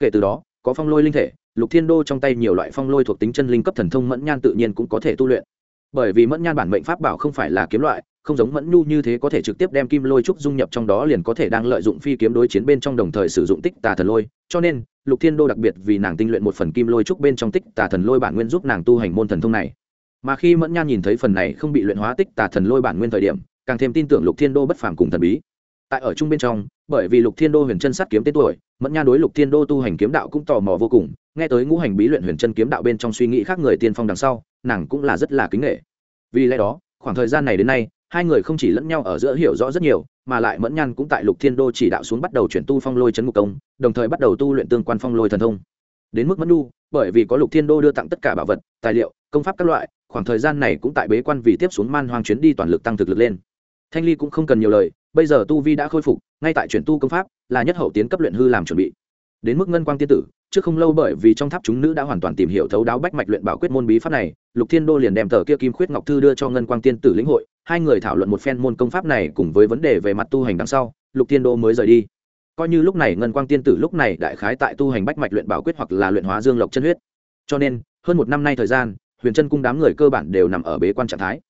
kể từ đó, có phong lôi linh thể, lục thiên đô trong tay nhiều loại phong lôi thuộc tính chân linh cấp thần thông mẫn nhan tự nhiên cũng có thể tu luyện. Bởi vì mẫn nhan bản mệnh pháp bảo không phải là kiếm loại, không giống mẫn nhu như thế có thể trực tiếp đem kim lôi trúc dung nhập trong đó liền có thể đang lợi dụng phi kiếm đối chiến bên trong đồng thời sử dụng tích tà thần lôi. Cho nên, lục thiên đô đặc biệt vì nàng tinh luyện một phần kim lôi trúc bên trong tích tà thần lôi bản nguyên giúp nàng tu hành môn thần thông này. Mà khi mẫn nhan nhìn thấy phần này không bị luyện hóa tích tà thần lôi bản nguyên thời điểm, càng thêm tin tưởng lục thiên đô bất phàm cùng thần bí tại ở chung bên trong, bởi vì lục thiên đô huyền chân sát kiếm tên tuổi, mẫn nha đối lục thiên đô tu hành kiếm đạo cũng tò mò vô cùng, nghe tới ngũ hành bí luyện huyền chân kiếm đạo bên trong suy nghĩ khác người tiên phong đằng sau, nàng cũng là rất là kính nghệ. Vì lẽ đó, khoảng thời gian này đến nay, hai người không chỉ lẫn nhau ở giữa hiểu rõ rất nhiều, mà lại mẫn nhan cũng tại lục thiên đô chỉ đạo xuống bắt đầu chuyển tu phong lôi chấn ngục công, đồng thời bắt đầu tu luyện tương quan phong lôi thần thông. Đến mức mẫn nu bởi vì có lục thiên đô đưa tặng tất cả bảo vật, tài liệu, công pháp các loại, khoảng thời gian này cũng tại bế quan vì tiếp xuống man hoang chuyến đi toàn lực tăng thực lực lên thanh ly cũng không cần nhiều lời, bây giờ tu vi đã khôi phục, ngay tại chuyển tu công pháp là nhất hậu tiến cấp luyện hư làm chuẩn bị. Đến mức ngân quang tiên tử, trước không lâu bởi vì trong tháp chúng nữ đã hoàn toàn tìm hiểu thấu đáo bách mạch luyện bảo quyết môn bí pháp này, lục thiên đô liền đem tờ kia kim khuyết ngọc thư đưa cho ngân quang tiên tử lĩnh hội, hai người thảo luận một phen môn công pháp này cùng với vấn đề về mặt tu hành đằng sau, lục thiên đô mới rời đi. Coi như lúc này ngân quang tiên tử lúc này đại khái tại tu hành bách mạch luyện bảo quyết hoặc là luyện hóa dương lộc chân huyết. Cho nên, hơn một năm nay thời gian, huyền chân cung đám người cơ bản đều nằm ở bế quan trạng thái.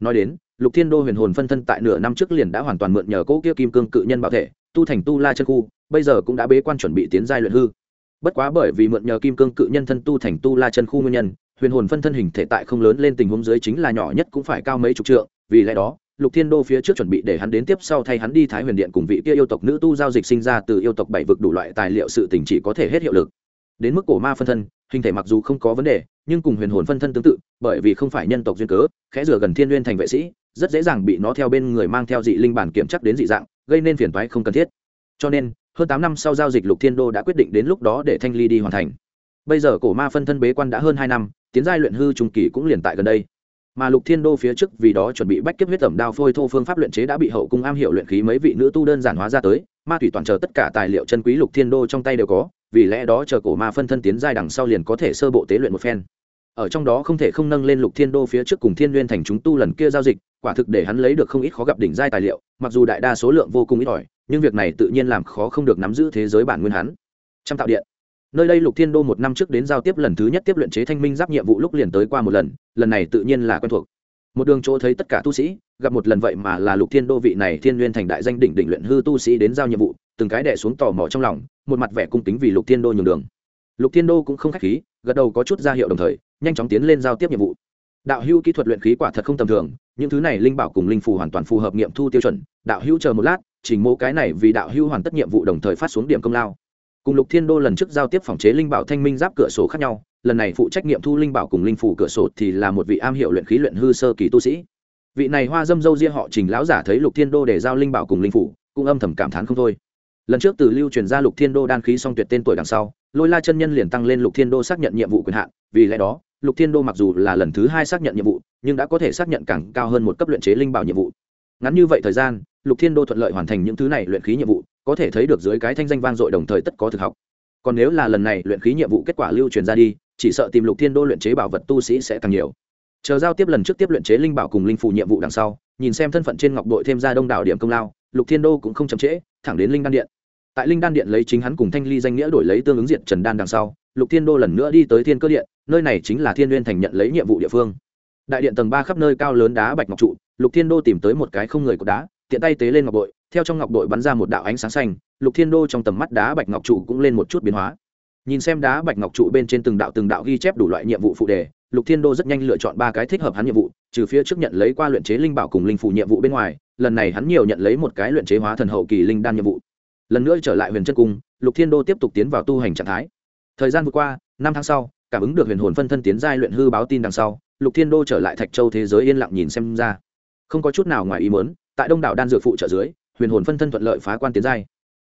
Nói đến lục thiên đô huyền hồn phân thân tại nửa năm trước liền đã hoàn toàn mượn nhờ cỗ kia kim cương cự nhân bảo thể, tu thành tu la chân khu, bây giờ cũng đã bế quan chuẩn bị tiến giai luyện hư. Bất quá bởi vì mượn nhờ kim cương cự nhân thân tu thành tu la chân khu nguyên nhân, huyền hồn phân thân hình thể tại không lớn lên tình huống dưới chính là nhỏ nhất cũng phải cao mấy chục trượng, vì lẽ đó, lục thiên đô phía trước chuẩn bị để hắn đến tiếp sau thay hắn đi thái huyền điện cùng vị kia yêu tộc nữ tu giao dịch sinh ra từ yêu tộc bảy vực đủ loại tài liệu sự tình chỉ có thể hết hiệu lực. Đến mức cổ ma phân thân, hình thể mặc dù không có vấn đề, nhưng cùng huyền hồn phân thân tương tự, bởi vì không phải nhân tộc duyên cớ, khẽ rửa gần thiên n thành vệ sĩ rất dễ dàng bị nó theo bên người mang theo dị linh bản kiểm chắc đến dị dạng, gây nên phiền toái không cần thiết. Cho nên, hơn tám năm sau giao dịch lục thiên đô đã quyết định đến lúc đó để thanh ly đi hoàn thành. Bây giờ cổ ma phân thân bế quan đã hơn hai năm, tiến giai luyện hư trung kỳ cũng liền tại gần đây. Mà lục thiên đô phía trước vì đó chuẩn bị bách kiếp huyết tẩm đao phôi thô phương pháp luyện chế đã bị hậu cung am hiểu luyện khí mấy vị nữ tu đơn giản hóa ra tới, ma thủy toàn chờ tất cả tài liệu chân quý lục thiên đô trong tay đều có, vì lẽ đó chờ cổ ma phân thân tiến giai đằng sau liền có thể sơ bộ tế luyện một phen. Ở trong đó không thể không nâng lên lục thiên đô phía trước cùng thiên n thành chúng tu lần kia giao dịch quả thực để hắn lấy được không ít khó gặp đỉnh giai tài liệu, mặc dù đại đa số lượng vô cùng ít ỏi, nhưng việc này tự nhiên làm khó không được nắm giữ thế giới bản nguyên hắn. Trăm tạo điện. Nơi đây lục thiên đô một năm trước đến giao tiếp lần thứ nhất tiếp luyện chế thanh minh giáp nhiệm vụ lúc liền tới qua một lần lần này tự nhiên là quen thuộc. Một đường chỗ thấy tất cả tu sĩ, gặp một lần vậy mà là lục thiên đô vị này thiên nguyên thành đại danh đỉnh đỉnh luyện hư tu sĩ đến giao nhiệm vụ, từng cái đẻ xuống tò mò trong lòng, một mặt vẻ cung kính vì lục thiên đô nhường đường. Lục thiên đô cũng không khách khí, gật đầu có chút ra hiệu đồng thời, nhanh chóng tiến lên giao tiếp nhiệm vụ đạo hữu kỹ thuật luyện khí quả thật không tầm thường, những thứ này linh bảo cùng linh phù hoàn toàn phù hợp nghiệm thu tiêu chuẩn, đạo hữu chờ một lát, chỉnh mô cái này vì đạo hữu hoàn tất nhiệm vụ đồng thời phát xuống điểm công lao. Cùng lục thiên đô lần trước giao tiếp phòng chế linh bảo thanh minh giáp cửa sổ khác nhau, lần này phụ trách nghiệm thu linh bảo cùng linh phủ cửa sổ thì là một vị am hiệu luyện khí luyện hư sơ kỳ tu sĩ. Vị này hoa dâm dâu ria họ trình lão giả thấy lục thiên đô để giao linh bảo cùng linh phủ cũng âm thầm cảm thán không thôi. Lần trước từ lưu truyền ra lục thiên đô đan khí song tuyệt tên tuổi đằng sau, lôi la chân nhân liền tăng lên lục thiên đô xác nhận nhiệm vụ quyền hạn, vì lẽ đó lục thiên đô mặc dù là lần thứ hai xác nhận nhiệm vụ, nhưng đã có thể xác nhận càng cao hơn một cấp luyện chế linh bảo nhiệm vụ. Ngắn như vậy thời gian, lục thiên đô thuận lợi hoàn thành những thứ này luyện khí nhiệm vụ, có thể thấy được dưới cái thanh danh vang dội đồng thời tất có thực học. Còn nếu là lần này luyện khí nhiệm vụ kết quả lưu truyền ra đi, chỉ sợ tìm lục thiên đô luyện chế bảo vật tu sĩ sẽ càng nhiều. Chờ giao tiếp lần trước tiếp luyện chế linh bảo cùng linh phụ nhiệm vụ đằng sau, nhìn xem thân phận trên ngọc đội thêm ra đông đảo điểm công lao, lục thiên đô cũng không chậm trễ, thẳng đến linh đan điện. Tại linh đan điện lấy chính hắn cùng thanh ly danh nghĩa đổi lấy tương ứng diện trần đan đằng sau lục thiên đô lần nữa đi tới thiên cơ điện, nơi này chính là thiên n thành nhận lấy nhiệm vụ địa phương. Đại điện tầng ba khắp nơi cao lớn đá bạch ngọc trụ, lục thiên đô tìm tới một cái không người của đá, tiện tay tế lên ngọc bội, theo trong ngọc bội bắn ra một đạo ánh sáng xanh, lục thiên đô trong tầm mắt đá bạch ngọc trụ cũng lên một chút biến hóa. Nhìn xem đá bạch ngọc trụ bên trên từng đạo từng đạo ghi chép đủ loại nhiệm vụ phụ đề, lục thiên đô rất nhanh lựa chọn ba cái thích hợp hắn nhiệm vụ, trừ phía trước nhận lấy qua luyện chế linh bảo cùng linh phủ nhiệm vụ bên ngoài, lần này hắn nhiều nhận lấy một cái luyện chế hóa thần hậu kỳ linh đan nhiệm vụ. Lần nữa trở lại huyền chân cung, lục thiên đô tiếp tục tiến vào tu hành trạng thái thời gian vừa qua, năm tháng sau, cảm ứng được huyền hồn phân thân tiến giai luyện hư báo tin đằng sau, lục thiên đô trở lại thạch châu thế giới yên lặng nhìn xem ra. Không có chút nào ngoài ý muốn, tại đông đảo đan dược phụ trợ dưới, huyền hồn phân thân thuận lợi phá quan tiến giai.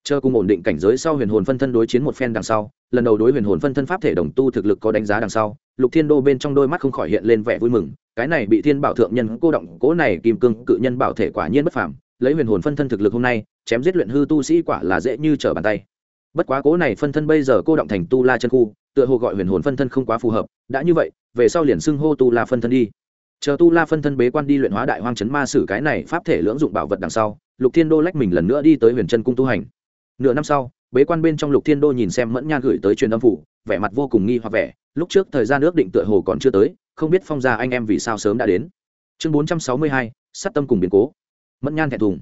Chờ cùng ổn định cảnh giới sau huyền hồn phân thân đối chiến một phen đằng sau, lần đầu đối huyền hồn phân thân pháp thể đồng tu thực lực có đánh giá đằng sau, lục thiên đô bên trong đôi mắt không khỏi hiện lên vẻ vui mừng, cái này bị thiên bảo thượng nhân cô động, cố này kim cương cự nhân bảo thể quả nhiên bất phàm, lấy huyền hồn phân thân thực lực hôm nay, chém giết luyện hư tu sĩ quả là dễ như trở bàn tay bất quá cố này phân thân bây giờ cô động thành tu la chân khu, tựa hồ gọi huyền hồn phân thân không quá phù hợp, đã như vậy, về sau liền xưng hô tu la phân thân đi. Chờ tu la phân thân bế quan đi luyện hóa đại hoang chấn ma sử cái này pháp thể lưỡng dụng bảo vật đằng sau, lục thiên đô lách mình lần nữa đi tới huyền chân cung tu hành. Nửa năm sau, bế quan bên trong lục thiên đô nhìn xem mẫn nhan gửi tới truyền âm phủ, vẻ mặt vô cùng nghi hoặc vẻ, lúc trước thời gian ước định tựa hồ còn chưa tới, không biết phong gia anh em vì sao sớm đã đến. Chương bốn trăm sáu mươi hai, sát tâm cùng biến cố. Mẫn nhan thẹn thùng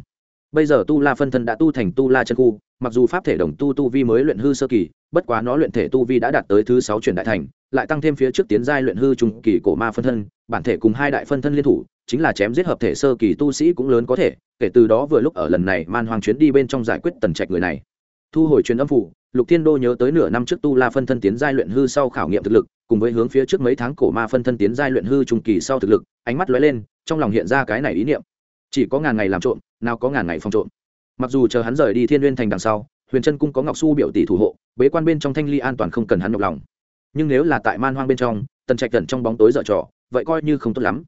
bây giờ tu la phân thân đã tu thành tu la chân khu, mặc dù pháp thể đồng tu tu vi mới luyện hư sơ kỳ, bất quá nó luyện thể tu vi đã đạt tới thứ sáu truyền đại thành, lại tăng thêm phía trước tiến giai luyện hư trung kỳ cổ ma phân thân, bản thể cùng hai đại phân thân liên thủ, chính là chém giết hợp thể sơ kỳ tu sĩ cũng lớn có thể, kể từ đó vừa lúc ở lần này man hoàng chuyến đi bên trong giải quyết tần trạch người này. Thu hồi truyền âm phủ, lục thiên đô nhớ tới nửa năm trước tu la phân thân tiến giai luyện hư sau khảo nghiệm thực lực, cùng với hướng phía trước mấy tháng cổ ma phân thân tiến giai luyện hư trung kỳ sau thực lực, ánh mắt lóe lên, trong lòng hiện ra cái này ý niệm chỉ có ngàn ngày làm trộm, nào có ngàn ngày phòng trộm. Mặc dù chờ hắn rời đi thiên n thành đằng sau, huyền trân cung có ngọc su biểu tỷ thủ hộ, bế quan bên trong thanh ly an toàn không cần hắn nhọc lòng. Nhưng nếu là tại man hoang bên trong, tần trạch gần trong bóng tối dở trò, vậy coi như không tốt lắm.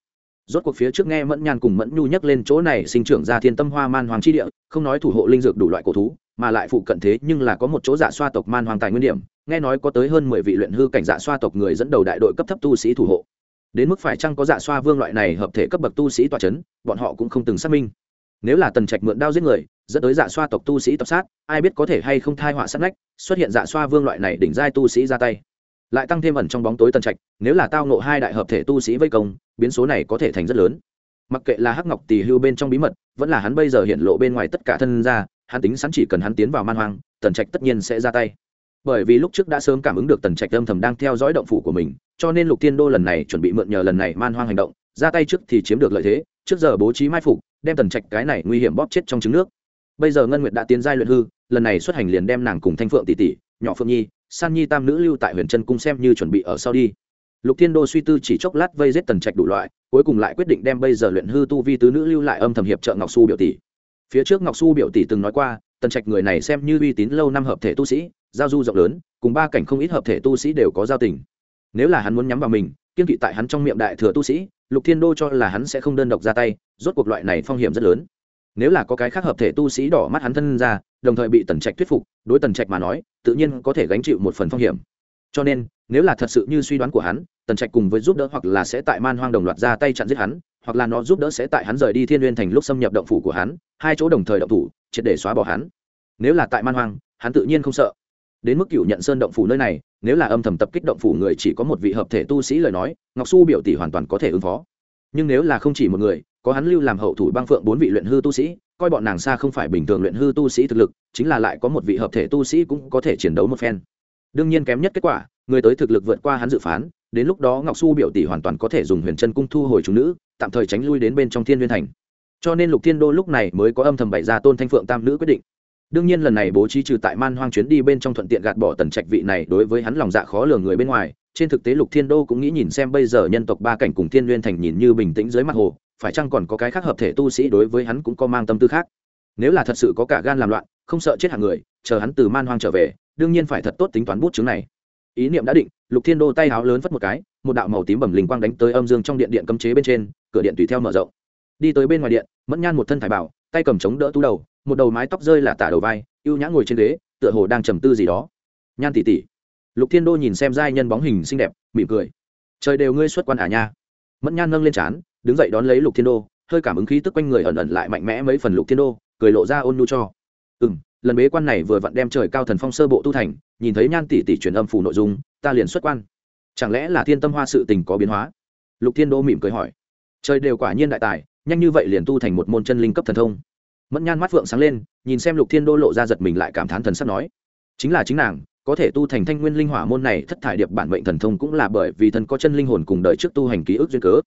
Rốt cuộc phía trước nghe mẫn nhan cùng mẫn nhu nhắc lên chỗ này sinh trưởng ra thiên tâm hoa man hoàng chi địa, không nói thủ hộ linh dược đủ loại cổ thú, mà lại phụ cận thế nhưng là có một chỗ giả xoa tộc man hoàng tài nguyên điểm, nghe nói có tới hơn mười vị luyện hư cảnh giả xoa tộc người dẫn đầu đại đội cấp thấp tu sĩ thủ hộ đến mức phải chăng có dạ xoa vương loại này hợp thể cấp bậc tu sĩ tọa chấn, bọn họ cũng không từng xác minh. Nếu là tần trạch mượn đao giết người, dẫn tới dạ xoa tộc tu sĩ tập sát, ai biết có thể hay không thai họa sát nách, xuất hiện dạ xoa vương loại này đỉnh giai tu sĩ ra tay. Lại tăng thêm ẩn trong bóng tối tần trạch, nếu là tao nộ hai đại hợp thể tu sĩ vây công, biến số này có thể thành rất lớn. Mặc kệ là hắc ngọc tỳ hưu bên trong bí mật, vẫn là hắn bây giờ hiện lộ bên ngoài tất cả thân ra hắn tính sẵn chỉ cần hắn tiến vào man hoang, tần trạch tất nhiên sẽ ra tay. Bởi vì lúc trước đã sớm cảm ứng được tần trạch âm thầm đang theo dõi động phủ của mình cho nên lục thiên đô lần này chuẩn bị mượn nhờ lần này man hoang hành động, ra tay trước thì chiếm được lợi thế, trước giờ bố trí mai phục, đem tần trạch cái này nguy hiểm bóp chết trong trứng nước. Bây giờ ngân nguyệt đã tiến giai luyện hư, lần này xuất hành liền đem nàng cùng thanh phượng tỷ tỷ, nhỏ phượng nhi, san nhi tam nữ lưu tại huyền trân cung xem như chuẩn bị ở sau đi. Lục thiên đô suy tư chỉ chốc lát vây giết tần trạch đủ loại, cuối cùng lại quyết định đem bây giờ luyện hư tu vi tứ nữ lưu lại âm thầm hiệp trợ ngọc su biểu tỷ. Phía trước ngọc su biểu tỷ từng nói qua, tần trạch người này xem như uy tín lâu năm hợp thể tu sĩ, giao du rộng lớn, cùng ba cảnh không ít hợp thể tu sĩ đều có giao tình nếu là hắn muốn nhắm vào mình, kiên kỵ tại hắn trong miệng đại thừa tu sĩ, lục thiên đô cho là hắn sẽ không đơn độc ra tay, rốt cuộc loại này phong hiểm rất lớn. Nếu là có cái khác hợp thể tu sĩ đỏ mắt hắn thân ra, đồng thời bị tần trạch thuyết phục, đối tần trạch mà nói, tự nhiên có thể gánh chịu một phần phong hiểm. Cho nên, nếu là thật sự như suy đoán của hắn, tần trạch cùng với giúp đỡ hoặc là sẽ tại man hoang đồng loạt ra tay chặn giết hắn, hoặc là nó giúp đỡ sẽ tại hắn rời đi thiên n g u y ê n thành lúc xâm nhập động phủ của hắn, hai chỗ đồng thời động thủ, triệt để xóa bỏ hắn. Nếu là tại man hoang, hắn tự nhiên không sợ đến mức cựu nhận sơn động phủ nơi này, nếu là âm thầm tập kích động phủ người chỉ có một vị hợp thể tu sĩ lời nói, ngọc su biểu tỷ hoàn toàn có thể ứng phó. Nhưng nếu là không chỉ một người, có hắn lưu làm hậu thủ băng phượng bốn vị luyện hư tu sĩ, coi bọn nàng xa không phải bình thường luyện hư tu sĩ thực lực, chính là lại có một vị hợp thể tu sĩ cũng có thể chiến đấu một phen. Đương nhiên kém nhất kết quả, người tới thực lực vượt qua hắn dự phán, đến lúc đó ngọc su biểu tỷ hoàn toàn có thể dùng huyền chân cung thu hồi chúng nữ, tạm thời tránh lui đến bên trong thiên liên thành. Cho nên lục thiên đô lúc này mới có âm thầm bày ra tôn thanh phượng tam nữ quyết định đương nhiên lần này bố trí trừ tại man hoang chuyến đi bên trong thuận tiện gạt bỏ tần trạch vị này đối với hắn lòng dạ khó lường người bên ngoài, trên thực tế lục thiên đô cũng nghĩ nhìn xem bây giờ nhân tộc ba cảnh cùng thiên n thành nhìn như bình tĩnh dưới mặt hồ, phải chăng còn có cái khác hợp thể tu sĩ đối với hắn cũng có mang tâm tư khác. Nếu là thật sự có cả gan làm loạn, không sợ chết hàng người, chờ hắn từ man hoang trở về, đương nhiên phải thật tốt tính toán bút chứng này. Ý niệm đã định, lục thiên đô tay háo lớn phất một cái, một đạo màu tím bẩm linh quang đánh tới âm dương trong điện điện cấm chế bên trên, cửa điện tùy theo mở rộng. Đi tới bên ngoài điện, mẫn nhan một thân thải bảo tay cầm chống đỡ tú đầu, một đầu mái tóc rơi là tả đầu vai, ưu nhã ngồi trên ghế, tựa hồ đang trầm tư gì đó. Nhan tỉ tỉ lục thiên đô nhìn xem giai nhân bóng hình xinh đẹp, mỉm cười. Trời đều ngươi xuất quan ả nha. Mẫn nhan nâng lên trán, đứng dậy đón lấy lục thiên đô, hơi cảm ứng khí tức quanh người ẩn ẩn lại mạnh mẽ mấy phần lục thiên đô, cười lộ ra ôn nhu cho. Ừ m lần bế quan này vừa vặn đem trời cao thần phong sơ bộ tu thành, nhìn thấy nhan tỷ tỷ truyền âm phủ nội dung, ta liền xuất quan. Chẳng lẽ là thiên tâm hoa sự tình có biến hóa? Lục thiên đô mỉm cười hỏi. Trời đều quả nhiên đại tài nhanh như vậy liền tu thành một môn chân linh cấp thần thông. Mẫn nhan mắt phượng sáng lên, nhìn xem lục thiên đô lộ ra giật mình lại cảm thán thần sắp nói, chính là chính nàng, có thể tu thành thanh nguyên linh hỏa môn này thất thải điệp bản mệnh thần thông cũng là bởi vì thần có chân linh hồn cùng đời trước tu hành ký ức duyên cớ.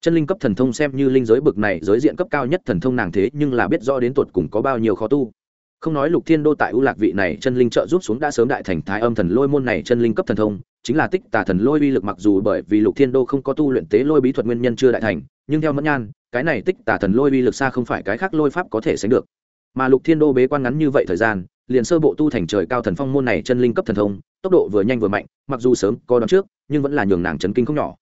Chân linh cấp thần thông xem như linh giới bực này, giới diện cấp cao nhất thần thông nàng thế nhưng là biết rõ đến tuột cùng có bao nhiêu khó tu. Không nói lục thiên đô tại ưu lạc vị này chân linh trợ giúp xuống đã sớm đại thành thái âm thần lôi môn này chân linh cấp thần thông, chính là tích tà thần lôi uy lực mặc dù bởi vì lục thiên đô không có tu luyện tế lôi bí thuật nguyên nhân chưa đại thành nhưng theo mẫn nhan, cái này tích tà thần lôi uy lực xa không phải cái khác lôi pháp có thể sánh được. Mà lục thiên đô bế quan ngắn như vậy thời gian, liền sơ bộ tu thành trời cao thần phong môn này chân linh cấp thần thông, tốc độ vừa nhanh vừa mạnh, mặc dù sớm, có đón trước, nhưng vẫn là nhường nàng chấn kinh không nhỏ.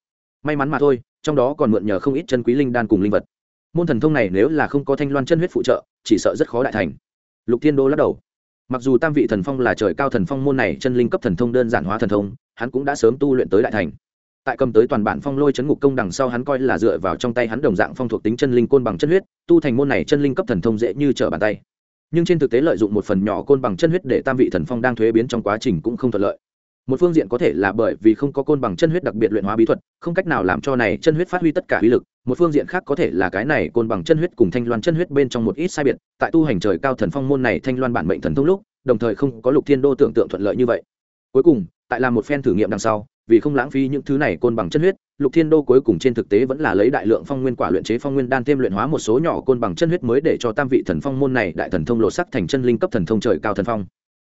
May mắn mà thôi, trong đó còn mượn nhờ không ít chân quý linh đan cùng linh vật. Môn thần thông này nếu là không có thanh loan chân huyết phụ trợ, chỉ sợ rất khó đại thành. Lục thiên đô lắc đầu. Mặc dù tam vị thần phong là trời cao thần phong môn này chân linh cấp thần thông đơn giản hóa thần thông, hắn cũng đã sớm tu luyện tới đại thành tại cầm tới toàn bản phong lôi chấn ngục công đằng sau hắn coi là dựa vào trong tay hắn đồng dạng phong thuộc tính chân linh côn bằng chân huyết, tu thành môn này chân linh cấp thần thông dễ như trở bàn tay. Nhưng trên thực tế lợi dụng một phần nhỏ côn bằng chân huyết để tam vị thần phong đang thuế biến trong quá trình cũng không thuận lợi. Một phương diện có thể là bởi vì không có côn bằng chân huyết đặc biệt luyện hóa bí thuật, không cách nào làm cho này chân huyết phát huy tất cả uy lực, một phương diện khác có thể là cái này côn bằng chân huyết cùng thanh loan chân huyết bên trong một ít sai biệt, tại tu hành trời cao thần phong môn này thanh loan bản mệnh thần thông lúc, đồng thời không có lục thiên đô tưởng tượng thuận lợi như vậy. Cuối cùng, tại làm một phen thử nghiệm đằng sau vì không lãng phí những thứ này côn bằng chân huyết, lục thiên đô cuối cùng trên thực tế vẫn là lấy đại lượng phong nguyên quả luyện chế phong nguyên đan thêm luyện hóa một số nhỏ côn bằng chân huyết mới để cho tam vị thần phong môn này đại thần thông lộ sắc thành chân linh cấp thần thông trời cao thần phong.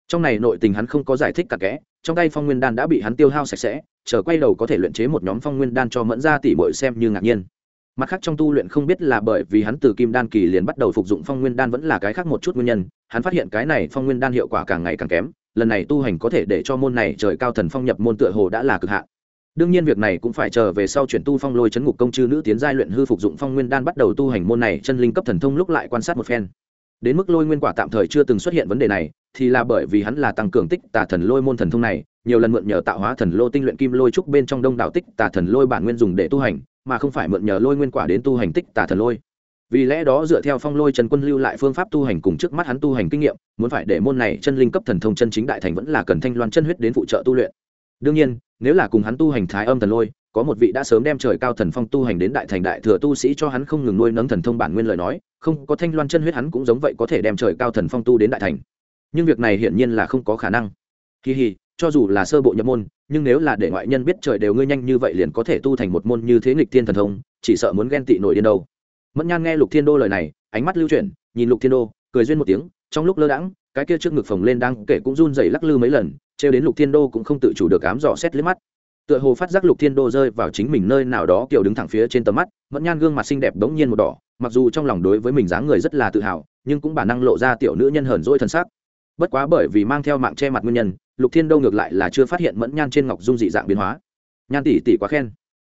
Trong này nội tình hắn không có giải thích cả kẽ, trong tay phong nguyên đan đã bị hắn tiêu hao sạch sẽ, chờ quay đầu có thể luyện chế một nhóm phong nguyên đan cho mẫn ra tỷ bội xem như ngạc nhiên. Mặt khác trong tu luyện không biết là bởi vì hắn từ kim đan kỳ liền bắt đầu phục dụng phong nguyên đan vẫn là cái khác một chút nguyên nhân, hắn phát hiện cái này phong nguyên đan hiệu quả càng ngày càng kém lần này tu hành có thể để cho môn này trời cao thần phong nhập môn tựa hồ đã là cực hạn. Đương nhiên việc này cũng phải chờ về sau chuyển tu phong lôi chấn ngục công chư nữ tiến giai luyện hư phục dụng phong nguyên đan bắt đầu tu hành môn này, chân linh cấp thần thông lúc lại quan sát một phen. Đến mức lôi nguyên quả tạm thời chưa từng xuất hiện vấn đề này, thì là bởi vì hắn là tăng cường tích tà thần lôi môn thần thông này, nhiều lần mượn nhờ tạo hóa thần lô tinh luyện kim lôi trúc bên trong đông đảo tích tà thần lôi bản nguyên dùng để tu hành, mà không phải mượn nhờ lôi nguyên quả đến tu hành tích tà thần lôi vì lẽ đó dựa theo phong lôi trần quân lưu lại phương pháp tu hành cùng trước mắt hắn tu hành kinh nghiệm, muốn phải để môn này chân linh cấp thần thông chân chính đại thành vẫn là cần thanh loan chân huyết đến phụ trợ tu luyện. Đương nhiên, nếu là cùng hắn tu hành thái âm thần lôi, có một vị đã sớm đem trời cao thần phong tu hành đến đại thành đại thừa tu sĩ cho hắn không ngừng nuôi nấng thần thông bản nguyên lời nói, không có thanh loan chân huyết hắn cũng giống vậy có thể đem trời cao thần phong tu đến đại thành. Nhưng việc này hiển nhiên là không có khả năng. Kỳ hì cho dù là sơ bộ nhập môn, nhưng nếu là để ngoại nhân biết trời đều ngươi nhanh như vậy liền có thể tu thành một môn như thế nghịch thiên thần thông, chỉ sợ muốn ghen tị nổi điên đâu mẫn nhan nghe lục thiên đô lời này, ánh mắt lưu chuyển, nhìn lục thiên đô, cười duyên một tiếng, trong lúc lơ đãng, cái kia trước ngực phồng lên đang kể cũng run dày lắc lư mấy lần, trêu đến lục thiên đô cũng không tự chủ được ám dò xét liếc mắt. Tựa hồ phát giác lục thiên đô rơi vào chính mình nơi nào đó kiểu đứng thẳng phía trên tầm mắt, mẫn nhan gương mặt xinh đẹp đống nhiên một đỏ, mặc dù trong lòng đối với mình dáng người rất là tự hào, nhưng cũng bản năng lộ ra tiểu nữ nhân hờn dỗi thân xác bất quá bởi vì mang theo mạng che mặt nguyên nhân, lục thiên đô ngược lại là chưa phát hiện mẫn nhan trên ngọc dung dị dạng biến hóa. Nhan tỷ tỷ quá khen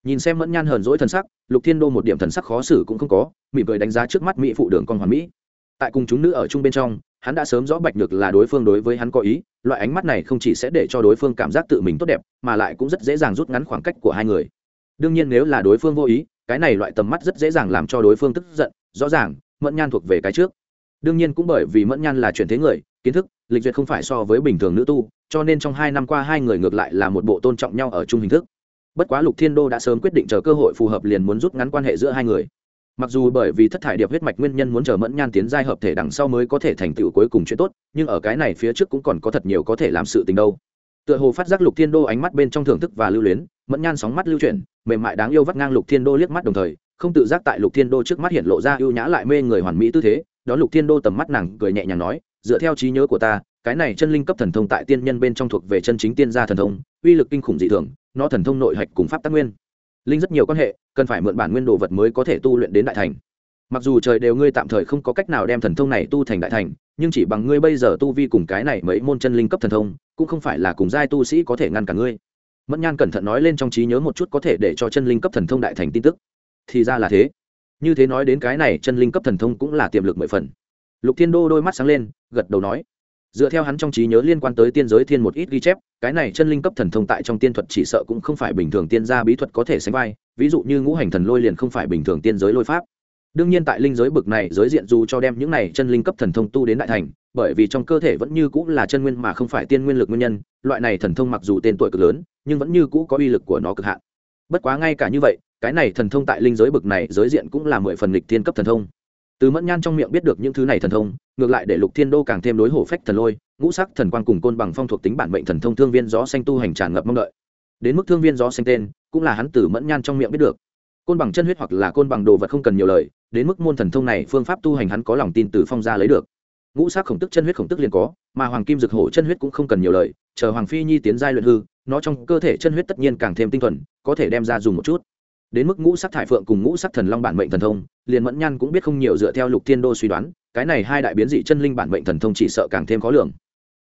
nhìn xem mẫn nhan hờn dỗi thần sắc, lục thiên đô một điểm thần sắc khó xử cũng không có, mỉm cười đánh giá trước mắt mỹ phụ đường con hoàn mỹ. Tại cùng chúng nữ ở chung bên trong, hắn đã sớm rõ bạch nhược là đối phương đối với hắn có ý, loại ánh mắt này không chỉ sẽ để cho đối phương cảm giác tự mình tốt đẹp, mà lại cũng rất dễ dàng rút ngắn khoảng cách của hai người. Đương nhiên nếu là đối phương vô ý, cái này loại tầm mắt rất dễ dàng làm cho đối phương tức giận, rõ ràng, mẫn nhan thuộc về cái trước. Đương nhiên cũng bởi vì mẫn nhan là chuyển thế người, kiến thức, lịch duyệt không phải so với bình thường nữ tu, cho nên trong hai năm qua hai người ngược lại là một bộ tôn trọng nhau ở chung hình thức bất quá lục thiên đô đã sớm quyết định chờ cơ hội phù hợp liền muốn rút ngắn quan hệ giữa hai người. Mặc dù bởi vì thất thải điệp huyết mạch nguyên nhân muốn chờ mẫn nhan tiến giai hợp thể đằng sau mới có thể thành tựu cuối cùng chuyện tốt, nhưng ở cái này phía trước cũng còn có thật nhiều có thể làm sự tình đâu. Tựa hồ phát giác lục thiên đô ánh mắt bên trong thưởng thức và lưu luyến, mẫn nhan sóng mắt lưu chuyển, mềm mại đáng yêu vắt ngang lục thiên đô liếc mắt đồng thời, không tự giác tại lục thiên đô trước mắt hiện lộ ra ưu nhã lại mê người hoàn mỹ tư thế, đó lục thiên đô tầm mắt nàng cười nhẹ nhàng nói, dựa theo trí nhớ của ta, cái này chân linh cấp thần thông tại tiên nhân bên trong thuộc về chân chính tiên gia thần thông, uy lực kinh khủng dị thường nó thần thông nội hạch cùng pháp tác nguyên. Linh rất nhiều quan hệ, cần phải mượn bản nguyên đồ vật mới có thể tu luyện đến đại thành. Mặc dù trời đều ngươi tạm thời không có cách nào đem thần thông này tu thành đại thành, nhưng chỉ bằng ngươi bây giờ tu vi cùng cái này mấy môn chân linh cấp thần thông, cũng không phải là cùng giai tu sĩ có thể ngăn cả ngươi. Mẫn nhan cẩn thận nói lên trong trí nhớ một chút có thể để cho chân linh cấp thần thông đại thành tin tức. Thì ra là thế. Như thế nói đến cái này, chân linh cấp thần thông cũng là tiềm lực mười phần. Lục thiên đô đôi mắt sáng lên, gật đầu nói dựa theo hắn trong trí nhớ liên quan tới tiên giới thiên một ít ghi chép, cái này chân linh cấp thần thông tại trong tiên thuật chỉ sợ cũng không phải bình thường tiên gia bí thuật có thể sánh vai, ví dụ như ngũ hành thần lôi liền không phải bình thường tiên giới lôi pháp. Đương nhiên tại linh giới bực này, giới diện dù cho đem những này chân linh cấp thần thông tu đến đại thành, bởi vì trong cơ thể vẫn như cũ là chân nguyên mà không phải tiên nguyên lực nguyên nhân, loại này thần thông mặc dù tên tuổi cực lớn, nhưng vẫn như cũ có uy lực của nó cực hạn. Bất quá ngay cả như vậy, cái này thần thông tại linh giới bực này, giới diện cũng là mười phần lịch thiên cấp thần thông từ mẫn nhan trong miệng biết được những thứ này thần thông, ngược lại để lục thiên đô càng thêm đối hổ phách thần lôi, ngũ sắc thần quan cùng côn bằng phong thuộc tính bản mệnh thần thông thương viên gió xanh tu hành tràn ngập mong đợi. Đến mức thương viên gió xanh tên, cũng là hắn từ mẫn nhan trong miệng biết được. Côn bằng chân huyết hoặc là côn bằng đồ vật không cần nhiều lời, đến mức môn thần thông này phương pháp tu hành hắn có lòng tin từ phong ra lấy được. Ngũ sắc khổng tức chân huyết khổng tức liền có, mà hoàng kim dực hổ chân huyết cũng không cần nhiều lời, chờ hoàng phi nhi tiến giai luyện hư, nó trong cơ thể chân huyết tất nhiên càng thêm tinh thuần, có thể đem ra dùng một chút đến mức ngũ sắc thải phượng cùng ngũ sắc thần long bản mệnh thần thông, liền mẫn nhan cũng biết không nhiều dựa theo lục thiên đô suy đoán, cái này hai đại biến dị chân linh bản mệnh thần thông chỉ sợ càng thêm khó lường.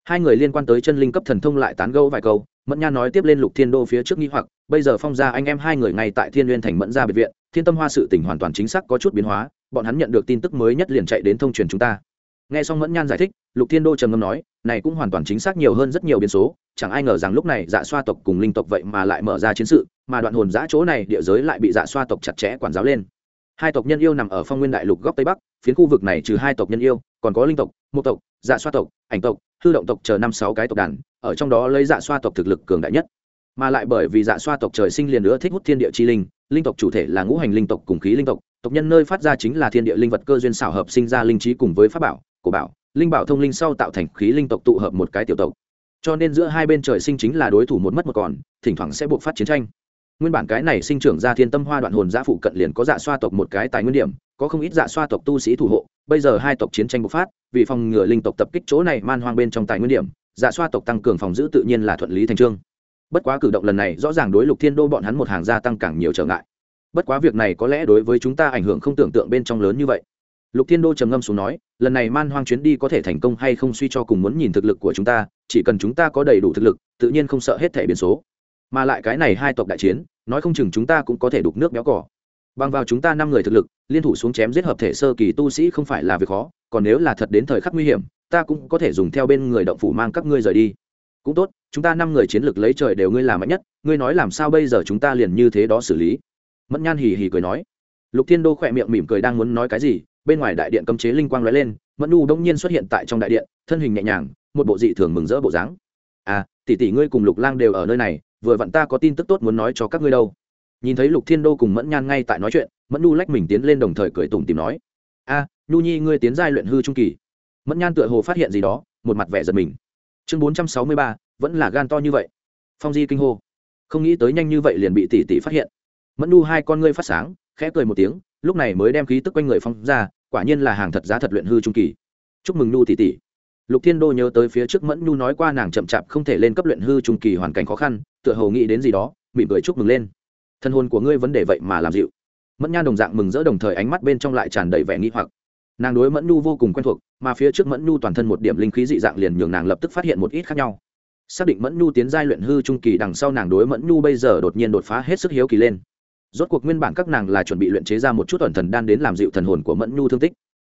Hai người liên quan tới chân linh cấp thần thông lại tán gẫu vài câu, mẫn nhan nói tiếp lên lục thiên đô phía trước nghi hoặc, bây giờ phong ra anh em hai người ngay tại thiên n thành mẫn ra biệt viện, thiên tâm hoa sự tỉnh hoàn toàn chính xác có chút biến hóa, bọn hắn nhận được tin tức mới nhất liền chạy đến thông truyền chúng ta. Nghe xong mẫn nhan giải thích, lục thiên đô trầm ngâm nói này cũng hoàn toàn chính xác nhiều hơn rất nhiều biến số, chẳng ai ngờ rằng lúc này dạ xoa tộc cùng linh tộc vậy mà lại mở ra chiến sự, mà đoạn hồn giã chỗ này địa giới lại bị dạ xoa tộc chặt chẽ quản giáo lên. Hai tộc nhân yêu nằm ở phong nguyên đại lục góc tây bắc, phiến khu vực này trừ hai tộc nhân yêu, còn có linh tộc, mộ tộc dạ xoa tộc, ảnh tộc, hư động tộc chờ năm sáu cái tộc đàn, ở trong đó lấy dạ xoa tộc thực lực cường đại nhất. Mà lại bởi vì dạ xoa tộc trời sinh liền nữa thích hút thiên địa chi linh linh tộc chủ thể là ngũ hành linh tộc cùng khí linh tộc tộc nhân nơi phát ra chính là thiên địa linh vật cơ duyên xảo hợp sinh ra linh trí cùng với pháp bảo, cổ bảo linh bảo thông linh sau tạo thành khí linh tộc tụ hợp một cái tiểu tộc. Cho nên giữa hai bên trời sinh chính là đối thủ một mất một còn, thỉnh thoảng sẽ buộc phát chiến tranh. Nguyên bản cái này sinh trưởng ra thiên tâm hoa đoạn hồn giã phụ cận liền có dạ xoa tộc một cái tài nguyên điểm, có không ít dạ xoa tộc tu sĩ thủ hộ, bây giờ hai tộc chiến tranh bộc phát, vì phòng ngừa linh tộc tập kích chỗ này man hoang bên trong tài nguyên điểm dạ xoa tộc tăng cường phòng giữ tự nhiên là thuận lý thành trương. Bất quá cử động lần này rõ ràng đối lục thiên đô bọn hắn một hàng gia tăng càng nhiều trở ngại. Bất quá việc này có lẽ đối với chúng ta ảnh hưởng không tưởng tượng bên trong lớn như vậy. Lục thiên đô trầm ngâm xuống nói lần này man hoang chuyến đi có thể thành công hay không suy cho cùng muốn nhìn thực lực của chúng ta, chỉ cần chúng ta có đầy đủ thực lực, tự nhiên không sợ hết thẻ biến số. Mà lại cái này hai tộc đại chiến, nói không chừng chúng ta cũng có thể đục nước béo cỏ bằng vào chúng ta năm người thực lực, liên thủ xuống chém giết hợp thể sơ kỳ tu sĩ không phải là việc khó, còn nếu là thật đến thời khắc nguy hiểm, ta cũng có thể dùng theo bên người động phủ mang các ngươi rời đi. Cũng tốt, chúng ta năm người chiến lược lấy trời đều ngươi làm mạnh nhất, ngươi nói làm sao bây giờ chúng ta liền như thế đó xử lý? Mẫn nhan hì hì cười nói. Lục thiên đô khỏe miệng mỉm cười đang muốn nói cái gì bên ngoài đại điện cấm chế linh quang lóe lên, mẫn nu đông nhiên xuất hiện tại trong đại điện, thân hình nhẹ nhàng, một bộ dị thường mừng rỡ bộ dáng. À tỷ tỷ ngươi cùng lục lang đều ở nơi này, vừa vặn ta có tin tức tốt muốn nói cho các ngươi đâu. Nhìn thấy lục thiên đô cùng mẫn nhan ngay tại nói chuyện, mẫn nu lách mình tiến lên đồng thời cười tủm tìm nói. A nhu nhi ngươi tiến giai luyện hư trung kỳ. Mẫn nhan tựa hồ phát hiện gì đó, một mặt vẻ giật mình. Chương bốn trăm sáu mươi ba, vẫn là gan to như vậy. Phong di kinh hô. Không nghĩ tới nhanh như vậy liền bị tỷ tỷ phát hiện. Mẫn nu hai con ngươi phát sáng khẽ cười một tiếng, lúc này mới đem khí tức quanh người phong ra, quả nhiên là hàng thật giá thật luyện hư trung kỳ. Chúc mừng nu tỷ tỷ. Lục thiên đô nhớ tới phía trước mẫn nhu nói qua nàng chậm chạp không thể lên cấp luyện hư trung kỳ hoàn cảnh khó khăn, tựa hồ nghĩ đến gì đó, mỉm cười chúc mừng lên. Thân hồn của ngươi vấn đề vậy mà làm dịu. Mẫn nhan đồng dạng mừng rỡ đồng thời ánh mắt bên trong lại tràn đầy vẻ nghi hoặc. Nàng đối mẫn nhu vô cùng quen thuộc, mà phía trước mẫn nhu toàn thân một điểm linh khí dị dạng liền nhường nàng lập tức phát hiện một ít khác nhau. Xác định mẫn nhu tiến giai luyện hư trung kỳ đằng sau nàng đối mẫn nhu bây giờ đột nhiên đột phá hết sức hiếu kỳ lên rốt cuộc nguyên bản các nàng là chuẩn bị luyện chế ra một chút ẩn thần đan đến làm dịu thần hồn của mẫn nhu thương tích.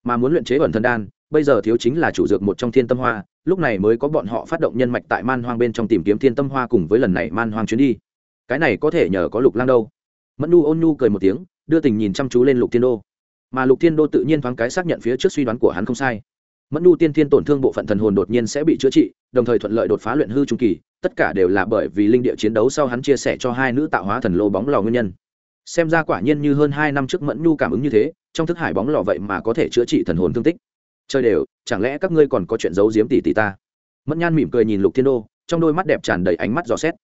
Mà muốn luyện chế ẩn thần đan, bây giờ thiếu chính là chủ dược một trong thiên tâm hoa, lúc này mới có bọn họ phát động nhân mạch tại man hoang bên trong tìm kiếm thiên tâm hoa cùng với lần này man hoang chuyến đi. Cái này có thể nhờ có lục lang đâu. Mẫn nu ôn nu cười một tiếng, đưa tình nhìn chăm chú lên lục thiên đô. Mà lục thiên đô tự nhiên thoáng cái xác nhận phía trước suy đoán của hắn không sai. Mẫn nu tiên thiên tổn thương bộ phận thần hồn đột nhiên sẽ bị chữa trị, đồng thời thuận lợi đột phá luyện hư trung kỳ, tất cả đều là bởi vì linh địa chiến đấu sau hắn chia sẻ cho hai nữ tạo hóa thần lô bóng lò nguyên nhân xem ra quả nhiên như hơn hai năm trước mẫn nhu cảm ứng như thế, trong thức hải bóng lò vậy mà có thể chữa trị thần hồn thương tích. Chơi đều, chẳng lẽ các ngươi còn có chuyện giấu giếm tỷ tỷ ta? Mẫn nhan mỉm cười nhìn lục thiên đô, trong đôi mắt đẹp tràn đầy ánh mắt dò xét.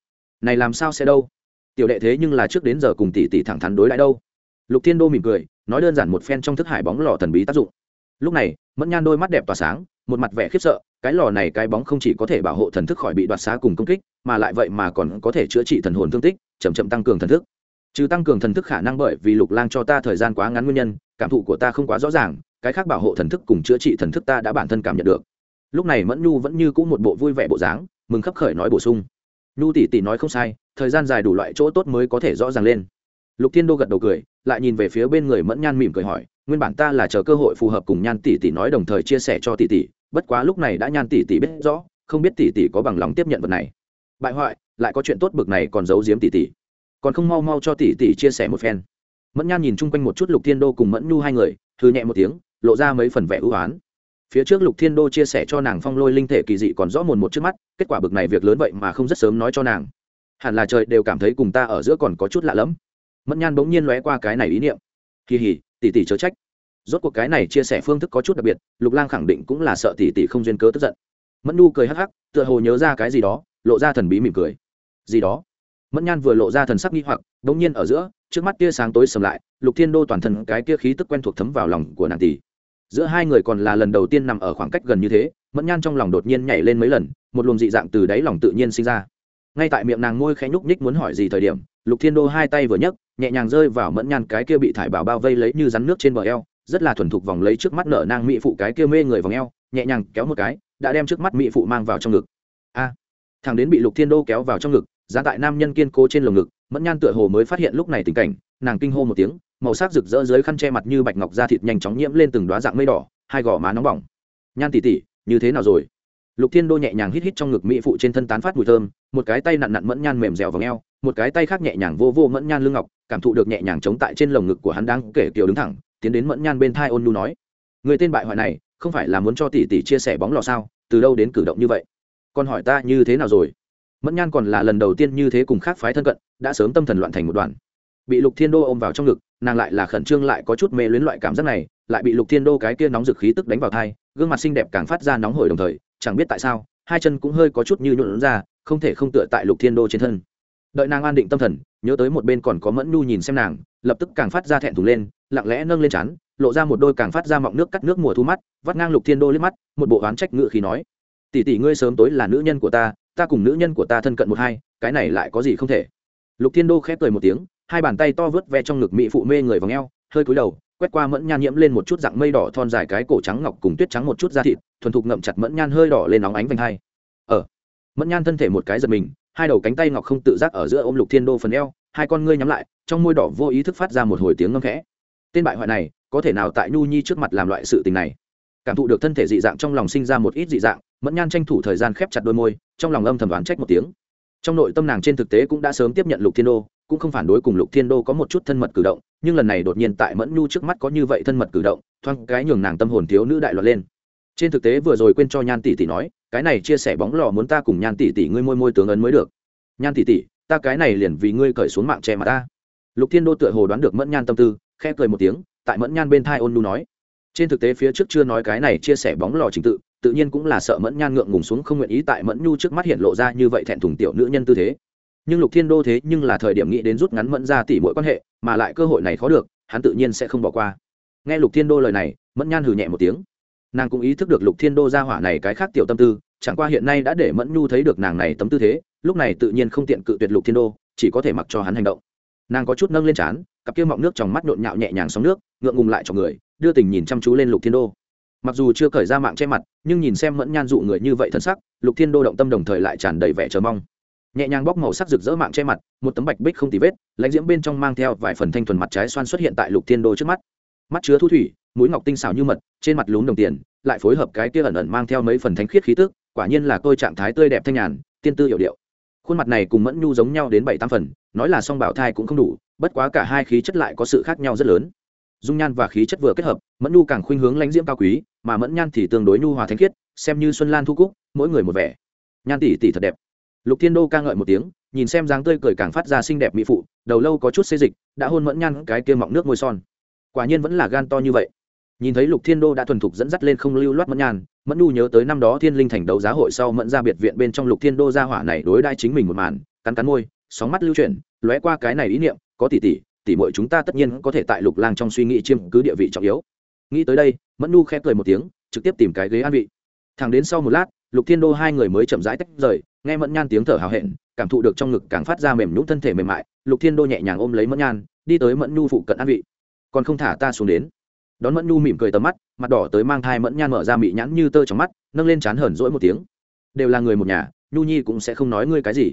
Này làm sao sẽ đâu? Tiểu đệ thế nhưng là trước đến giờ cùng tỷ tỷ thẳng thắn đối lại đâu. Lục thiên đô mỉm cười, nói đơn giản một phen trong thức hải bóng lò thần bí tác dụng. Lúc này, mẫn nhan đôi mắt đẹp tỏa sáng, một mặt vẻ khiếp sợ, cái lò này cái bóng không chỉ có thể bảo hộ thần thức khỏi bị đoạt xá cùng công kích, mà lại vậy mà còn có thể chữa trị thần hồn thương tích chầm chậm tăng cường thần thức trừ tăng cường thần thức khả năng bởi vì lục lang cho ta thời gian quá ngắn nguyên nhân, cảm thụ của ta không quá rõ ràng, cái khác bảo hộ thần thức cùng chữa trị thần thức ta đã bản thân cảm nhận được. Lúc này mẫn nhu vẫn như c ũ một bộ vui vẻ bộ dáng, mừng khấp khởi nói bổ sung. Nhu tỷ tỷ nói không sai, thời gian dài đủ loại chỗ tốt mới có thể rõ ràng lên. Lục thiên đô gật đầu cười, lại nhìn về phía bên người mẫn nhan mỉm cười hỏi, nguyên bản ta là chờ cơ hội phù hợp cùng nhan tỷ tỷ nói đồng thời chia sẻ cho tỷ tỷ, bất quá lúc này đã nhan tỷ tỷ biết rõ, không biết tỷ tỷ có bằng lòng tiếp nhận vật này. Bại hoại, lại có chuyện tốt bực này còn giấu giếm tỷ tỷ còn không mau mau cho tỷ tỷ chia sẻ một phen. Mẫn nhan nhìn chung quanh một chút lục thiên đô cùng mẫn nhu hai người thư nhẹ một tiếng, lộ ra mấy phần vẻ ưu oán phía trước lục thiên đô chia sẻ cho nàng phong lôi linh thể kỳ dị còn rõ mồn một trước mắt, kết quả bực này việc lớn vậy mà không rất sớm nói cho nàng. Hẳn là trời đều cảm thấy cùng ta ở giữa còn có chút lạ lẫm. Mẫn nhan bỗng nhiên lóe qua cái này ý niệm. Kỳ hỉ, tỷ tỷ chớ trách. Rốt cuộc cái này chia sẻ phương thức có chút đặc biệt, lục lang khẳng định cũng là sợ tỷ tỷ không duyên cớ tức giận. Mẫn nu cười hắc hắc, tựa hồ nhớ ra cái gì đó, lộ ra thần bí mỉm cười. Gì đó? Mẫn nhan vừa lộ ra thần sắc nghi hoặc đ ỗ n g nhiên ở giữa, trước mắt tia sáng tối sầm lại, lục thiên đô toàn thân cái kia khí tức quen thuộc thấm vào lòng của nàng tỷ. Giữa hai người còn là lần đầu tiên nằm ở khoảng cách gần như thế, mẫn nhan trong lòng đột nhiên nhảy lên mấy lần, một luồng dị dạng từ đáy lòng tự nhiên sinh ra. Ngay tại miệng nàng môi khẽ nhúc nhích muốn hỏi gì thời điểm, lục thiên đô hai tay vừa nhấc, nhẹ nhàng rơi vào mẫn nhan cái kia bị thải bảo bao vây lấy như rắn nước trên bờ eo, rất là thuần thục vòng lấy trước mắt nở nang mỹ phụ cái kia mê người vòng eo, nhẹ nhàng kéo một cái, đã đem trước mắt mỹ phụ mang vào trong ngực. A, thằng đến bị lục thiên đô kéo vào trong ngực giá tại nam nhân kiên cố trên lồng ngực, mẫn nhan tựa hồ mới phát hiện lúc này tình cảnh, nàng kinh hô một tiếng, màu sắc rực rỡ dưới khăn che mặt như bạch ngọc da thịt nhanh chóng nhiễm lên từng đoá dạng mây đỏ, hai gò má nóng bỏng. Nhan tỉ tỉ như thế nào rồi? Lục thiên đô nhẹ nhàng hít hít trong ngực mỹ phụ trên thân tán phát mùi thơm, một cái tay nặn nặn mẫn nhan mềm dẻo và ngheo một cái tay khác nhẹ nhàng vô vô mẫn nhan lưng ngọc, cảm thụ được nhẹ nhàng chống tại trên lồng ngực của hắn đang kể kiều đứng thẳng, tiến đến mẫn nhan bên thai ôn nu nói, người tên bại hoại này, không phải là muốn cho tỷ tỷ chia sẻ bóng lò sao, từ đâu đến cử động như vậy? Còn hỏi ta như thế nào rồi? Mẫn nhan còn là lần đầu tiên như thế cùng khác phái thân cận, đã sớm tâm thần loạn thành một đoàn. Bị lục thiên đô ôm vào trong ngực, nàng lại là khẩn trương lại có chút mê luyến loại cảm giác này, lại bị lục thiên đô cái kia nóng dực khí tức đánh vào thai, gương mặt xinh đẹp càng phát ra nóng hổi đồng thời, chẳng biết tại sao, hai chân cũng hơi có chút như nhuộn ra, không thể không tựa tại lục thiên đô trên thân. Đợi nàng an định tâm thần, nhớ tới một bên còn có mẫn nhu nhìn xem nàng, lập tức càng phát ra thẹn thùng lên, lặng lẽ nâng lên chán lộ ra một đôi càng phát ra mọng nước cắt nước mùa thu mắt, vắt ngang lục thiên đô liếc mắt, một bộ oán trách ngự khí nói, tỷ tỷ ngươi sớm tối là nữ nhân của ta ta cùng nữ nhân của ta thân cận một hai, cái này lại có gì không thể? Lục thiên đô khép cười một tiếng, hai bàn tay to vớt ve trong ngực mỹ phụ mê người vào ngheo hơi cúi đầu, quét qua mẫn nhan nhiễm lên một chút dạng mây đỏ thon dài cái cổ trắng ngọc cùng tuyết trắng một chút da thịt, thuần thục ngậm chặt mẫn nhan hơi đỏ lên nóng ánh vành hai. Ở mẫn nhan thân thể một cái giật mình, hai đầu cánh tay ngọc không tự giác ở giữa ôm lục thiên đô phần eo, hai con ngươi nhắm lại, trong môi đỏ vô ý thức phát ra một hồi tiếng ngâm khẽ. Tên bại hoại này, có thể nào tại nhu nhi trước mặt làm loại sự tình này? Cảm thụ được thân thể dị dạng trong lòng sinh ra một ít dị dạng mẫn nhan tranh thủ thời gian khép chặt đôi môi, trong lòng âm thầm đoán trách một tiếng. Trong nội tâm nàng trên thực tế cũng đã sớm tiếp nhận lục thiên đô, cũng không phản đối cùng lục thiên đô có một chút thân mật cử động, nhưng lần này đột nhiên tại mẫn nhu trước mắt có như vậy thân mật cử động, thoáng cái nhường nàng tâm hồn thiếu nữ đại loạn lên. Trên thực tế vừa rồi quên cho nhan tỷ tỷ nói, cái này chia sẻ bóng lò muốn ta cùng nhan tỷ tỷ ngươi môi môi tướng ấn mới được. Nhan tỷ tỷ, ta cái này liền vì ngươi cởi xuống mạng che mà ta. Lục thiên đô tựa hồ đoán được mẫn nhan tâm tư, khẽ cười một tiếng, tại mẫn nhan bên thai ôn nu nói. Trên thực tế phía trước chưa nói cái này chia sẻ bóng lò trình tự tự nhiên cũng là sợ mẫn nhan ngượng ngùng xuống không nguyện ý tại mẫn nhu trước mắt hiện lộ ra như vậy thẹn thùng tiểu nữ nhân tư thế. Nhưng lục thiên đô thế nhưng là thời điểm nghĩ đến rút ngắn mẫn ra tỉ mỗi quan hệ, mà lại cơ hội này khó được, hắn tự nhiên sẽ không bỏ qua. Nghe lục thiên đô lời này, mẫn nhan hừ nhẹ một tiếng. Nàng cũng ý thức được lục thiên đô ra hỏa này cái khác tiểu tâm tư, chẳng qua hiện nay đã để mẫn nhu thấy được nàng này tấm tư thế, lúc này tự nhiên không tiện cự tuyệt lục thiên đô, chỉ có thể mặc cho hắn hành động. Nàng có chút nâng lên trán, cặp kia mọng nước trong mắt nhộn nhạo nhẹ nhàng sóng nước, ngượng ngùng lại cho người, đưa tình nhìn chăm chú lên lục thiên đô mặc dù chưa cởi ra mạng che mặt, nhưng nhìn xem mẫn nhan dụ người như vậy thân sắc, lục thiên đô động tâm đồng thời lại tràn đầy vẻ chờ mong. Nhẹ nhàng bóc màu sắc rực rỡ mạng che mặt, một tấm bạch bích không tì vết, lãnh diễm bên trong mang theo vài phần thanh thuần mặt trái xoan xuất hiện tại lục thiên đô trước mắt. Mắt chứa thu thủy, mũi ngọc tinh xảo như mật, trên mặt lún đồng tiền, lại phối hợp cái kia ẩn ẩn mang theo mấy phần thánh khiết khí tức, quả nhiên là tôi trạng thái tươi đẹp thanh nhàn, tiên tư hiểu điệu. Khuôn mặt này cùng mẫn nhu giống nhau đến bảy tam phần, nói là song bảo thai cũng không đủ, bất quá cả hai khí chất lại có sự khác nhau rất lớn. Dung nhan và khí chất vừa kết hợp, mẫn nhu càng khuynh hướng lãnh diễm cao quý mà mẫn nhan thì tương đối nhu hòa thánh khiết, xem như xuân lan thu cúc, mỗi người một vẻ. Nhan tỷ tỷ thật đẹp. Lục thiên đô ca ngợi một tiếng, nhìn xem dáng tươi cười càng phát ra xinh đẹp mỹ phụ, đầu lâu có chút xê dịch, đã hôn mẫn nhan cái kia mọng nước môi son. Quả nhiên vẫn là gan to như vậy. Nhìn thấy lục thiên đô đã thuần thục dẫn dắt lên không lưu loát mẫn nhan, mẫn nhu nhớ tới năm đó thiên linh thành đấu giá hội sau mẫn ra biệt viện bên trong lục thiên đô gia hỏa này đối đai chính mình một màn, cắn cắn môi, sóng mắt lưu chuyển, lóe qua cái này ý niệm, có tỷ tỷ tỷ muội chúng ta tất nhiên có thể tại lục lang trong suy nghĩ chiêm cứ địa vị trọng yếu. Nghĩ tới đây mẫn Nu khẽ cười một tiếng, trực tiếp tìm cái ghế an vị. Thẳng đến sau một lát, lục thiên đô hai người mới chậm rãi tách rời, nghe mẫn nhan tiếng thở hào hẹn, cảm thụ được trong ngực càng phát ra mềm nhũng thân thể mềm mại, lục thiên đô nhẹ nhàng ôm lấy mẫn nhan, đi tới mẫn nhu phụ cận an vị. Còn không thả ta xuống đến. Đón mẫn nhu mỉm cười tầm mắt, mặt đỏ tới mang thai mẫn nhan mở ra mị nhãn như tơ trong mắt, nâng lên chán hờn rỗi một tiếng. Đều là người một nhà, nhu nhi cũng sẽ không nói ngươi cái gì.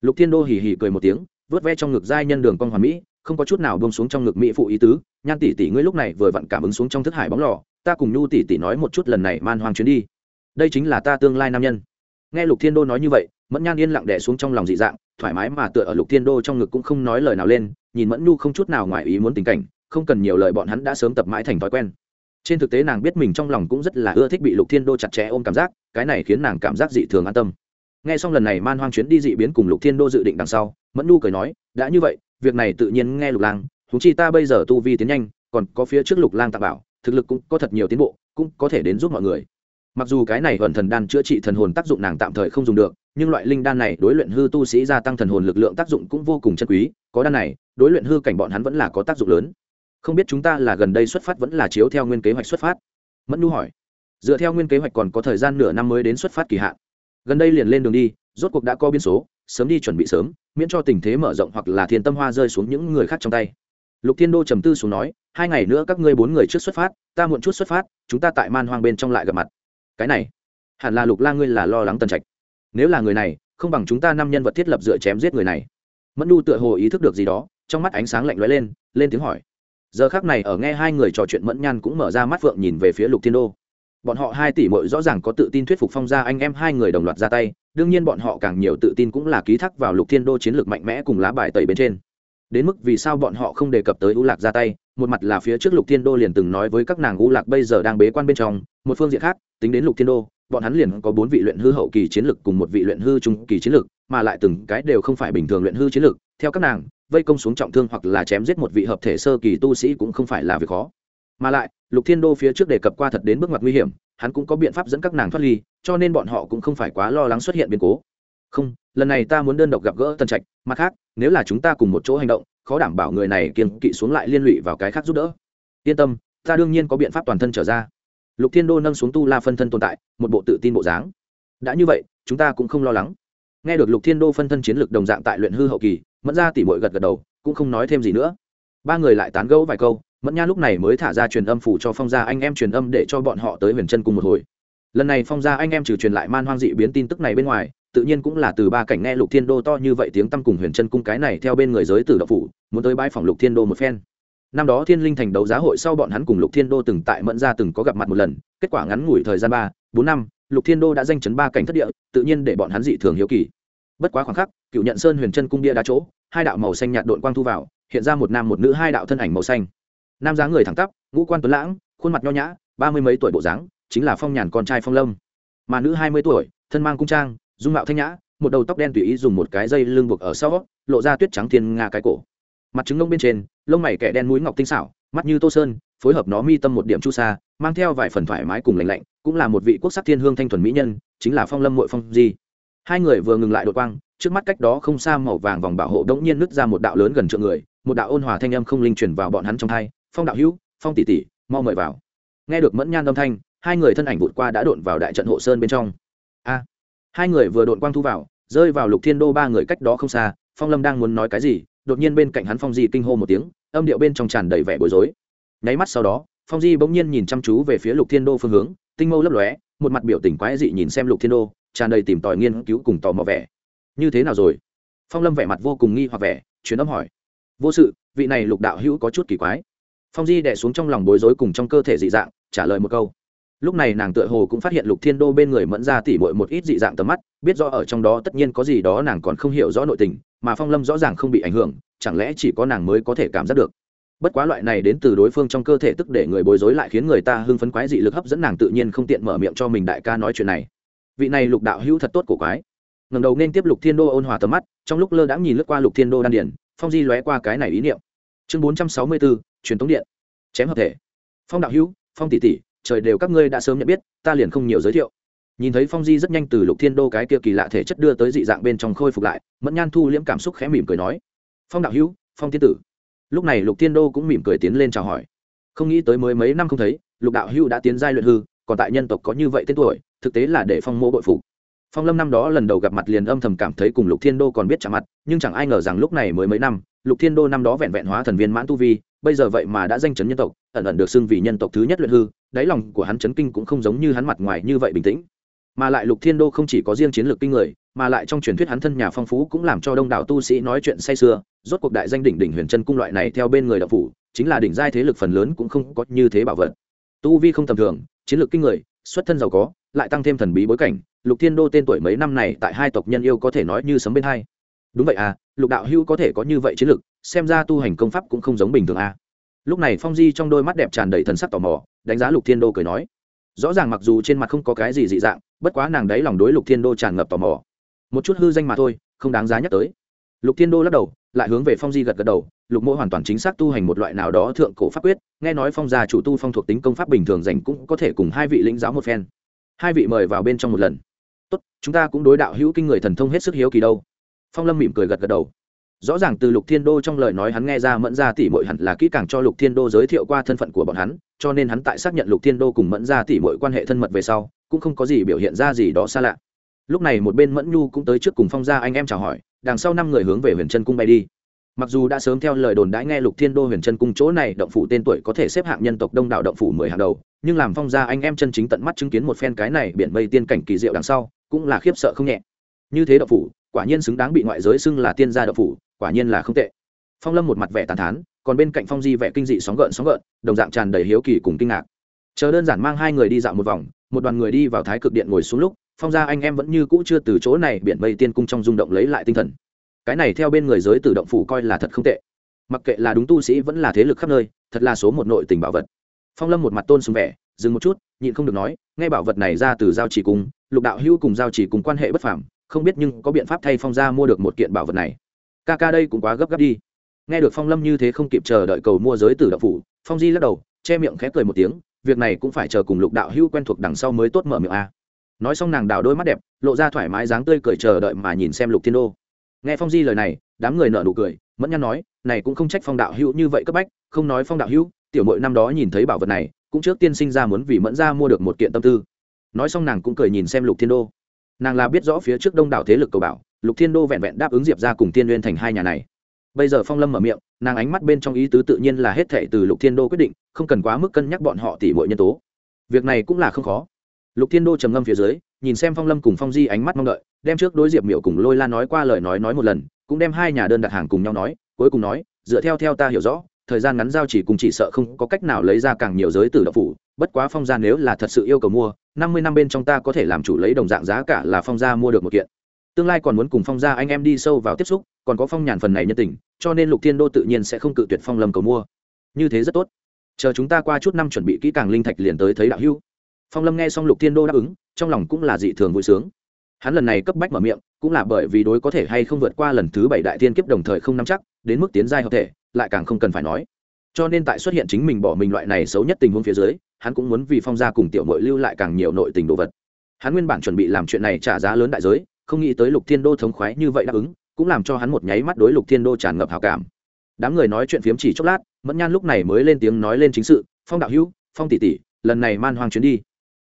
Lục thiên đô hỉ hỉ cười một tiếng, vớt ve trong ngực giai nhân đường con hoàn mỹ, không có chút nào bông xuống trong ngực mỹ phụ ý tứ. Nhan tỷ tỷ ngươi lúc này vừa vặn cảm ứng xuống trong thức hải bóng lò ta cùng nhu tỷ tỷ nói một chút lần này man hoang chuyến đi. Đây chính là ta tương lai nam nhân. Nghe lục thiên đô nói như vậy, mẫn nhan yên lặng đẻ xuống trong lòng dị dạng, thoải mái mà tựa ở lục thiên đô trong ngực cũng không nói lời nào lên, nhìn mẫn nhu không chút nào ngoài ý muốn tình cảnh, không cần nhiều lời bọn hắn đã sớm tập mãi thành thói quen. Trên thực tế nàng biết mình trong lòng cũng rất là ưa thích bị lục thiên đô chặt chẽ ôm cảm giác, cái này khiến nàng cảm giác dị thường an tâm. Nghe xong lần này man hoang chuyến đi dị biến cùng lục thiên đô dự định đằng sau, mẫn nhu cười nói, đã như vậy, việc này tự nhiên nghe lục lang thú chi ta bây giờ tu vi tiến nhanh, còn có phía trước lục lang tạ bảo thực lực cũng có thật nhiều tiến bộ, cũng có thể đến giúp mọi người. Mặc dù cái này vận thần đan chữa trị thần hồn tác dụng nàng tạm thời không dùng được, nhưng loại linh đan này đối luyện hư tu sĩ gia tăng thần hồn lực lượng tác dụng cũng vô cùng chân quý, có đan này, đối luyện hư cảnh bọn hắn vẫn là có tác dụng lớn. Không biết chúng ta là gần đây xuất phát vẫn là chiếu theo nguyên kế hoạch xuất phát? Mẫn nu hỏi. Dựa theo nguyên kế hoạch còn có thời gian nửa năm mới đến xuất phát kỳ hạn. Gần đây liền lên đường đi, rốt cuộc đã có biên số, sớm đi chuẩn bị sớm, miễn cho tình thế mở rộng hoặc là thiên tâm hoa rơi xuống những người khác trong tay lục thiên đô trầm tư xuống nói, hai ngày nữa các ngươi bốn người trước xuất phát, ta muộn chút xuất phát, chúng ta tại man hoang bên trong lại gặp mặt. Cái này, hẳn là lục la ngươi là lo lắng tần trạch. Nếu là người này, không bằng chúng ta năm nhân vật thiết lập dựa chém giết người này. Mẫn nu tựa hồ ý thức được gì đó, trong mắt ánh sáng lạnh lóe lên lên tiếng hỏi. Giờ khác này ở nghe hai người trò chuyện, mẫn nhan cũng mở ra mắt phượng nhìn về phía lục thiên đô. Bọn họ hai tỷ mội rõ ràng có tự tin thuyết phục phong gia anh em hai người đồng loạt ra tay, đương nhiên bọn họ càng nhiều tự tin cũng là ký thác vào lục thiên đô chiến lược mạnh mẽ cùng lá bài tẩy bên trên đến mức vì sao bọn họ không đề cập tới u lạc ra tay, một mặt là phía trước lục thiên đô liền từng nói với các nàng u lạc bây giờ đang bế quan bên trong, một phương diện khác, tính đến lục thiên đô, bọn hắn liền có bốn vị luyện hư hậu kỳ chiến lực cùng một vị luyện hư trung kỳ chiến lực, mà lại từng cái đều không phải bình thường luyện hư chiến lực, theo các nàng, vây công xuống trọng thương hoặc là chém giết một vị hợp thể sơ kỳ tu sĩ cũng không phải là việc khó. Mà lại, lục thiên đô phía trước đề cập qua thật đến bước ngoặt nguy hiểm, hắn cũng có biện pháp dẫn các nàng thoát ly, cho nên bọn họ cũng không phải quá lo lắng xuất hiện biến cố không, lần này ta muốn đơn độc gặp gỡ tân trạch, mặt khác, nếu là chúng ta cùng một chỗ hành động, khó đảm bảo người này kiên kỵ xuống lại liên lụy vào cái khác giúp đỡ. Yên tâm, ta đương nhiên có biện pháp toàn thân trở ra. Lục thiên đô nâng xuống tu la phân thân tồn tại, một bộ tự tin bộ dáng. Đã như vậy, chúng ta cũng không lo lắng. Nghe được lục thiên đô phân thân chiến lược đồng dạng tại luyện hư hậu kỳ, mẫn ra tỉ mội gật gật đầu, cũng không nói thêm gì nữa. Ba người lại tán gẫu vài câu, mẫn nha lúc này mới thả ra truyền âm phủ cho phong gia anh em truyền âm để cho bọn họ tới huyền chân cùng một hồi. Lần này phong gia anh em trừ truyền lại man hoang dị biến tin tức này bên ngoài tự nhiên cũng là từ ba cảnh nghe lục thiên đô to như vậy tiếng tăm cùng huyền chân cung cái này theo bên người giới tử độc phủ, muốn tới bãi phòng lục thiên đô một phen. Năm đó thiên linh thành đấu giá hội sau bọn hắn cùng lục thiên đô từng tại mẫn gia từng có gặp mặt một lần, kết quả ngắn ngủi thời gian ba, bốn năm, lục thiên đô đã danh chấn ba cảnh thất địa, tự nhiên để bọn hắn dị thường hiếu kỳ. Bất quá khoảng khắc, cựu nhận sơn huyền chân cung bia đá chỗ, hai đạo màu xanh nhạt đội quang thu vào, hiện ra một nam một nữ hai đạo thân ảnh màu xanh. Nam dáng người thẳng tắp, ngũ quan tuấn lãng, khuôn mặt nho nhã, ba mươi mấy tuổi bộ dáng, chính là phong nhàn con trai phong lâm. Mà nữ hai mươi tuổi, thân mang cung trang dung mạo thanh nhã, một đầu tóc đen tùy ý dùng một cái dây lưng buộc ở sau, lộ ra tuyết trắng thiên nga cái cổ. Mặt trứng lông bên trên, lông mày kẻ đen mũi ngọc tinh xảo, mắt như tô sơn, phối hợp nó mi tâm một điểm chu sa, mang theo vài phần thoải mái cùng lành lạnh, cũng là một vị quốc sắc thiên hương thanh thuần mỹ nhân, chính là phong lâm mội phong di. Hai người vừa ngừng lại đột quang, trước mắt cách đó không xa màu vàng vòng bảo hộ đống nhiên nứt ra một đạo lớn gần trượng người, một đạo ôn hòa thanh âm không linh truyền vào bọn hắn trong thai phong đạo hữu, phong tỷ tỷ, mau mời vào. Nghe được mẫn nhan âm thanh, hai người thân ảnh vụt qua đã đột vào đại trận hộ sơn bên trong. A! Hai người vừa đột quang thu vào, rơi vào lục thiên đô ba người cách đó không xa, phong lâm đang muốn nói cái gì, đột nhiên bên cạnh hắn phong di kinh hô một tiếng, âm điệu bên trong tràn đầy vẻ bối rối. Nháy mắt sau đó, phong di bỗng nhiên nhìn chăm chú về phía lục thiên đô phương hướng, tinh mâu lấp lóe, một mặt biểu tình quái dị nhìn xem lục thiên đô, tràn đầy tìm tòi nghiên cứu cùng tò mò vẻ. Như thế nào rồi? Phong lâm vẻ mặt vô cùng nghi hoặc vẻ chuyến âm hỏi. Vô sự, vị này lục đạo hữu có chút kỳ quái. Phong di đẻ xuống trong lòng bối rối cùng trong cơ thể dị dạng, trả lời một câu lúc này nàng tựa hồ cũng phát hiện lục thiên đô bên người mẫn ra tỉ bội một ít dị dạng tầm mắt, biết rõ ở trong đó tất nhiên có gì đó nàng còn không hiểu rõ nội tình, mà phong lâm rõ ràng không bị ảnh hưởng, chẳng lẽ chỉ có nàng mới có thể cảm giác được. Bất quá loại này đến từ đối phương trong cơ thể tức để người bối rối lại khiến người ta hưng phấn quái dị lực hấp dẫn nàng tự nhiên không tiện mở miệng cho mình đại ca nói chuyện này. Vị này lục đạo hữu thật tốt của quái. Ngầm đầu nên tiếp lục thiên đô ôn hòa tầm mắt, trong lúc lơ đãng nhìn lướt qua lục thiên đô đan điển phong di lóe qua cái này ý niệm. Chương bốn trăm sáu mươi bốn truyền thống điện. Chém hợp thể. Phong đạo hữu, phong tỷ tỷ trời đều các ngươi đã sớm nhận biết, ta liền không nhiều giới thiệu. Nhìn thấy phong di rất nhanh từ lục thiên đô cái kia kỳ lạ thể chất đưa tới dị dạng bên trong khôi phục lại, mẫn nhan thu liễm cảm xúc khẽ mỉm cười nói, phong đạo hữu, phong tiên tử. Lúc này lục thiên đô cũng mỉm cười tiến lên chào hỏi. Không nghĩ tới mới mấy năm không thấy, lục đạo hữu đã tiến giai luyện hư, còn tại nhân tộc có như vậy tên tuổi, thực tế là để phong mô bội phục. Phong lâm năm đó lần đầu gặp mặt liền âm thầm cảm thấy cùng lục thiên đô còn biết chạm mặt, nhưng chẳng ai ngờ rằng lúc này mới mấy năm, lục thiên đô năm đó vẹn vẹn hóa thần viên mãn tu vi bây giờ vậy mà đã danh chấn nhân tộc, ẩn ẩn được xưng vì nhân tộc thứ nhất luyện hư, đáy lòng của hắn chấn kinh cũng không giống như hắn mặt ngoài như vậy bình tĩnh. Mà lại lục thiên đô không chỉ có riêng chiến lược kinh người, mà lại trong truyền thuyết hắn thân nhà phong phú cũng làm cho đông đảo tu sĩ nói chuyện say sưa, rốt cuộc đại danh đỉnh đỉnh huyền chân cung loại này theo bên người đạo phủ, chính là đỉnh giai thế lực phần lớn cũng không có như thế bảo vật. Tu vi không tầm thường, chiến lược kinh người, xuất thân giàu có, lại tăng thêm thần bí bối cảnh, lục thiên đô tên tuổi mấy năm này tại hai tộc nhân yêu có thể nói như sấm bên hai. Đúng vậy à lục đạo hưu có thể có như vậy chiến lược xem ra tu hành công pháp cũng không giống bình thường à lúc này phong di trong đôi mắt đẹp tràn đầy thần sắc tò mò, đánh giá lục thiên đô cười nói. Rõ ràng mặc dù trên mặt không có cái gì dị dạng, bất quá nàng đấy lòng đối lục thiên đô tràn ngập tò mò. Một chút hư danh mà thôi, không đáng giá nhắc tới. Lục thiên đô lắc đầu, lại hướng về phong di gật gật đầu, lục mô hoàn toàn chính xác tu hành một loại nào đó thượng cổ pháp quyết, nghe nói phong gia chủ tu phong thuộc tính công pháp bình thường dành cũng có thể cùng hai vị lĩnh giáo một phen. Hai vị mời vào bên trong một lần. Tốt, chúng ta cũng đối đạo hữu kinh người thần thông hết sức hiếu kỳ đâu. Phong lâm mỉm cười gật gật đầu rõ ràng từ lục thiên đô trong lời nói hắn nghe ra mẫn gia tỷ mội hẳn là kỹ càng cho lục thiên đô giới thiệu qua thân phận của bọn hắn, cho nên hắn tại xác nhận lục thiên đô cùng mẫn gia tỷ mội quan hệ thân mật về sau, cũng không có gì biểu hiện ra gì đó xa lạ. Lúc này một bên mẫn nhu cũng tới trước cùng phong gia anh em chào hỏi, đằng sau năm người hướng về huyền chân cung bay đi. Mặc dù đã sớm theo lời đồn đãi nghe lục thiên đô huyền chân cung chỗ này động phủ tên tuổi có thể xếp hạng nhân tộc đông đảo động phủ mười hàng đầu, nhưng làm phong gia anh em chân chính tận mắt chứng kiến một phen cái này biển mây tiên cảnh kỳ diệu đằng sau, cũng là khiếp sợ không nhẹ. Như thế động phủ, quả nhiên xứng đáng bị ngoại giới xưng là tiên gia động phủ quả nhiên là không tệ. Phong lâm một mặt vẻ tàn thán, còn bên cạnh phong di vẻ kinh dị sóng gợn sóng gợn, đồng dạng tràn đầy hiếu kỳ cùng kinh ngạc. Chờ đơn giản mang hai người đi dạo một vòng, một đoàn người đi vào thái cực điện ngồi xuống lúc, phong gia anh em vẫn như cũ chưa từ chỗ này biển mây tiên cung trong rung động lấy lại tinh thần. Cái này theo bên người giới tự động phủ coi là thật không tệ. Mặc kệ là đúng tu sĩ vẫn là thế lực khắp nơi, thật là số một nội tình bảo vật. Phong lâm một mặt tôn sùng vẻ, dừng một chút, nhịn không được nói, nghe bảo vật này ra từ giao chỉ cung, lục đạo hữu cùng giao chỉ cùng quan hệ bất phàm, không biết nhưng có biện pháp thay phong gia mua được một kiện bảo vật này ca ca đây cũng quá gấp gáp đi. Nghe được phong lâm như thế không kịp chờ đợi cầu mua giới tử đạo phủ, phong di lắc đầu, che miệng khép cười một tiếng, việc này cũng phải chờ cùng lục đạo hữu quen thuộc đằng sau mới tốt mở miệng a. Nói xong nàng đào đôi mắt đẹp, lộ ra thoải mái dáng tươi cười chờ đợi mà nhìn xem lục thiên đô. Nghe phong di lời này, đám người nợ nụ cười, mẫn nhăn nói, này cũng không trách phong đạo hữu như vậy cấp bách, không nói phong đạo hữu, tiểu mội năm đó nhìn thấy bảo vật này, cũng trước tiên sinh ra muốn vì mẫn ra mua được một kiện tâm tư. Nói xong nàng cũng cười nhìn xem lục thiên đô. Nàng là biết rõ phía trước đông đảo thế lực cầu bảo lục thiên đô vẹn vẹn đáp ứng diệp ra cùng tiên liên thành hai nhà này. Bây giờ phong lâm mở miệng, nàng ánh mắt bên trong ý tứ tự nhiên là hết thệ từ lục thiên đô quyết định, không cần quá mức cân nhắc bọn họ tỉ mọi nhân tố. Việc này cũng là không khó. Lục thiên đô trầm ngâm phía dưới, nhìn xem phong lâm cùng phong di ánh mắt mong đợi, đem trước đối diệp miệu cùng lôi la nói qua lời nói nói một lần, cũng đem hai nhà đơn đặt hàng cùng nhau nói, cuối cùng nói, dựa theo theo ta hiểu rõ, thời gian ngắn giao chỉ cùng chỉ sợ không có cách nào lấy ra càng nhiều giới tử đậu phủ, bất quá phong gia nếu là thật sự yêu cầu mua, năm mươi năm bên trong ta có thể làm chủ lấy đồng dạng giá cả là phong gia mua được một kiện tương lai còn muốn cùng phong gia anh em đi sâu vào tiếp xúc, còn có phong nhàn phần này nhân tình, cho nên lục thiên đô tự nhiên sẽ không cự tuyệt phong lâm cầu mua. Như thế rất tốt. Chờ chúng ta qua chút năm chuẩn bị kỹ càng linh thạch liền tới thấy đạo hưu phong lâm nghe xong lục thiên đô đáp ứng, trong lòng cũng là dị thường vui sướng. Hắn lần này cấp bách mở miệng, cũng là bởi vì đối có thể hay không vượt qua lần thứ bảy đại thiên kiếp đồng thời không nắm chắc, đến mức tiến giai hợp thể, lại càng không cần phải nói. Cho nên tại xuất hiện chính mình bỏ mình loại này xấu nhất tình huống phía dưới, hắn cũng muốn vì phong gia cùng tiểu mội lưu lại càng nhiều nội tình đồ vật. Hắn nguyên bản chuẩn bị làm chuyện này trả giá lớn đại giới không nghĩ tới lục thiên đô thống khoái như vậy đáp ứng, cũng làm cho hắn một nháy mắt đối lục thiên đô tràn ngập hào cảm. Đám người nói chuyện phiếm chỉ chốc lát, mẫn nhan lúc này mới lên tiếng nói lên chính sự, phong đạo hữu, phong tỷ tỷ, lần này man hoang chuyến đi.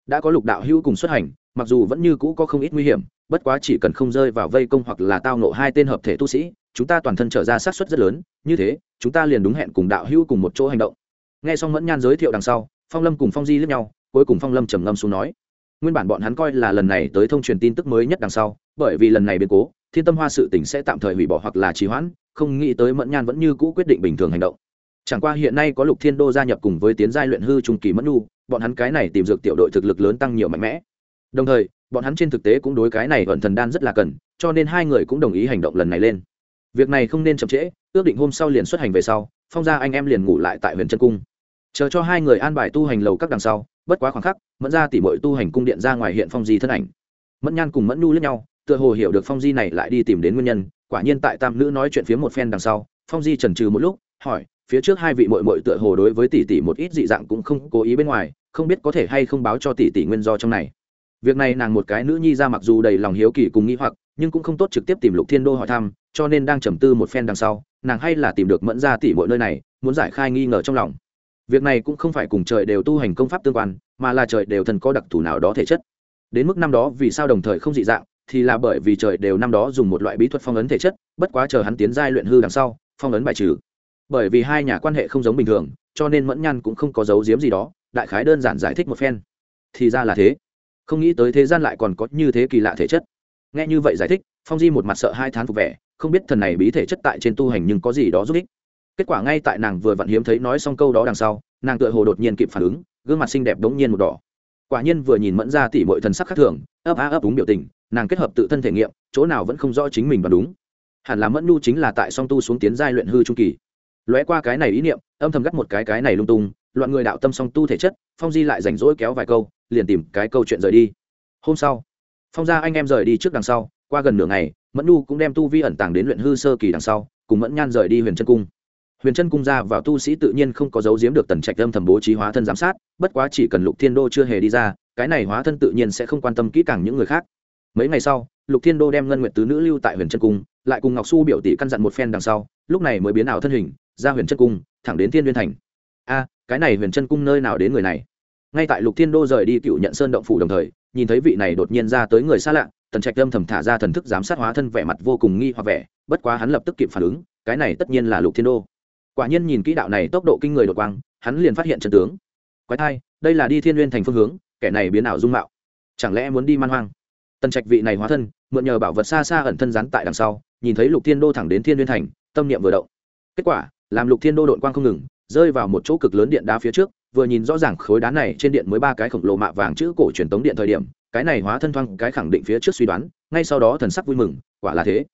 Đã có lục đạo hữu cùng xuất hành, mặc dù vẫn như cũ có không ít nguy hiểm, bất quá chỉ cần không rơi vào vây công hoặc là tao nộ hai tên hợp thể tu sĩ, chúng ta toàn thân trở ra sát xuất rất lớn, như thế, chúng ta liền đúng hẹn cùng đạo hữu cùng một chỗ hành động. Nghe xong mẫn nhan giới thiệu đằng sau, phong lâm cùng phong di lướt nhau, cuối cùng phong lâm trầm ngâm xuống nói, nguyên bản bọn hắn coi là lần này tới thông truyền tin tức mới nhất đằng sau bởi vì lần này biến cố, thiên tâm hoa sự tỉnh sẽ tạm thời hủy bỏ hoặc là trì hoãn, không nghĩ tới mẫn nhan vẫn như cũ quyết định bình thường hành động. Chẳng qua hiện nay có lục thiên đô gia nhập cùng với tiến giai luyện hư trung kỳ mẫn nu bọn hắn cái này tìm dược tiểu đội thực lực lớn tăng nhiều mạnh mẽ. Đồng thời, bọn hắn trên thực tế cũng đối cái này vận thần đan rất là cần, cho nên hai người cũng đồng ý hành động lần này lên. Việc này không nên chậm trễ, ước định hôm sau liền xuất hành về sau, phong gia anh em liền ngủ lại tại huyện trân cung. Chờ cho hai người an bài tu hành lầu các đằng sau, bất quá khoảng khắc, mẫn ra tỉ mọi tu hành cung điện ra ngoài hiện phong di thân ảnh. Mẫn nhan cùng mẫn nu lẫn nhau tựa hồ hiểu được phong di này lại đi tìm đến nguyên nhân, quả nhiên tại tam nữ nói chuyện phía một phen đằng sau, phong di trần trừ một lúc, hỏi, phía trước hai vị mội mội tựa hồ đối với tỷ tỷ một ít dị dạng cũng không cố ý bên ngoài, không biết có thể hay không báo cho tỷ tỷ nguyên do trong này. Việc này nàng một cái nữ nhi ra mặc dù đầy lòng hiếu kỳ cùng nghĩ hoặc, nhưng cũng không tốt trực tiếp tìm lục thiên đô hỏi thăm, cho nên đang trầm tư một phen đằng sau, nàng hay là tìm được mẫn ra tỷ mọi nơi này, muốn giải khai nghi ngờ trong lòng. Việc này cũng không phải cùng trời đều tu hành công pháp tương quan, mà là trời đều thần có đặc thù nào đó thể chất. Đến mức năm đó vì sao đồng thời không dị dạng thì là bởi vì trời đều năm đó dùng một loại bí thuật phong ấn thể chất, bất quá chờ hắn tiến giai luyện hư đằng sau, phong ấn bài trừ. Bởi vì hai nhà quan hệ không giống bình thường, cho nên mẫn nhan cũng không có dấu diếm gì đó, đại khái đơn giản giải thích một phen. Thì ra là thế. Không nghĩ tới thế gian lại còn có như thế kỳ lạ thể chất. Nghe như vậy giải thích, phong di một mặt sợ hai thán phục vẻ, không biết thần này bí thể chất tại trên tu hành nhưng có gì đó giúp ích. Kết quả ngay tại nàng vừa vặn hiếm thấy nói xong câu đó đằng sau, nàng tựa hồ đột nhiên kịp phản ứng, gương mặt xinh đẹp đống nhiên một đỏ. Quả nhiên vừa nhìn mẫn ra tỉ mọi thần sắc khác thường, ấp á ấp đúng biểu tình nàng kết hợp tự thân thể nghiệm, chỗ nào vẫn không rõ chính mình và đúng. Hẳn là mẫn nu chính là tại song tu xuống tiến giai luyện hư trung kỳ. Lóe qua cái này ý niệm, âm thầm gắt một cái cái này lung tung, loạn người đạo tâm song tu thể chất, phong di lại rảnh rỗi kéo vài câu, liền tìm cái câu chuyện rời đi. Hôm sau, phong gia anh em rời đi trước đằng sau, qua gần nửa ngày, mẫn nu cũng đem tu vi ẩn tàng đến luyện hư sơ kỳ đằng sau, cùng mẫn nhan rời đi huyền chân cung. Huyền chân cung ra vào tu sĩ tự nhiên không có dấu giếm được tần trạch âm thầm bố trí hóa thân giám sát, bất quá chỉ cần lục thiên đô chưa hề đi ra, cái này hóa thân tự nhiên sẽ không quan tâm kỹ càng những người khác mấy ngày sau, lục thiên đô đem ngân nguyệt tứ nữ lưu tại huyền trân cung, lại cùng ngọc su biểu tỷ căn dặn một phen đằng sau, lúc này mới biến ảo thân hình, ra huyền trân cung, thẳng đến thiên liên thành. A, cái này huyền trân cung nơi nào đến người này? Ngay tại lục thiên đô rời đi cựu nhận sơn động phủ đồng thời, nhìn thấy vị này đột nhiên ra tới người xa lạ, tần trạch âm thầm thả ra thần thức giám sát hóa thân vẻ mặt vô cùng nghi hoặc vẻ, bất quá hắn lập tức kịp phản ứng, cái này tất nhiên là lục thiên đô. Quả nhiên nhìn kỹ đạo này tốc độ kinh người đột quang, hắn liền phát hiện chân tướng. Quái thai, đây là đi thiên n thành phương hướng, kẻ này biến ảo dung mạo. Chẳng lẽ muốn đi man hoang? Tần trạch vị này hóa thân, mượn nhờ bảo vật xa xa ẩn thân rắn tại đằng sau, nhìn thấy lục thiên đô thẳng đến thiên liên thành, tâm niệm vừa động. Kết quả, làm lục thiên đô đội quang không ngừng, rơi vào một chỗ cực lớn điện đá phía trước, vừa nhìn rõ ràng khối đá này trên điện mới ba cái khổng lồ mạ vàng chữ cổ truyền tống điện thời điểm, cái này hóa thân thoang cái khẳng định phía trước suy đoán, ngay sau đó thần sắc vui mừng, quả là thế.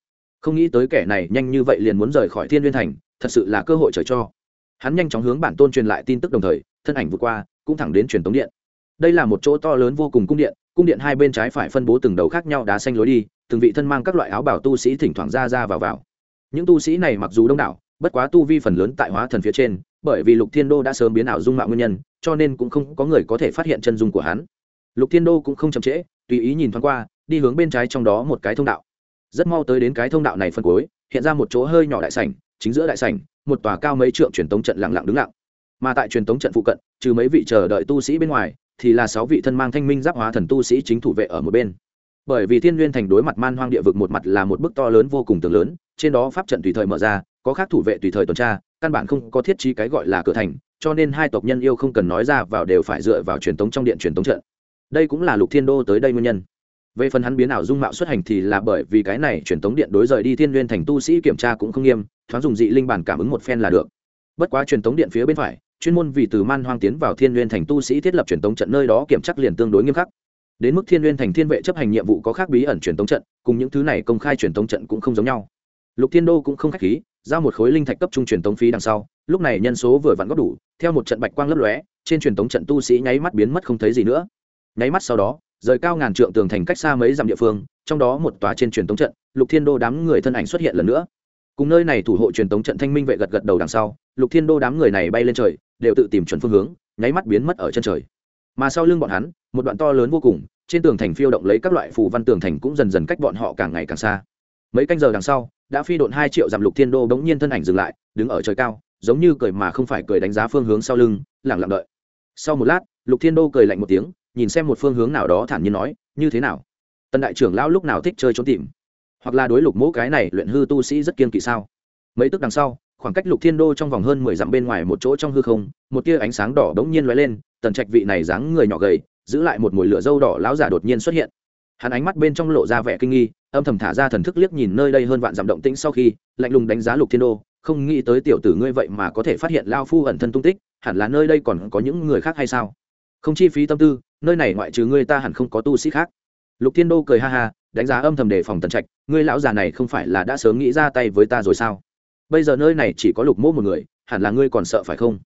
Không nghĩ tới kẻ này nhanh như vậy liền muốn rời khỏi thiên liên thành, thật sự là cơ hội trời cho. Hắn nhanh chóng hướng bản tôn truyền lại tin tức đồng thời, thân ảnh vượt qua, cũng thẳng đến truyền tống điện đây là một chỗ to lớn vô cùng cung điện cung điện hai bên trái phải phân bố từng đầu khác nhau đá xanh lối đi, từng vị thân mang các loại áo bảo tu sĩ thỉnh thoảng ra ra vào vào. Những tu sĩ này mặc dù đông đảo, bất quá tu vi phần lớn tại hóa thần phía trên, bởi vì lục thiên đô đã sớm biến ảo dung mạo nguyên nhân, cho nên cũng không có người có thể phát hiện chân dung của hắn. Lục thiên đô cũng không chậm trễ, tùy ý nhìn thoáng qua, đi hướng bên trái trong đó một cái thông đạo. Rất mau tới đến cái thông đạo này phân cuối, hiện ra một chỗ hơi nhỏ đại sảnh, chính giữa đại sảnh, một tòa cao mấy trượng truyền tống trận lặng lặng đứng lặng. Mà tại truyền tống trận phụ cận, trừ mấy vị chờ đợi tu sĩ bên ngoài thì là sáu vị thân mang thanh minh giáp hóa thần tu sĩ chính thủ vệ ở một bên. Bởi vì thiên n thành đối mặt man hoang địa vực một mặt là một bức to lớn vô cùng tường lớn, trên đó pháp trận tùy thời mở ra, có khác thủ vệ tùy thời tuần tra, căn bản không có thiết trí cái gọi là cửa thành, cho nên hai tộc nhân yêu không cần nói ra vào đều phải dựa vào truyền tống trong điện truyền tống trận. Đây cũng là lục thiên đô tới đây nguyên nhân. Về phần hắn biến ảo dung mạo xuất hành thì là bởi vì cái này truyền tống điện đối rời đi thiên n thành tu sĩ kiểm tra cũng không nghiêm, thoáng dùng dị linh bản cảm ứng một phen là được. Bất quá truyền tống điện phía bên phải chuyên môn vì từ man hoang tiến vào thiên Nguyên thành tu sĩ thiết lập truyền tống trận nơi đó kiểm chắc liền tương đối nghiêm khắc. Đến mức thiên Nguyên thành thiên vệ chấp hành nhiệm vụ có khác bí ẩn truyền tống trận, cùng những thứ này công khai truyền tống trận cũng không giống nhau. Lục thiên đô cũng không khách khí, giao một khối linh thạch cấp trung truyền tống phí đằng sau, lúc này nhân số vừa vặn góp đủ, theo một trận bạch quang lấp lóe, trên truyền tống trận tu sĩ nháy mắt biến mất không thấy gì nữa. Nháy mắt sau đó, rời cao ngàn trượng tường thành cách xa mấy dặm địa phương, trong đó một tòa trên truyền tống trận, lục thiên đô đám người thân ảnh xuất hiện lần nữa cùng nơi này thủ hộ truyền tống trận thanh minh vệ gật gật đầu đằng sau, lục thiên đô đám người này bay lên trời, đều tự tìm chuẩn phương hướng, nháy mắt biến mất ở chân trời. Mà sau lưng bọn hắn, một đoạn to lớn vô cùng, trên tường thành phiêu động lấy các loại phù văn tường thành cũng dần dần cách bọn họ càng ngày càng xa. Mấy canh giờ đằng sau, đã phi độn hai triệu dặm lục thiên đô bỗng nhiên thân ảnh dừng lại, đứng ở trời cao, giống như cười mà không phải cười đánh giá phương hướng sau lưng lẳng lặng đợi. Sau một lát, lục thiên đô cười lạnh một tiếng, nhìn xem một phương hướng nào đó thản nhiên nói, như thế nào? Tần đại trưởng lão lúc nào thích chơi trốn tìm? Hoặc là đối lục mẫu cái này luyện hư tu sĩ rất kiên kỵ sao? Mấy tức đằng sau, khoảng cách lục thiên đô trong vòng hơn mười dặm bên ngoài một chỗ trong hư không, một tia ánh sáng đỏ đ ố n g nhiên lóe lên, tần trạch vị này dáng người nhỏ gầy, giữ lại một mùi lửa dâu đỏ láo giả đột nhiên xuất hiện. Hắn ánh mắt bên trong lộ ra vẻ kinh nghi, âm thầm thả ra thần thức liếc nhìn nơi đây hơn vạn dặm động tĩnh sau khi, lạnh lùng đánh giá lục thiên đô, không nghĩ tới tiểu tử ngươi vậy mà có thể phát hiện lao phu ẩn thân tung tích, hẳn là nơi đây còn có những người khác hay sao? Không chi phí tâm tư, nơi này ngoại trừ ngươi ta hẳn không có tu sĩ khác lục thiên đô cười ha ha, đánh giá âm thầm đề phòng tần trạch, ngươi lão già này không phải là đã sớm nghĩ ra tay với ta rồi sao? Bây giờ nơi này chỉ có lục mỗ một người, hẳn là ngươi còn sợ phải không?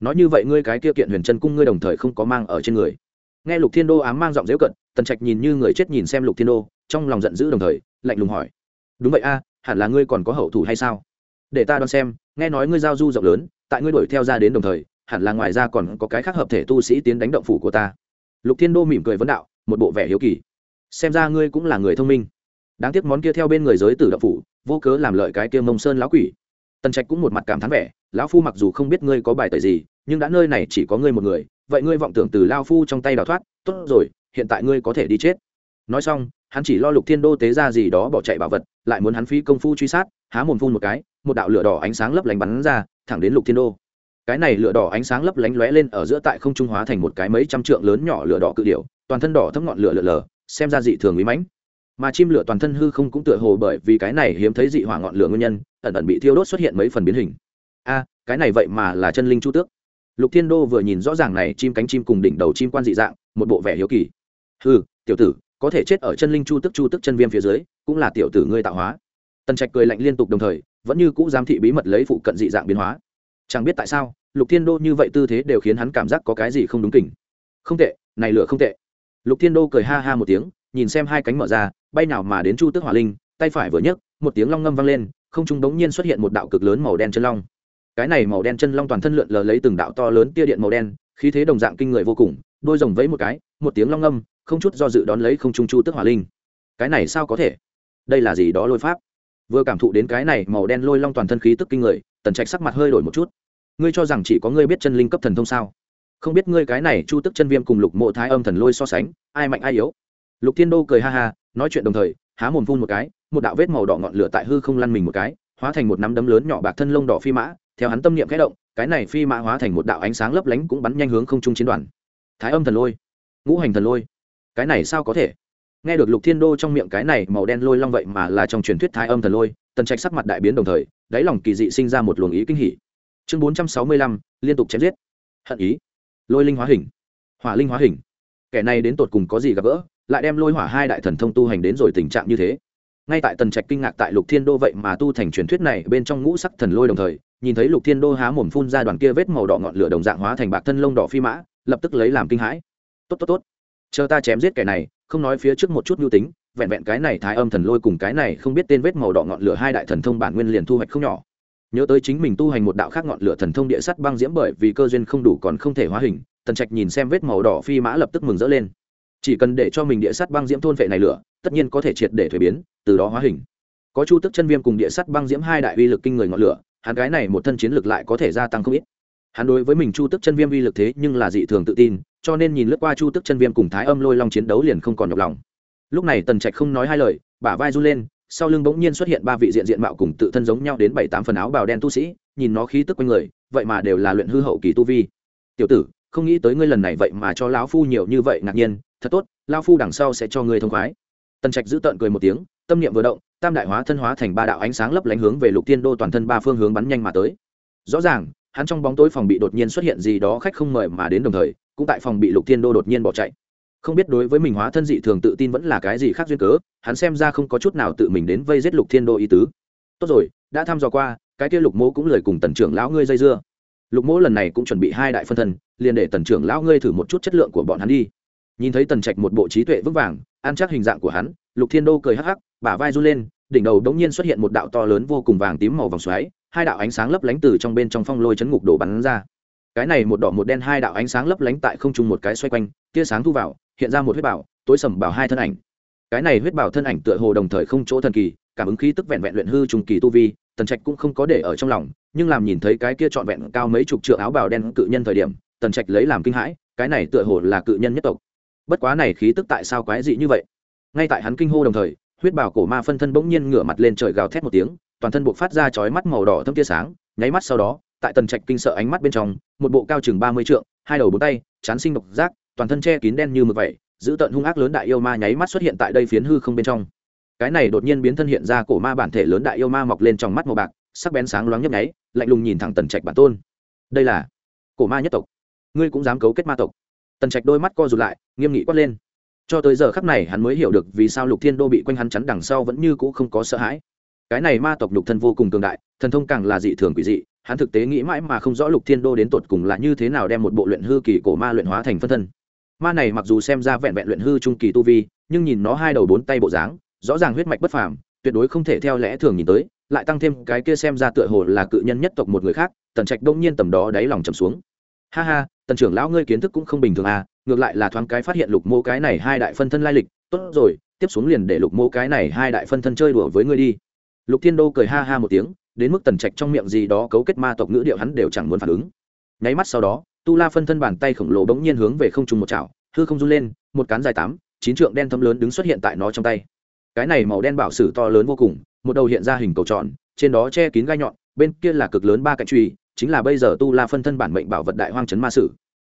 Nói như vậy ngươi cái kia kiện huyền chân cung ngươi đồng thời không có mang ở trên người. Nghe lục thiên đô ám mang giọng dễu cận, tần trạch nhìn như người chết nhìn xem lục thiên đô, trong lòng giận dữ đồng thời, lạnh lùng hỏi, đúng vậy a, hẳn là ngươi còn có hậu thủ hay sao? Để ta đoán xem, nghe nói ngươi giao du rộng lớn, tại ngươi đuổi theo ra đến đồng thời, hẳn là ngoài ra còn có cái khác hợp thể tu sĩ tiến đánh động phủ của ta. Lục thiên đô mỉm cười vấn đạo, một bộ vẻ hiếu kỳ xem ra ngươi cũng là người thông minh. Đáng tiếc món kia theo bên người giới tử đậu phủ, vô cớ làm lợi cái kia mông sơn lão quỷ. Tần trạch cũng một mặt cảm thán vẻ, lão phu mặc dù không biết ngươi có bài tời gì, nhưng đã nơi này chỉ có ngươi một người, vậy ngươi vọng tưởng từ lao phu trong tay đào thoát, tốt rồi, hiện tại ngươi có thể đi chết. Nói xong, hắn chỉ lo lục thiên đô tế ra gì đó bỏ chạy bảo vật, lại muốn hắn phí công phu truy sát, há mồm phun một cái, một đạo lửa đỏ ánh sáng lấp lánh bắn ra, thẳng đến lục thiên đô. Cái này lửa đỏ ánh sáng lấp lánh lóe lên ở giữa tại không trung hóa thành một cái mấy trăm trượng lớn nhỏ lửa đỏ cự điệu toàn thân đỏ thấp ngọn lửa lửa lờ xem ra dị thường bí mãnh. Mà chim lửa toàn thân hư không cũng tựa hồ bởi vì cái này hiếm thấy dị hỏa ngọn lửa nguyên nhân, ẩn ẩn bị thiêu đốt xuất hiện mấy phần biến hình. A, cái này vậy mà là chân linh chu tước. Lục thiên đô vừa nhìn rõ ràng này chim cánh chim cùng đỉnh đầu chim quan dị dạng, một bộ vẻ hiếu kỳ. Hư tiểu tử, có thể chết ở chân linh chu tức chu tức chân viêm phía dưới, cũng là tiểu tử ngươi tạo hóa. Tần trạch cười lạnh liên tục đồng thời, vẫn như cũ giám thị bí mật lấy phụ cận dị dạng biến hóa. Chẳng biết tại sao, lục thiên đô như vậy tư thế đều khiến hắn cảm giác có cái gì không đúng kỉnh không tệ, này lửa không tệ lục thiên đô cười ha ha một tiếng, nhìn xem hai cánh mở ra, bay nào mà đến chu tước hỏa linh, tay phải vừa nhấc, một tiếng long ngâm vang lên, không trung đống nhiên xuất hiện một đạo cực lớn màu đen chân long. Cái này màu đen chân long toàn thân lượn lờ lấy từng đạo to lớn tia điện màu đen, khí thế đồng dạng kinh người vô cùng, đôi rồng vẫy một cái, một tiếng long ngâm, không chút do dự đón lấy không trung chu tước hỏa linh. Cái này sao có thể? Đây là gì đó lôi pháp? Vừa cảm thụ đến cái này màu đen lôi long toàn thân khí tức kinh người, tần trạch sắc mặt hơi đổi một chút. Ngươi cho rằng chỉ có ngươi biết chân linh cấp thần thông sao? Không biết ngươi cái này chu tức chân viêm cùng lục mộ thái âm thần lôi so sánh, ai mạnh ai yếu? Lục thiên đô cười ha ha, nói chuyện đồng thời, há mồm phun một cái, một đạo vết màu đỏ ngọn lửa tại hư không lăn mình một cái, hóa thành một nắm đấm lớn nhỏ bạc thân lông đỏ phi mã, theo hắn tâm niệm khẽ động, cái này phi mã hóa thành một đạo ánh sáng lấp lánh cũng bắn nhanh hướng không trung chiến đoàn. Thái âm thần lôi, ngũ hành thần lôi, cái này sao có thể? Nghe được lục thiên đô trong miệng cái này màu đen lôi long vậy mà là trong truyền thuyết thái âm thần lôi, tần trạch sắc mặt đại biến đồng thời, đáy lòng kỳ dị sinh ra một luồng ý kinh hỉ. Chương bốn trăm sáu mươi lăm, liên tục chém giết. Hận ý lôi linh hóa hình. Hỏa linh hóa hình. Kẻ này đến tột cùng có gì gặp gỡ, lại đem lôi hỏa hai đại thần thông tu hành đến rồi tình trạng như thế. Ngay tại tần trạch kinh ngạc tại lục thiên đô vậy mà tu thành truyền thuyết này, bên trong ngũ sắc thần lôi đồng thời, nhìn thấy lục thiên đô há mồm phun ra đoàn kia vết màu đỏ ngọn lửa đồng dạng hóa thành bạc thân lông đỏ phi mã, lập tức lấy làm kinh hãi. Tốt tốt tốt. Chờ ta chém giết kẻ này, không nói phía trước một chút mưu tính, vẹn vẹn cái này thái âm thần lôi cùng cái này không biết tên vết màu đỏ ngọn lửa hai đại thần thông bản nguyên liền thu hoạch không nhỏ nhớ tới chính mình tu hành một đạo khác ngọn lửa thần thông địa sắt băng diễm bởi vì cơ duyên không đủ còn không thể hóa hình, tần trạch nhìn xem vết màu đỏ phi mã lập tức mừng rỡ lên. Chỉ cần để cho mình địa sắt băng diễm thôn vệ này lửa, tất nhiên có thể triệt để thuế biến, từ đó hóa hình. Có chu tức chân viêm cùng địa sắt băng diễm hai đại uy lực kinh người ngọn lửa, hắn gái này một thân chiến lực lại có thể gia tăng không ít. Hắn đối với mình chu tức chân viêm uy lực thế nhưng là dị thường tự tin, cho nên nhìn lướt qua chu tức chân viêm cùng thái âm lôi long chiến đấu liền không còn nhọc lòng. Lúc này tần trạch không nói hai lời, bả vai run lên sau lưng bỗng nhiên xuất hiện ba vị diện diện mạo cùng tự thân giống nhau đến bảy tám phần áo bào đen tu sĩ, nhìn nó khí tức quanh người, vậy mà đều là luyện hư hậu kỳ tu vi. Tiểu tử, không nghĩ tới ngươi lần này vậy mà cho lão phu nhiều như vậy ngạc nhiên, thật tốt, lão phu đằng sau sẽ cho ngươi thông khoái. Tần trạch giữ tợn cười một tiếng, tâm niệm vừa động, tam đại hóa thân hóa thành ba đạo ánh sáng lấp lánh hướng về lục tiên đô toàn thân ba phương hướng bắn nhanh mà tới. Rõ ràng, hắn trong bóng tối phòng bị đột nhiên xuất hiện gì đó khách không mời mà đến đồng thời, cũng tại phòng bị lục tiên đô đột nhiên bỏ chạy không biết đối với mình hóa thân dị thường tự tin vẫn là cái gì khác duyên cớ, hắn xem ra không có chút nào tự mình đến vây giết lục thiên đô ý tứ. Tốt rồi, đã thăm dò qua, cái kia lục mỗ cũng lời cùng tần trưởng lão ngươi dây dưa. Lục mỗ lần này cũng chuẩn bị hai đại phân thân, liền để tần trưởng lão ngươi thử một chút chất lượng của bọn hắn đi. Nhìn thấy tần trạch một bộ trí tuệ vững vàng, ăn chắc hình dạng của hắn, lục thiên đô cười hắc hắc, bả vai run lên, đỉnh đầu đống nhiên xuất hiện một đạo to lớn vô cùng vàng tím màu vòng xoáy, hai đạo ánh sáng lấp lánh từ trong bên trong phong lôi chấn ngục đổ bắn ra. Cái này một đỏ một đen hai đạo ánh sáng lấp lánh tại không trung một cái xoay quanh, tia sáng thu vào hiện ra một huyết bảo, tối sầm bảo hai thân ảnh. Cái này huyết bảo thân ảnh tựa hồ đồng thời không chỗ thần kỳ, cảm ứng khí tức vẹn vẹn luyện hư trùng kỳ tu vi, tần trạch cũng không có để ở trong lòng, nhưng làm nhìn thấy cái kia trọn vẹn cao mấy chục trượng áo bào đen cự nhân thời điểm, tần trạch lấy làm kinh hãi, cái này tựa hồ là cự nhân nhất tộc. Bất quá này khí tức tại sao quái dị như vậy? Ngay tại hắn kinh hô đồng thời, huyết bảo cổ ma phân thân bỗng nhiên ngửa mặt lên trời gào thét một tiếng, toàn thân buộc phát ra chói mắt màu đỏ thâm tia sáng, nháy mắt sau đó, tại tần trạch kinh sợ ánh mắt bên trong, một bộ cao chừng ba mươi trượng, hai đầu bốn tay, chán sinh độc giác toàn thân che kín đen như mực vậy, giữ tận hung ác lớn đại yêu ma nháy mắt xuất hiện tại đây phiến hư không bên trong. Cái này đột nhiên biến thân hiện ra cổ ma bản thể lớn đại yêu ma mọc lên trong mắt màu bạc, sắc bén sáng loáng nhấp nháy, lạnh lùng nhìn thẳng tần trạch bản tôn. Đây là cổ ma nhất tộc. Ngươi cũng dám cấu kết ma tộc. Tần trạch đôi mắt co rụt lại, nghiêm nghị quát lên. Cho tới giờ khắc này hắn mới hiểu được vì sao lục thiên đô bị quanh hắn chắn đằng sau vẫn như cũ không có sợ hãi. Cái này ma tộc lục thân vô cùng cường đại, thần thông càng là dị thường quỷ dị, hắn thực tế nghĩ mãi mà không rõ lục thiên đô đến tột cùng là như thế nào đem một bộ luyện hư kỳ cổ ma luyện hóa thành phân thân ma này mặc dù xem ra vẹn vẹn luyện hư trung kỳ tu vi, nhưng nhìn nó hai đầu bốn tay bộ dáng, rõ ràng huyết mạch bất phàm, tuyệt đối không thể theo lẽ thường nhìn tới, lại tăng thêm cái kia xem ra tựa hồ là cự nhân nhất tộc một người khác, tần trạch đông nhiên tầm đó đáy lòng trầm xuống. Ha ha, tần trưởng lão ngươi kiến thức cũng không bình thường à ngược lại là thoáng cái phát hiện lục mô cái này hai đại phân thân lai lịch, tốt rồi, tiếp xuống liền để lục mô cái này hai đại phân thân chơi đùa với ngươi đi. Lục thiên đô cười ha ha một tiếng, đến mức tần trạch trong miệng gì đó cấu kết ma tộc ngữ điệu hắn đều chẳng muốn phản ứng. Nháy mắt sau đó tu la phân thân bàn tay khổng lồ bỗng nhiên hướng về không trung một chảo, hư không run lên, một cán dài tám, chín trượng đen thấm lớn đứng xuất hiện tại nó trong tay. Cái này màu đen bảo sử to lớn vô cùng, một đầu hiện ra hình cầu tròn, trên đó che kín gai nhọn, bên kia là cực lớn ba cạnh truy chính là bây giờ tu la phân thân bản mệnh bảo vật đại hoang trấn ma sử.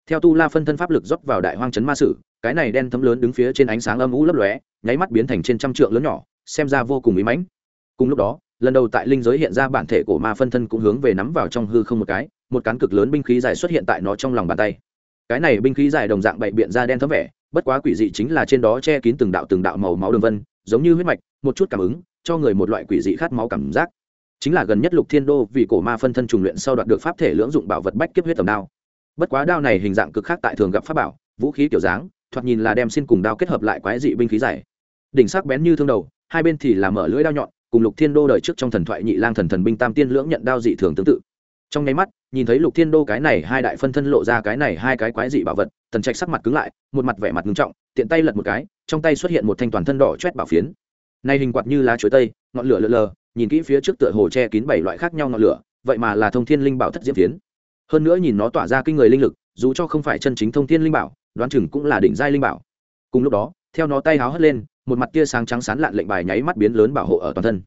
Theo tu la phân thân pháp lực rót vào đại hoang trấn ma sử, cái này đen thấm lớn đứng phía trên ánh sáng âm ú lấp lóe, nháy mắt biến thành trên trăm trượng lớn nhỏ, xem ra vô cùng ý mãnh. Cùng lúc đó, lần đầu tại linh giới hiện ra bản thể của ma phân thân cũng hướng về nắm vào trong hư không một cái một cán cực lớn binh khí dài xuất hiện tại nó trong lòng bàn tay. Cái này binh khí dài đồng dạng bậy biện ra đen thấm vẻ, bất quá quỷ dị chính là trên đó che kín từng đạo từng đạo màu máu đường vân, giống như huyết mạch, một chút cảm ứng, cho người một loại quỷ dị khát máu cảm giác. Chính là gần nhất lục thiên đô vì cổ ma phân thân trùng luyện sau đoạt được pháp thể lưỡng dụng bảo vật bách kiếp huyết tầm đao. Bất quá đao này hình dạng cực khác tại thường gặp pháp bảo, vũ khí kiểu dáng, thoạt nhìn là đem xin cùng đao kết hợp lại quái dị binh khí dài. Đỉnh sắc bén như thương đầu, hai bên thì là mở lưỡi đao nhọn, cùng lục thiên đô đời trước trong thần thoại nhị lang thần thần binh tam tiên lưỡng nhận đao dị thường tương tự. Trong nháy mắt nhìn thấy lục thiên đô cái này hai đại phân thân lộ ra cái này hai cái quái dị bảo vật, tần trạch sắc mặt cứng lại, một mặt vẻ mặt ngưng trọng, tiện tay lật một cái, trong tay xuất hiện một thanh toàn thân đỏ chét bảo phiến. Nay hình quạt như lá chuối tây, ngọn lửa lờ lờ, nhìn kỹ phía trước tựa hồ che kín bảy loại khác nhau ngọn lửa, vậy mà là thông thiên linh bảo thất diễm phiến. Hơn nữa nhìn nó tỏa ra kinh người linh lực, dù cho không phải chân chính thông thiên linh bảo, đoán chừng cũng là đỉnh giai linh bảo. Cùng lúc đó, theo nó tay háo hất lên, một mặt tia sáng trắng sán lạn lệnh bài nháy mắt biến lớn bảo hộ ở toàn thân.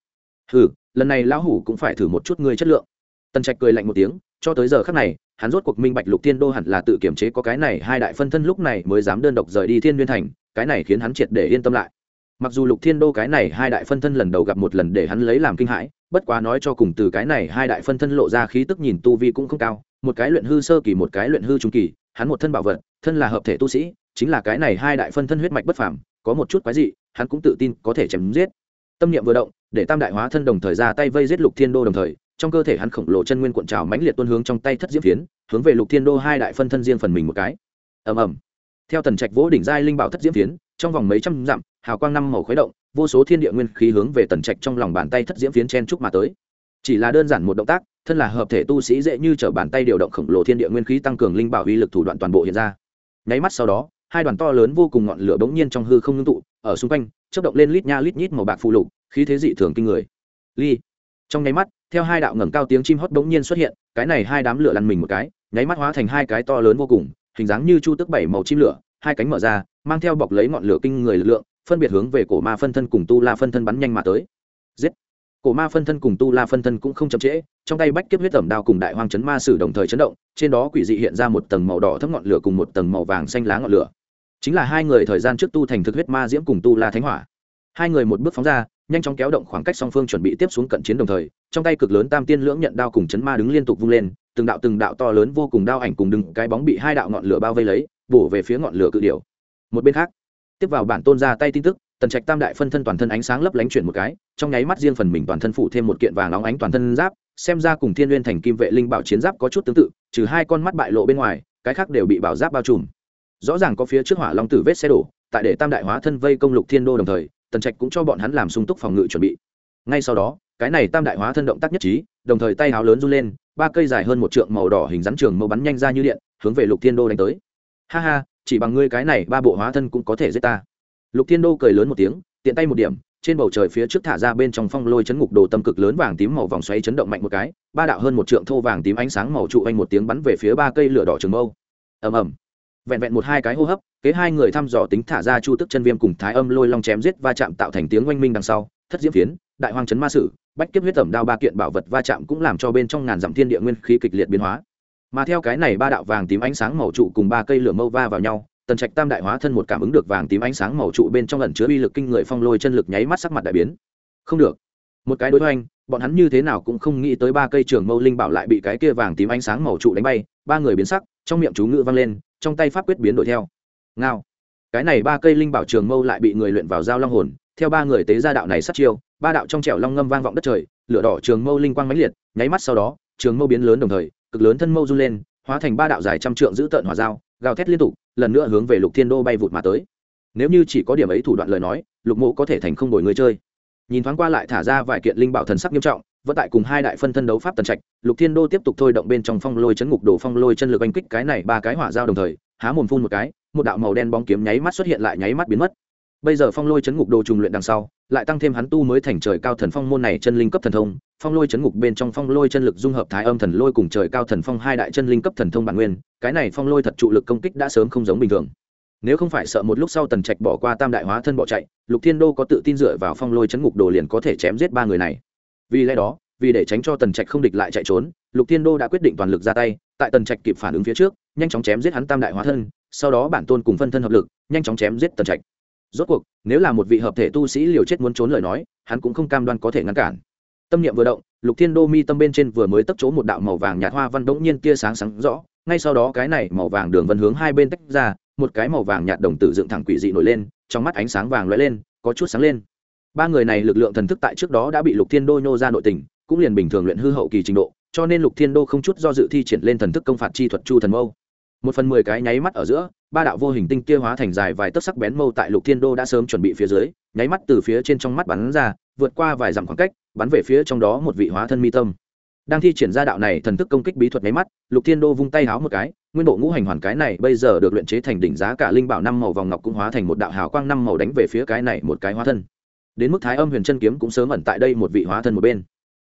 Hừ, lần này lão hủ cũng phải thử một chút ngươi chất lượng. Tần trạch cười lạnh một tiếng cho tới giờ khắc này, hắn rốt cuộc minh bạch lục thiên đô hẳn là tự kiểm chế có cái này hai đại phân thân lúc này mới dám đơn độc rời đi thiên nguyên thành, cái này khiến hắn triệt để yên tâm lại. Mặc dù lục thiên đô cái này hai đại phân thân lần đầu gặp một lần để hắn lấy làm kinh hãi, bất quá nói cho cùng từ cái này hai đại phân thân lộ ra khí tức nhìn tu vi cũng không cao, một cái luyện hư sơ kỳ, một cái luyện hư trung kỳ, hắn một thân bảo vật, thân là hợp thể tu sĩ, chính là cái này hai đại phân thân huyết mạch bất phàm, có một chút quái dị, hắn cũng tự tin có thể chém giết. Tâm niệm vừa động, để tam đại hóa thân đồng thời ra tay vây giết lục thiên đô đồng thời trong cơ thể hắn khổng lồ chân nguyên cuộn trào mãnh liệt tuôn hướng trong tay thất diễm phiến, hướng về lục thiên đô hai đại phân thân riêng phần mình một cái. Ầm ầm. Theo tần trạch vỗ đỉnh giai linh bảo thất diễm phiến, trong vòng mấy trăm dặm, hào quang năm màu khuấy động, vô số thiên địa nguyên khí hướng về tần trạch trong lòng bàn tay thất diễm phiến chen trúc mà tới. Chỉ là đơn giản một động tác, thân là hợp thể tu sĩ dễ như t r ở bàn tay điều động khổng lồ thiên địa nguyên khí tăng cường linh bảo uy lực thủ đoạn toàn bộ hiện ra. Nháy mắt sau đó, hai đoàn to lớn vô cùng ngọn lửa bỗng nhiên trong hư không ngưng tụ, ở xung quanh chất động lên lít nha lít nhít màu bạc phụ lục, khí thế dị thường kinh người. Ly. Trong nháy mắt theo hai đạo ngẩng cao tiếng chim hót bỗng nhiên xuất hiện, cái này hai đám lửa lăn mình một cái, nháy mắt hóa thành hai cái to lớn vô cùng, hình dáng như chu tức bảy màu chim lửa, hai cánh mở ra, mang theo bọc lấy ngọn lửa kinh người lực lượng, phân biệt hướng về cổ ma phân thân cùng tu la phân thân bắn nhanh mà tới. Giết! Cổ ma phân thân cùng tu la phân thân cũng không chậm trễ, trong tay bách kiếp huyết tẩm đao cùng đại hoang chấn ma sử đồng thời chấn động, trên đó quỷ dị hiện ra một tầng màu đỏ thấp ngọn lửa cùng một tầng màu vàng xanh lá ngọn lửa. Chính là hai người thời gian trước tu thành thực huyết ma diễm cùng tu la thánh hỏa. Hai người một bước phóng ra nhanh chóng kéo động khoảng cách song phương chuẩn bị tiếp xuống cận chiến đồng thời, trong tay cực lớn tam tiên lưỡng nhận đao cùng chấn ma đứng liên tục vung lên, từng đạo từng đạo to lớn vô cùng đao ảnh cùng đừng, cái bóng bị hai đạo ngọn lửa bao vây lấy, bổ về phía ngọn lửa cự điểu. Một bên khác, tiếp vào bản tôn ra tay tin tức, tần trạch tam đại phân thân toàn thân ánh sáng lấp lánh chuyển một cái, trong nháy mắt riêng phần mình toàn thân phụ thêm một kiện vàng óng ánh toàn thân giáp, xem ra cùng thiên n g u y ê n thành kim vệ linh bảo chiến giáp có chút tương tự, trừ hai con mắt bại lộ bên ngoài, cái khác đều bị bảo giáp bao trùm. Rõ ràng có phía trước hỏa long tử vết xe đổ, tại để tam đại hóa thân vây công lục thiên đô đồng thời tần trạch cũng cho bọn hắn làm sung túc phòng ngự chuẩn bị. Ngay sau đó, cái này tam đại hóa thân động tác nhất trí, đồng thời tay háo lớn run lên, ba cây dài hơn một trượng màu đỏ hình rắn trường màu bắn nhanh ra như điện, hướng về lục thiên đô đánh tới. Ha ha, chỉ bằng ngươi cái này ba bộ hóa thân cũng có thể giết ta. Lục thiên đô cười lớn một tiếng, tiện tay một điểm, trên bầu trời phía trước thả ra bên trong phong lôi chấn ngục đồ tâm cực lớn vàng tím màu vòng xoáy chấn động mạnh một cái, ba đạo hơn một trượng thô vàng tím ánh sáng màu trụ anh một tiếng bắn về phía ba cây lửa đỏ trường mâu. Ầm ầm vẹn vẹn một hai cái hô hấp, kế hai người thăm dò tính thả ra chu tức chân viêm cùng thái âm lôi long chém giết va chạm tạo thành tiếng oanh minh đằng sau, thất diễm phiến, đại hoang chấn ma sử, bách kiếp huyết tẩm đao ba kiện bảo vật va chạm cũng làm cho bên trong ngàn dặm thiên địa nguyên khí kịch liệt biến hóa. Mà theo cái này ba đạo vàng tím ánh sáng màu trụ cùng ba cây lửa mâu va vào nhau, tần trạch tam đại hóa thân một cảm ứng được vàng tím ánh sáng màu trụ bên trong lần chứa uy lực kinh người phong lôi chân lực nháy mắt sắc mặt đại biến. Không được. Một cái đối hoành, bọn hắn như thế nào cũng không nghĩ tới ba cây trường mâu linh bảo lại bị cái kia vàng tím ánh sáng màu trụ đánh bay, ba người biến sắc, trong miệng chú ngữ vang lên trong tay pháp quyết biến đổi theo. Ngao. Cái này ba cây linh bảo trường mâu lại bị người luyện vào dao long hồn, theo ba người tế gia đạo này sát chiêu, ba đạo trong trẻo long ngâm vang vọng đất trời, lửa đỏ trường mâu linh quang mãnh liệt, nháy mắt sau đó, trường mâu biến lớn đồng thời, cực lớn thân mâu run lên, hóa thành ba đạo dài trăm trượng giữ tợn hỏa dao gào thét liên tục, lần nữa hướng về lục thiên đô bay vụt mà tới. Nếu như chỉ có điểm ấy thủ đoạn lời nói, lục mộ có thể thành không đổi người chơi. Nhìn thoáng qua lại thả ra vài kiện linh bảo thần sắc nghiêm trọng vẫn tại cùng hai đại phân thân đấu pháp tần trạch, lục thiên đô tiếp tục thôi động bên trong phong lôi chấn ngục đổ phong lôi chân lực oanh kích cái này ba cái hỏa dao đồng thời, há mồm phun một cái, một đạo màu đen bóng kiếm nháy mắt xuất hiện lại nháy mắt biến mất. Bây giờ phong lôi chấn ngục đồ trùng luyện đằng sau, lại tăng thêm hắn tu mới thành trời cao thần phong môn này chân linh cấp thần thông, phong lôi chấn ngục bên trong phong lôi chân lực dung hợp thái âm thần lôi cùng trời cao thần phong hai đại chân linh cấp thần thông bản nguyên, cái này phong lôi thật trụ lực công kích đã sớm không giống bình thường. Nếu không phải sợ một lúc sau tần trạch bỏ qua tam đại hóa thân bỏ chạy, lục thiên đô có tự tin dựa vào phong lôi chấn ngục đồ liền có thể chém giết ba người này vì lẽ đó, vì để tránh cho tần trạch không địch lại chạy trốn, lục thiên đô đã quyết định toàn lực ra tay, tại tần trạch kịp phản ứng phía trước, nhanh chóng chém giết hắn tam đại hóa thân, sau đó bản tôn cùng phân thân hợp lực, nhanh chóng chém giết tần trạch. Rốt cuộc, nếu là một vị hợp thể tu sĩ liều chết muốn trốn lời nói, hắn cũng không cam đoan có thể ngăn cản. Tâm niệm vừa động, lục thiên đô mi tâm bên trên vừa mới tấp chỗ một đạo màu vàng nhạt hoa văn đ ỗ n g nhiên tia sáng sáng rõ, ngay sau đó cái này màu vàng đường vân hướng hai bên tách ra, một cái màu vàng nhạt đồng tử dựng thẳng quỷ dị nổi lên, trong mắt ánh sáng vàng lóe lên, có chút sáng lên ba người này lực lượng thần thức tại trước đó đã bị lục thiên đô nhô ra nội tình, cũng liền bình thường luyện hư hậu kỳ trình độ, cho nên lục thiên đô không chút do dự thi triển lên thần thức công phạt chi thuật chu thần mâu. Một phần mười cái nháy mắt ở giữa, ba đạo vô hình tinh kia hóa thành dài vài tấc sắc bén mâu tại lục thiên đô đã sớm chuẩn bị phía dưới, nháy mắt từ phía trên trong mắt bắn ra, vượt qua vài dặm khoảng cách, bắn về phía trong đó một vị hóa thân mi tâm. Đang thi triển ra đạo này thần thức công kích bí thuật nháy mắt, lục thiên đô vung tay háo một cái, nguyên độ ngũ hành hoàn cái này bây giờ được luyện chế thành đỉnh giá cả linh bảo năm màu vòng ngọc cũng hóa thành một đạo hào quang năm màu đánh về phía cái này một cái hóa thân đến mức thái âm huyền chân kiếm cũng sớm ẩn tại đây một vị hóa thân một bên.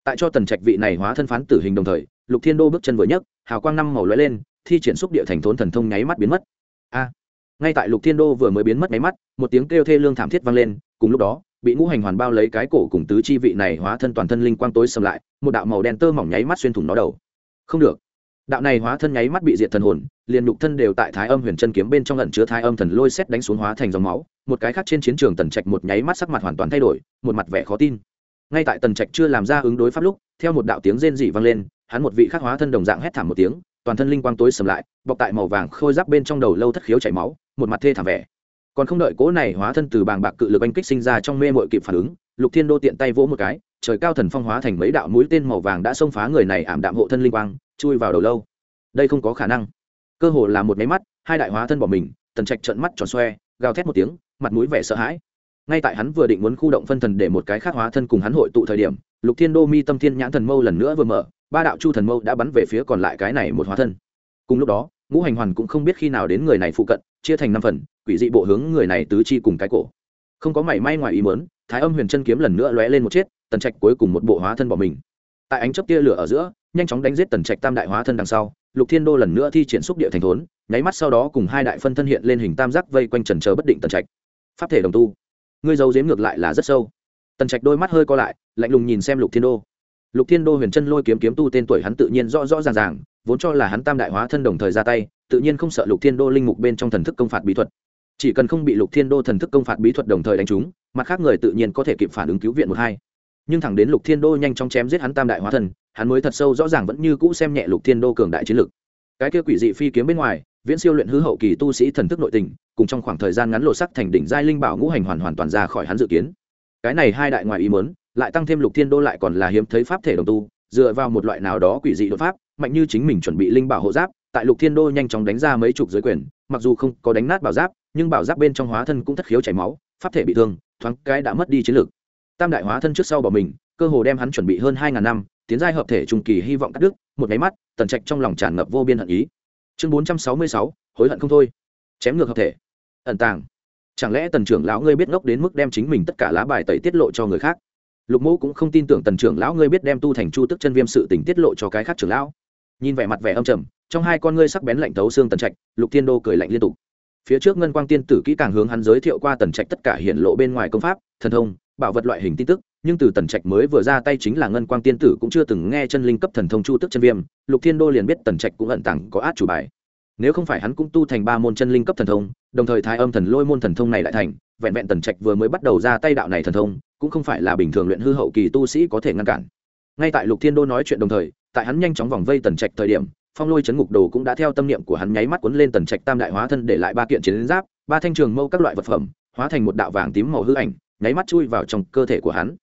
Tại cho tần trạch vị này hóa thân phán tử hình đồng thời, lục thiên đô bước chân vừa nhấc, hào quang năm màu lóe lên, thi triển xúc địa thành thốn thần thông nháy mắt biến mất. A! Ngay tại lục thiên đô vừa mới biến mất máy mắt, một tiếng kêu thê lương thảm thiết vang lên, cùng lúc đó, bị ngũ hành hoàn bao lấy cái cổ cùng tứ chi vị này hóa thân toàn thân linh quang tối sầm lại, một đạo màu đen tơ mỏng nháy mắt xuyên thủng nó đầu. Không được! Đạo này hóa thân nháy mắt bị diệt thần hồn, liền nhục thân đều tại thái âm huyền chân kiếm bên trong lẩn chứa thái âm thần lôi xét đánh xuống hóa thành dòng máu, một cái khác trên chiến trường tần trạch một nháy mắt sắc mặt hoàn toàn thay đổi, một mặt vẻ khó tin. Ngay tại tần trạch chưa làm ra ứng đối pháp lúc, theo một đạo tiếng rên dị vang lên, hắn một vị khắc hóa thân đồng dạng hét thảm một tiếng, toàn thân linh quang tối sầm lại, bọc tại màu vàng khôi giáp bên trong đầu lâu thất khiếu chảy máu, một mặt thê thảm vẻ. Còn không đợi cố này hóa thân từ bàng bạc cự lực anh kích sinh ra trong mê mội kịp phản ứng, lục thiên đô tiện tay vỗ một cái, trời cao thần phong hóa thành mấy đạo mũi tên màu vàng đã xông phá người này ảm đạm hộ thân linh quang chui vào đầu lâu. Đây không có khả năng. Cơ hồ là một máy mắt, hai đại hóa thân bỏ mình, tần trạch trận mắt tròn xoe, gào thét một tiếng, mặt mũi vẻ sợ hãi. Ngay tại hắn vừa định muốn khu động phân thần để một cái khác hóa thân cùng hắn hội tụ thời điểm, lục thiên đô mi tâm thiên nhãn thần mâu lần nữa vừa mở, ba đạo chu thần mâu đã bắn về phía còn lại cái này một hóa thân. Cùng lúc đó, ngũ hành hoàn cũng không biết khi nào đến người này phụ cận, chia thành năm phần, quỷ dị bộ hướng người này tứ chi cùng cái cổ. Không có mảy may ngoài ý mớn thái âm huyền chân kiếm lần nữa lóe lên một chết tần trạch cuối cùng một bộ hóa thân bỏ mình. Tại ánh chấp tia lửa ở giữa nhanh chóng đánh giết tần trạch tam đại hóa thân đằng sau, lục thiên đô lần nữa thi triển xúc địa thành thốn, nháy mắt sau đó cùng hai đại phân thân hiện lên hình tam giác vây quanh trần chờ bất định tần trạch. Pháp thể đồng tu, ngươi giấu dếm ngược lại là rất sâu. Tần trạch đôi mắt hơi co lại, lạnh lùng nhìn xem lục thiên đô. Lục thiên đô huyền chân lôi kiếm kiếm tu tên tuổi hắn tự nhiên rõ rõ ràng ràng, vốn cho là hắn tam đại hóa thân đồng thời ra tay, tự nhiên không sợ lục thiên đô linh mục bên trong thần thức công phạt bí thuật. Chỉ cần không bị lục thiên đô thần thức công phạt bí thuật đồng thời đánh trúng, mặt khác người tự nhiên có thể kịp phản ứng cứu viện một hai. Nhưng thẳng đến lục thiên đô nhanh chóng chém giết hắn tam đại hóa thần hắn mới thật sâu rõ ràng vẫn như cũ xem nhẹ lục thiên đô cường đại chiến lực cái kia quỷ dị phi kiếm bên ngoài, viễn siêu luyện hư hậu kỳ tu sĩ thần thức nội tình, cùng trong khoảng thời gian ngắn lộ sắc thành đỉnh giai linh bảo ngũ hành hoàn hoàn toàn ra khỏi hắn dự kiến. Cái này hai đại ngoại ý muốn, lại tăng thêm lục thiên đô lại còn là hiếm thấy pháp thể đồng tu, dựa vào một loại nào đó quỷ dị đột pháp, mạnh như chính mình chuẩn bị linh bảo hộ giáp, tại lục thiên đô nhanh chóng đánh ra mấy chục giới quyền, mặc dù không có đánh nát bảo giáp, nhưng bảo giáp bên trong hóa thân cũng thất khiếu chảy máu, pháp thể bị thương, thoáng cái đã mất đi chiến lược. Tam đại hóa thân trước sau bỏ mình cơ hồ đem hắn chuẩn bị hơn hai ngàn năm, tiến giai hợp thể trung kỳ hy vọng cắt đứt, một máy mắt, tần trạch trong lòng tràn ngập vô biên hận ý. Chương bốn trăm sáu mươi sáu, hối hận không thôi. Chém ngược hợp thể. Ẩn tàng. Chẳng lẽ tần trưởng lão ngươi biết ngốc đến mức đem chính mình tất cả lá bài tẩy tiết lộ cho người khác? Lục mẫu cũng không tin tưởng tần trưởng lão ngươi biết đem tu thành chu tức chân viêm sự tình tiết lộ cho cái khác trưởng lão. Nhìn vẻ mặt vẻ âm trầm, trong hai con ngươi sắc bén lạnh thấu xương tần trạch, lục thiên đô cười lạnh liên tục. Phía trước ngân quang tiên tử kỹ càng hướng hắn giới thiệu qua tần trạch tất cả hiện lộ bên ngoài công pháp, thần thông, bảo vật loại hình tin tức nhưng từ tần trạch mới vừa ra tay chính là ngân quang tiên tử cũng chưa từng nghe chân linh cấp thần thông chu tức chân viêm, lục thiên đô liền biết tần trạch cũng ẩn tàng có át chủ bài. Nếu không phải hắn cũng tu thành ba môn chân linh cấp thần thông, đồng thời thái âm thần lôi môn thần thông này lại thành, vẹn vẹn tần trạch vừa mới bắt đầu ra tay đạo này thần thông, cũng không phải là bình thường luyện hư hậu kỳ tu sĩ có thể ngăn cản. Ngay tại lục thiên đô nói chuyện đồng thời, tại hắn nhanh chóng vòng vây tần trạch thời điểm, phong lôi chấn ngục đồ cũng đã theo tâm niệm của hắn nháy mắt cuốn lên tần trạch tam đại hóa thân để lại ba kiện chiến giáp, ba thanh trường mâu các loại vật phẩm, hóa thành một đạo vàng tím màu hư ảnh, nháy mắt chui vào trong cơ thể của hắn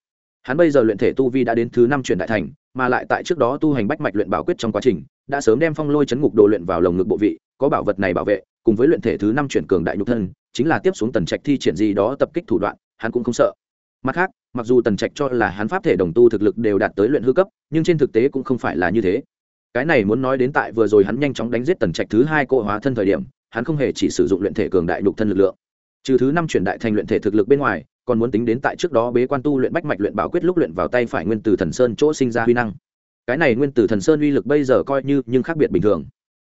hắn bây giờ luyện thể tu vi đã đến thứ năm chuyển đại thành, mà lại tại trước đó tu hành bách mạch luyện bảo quyết trong quá trình, đã sớm đem phong lôi chấn ngục đồ luyện vào lồng ngực bộ vị, có bảo vật này bảo vệ, cùng với luyện thể thứ năm chuyển cường đại nhục thân, chính là tiếp xuống tần trạch thi triển gì đó tập kích thủ đoạn, hắn cũng không sợ. Mặt khác, mặc dù tần trạch cho là hắn pháp thể đồng tu thực lực đều đạt tới luyện hư cấp, nhưng trên thực tế cũng không phải là như thế. Cái này muốn nói đến tại vừa rồi hắn nhanh chóng đánh giết tần trạch thứ hai cỗ hóa thân thời điểm, hắn không hề chỉ sử dụng luyện thể cường đại nhục thân lực lượng. Trừ thứ năm chuyển đại thành luyện thể thực lực bên ngoài còn muốn tính đến tại trước đó bế quan tu luyện bách mạch luyện bảo quyết lúc luyện vào tay phải nguyên tử thần sơn chỗ sinh ra huy năng. Cái này nguyên tử thần sơn uy lực bây giờ coi như nhưng khác biệt bình thường.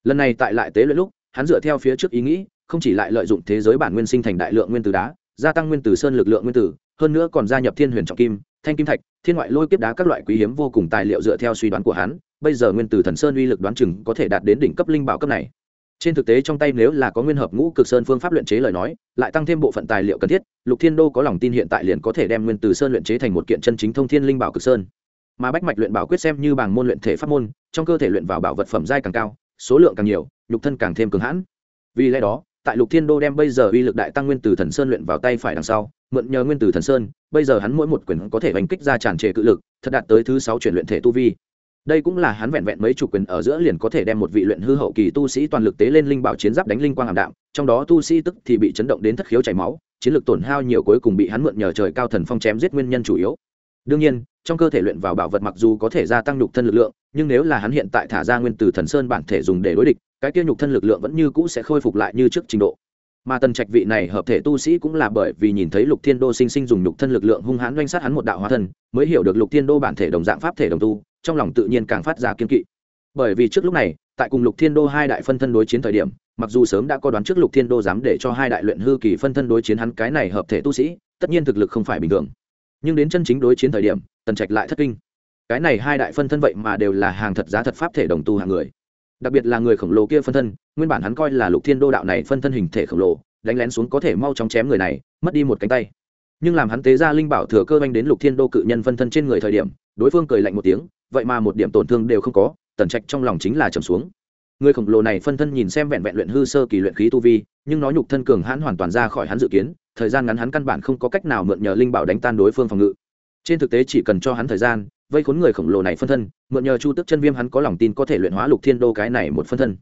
Lần này tại lại tế luyện lúc, hắn dựa theo phía trước ý nghĩ, không chỉ lại lợi dụng thế giới bản nguyên sinh thành đại lượng nguyên tử đá, gia tăng nguyên tử sơn lực lượng nguyên tử, hơn nữa còn gia nhập thiên huyền trọng kim, thanh kim thạch, thiên ngoại lôi kiếp đá các loại quý hiếm vô cùng tài liệu dựa theo suy đoán của hắn, bây giờ nguyên tử thần sơn uy lực đoán chừng có thể đạt đến đỉnh cấp linh bảo cấp này trên thực tế trong tay nếu là có nguyên hợp ngũ cực sơn phương pháp luyện chế lời nói, lại tăng thêm bộ phận tài liệu cần thiết, lục thiên đô có lòng tin hiện tại liền có thể đem nguyên tử sơn luyện chế thành một kiện chân chính thông thiên linh bảo cực sơn. Mà bách mạch luyện bảo quyết xem như bảng môn luyện thể pháp môn, trong cơ thể luyện vào bảo vật phẩm giai càng cao, số lượng càng nhiều, nhục thân càng thêm cường hãn. Vì lẽ đó, tại lục thiên đô đem bây giờ uy lực đại tăng nguyên tử thần sơn luyện vào tay phải đằng sau, mượn nhờ nguyên tử thần sơn, bây giờ hắn mỗi một quyền có thể đánh kích ra tràn trề cự lực, thật đạt tới thứ sáu chuyển luyện thể tu vi đây cũng là hắn vẹn vẹn mấy chủ quyền ở giữa liền có thể đem một vị luyện hư hậu kỳ tu sĩ toàn lực tế lên linh bảo chiến giáp đánh linh quang ảm đạm, trong đó tu sĩ tức thì bị chấn động đến thất khiếu chảy máu, chiến lược tổn hao nhiều cuối cùng bị hắn mượn nhờ trời cao thần phong chém giết nguyên nhân chủ yếu. Đương nhiên, trong cơ thể luyện vào bảo vật mặc dù có thể gia tăng nhục thân lực lượng, nhưng nếu là hắn hiện tại thả ra nguyên từ thần sơn bản thể dùng để đối địch, cái kia nhục thân lực lượng vẫn như cũ sẽ khôi phục lại như trước trình độ. Mà tần trạch vị này hợp thể tu sĩ cũng là bởi vì nhìn thấy lục thiên đô sinh sinh dùng nhục thân lực lượng hung hãn doanh sát hắn một đạo hóa thân, mới hiểu được lục thiên đô bản thể đồng dạng pháp thể đồng tu trong lòng tự nhiên càng phát ra kiên kỵ. Bởi vì trước lúc này, tại cùng lục thiên đô hai đại phân thân đối chiến thời điểm, mặc dù sớm đã có đoán trước lục thiên đô dám để cho hai đại luyện hư kỳ phân thân đối chiến hắn cái này hợp thể tu sĩ, tất nhiên thực lực không phải bình thường. Nhưng đến chân chính đối chiến thời điểm, tần trạch lại thất kinh. Cái này hai đại phân thân vậy mà đều là hàng thật giá thật pháp thể đồng tu hàng người. Đặc biệt là người khổng lồ kia phân thân, nguyên bản hắn coi là lục thiên đô đạo này phân thân hình thể khổng lồ, đánh lén xuống có thể mau chóng chém người này, mất đi một cánh tay. Nhưng làm hắn tế ra linh bảo thừa cơ banh đến lục thiên đô cự nhân phân thân trên người thời điểm, đối phương cười lạnh một tiếng vậy mà một điểm tổn thương đều không có, tần trạch trong lòng chính là trầm xuống. Người khổng lồ này phân thân nhìn xem vẹn vẹn luyện hư sơ kỳ luyện khí tu vi, nhưng nó nhục thân cường hãn hoàn toàn ra khỏi hắn dự kiến, thời gian ngắn hắn căn bản không có cách nào mượn nhờ linh bảo đánh tan đối phương phòng ngự. Trên thực tế chỉ cần cho hắn thời gian, vây khốn người khổng lồ này phân thân, mượn nhờ chu tức chân viêm hắn có lòng tin có thể luyện hóa lục thiên đô cái này một phân thân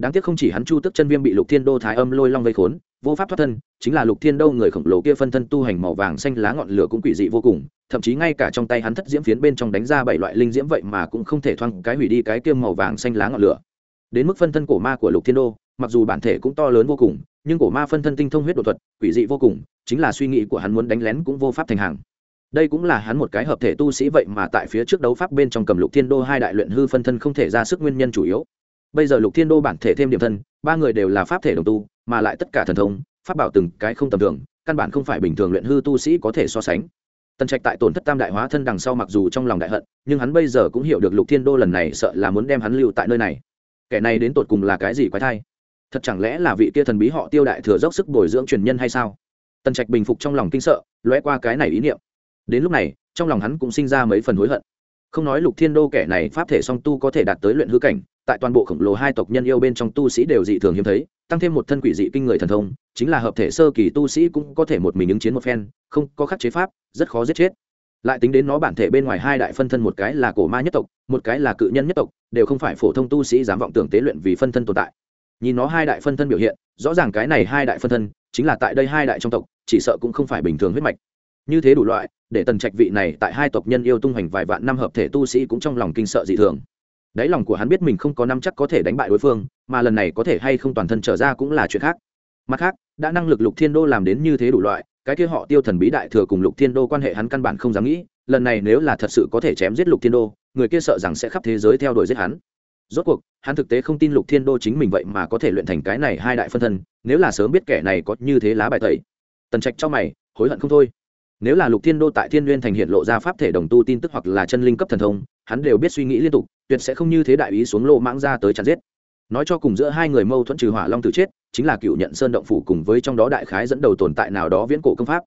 đáng tiếc không chỉ hắn chu tức chân viêm bị lục thiên đô thái âm lôi long vây khốn, vô pháp thoát thân, chính là lục thiên đô người khổng lồ kia phân thân tu hành màu vàng xanh lá ngọn lửa cũng quỷ dị vô cùng, thậm chí ngay cả trong tay hắn thất diễm phiến bên trong đánh ra bảy loại linh diễm vậy mà cũng không thể thoang cái hủy đi cái kia màu vàng xanh lá ngọn lửa. Đến mức phân thân cổ ma của lục thiên đô, mặc dù bản thể cũng to lớn vô cùng, nhưng cổ ma phân thân tinh thông huyết đột thuật, quỷ dị vô cùng, chính là suy nghĩ của hắn muốn đánh lén cũng vô pháp thành hàng. Đây cũng là hắn một cái hợp thể tu sĩ vậy mà tại phía trước đấu pháp bên trong cầm lục thiên đô hai đại luyện hư phân thân không thể ra sức nguyên nhân chủ yếu bây giờ lục thiên đô bản thể thêm điểm thân, ba người đều là pháp thể đồng tu, mà lại tất cả thần thông, pháp bảo từng cái không tầm thường, căn bản không phải bình thường luyện hư tu sĩ có thể so sánh. Tần trạch tại tổn thất tam đại hóa thân đằng sau mặc dù trong lòng đại hận, nhưng hắn bây giờ cũng hiểu được lục thiên đô lần này sợ là muốn đem hắn lưu tại nơi này. Kẻ này đến tột cùng là cái gì quái thai? Thật chẳng lẽ là vị kia thần bí họ tiêu đại thừa dốc sức bồi dưỡng truyền nhân hay sao? Tần trạch bình phục trong lòng kinh sợ, lóe qua cái này ý niệm. Đến lúc này, trong lòng hắn cũng sinh ra mấy phần hối hận không nói lục thiên đô kẻ này pháp thể song tu có thể đạt tới luyện hư cảnh, tại toàn bộ khổng lồ hai tộc nhân yêu bên trong tu sĩ đều dị thường hiếm thấy, tăng thêm một thân quỷ dị kinh người thần thông, chính là hợp thể sơ kỳ tu sĩ cũng có thể một mình ứng chiến một phen, không có khắc chế pháp, rất khó giết chết. Lại tính đến nó bản thể bên ngoài hai đại phân thân một cái là cổ ma nhất tộc, một cái là cự nhân nhất tộc, đều không phải phổ thông tu sĩ dám vọng tưởng tế luyện vì phân thân tồn tại. Nhìn nó hai đại phân thân biểu hiện, rõ ràng cái này hai đại phân thân chính là tại đây hai đại trong tộc, chỉ sợ cũng không phải bình thường huyết mạch như thế đủ loại, để tần trạch vị này tại hai tộc nhân yêu tung hoành vài vạn năm hợp thể tu sĩ cũng trong lòng kinh sợ dị thường. Đáy lòng của hắn biết mình không có năm chắc có thể đánh bại đối phương, mà lần này có thể hay không toàn thân trở ra cũng là chuyện khác. Mặt khác, đã năng lực lục thiên đô làm đến như thế đủ loại, cái kia họ tiêu thần bí đại thừa cùng lục thiên đô quan hệ hắn căn bản không dám nghĩ, lần này nếu là thật sự có thể chém giết lục thiên đô, người kia sợ rằng sẽ khắp thế giới theo đuổi giết hắn. Rốt cuộc, hắn thực tế không tin lục thiên đô chính mình vậy mà có thể luyện thành cái này hai đại phân thân, nếu là sớm biết kẻ này có như thế lá bài tẩy. Tần trạch cho mày, hối hận không thôi nếu là lục thiên đô tại thiên n thành hiện lộ ra pháp thể đồng tu tin tức hoặc là chân linh cấp thần thông, hắn đều biết suy nghĩ liên tục, tuyệt sẽ không như thế đại ý xuống lô mãng ra tới chặt giết. Nói cho cùng giữa hai người mâu thuẫn trừ hỏa long tử chết, chính là cựu nhận sơn động phủ cùng với trong đó đại khái dẫn đầu tồn tại nào đó viễn cổ công pháp.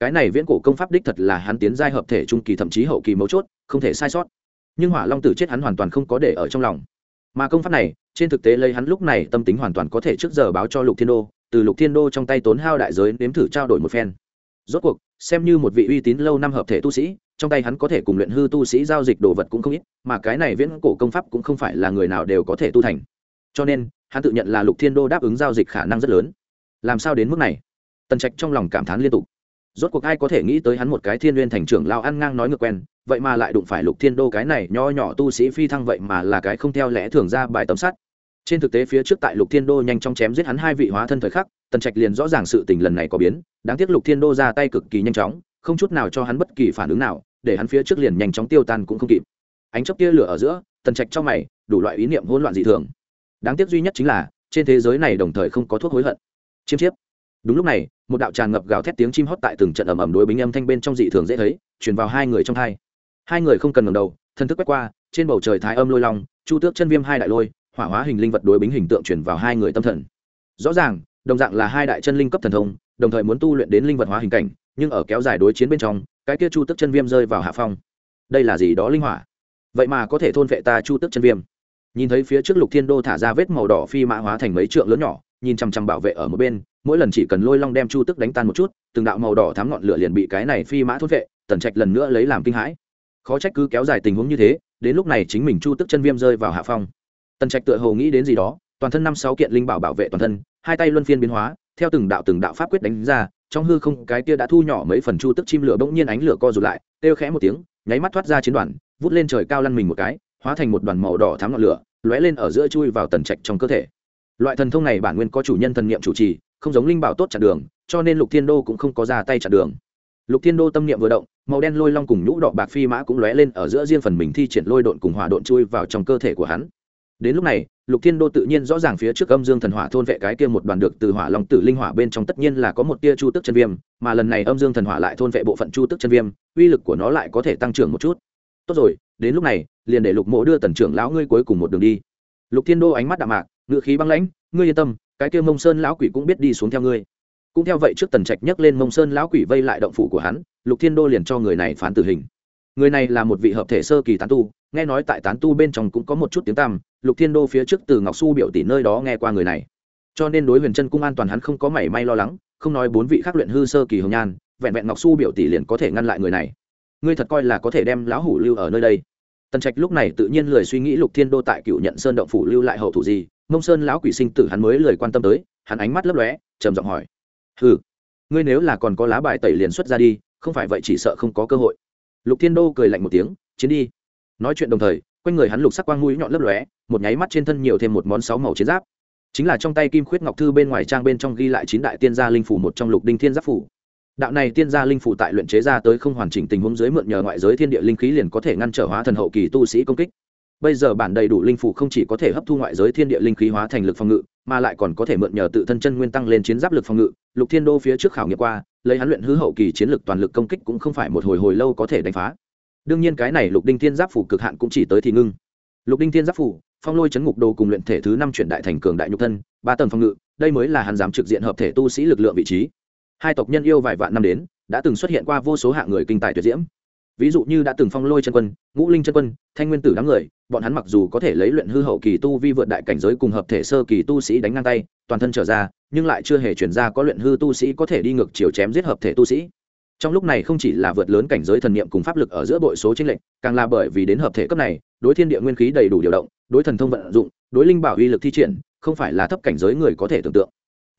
Cái này viễn cổ công pháp đích thật là hắn tiến giai hợp thể trung kỳ thậm chí hậu kỳ mấu chốt, không thể sai sót. Nhưng hỏa long tử chết hắn hoàn toàn không có để ở trong lòng. Mà công pháp này, trên thực tế lấy hắn lúc này tâm tính hoàn toàn có thể trước giờ báo cho lục thiên đô, từ lục thiên đô trong tay tốn hao đại giới nếm thử trao đổi một phen. Rốt cuộc xem như một vị uy tín lâu năm hợp thể tu sĩ, trong tay hắn có thể cùng luyện hư tu sĩ giao dịch đồ vật cũng không ít, mà cái này viễn cổ công pháp cũng không phải là người nào đều có thể tu thành. Cho nên, hắn tự nhận là lục thiên đô đáp ứng giao dịch khả năng rất lớn. Làm sao đến mức này? Tần trạch trong lòng cảm thán liên tục. Rốt cuộc ai có thể nghĩ tới hắn một cái thiên n g u y ê n thành trưởng lao ăn ngang nói ngược quen, vậy mà lại đụng phải lục thiên đô cái này nho nhỏ tu sĩ phi thăng vậy mà là cái không theo lẽ thường ra bài tấm sắt trên thực tế phía trước tại lục thiên đô nhanh chóng chém giết hắn hai vị hóa thân thời khắc, tần trạch liền rõ ràng sự tình lần này có biến, đáng tiếc lục thiên đô ra tay cực kỳ nhanh chóng, không chút nào cho hắn bất kỳ phản ứng nào, để hắn phía trước liền nhanh chóng tiêu tan cũng không kịp. Ánh chớp kia lửa ở giữa, tần trạch trong mày, đủ loại ý niệm hỗn loạn dị thường. Đáng tiếc duy nhất chính là, trên thế giới này đồng thời không có thuốc hối hận. Chiêm chiếp. Đúng lúc này, một đạo tràn ngập gào thét tiếng chim hót tại từng trận ầm ầm đối bính âm thanh bên trong dị thường dễ thấy, truyền vào hai người trong hai. Hai người không cần ngẩng đầu, thân thức quét qua, trên bầu trời thái âm lôi long, chu tước chân viêm hai đại lôi hỏa hóa hình linh vật đối bính hình tượng truyền vào hai người tâm thần. Rõ ràng, đồng dạng là hai đại chân linh cấp thần thông, đồng thời muốn tu luyện đến linh vật hóa hình cảnh, nhưng ở kéo dài đối chiến bên trong, cái kia chu tức chân viêm rơi vào hạ phong. Đây là gì đó linh hỏa? Vậy mà có thể thôn vệ ta chu tức chân viêm. Nhìn thấy phía trước lục thiên đô thả ra vết màu đỏ phi mã hóa thành mấy trượng lớn nhỏ, nhìn chằm chằm bảo vệ ở một bên, mỗi lần chỉ cần lôi long đem chu tức đánh tan một chút, từng đạo màu đỏ thám ngọn lửa liền bị cái này phi mã thôn vệ, tần trạch lần nữa lấy làm kinh hãi. Khó trách cứ kéo dài tình huống như thế, đến lúc này chính mình chu tức chân viêm rơi vào hạ phong tần trạch tựa hồ nghĩ đến gì đó, toàn thân năm sáu kiện linh bảo bảo vệ toàn thân, hai tay luân phiên biến hóa, theo từng đạo từng đạo pháp quyết đánh ra, trong hư không cái kia đã thu nhỏ mấy phần chu tức chim lửa bỗng nhiên ánh lửa co rụt lại, kêu khẽ một tiếng, nháy mắt thoát ra chiến đoàn, vút lên trời cao lăn mình một cái, hóa thành một đoàn màu đỏ thám ngọn lửa, lóe lên ở giữa chui vào tần trạch trong cơ thể. Loại thần thông này bản nguyên có chủ nhân thần niệm chủ trì, không giống linh bảo tốt chặn đường, cho nên lục thiên đô cũng không có ra tay chặn đường. Lục thiên đô tâm niệm vừa động, màu đen lôi long cùng nhũ đỏ bạc phi mã cũng lóe lên ở giữa riêng phần mình thi triển lôi độn cùng hỏa độn chui vào trong cơ thể của hắn đến lúc này, lục thiên đô tự nhiên rõ ràng phía trước âm dương thần hỏa thôn vệ cái kia một đoàn được từ hỏa long tử linh hỏa bên trong tất nhiên là có một tia chu tức chân viêm, mà lần này âm dương thần hỏa lại thôn vệ bộ phận chu tức chân viêm, uy lực của nó lại có thể tăng trưởng một chút. Tốt rồi, đến lúc này, liền để lục mộ đưa tần trưởng lão ngươi cuối cùng một đường đi. Lục thiên đô ánh mắt đạm mạc ngựa khí băng lãnh, ngươi yên tâm, cái kia mông sơn lão quỷ cũng biết đi xuống theo ngươi. Cũng theo vậy trước tần trạch nhấc lên mông sơn lão quỷ vây lại động phủ của hắn, lục thiên đô liền cho người này phán tử hình. Người này là một vị hợp thể sơ kỳ tán tu, nghe nói tại tán tu bên trong cũng có một chút tiếng tăm lục thiên đô phía trước từ ngọc su biểu tỷ nơi đó nghe qua người này. Cho nên đối huyền chân cung an toàn hắn không có mảy may lo lắng, không nói bốn vị khác luyện hư sơ kỳ hồng nhan, vẹn vẹn ngọc su biểu tỷ liền có thể ngăn lại người này. Ngươi thật coi là có thể đem lão hủ lưu ở nơi đây. Tần trạch lúc này tự nhiên lười suy nghĩ lục thiên đô tại cựu nhận sơn động phủ lưu lại hậu thủ gì mông sơn lão quỷ sinh tử hắn mới lười quan tâm tới, hắn ánh mắt lấp lóe, trầm giọng hỏi. Hừ, ngươi nếu là còn có lá bài tẩy liền xuất ra đi, không phải vậy chỉ sợ không có cơ hội. Lục thiên đô cười lạnh một tiếng, chiến đi. Nói chuyện đồng thời, quanh người hắn lục sắc quang mũi nhọn lấp lóe một nháy mắt trên thân nhiều thêm một món sáu màu chiến giáp. Chính là trong tay kim khuyết ngọc thư bên ngoài trang bên trong ghi lại chín đại tiên gia linh phủ một trong lục đinh thiên giáp phủ. Đạo này tiên gia linh phủ tại luyện chế ra tới không hoàn chỉnh tình huống dưới mượn nhờ ngoại giới thiên địa linh khí liền có thể ngăn trở hóa thần hậu kỳ tu sĩ công kích. Bây giờ bản đầy đủ linh phủ không chỉ có thể hấp thu ngoại giới thiên địa linh khí hóa thành lực phòng ngự, mà lại còn có thể mượn nhờ tự thân chân nguyên tăng lên chiến giáp lực phòng ngự. Lục thiên đô phía trước khảo nghiệm qua, lấy hắn luyện hư hậu kỳ chiến lực toàn lực công kích cũng không phải một hồi hồi lâu có thể đánh phá. Đương nhiên cái này lục đinh thiên giáp phủ cực hạn cũng chỉ tới thì ngưng lục đinh thiên giáp phủ, phong lôi chấn ngục đồ cùng luyện thể thứ năm chuyển đại thành cường đại nhục thân, ba tầng phòng ngự, đây mới là hắn dám trực diện hợp thể tu sĩ lực lượng vị trí. Hai tộc nhân yêu vài vạn năm đến, đã từng xuất hiện qua vô số hạng người kinh tài tuyệt diễm. Ví dụ như đã từng phong lôi chân quân, ngũ linh chân quân, thanh nguyên tử đám người, bọn hắn mặc dù có thể lấy luyện hư hậu kỳ tu vi vượt đại cảnh giới cùng hợp thể sơ kỳ tu sĩ đánh ngang tay, toàn thân trở ra, nhưng lại chưa hề chuyển ra có luyện hư tu sĩ có thể đi ngược chiều chém giết hợp thể tu sĩ trong lúc này không chỉ là vượt lớn cảnh giới thần niệm cùng pháp lực ở giữa bội số chính lệnh càng là bởi vì đến hợp thể cấp này, đối thiên địa nguyên khí đầy đủ điều động, đối thần thông vận dụng, đối linh bảo uy lực thi triển, không phải là thấp cảnh giới người có thể tưởng tượng.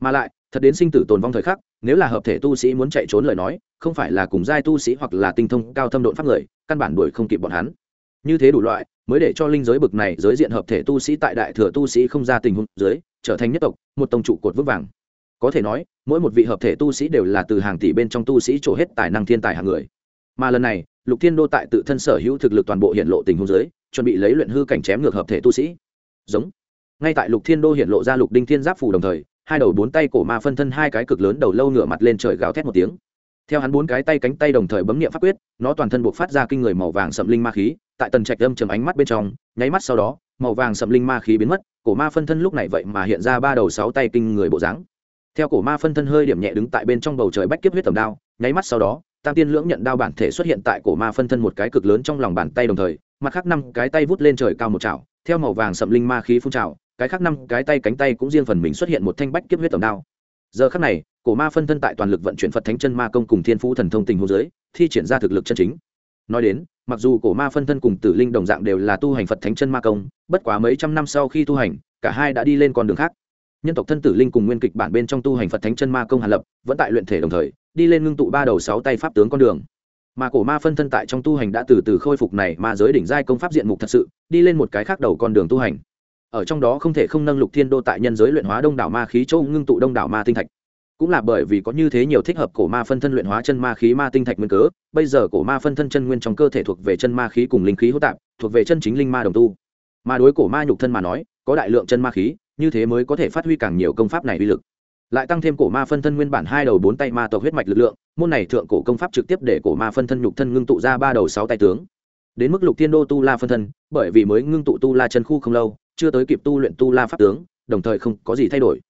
Mà lại, thật đến sinh tử tồn vong thời khắc, nếu là hợp thể tu sĩ muốn chạy trốn lời nói, không phải là cùng giai tu sĩ hoặc là tinh thông cao thâm độn pháp người, căn bản đuổi không kịp bọn hắn. Như thế đủ loại, mới để cho linh giới bực này, giới diện hợp thể tu sĩ tại đại thừa tu sĩ không ra tình huống dưới, trở thành nhất tộc, một tông trụ cột vững vàng có thể nói, mỗi một vị hợp thể tu sĩ đều là từ hàng tỷ bên trong tu sĩ trổ hết tài năng thiên tài hàng người. Mà lần này, lục thiên đô tại tự thân sở hữu thực lực toàn bộ hiện lộ tình huống dưới, chuẩn bị lấy luyện hư cảnh chém ngược hợp thể tu sĩ. Giống. Ngay tại lục thiên đô hiện lộ ra lục đinh thiên giáp phủ đồng thời, hai đầu bốn tay cổ ma phân thân hai cái cực lớn đầu lâu ngửa mặt lên trời gào thét một tiếng. Theo hắn bốn cái tay cánh tay đồng thời bấm nghiệm pháp quyết, nó toàn thân buộc phát ra kinh người màu vàng sậm linh ma khí, tại tần trạch âm chầm ánh mắt bên trong, nháy mắt sau đó, màu vàng sậm linh ma khí biến mất, cổ ma phân thân lúc này vậy mà hiện ra ba đầu sáu tay kinh người bộ dáng theo cổ ma phân thân hơi điểm nhẹ đứng tại bên trong bầu trời bách kiếp huyết tầm đao, nháy mắt sau đó, tam tiên lưỡng nhận đao bản thể xuất hiện tại cổ ma phân thân một cái cực lớn trong lòng bàn tay đồng thời, mặt khác năm cái tay vút lên trời cao một chảo theo màu vàng sậm linh ma khí phun trào, cái khác năm cái tay cánh tay cũng riêng phần mình xuất hiện một thanh bách kiếp huyết tầm đao. Giờ khắc này, cổ ma phân thân tại toàn lực vận chuyển phật thánh chân ma công cùng thiên phú thần thông tình hô giới thi triển ra thực lực chân chính. Nói đến, mặc dù cổ ma phân thân cùng tử linh đồng dạng đều là tu hành phật thánh chân ma công, bất quá mấy trăm năm sau khi tu hành, cả hai đã đi lên con đường khác nhân tộc thân tử linh cùng nguyên kịch bản bên trong tu hành phật thánh chân ma công hàn lập, vẫn tại luyện thể đồng thời, đi lên ngưng tụ ba đầu sáu tay pháp tướng con đường. Mà cổ ma phân thân tại trong tu hành đã từ từ khôi phục này mà giới đỉnh giai công pháp diện mục thật sự, đi lên một cái khác đầu con đường tu hành. Ở trong đó không thể không nâng lục thiên đô tại nhân giới luyện hóa đông đảo ma khí châu ngưng tụ đông đảo ma tinh thạch. Cũng là bởi vì có như thế nhiều thích hợp cổ ma phân thân luyện hóa chân ma khí ma tinh thạch nguyên cớ, bây giờ cổ ma phân thân chân nguyên trong cơ thể thuộc về chân ma khí cùng linh khí hỗn tạp, thuộc về chân chính linh ma đồng tu. Mà đối cổ ma nhục thân mà nói, có đại lượng chân ma khí như thế mới có thể phát huy càng nhiều công pháp này uy lực. Lại tăng thêm cổ ma phân thân nguyên bản hai đầu bốn tay ma tộc huyết mạch lực lượng, môn này thượng cổ công pháp trực tiếp để cổ ma phân thân nhục thân ngưng tụ ra ba đầu sáu tay tướng. Đến mức lục thiên đô tu la phân thân, bởi vì mới ngưng tụ tu la chân khu không lâu, chưa tới kịp tu luyện tu la pháp tướng, đồng thời không có gì thay đổi.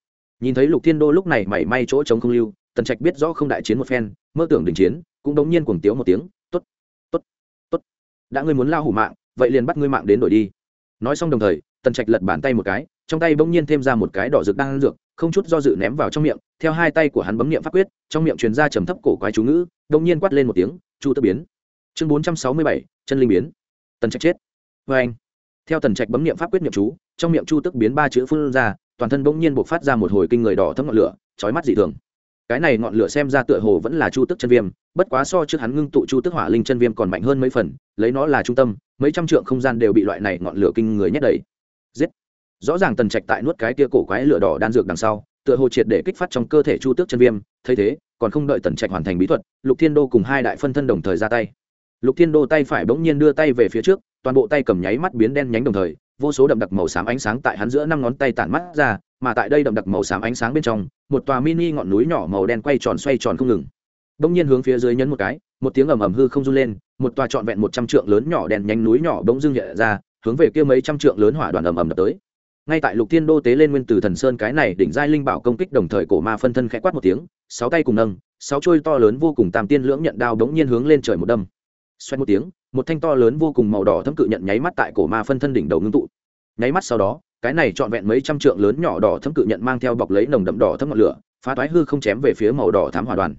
Nhìn thấy lục thiên đô lúc này mảy may chỗ chống không lưu, tần trạch biết rõ không đại chiến một phen, mơ tưởng đình chiến, cũng đống nhiên cuồng tiếu một tiếng t ố t t ố t t ố t đã ngươi muốn lao hủ mạng, vậy liền bắt ngươi mạng đến đổi đi. Nói xong đồng thời, tần trạch lật bàn tay một cái trong tay bỗng nhiên thêm ra một cái đỏ rực đang dược, không chút do dự ném vào trong miệng, theo hai tay của hắn bấm niệm pháp quyết, trong miệng truyền ra trầm thấp cổ quái chú ngữ đông nhiên quát lên một tiếng, chu tức biến. Chương bốn trăm sáu mươi bảy, chân linh biến. Tần trạch chết. Vê anh theo tần trạch bấm niệm pháp quyết niệm chú, trong miệng chu tức biến ba chữ phun ra, toàn thân bỗng nhiên buộc phát ra một hồi kinh người đỏ thấm ngọn lửa, chói mắt dị thường. Cái này ngọn lửa xem ra tựa hồ vẫn là chu tức chân viêm, bất quá so trước hắn ngưng tụ chu tức hỏa linh chân viêm còn mạnh hơn mấy phần, lấy nó là trung tâm, mấy trăm trượng không gian đều bị loại này ngọn lửa kinh người nhét đầy. Giết rõ ràng tần trạch tại nuốt cái tia cổ quái lửa đỏ đan dược đằng sau, tựa hồ triệt để kích phát trong cơ thể chu tước chân viêm, thấy thế, còn không đợi tần trạch hoàn thành bí thuật, lục thiên đô cùng hai đại phân thân đồng thời ra tay. Lục thiên đô tay phải bỗng nhiên đưa tay về phía trước, toàn bộ tay cầm nháy mắt biến đen nhánh đồng thời, vô số đậm đặc màu xám ánh sáng tại hắn giữa năm ngón tay tản mắt ra, mà tại đây đậm đặc màu xám ánh sáng bên trong, một tòa mini ngọn núi nhỏ màu đen quay tròn xoay tròn không ngừng. Đông nhiên hướng phía dưới nhấn một cái, một tiếng ầm ầm hư không run lên, một tòa trọn vẹn một trăm trượng lớn nhỏ đèn nhánh núi nhỏ bỗng dưng nhẹ ra, hướng về kia mấy trăm trượng lớn hỏa đoàn ầm ầm đập tới ngay tại lục thiên đô tế lên nguyên từ thần sơn cái này đỉnh giai linh bảo công kích đồng thời cổ ma phân thân khẽ quát một tiếng, sáu tay cùng nâng, sáu trôi to lớn vô cùng tam tiên lưỡng nhận đao đống nhiên hướng lên trời một đâm. Xoay một tiếng, một thanh to lớn vô cùng màu đỏ thâm cự nhận nháy mắt tại cổ ma phân thân đỉnh đầu ngưng tụ. Nháy mắt sau đó, cái này trọn vẹn mấy trăm trượng lớn nhỏ đỏ thâm cự nhận mang theo bọc lấy nồng đậm đỏ thâm ngọn lửa, phá toái hư không chém về phía màu đỏ thám hỏa đoàn.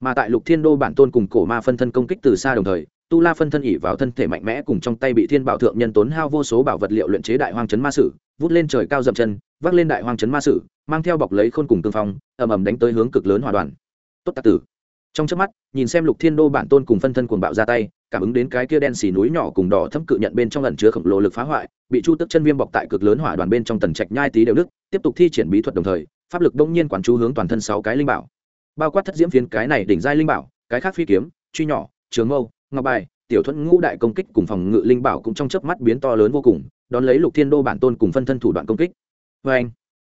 Mà tại lục thiên đô bản tôn cùng cổ ma phân thân công kích từ xa đồng thời tu la phân thân ỉ vào thân thể mạnh mẽ cùng trong tay bị thiên bảo thượng nhân tốn hao vô số bảo vật liệu luyện chế đại hoang chấn ma sử, vút lên trời cao dậm chân, vác lên đại hoang chấn ma sử, mang theo bọc lấy khôn cùng tương phong, ầm ầm đánh tới hướng cực lớn hòa đoàn. Tốt tạc tử. Trong trước mắt, nhìn xem lục thiên đô bản tôn cùng phân thân cuồng bạo ra tay, cảm ứng đến cái kia đen xì núi nhỏ cùng đỏ thâm cự nhận bên trong lần chứa khổng lồ lực phá hoại, bị chu tức chân viêm bọc tại cực lớn hỏa đoàn bên trong tần trạch nhai tí đều đức tiếp tục thi triển bí thuật đồng thời, pháp lực đông nhiên quản chú hướng toàn thân sáu cái linh bảo. Bao quát thất diễm phiến cái này đỉnh giai linh bảo, cái khác phi kiếm, truy nhỏ, trường mâu ngọc bài, tiểu thuẫn ngũ đại công kích cùng phòng ngự linh bảo cũng trong chớp mắt biến to lớn vô cùng, đón lấy lục thiên đô bản tôn cùng phân thân thủ đoạn công kích. Vê anh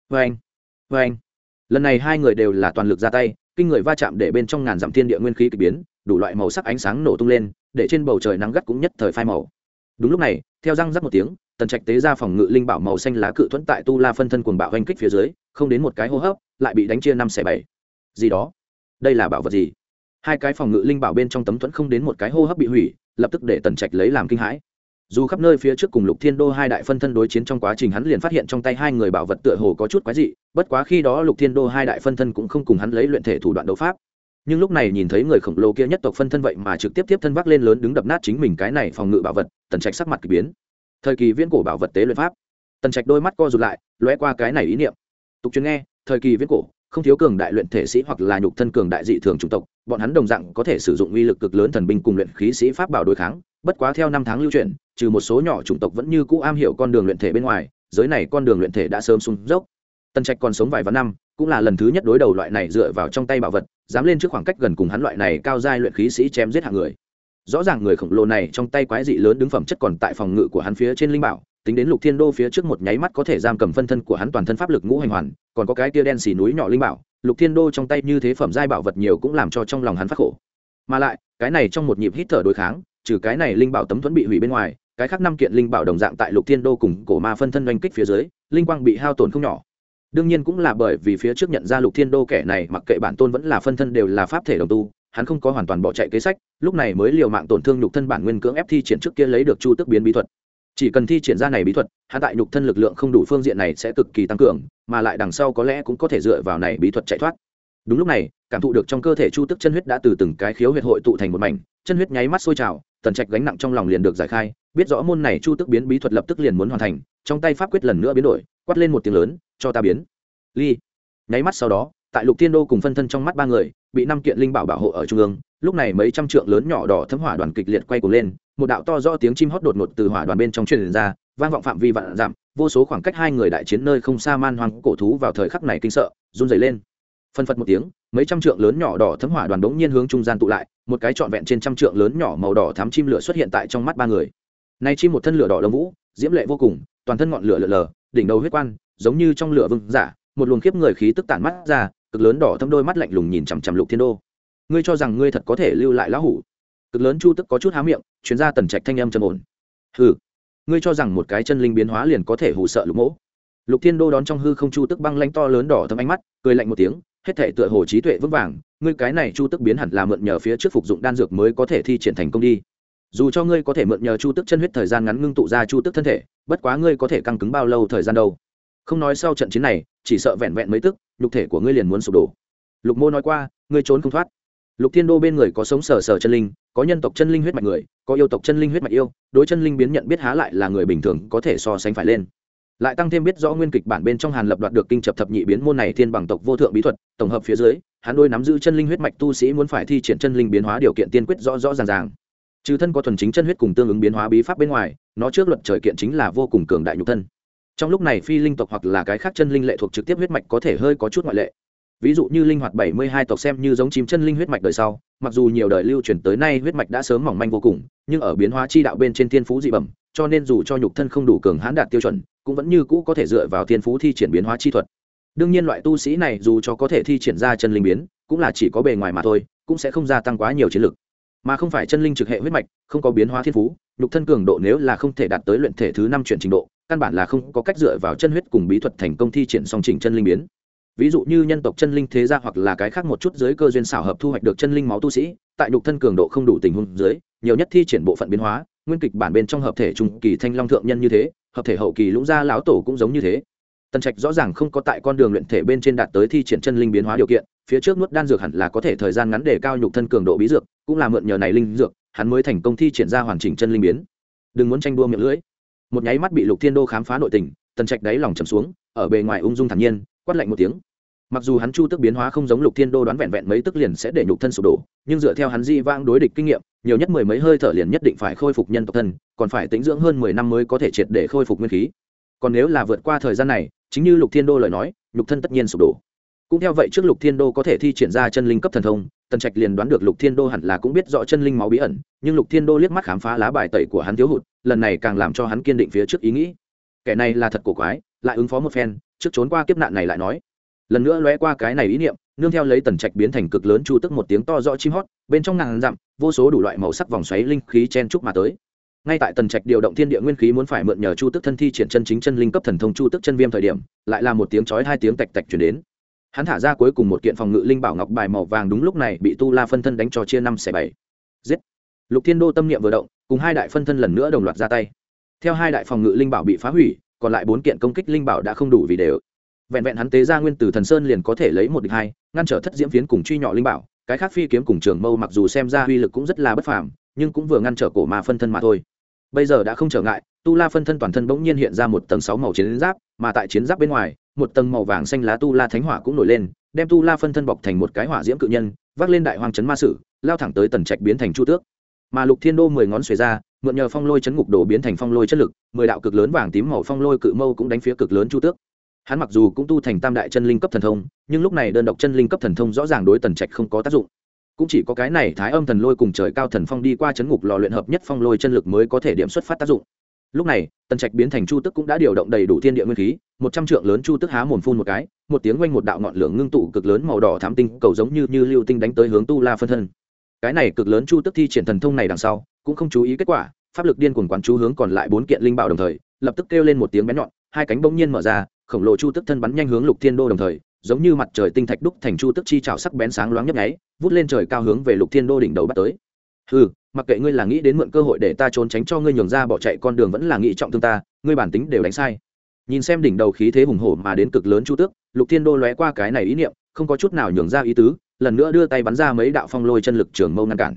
vê anh vê anh lần này hai người đều là toàn lực ra tay, kinh người va chạm để bên trong ngàn dặm thiên địa nguyên khí k ỳ biến, đủ loại màu sắc ánh sáng nổ tung lên, để trên bầu trời nắng gắt cũng nhất thời phai màu. Đúng lúc này, theo răng rắc một tiếng, tần trạch tế ra phòng ngự linh bảo màu xanh lá cự thuẫn tại tu la phân thân cuồng bạo hành kích phía dưới, không đến một cái hô hấp, lại bị đánh chia năm xẻ bảy. Gì đó? Đây là bảo vật gì? Hai cái phòng ngự linh bảo bên trong tấm thuẫn không đến một cái hô hấp bị hủy, lập tức để tần trạch lấy làm kinh hãi. Dù khắp nơi phía trước cùng lục thiên đô hai đại phân thân đối chiến trong quá trình hắn liền phát hiện trong tay hai người bảo vật tựa hồ có chút quái dị, bất quá khi đó lục thiên đô hai đại phân thân cũng không cùng hắn lấy luyện thể thủ đoạn đấu pháp. Nhưng lúc này nhìn thấy người khổng lồ kia nhất tộc phân thân vậy mà trực tiếp tiếp thân vác lên lớn đứng đập nát chính mình cái này phòng ngự bảo vật, tần trạch sắc mặt k ỳ biến. Thời kỳ viễn cổ bảo vật tế luyện pháp. Tần trạch đôi mắt co rụt lại, lóe qua cái này ý niệm. Tục chuyên nghe, thời kỳ viễn cổ, không thiếu cường đại luyện thể sĩ hoặc là nhục thân cường đại dị thường chủng tộc bọn hắn đồng dạng có thể sử dụng uy lực cực lớn thần binh cùng luyện khí sĩ pháp bảo đối kháng, bất quá theo năm tháng lưu truyền trừ một số nhỏ chủng tộc vẫn như cũ am hiểu con đường luyện thể bên ngoài, giới này con đường luyện thể đã sớm sung dốc. Tần trạch còn sống vài vạn năm, cũng là lần thứ nhất đối đầu loại này dựa vào trong tay bảo vật, dám lên trước khoảng cách gần cùng hắn loại này cao giai luyện khí sĩ chém giết hạng người. Rõ ràng người khổng lồ này trong tay quái dị lớn đứng phẩm chất còn tại phòng ngự của hắn phía trên linh bảo, tính đến lục thiên đô phía trước một nháy mắt có thể giam cầm phân thân của hắn toàn thân pháp lực ngũ hành hoàn, còn có cái tia đen xì núi nhỏ linh bảo lục thiên đô trong tay như thế phẩm giai bảo vật nhiều cũng làm cho trong lòng hắn phát khổ. Mà lại, cái này trong một nhịp hít thở đối kháng, trừ cái này linh bảo tấm thuẫn bị hủy bên ngoài, cái khác năm kiện linh bảo đồng dạng tại lục thiên đô cùng cổ ma phân thân oanh kích phía dưới, linh quang bị hao tổn không nhỏ. Đương nhiên cũng là bởi vì phía trước nhận ra lục thiên đô kẻ này, mặc kệ bản tôn vẫn là phân thân đều là pháp thể đồng tu, hắn không có hoàn toàn bỏ chạy kế sách, lúc này mới liều mạng tổn thương nhục thân bản nguyên cưỡng ép thi triển trước kia lấy được chu tức biến bí thuật chỉ cần thi triển ra này bí thuật hạ tại nhục thân lực lượng không đủ phương diện này sẽ cực kỳ tăng cường, mà lại đằng sau có lẽ cũng có thể dựa vào này bí thuật chạy thoát. Đúng lúc này, cảm thụ được trong cơ thể chu tức chân huyết đã từ từng cái khiếu huyệt hội tụ thành một mảnh, chân huyết nháy mắt sôi trào, tần trạch gánh nặng trong lòng liền được giải khai, biết rõ môn này chu tức biến bí thuật lập tức liền muốn hoàn thành, trong tay pháp quyết lần nữa biến đổi, quát lên một tiếng lớn, cho ta biến. Ly. Nháy mắt sau đó, tại lục thiên đô cùng phân thân trong mắt ba người, bị năm kiện linh bảo bảo hộ ở trung ương lúc này mấy trăm trượng lớn nhỏ đỏ thấm hỏa đoàn kịch liệt quay cuồng lên, một đạo to do tiếng chim hót đột ngột từ hỏa đoàn bên trong truyền ra, vang vọng phạm vi vạn dặm, vô số khoảng cách hai người đại chiến nơi không xa man hoang cổ thú vào thời khắc này kinh sợ, run rẩy lên. Phân phật một tiếng, mấy trăm trượng lớn nhỏ đỏ thấm hỏa đoàn bỗng nhiên hướng trung gian tụ lại, một cái trọn vẹn trên trăm trượng lớn nhỏ màu đỏ thám chim lửa xuất hiện tại trong mắt ba người. Nay chim một thân lửa đỏ lông vũ, diễm lệ vô cùng, toàn thân ngọn lửa lở lờ, đỉnh đầu huyết quan, giống như trong lửa vương giả, một luồng khiếp người khí tức tản mắt ra, cực lớn đỏ thâm đôi mắt lạnh lùng nhìn chằm chằm lục thiên đô ngươi cho rằng ngươi thật có thể lưu lại lão hủ? Cực lớn chu tức có chút há miệng chuyến ra tần trạch thanh âm trầm ổn. Hừ, ngươi cho rằng một cái chân linh biến hóa liền có thể hù sợ lục mỗ? Lục thiên đô đón trong hư không chu tức băng lanh to lớn đỏ thâm ánh mắt, cười lạnh một tiếng, hết thể tựa hồ trí tuệ vững vàng, ngươi cái này chu tức biến hẳn là mượn nhờ phía trước phục dụng đan dược mới có thể thi triển thành công đi. Dù cho ngươi có thể mượn nhờ chu tức chân huyết thời gian ngắn ngưng tụ ra chu tức thân thể, bất quá ngươi có thể căng cứng bao lâu thời gian đâu? Không nói sau trận chiến này, chỉ sợ vẹn vẹn mấy tức, nhục thể của ngươi liền muốn sụp đổ. Lục mô nói qua, ngươi trốn không thoát lục thiên đô bên người có sống sờ sờ chân linh, có nhân tộc chân linh huyết mạch người, có yêu tộc chân linh huyết mạch yêu, đối chân linh biến nhận biết há lại là người bình thường có thể so sánh phải lên. Lại tăng thêm biết rõ nguyên kịch bản bên trong hàn lập đoạt được kinh chập thập nhị biến môn này thiên bằng tộc vô thượng bí thuật, tổng hợp phía dưới, hắn đôi nắm giữ chân linh huyết mạch tu sĩ muốn phải thi triển chân linh biến hóa điều kiện tiên quyết rõ rõ ràng ràng. Trừ thân có thuần chính chân huyết cùng tương ứng biến hóa bí pháp bên ngoài, nó trước luật trời kiện chính là vô cùng cường đại nhục thân. Trong lúc này phi linh tộc hoặc là cái khác chân linh lệ thuộc trực tiếp huyết mạch có thể hơi có chút ngoại lệ ví dụ như linh hoạt bảy mươi hai tộc xem như giống chim chân linh huyết mạch đời sau, mặc dù nhiều đời lưu truyền tới nay huyết mạch đã sớm mỏng manh vô cùng, nhưng ở biến hóa chi đạo bên trên thiên phú dị bẩm, cho nên dù cho nhục thân không đủ cường hãn đạt tiêu chuẩn, cũng vẫn như cũ có thể dựa vào thiên phú thi triển biến hóa chi thuật. Đương nhiên loại tu sĩ này dù cho có thể thi triển ra chân linh biến, cũng là chỉ có bề ngoài mà thôi, cũng sẽ không gia tăng quá nhiều chiến lực. Mà không phải chân linh trực hệ huyết mạch, không có biến hóa thiên phú, nhục thân cường độ nếu là không thể đạt tới luyện thể thứ năm chuyển trình độ, căn bản là không có cách dựa vào chân huyết cùng bí thuật thành công thi triển song trình chân linh biến ví dụ như nhân tộc chân linh thế gia hoặc là cái khác một chút dưới cơ duyên xảo hợp thu hoạch được chân linh máu tu sĩ, tại nhục thân cường độ không đủ tình huống dưới, nhiều nhất thi triển bộ phận biến hóa, nguyên kịch bản bên trong hợp thể trung kỳ thanh long thượng nhân như thế, hợp thể hậu kỳ lũng gia lão tổ cũng giống như thế. Tần trạch rõ ràng không có tại con đường luyện thể bên trên đạt tới thi triển chân linh biến hóa điều kiện, phía trước nuốt đan dược hẳn là có thể thời gian ngắn để cao nhục thân cường độ bí dược, cũng là mượn nhờ này linh dược, hắn mới thành công thi triển ra hoàn chỉnh chân linh biến. Đừng muốn tranh đua miệng lưỡi. Một nháy mắt bị lục thiên đô khám phá nội tình, tần trạch đáy lòng trầm xuống, ở bề ngoài ung dung thản nhiên, quát lạnh một tiếng mặc dù hắn chu tức biến hóa không giống lục thiên đô đoán vẹn vẹn mấy tức liền sẽ để nhục thân sụp đổ, nhưng dựa theo hắn di vang đối địch kinh nghiệm, nhiều nhất mười mấy hơi thở liền nhất định phải khôi phục nhân tộc thân, còn phải tính dưỡng hơn mười năm mới có thể triệt để khôi phục nguyên khí. Còn nếu là vượt qua thời gian này, chính như lục thiên đô lời nói, nhục thân tất nhiên sụp đổ. Cũng theo vậy trước lục thiên đô có thể thi triển ra chân linh cấp thần thông, tần trạch liền đoán được lục thiên đô hẳn là cũng biết rõ chân linh máu bí ẩn, nhưng lục thiên đô liếc mắt khám phá lá bài tẩy của hắn thiếu hụt, lần này càng làm cho hắn kiên định phía trước ý nghĩ. Kẻ này là thật cổ quái, lại ứng phó một phen, trước trốn qua kiếp nạn này lại nói lần nữa lóe qua cái này ý niệm, nương theo lấy tần trạch biến thành cực lớn chu tức một tiếng to rõ chim hót, bên trong ngàn dặm, vô số đủ loại màu sắc vòng xoáy linh khí chen trúc mà tới. Ngay tại tần trạch điều động thiên địa nguyên khí muốn phải mượn nhờ chu tức thân thi triển chân chính chân linh cấp thần thông chu tức chân viêm thời điểm, lại là một tiếng chói hai tiếng tạch tạch chuyển đến. Hắn thả ra cuối cùng một kiện phòng ngự linh bảo ngọc bài màu vàng đúng lúc này bị tu la phân thân đánh cho chia năm xẻ bảy. Giết! Lục thiên đô tâm niệm vừa động, cùng hai đại phân thân lần nữa đồng loạt ra tay. Theo hai đại phòng ngự linh bảo bị phá hủy, còn lại bốn kiện công kích linh bảo đã không đủ vì đều vẹn vẹn hắn tế ra nguyên tử thần sơn liền có thể lấy một địch hai, ngăn trở thất diễm phiến cùng truy nhỏ linh bảo. Cái khác phi kiếm cùng trường mâu mặc dù xem ra uy lực cũng rất là bất phàm, nhưng cũng vừa ngăn trở cổ mà phân thân mà thôi. Bây giờ đã không trở ngại, tu la phân thân toàn thân bỗng nhiên hiện ra một tầng sáu màu chiến giáp, mà tại chiến giáp bên ngoài, một tầng màu vàng xanh lá tu la thánh hỏa cũng nổi lên, đem tu la phân thân bọc thành một cái hỏa diễm cự nhân, vác lên đại hoàng trấn ma sử, lao thẳng tới tần trạch biến thành chu tước. Mà lục thiên đô mười ngón xuề ra, mượn nhờ phong lôi chấn ngục đồ biến thành phong lôi chất lực, mười đạo cực lớn vàng tím màu phong lôi cự mâu cũng đánh phía cực lớn chu tước hắn mặc dù cũng tu thành tam đại chân linh cấp thần thông, nhưng lúc này đơn độc chân linh cấp thần thông rõ ràng đối tần trạch không có tác dụng. Cũng chỉ có cái này thái âm thần lôi cùng trời cao thần phong đi qua chấn ngục lò luyện hợp nhất phong lôi chân lực mới có thể điểm xuất phát tác dụng. Lúc này, tần trạch biến thành chu tức cũng đã điều động đầy đủ thiên địa nguyên khí, một trăm trượng lớn chu tức há mồm phun một cái, một tiếng quanh một đạo ngọn lửa ngưng tụ cực lớn màu đỏ thám tinh cầu giống như như lưu tinh đánh tới hướng tu la phân thân. Cái này cực lớn chu tức thi triển thần thông này đằng sau, cũng không chú ý kết quả, pháp lực điên cuồng quán chú hướng còn lại bốn kiện linh bảo đồng thời, lập tức kêu lên một tiếng bén nhọn, hai cánh bỗng nhiên mở ra khổng lồ chu tức thân bắn nhanh hướng lục thiên đô đồng thời, giống như mặt trời tinh thạch đúc thành chu tức chi trào sắc bén sáng loáng nhấp nháy, vút lên trời cao hướng về lục thiên đô đỉnh đầu bắt tới. Ừ mặc kệ ngươi là nghĩ đến mượn cơ hội để ta trốn tránh cho ngươi nhường ra bỏ chạy con đường vẫn là nghĩ trọng thương ta, ngươi bản tính đều đánh sai. Nhìn xem đỉnh đầu khí thế hùng hổ mà đến cực lớn chu tước, lục thiên đô lóe qua cái này ý niệm, không có chút nào nhường ra ý tứ, lần nữa đưa tay bắn ra mấy đạo phong lôi chân lực trường mâu ngăn cản.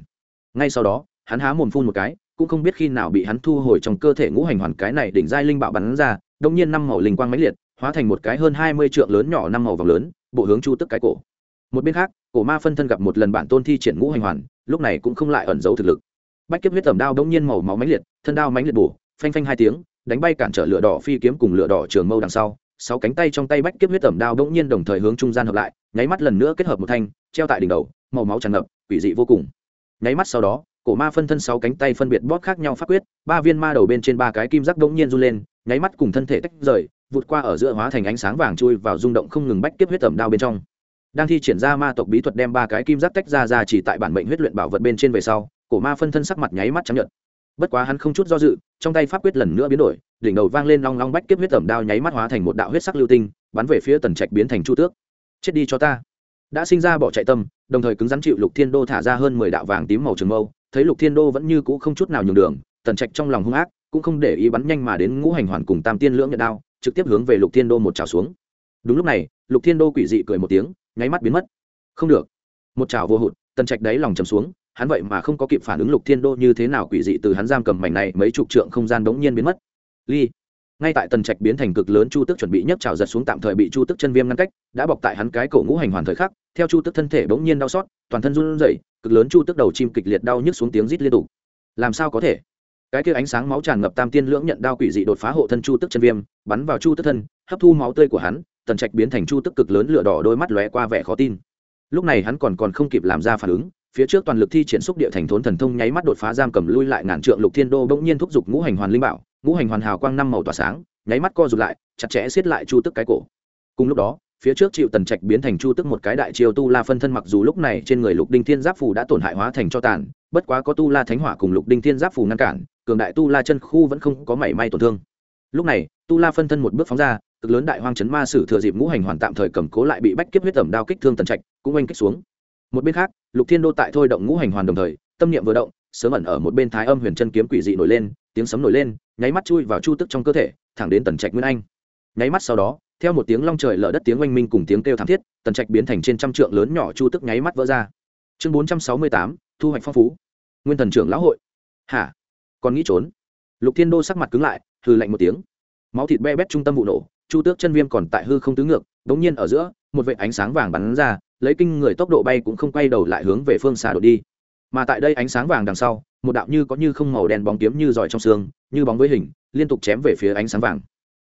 Ngay sau đó, hắn há mồm phun một cái, cũng không biết khi nào bị hắn thu hồi trong cơ thể ngũ hành hoàn cái này đỉnh giai linh bạo bắn ra, đông nhiên năm màu linh quang mãnh liệt hóa thành một cái hơn hai mươi trượng lớn nhỏ năm màu vòng lớn, bộ hướng chu tức cái cổ. Một bên khác, cổ ma phân thân gặp một lần bản tôn thi triển ngũ hành hoàn, lúc này cũng không lại ẩn giấu thực lực. Bách kiếp huyết tẩm đao đống nhiên màu máu mãnh liệt, thân đao mãnh liệt bổ, phanh phanh hai tiếng, đánh bay cản trở lửa đỏ phi kiếm cùng lửa đỏ trường mâu đằng sau. Sáu cánh tay trong tay bách kiếp huyết tẩm đao đống nhiên đồng thời hướng trung gian hợp lại, nháy mắt lần nữa kết hợp một thanh, treo tại đỉnh đầu, màu máu tràn ngập, quỷ dị vô cùng. Nháy mắt sau đó, cổ ma phân thân sáu cánh tay phân biệt bóp khác nhau phát quyết, ba viên ma đầu bên trên ba cái kim giác đống nhiên run lên, nháy mắt cùng thân thể tách rời vụt qua ở giữa hóa thành ánh sáng vàng chui vào rung động không ngừng bách kiếp huyết tẩm đao bên trong. Đang thi triển ra ma tộc bí thuật đem ba cái kim giác tách ra ra chỉ tại bản mệnh huyết luyện bảo vật bên trên về sau, cổ ma phân thân sắc mặt nháy mắt chấp nhận bất quá hắn không chút do dự, trong tay pháp quyết lần nữa biến đổi, đỉnh đầu vang lên long long bách kiếp huyết tẩm đao nháy mắt hóa thành một đạo huyết sắc lưu tinh, bắn về phía tần trạch biến thành chu tước. Chết đi cho ta. Đã sinh ra bỏ chạy tâm, đồng thời cứng rắn chịu lục thiên đô thả ra hơn mười đạo vàng tím màu trường mâu, thấy lục thiên đô vẫn như cũ không chút nào nhường đường, tần trạch trong lòng hung ác, cũng không để ý bắn nhanh mà đến ngũ hành hoàn cùng tam tiên lưỡng nhận đao trực tiếp hướng về lục thiên đô một trào xuống. Đúng lúc này, lục thiên đô quỷ dị cười một tiếng, nháy mắt biến mất. Không được. Một trào vô hụt, tần trạch đáy lòng chầm xuống, hắn vậy mà không có kịp phản ứng lục thiên đô như thế nào quỷ dị từ hắn giam cầm mảnh này mấy chục trượng không gian bỗng nhiên biến mất. Ly. Ngay tại tần trạch biến thành cực lớn chu tức chuẩn bị nhấc trào giật xuống tạm thời bị chu tức chân viêm ngăn cách, đã bọc tại hắn cái cổ ngũ hành hoàn thời khắc, theo chu tức thân thể bỗng nhiên đau xót, toàn thân run rẩy, cực lớn chu tức đầu chim kịch liệt đau nhức xuống tiếng rít liên tục. Làm sao có thể? Cái kia ánh sáng máu tràn ngập tam tiên lưỡng nhận đao quỷ dị đột phá hộ thân chu tức chân viêm, bắn vào chu tức thân, hấp thu máu tươi của hắn, tần trạch biến thành chu tức cực lớn lửa đỏ đôi mắt lóe qua vẻ khó tin. Lúc này hắn còn còn không kịp làm ra phản ứng, phía trước toàn lực thi triển xúc địa thành thốn thần thông nháy mắt đột phá giam cầm lui lại ngàn trượng lục thiên đô bỗng nhiên thúc giục ngũ hành hoàn linh bảo, ngũ hành hoàn hào quang năm màu tỏa sáng, nháy mắt co rụt lại, chặt chẽ xiết lại chu tức cái cổ. Cùng lúc đó, phía trước chịu tần trạch biến thành chu tức một cái đại chiêu tu la phân thân mặc dù lúc này trên người lục đinh thiên giáp phù đã tổn hại hóa thành cho tàn, bất quá có tu la thánh hỏa cùng lục đinh thiên giáp phù ngăn cản cường đại tu la chân khu vẫn không có mảy may tổn thương. Lúc này, tu la phân thân một bước phóng ra, cực lớn đại hoang chấn ma sử thừa dịp ngũ hành hoàn tạm thời cầm cố lại bị bách kiếp huyết tẩm đao kích thương tần trạch, cũng oanh kích xuống. Một bên khác, lục thiên đô tại thôi động ngũ hành hoàn đồng thời, tâm niệm vừa động, sớm ẩn ở một bên thái âm huyền chân kiếm quỷ dị nổi lên, tiếng sấm nổi lên, nháy mắt chui vào chu tức trong cơ thể, thẳng đến tần trạch nguyên anh. Nháy mắt sau đó, theo một tiếng long trời lở đất tiếng oanh minh cùng tiếng kêu thảm thiết, tần trạch biến thành trên trăm trượng lớn nhỏ chu tức nháy mắt vỡ ra. Chương bốn trăm sáu mươi tám, thu hoạch phong phú. Nguyên thần trưởng lão hội. Hả? Còn nghĩ trốn. Lục thiên đô sắc mặt cứng lại hư lạnh một tiếng. Máu thịt be bét trung tâm vụ nổ, chu tước chân viêm còn tại hư không tứ ngược đ ố n g nhiên ở giữa, một vệ ánh sáng vàng bắn ra, lấy kinh người tốc độ bay cũng không quay đầu lại hướng về phương xà đột đi. Mà tại đây ánh sáng vàng đằng sau, một đạo như có như không màu đen bóng kiếm như giỏi trong xương, như bóng với hình, liên tục chém về phía ánh sáng vàng.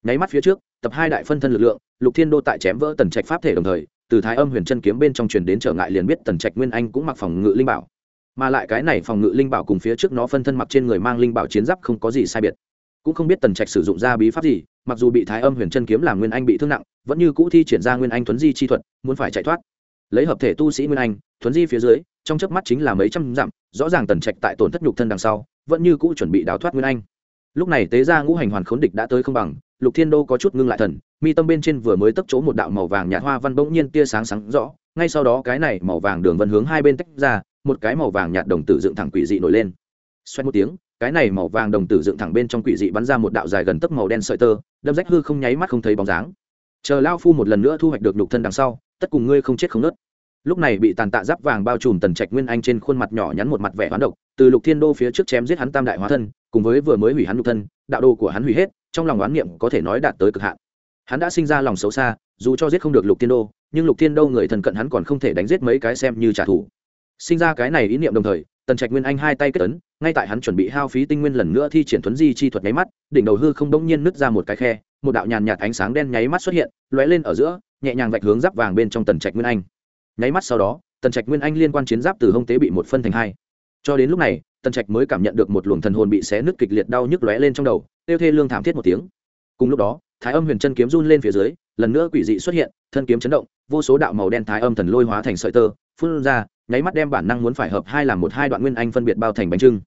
Nháy mắt phía trước, tập hai đại phân thân lực lượng, lục thiên đô tại chém vỡ tần trạch pháp thể đồng thời, từ thái âm huyền chân kiếm bên trong truyền đến trở ngại liền biết tần trạch nguyên anh cũng mặc phòng ngự linh bảo mà lại cái này phòng ngự linh bảo cùng phía trước nó phân thân mặc trên người mang linh bảo chiến giáp không có gì sai biệt. Cũng không biết tần trạch sử dụng ra bí pháp gì, mặc dù bị thái âm huyền chân kiếm làm nguyên anh bị thương nặng, vẫn như cũ thi triển ra nguyên anh thuấn di chi thuật, muốn phải chạy thoát. Lấy hợp thể tu sĩ nguyên anh, thuấn di phía dưới, trong chớp mắt chính là mấy trăm dặm, rõ ràng tần trạch tại tổn thất nhục thân đằng sau, vẫn như cũ chuẩn bị đào thoát nguyên anh. Lúc này tế ra ngũ hành hoàn khốn địch đã tới không bằng, lục thiên đô có chút ngưng lại thần, mi tâm bên trên vừa mới tấp chỗ một đạo màu vàng nhạt hoa văn bỗng nhiên tia sáng sáng rõ, ngay sau đó cái này màu vàng đường vân hướng hai bên tách ra một cái màu vàng nhạt đồng tử dựng thẳng quỷ dị nổi lên. Xoay một tiếng, cái này màu vàng đồng tử dựng thẳng bên trong quỷ dị bắn ra một đạo dài gần tấc màu đen sợi tơ, đâm rách hư không nháy mắt không thấy bóng dáng. Chờ lao phu một lần nữa thu hoạch được nhục thân đằng sau, tất cùng ngươi không chết không nớt. Lúc này bị tàn tạ giáp vàng bao trùm tần trạch nguyên anh trên khuôn mặt nhỏ nhắn một mặt vẻ hoán độc, từ lục thiên đô phía trước chém giết hắn tam đại hóa thân, cùng với vừa mới hủy hắn nhục thân, đạo đồ của hắn hủy hết, trong lòng oán niệm có thể nói đạt tới cực hạn. Hắn đã sinh ra lòng xấu xa, dù cho giết không được lục thiên đô, nhưng lục thiên đô người thần cận hắn còn không thể đánh giết mấy cái xem như trả thù sinh ra cái này ý niệm đồng thời, tần trạch nguyên anh hai tay kết ấn, ngay tại hắn chuẩn bị hao phí tinh nguyên lần nữa thi triển thuấn di chi thuật nháy mắt, đỉnh đầu hư không đống nhiên nứt ra một cái khe, một đạo nhàn nhạt ánh sáng đen nháy mắt xuất hiện, lóe lên ở giữa, nhẹ nhàng vạch hướng giáp vàng bên trong tần trạch nguyên anh. Nháy mắt sau đó, tần trạch nguyên anh liên quan chiến giáp từ hông tế bị một phân thành hai. Cho đến lúc này, tần trạch mới cảm nhận được một luồng thần hồn bị xé nứt kịch liệt đau nhức lóe lên trong đầu tiêu thê lương thảm thiết một tiếng. Cùng lúc đó, thái âm huyền chân kiếm run lên phía dưới, lần nữa quỷ dị xuất hiện, thân kiếm chấn động, vô số đạo màu đen thái âm thần lôi hóa thành sợi tơ, phun ra nháy mắt đem bản năng muốn phải hợp hai làm một hai đoạn nguyên anh phân biệt bao thành bánh trưng.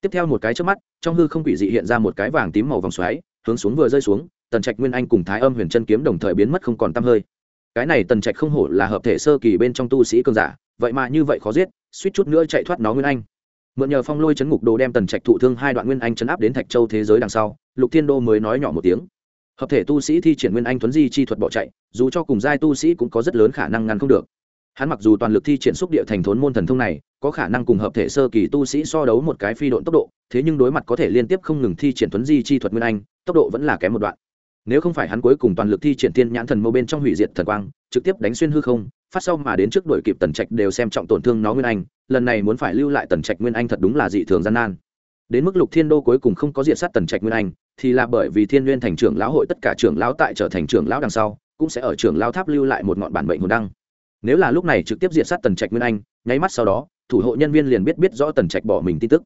Tiếp theo một cái trước mắt, trong hư không quỷ dị hiện ra một cái vàng tím màu vòng xoáy, hướng xuống vừa rơi xuống, tần trạch nguyên anh cùng thái âm huyền chân kiếm đồng thời biến mất không còn t hơi. Cái này tần trạch không hổ là hợp thể sơ kỳ bên trong tu sĩ cường giả, vậy mà như vậy khó giết, suýt chút nữa chạy thoát nó nguyên anh. Mượn nhờ phong lôi chấn ngục đồ đem tần trạch thụ thương hai đoạn nguyên anh chấn áp đến thạch châu thế giới đằng sau, lục thiên đô mới nói nhỏ một tiếng. Hợp thể tu sĩ thi triển nguyên anh tuấn di chi thuật bỏ chạy, dù cho cùng giai tu sĩ cũng có rất lớn khả năng ngăn không được hắn mặc dù toàn lực thi triển xúc địa thành thốn môn thần thông này, có khả năng cùng hợp thể sơ kỳ tu sĩ so đấu một cái phi độn tốc độ, thế nhưng đối mặt có thể liên tiếp không ngừng thi triển thuấn di chi thuật nguyên anh, tốc độ vẫn là kém một đoạn. Nếu không phải hắn cuối cùng toàn lực thi triển tiên nhãn thần mâu bên trong hủy diệt thần quang, trực tiếp đánh xuyên hư không, phát sau mà đến trước đội kịp tần trạch đều xem trọng tổn thương nó nguyên anh, lần này muốn phải lưu lại tần trạch nguyên anh thật đúng là dị thường gian nan. Đến mức lục thiên đô cuối cùng không có diện sát tần trạch nguyên anh, thì là bởi vì thiên nguyên thành trưởng lão hội tất cả trưởng lão tại trở thành trưởng lão đằng sau, cũng sẽ ở trưởng lão tháp lưu lại một ngọn bản mệnh hồn đăng nếu là lúc này trực tiếp diện sát tần trạch nguyên anh, nháy mắt sau đó, thủ hộ nhân viên liền biết biết rõ tần trạch bỏ mình tin tức.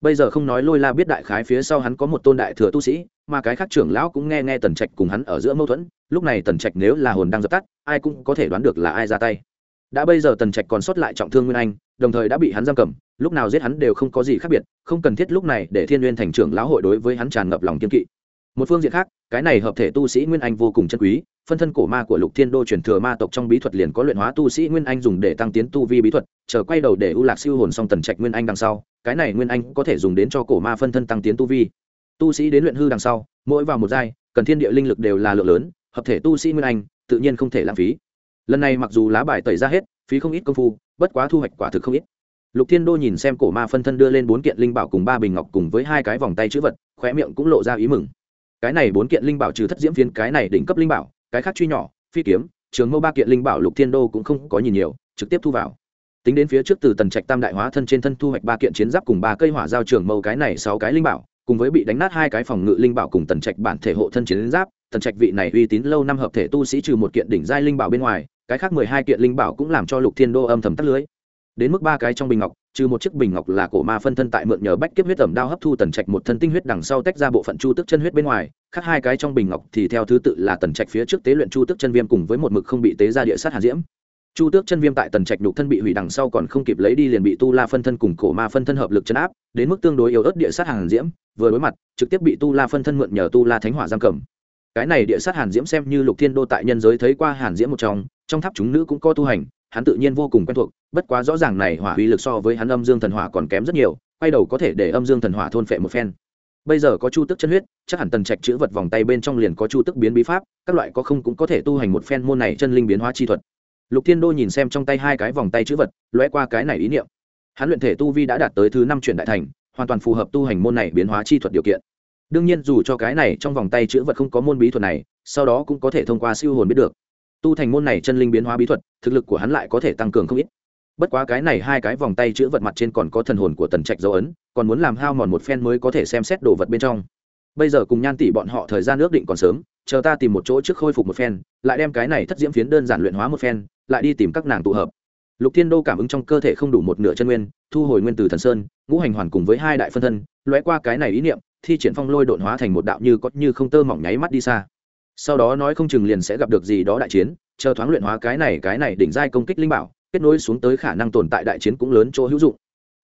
Bây giờ không nói lôi la biết đại khái phía sau hắn có một tôn đại thừa tu sĩ, mà cái khác trưởng lão cũng nghe nghe tần trạch cùng hắn ở giữa mâu thuẫn, lúc này tần trạch nếu là hồn đang dập tắt, ai cũng có thể đoán được là ai ra tay. Đã bây giờ tần trạch còn sót lại trọng thương nguyên anh, đồng thời đã bị hắn giam cầm, lúc nào giết hắn đều không có gì khác biệt, không cần thiết lúc này để thiên n g u y ê n thành trưởng lão hội đối với hắn tràn ngập lòng kiên kỵ. Một phương diện khác, cái này hợp thể tu sĩ nguyên anh vô cùng chân quý phân thân cổ ma của lục thiên đô truyền thừa ma tộc trong bí thuật liền có luyện hóa tu sĩ nguyên anh dùng để tăng tiến tu vi bí thuật, chờ quay đầu để ưu lạc siêu hồn xong tần trạch nguyên anh đằng sau, cái này nguyên anh có thể dùng đến cho cổ ma phân thân tăng tiến tu vi. Tu sĩ đến luyện hư đằng sau, mỗi vào một giai, cần thiên địa linh lực đều là lượng lớn, hợp thể tu sĩ nguyên anh, tự nhiên không thể lãng phí. Lần này mặc dù lá bài tẩy ra hết, phí không ít công phu, bất quá thu hoạch quả thực không ít. Lục thiên đô nhìn xem cổ ma phân thân đưa lên bốn kiện linh bảo cùng ba bình ngọc cùng với hai cái vòng tay chữ vật, khóe miệng cũng lộ ra ý mừng. Cái này bốn kiện linh bảo trừ thất diễm phiến, cái này đỉnh cấp linh bảo cái khác truy nhỏ, phi kiếm, trường mâu ba kiện linh bảo lục thiên đô cũng không có nhìn nhiều, trực tiếp thu vào. Tính đến phía trước từ tần trạch tam đại hóa thân trên thân thu hoạch ba kiện chiến giáp cùng ba cây hỏa giao trường mâu cái này sáu cái linh bảo, cùng với bị đánh nát hai cái phòng ngự linh bảo cùng tần trạch bản thể hộ thân chiến giáp, tần trạch vị này uy tín lâu năm hợp thể tu sĩ trừ một kiện đỉnh giai linh bảo bên ngoài, cái khác mười hai kiện linh bảo cũng làm cho lục thiên đô âm thầm tắt lưới đến mức ba cái trong bình ngọc, trừ một chiếc bình ngọc là cổ ma phân thân tại mượn nhờ bách kiếp huyết tẩm đao hấp thu tần trạch một thân tinh huyết đằng sau tách ra bộ phận chu tức chân huyết bên ngoài, khác hai cái trong bình ngọc thì theo thứ tự là tần trạch phía trước tế luyện chu tức chân viêm cùng với một mực không bị tế ra địa sát hà diễm. Chu tước chân viêm tại tần trạch nhục thân bị hủy đằng sau còn không kịp lấy đi liền bị tu la phân thân cùng cổ ma phân thân hợp lực chấn áp, đến mức tương đối yếu ớt địa sát hàn diễm, vừa đối mặt, trực tiếp bị tu la phân thân mượn nhờ tu la thánh hỏa giam cầm. Cái này địa sát hàn diễm xem như lục thiên đô tại nhân giới thấy qua hàn diễm một trong trong tháp chúng nữ cũng có tu hành hắn tự nhiên vô cùng quen thuộc, bất quá rõ ràng này hỏa uy lực so với hắn âm dương thần hỏa còn kém rất nhiều, quay đầu có thể để âm dương thần hỏa thôn phệ một phen. Bây giờ có chu tức chân huyết, chắc hẳn tần trạch chữ vật vòng tay bên trong liền có chu tức biến bí pháp, các loại có không cũng có thể tu hành một phen môn này chân linh biến hóa chi thuật. Lục thiên đô nhìn xem trong tay hai cái vòng tay chữ vật, lóe qua cái này ý niệm. Hắn luyện thể tu vi đã đạt tới thứ năm chuyển đại thành, hoàn toàn phù hợp tu hành môn này biến hóa chi thuật điều kiện. Đương nhiên dù cho cái này trong vòng tay chữ vật không có môn bí thuật này, sau đó cũng có thể thông qua siêu hồn biết được tu thành môn này chân linh biến hóa bí thuật, thực lực của hắn lại có thể tăng cường không ít. Bất quá cái này hai cái vòng tay chữ vật mặt trên còn có thần hồn của tần trạch dấu ấn, còn muốn làm hao mòn một phen mới có thể xem xét đồ vật bên trong. Bây giờ cùng nhan tỷ bọn họ thời gian ước định còn sớm, chờ ta tìm một chỗ trước khôi phục một phen, lại đem cái này thất diễm phiến đơn giản luyện hóa một phen, lại đi tìm các nàng tụ hợp. Lục thiên đô cảm ứng trong cơ thể không đủ một nửa chân nguyên, thu hồi nguyên từ thần sơn, ngũ hành hoàn cùng với hai đại phân thân, lóe qua cái này ý niệm, thi triển phong lôi đột hóa thành một đạo như có như không tơ mỏng nháy mắt đi xa sau đó nói không chừng liền sẽ gặp được gì đó đại chiến, chờ thoáng luyện hóa cái này cái này đỉnh giai công kích linh bảo, kết nối xuống tới khả năng tồn tại đại chiến cũng lớn chỗ hữu dụng.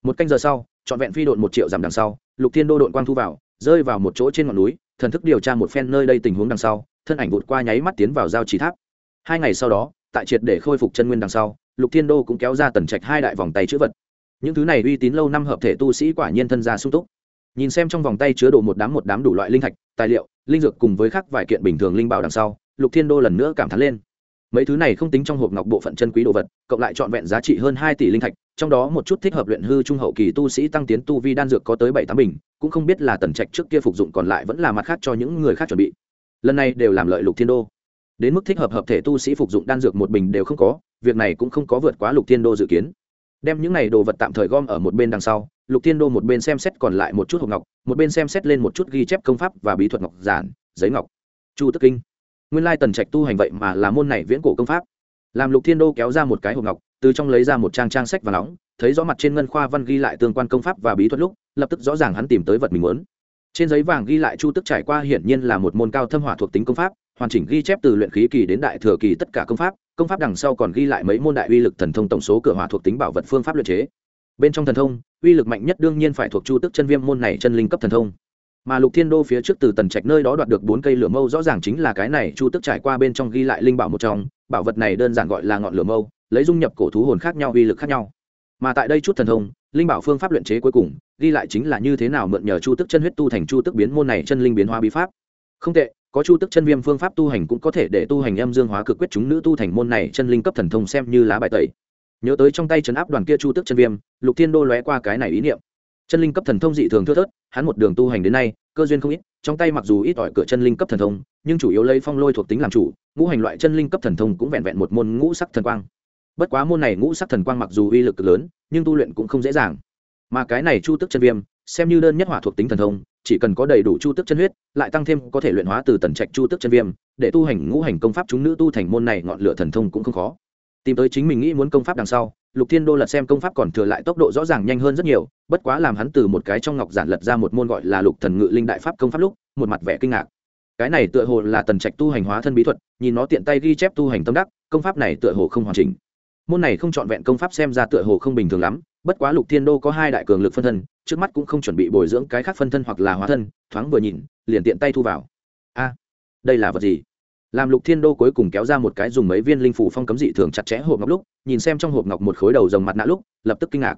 Một canh giờ sau, trọn vẹn phi độn một triệu dặm đằng sau, lục thiên đô đội quang thu vào, rơi vào một chỗ trên ngọn núi, thần thức điều tra một phen nơi đây tình huống đằng sau, thân ảnh vụt qua nháy mắt tiến vào giao trì tháp. Hai ngày sau đó, tại triệt để khôi phục chân nguyên đằng sau, lục thiên đô cũng kéo ra tần trạch hai đại vòng tay chữ vật. Những thứ này uy tín lâu năm hợp thể tu sĩ quả nhiên thân gia sung túc. Nhìn xem trong vòng tay chứa đồ một đám một đám đủ loại linh thạch tài liệu, linh dược cùng với khác vài kiện bình thường linh bảo đằng sau, lục thiên đô lần nữa cảm thán lên. Mấy thứ này không tính trong hộp ngọc bộ phận chân quý đồ vật, cộng lại trọn vẹn giá trị hơn hai tỷ linh thạch, trong đó một chút thích hợp luyện hư trung hậu kỳ tu sĩ tăng tiến tu vi đan dược có tới bảy tám bình, cũng không biết là tần trạch trước kia phục dụng còn lại vẫn là mặt khác cho những người khác chuẩn bị. Lần này đều làm lợi lục thiên đô. Đến mức thích hợp hợp thể tu sĩ phục dụng đan dược một bình đều không có, việc này cũng không có vượt quá lục thiên đô dự kiến. Đem những này đồ vật tạm thời gom ở một bên đằng sau lục thiên đô một bên xem xét còn lại một chút hộp ngọc, một bên xem xét lên một chút ghi chép công pháp và bí thuật ngọc giản, giấy ngọc. Chu tức kinh. Nguyên lai tần trạch tu hành vậy mà là môn này viễn cổ công pháp. Làm lục thiên đô kéo ra một cái hộp ngọc, từ trong lấy ra một trang trang sách và nóng, thấy rõ mặt trên ngân khoa văn ghi lại tương quan công pháp và bí thuật lúc, lập tức rõ ràng hắn tìm tới vật mình muốn. Trên giấy vàng ghi lại chu tức trải qua hiển nhiên là một môn cao thâm hỏa thuộc tính công pháp, hoàn chỉnh ghi chép từ luyện khí kỳ đến đại thừa kỳ tất cả công pháp công pháp đằng sau còn ghi lại mấy môn đại uy lực thần thông tổng số cửa hỏa thuộc tính bảo vật phương pháp luyện chế bên trong thần thông, uy lực mạnh nhất đương nhiên phải thuộc chu tức chân viêm môn này chân linh cấp thần thông. Mà lục thiên đô phía trước từ tần trạch nơi đó đoạt được bốn cây lửa mâu rõ ràng chính là cái này, chu tức trải qua bên trong ghi lại linh bảo một trong, bảo vật này đơn giản gọi là ngọn lửa mâu, lấy dung nhập cổ thú hồn khác nhau, uy lực khác nhau. Mà tại đây chút thần thông, linh bảo phương pháp luyện chế cuối cùng, ghi lại chính là như thế nào mượn nhờ chu tức chân huyết tu thành chu tức biến môn này chân linh biến hóa bí pháp. Không tệ, có chu tức chân viêm phương pháp tu hành cũng có thể để tu hành âm dương hóa cực quyết chúng nữ tu thành môn này chân linh cấp thần thông xem như lá bài tẩy nhớ tới trong tay chấn áp đoàn kia chu tức chân viêm, lục thiên đô lóe qua cái này ý niệm. Chân linh cấp thần thông dị thường thưa thớt, hắn một đường tu hành đến nay, cơ duyên không ít, trong tay mặc dù ít ỏi cửa chân linh cấp thần thông, nhưng chủ yếu lấy phong lôi thuộc tính làm chủ, ngũ hành loại chân linh cấp thần thông cũng vẹn vẹn một môn ngũ sắc thần quang. Bất quá môn này ngũ sắc thần quang mặc dù uy lực lớn, nhưng tu luyện cũng không dễ dàng. Mà cái này chu tức chân viêm, xem như đơn nhất hỏa thuộc tính thần thông, chỉ cần có đầy đủ chu tức chân huyết, lại tăng thêm có thể luyện hóa từ tần trạch chu tức chân viêm, để tu hành ngũ hành công pháp chúng nữ tu thành môn này ngọn lửa thần thông cũng không khó tìm tới chính mình nghĩ muốn công pháp đằng sau, lục thiên đô lật xem công pháp còn thừa lại tốc độ rõ ràng nhanh hơn rất nhiều, bất quá làm hắn từ một cái trong ngọc giản lật ra một môn gọi là lục thần ngự linh đại pháp công pháp lúc, một mặt vẻ kinh ngạc. Cái này tựa hồ là tần trạch tu hành hóa thân bí thuật, nhìn nó tiện tay ghi chép tu hành tâm đắc, công pháp này tựa hồ không hoàn chỉnh. Môn này không trọn vẹn công pháp xem ra tựa hồ không bình thường lắm, bất quá lục thiên đô có hai đại cường lực phân thân, trước mắt cũng không chuẩn bị bồi dưỡng cái khác phân thân hoặc là hóa thân, thoáng vừa nhìn, liền tiện tay thu vào. A, đây là vật gì? Làm lục thiên đô cuối cùng kéo ra một cái dùng mấy viên linh phủ phong cấm dị thường chặt chẽ hộp ngọc lúc, nhìn xem trong hộp ngọc một khối đầu rồng mặt nạ lúc, lập tức kinh ngạc.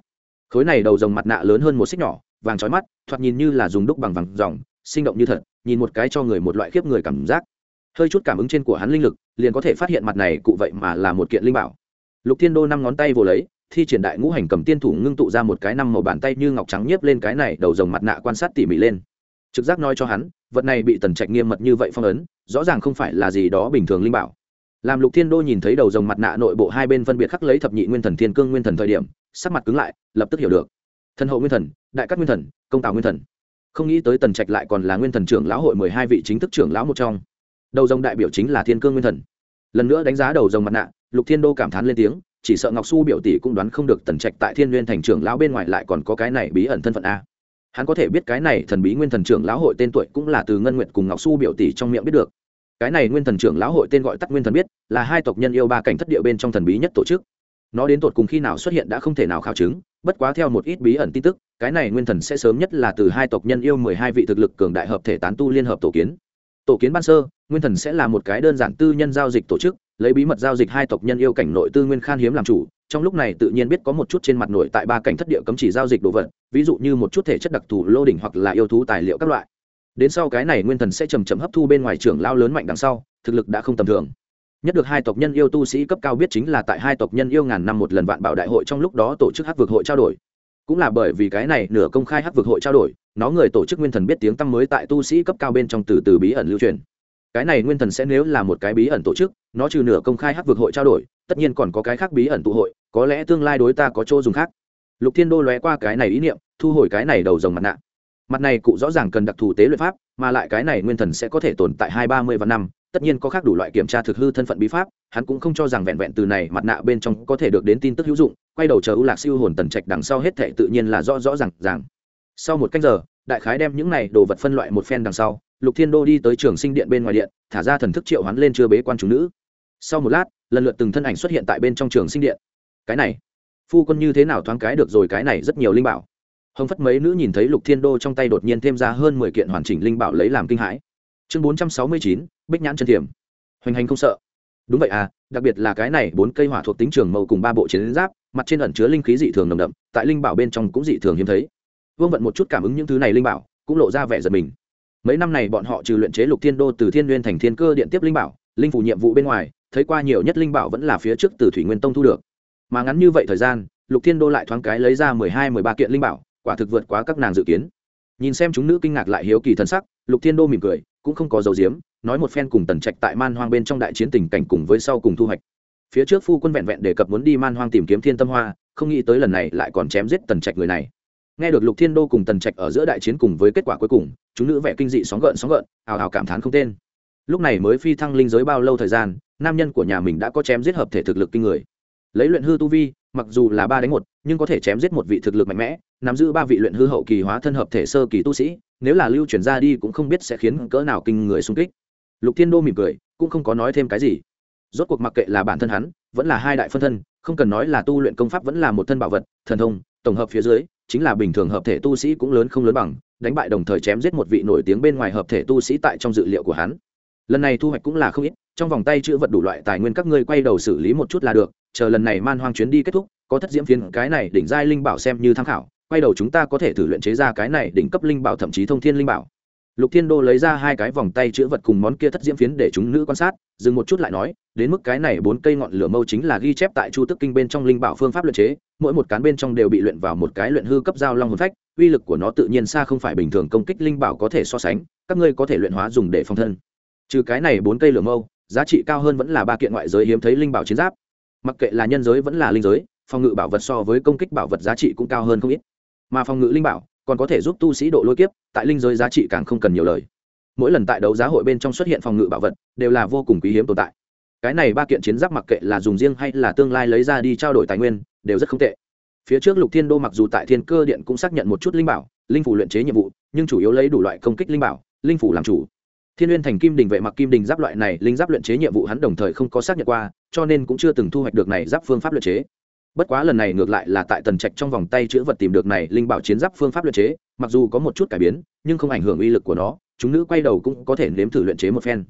Khối này đầu rồng mặt nạ lớn hơn một xích nhỏ, vàng trói mắt, thoạt nhìn như là dùng đúc bằng vàng dòng sinh động như thật, nhìn một cái cho người một loại khiếp người cảm giác. Hơi chút cảm ứng trên của hắn linh lực, liền có thể phát hiện mặt này cụ vậy mà là một kiện linh bảo. Lục thiên đô năm ngón tay vồ lấy, thi triển đại ngũ hành cầm tiên thủ ngưng tụ ra một cái năm màu bàn tay như ngọc trắng nhiếp lên cái này đầu rồng mặt nạ quan sát tỉ mỉ lên. Trực giác nói cho hắn vật này bị tần trạch nghiêm mật như vậy phong ấn, rõ ràng không phải là gì đó bình thường linh bảo. Làm lục thiên đô nhìn thấy đầu dòng mặt nạ nội bộ hai bên phân biệt khắc lấy thập nhị nguyên thần thiên cương nguyên thần thời điểm, sắc mặt cứng lại, lập tức hiểu được. Thân hậu nguyên thần, đại các nguyên thần, công tào nguyên thần. Không nghĩ tới tần trạch lại còn là nguyên thần trưởng lão hội mười hai vị chính thức trưởng lão một trong. Đầu dòng đại biểu chính là thiên cương nguyên thần. Lần nữa đánh giá đầu dòng mặt nạ, lục thiên đô cảm thán lên tiếng, chỉ sợ ngọc su biểu tỷ cũng đoán không được tần trạch tại thiên nguyên thành trưởng lão bên ngoài lại còn có cái này bí ẩn thân phận a hắn có thể biết cái này thần bí nguyên thần trưởng lão hội tên tuổi cũng là từ ngân nguyệt cùng ngọc su biểu tỷ trong miệng biết được. Cái này nguyên thần trưởng lão hội tên gọi tắt nguyên thần biết, là hai tộc nhân yêu ba cảnh thất địa bên trong thần bí nhất tổ chức. Nó đến tột cùng khi nào xuất hiện đã không thể nào khảo chứng, bất quá theo một ít bí ẩn tin tức, cái này nguyên thần sẽ sớm nhất là từ hai tộc nhân yêu mười hai vị thực lực cường đại hợp thể tán tu liên hợp tổ kiến. Tổ kiến ban sơ, nguyên thần sẽ là một cái đơn giản tư nhân giao dịch tổ chức, lấy bí mật giao dịch hai tộc nhân yêu cảnh nội tư nguyên khan hiếm làm chủ trong lúc này tự nhiên biết có một chút trên mặt nổi tại ba cảnh thất địa cấm chỉ giao dịch đồ vật, ví dụ như một chút thể chất đặc thù lô đỉnh hoặc là yêu thú tài liệu các loại. Đến sau cái này nguyên thần sẽ chầm chậm hấp thu bên ngoài trưởng lao lớn mạnh đằng sau, thực lực đã không tầm thường. Nhất được hai tộc nhân yêu tu sĩ cấp cao biết chính là tại hai tộc nhân yêu ngàn năm một lần vạn bảo đại hội trong lúc đó tổ chức hát vực hội trao đổi. Cũng là bởi vì cái này nửa công khai hát vực hội trao đổi, nó người tổ chức nguyên thần biết tiếng tăm mới tại tu sĩ cấp cao bên trong từ từ bí ẩn lưu truyền cái này nguyên thần sẽ nếu là một cái bí ẩn tổ chức, nó trừ nửa công khai hắc vực hội trao đổi, tất nhiên còn có cái khác bí ẩn tụ hội, có lẽ tương lai đối ta có chỗ dùng khác. Lục thiên đô lóe qua cái này ý niệm, thu hồi cái này đầu dòng mặt nạ. Mặt này cụ rõ ràng cần đặc thù tế luyện pháp, mà lại cái này nguyên thần sẽ có thể tồn tại hai ba mươi vạn năm, tất nhiên có khác đủ loại kiểm tra thực hư thân phận bí pháp, hắn cũng không cho rằng vẹn vẹn từ này mặt nạ bên trong có thể được đến tin tức hữu dụng, quay đầu chờ ưu lạc siêu hồn tần trạch đằng sau hết thệ tự nhiên là rõ rõ r à n g ràng. Sau một cách giờ, đại khái đem những này đồ vật phân loại một phen đằng sau lục thiên đô đi tới trường sinh điện bên ngoài điện, thả ra thần thức triệu hắn lên chưa bế quan chủ nữ. Sau một lát, lần lượt từng thân ảnh xuất hiện tại bên trong trường sinh điện. Cái này, phu quân như thế nào thoáng cái được rồi cái này rất nhiều linh bảo. Hồng phất mấy nữ nhìn thấy lục thiên đô trong tay đột nhiên thêm ra hơn mười kiện hoàn chỉnh linh bảo lấy làm kinh hãi. Chương bốn trăm sáu mươi chín, bích nhãn chân thiềm. hoành hành không sợ. Đúng vậy à đặc biệt là cái này bốn cây hỏa thuộc tính trường mâu cùng ba bộ chiến giáp, mặt trên ẩn chứa linh khí dị thường nồng đậm, tại linh bảo bên trong cũng dị thường hiếm thấy. Vương vận một chút cảm ứng những thứ này linh bảo, cũng lộ ra vẻ giật mình mấy năm này bọn họ trừ luyện chế lục thiên đô từ thiên nguyên thành thiên cơ điện tiếp linh bảo, linh phủ nhiệm vụ bên ngoài, thấy qua nhiều nhất linh bảo vẫn là phía trước từ thủy nguyên tông thu được. Mà ngắn như vậy thời gian, lục thiên đô lại thoáng cái lấy ra mười hai, mười ba kiện linh bảo, quả thực vượt quá các nàng dự kiến. Nhìn xem chúng nữ kinh ngạc lại hiếu kỳ thân sắc, lục thiên đô mỉm cười, cũng không có dấu diếm nói một phen cùng tần trạch tại man hoang bên trong đại chiến tình cảnh cùng với sau cùng thu hoạch. Phía trước phu quân vẹn vẹn đề cập muốn đi man hoang tìm kiếm thiên tâm hoa, không nghĩ tới lần này lại còn chém giết tần trạch người này nghe được lục thiên đô cùng tần trạch ở giữa đại chiến cùng với kết quả cuối cùng, chúng nữ vẻ kinh dị sóng gợn sóng gợn, ào ào cảm thán không tên. Lúc này mới phi thăng linh giới bao lâu thời gian, nam nhân của nhà mình đã có chém giết hợp thể thực lực kinh người. Lấy luyện hư tu vi, mặc dù là ba đánh một, nhưng có thể chém giết một vị thực lực mạnh mẽ, nắm giữ ba vị luyện hư hậu kỳ hóa thân hợp thể sơ kỳ tu sĩ, nếu là lưu chuyển ra đi cũng không biết sẽ khiến cỡ nào kinh người xung kích. Lục thiên đô mỉm cười, cũng không có nói thêm cái gì. Rốt cuộc mặc kệ là bản thân hắn, vẫn là hai đại phân thân, không cần nói là tu luyện công pháp vẫn là một thân bảo vật, thần thông, tổng hợp phía dưới chính là bình thường hợp thể tu sĩ cũng lớn không lớn bằng, đánh bại đồng thời chém giết một vị nổi tiếng bên ngoài hợp thể tu sĩ tại trong dự liệu của hắn. Lần này thu hoạch cũng là không ít, trong vòng tay chữ vật đủ loại tài nguyên các ngươi quay đầu xử lý một chút là được, chờ lần này man hoang chuyến đi kết thúc, có thất diễm phiến cái này đỉnh giai linh bảo xem như tham khảo, quay đầu chúng ta có thể thử luyện chế ra cái này đỉnh cấp linh bảo thậm chí thông thiên linh bảo lục thiên đô lấy ra hai cái vòng tay chữ vật cùng món kia thất diễm phiến để chúng nữ quan sát, dừng một chút lại nói, đến mức cái này bốn cây ngọn lửa mâu chính là ghi chép tại chu tức kinh bên trong linh bảo phương pháp luyện chế, mỗi một cán bên trong đều bị luyện vào một cái luyện hư cấp giao long hồn phách, uy lực của nó tự nhiên xa không phải bình thường công kích linh bảo có thể so sánh, các ngươi có thể luyện hóa dùng để phòng thân. Trừ cái này bốn cây lửa mâu, giá trị cao hơn vẫn là ba kiện ngoại giới hiếm thấy linh bảo chiến giáp. Mặc kệ là nhân giới vẫn là linh giới, phòng ngự bảo vật so với công kích bảo vật giá trị cũng cao hơn không ít. Mà phòng ngự linh bảo còn có thể giúp tu sĩ độ lôi kiếp, tại linh giới giá trị càng không cần nhiều lời. Mỗi lần tại đấu giá hội bên trong xuất hiện phòng ngự bảo vật, đều là vô cùng quý hiếm tồn tại. Cái này ba kiện chiến giáp mặc kệ là dùng riêng hay là tương lai lấy ra đi trao đổi tài nguyên, đều rất không tệ. Phía trước lục thiên đô mặc dù tại thiên cơ điện cũng xác nhận một chút linh bảo, linh phủ luyện chế nhiệm vụ, nhưng chủ yếu lấy đủ loại công kích linh bảo, linh phủ làm chủ. Thiên n thành kim đình vệ mặc kim đình giáp loại này, linh giáp luyện chế nhiệm vụ hắn đồng thời không có xác nhận qua, cho nên cũng chưa từng thu hoạch được này giáp phương pháp luyện chế bất quá lần này ngược lại là tại tần trạch trong vòng tay chữ vật tìm được này linh bảo chiến giáp phương pháp luyện chế, mặc dù có một chút cải biến, nhưng không ảnh hưởng uy lực của nó, chúng nữ quay đầu cũng có thể nếm thử luyện chế một phen.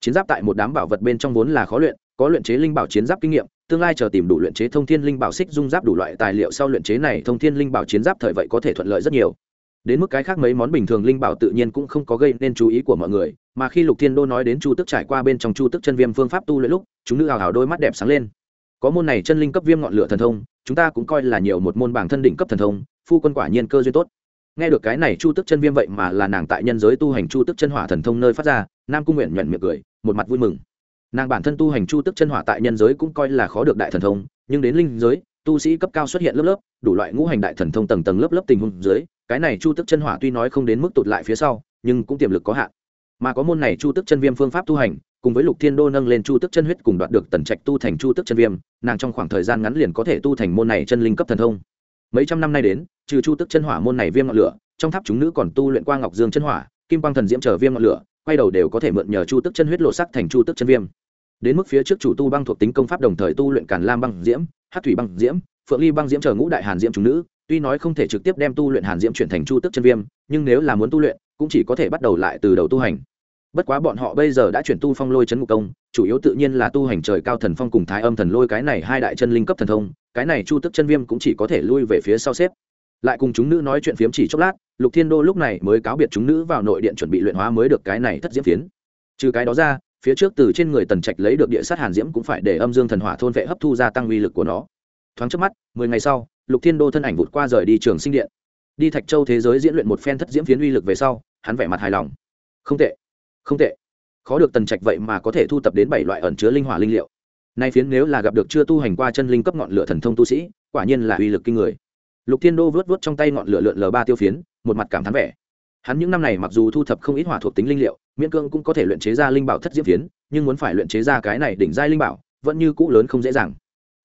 Chiến giáp tại một đám bảo vật bên trong vốn là khó luyện, có luyện chế linh bảo chiến giáp kinh nghiệm, tương lai chờ tìm đủ luyện chế thông thiên linh bảo xích dung giáp đủ loại tài liệu sau luyện chế này thông thiên linh bảo chiến giáp thời vậy có thể thuận lợi rất nhiều. Đến mức cái khác mấy món bình thường linh bảo tự nhiên cũng không có gây nên chú ý của mọi người, mà khi lục thiên đô nói đến chu tức trải qua bên trong chu tức chân viêm phương pháp tu luyện lúc, chúng nữ hào hào đôi mắt đẹp sáng lên có môn này chân linh cấp viêm ngọn lửa thần thông, chúng ta cũng coi là nhiều một môn bảng thân đỉnh cấp thần thông, phu quân quả nhiên cơ duyên tốt. Nghe được cái này chu tức chân viêm vậy mà là nàng tại nhân giới tu hành chu tức chân hỏa thần thông nơi phát ra, nam cung nguyện nhuận miệng cười, một mặt vui mừng. Nàng bản thân tu hành chu tức chân hỏa tại nhân giới cũng coi là khó được đại thần thông, nhưng đến linh giới, tu sĩ cấp cao xuất hiện lớp lớp, đủ loại ngũ hành đại thần thông tầng tầng lớp lớp tình huống dưới, cái này chu tức chân hỏa tuy nói không đến mức tụt lại phía sau, nhưng cũng tiềm lực có hạn. Mà có môn này chu tức chân viêm phương pháp tu hành cùng với lục thiên đô nâng lên chu tức chân huyết cùng đoạt được tần trạch tu thành chu tức chân viêm, nàng trong khoảng thời gian ngắn liền có thể tu thành môn này chân linh cấp thần thông. Mấy trăm năm nay đến, trừ chu tức chân hỏa môn này viêm ngọn lửa, trong tháp chúng nữ còn tu luyện qua ngọc dương chân hỏa, kim quang thần diễm trở viêm ngọn lửa, quay đầu đều có thể mượn nhờ chu tức chân huyết lộ sắc thành chu tức chân viêm. Đến mức phía trước chủ tu băng thuộc tính công pháp đồng thời tu luyện càn lam băng diễm, hát thủy băng diễm, phượng ly băng diễm chờ ngũ đại hàn diễm chúng nữ, tuy nói không thể trực tiếp đem tu luyện hàn diễm chuyển thành chu tức chân viêm, nhưng nếu là muốn tu luyện, cũng chỉ có thể bắt đầu lại từ đầu tu hành bất quá bọn họ bây giờ đã chuyển tu phong lôi chấn ngục công, chủ yếu tự nhiên là tu hành trời cao thần phong cùng thái âm thần lôi cái này hai đại chân linh cấp thần thông, cái này chu tức chân viêm cũng chỉ có thể lui về phía sau xếp. Lại cùng chúng nữ nói chuyện phiếm chỉ chốc lát, lục thiên đô lúc này mới cáo biệt chúng nữ vào nội điện chuẩn bị luyện hóa mới được cái này thất diễm phiến. Trừ cái đó ra, phía trước từ trên người tần trạch lấy được địa sát hàn diễm cũng phải để âm dương thần hỏa thôn vệ hấp thu gia tăng uy lực của nó. Thoáng trước mắt, mười ngày sau, lục thiên đô thân ảnh vụt qua rời đi trường sinh điện. Đi thạch châu thế giới diễn luyện một phen thất diễm phiến uy lực về sau, hắn vẻ mặt hài lòng. Không tệ không tệ. Khó được tần trạch vậy mà có thể thu tập đến bảy loại ẩn chứa linh hỏa linh liệu. Nay phiến nếu là gặp được chưa tu hành qua chân linh cấp ngọn lửa thần thông tu sĩ, quả nhiên là uy lực kinh người. Lục thiên đô vớt vớt trong tay ngọn lửa lượn lờ ba tiêu phiến, một mặt cảm thán vẻ. Hắn những năm này mặc dù thu thập không ít hỏa thuộc tính linh liệu, miễn cương cũng có thể luyện chế ra linh bảo thất diễm phiến, nhưng muốn phải luyện chế ra cái này đỉnh giai linh bảo, vẫn như cũ lớn không dễ dàng.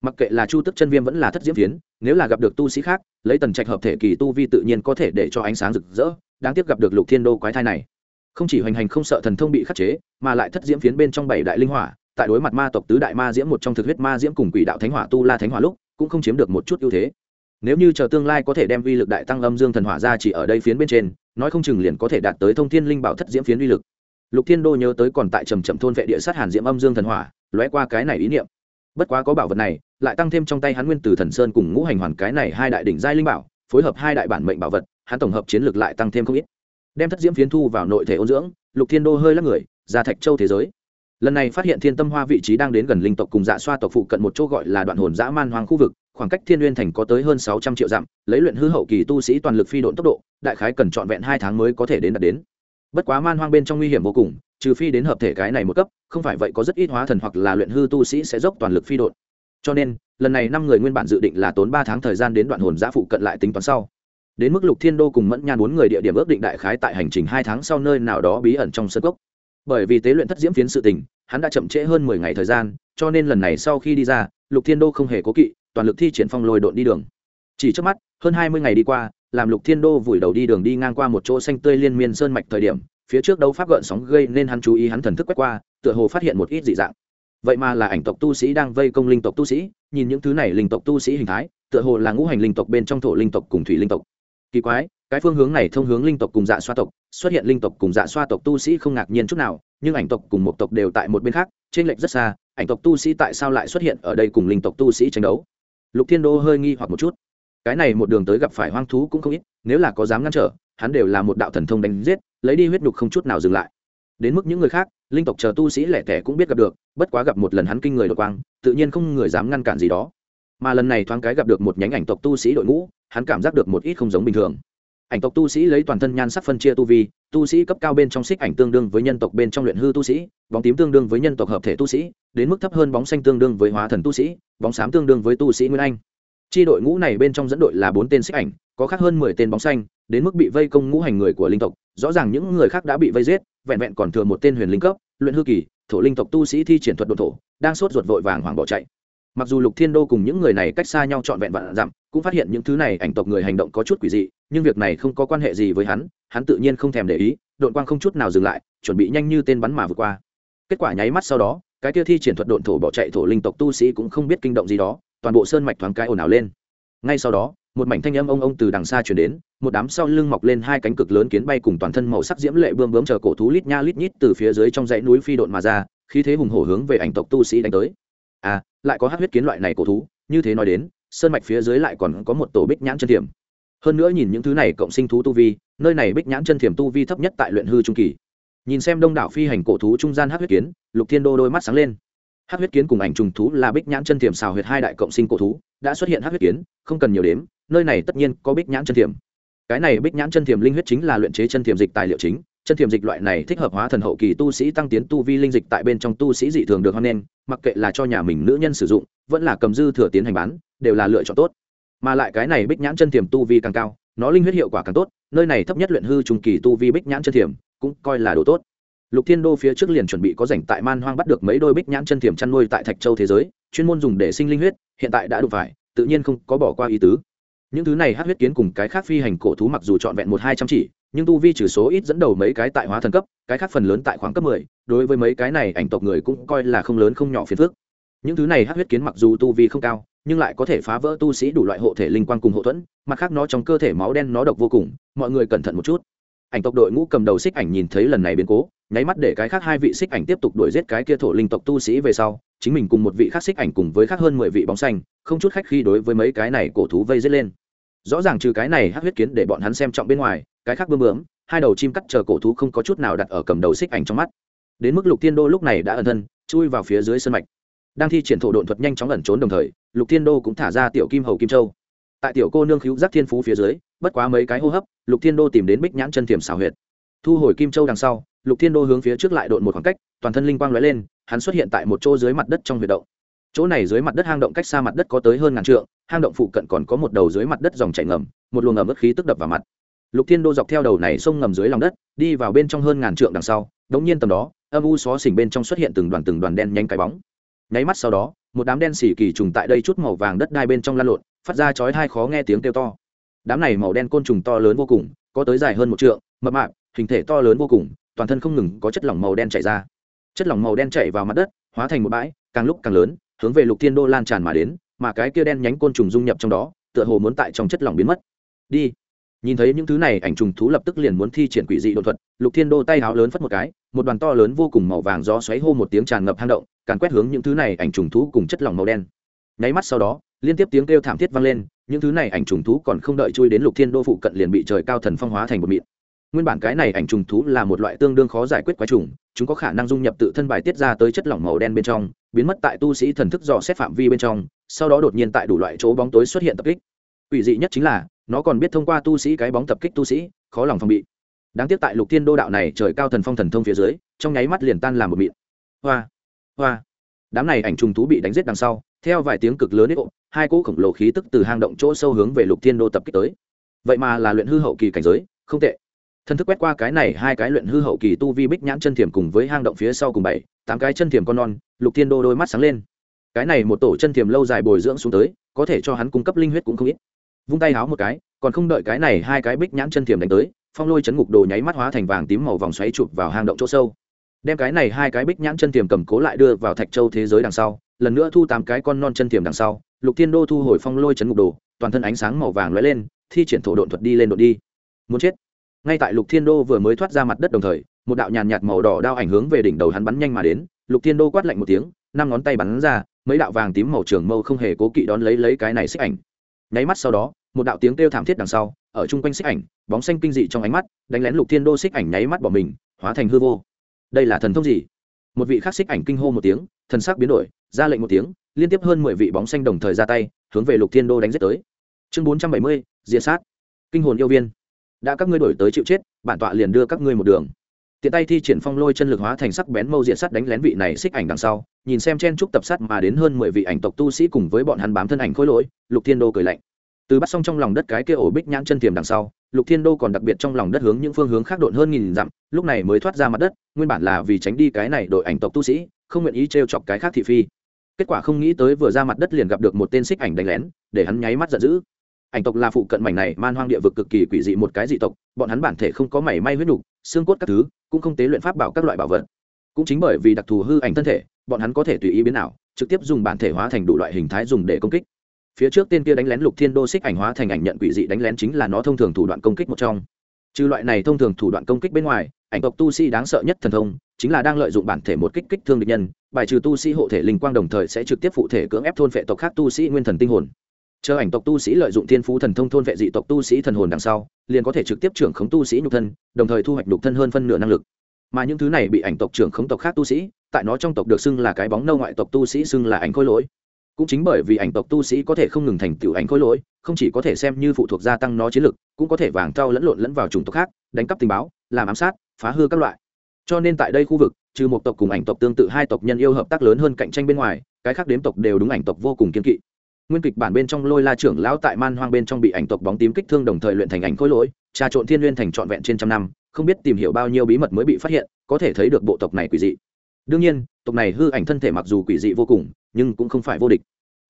Mặc kệ là chu tức chân viêm vẫn là thất diễm phiến, nếu là gặp được tu sĩ khác, lấy tần trạch hợp thể kỳ tu vi tự nhiên có thể để cho ánh sáng rực rỡ, đáng tiếc gặp được lục thiên đô quái thai này không chỉ hoành hành không sợ thần thông bị khắc chế, mà lại thất diễm phiến bên trong bảy đại linh hỏa, tại đối mặt ma tộc tứ đại ma diễm một trong thực huyết ma diễm cùng quỷ đạo thánh hỏa tu la thánh hỏa lúc, cũng không chiếm được một chút ưu thế. Nếu như chờ tương lai có thể đem uy lực đại tăng âm dương thần hỏa ra chỉ ở đây phiến bên trên, nói không chừng liền có thể đạt tới thông thiên linh bảo thất diễm phiến uy lực. Lục thiên đô nhớ tới còn tại trầm trầm thôn vệ địa sát hàn diễm âm dương thần hỏa, lóe qua cái này ý niệm. Bất quá có bảo vật này, lại tăng thêm trong tay hắn nguyên từ thần sơn cùng ngũ hành hoàn cái này hai đại đỉnh giai linh bảo, phối hợp hai đại bản mệnh bảo vật, hắn tổng hợp chiến lược lại tăng thêm không ít đem thất diễm phiến thu vào nội thể ôn dưỡng, lục thiên đô hơi lắc người, ra thạch châu thế giới. Lần này phát hiện thiên tâm hoa vị trí đang đến gần linh tộc cùng dạ xoa tộc phụ cận một chỗ gọi là đoạn hồn dã man hoang khu vực, khoảng cách thiên n thành có tới hơn sáu trăm triệu dặm, lấy luyện hư hậu kỳ tu sĩ toàn lực phi độn tốc độ, đại khái cần trọn vẹn hai tháng mới có thể đến đạt đến. Bất quá man hoang bên trong nguy hiểm vô cùng, trừ phi đến hợp thể cái này một cấp, không phải vậy có rất ít hóa thần hoặc là luyện hư tu sĩ sẽ dốc toàn lực phi độn. Cho nên, lần này năm người nguyên bản dự định là tốn ba tháng thời gian đến đoạn hồn giã phụ cận lại tính toán sau đến mức lục thiên đô cùng mẫn nhan bốn người địa điểm ước định đại khái tại hành trình hai tháng sau nơi nào đó bí ẩn trong sân cốc. bởi vì tế luyện thất diễm phiến sự tình, hắn đã chậm trễ hơn mười ngày thời gian, cho nên lần này sau khi đi ra, lục thiên đô không hề cố kỵ, toàn lực thi triển phong lôi độn đi đường. Chỉ trước mắt, hơn hai mươi ngày đi qua, làm lục thiên đô vùi đầu đi đường đi ngang qua một chỗ xanh tươi liên miên sơn mạch thời điểm, phía trước đấu pháp gợn sóng gây nên hắn chú ý hắn thần thức quét qua, tựa hồ phát hiện một ít dị dạng. Vậy mà là ảnh tộc tu sĩ đang vây công linh tộc tu sĩ, nhìn những thứ này linh tộc tu sĩ hình thái, tựa hồ là ngũ hành linh tộc bên trong thổ linh tộc cùng thủy linh tộc kỳ quái, cái phương hướng này thông hướng linh tộc cùng dạ xoa tộc, xuất hiện linh tộc cùng dạ xoa tộc tu sĩ không ngạc nhiên chút nào, nhưng ảnh tộc cùng một tộc đều tại một bên khác trên lệch rất xa, ảnh tộc tu sĩ tại sao lại xuất hiện ở đây cùng linh tộc tu sĩ tranh đấu? Lục thiên đô hơi nghi hoặc một chút. Cái này một đường tới gặp phải hoang thú cũng không ít, nếu là có dám ngăn trở, hắn đều là một đạo thần thông đánh giết, lấy đi huyết nhục không chút nào dừng lại. Đến mức những người khác, linh tộc chờ tu sĩ lẻ tẻ cũng biết gặp được, bất quá gặp một lần hắn kinh người đột quang, tự nhiên không người dám ngăn cản gì đó mà lần này thoáng cái gặp được một nhánh ảnh tộc tu sĩ đội ngũ, hắn cảm giác được một ít không giống bình thường. Ảnh tộc tu sĩ lấy toàn thân nhan sắc phân chia tu vi, tu sĩ cấp cao bên trong xích ảnh tương đương với nhân tộc bên trong luyện hư tu sĩ, bóng tím tương đương với nhân tộc hợp thể tu sĩ, đến mức thấp hơn bóng xanh tương đương với hóa thần tu sĩ, bóng xám tương đương với tu sĩ nguyên anh. Chi đội ngũ này bên trong dẫn đội là bốn tên xích ảnh, có khác hơn mười tên bóng xanh, đến mức bị vây công ngũ hành người của linh tộc, rõ ràng những người khác đã bị vây giết, vẹn vẹn còn thừa một tên huyền linh cấp, luyện hư kỳ, thổ linh tộc tu sĩ thi triển thuật đ thổ, đang sốt ruột vội vàng hoảng bỏ chạy mặc dù lục thiên đô cùng những người này cách xa nhau trọn vẹn vạn dặm, cũng phát hiện những thứ này ảnh tộc người hành động có chút quỷ dị, nhưng việc này không có quan hệ gì với hắn hắn tự nhiên không thèm để ý đội quang không chút nào dừng lại, chuẩn bị nhanh như tên bắn mà vượt qua. Kết quả nháy mắt sau đó, cái kia thi triển thuật độn thổ bỏ chạy thổ linh tộc tu sĩ cũng không biết kinh động gì đó, toàn bộ sơn mạch thoáng cái ồn ào lên. Ngay sau đó, một mảnh thanh âm ông ông từ đằng xa chuyển đến, một đám sau lưng mọc lên hai cánh cực lớn kiến bay cùng toàn thân màu sắc diễm lệ bươm bướm chờ cổ thú lít nha lít nhít từ phía dưới trong dãy núi phi độn mà ra khi thế hùng hổ hướng về ảnh tộc tu sĩ đánh tới. À lại có hát huyết kiến loại này cổ thú, như thế nói đến, sơn mạch phía dưới lại còn có một tổ bích nhãn chân thiểm. Hơn nữa nhìn những thứ này cộng sinh thú tu vi, nơi này bích nhãn chân thiểm tu vi thấp nhất tại luyện hư trung kỳ. Nhìn xem đông đảo phi hành cổ thú trung gian hát huyết kiến, lục thiên đô đôi mắt sáng lên. Hát huyết kiến cùng ảnh trùng thú là bích nhãn chân thiểm xào huyệt hai đại cộng sinh cổ thú, đã xuất hiện hát huyết kiến, không cần nhiều đếm, nơi này tất nhiên có bích nhãn chân thiểm. Cái này bích nhãn chân thiểm linh huyết chính là luyện chế chân thiểm dịch tài liệu chính chân thiềm dịch loại này thích hợp hóa thần hậu kỳ tu sĩ tăng tiến tu vi linh dịch tại bên trong tu sĩ dị thường được hoan nghênh, mặc kệ là cho nhà mình nữ nhân sử dụng, vẫn là cầm dư thừa tiến hành bán, đều là lựa chọn tốt. Mà lại cái này bích nhãn chân thiềm tu vi càng cao, nó linh huyết hiệu quả càng tốt, nơi này thấp nhất luyện hư trung kỳ tu vi bích nhãn chân thiềm cũng coi là đồ tốt. Lục thiên đô phía trước liền chuẩn bị có rảnh tại man hoang bắt được mấy đôi bích nhãn chân thiềm chăn nuôi tại thạch châu thế giới, chuyên môn dùng để sinh linh huyết, hiện tại đã đụng phải, tự nhiên không có bỏ qua ý tứ. Những thứ này hát huyết kiến cùng cái khác phi hành cổ thú mặc dù trọn vẹn một hai trăm chỉ nhưng tu vi trừ số ít dẫn đầu mấy cái tại hóa thần cấp, cái khác phần lớn tại khoảng cấp mười, đối với mấy cái này ảnh tộc người cũng coi là không lớn không nhỏ phiền phức. Những thứ này hát huyết kiến mặc dù tu vi không cao, nhưng lại có thể phá vỡ tu sĩ đủ loại hộ thể linh quan cùng hậu thuẫn, mặt khác nó trong cơ thể máu đen nó độc vô cùng, mọi người cẩn thận một chút. Ảnh tộc đội ngũ cầm đầu xích ảnh nhìn thấy lần này biến cố, nháy mắt để cái khác hai vị xích ảnh tiếp tục đuổi giết cái kia thổ linh tộc tu sĩ về sau, chính mình cùng một vị khác xích ảnh cùng với khác hơn mười vị bóng xanh, không chút khách khi đối với mấy cái này cổ thú vây giết lên. Rõ ràng trừ cái này hát huyết kiến để bọn hắn xem trọng bên ngoài cái khác bơm bướm, hai đầu chim cắt chờ cổ thú không có chút nào đặt ở cầm đầu xích ảnh trong mắt. Đến mức lục tiên đô lúc này đã ẩn thân, chui vào phía dưới sân mạch. Đang thi triển thổ độn thuật nhanh chóng ẩn trốn đồng thời, lục tiên đô cũng thả ra tiểu kim hầu kim châu. Tại tiểu cô nương cứu giác thiên phú phía dưới, bất quá mấy cái hô hấp, lục thiên đô tìm đến bích nhãn chân tiềm xảo huyệt. Thu hồi kim châu đằng sau, lục thiên đô hướng phía trước lại độn một khoảng cách, toàn thân linh quang lóe lên, hắn xuất hiện tại một chỗ dưới mặt đất trong huyệt động. Chỗ này dưới mặt đất hang động cách xa mặt đất có tới hơn ngàn trượng, hang động phụ cận còn có một đầu dưới mặt đất dòng chảy ngầm, một luồng ẩm ướt khí tức đập vào mặt lục thiên đô dọc theo đầu này sông ngầm dưới lòng đất, đi vào bên trong hơn ngàn trượng đằng sau, đống nhiên tầm đó, âm u xó xỉnh bên trong xuất hiện từng đoàn từng đoàn đen nhanh cái bóng. Nháy mắt sau đó, một đám đen xỉ kỳ trùng tại đây chút màu vàng đất đai bên trong lan lộn, phát ra chói hai khó nghe tiếng kêu to. Đám này màu đen côn trùng to lớn vô cùng, có tới dài hơn một trượng, mập mạp, hình thể to lớn vô cùng, toàn thân không ngừng có chất lỏng màu đen chảy ra. Chất lỏng màu đen chảy vào mặt đất, hóa thành một bãi, càng lúc càng lớn, hướng về lục thiên đô lan tràn mà đến, mà cái kia đen nhánh côn trùng dung nhập trong đó, tựa hồ muốn tại trong chất lỏng biến mất. Đi nhìn thấy những thứ này, ảnh trùng thú lập tức liền muốn thi triển quỷ dị đột thuật. Lục thiên đô tay háo lớn phất một cái, một đoàn to lớn vô cùng màu vàng gió xoáy hô một tiếng tràn ngập hang động, càn quét hướng những thứ này, ảnh trùng thú cùng chất lỏng màu đen. Nháy mắt sau đó, liên tiếp tiếng kêu thảm thiết vang lên, những thứ này, ảnh trùng thú còn không đợi chui đến lục thiên đô phụ cận liền bị trời cao thần phong hóa thành một mịn. Nguyên bản cái này, ảnh trùng thú là một loại tương đương khó giải quyết quái trùng, chúng có khả năng dung nhập tự thân bài tiết ra tới chất lỏng màu đen bên trong, biến mất tại tu sĩ thần thức dò xét phạm vi bên trong, sau đó đột nhiên tại đủ loại chỗ bóng tối xuất hiện tập kích. Quỷ dị nhất chính là nó còn biết thông qua tu sĩ cái bóng tập kích tu sĩ, khó lòng phòng bị. Đáng tiếc tại lục thiên đô đạo này trời cao thần phong thần thông phía dưới, trong nháy mắt liền tan làm một mịn. Hoa hoa. Đám này ảnh trùng thú bị đánh giết đằng sau, theo vài tiếng cực lớn ế hai cỗ khổng lồ khí tức từ hang động chỗ sâu hướng về lục thiên đô tập kích tới. Vậy mà là luyện hư hậu kỳ cảnh giới, không tệ. Thân thức quét qua cái này, hai cái luyện hư hậu kỳ tu vi bích nhãn chân thiềm cùng với hang động phía sau cùng bảy, tám cái chân thiềm con non, lục thiên đô đôi mắt sáng lên. Cái này một tổ chân thiềm lâu dài bồi dưỡng xuống tới, có thể cho hắn cung cấp linh huyết cũng không ít vung tay háo một cái, còn không đợi cái này hai cái bích nhãn chân thiềm đánh tới, phong lôi chấn ngục đồ nháy mắt hóa thành vàng tím màu vòng xoáy chụp vào hang động chỗ sâu. Đem cái này hai cái bích nhãn chân thiềm cầm cố lại đưa vào thạch châu thế giới đằng sau, lần nữa thu tám cái con non chân thiềm đằng sau, lục thiên đô thu hồi phong lôi chấn ngục đồ, toàn thân ánh sáng màu vàng lóe lên, thi triển thổ độn thuật đi lên đột đi. Muốn chết. Ngay tại lục thiên đô vừa mới thoát ra mặt đất đồng thời, một đạo nhàn nhạt màu đỏ đao ảnh hướng về đỉnh đầu hắn bắn nhanh mà đến, lục thiên đô quát lạnh một tiếng, năm ngón tay bắn ra, mấy đạo vàng tím màu trường mâu không hề cố kỵ đón lấy lấy cái này xích ảnh nháy mắt sau đó, một đạo tiếng kêu thảm thiết đằng sau, ở chung quanh xích ảnh, bóng xanh kinh dị trong ánh mắt, đánh lén lục thiên đô xích ảnh nháy mắt bỏ mình, hóa thành hư vô. Đây là thần thông gì? Một vị khắc xích ảnh kinh hô một tiếng, thần sắc biến đổi, ra lệnh một tiếng, liên tiếp hơn mười vị bóng xanh đồng thời ra tay, hướng về lục thiên đô đánh giết tới. Chương bốn trăm bảy mươi diện sát. Kinh hồn yêu viên. Đã các ngươi đổi tới chịu chết, bản tọa liền đưa các ngươi một đường. Tiện tay thi triển phong lôi chân lực hóa thành sắc bén mâu diện sắt đánh lén vị này xích ảnh đằng sau nhìn xem chen trúc tập sát mà đến hơn mười vị ảnh tộc tu sĩ cùng với bọn hắn bám thân ảnh khối lỗi, lục thiên đô cười lạnh. Từ bắt xong trong lòng đất cái kia ổ bích nhãn chân tiềm đằng sau, lục thiên đô còn đặc biệt trong lòng đất hướng những phương hướng khác độn hơn nghìn dặm, lúc này mới thoát ra mặt đất, nguyên bản là vì tránh đi cái này đội ảnh tộc tu sĩ, không nguyện ý t r e o chọc cái khác thị phi. Kết quả không nghĩ tới vừa ra mặt đất liền gặp được một tên xích ảnh đánh lén, để hắn nháy mắt giận dữ. Ảnh tộc là phụ cận mảnh này, man hoang địa vực cực kỳ quỷ dị một cái dị tộc, bọn hắn bản thể không có mảy may huyết nục xương cốt các thứ, cũng không tế luyện pháp bảo các loại bảo vật. Cũng chính bởi vì đặc thù hư ảnh thân thể bọn hắn có thể tùy ý biến ảo, trực tiếp dùng bản thể hóa thành đủ loại hình thái dùng để công kích. Phía trước tên kia đánh lén lục thiên đô xích ảnh hóa thành ảnh nhận quỷ dị đánh lén chính là nó thông thường thủ đoạn công kích một trong. Trừ loại này thông thường thủ đoạn công kích bên ngoài, ảnh tộc tu sĩ đáng sợ nhất thần thông chính là đang lợi dụng bản thể một kích kích thương địch nhân, bài trừ tu sĩ hộ thể linh quang đồng thời sẽ trực tiếp phụ thể cưỡng ép thôn vệ tộc khác tu sĩ nguyên thần tinh hồn. Chờ ảnh tộc tu sĩ lợi dụng thiên phú thần thông thôn vệ dị tộc tu sĩ thần hồn đằng sau, liền có thể trực tiếp trưởng khống tu sĩ nhục thân, đồng thời thu hoạch nhục thân hơn phân nửa năng lực. Mà những thứ này bị ảnh tộc trưởng khống tộc khác tu sĩ tại nó trong tộc được xưng là cái bóng nâu ngoại tộc tu sĩ xưng là ảnh khôi lỗi. Cũng chính bởi vì ảnh tộc tu sĩ có thể không ngừng thành tựu ảnh khối lỗi, không chỉ có thể xem như phụ thuộc gia tăng nó chiến lực, cũng có thể vàng trao lẫn lộn lẫn vào chủng tộc khác, đánh cắp tình báo, làm ám sát, phá hư các loại. Cho nên tại đây khu vực, trừ một tộc cùng ảnh tộc tương tự hai tộc nhân yêu hợp tác lớn hơn cạnh tranh bên ngoài, cái khác đếm tộc đều đúng ảnh tộc vô cùng kiên kỵ. Nguyên kịch bản bên trong lôi la trưởng lão tại man hoang bên trong bị ảnh tộc bóng tím kích thương đồng thời luyện thành ảnh khối lỗi, trà trộn thiên nguyên thành trọn vẹn trên trăm năm, không biết tìm hiểu bao nhiêu bí mật mới bị phát hiện, có thể thấy được bộ tộc này quỷ dị đương nhiên, tộc này hư ảnh thân thể mặc dù quỷ dị vô cùng, nhưng cũng không phải vô địch.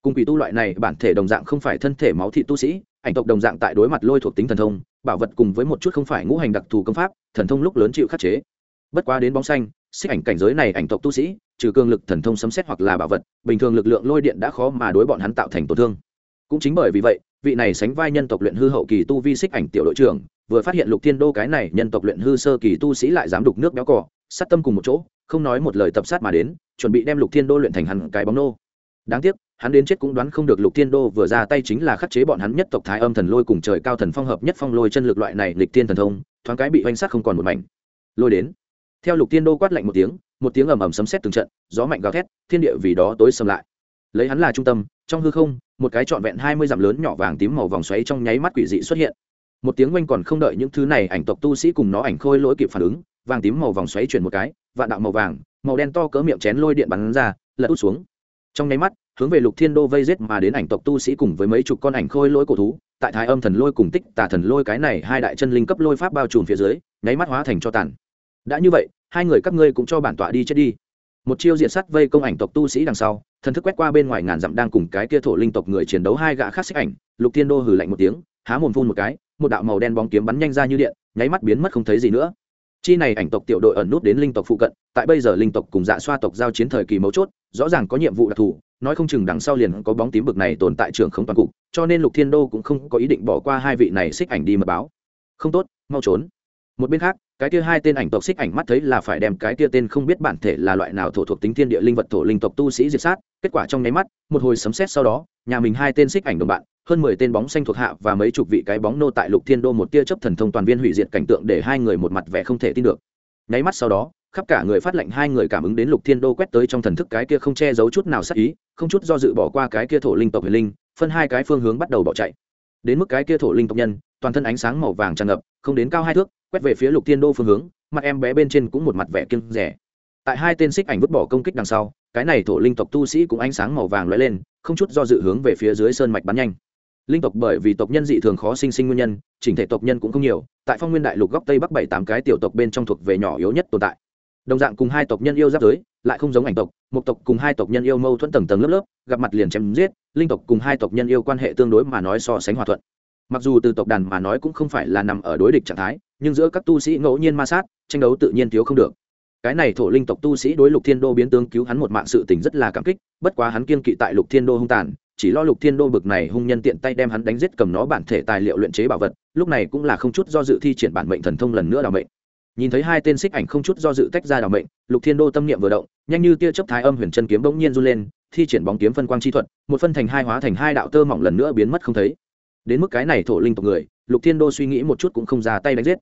Cùng quỷ tu loại này, bản thể đồng dạng không phải thân thể máu thị tu sĩ, ảnh tộc đồng dạng tại đối mặt lôi thuộc tính thần thông, bảo vật cùng với một chút không phải ngũ hành đặc thù công pháp, thần thông lúc lớn chịu khắc chế. Bất quá đến bóng xanh, xích ảnh cảnh giới này ảnh tộc tu sĩ, trừ cường lực thần thông sấm xét hoặc là bảo vật, bình thường lực lượng lôi điện đã khó mà đối bọn hắn tạo thành tổn thương. Cũng chính bởi vì vậy, vị này sánh vai nhân tộc luyện hư hậu kỳ tu vi xích ảnh tiểu đội trưởng vừa phát hiện lục thiên đô cái này nhân tộc luyện hư sơ kỳ tu sĩ lại dám đục nước béo cỏ sát tâm cùng một chỗ, không nói một lời tập sát mà đến, chuẩn bị đem lục thiên đô luyện thành hẳn cái bóng nô. Đáng tiếc, hắn đến chết cũng đoán không được lục thiên đô vừa ra tay chính là khắc chế bọn hắn nhất tộc thái âm thần lôi cùng trời cao thần phong hợp nhất phong lôi chân lực loại này lịch tiên thần thông, thoáng cái bị oanh sát không còn một mảnh. Lôi đến. Theo lục thiên đô quát lạnh một tiếng một tiếng ầm ầm sấm sét từng trận, gió mạnh gào thét, thiên địa vì đó tối sầm lại. Lấy hắn là trung tâm, trong hư không, một cái trọn vẹn hai mươi dặm lớn nhỏ vàng tím màu vòng xoáy trong nháy mắt quỷ dị xuất hiện một tiếng oanh còn không đợi những thứ này ảnh tộc tu sĩ cùng nó ảnh khôi lỗi kịp phản ứng, vàng tím màu vòng xoáy chuyển một cái, vạn đạo màu vàng, màu đen to cỡ miệng chén lôi điện bắn ra, lật út xuống. Trong nháy mắt, hướng về lục thiên đô vây giết mà đến ảnh tộc tu sĩ cùng với mấy chục con ảnh khôi lỗi cổ thú, tại thái âm thần lôi cùng tích tà thần lôi cái này hai đại chân linh cấp lôi pháp bao trùm phía dưới, nháy mắt hóa thành cho tàn. Đã như vậy, hai người các ngươi cũng cho bản tọa đi chết đi. Một chiêu diện sắt vây công ảnh tộc tu sĩ đằng sau, thần thức quét qua bên ngoài ngàn dặm đang cùng cái kia thổ linh tộc người chiến đấu hai gã khác xích ảnh, lục thiên đô hừ lạnh một tiếng, há mồm phun một cái một đạo màu đen bóng kiếm bắn nhanh ra như điện, nháy mắt biến mất không thấy gì nữa. Chi này ảnh tộc tiểu đội ẩn nút đến linh tộc phụ cận, tại bây giờ linh tộc cùng dạ xoa tộc giao chiến thời kỳ mấu chốt, rõ ràng có nhiệm vụ đặc thù, nói không chừng đằng sau liền có bóng tím bực này tồn tại trường không toàn cục, cho nên lục thiên đô cũng không có ý định bỏ qua hai vị này xích ảnh đi mật báo. Không tốt, mau trốn. Một bên khác, cái kia hai tên ảnh tộc xích ảnh mắt thấy là phải đem cái kia tên không biết bản thể là loại nào thổ thuộc tính thiên địa linh vật thổ linh tộc tu sĩ diệt sát, kết quả trong nháy mắt, một hồi sấm xét sau đó, nhà mình hai tên xích ảnh đồng bạn hơn mười tên bóng xanh thuộc hạ và mấy chục vị cái bóng nô tại lục thiên đô một tia chấp thần thông toàn viên hủy diệt cảnh tượng để hai người một mặt vẻ không thể tin được. Nháy mắt sau đó, khắp cả người phát lệnh hai người cảm ứng đến lục thiên đô quét tới trong thần thức cái kia không che giấu chút nào sắc ý, không chút do dự bỏ qua cái kia thổ linh tộc huyền linh, phân hai cái phương hướng bắt đầu bỏ chạy. Đến mức cái kia thổ linh tộc nhân, toàn thân ánh sáng màu vàng tràn ngập, không đến cao hai thước, quét về phía lục thiên đô phương hướng, mặt em bé bên trên cũng một mặt vẻ kiêng dè. tại hai tên xích ảnh vứt bỏ công kích đằng sau, cái này thổ linh tộc tu sĩ cũng ánh sáng màu vàng lóe lên, không chút do dự hướng về phía dưới sơn mạch bắn nhanh linh tộc bởi vì tộc nhân dị thường khó sinh sinh nguyên nhân, chỉnh thể tộc nhân cũng không nhiều, tại phong nguyên đại lục góc tây bắc bảy tám cái tiểu tộc bên trong thuộc về nhỏ yếu nhất tồn tại. Đồng dạng cùng hai tộc nhân yêu giáp giới, lại không giống ảnh tộc, một tộc cùng hai tộc nhân yêu mâu thuẫn tầng tầng lớp lớp, gặp mặt liền chém giết, linh tộc cùng hai tộc nhân yêu quan hệ tương đối mà nói so sánh hòa thuận. Mặc dù từ tộc đàn mà nói cũng không phải là nằm ở đối địch trạng thái, nhưng giữa các tu sĩ ngẫu nhiên ma sát, tranh đấu tự nhiên thiếu không được. Cái này thổ linh tộc tu sĩ đối lục thiên đô biến tướng cứu hắn một mạng sự tình rất là cảm kích, bất quá hắn kiên kỵ tại lục thiên đô hung tàn chỉ lo lục thiên đô bực này hung nhân tiện tay đem hắn đánh giết cầm nó bản thể tài liệu luyện chế bảo vật, lúc này cũng là không chút do dự thi triển bản mệnh thần thông lần nữa đào mệnh. Nhìn thấy hai tên xích ảnh không chút do dự tách ra đào mệnh, lục thiên đô tâm niệm vừa động, nhanh như tia chấp thái âm huyền chân kiếm bỗng nhiên run lên, thi triển bóng kiếm phân quang chi thuật, một phân thành hai hóa thành hai đạo tơ mỏng lần nữa biến mất không thấy. Đến mức cái này thổ linh tộc người, lục thiên đô suy nghĩ một chút cũng không ra tay đánh giết.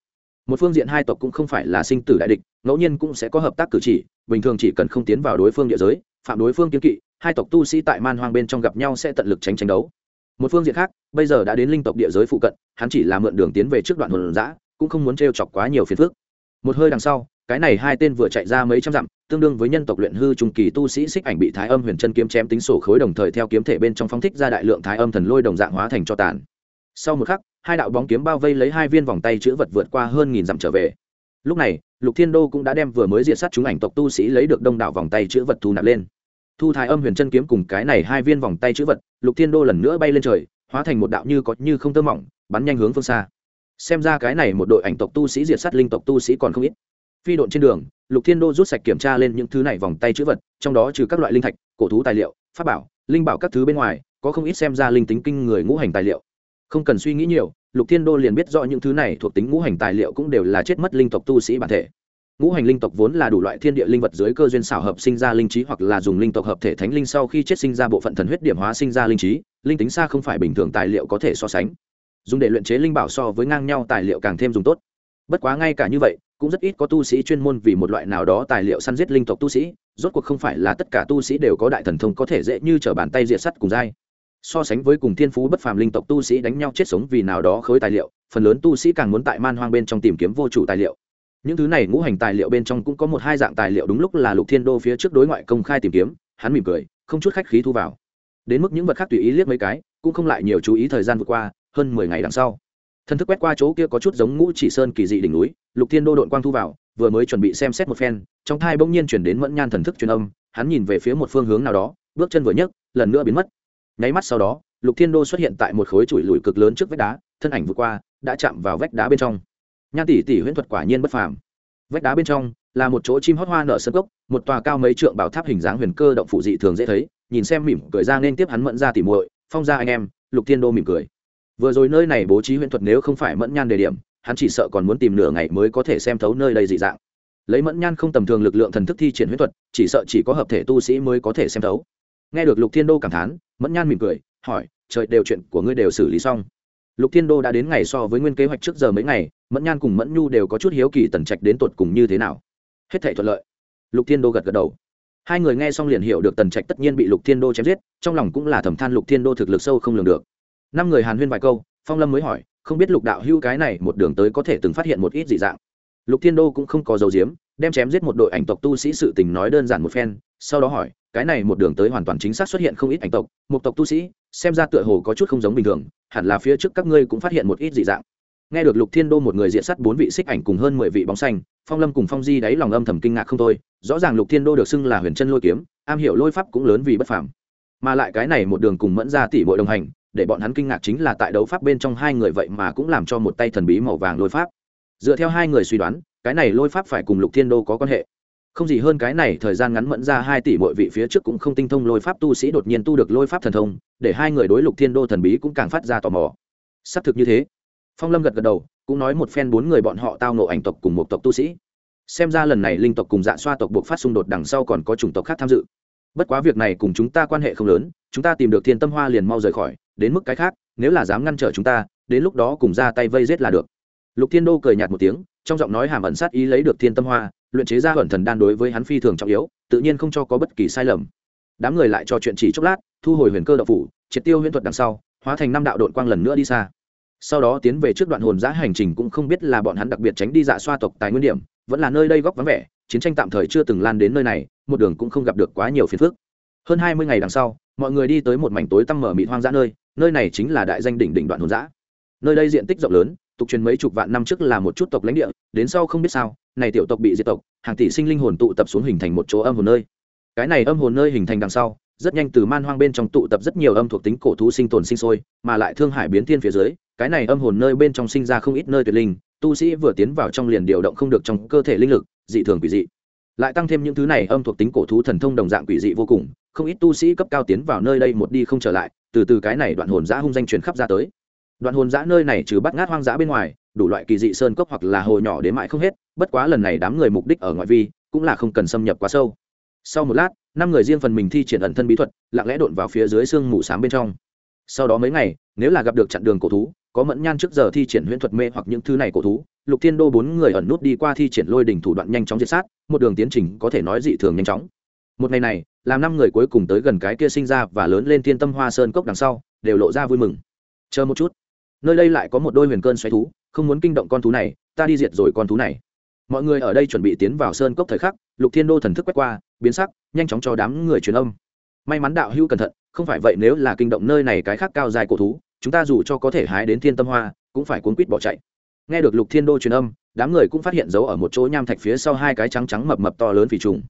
Một phương diện hai tộc cũng không phải là sinh tử đại địch, ngẫu nhiên cũng sẽ có hợp tác cử chỉ, bình thường chỉ cần không tiến vào đối phương địa giới, phạm đối phương kiếm kỵ hai tộc tu sĩ tại man hoang bên trong gặp nhau sẽ tận lực tránh tranh đấu. Một phương diện khác, bây giờ đã đến linh tộc địa giới phụ cận, hắn chỉ là mượn đường tiến về trước đoạn hồn giã cũng không muốn t chọc quá nhiều phiền phức. Một hơi đằng sau, cái này hai tên vừa chạy ra mấy trăm dặm, tương đương với nhân tộc luyện hư trung kỳ tu sĩ xích ảnh bị thái âm huyền chân kiếm chém tính sổ khối đồng thời theo kiếm thể bên trong phóng thích ra đại lượng thái âm thần lôi đồng dạng hóa thành cho tàn. Sau một khắc, hai đạo bóng kiếm bao vây lấy hai viên vòng tay chữ vật vượt qua hơn nghìn dặm trở về. Lúc này, lục thiên đô cũng đã đem vừa mới diệt sát chúng ảnh tộc tu sĩ lấy được đông đảo vòng tay chữ vật thu nạp lên thu thái âm huyền chân kiếm cùng cái này hai viên vòng tay chữ vật, lục thiên đô lần nữa bay lên trời, hóa thành một đạo như có như không tơ mỏng, bắn nhanh hướng phương xa. Xem ra cái này một đội ảnh tộc tu sĩ diệt sát linh tộc tu sĩ còn không ít. Phi độn trên đường, lục thiên đô rút sạch kiểm tra lên những thứ này vòng tay chữ vật, trong đó trừ các loại linh thạch, cổ thú tài liệu, pháp bảo, linh bảo các thứ bên ngoài, có không ít xem ra linh tính kinh người ngũ hành tài liệu. Không cần suy nghĩ nhiều, lục thiên đô liền biết rõ những thứ này thuộc tính ngũ hành tài liệu cũng đều là chết mất linh tộc tu sĩ bản thể ngũ hành linh tộc vốn là đủ loại thiên địa linh vật dưới cơ duyên xảo hợp sinh ra linh trí hoặc là dùng linh tộc hợp thể thánh linh sau khi chết sinh ra bộ phận thần huyết điểm hóa sinh ra linh trí, linh tính xa không phải bình thường tài liệu có thể so sánh. Dùng để luyện chế linh bảo so với ngang nhau tài liệu càng thêm dùng tốt. Bất quá ngay cả như vậy, cũng rất ít có tu sĩ chuyên môn vì một loại nào đó tài liệu săn giết linh tộc tu sĩ, rốt cuộc không phải là tất cả tu sĩ đều có đại thần thông có thể dễ như t r ở bàn tay diệt sắt cùng dai so sánh với cùng thiên phú bất phàm linh tộc tu sĩ đánh nhau chết sống vì nào đó khối tài liệu, phần lớn tu sĩ càng muốn tại man hoang bên trong tìm kiếm vô chủ tài liệu những thứ này ngũ hành tài liệu bên trong cũng có một hai dạng tài liệu đúng lúc là lục thiên đô phía trước đối ngoại công khai tìm kiếm, hắn mỉm cười, không chút khách khí thu vào. Đến mức những vật khác tùy ý liếc mấy cái, cũng không lại nhiều chú ý thời gian vừa qua, hơn mười ngày đằng sau. Thân thức quét qua chỗ kia có chút giống ngũ chỉ sơn kỳ dị đỉnh núi, lục thiên đô đội quang thu vào, vừa mới chuẩn bị xem xét một phen, trong thai bỗng nhiên chuyển đến mẫn nhan thần thức truyền âm, hắn nhìn về phía một phương hướng nào đó, bước chân vừa nhấc, lần nữa biến mất. Nháy mắt sau đó, lục thiên đô xuất hiện tại một khối chùi lùi cực lớn trước vách đá, thân ảnh vừa qua, đã chạm vào vách đá bên trong nhan tỷ tỷ huyễn thuật quả nhiên bất phàm. Vách đá bên trong là một chỗ chim hót hoa nở sân gốc một tòa cao mấy trượng bảo tháp hình dáng huyền cơ động phụ dị thường dễ thấy, nhìn xem mỉm cười ra nên tiếp hắn mẫn ra tỉ muội, phong ra anh em, lục thiên đô mỉm cười. Vừa rồi nơi này bố trí huyễn thuật nếu không phải mẫn nhan đề điểm, hắn chỉ sợ còn muốn tìm nửa ngày mới có thể xem thấu nơi đây dị dạng. Lấy mẫn nhan không tầm thường lực lượng thần thức thi triển huyễn thuật, chỉ sợ chỉ có hợp thể tu sĩ mới có thể xem thấu. Nghe được lục thiên đô cảm thán, mẫn nhan mỉm cười, hỏi, trời đều chuyện của ngươi đều xử lý xong. Lục thiên đô đã đến ngày so với nguyên kế hoạch trước giờ mấy ngày mẫn nhan cùng mẫn nhu đều có chút hiếu kỳ tần trạch đến tột cùng như thế nào. Hết thể thuận lợi. Lục thiên đô gật gật đầu. Hai người nghe xong liền hiểu được tần trạch tất nhiên bị lục thiên đô chém giết, trong lòng cũng là thầm than lục thiên đô thực lực sâu không lường được. Năm người hàn huyên vài câu, phong lâm mới hỏi, không biết lục đạo hưu cái này một đường tới có thể từng phát hiện một ít dị dạng? Lục thiên đô cũng không có dấu diếm, đem chém giết một đội ảnh tộc tu sĩ sự tình nói đơn giản một phen, sau đó hỏi, cái này một đường tới hoàn toàn chính xác xuất hiện không ít ảnh tộc, một tộc tu sĩ, xem ra tựa hồ có chút không giống bình thường, hẳn là phía trước các ngươi cũng phát hiện một ít dị dạng nghe được lục thiên đô một người diện sắt bốn vị xích ảnh cùng hơn mười vị bóng xanh, phong lâm cùng phong di đáy lòng âm thầm kinh ngạc không thôi, rõ ràng lục thiên đô được xưng là huyền chân lôi kiếm, am hiểu lôi pháp cũng lớn vì bất phàm. Mà lại cái này một đường cùng mẫn ra tỷ bội đồng hành, để bọn hắn kinh ngạc chính là tại đấu pháp bên trong hai người vậy mà cũng làm cho một tay thần bí màu vàng lôi pháp. Dựa theo hai người suy đoán, cái này lôi pháp phải cùng lục thiên đô có quan hệ. Không gì hơn cái này, thời gian ngắn mẫn ra hai tỷ mọi vị phía trước cũng không tinh thông lôi pháp tu sĩ đột nhiên tu được lôi pháp thần thông, để hai người đối lục thiên đô thần bí cũng càng phát ra tò mò. Xác thực như thế phong lâm gật gật đầu, cũng nói một phen bốn người bọn họ tao nộ ảnh tộc cùng một tộc tu sĩ. Xem ra lần này linh tộc cùng dạ xoa tộc buộc phát xung đột đằng sau còn có chủng tộc khác tham dự. Bất quá việc này cùng chúng ta quan hệ không lớn, chúng ta tìm được thiên tâm hoa liền mau rời khỏi, đến mức cái khác, nếu là dám ngăn trở chúng ta, đến lúc đó cùng ra tay vây giết là được. Lục thiên đô cười nhạt một tiếng, trong giọng nói hàm ẩn sát ý lấy được thiên tâm hoa, luyện chế ra ẩn thần đan đối với hắn phi thường trọng yếu, tự nhiên không cho có bất kỳ sai lầm. Đám người lại cho chuyện chỉ chốc lát, thu hồi huyền cơ đậu phủ, triệt tiêu huyễn thuật đằng sau, hóa thành năm đạo đội quang lần nữa đi xa sau đó tiến về trước đoạn hồn giã hành trình cũng không biết là bọn hắn đặc biệt tránh đi dạ xoa tộc tài nguyên điểm, vẫn là nơi đây góc vắng vẻ, chiến tranh tạm thời chưa từng lan đến nơi này, một đường cũng không gặp được quá nhiều phiền phức. Hơn hai mươi ngày đằng sau, mọi người đi tới một mảnh tối tăm mở mịt hoang dã nơi nơi này chính là đại danh đỉnh đỉnh đoạn hồn giã. Nơi đây diện tích rộng lớn, tục truyền mấy chục vạn năm trước là một chút tộc lãnh địa, đến sau không biết sao, này tiểu tộc bị diệt tộc, hàng tỷ sinh linh hồn tụ tập xuống hình thành một chỗ âm hồn nơi. Cái này âm hồn nơi hình thành đằng sau, rất nhanh từ man hoang bên trong tụ tập rất nhiều âm thuộc tính cổ thú sinh tồn sinh sôi, mà lại thương hải biến thiên phía dưới cái này âm hồn nơi bên trong sinh ra không ít nơi tuyệt linh, tu sĩ vừa tiến vào trong liền điều động không được trong cơ thể linh lực, dị thường quỷ dị. Lại tăng thêm những thứ này âm thuộc tính cổ thú thần thông đồng dạng quỷ dị vô cùng, không ít tu sĩ cấp cao tiến vào nơi đây một đi không trở lại, từ từ cái này đoạn hồn giã hung danh truyền khắp ra tới. Đoạn hồn giã nơi này trừ bắt ngát hoang dã bên ngoài, đủ loại kỳ dị sơn cốc hoặc là hồ nhỏ đến mãi không hết, bất quá lần này đám người mục đích ở ngoại vi, cũng là không cần xâm nhập quá sâu. Sau một lát, năm người riêng phần mình thi triển ẩn thân bí thuật, lặng lẽ đột vào phía dưới sương mù s bên trong. Sau đó mấy ngày, nếu là gặp được chặn đường cổ thú có mẫn nhan trước giờ thi triển huyễn thuật mê hoặc những thứ này cổ thú, lục thiên đô bốn người ẩn nút đi qua thi triển lôi đỉnh thủ đoạn nhanh chóng diệt sát, một đường tiến trình có thể nói dị thường nhanh chóng. Một ngày này, làm năm người cuối cùng tới gần cái kia sinh ra và lớn lên thiên tâm hoa sơn cốc đằng sau, đều lộ ra vui mừng. Chờ một chút. Nơi đây lại có một đôi huyền cơn xoáy thú, không muốn kinh động con thú này, ta đi diệt rồi con thú này. Mọi người ở đây chuẩn bị tiến vào sơn cốc thời khắc, lục thiên đô thần thức quét qua, biến sắc, nhanh chóng cho đám người truyền âm. May mắn đạo hữu cẩn thận, không phải vậy nếu là kinh động nơi này cái khác cao dài cổ thú chúng ta dù cho có thể hái đến thiên tâm hoa, cũng phải cuốn quýt bỏ chạy. Nghe được lục thiên đô truyền âm, đám người cũng phát hiện dấu ở một chỗ nham thạch phía sau hai cái trắng trắng mập mập to lớn phì trùng.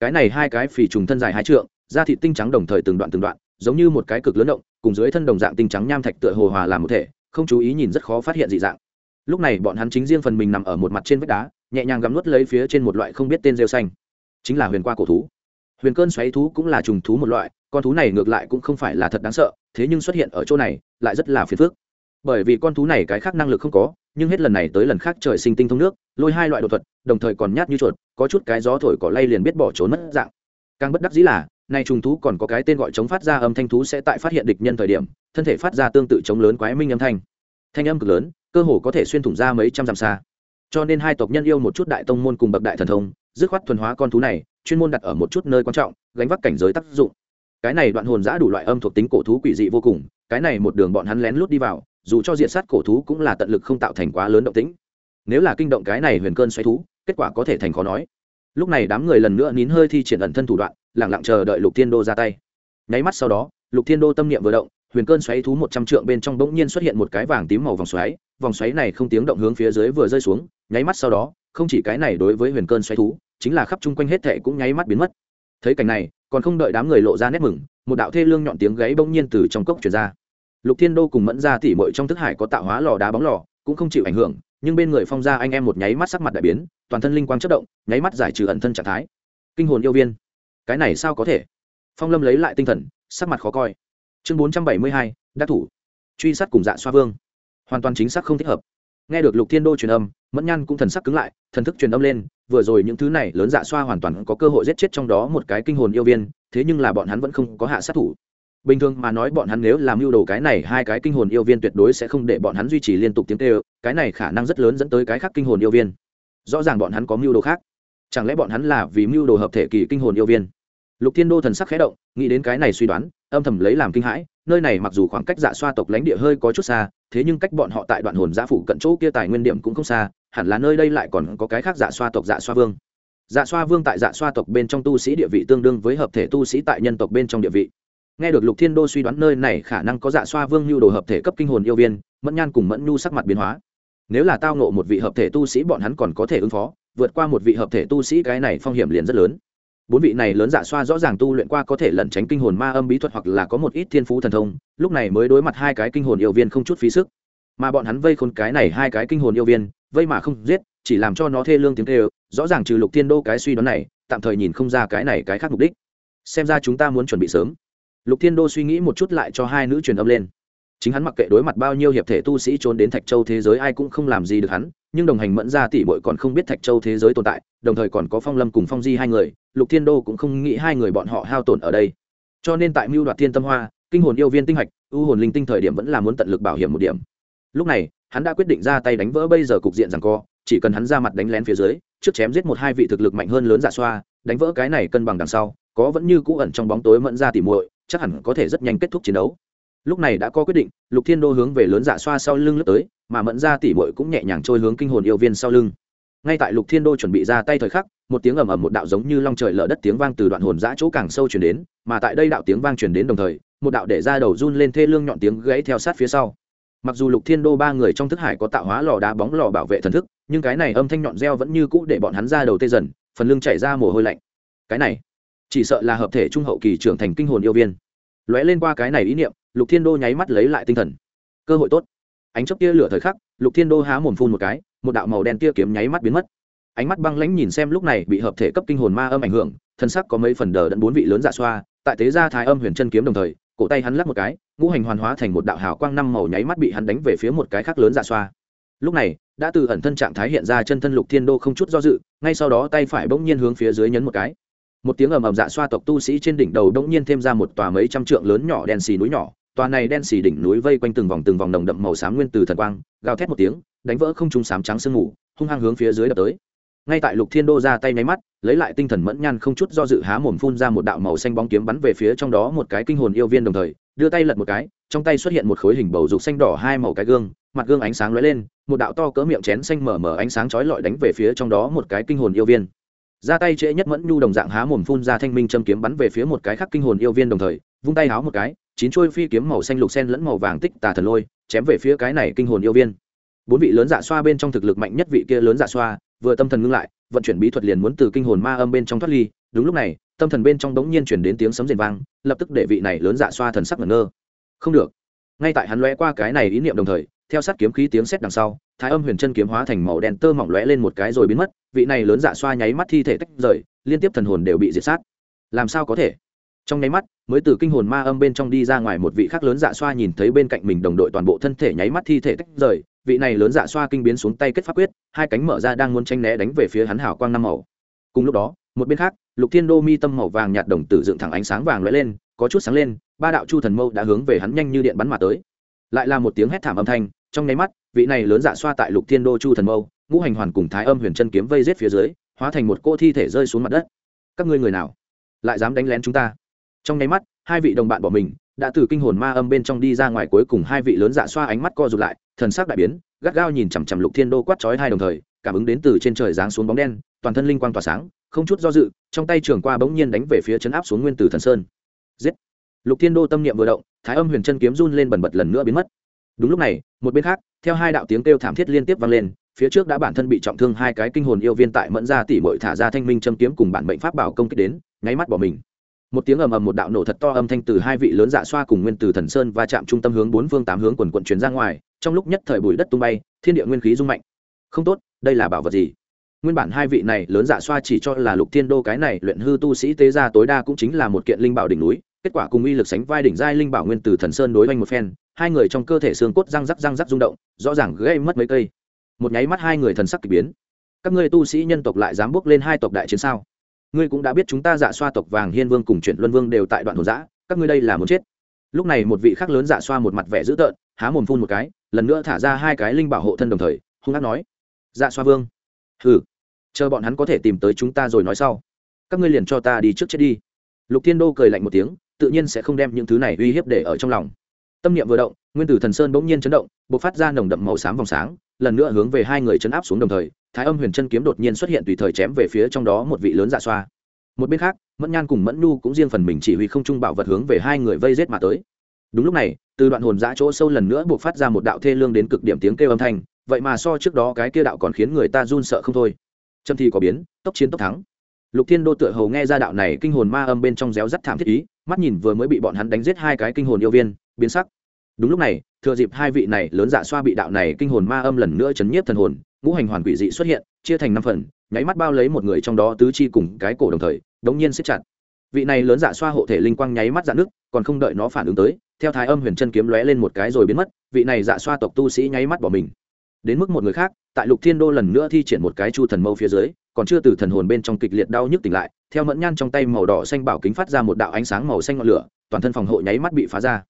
Cái này hai cái phì trùng thân dài hai trượng, da thịt tinh trắng đồng thời từng đoạn từng đoạn, giống như một cái cực lớn động, cùng dưới thân đồng dạng tinh trắng nham thạch tựa hồ hòa làm một thể, không chú ý nhìn rất khó phát hiện dị dạng. Lúc này bọn hắn chính riêng phần mình nằm ở một mặt trên vách đá, nhẹ nhàng gắm nuốt lấy phía trên một loại không biết tên rêu xanh. Chính là huyền qua cổ thú. Huyền cơn xoáy thú cũng là trùng thú một loại, con thú này ngược lại cũng không phải là thật đáng sợ thế nhưng xuất hiện ở chỗ này, lại rất là phiền phức. Bởi vì con thú này cái khác năng lực không có, nhưng hết lần này tới lần khác trời sinh tinh thông nước, lôi hai loại đột thuật, đồng thời còn nhát như chuột, có chút cái gió thổi cỏ lay liền biết bỏ trốn mất dạng. Càng bất đắc dĩ là, nay trùng thú còn có cái tên gọi chống phát ra âm thanh thú sẽ tại phát hiện địch nhân thời điểm, thân thể phát ra tương tự chống lớn quái minh âm thanh. Thanh âm cực lớn, cơ hồ có thể xuyên thủng ra mấy trăm dặm xa. Cho nên hai tộc nhân yêu một chút đại tông môn cùng bậc đại thần thông, dứt khoát thuần hóa con thú này, chuyên môn đặt ở một chút nơi quan trọng, gánh vác cảnh giới tác dụng cái này đoạn hồn giã đủ loại âm thuộc tính cổ thú quỷ dị vô cùng, cái này một đường bọn hắn lén lút đi vào, dù cho diện sát cổ thú cũng là tận lực không tạo thành quá lớn động tĩnh. Nếu là kinh động cái này huyền cơn xoáy thú, kết quả có thể thành khó nói. Lúc này đám người lần nữa nín hơi thi triển ẩn thân thủ đoạn lẳng lặng chờ đợi lục thiên đô ra tay. Nháy mắt sau đó, lục thiên đô tâm niệm vừa động, huyền cơn xoáy thú một trăm trượng bên trong bỗng nhiên xuất hiện một cái vàng tím màu vòng xoáy vòng xoáy này không tiếng động hướng phía dưới vừa rơi xuống, nháy mắt sau đó, không chỉ cái này đối với huyền cơn xoáy thú, chính là khắp chung quanh hết thệ cũng nháy mắt biến mất. Thấy cảnh này còn không đợi đám người lộ ra nét mừng, một đạo thê lương nhọn tiếng gáy bỗng nhiên từ trong cốc truyền ra. Lục thiên đô cùng mẫn ra tỉ mội trong thức hải có tạo hóa lò đá bóng lò, cũng không chịu ảnh hưởng, nhưng bên người phong gia anh em một nháy mắt sắc mặt đại biến, toàn thân linh quang chất động, nháy mắt giải trừ ẩn thân trạng thái. Kinh hồn yêu viên. Cái này sao có thể? Phong lâm lấy lại tinh thần, sắc mặt khó coi. Chương bốn trăm bảy mươi hai, đắc thủ. Truy sát cùng dạ xoa vương. Hoàn toàn chính xác không thích hợp. Nghe được lục thiên đô truyền âm, mẫn nhan cũng thần sắc cứng lại, thần thức truyền âm lên vừa rồi những thứ này lớn dạ xoa hoàn toàn có cơ hội giết chết trong đó một cái kinh hồn yêu viên, thế nhưng là bọn hắn vẫn không có hạ sát thủ. Bình thường mà nói bọn hắn nếu làm mưu đồ cái này, hai cái kinh hồn yêu viên tuyệt đối sẽ không để bọn hắn duy trì liên tục tiếng kêu, cái này khả năng rất lớn dẫn tới cái khác kinh hồn yêu viên. Rõ ràng bọn hắn có mưu đồ khác. Chẳng lẽ bọn hắn là vì mưu đồ hợp thể kỳ kinh hồn yêu viên? Lục thiên đô thần sắc khẽ động, nghĩ đến cái này suy đoán, âm thầm lấy làm kinh hãi, nơi này mặc dù khoảng cách dạ xoa tộc lãnh địa hơi có chút xa, thế nhưng cách bọn họ tại đoạn hồn giã phủ cận chỗ kia tài nguyên điểm cũng không xa, hẳn là nơi đây lại còn có cái khác dạ xoa tộc dạ xoa vương. Dạ xoa vương tại dạ xoa tộc bên trong tu sĩ địa vị tương đương với hợp thể tu sĩ tại nhân tộc bên trong địa vị. Nghe được lục thiên đô suy đoán nơi này khả năng có dạ xoa vương nhu đồ hợp thể cấp kinh hồn yêu viên, mẫn nhan cùng mẫn nhu sắc mặt biến hóa. Nếu là tao nộ một vị hợp thể tu sĩ bọn hắn còn có thể ứng phó, vượt qua một vị hợp thể tu sĩ cái này phong hiểm liền rất lớn bốn vị này lớn dạ xoa rõ ràng tu luyện qua có thể lẩn tránh kinh hồn ma âm bí thuật hoặc là có một ít thiên phú thần thông, lúc này mới đối mặt hai cái kinh hồn yêu viên không chút phí sức. Mà bọn hắn vây khôn cái này hai cái kinh hồn yêu viên, vây mà không giết, chỉ làm cho nó thê lương tiếng kêu, rõ ràng trừ lục thiên đô cái suy đoán này, tạm thời nhìn không ra cái này cái khác mục đích. Xem ra chúng ta muốn chuẩn bị sớm. Lục thiên đô suy nghĩ một chút lại cho hai nữ truyền âm lên chính hắn mặc kệ đối mặt bao nhiêu hiệp thể tu sĩ trốn đến thạch châu thế giới, ai cũng không làm gì được hắn, nhưng đồng hành mẫn ra tỷ bội còn không biết thạch châu thế giới tồn tại, đồng thời còn có phong lâm cùng phong di hai người, lục thiên đô cũng không nghĩ hai người bọn họ hao tổn ở đây. Cho nên tại mưu đoạt thiên tâm hoa, kinh hồn yêu viên tinh hạch, u hồn linh tinh thời điểm vẫn là muốn tận lực bảo hiểm một điểm. Lúc này, hắn đã quyết định ra tay đánh vỡ bây giờ cục diện rằng co, chỉ cần hắn ra mặt đánh lén phía dưới, trước chém giết một hai vị thực lực mạnh hơn lớn giả xoa, đánh vỡ cái này cân bằng đằng sau, có vẫn như cũ ẩn trong bóng tối mẫn ra tỉ muội, chắc hẳn có thể rất nhanh kết thúc chiến đấu lúc này đã có quyết định, lục thiên đô hướng về lớn dạ xoa sau lưng lướt tới, mà mẫn ra tỉ muội cũng nhẹ nhàng trôi hướng kinh hồn yêu viên sau lưng. Ngay tại lục thiên đô chuẩn bị ra tay thời khắc, một tiếng ầm ầm một đạo giống như long trời lở đất tiếng vang từ đoạn hồn giã chỗ càng sâu chuyển đến, mà tại đây đạo tiếng vang chuyển đến đồng thời, một đạo để ra đầu run lên thê lương nhọn tiếng gãy theo sát phía sau. Mặc dù lục thiên đô ba người trong thức hải có tạo hóa lò đá bóng lò bảo vệ thần thức, nhưng cái này âm thanh nhọn reo vẫn như cũ để bọn hắn ra đầu tê dần, phần lưng chảy ra mồ hôi lạnh. Cái này, chỉ sợ là hợp thể trung hậu kỳ trưởng thành kinh hồn yêu viên. Lóe lên qua cái này ý niệm lục thiên đô nháy mắt lấy lại tinh thần. Cơ hội tốt. Ánh chớp tia lửa thời khắc, lục thiên đô há mồm phun một cái, một đạo màu đen tia kiếm nháy mắt biến mất. Ánh mắt băng lãnh nhìn xem lúc này bị hợp thể cấp kinh hồn ma âm ảnh hưởng, thân sắc có mấy phần đờ đẫn bốn vị lớn dạ xoa, tại tế gia thái âm huyền chân kiếm đồng thời, cổ tay hắn lắc một cái, ngũ hành hoàn hóa thành một đạo hào quang năm màu nháy mắt bị hắn đánh về phía một cái khác lớn dạ xoa. Lúc này, đã từ ẩn thân trạng thái hiện ra chân thân lục thiên đô không chút do dự, ngay sau đó tay phải bỗng nhiên hướng phía dưới nhấn một cái. Một tiếng ầm ầm dạ xoa tộc tu sĩ trên đỉnh đầu bỗng nhiên thêm ra một tòa mấy trăm trượng lớn nhỏ đen xì núi nhỏ tòa này đen xì đỉnh núi vây quanh từng vòng từng vòng nồng đậm màu xám nguyên từ thần quang, gào thét một tiếng, đánh vỡ không trung xám trắng sương mù, hung hăng hướng phía dưới đập tới. Ngay tại lục thiên đô ra tay nháy mắt, lấy lại tinh thần mẫn nhan không chút do dự há mồm phun ra một đạo màu xanh bóng kiếm bắn về phía trong đó một cái kinh hồn yêu viên đồng thời, đưa tay lật một cái, trong tay xuất hiện một khối hình bầu dục xanh đỏ hai màu cái gương, mặt gương ánh sáng lóe lên, một đạo to cỡ miệng chén xanh mở mở ánh sáng chói lọi đánh về phía trong đó một cái kinh hồn yêu viên. Ra tay trễ nhất mẫn nhu đồng dạng há mồm phun ra thanh minh châm kiếm bắn về phía một cái khác kinh hồn yêu viên đồng thời, vung tay háo một cái chín chuôi phi kiếm màu xanh lục sen lẫn màu vàng tích tà thần lôi, chém về phía cái này kinh hồn yêu viên. Bốn vị lớn dạ xoa bên trong thực lực mạnh nhất vị kia lớn dạ xoa, vừa tâm thần ngưng lại, vận chuyển bí thuật liền muốn từ kinh hồn ma âm bên trong thoát ly. Đúng lúc này, tâm thần bên trong đống nhiên chuyển đến tiếng sấm rền vang, lập tức để vị này lớn dạ xoa thần sắc ngẩn ngơ. Không được. Ngay tại hắn lóe qua cái này ý niệm đồng thời, theo sát kiếm khí tiếng sét đằng sau, thái âm huyền chân kiếm hóa thành màu đen tơ mỏng lóe lên một cái rồi biến mất, vị này lớn dạ xoa nháy mắt thi thể tách rời, liên tiếp thần hồn đều bị diệt sát. Làm sao có thể? Trong nháy mắt mới từ kinh hồn ma âm bên trong đi ra ngoài một vị khác lớn dạ xoa nhìn thấy bên cạnh mình đồng đội toàn bộ thân thể nháy mắt thi thể tách rời. Vị này lớn dạ xoa kinh biến xuống tay kết pháp quyết, hai cánh mở ra đang muốn tranh né đánh về phía hắn hào quang năm màu. Cùng lúc đó, một bên khác, lục thiên đô mi tâm màu vàng nhạt đồng tử dựng thẳng ánh sáng vàng lóe lên, có chút sáng lên, ba đạo chu thần mâu đã hướng về hắn nhanh như điện bắn mà tới. Lại là một tiếng hét thảm âm thanh, trong nháy mắt, vị này lớn dạ xoa tại lục thiên đô chu thần mâu, ngũ hành hoàn cùng thái âm huyền chân kiếm vây rết phía dưới, hóa thành một cô thi thể rơi xuống mặt đất. Các ngươi người nào lại dám đánh lén chúng ta? Trong nháy mắt, hai vị đồng bạn bỏ mình, đã từ kinh hồn ma âm bên trong đi ra ngoài, cuối cùng hai vị lớn dạ xoa ánh mắt co rụt lại, thần sắc đại biến, gắt gao nhìn chằm chằm lục thiên đô quát chói hai đồng thời, cảm ứng đến từ trên trời giáng xuống bóng đen, toàn thân linh quang tỏa sáng, không chút do dự, trong tay trường qua bỗng nhiên đánh về phía chấn áp xuống nguyên tử thần sơn. Giết! Lục thiên đô tâm niệm vừa động, thái âm huyền chân kiếm run lên bần bật lần nữa biến mất. Đúng lúc này, một bên khác, theo hai đạo tiếng kêu thảm thiết liên tiếp vang lên, phía trước đã bản thân bị trọng thương hai cái kinh hồn yêu viên tại mẫn gia tỷ mội thả ra thanh minh châm kiếm cùng bản mệnh pháp bảo công kích đến, nháy mắt bỏ mình một tiếng ầm ầm một đạo nổ thật to âm thanh từ hai vị lớn dạ xoa cùng nguyên từ thần sơn và chạm trung tâm hướng bốn phương tám hướng quần quận chuyển ra ngoài, trong lúc nhất thời bụi đất tung bay, thiên địa nguyên khí rung mạnh. Không tốt, đây là bảo vật gì? Nguyên bản hai vị này lớn dạ xoa chỉ cho là lục thiên đô cái này luyện hư tu sĩ tế gia tối đa cũng chính là một kiện linh bảo đỉnh núi, kết quả cùng uy lực sánh vai đỉnh giai linh bảo nguyên từ thần sơn đối oanh một phen, hai người trong cơ thể xương cốt răng rắc răng rắc rung động, rõ ràng gây mất mấy cây. Một nháy mắt hai người thần sắc k ỳ biến. Các ngươi tu sĩ nhân tộc lại dám bước lên hai tộc đại chiến sao? Ngươi cũng đã biết chúng ta dạ xoa tộc vàng hiên vương cùng chuyển luân vương đều tại đoạn hồn giã, các ngươi đây là muốn chết. Lúc này một vị khác lớn dạ xoa một mặt vẻ dữ tợn, há mồm phun một cái, lần nữa thả ra hai cái linh bảo hộ thân đồng thời, hung hát nói dạ xoa vương, hừ, chờ bọn hắn có thể tìm tới chúng ta rồi nói sau. Các ngươi liền cho ta đi trước chết đi. Lục thiên đô cười lạnh một tiếng, tự nhiên sẽ không đem những thứ này uy hiếp để ở trong lòng. Tâm niệm vừa động, nguyên tử thần sơn bỗng nhiên chấn động b ộ c phát ra nồng đậm màu xám vòng sáng, lần nữa hướng về hai người chấn áp xuống đồng thời thái âm huyền chân kiếm đột nhiên xuất hiện tùy thời chém về phía trong đó một vị lớn dạ xoa. Một bên khác, mẫn nhan cùng mẫn nhu cũng riêng phần mình chỉ huy không trung bảo vật hướng về hai người vây rết mà tới. Đúng lúc này, từ đoạn hồn giã chỗ sâu lần nữa buộc phát ra một đạo thê lương đến cực điểm tiếng kêu âm thanh, vậy mà so trước đó cái kia đạo còn khiến người ta run sợ không thôi. Trâm thi có biến, tốc chiến tốc thắng. Lục thiên đô tựa hầu nghe ra đạo này kinh hồn ma âm bên trong réo rắt thảm thiết ý, mắt nhìn vừa mới bị bọn hắn đánh giết hai cái kinh hồn yêu viên, biến sắc. Đúng lúc này, thừa dịp hai vị này lớn dạ xoa bị đạo này kinh hồn ma âm lần nữa chấn nhiếp thần hồn ngũ hành hoàn quỷ dị xuất hiện, chia thành năm phần, nháy mắt bao lấy một người trong đó tứ chi cùng cái cổ đồng thời, đống nhiên siết chặt. Vị này lớn dạ xoa hộ thể linh quang nháy mắt dạn nước, còn không đợi nó phản ứng tới, theo thái âm huyền chân kiếm lóe lên một cái rồi biến mất, vị này dạ xoa tộc tu sĩ nháy mắt bỏ mình. Đến mức một người khác, tại lục thiên đô lần nữa thi triển một cái chu thần mâu phía dưới, còn chưa từ thần hồn bên trong kịch liệt đau nhức tỉnh lại, theo mẫn nhan trong tay màu đỏ xanh bảo kính phát ra một đạo ánh sáng màu xanh ngọn lửa, toàn thân phòng hộ nháy mắt bị phá ra.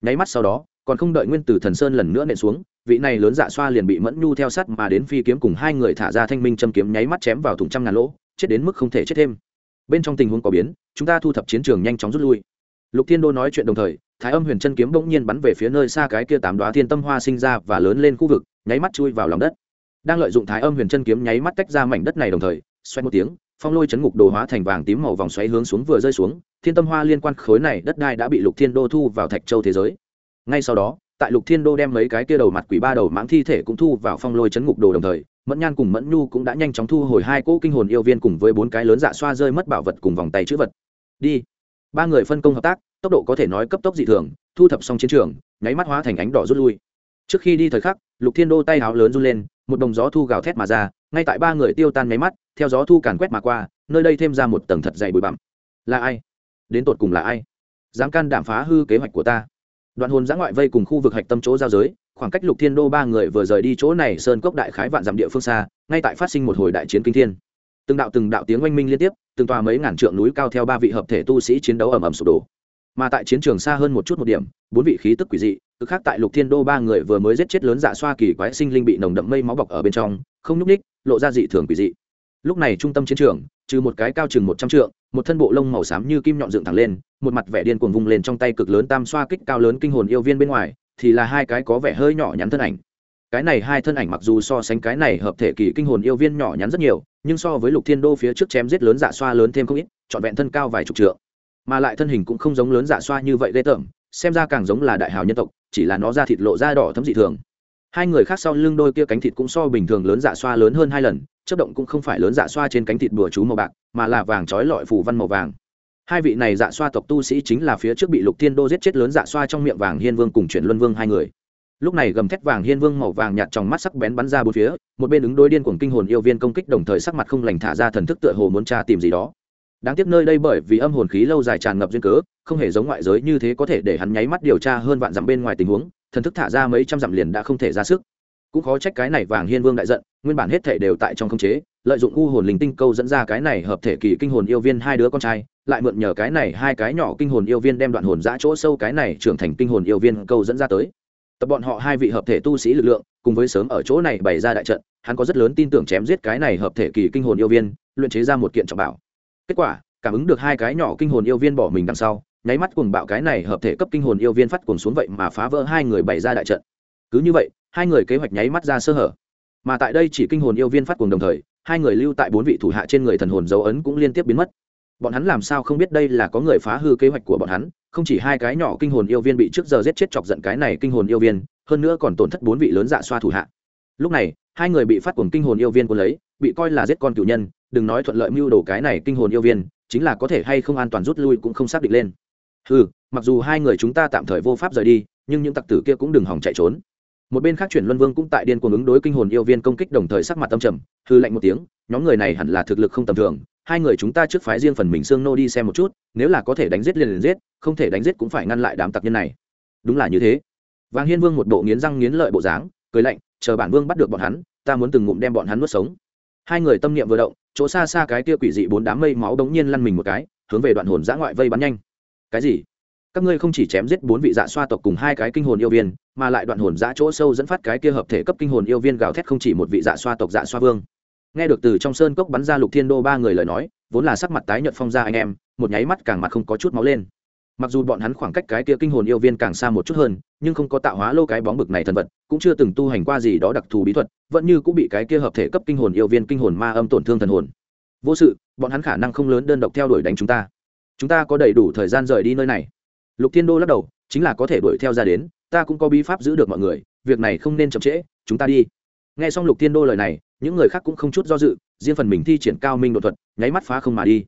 Nháy mắt sau đó, còn không đợi nguyên tử thần sơn lần nữa nện xuống vị này lớn dạ xoa liền bị mẫn nhu theo sắt mà đến phi kiếm cùng hai người thả ra thanh minh châm kiếm nháy mắt chém vào thùng trăm ngàn lỗ, chết đến mức không thể chết thêm. Bên trong tình huống có biến, chúng ta thu thập chiến trường nhanh chóng rút lui. Lục thiên đô nói chuyện đồng thời, thái âm huyền chân kiếm bỗng nhiên bắn về phía nơi xa cái kia tám đoá thiên tâm hoa sinh ra và lớn lên khu vực, nháy mắt chui vào lòng đất. Đang lợi dụng thái âm huyền chân kiếm nháy mắt tách ra mảnh đất này đồng thời, xoay một tiếng, phong lôi chấn ngục đồ hóa thành vàng tím màu vòng xoáy hướng xuống vừa rơi xuống, thiên tâm hoa liên quan khối này đất đai đã bị lục thiên đô thu vào thạch châu thế giới. Ngay sau đó tại lục thiên đô đem mấy cái kia đầu mặt quỷ ba đầu mãng thi thể cũng thu vào phong lôi chấn ngục đồ đồng thời, mẫn nhan cùng mẫn nhu cũng đã nhanh chóng thu hồi hai cỗ kinh hồn yêu viên cùng với bốn cái lớn dạ xoa rơi mất bảo vật cùng vòng tay chữ vật. Đi. Ba người phân công hợp tác, tốc độ có thể nói cấp tốc dị thường, thu thập xong chiến trường, nháy mắt hóa thành ánh đỏ rút lui. Trước khi đi thời khắc, lục thiên đô tay háo lớn run lên, một đồng gió thu gào thét mà ra, ngay tại ba người tiêu tan nháy mắt, theo gió thu càn quét mà qua, nơi đây thêm ra một tầng thật dày bụi bặm. Là ai? Đến tột cùng là ai? Dám can đảm phá hư kế hoạch của ta đoạn hồn giã ngoại vây cùng khu vực hạch tâm chỗ giao giới, khoảng cách lục thiên đô ba người vừa rời đi chỗ này sơn cốc đại khái vạn dặm địa phương xa, ngay tại phát sinh một hồi đại chiến kinh thiên. Từng đạo từng đạo tiếng oanh minh liên tiếp, từng tòa mấy ngàn trượng núi cao theo ba vị hợp thể tu sĩ chiến đấu ầm ầm sụp đổ. Mà tại chiến trường xa hơn một chút một điểm, bốn vị khí tức quỷ dị, cực khác tại lục thiên đô ba người vừa mới giết chết lớn dạ xoa kỳ quái sinh linh bị nồng đậm mây máu bọc ở bên trong, không nhúc ních lộ ra dị thường quỷ dị. Lúc này trung tâm chiến trường, trừ một cái cao chừng một trăm trượng một thân bộ lông màu xám như kim nhọn dựng thẳng lên, một mặt vẻ điên cuồng vung lên trong tay cực lớn tam xoa kích cao lớn kinh hồn yêu viên bên ngoài, thì là hai cái có vẻ hơi nhỏ nhắn thân ảnh. Cái này hai thân ảnh mặc dù so sánh cái này hợp thể kỳ kinh hồn yêu viên nhỏ nhắn rất nhiều, nhưng so với lục thiên đô phía trước chém giết lớn dạ xoa lớn thêm không ít, trọn vẹn thân cao vài chục trượng. Mà lại thân hình cũng không giống lớn dạ xoa như vậy ghê tởm, xem ra càng giống là đại hào nhân tộc, chỉ là nó da thịt lộ da đỏ thấm dị thường hai người khác sau lưng đôi kia cánh thịt cũng so bình thường lớn dạ xoa lớn hơn hai lần chất động cũng không phải lớn dạ xoa trên cánh thịt bùa chú màu bạc, mà là vàng trói lọi phủ văn màu vàng. Hai vị này dạ xoa tộc tu sĩ chính là phía trước bị lục thiên đô giết chết lớn dạ xoa trong miệng vàng hiên vương cùng chuyển luân vương hai người. Lúc này gầm thét vàng hiên vương màu vàng nhạt trong mắt sắc bén bắn ra bốn phía, một bên ứng đối điên cuồng kinh hồn yêu viên công kích đồng thời sắc mặt không lành thả ra thần thức tựa hồ muốn tra tìm gì đó. Đáng tiếc nơi đây bởi vì âm hồn khí lâu dài tràn ngập duyên cớ, không hề giống ngoại giới như thế có thể để hắn nháy mắt điều tra hơn vạn dặm bên ngoài tình huống thần thức thả ra mấy trăm dặm liền đã không thể ra sức. Cũng khó trách cái này vàng hiên vương đại giận, nguyên bản hết thể đều tại trong không chế, lợi dụng u hồn linh tinh câu dẫn ra cái này hợp thể kỳ kinh hồn yêu viên hai đứa con trai, lại mượn nhờ cái này hai cái nhỏ kinh hồn yêu viên đem đoạn hồn giã chỗ sâu cái này trưởng thành kinh hồn yêu viên câu dẫn ra tới. Tập bọn họ hai vị hợp thể tu sĩ lực lượng, cùng với sớm ở chỗ này bày ra đại trận, hắn có rất lớn tin tưởng chém giết cái này hợp thể kỳ kinh hồn yêu viên, luyện chế ra một kiện trọng bảo. Kết quả, cảm ứng được hai cái nhỏ kinh hồn yêu viên bỏ mình đằng sau nháy mắt cùng bạo cái này hợp thể cấp kinh hồn yêu viên phát cuồng xuống vậy mà phá vỡ hai người bày ra đại trận. Cứ như vậy, hai người kế hoạch nháy mắt ra sơ hở. Mà tại đây chỉ kinh hồn yêu viên phát cuồng đồng thời, hai người lưu tại bốn vị thủ hạ trên người thần hồn dấu ấn cũng liên tiếp biến mất. Bọn hắn làm sao không biết đây là có người phá hư kế hoạch của bọn hắn, không chỉ hai cái nhỏ kinh hồn yêu viên bị trước giờ giết chết chọc giận cái này kinh hồn yêu viên, hơn nữa còn tổn thất bốn vị lớn dạ xoa thủ hạ. Lúc này, hai người bị phát cuồng kinh hồn yêu viên quân lấy, bị coi là giết con cựu nhân, đừng nói thuận lợi mưu đồ cái này kinh hồn yêu viên, chính là có thể hay không an toàn rút lui cũng không xác định lên ừ mặc dù hai người chúng ta tạm thời vô pháp rời đi, nhưng những tặc tử kia cũng đừng hỏng chạy trốn. Một bên khác chuyển luân vương cũng tại điên cuồng ứng đối kinh hồn yêu viên công kích đồng thời sắc mặt tâm trầm hư lạnh một tiếng, nhóm người này hẳn là thực lực không tầm thường, hai người chúng ta trước phái riêng phần mình xương nô đi xem một chút, nếu là có thể đánh giết liền liền giết, không thể đánh giết cũng phải ngăn lại đám tặc nhân này. Đúng là như thế. Vàng hiên vương một bộ nghiến răng nghiến lợi bộ dáng, cười lạnh, chờ bản vương bắt được bọn hắn, ta muốn từng ngụm đem bọn hắn nuốt sống. Hai người tâm niệm vừa động, chỗ xa xa cái kia quỷ dị bốn đám mây máu đống nhiên lăn mình một cái, hướng về đoạn hồn giã ngoại vây bắn nhanh cái gì? Các ngươi không chỉ chém giết bốn vị dạ xoa tộc cùng hai cái kinh hồn yêu viên, mà lại đoạn hồn giã chỗ sâu dẫn phát cái kia hợp thể cấp kinh hồn yêu viên gào thét không chỉ một vị dạ xoa tộc dạ xoa vương. Nghe được từ trong sơn cốc bắn ra lục thiên đô ba người lời nói, vốn là sắc mặt tái nhợt phong ra anh em, một nháy mắt càng mặt không có chút máu lên. Mặc dù bọn hắn khoảng cách cái kia kinh hồn yêu viên càng xa một chút hơn, nhưng không có tạo hóa lô cái bóng bực này thần vật, cũng chưa từng tu hành qua gì đó đặc thù bí thuật, vẫn như cũng bị cái kia hợp thể cấp kinh hồn yêu viên kinh hồn ma âm tổn thương thần hồn. Vô sự, bọn hắn khả năng không lớn đơn độc theo đuổi đánh chúng ta chúng ta có đầy đủ thời gian rời đi nơi này. Lục thiên đô lắc đầu, chính là có thể đuổi theo ra đến, ta cũng có bí pháp giữ được mọi người, việc này không nên chậm trễ, chúng ta đi. Nghe xong lục thiên đô lời này, những người khác cũng không chút do dự, riêng phần mình thi triển cao minh đột thuật, nháy mắt phá không mà đi.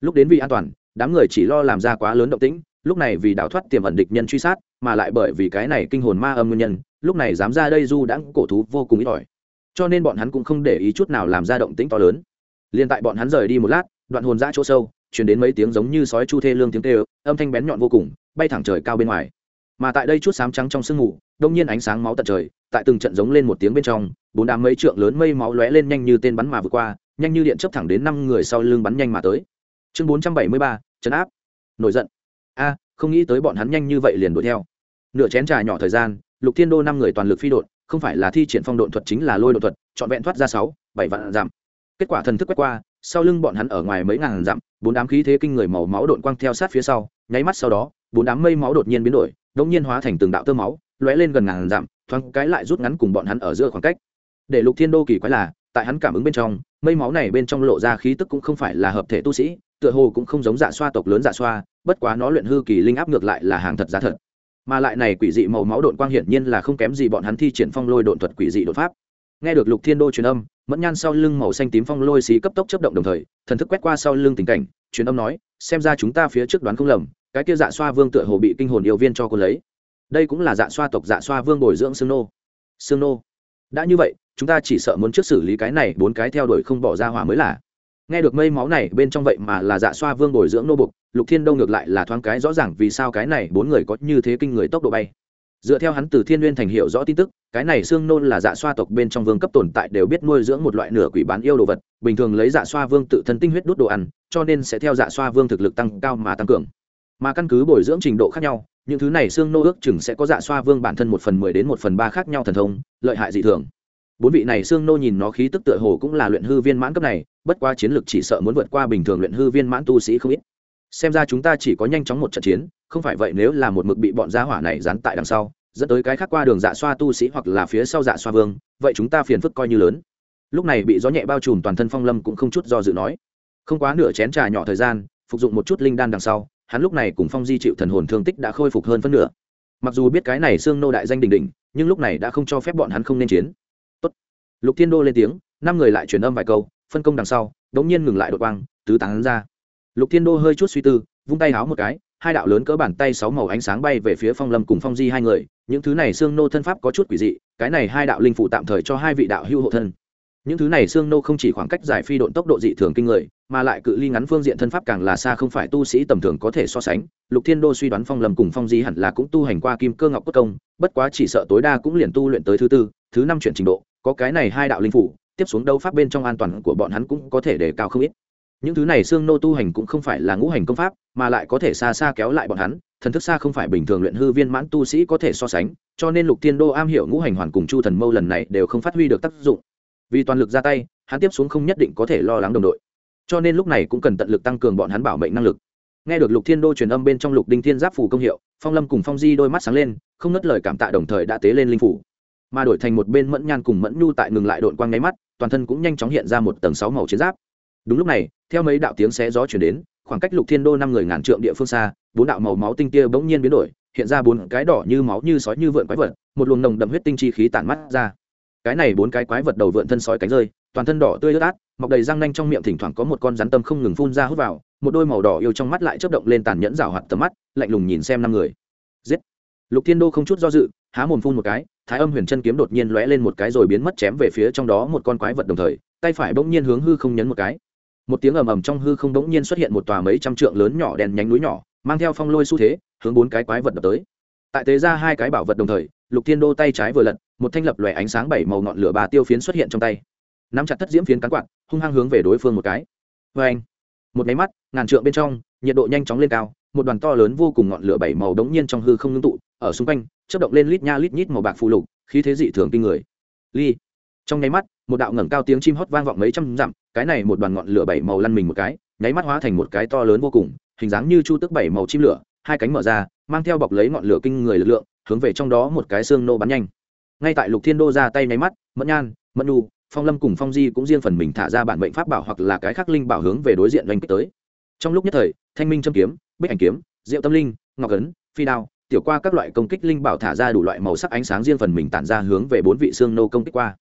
Lúc đến vì an toàn, đám người chỉ lo làm ra quá lớn động tĩnh, lúc này vì đào thoát tiềm ẩn địch nhân truy sát, mà lại bởi vì cái này kinh hồn ma âm nguyên nhân, lúc này dám ra đây du đãng cổ thú vô cùng ít ỏi. Cho nên bọn hắn cũng không để ý chút nào làm ra động tĩnh to lớn. Liền tại bọn hắn rời đi một lát, đoạn hồn ra chỗ sâu chuyển đến mấy tiếng giống như sói chu thê lương tiếng tê âm thanh bén nhọn vô cùng, bay thẳng trời cao bên ngoài. Mà tại đây chút sám trắng trong sương mù, đông nhiên ánh sáng máu tận trời, tại từng trận giống lên một tiếng bên trong, bốn đám mấy trượng lớn mây máu lóe lên nhanh như tên bắn mà vượt qua, nhanh như điện chấp thẳng đến năm người sau lưng bắn nhanh mà tới. Chương bốn trăm bảy mươi ba, chấn áp. Nổi giận. A, không nghĩ tới bọn hắn nhanh như vậy liền đuổi theo. Nửa chén trà nhỏ thời gian, lục thiên đô năm người toàn lực phi đột không phải là thi triển phong độn thuật chính là lôi đột thuật, trọn vẹn thoát ra sáu, bảy vạn giảm. Kết quả thần thức quét qua sau lưng bọn hắn ở ngoài mấy ngàn dặm, bốn đám khí thế kinh người màu máu đột quang theo sát phía sau, nháy mắt sau đó, bốn đám mây máu đột nhiên biến đổi đống nhiên hóa thành từng đạo tơ máu, lóe lên gần ngàn dặm, thoáng cái lại rút ngắn cùng bọn hắn ở giữa khoảng cách. Để lục thiên đô kỳ quái là, tại hắn cảm ứng bên trong, mây máu này bên trong lộ ra khí tức cũng không phải là hợp thể tu sĩ, tựa hồ cũng không giống dạ xoa tộc lớn dạ xoa, bất quá nó luyện hư kỳ linh áp ngược lại là hàng thật giá thật. Mà lại này quỷ dị màu máu đột quang hiển nhiên là không kém gì bọn hắn thi triển phong lôi đột thuật quỷ dị đột pháp nghe được lục thiên đô truyền âm, mẫn nhan sau lưng màu xanh tím phong lôi xí cấp tốc chấp động đồng thời, thần thức quét qua sau lưng tình cảnh, truyền âm nói, xem ra chúng ta phía trước đoán không lầm, cái kia dạ xoa vương tựa hồ bị kinh hồn yêu viên cho cô lấy. Đây cũng là dạ xoa tộc dạ xoa vương bồi dưỡng xương nô. Xương nô. Đã như vậy, chúng ta chỉ sợ muốn trước xử lý cái này, bốn cái theo đuổi không bỏ ra hỏa mới là. Nghe được mây máu này, bên trong vậy mà là dạ xoa vương bồi dưỡng nô bục, lục thiên đô ngược lại là thoáng cái rõ ràng vì sao cái này bốn người có như thế kinh người tốc độ bay dựa theo hắn từ thiên n thành hiệu rõ tin tức, cái này xương nôn là dạ xoa tộc bên trong vương cấp tồn tại đều biết nuôi dưỡng một loại nửa quỷ bán yêu đồ vật, bình thường lấy dạ xoa vương tự thân tinh huyết đốt đồ ăn, cho nên sẽ theo dạ xoa vương thực lực tăng cao mà tăng cường. Mà căn cứ bồi dưỡng trình độ khác nhau, những thứ này xương nô ước chừng sẽ có dạ xoa vương bản thân một phần mười đến một phần ba khác nhau thần thông, lợi hại dị thường. Bốn vị này xương nô nhìn nó khí tức tựa hồ cũng là luyện hư viên mãn cấp này, bất qua chiến lược chỉ sợ muốn vượt qua bình thường luyện hư viên mãn tu sĩ không ít xem ra chúng ta chỉ có nhanh chóng một trận chiến, không phải vậy nếu là một mực bị bọn gia hỏa này dán tại đằng sau, dẫn tới cái khác qua đường dạ xoa tu sĩ hoặc là phía sau dạ xoa vương, vậy chúng ta phiền phức coi như lớn. Lúc này bị gió nhẹ bao trùm toàn thân phong lâm cũng không chút do dự nói. Không quá nửa chén trà nhỏ thời gian, phục dụng một chút linh đan đằng sau, hắn lúc này cùng phong di chịu thần hồn thương tích đã khôi phục hơn phân nửa. Mặc dù biết cái này xương nô đại danh đình đình nhưng lúc này đã không cho phép bọn hắn không nên chiến. Tốt. lục thiên đô lên tiếng, năm người lại truyền âm vài câu, phân công đằng sau, đống nhiên ngừng lại đội quang, tứ tán ra lục thiên đô hơi chút suy tư, vung tay háo một cái, hai đạo lớn cỡ bàn tay sáu màu ánh sáng bay về phía phong lâm cùng phong di hai người, những thứ này xương nô thân pháp có chút quỷ dị, cái này hai đạo linh phụ tạm thời cho hai vị đạo hưu hộ thân. Những thứ này xương nô không chỉ khoảng cách giải phi độn tốc độ dị thường kinh người, mà lại cự ly ngắn phương diện thân pháp càng là xa không phải tu sĩ tầm thường có thể so sánh. Lục thiên đô suy đoán phong lâm cùng phong di hẳn là cũng tu hành qua kim cơ ngọc cốt công, bất quá chỉ sợ tối đa cũng liền tu luyện tới thứ tư, thứ năm chuyển trình độ, có cái này hai đạo linh phủ, tiếp xuống đấu pháp bên trong an toàn của bọn hắn cũng có thể để cao không ít những thứ này xương nô tu hành cũng không phải là ngũ hành công pháp, mà lại có thể xa xa kéo lại bọn hắn, thần thức xa không phải bình thường luyện hư viên mãn tu sĩ có thể so sánh, cho nên lục tiên đô am hiểu ngũ hành hoàn cùng chu thần mâu lần này đều không phát huy được tác dụng. Vì toàn lực ra tay, hắn tiếp xuống không nhất định có thể lo lắng đồng đội. Cho nên lúc này cũng cần tận lực tăng cường bọn hắn bảo mệnh năng lực. Nghe được lục thiên đô truyền âm bên trong lục đinh thiên giáp phủ công hiệu, phong lâm cùng phong di đôi mắt sáng lên, không ngất lời cảm tạ đồng thời đã tế lên linh phủ. Mà đổi thành một bên mẫn nhan cùng mẫn nhu tại ngừng lại đội quang nháy mắt, toàn thân cũng nhanh chóng hiện ra một tầng sáu màu chiến giáp đúng lúc này, theo mấy đạo tiếng xé gió chuyển đến, khoảng cách lục thiên đô năm người ngàn trượng địa phương xa, bốn đạo màu máu tinh tia bỗng nhiên biến đổi, hiện ra bốn cái đỏ như máu như sói như vượn quái vật, một luồng nồng đậm huyết tinh chi khí tản mắt ra. Cái này bốn cái quái vật đầu vượn thân sói cánh rơi, toàn thân đỏ tươi ướt át, mọc đầy răng nanh trong miệng thỉnh thoảng có một con rắn tâm không ngừng phun ra hút vào, một đôi màu đỏ yêu trong mắt lại chớp động lên tàn nhẫn rào hoạt tầm mắt, lạnh lùng nhìn xem năm người. Giết! Lục thiên đô không chút do dự, há mồm phun một cái, thái âm huyền chân kiếm đột nhiên lóe lên một cái rồi biến mất chém về phía trong đó một con quái vật đồng thời, tay phải bỗng nhiên hướng hư không nhấn một cái một tiếng ầm ầm trong hư không đống nhiên xuất hiện một tòa mấy trăm trượng lớn nhỏ đèn nhánh núi nhỏ, mang theo phong lôi xu thế, hướng bốn cái quái vật đập tới. Tại tế ra hai cái bảo vật đồng thời, lục thiên đô tay trái vừa lật, một thanh lập lòe ánh sáng bảy màu ngọn lửa bà tiêu phiến xuất hiện trong tay. Nắm chặt thất diễm phiến cán quạt, hung hăng hướng về đối phương một cái. Vê anh một máy mắt, ngàn trượng bên trong, nhiệt độ nhanh chóng lên cao, một đoàn to lớn vô cùng ngọn lửa bảy màu đống nhiên trong hư không ngưng tụ, ở xung quanh chất động lên lít nha lít nhít màu bạc phù lục, khí thế dị thường kinh người. Ly! Trong nháy mắt, một đạo ngẩng cao tiếng chim hót vang vọng mấy trăm dặm, cái này một đoàn ngọn lửa bảy màu lăn mình một cái, nháy mắt hóa thành một cái to lớn vô cùng, hình dáng như chu tức bảy màu chim lửa, hai cánh mở ra, mang theo bọc lấy ngọn lửa kinh người lực lượng, hướng về trong đó một cái xương nô bắn nhanh. Ngay tại lục thiên đô ra tay nháy mắt, mẫn nhan, mẫn nu phong lâm cùng phong di cũng riêng phần mình thả ra bản mệnh pháp bảo hoặc là cái khắc linh bảo hướng về đối diện doanh kích tới. Trong lúc nhất thời, thanh minh châm kiếm, bích ảnh kiếm, diệu tâm linh, ngọc ấn, phi đao, tiểu qua các loại công kích linh bảo thả ra đủ loại màu sắc ánh sáng riêng phần mình tản ra hướng về bốn vị xương nô công kích qua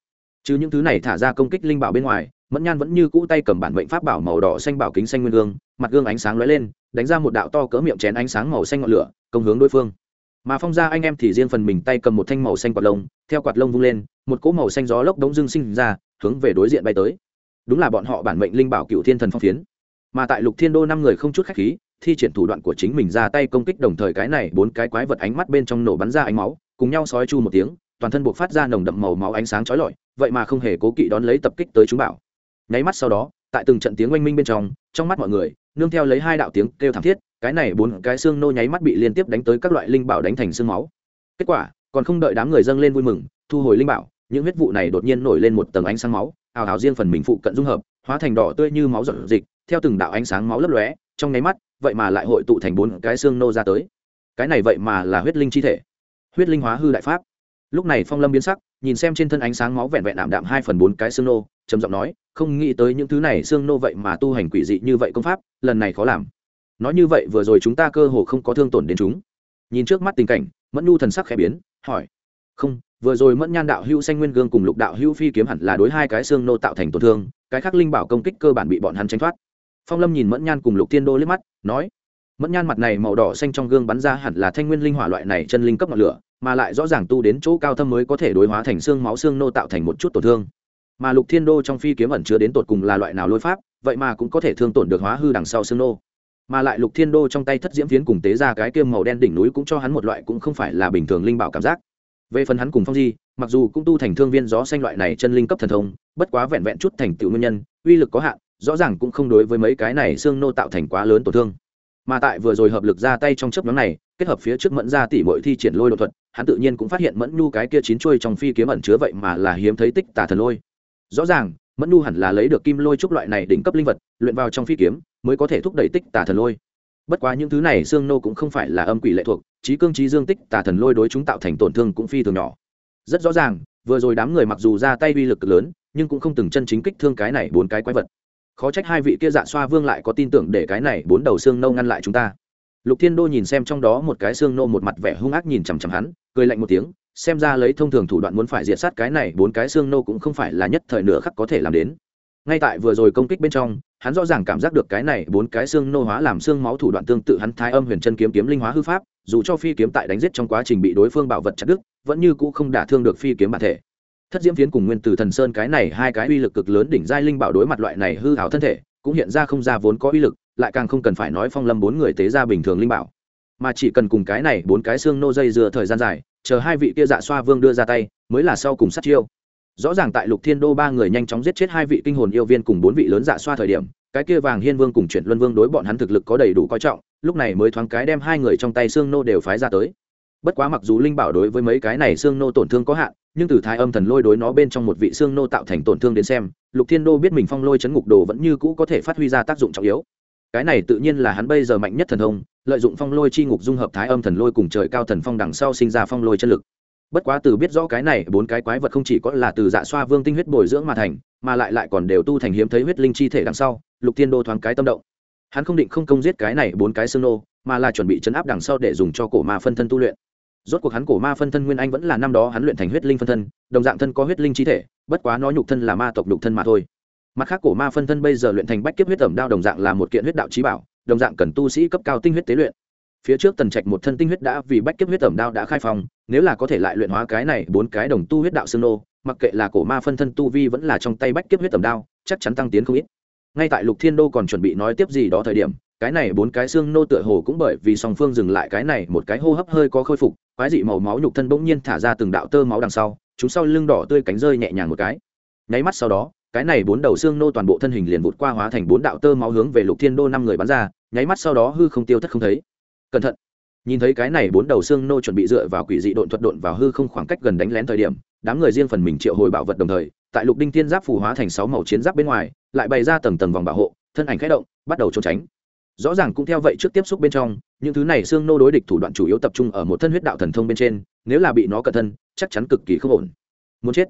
chứ những thứ này thả ra công kích linh bảo bên ngoài, mẫn nhan vẫn như cũ tay cầm bản mệnh pháp bảo màu đỏ xanh bảo kính xanh nguyên gương, mặt gương ánh sáng lóe lên, đánh ra một đạo to cỡ miệng chén ánh sáng màu xanh ngọn lửa, công hướng đối phương. Mà phong ra anh em thì riêng phần mình tay cầm một thanh màu xanh quạt lông, theo quạt lông vung lên, một cỗ màu xanh gió lốc đống dưng sinh ra, hướng về đối diện bay tới. Đúng là bọn họ bản mệnh linh bảo cựu thiên thần phong phiến. Mà tại lục thiên đô năm người không chút khách khí, thi triển thủ đoạn của chính mình ra tay công kích đồng thời cái này bốn cái quái vật ánh mắt bên trong nổ bắn ra ánh máu, cùng nhau sói chu một tiếng toàn thân buộc phát ra nồng đậm màu máu ánh sáng chói lọi, vậy mà không hề cố kỵ đón lấy tập kích tới chúng bảo. Nháy mắt sau đó, tại từng trận tiếng oanh minh bên trong trong mắt mọi người, nương theo lấy hai đạo tiếng kêu thảm thiết, cái này bốn cái xương nô nháy mắt bị liên tiếp đánh tới các loại linh bảo đánh thành xương máu. Kết quả, còn không đợi đám người dâng lên vui mừng, thu hồi linh bảo, những huyết vụ này đột nhiên nổi lên một tầng ánh sáng máu, ào ào riêng phần mình phụ cận dung hợp, hóa thành đỏ tươi như máu giọt dịch theo từng đạo ánh sáng máu lấp lóe, trong nháy mắt, vậy mà lại hội tụ thành bốn cái xương nô ra tới. Cái này vậy mà là huyết linh chi thể. Huyết linh hóa hư đại pháp lúc này phong lâm biến sắc, nhìn xem trên thân ánh sáng máu vẹn vẹn ảm đạm hai phần bốn cái xương nô, trầm giọng nói, không nghĩ tới những thứ này xương nô vậy mà tu hành quỷ dị như vậy công pháp, lần này khó làm. Nói như vậy vừa rồi chúng ta cơ hồ không có thương tổn đến chúng. Nhìn trước mắt tình cảnh, mẫn nhu thần sắc khẽ biến, hỏi, không, vừa rồi mẫn nhan đạo hữu xanh nguyên gương cùng lục đạo hữu phi kiếm hẳn là đối hai cái xương nô tạo thành tổn thương, cái khác linh bảo công kích cơ bản bị bọn hắn tránh thoát. Phong lâm nhìn mẫn nhan cùng lục tiên đô liếc mắt, nói, mẫn nhan mặt này màu đỏ xanh trong gương bắn ra hẳn là thanh nguyên linh hỏa loại này chân linh cấp ngọn lửa mà lại rõ ràng tu đến chỗ cao thâm mới có thể đối hóa thành xương máu xương nô tạo thành một chút tổn thương. Mà lục thiên đô trong phi kiếm ẩn chứa đến tột cùng là loại nào lôi pháp, vậy mà cũng có thể thương tổn được hóa hư đằng sau xương nô. Mà lại lục thiên đô trong tay thất diễm phiến cùng tế ra cái kiêm màu đen đỉnh núi cũng cho hắn một loại cũng không phải là bình thường linh bảo cảm giác. Về phần hắn cùng phong di, mặc dù cũng tu thành thương viên gió xanh loại này chân linh cấp thần thông, bất quá vẹn vẹn chút thành tựu nguyên nhân, uy lực có hạn, rõ ràng cũng không đối với mấy cái này xương nô tạo thành quá lớn tổn thương. Mà tại vừa rồi hợp lực ra tay trong chấp nhóm này kết hợp phía trước mẫn ra tỉ mọi thi triển lôi đột thuật, hắn tự nhiên cũng phát hiện mẫn nhu cái kia chín chuôi trong phi kiếm ẩn chứa vậy mà là hiếm thấy tích tà thần lôi. Rõ ràng, mẫn nhu hẳn là lấy được kim lôi trúc loại này đỉnh cấp linh vật, luyện vào trong phi kiếm, mới có thể thúc đẩy tích tà thần lôi. Bất quá những thứ này xương nô cũng không phải là âm quỷ lệ thuộc trí cương trí dương tích tà thần lôi đối chúng tạo thành tổn thương cũng phi thường nhỏ. Rất rõ ràng, vừa rồi đám người mặc dù ra tay uy lực lớn, nhưng cũng không từng chân chính kích thương cái này bốn cái quái vật. Khó trách hai vị kia dạ xoa vương lại có tin tưởng để cái này bốn đầu xương nô ngăn lại chúng ta lục thiên đô nhìn xem trong đó một cái xương nô một mặt vẻ hung ác nhìn chằm chằm hắn, cười lạnh một tiếng, xem ra lấy thông thường thủ đoạn muốn phải diệt sát cái này, bốn cái xương nô cũng không phải là nhất thời nửa khắc có thể làm đến. Ngay tại vừa rồi công kích bên trong, hắn rõ ràng cảm giác được cái này bốn cái xương nô hóa làm xương máu thủ đoạn tương tự hắn thái âm huyền chân kiếm kiếm linh hóa hư pháp, dù cho phi kiếm tại đánh giết trong quá trình bị đối phương bảo vật chặt đứt, vẫn như cũ không đả thương được phi kiếm bản thể. Thất diễm phiến cùng nguyên tử thần sơn cái này hai cái uy lực cực lớn đỉnh giai linh bảo đối mặt loại này hư hảo thân thể, cũng hiện ra không ra vốn có uy lực lại càng không cần phải nói phong lâm bốn người tế ra bình thường linh bảo. Mà chỉ cần cùng cái này bốn cái xương nô dây dừa thời gian dài, chờ hai vị kia dạ xoa vương đưa ra tay, mới là sau cùng sát chiêu. Rõ ràng tại lục thiên đô ba người nhanh chóng giết chết hai vị kinh hồn yêu viên cùng bốn vị lớn dạ xoa thời điểm, cái kia vàng hiên vương cùng chuyển luân vương đối bọn hắn thực lực có đầy đủ coi trọng, lúc này mới thoáng cái đem hai người trong tay xương nô đều phái ra tới. Bất quá mặc dù linh bảo đối với mấy cái này xương nô tổn thương có hạn, nhưng từ thái âm thần lôi đối nó bên trong một vị xương nô tạo thành tổn thương đến xem, lục thiên đô biết mình phong lôi chấn ngục đồ vẫn như cũ có thể phát huy ra tác dụng trọng yếu cái này tự nhiên là hắn bây giờ mạnh nhất thần thông, lợi dụng phong lôi chi ngục dung hợp thái âm thần lôi cùng trời cao thần phong đằng sau sinh ra phong lôi chân lực. Bất quá từ biết rõ cái này, bốn cái quái vật không chỉ có là từ dạ xoa vương tinh huyết bồi dưỡng mà thành, mà lại lại còn đều tu thành hiếm thấy huyết linh chi thể đằng sau, lục thiên đô thoáng cái tâm động. Hắn không định không công giết cái này bốn cái xương nô, mà là chuẩn bị chấn áp đằng sau để dùng cho cổ ma phân thân tu luyện. Rốt cuộc hắn cổ ma phân thân nguyên anh vẫn là năm đó hắn luyện thành huyết linh phân thân, đồng dạng thân có huyết linh chi thể, bất quá nó nhục thân là ma tộc nhục thân mà thôi mặt khác, cổ ma phân thân bây giờ luyện thành bách kiếp huyết tẩm đao đồng dạng là một kiện huyết đạo trí bảo, đồng dạng cần tu sĩ cấp cao tinh huyết tế luyện. Phía trước tần trạch một thân tinh huyết đã vì bách kiếp huyết tẩm đao đã khai phòng nếu là có thể lại luyện hóa cái này bốn cái đồng tu huyết đạo xương nô, mặc kệ là cổ ma phân thân tu vi vẫn là trong tay bách kiếp huyết tẩm đao, chắc chắn tăng tiến không ít. Ngay tại lục thiên đô còn chuẩn bị nói tiếp gì đó thời điểm, cái này bốn cái xương nô tựa hồ cũng bởi vì song phương dừng lại cái này một cái hô hấp hơi có khôi phục, quái dị màu máu nhục thân bỗng nhiên thả ra từng đạo tơ máu đằng sau, chúng sau lưng đỏ tươi cánh rơi nhẹ nhàng một cái. Nháy mắt sau đó cái này bốn đầu xương nô toàn bộ thân hình liền vụt qua hóa thành bốn đạo tơ máu hướng về lục thiên đô năm người bắn ra, nháy mắt sau đó hư không tiêu thất không thấy. Cẩn thận. Nhìn thấy cái này bốn đầu xương nô chuẩn bị dựa vào quỷ dị độn thuật độn vào hư không khoảng cách gần đánh lén thời điểm, đám người riêng phần mình triệu hồi bảo vật đồng thời, tại lục đinh thiên giáp phù hóa thành sáu màu chiến giáp bên ngoài, lại bày ra tầng tầng vòng bảo hộ, thân ảnh khẽ động, bắt đầu trốn tránh. Rõ ràng cũng theo vậy trước tiếp xúc bên trong, những thứ này xương nô đối địch thủ đoạn chủ yếu tập trung ở một thân huyết đạo thần thông bên trên, nếu là bị nó cẩn thân, chắc chắn cực kỳ không ổn. Muốn chết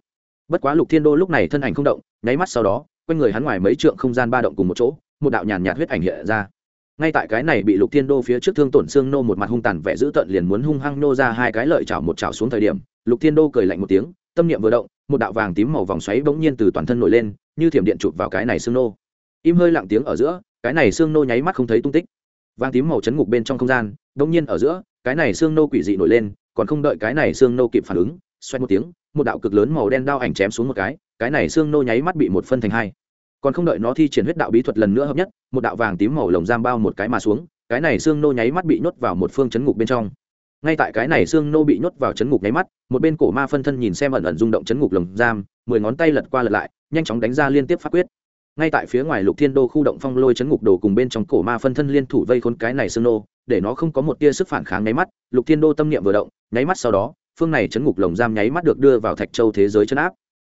bất quá lục thiên đô lúc này thân ảnh không động, nháy mắt sau đó, quanh người hắn ngoài mấy trượng không gian ba động cùng một chỗ, một đạo nhàn nhạt huyết ảnh hiện ra. Ngay tại cái này bị lục thiên đô phía trước thương tổn xương nô một mặt hung tàn vẻ dữ tợn liền muốn hung hăng nô ra hai cái lợi chảo một chảo xuống thời điểm, lục thiên đô cười lạnh một tiếng, tâm niệm vừa động, một đạo vàng tím màu vòng xoáy bỗng nhiên từ toàn thân nổi lên, như thiểm điện chụp vào cái này xương nô. Im hơi lặng tiếng ở giữa, cái này xương nô nháy mắt không thấy tung tích. Vàng tím màu chấn ngục bên trong không gian, bỗng nhiên ở giữa, cái này xương nô quỷ dị nổi lên, còn không đợi cái này xương nô kịp phản ứng xoay một tiếng, một đạo cực lớn màu đen đao ảnh chém xuống một cái cái này xương nô nháy mắt bị một phân thành hai. Còn không đợi nó thi triển huyết đạo bí thuật lần nữa hợp nhất, một đạo vàng tím màu lồng giam bao một cái mà xuống, cái này xương nô nháy mắt bị nhốt vào một phương chấn ngục bên trong. Ngay tại cái này xương nô bị nhốt vào chấn ngục nháy mắt, một bên cổ ma phân thân nhìn xem ẩn ẩn rung động chấn ngục lồng giam, mười ngón tay lật qua lật lại, nhanh chóng đánh ra liên tiếp phát quyết. Ngay tại phía ngoài lục thiên đô khu động phong lôi chấn ngục đồ cùng bên trong cổ ma phân thân liên thủ vây khốn cái này xương nô, để nó không có một tia sức phản kháng nháy mắt, lục thiên đô tâm niệm vừa động, nháy mắt sau đó phương này chấn ngục lồng giam nháy mắt được đưa vào thạch châu thế giới chấn áp.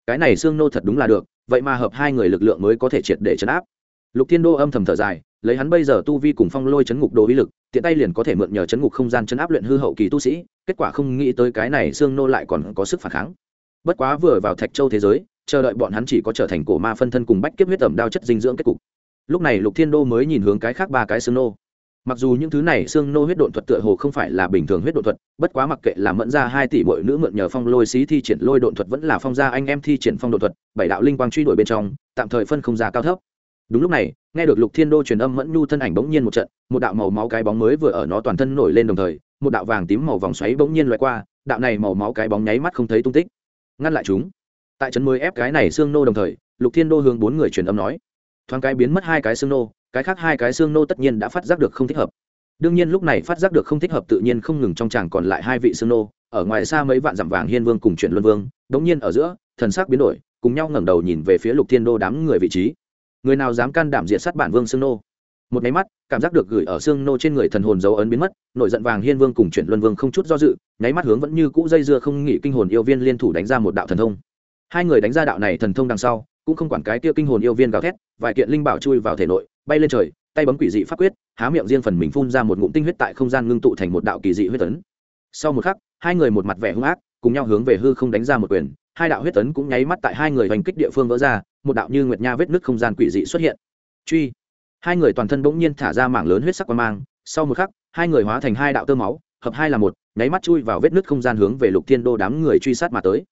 Cái này xương nô thật đúng là được, vậy mà hợp hai người lực lượng mới có thể triệt để chấn áp. Lục thiên đô âm thầm thở dài, lấy hắn bây giờ tu vi cùng phong lôi chấn ngục đồ uy lực, tiện tay liền có thể mượn nhờ chấn ngục không gian chấn áp luyện hư hậu kỳ tu sĩ, kết quả không nghĩ tới cái này xương nô lại còn có sức phản kháng. Bất quá vừa vào thạch châu thế giới, chờ đợi bọn hắn chỉ có trở thành cổ ma phân thân cùng bách kiếp huyết ẩm đao chất dinh dưỡng kết cục. Lúc này lục thiên đô mới nhìn hướng cái khác ba cái xương nô mặc dù những thứ này xương nô huyết độn thuật tựa hồ không phải là bình thường huyết độn thuật, bất quá mặc kệ là mẫn ra hai tỷ bội nữ mượn nhờ phong lôi xí thi triển lôi độn thuật vẫn là phong gia anh em thi triển phong độn thuật, bảy đạo linh quang truy đuổi bên trong, tạm thời phân không ra cao thấp. Đúng lúc này, nghe được lục thiên đô truyền âm mẫn nhu thân ảnh bỗng nhiên một trận, một đạo màu máu cái bóng mới vừa ở nó toàn thân nổi lên đồng thời, một đạo vàng tím màu vòng xoáy bỗng nhiên loại qua, đạo này màu máu cái bóng nháy mắt không thấy tung tích. Ngăn lại chúng. Tại trấn mới ép cái này xương nô đồng thời, lục thiên đô hướng bốn người truyền âm nói. Thoáng cái biến mất hai cái xương nô cái khác hai cái xương nô tất nhiên đã phát giác được không thích hợp. Đương nhiên lúc này phát giác được không thích hợp tự nhiên không ngừng trong chàng còn lại hai vị xương nô, ở ngoài xa mấy vạn dặm vàng hiên vương cùng chuyển luân vương, đống nhiên ở giữa, thần sắc biến đổi, cùng nhau ngẩng đầu nhìn về phía lục thiên đô đám người vị trí. Người nào dám can đảm diện sát bản vương xương nô? Một máy mắt, cảm giác được gửi ở xương nô trên người thần hồn dấu ấn biến mất, nổi giận vàng hiên vương cùng chuyển luân vương không chút do dự, nháy mắt hướng vẫn như cũ dây dưa không nghỉ kinh hồn yêu viên liên thủ đánh ra một đạo thần thông. Hai người đánh ra đạo này thần thông đằng sau, cũng không quản cái kia kinh hồn yêu viên gào thét, vài kiện linh bảo chui vào thể nội bay lên trời, tay bấm quỷ dị pháp quyết, há miệng riêng phần mình phun ra một ngụm tinh huyết tại không gian ngưng tụ thành một đạo kỳ dị huyết tấn sau một khắc, hai người một mặt vẻ hung ác, cùng nhau hướng về hư không đánh ra một quyền. Hai đạo huyết tấn cũng nháy mắt tại hai người hành kích địa phương vỡ ra, một đạo như nguyệt nha vết nứt không gian quỷ dị xuất hiện. Truy. Hai người toàn thân bỗng nhiên thả ra mảng lớn huyết sắc quang mang. Sau một khắc, hai người hóa thành hai đạo tơ máu, hợp hai là một, nháy mắt chui vào vết nứt không gian hướng về lục thiên đô đám người truy sát mà tới.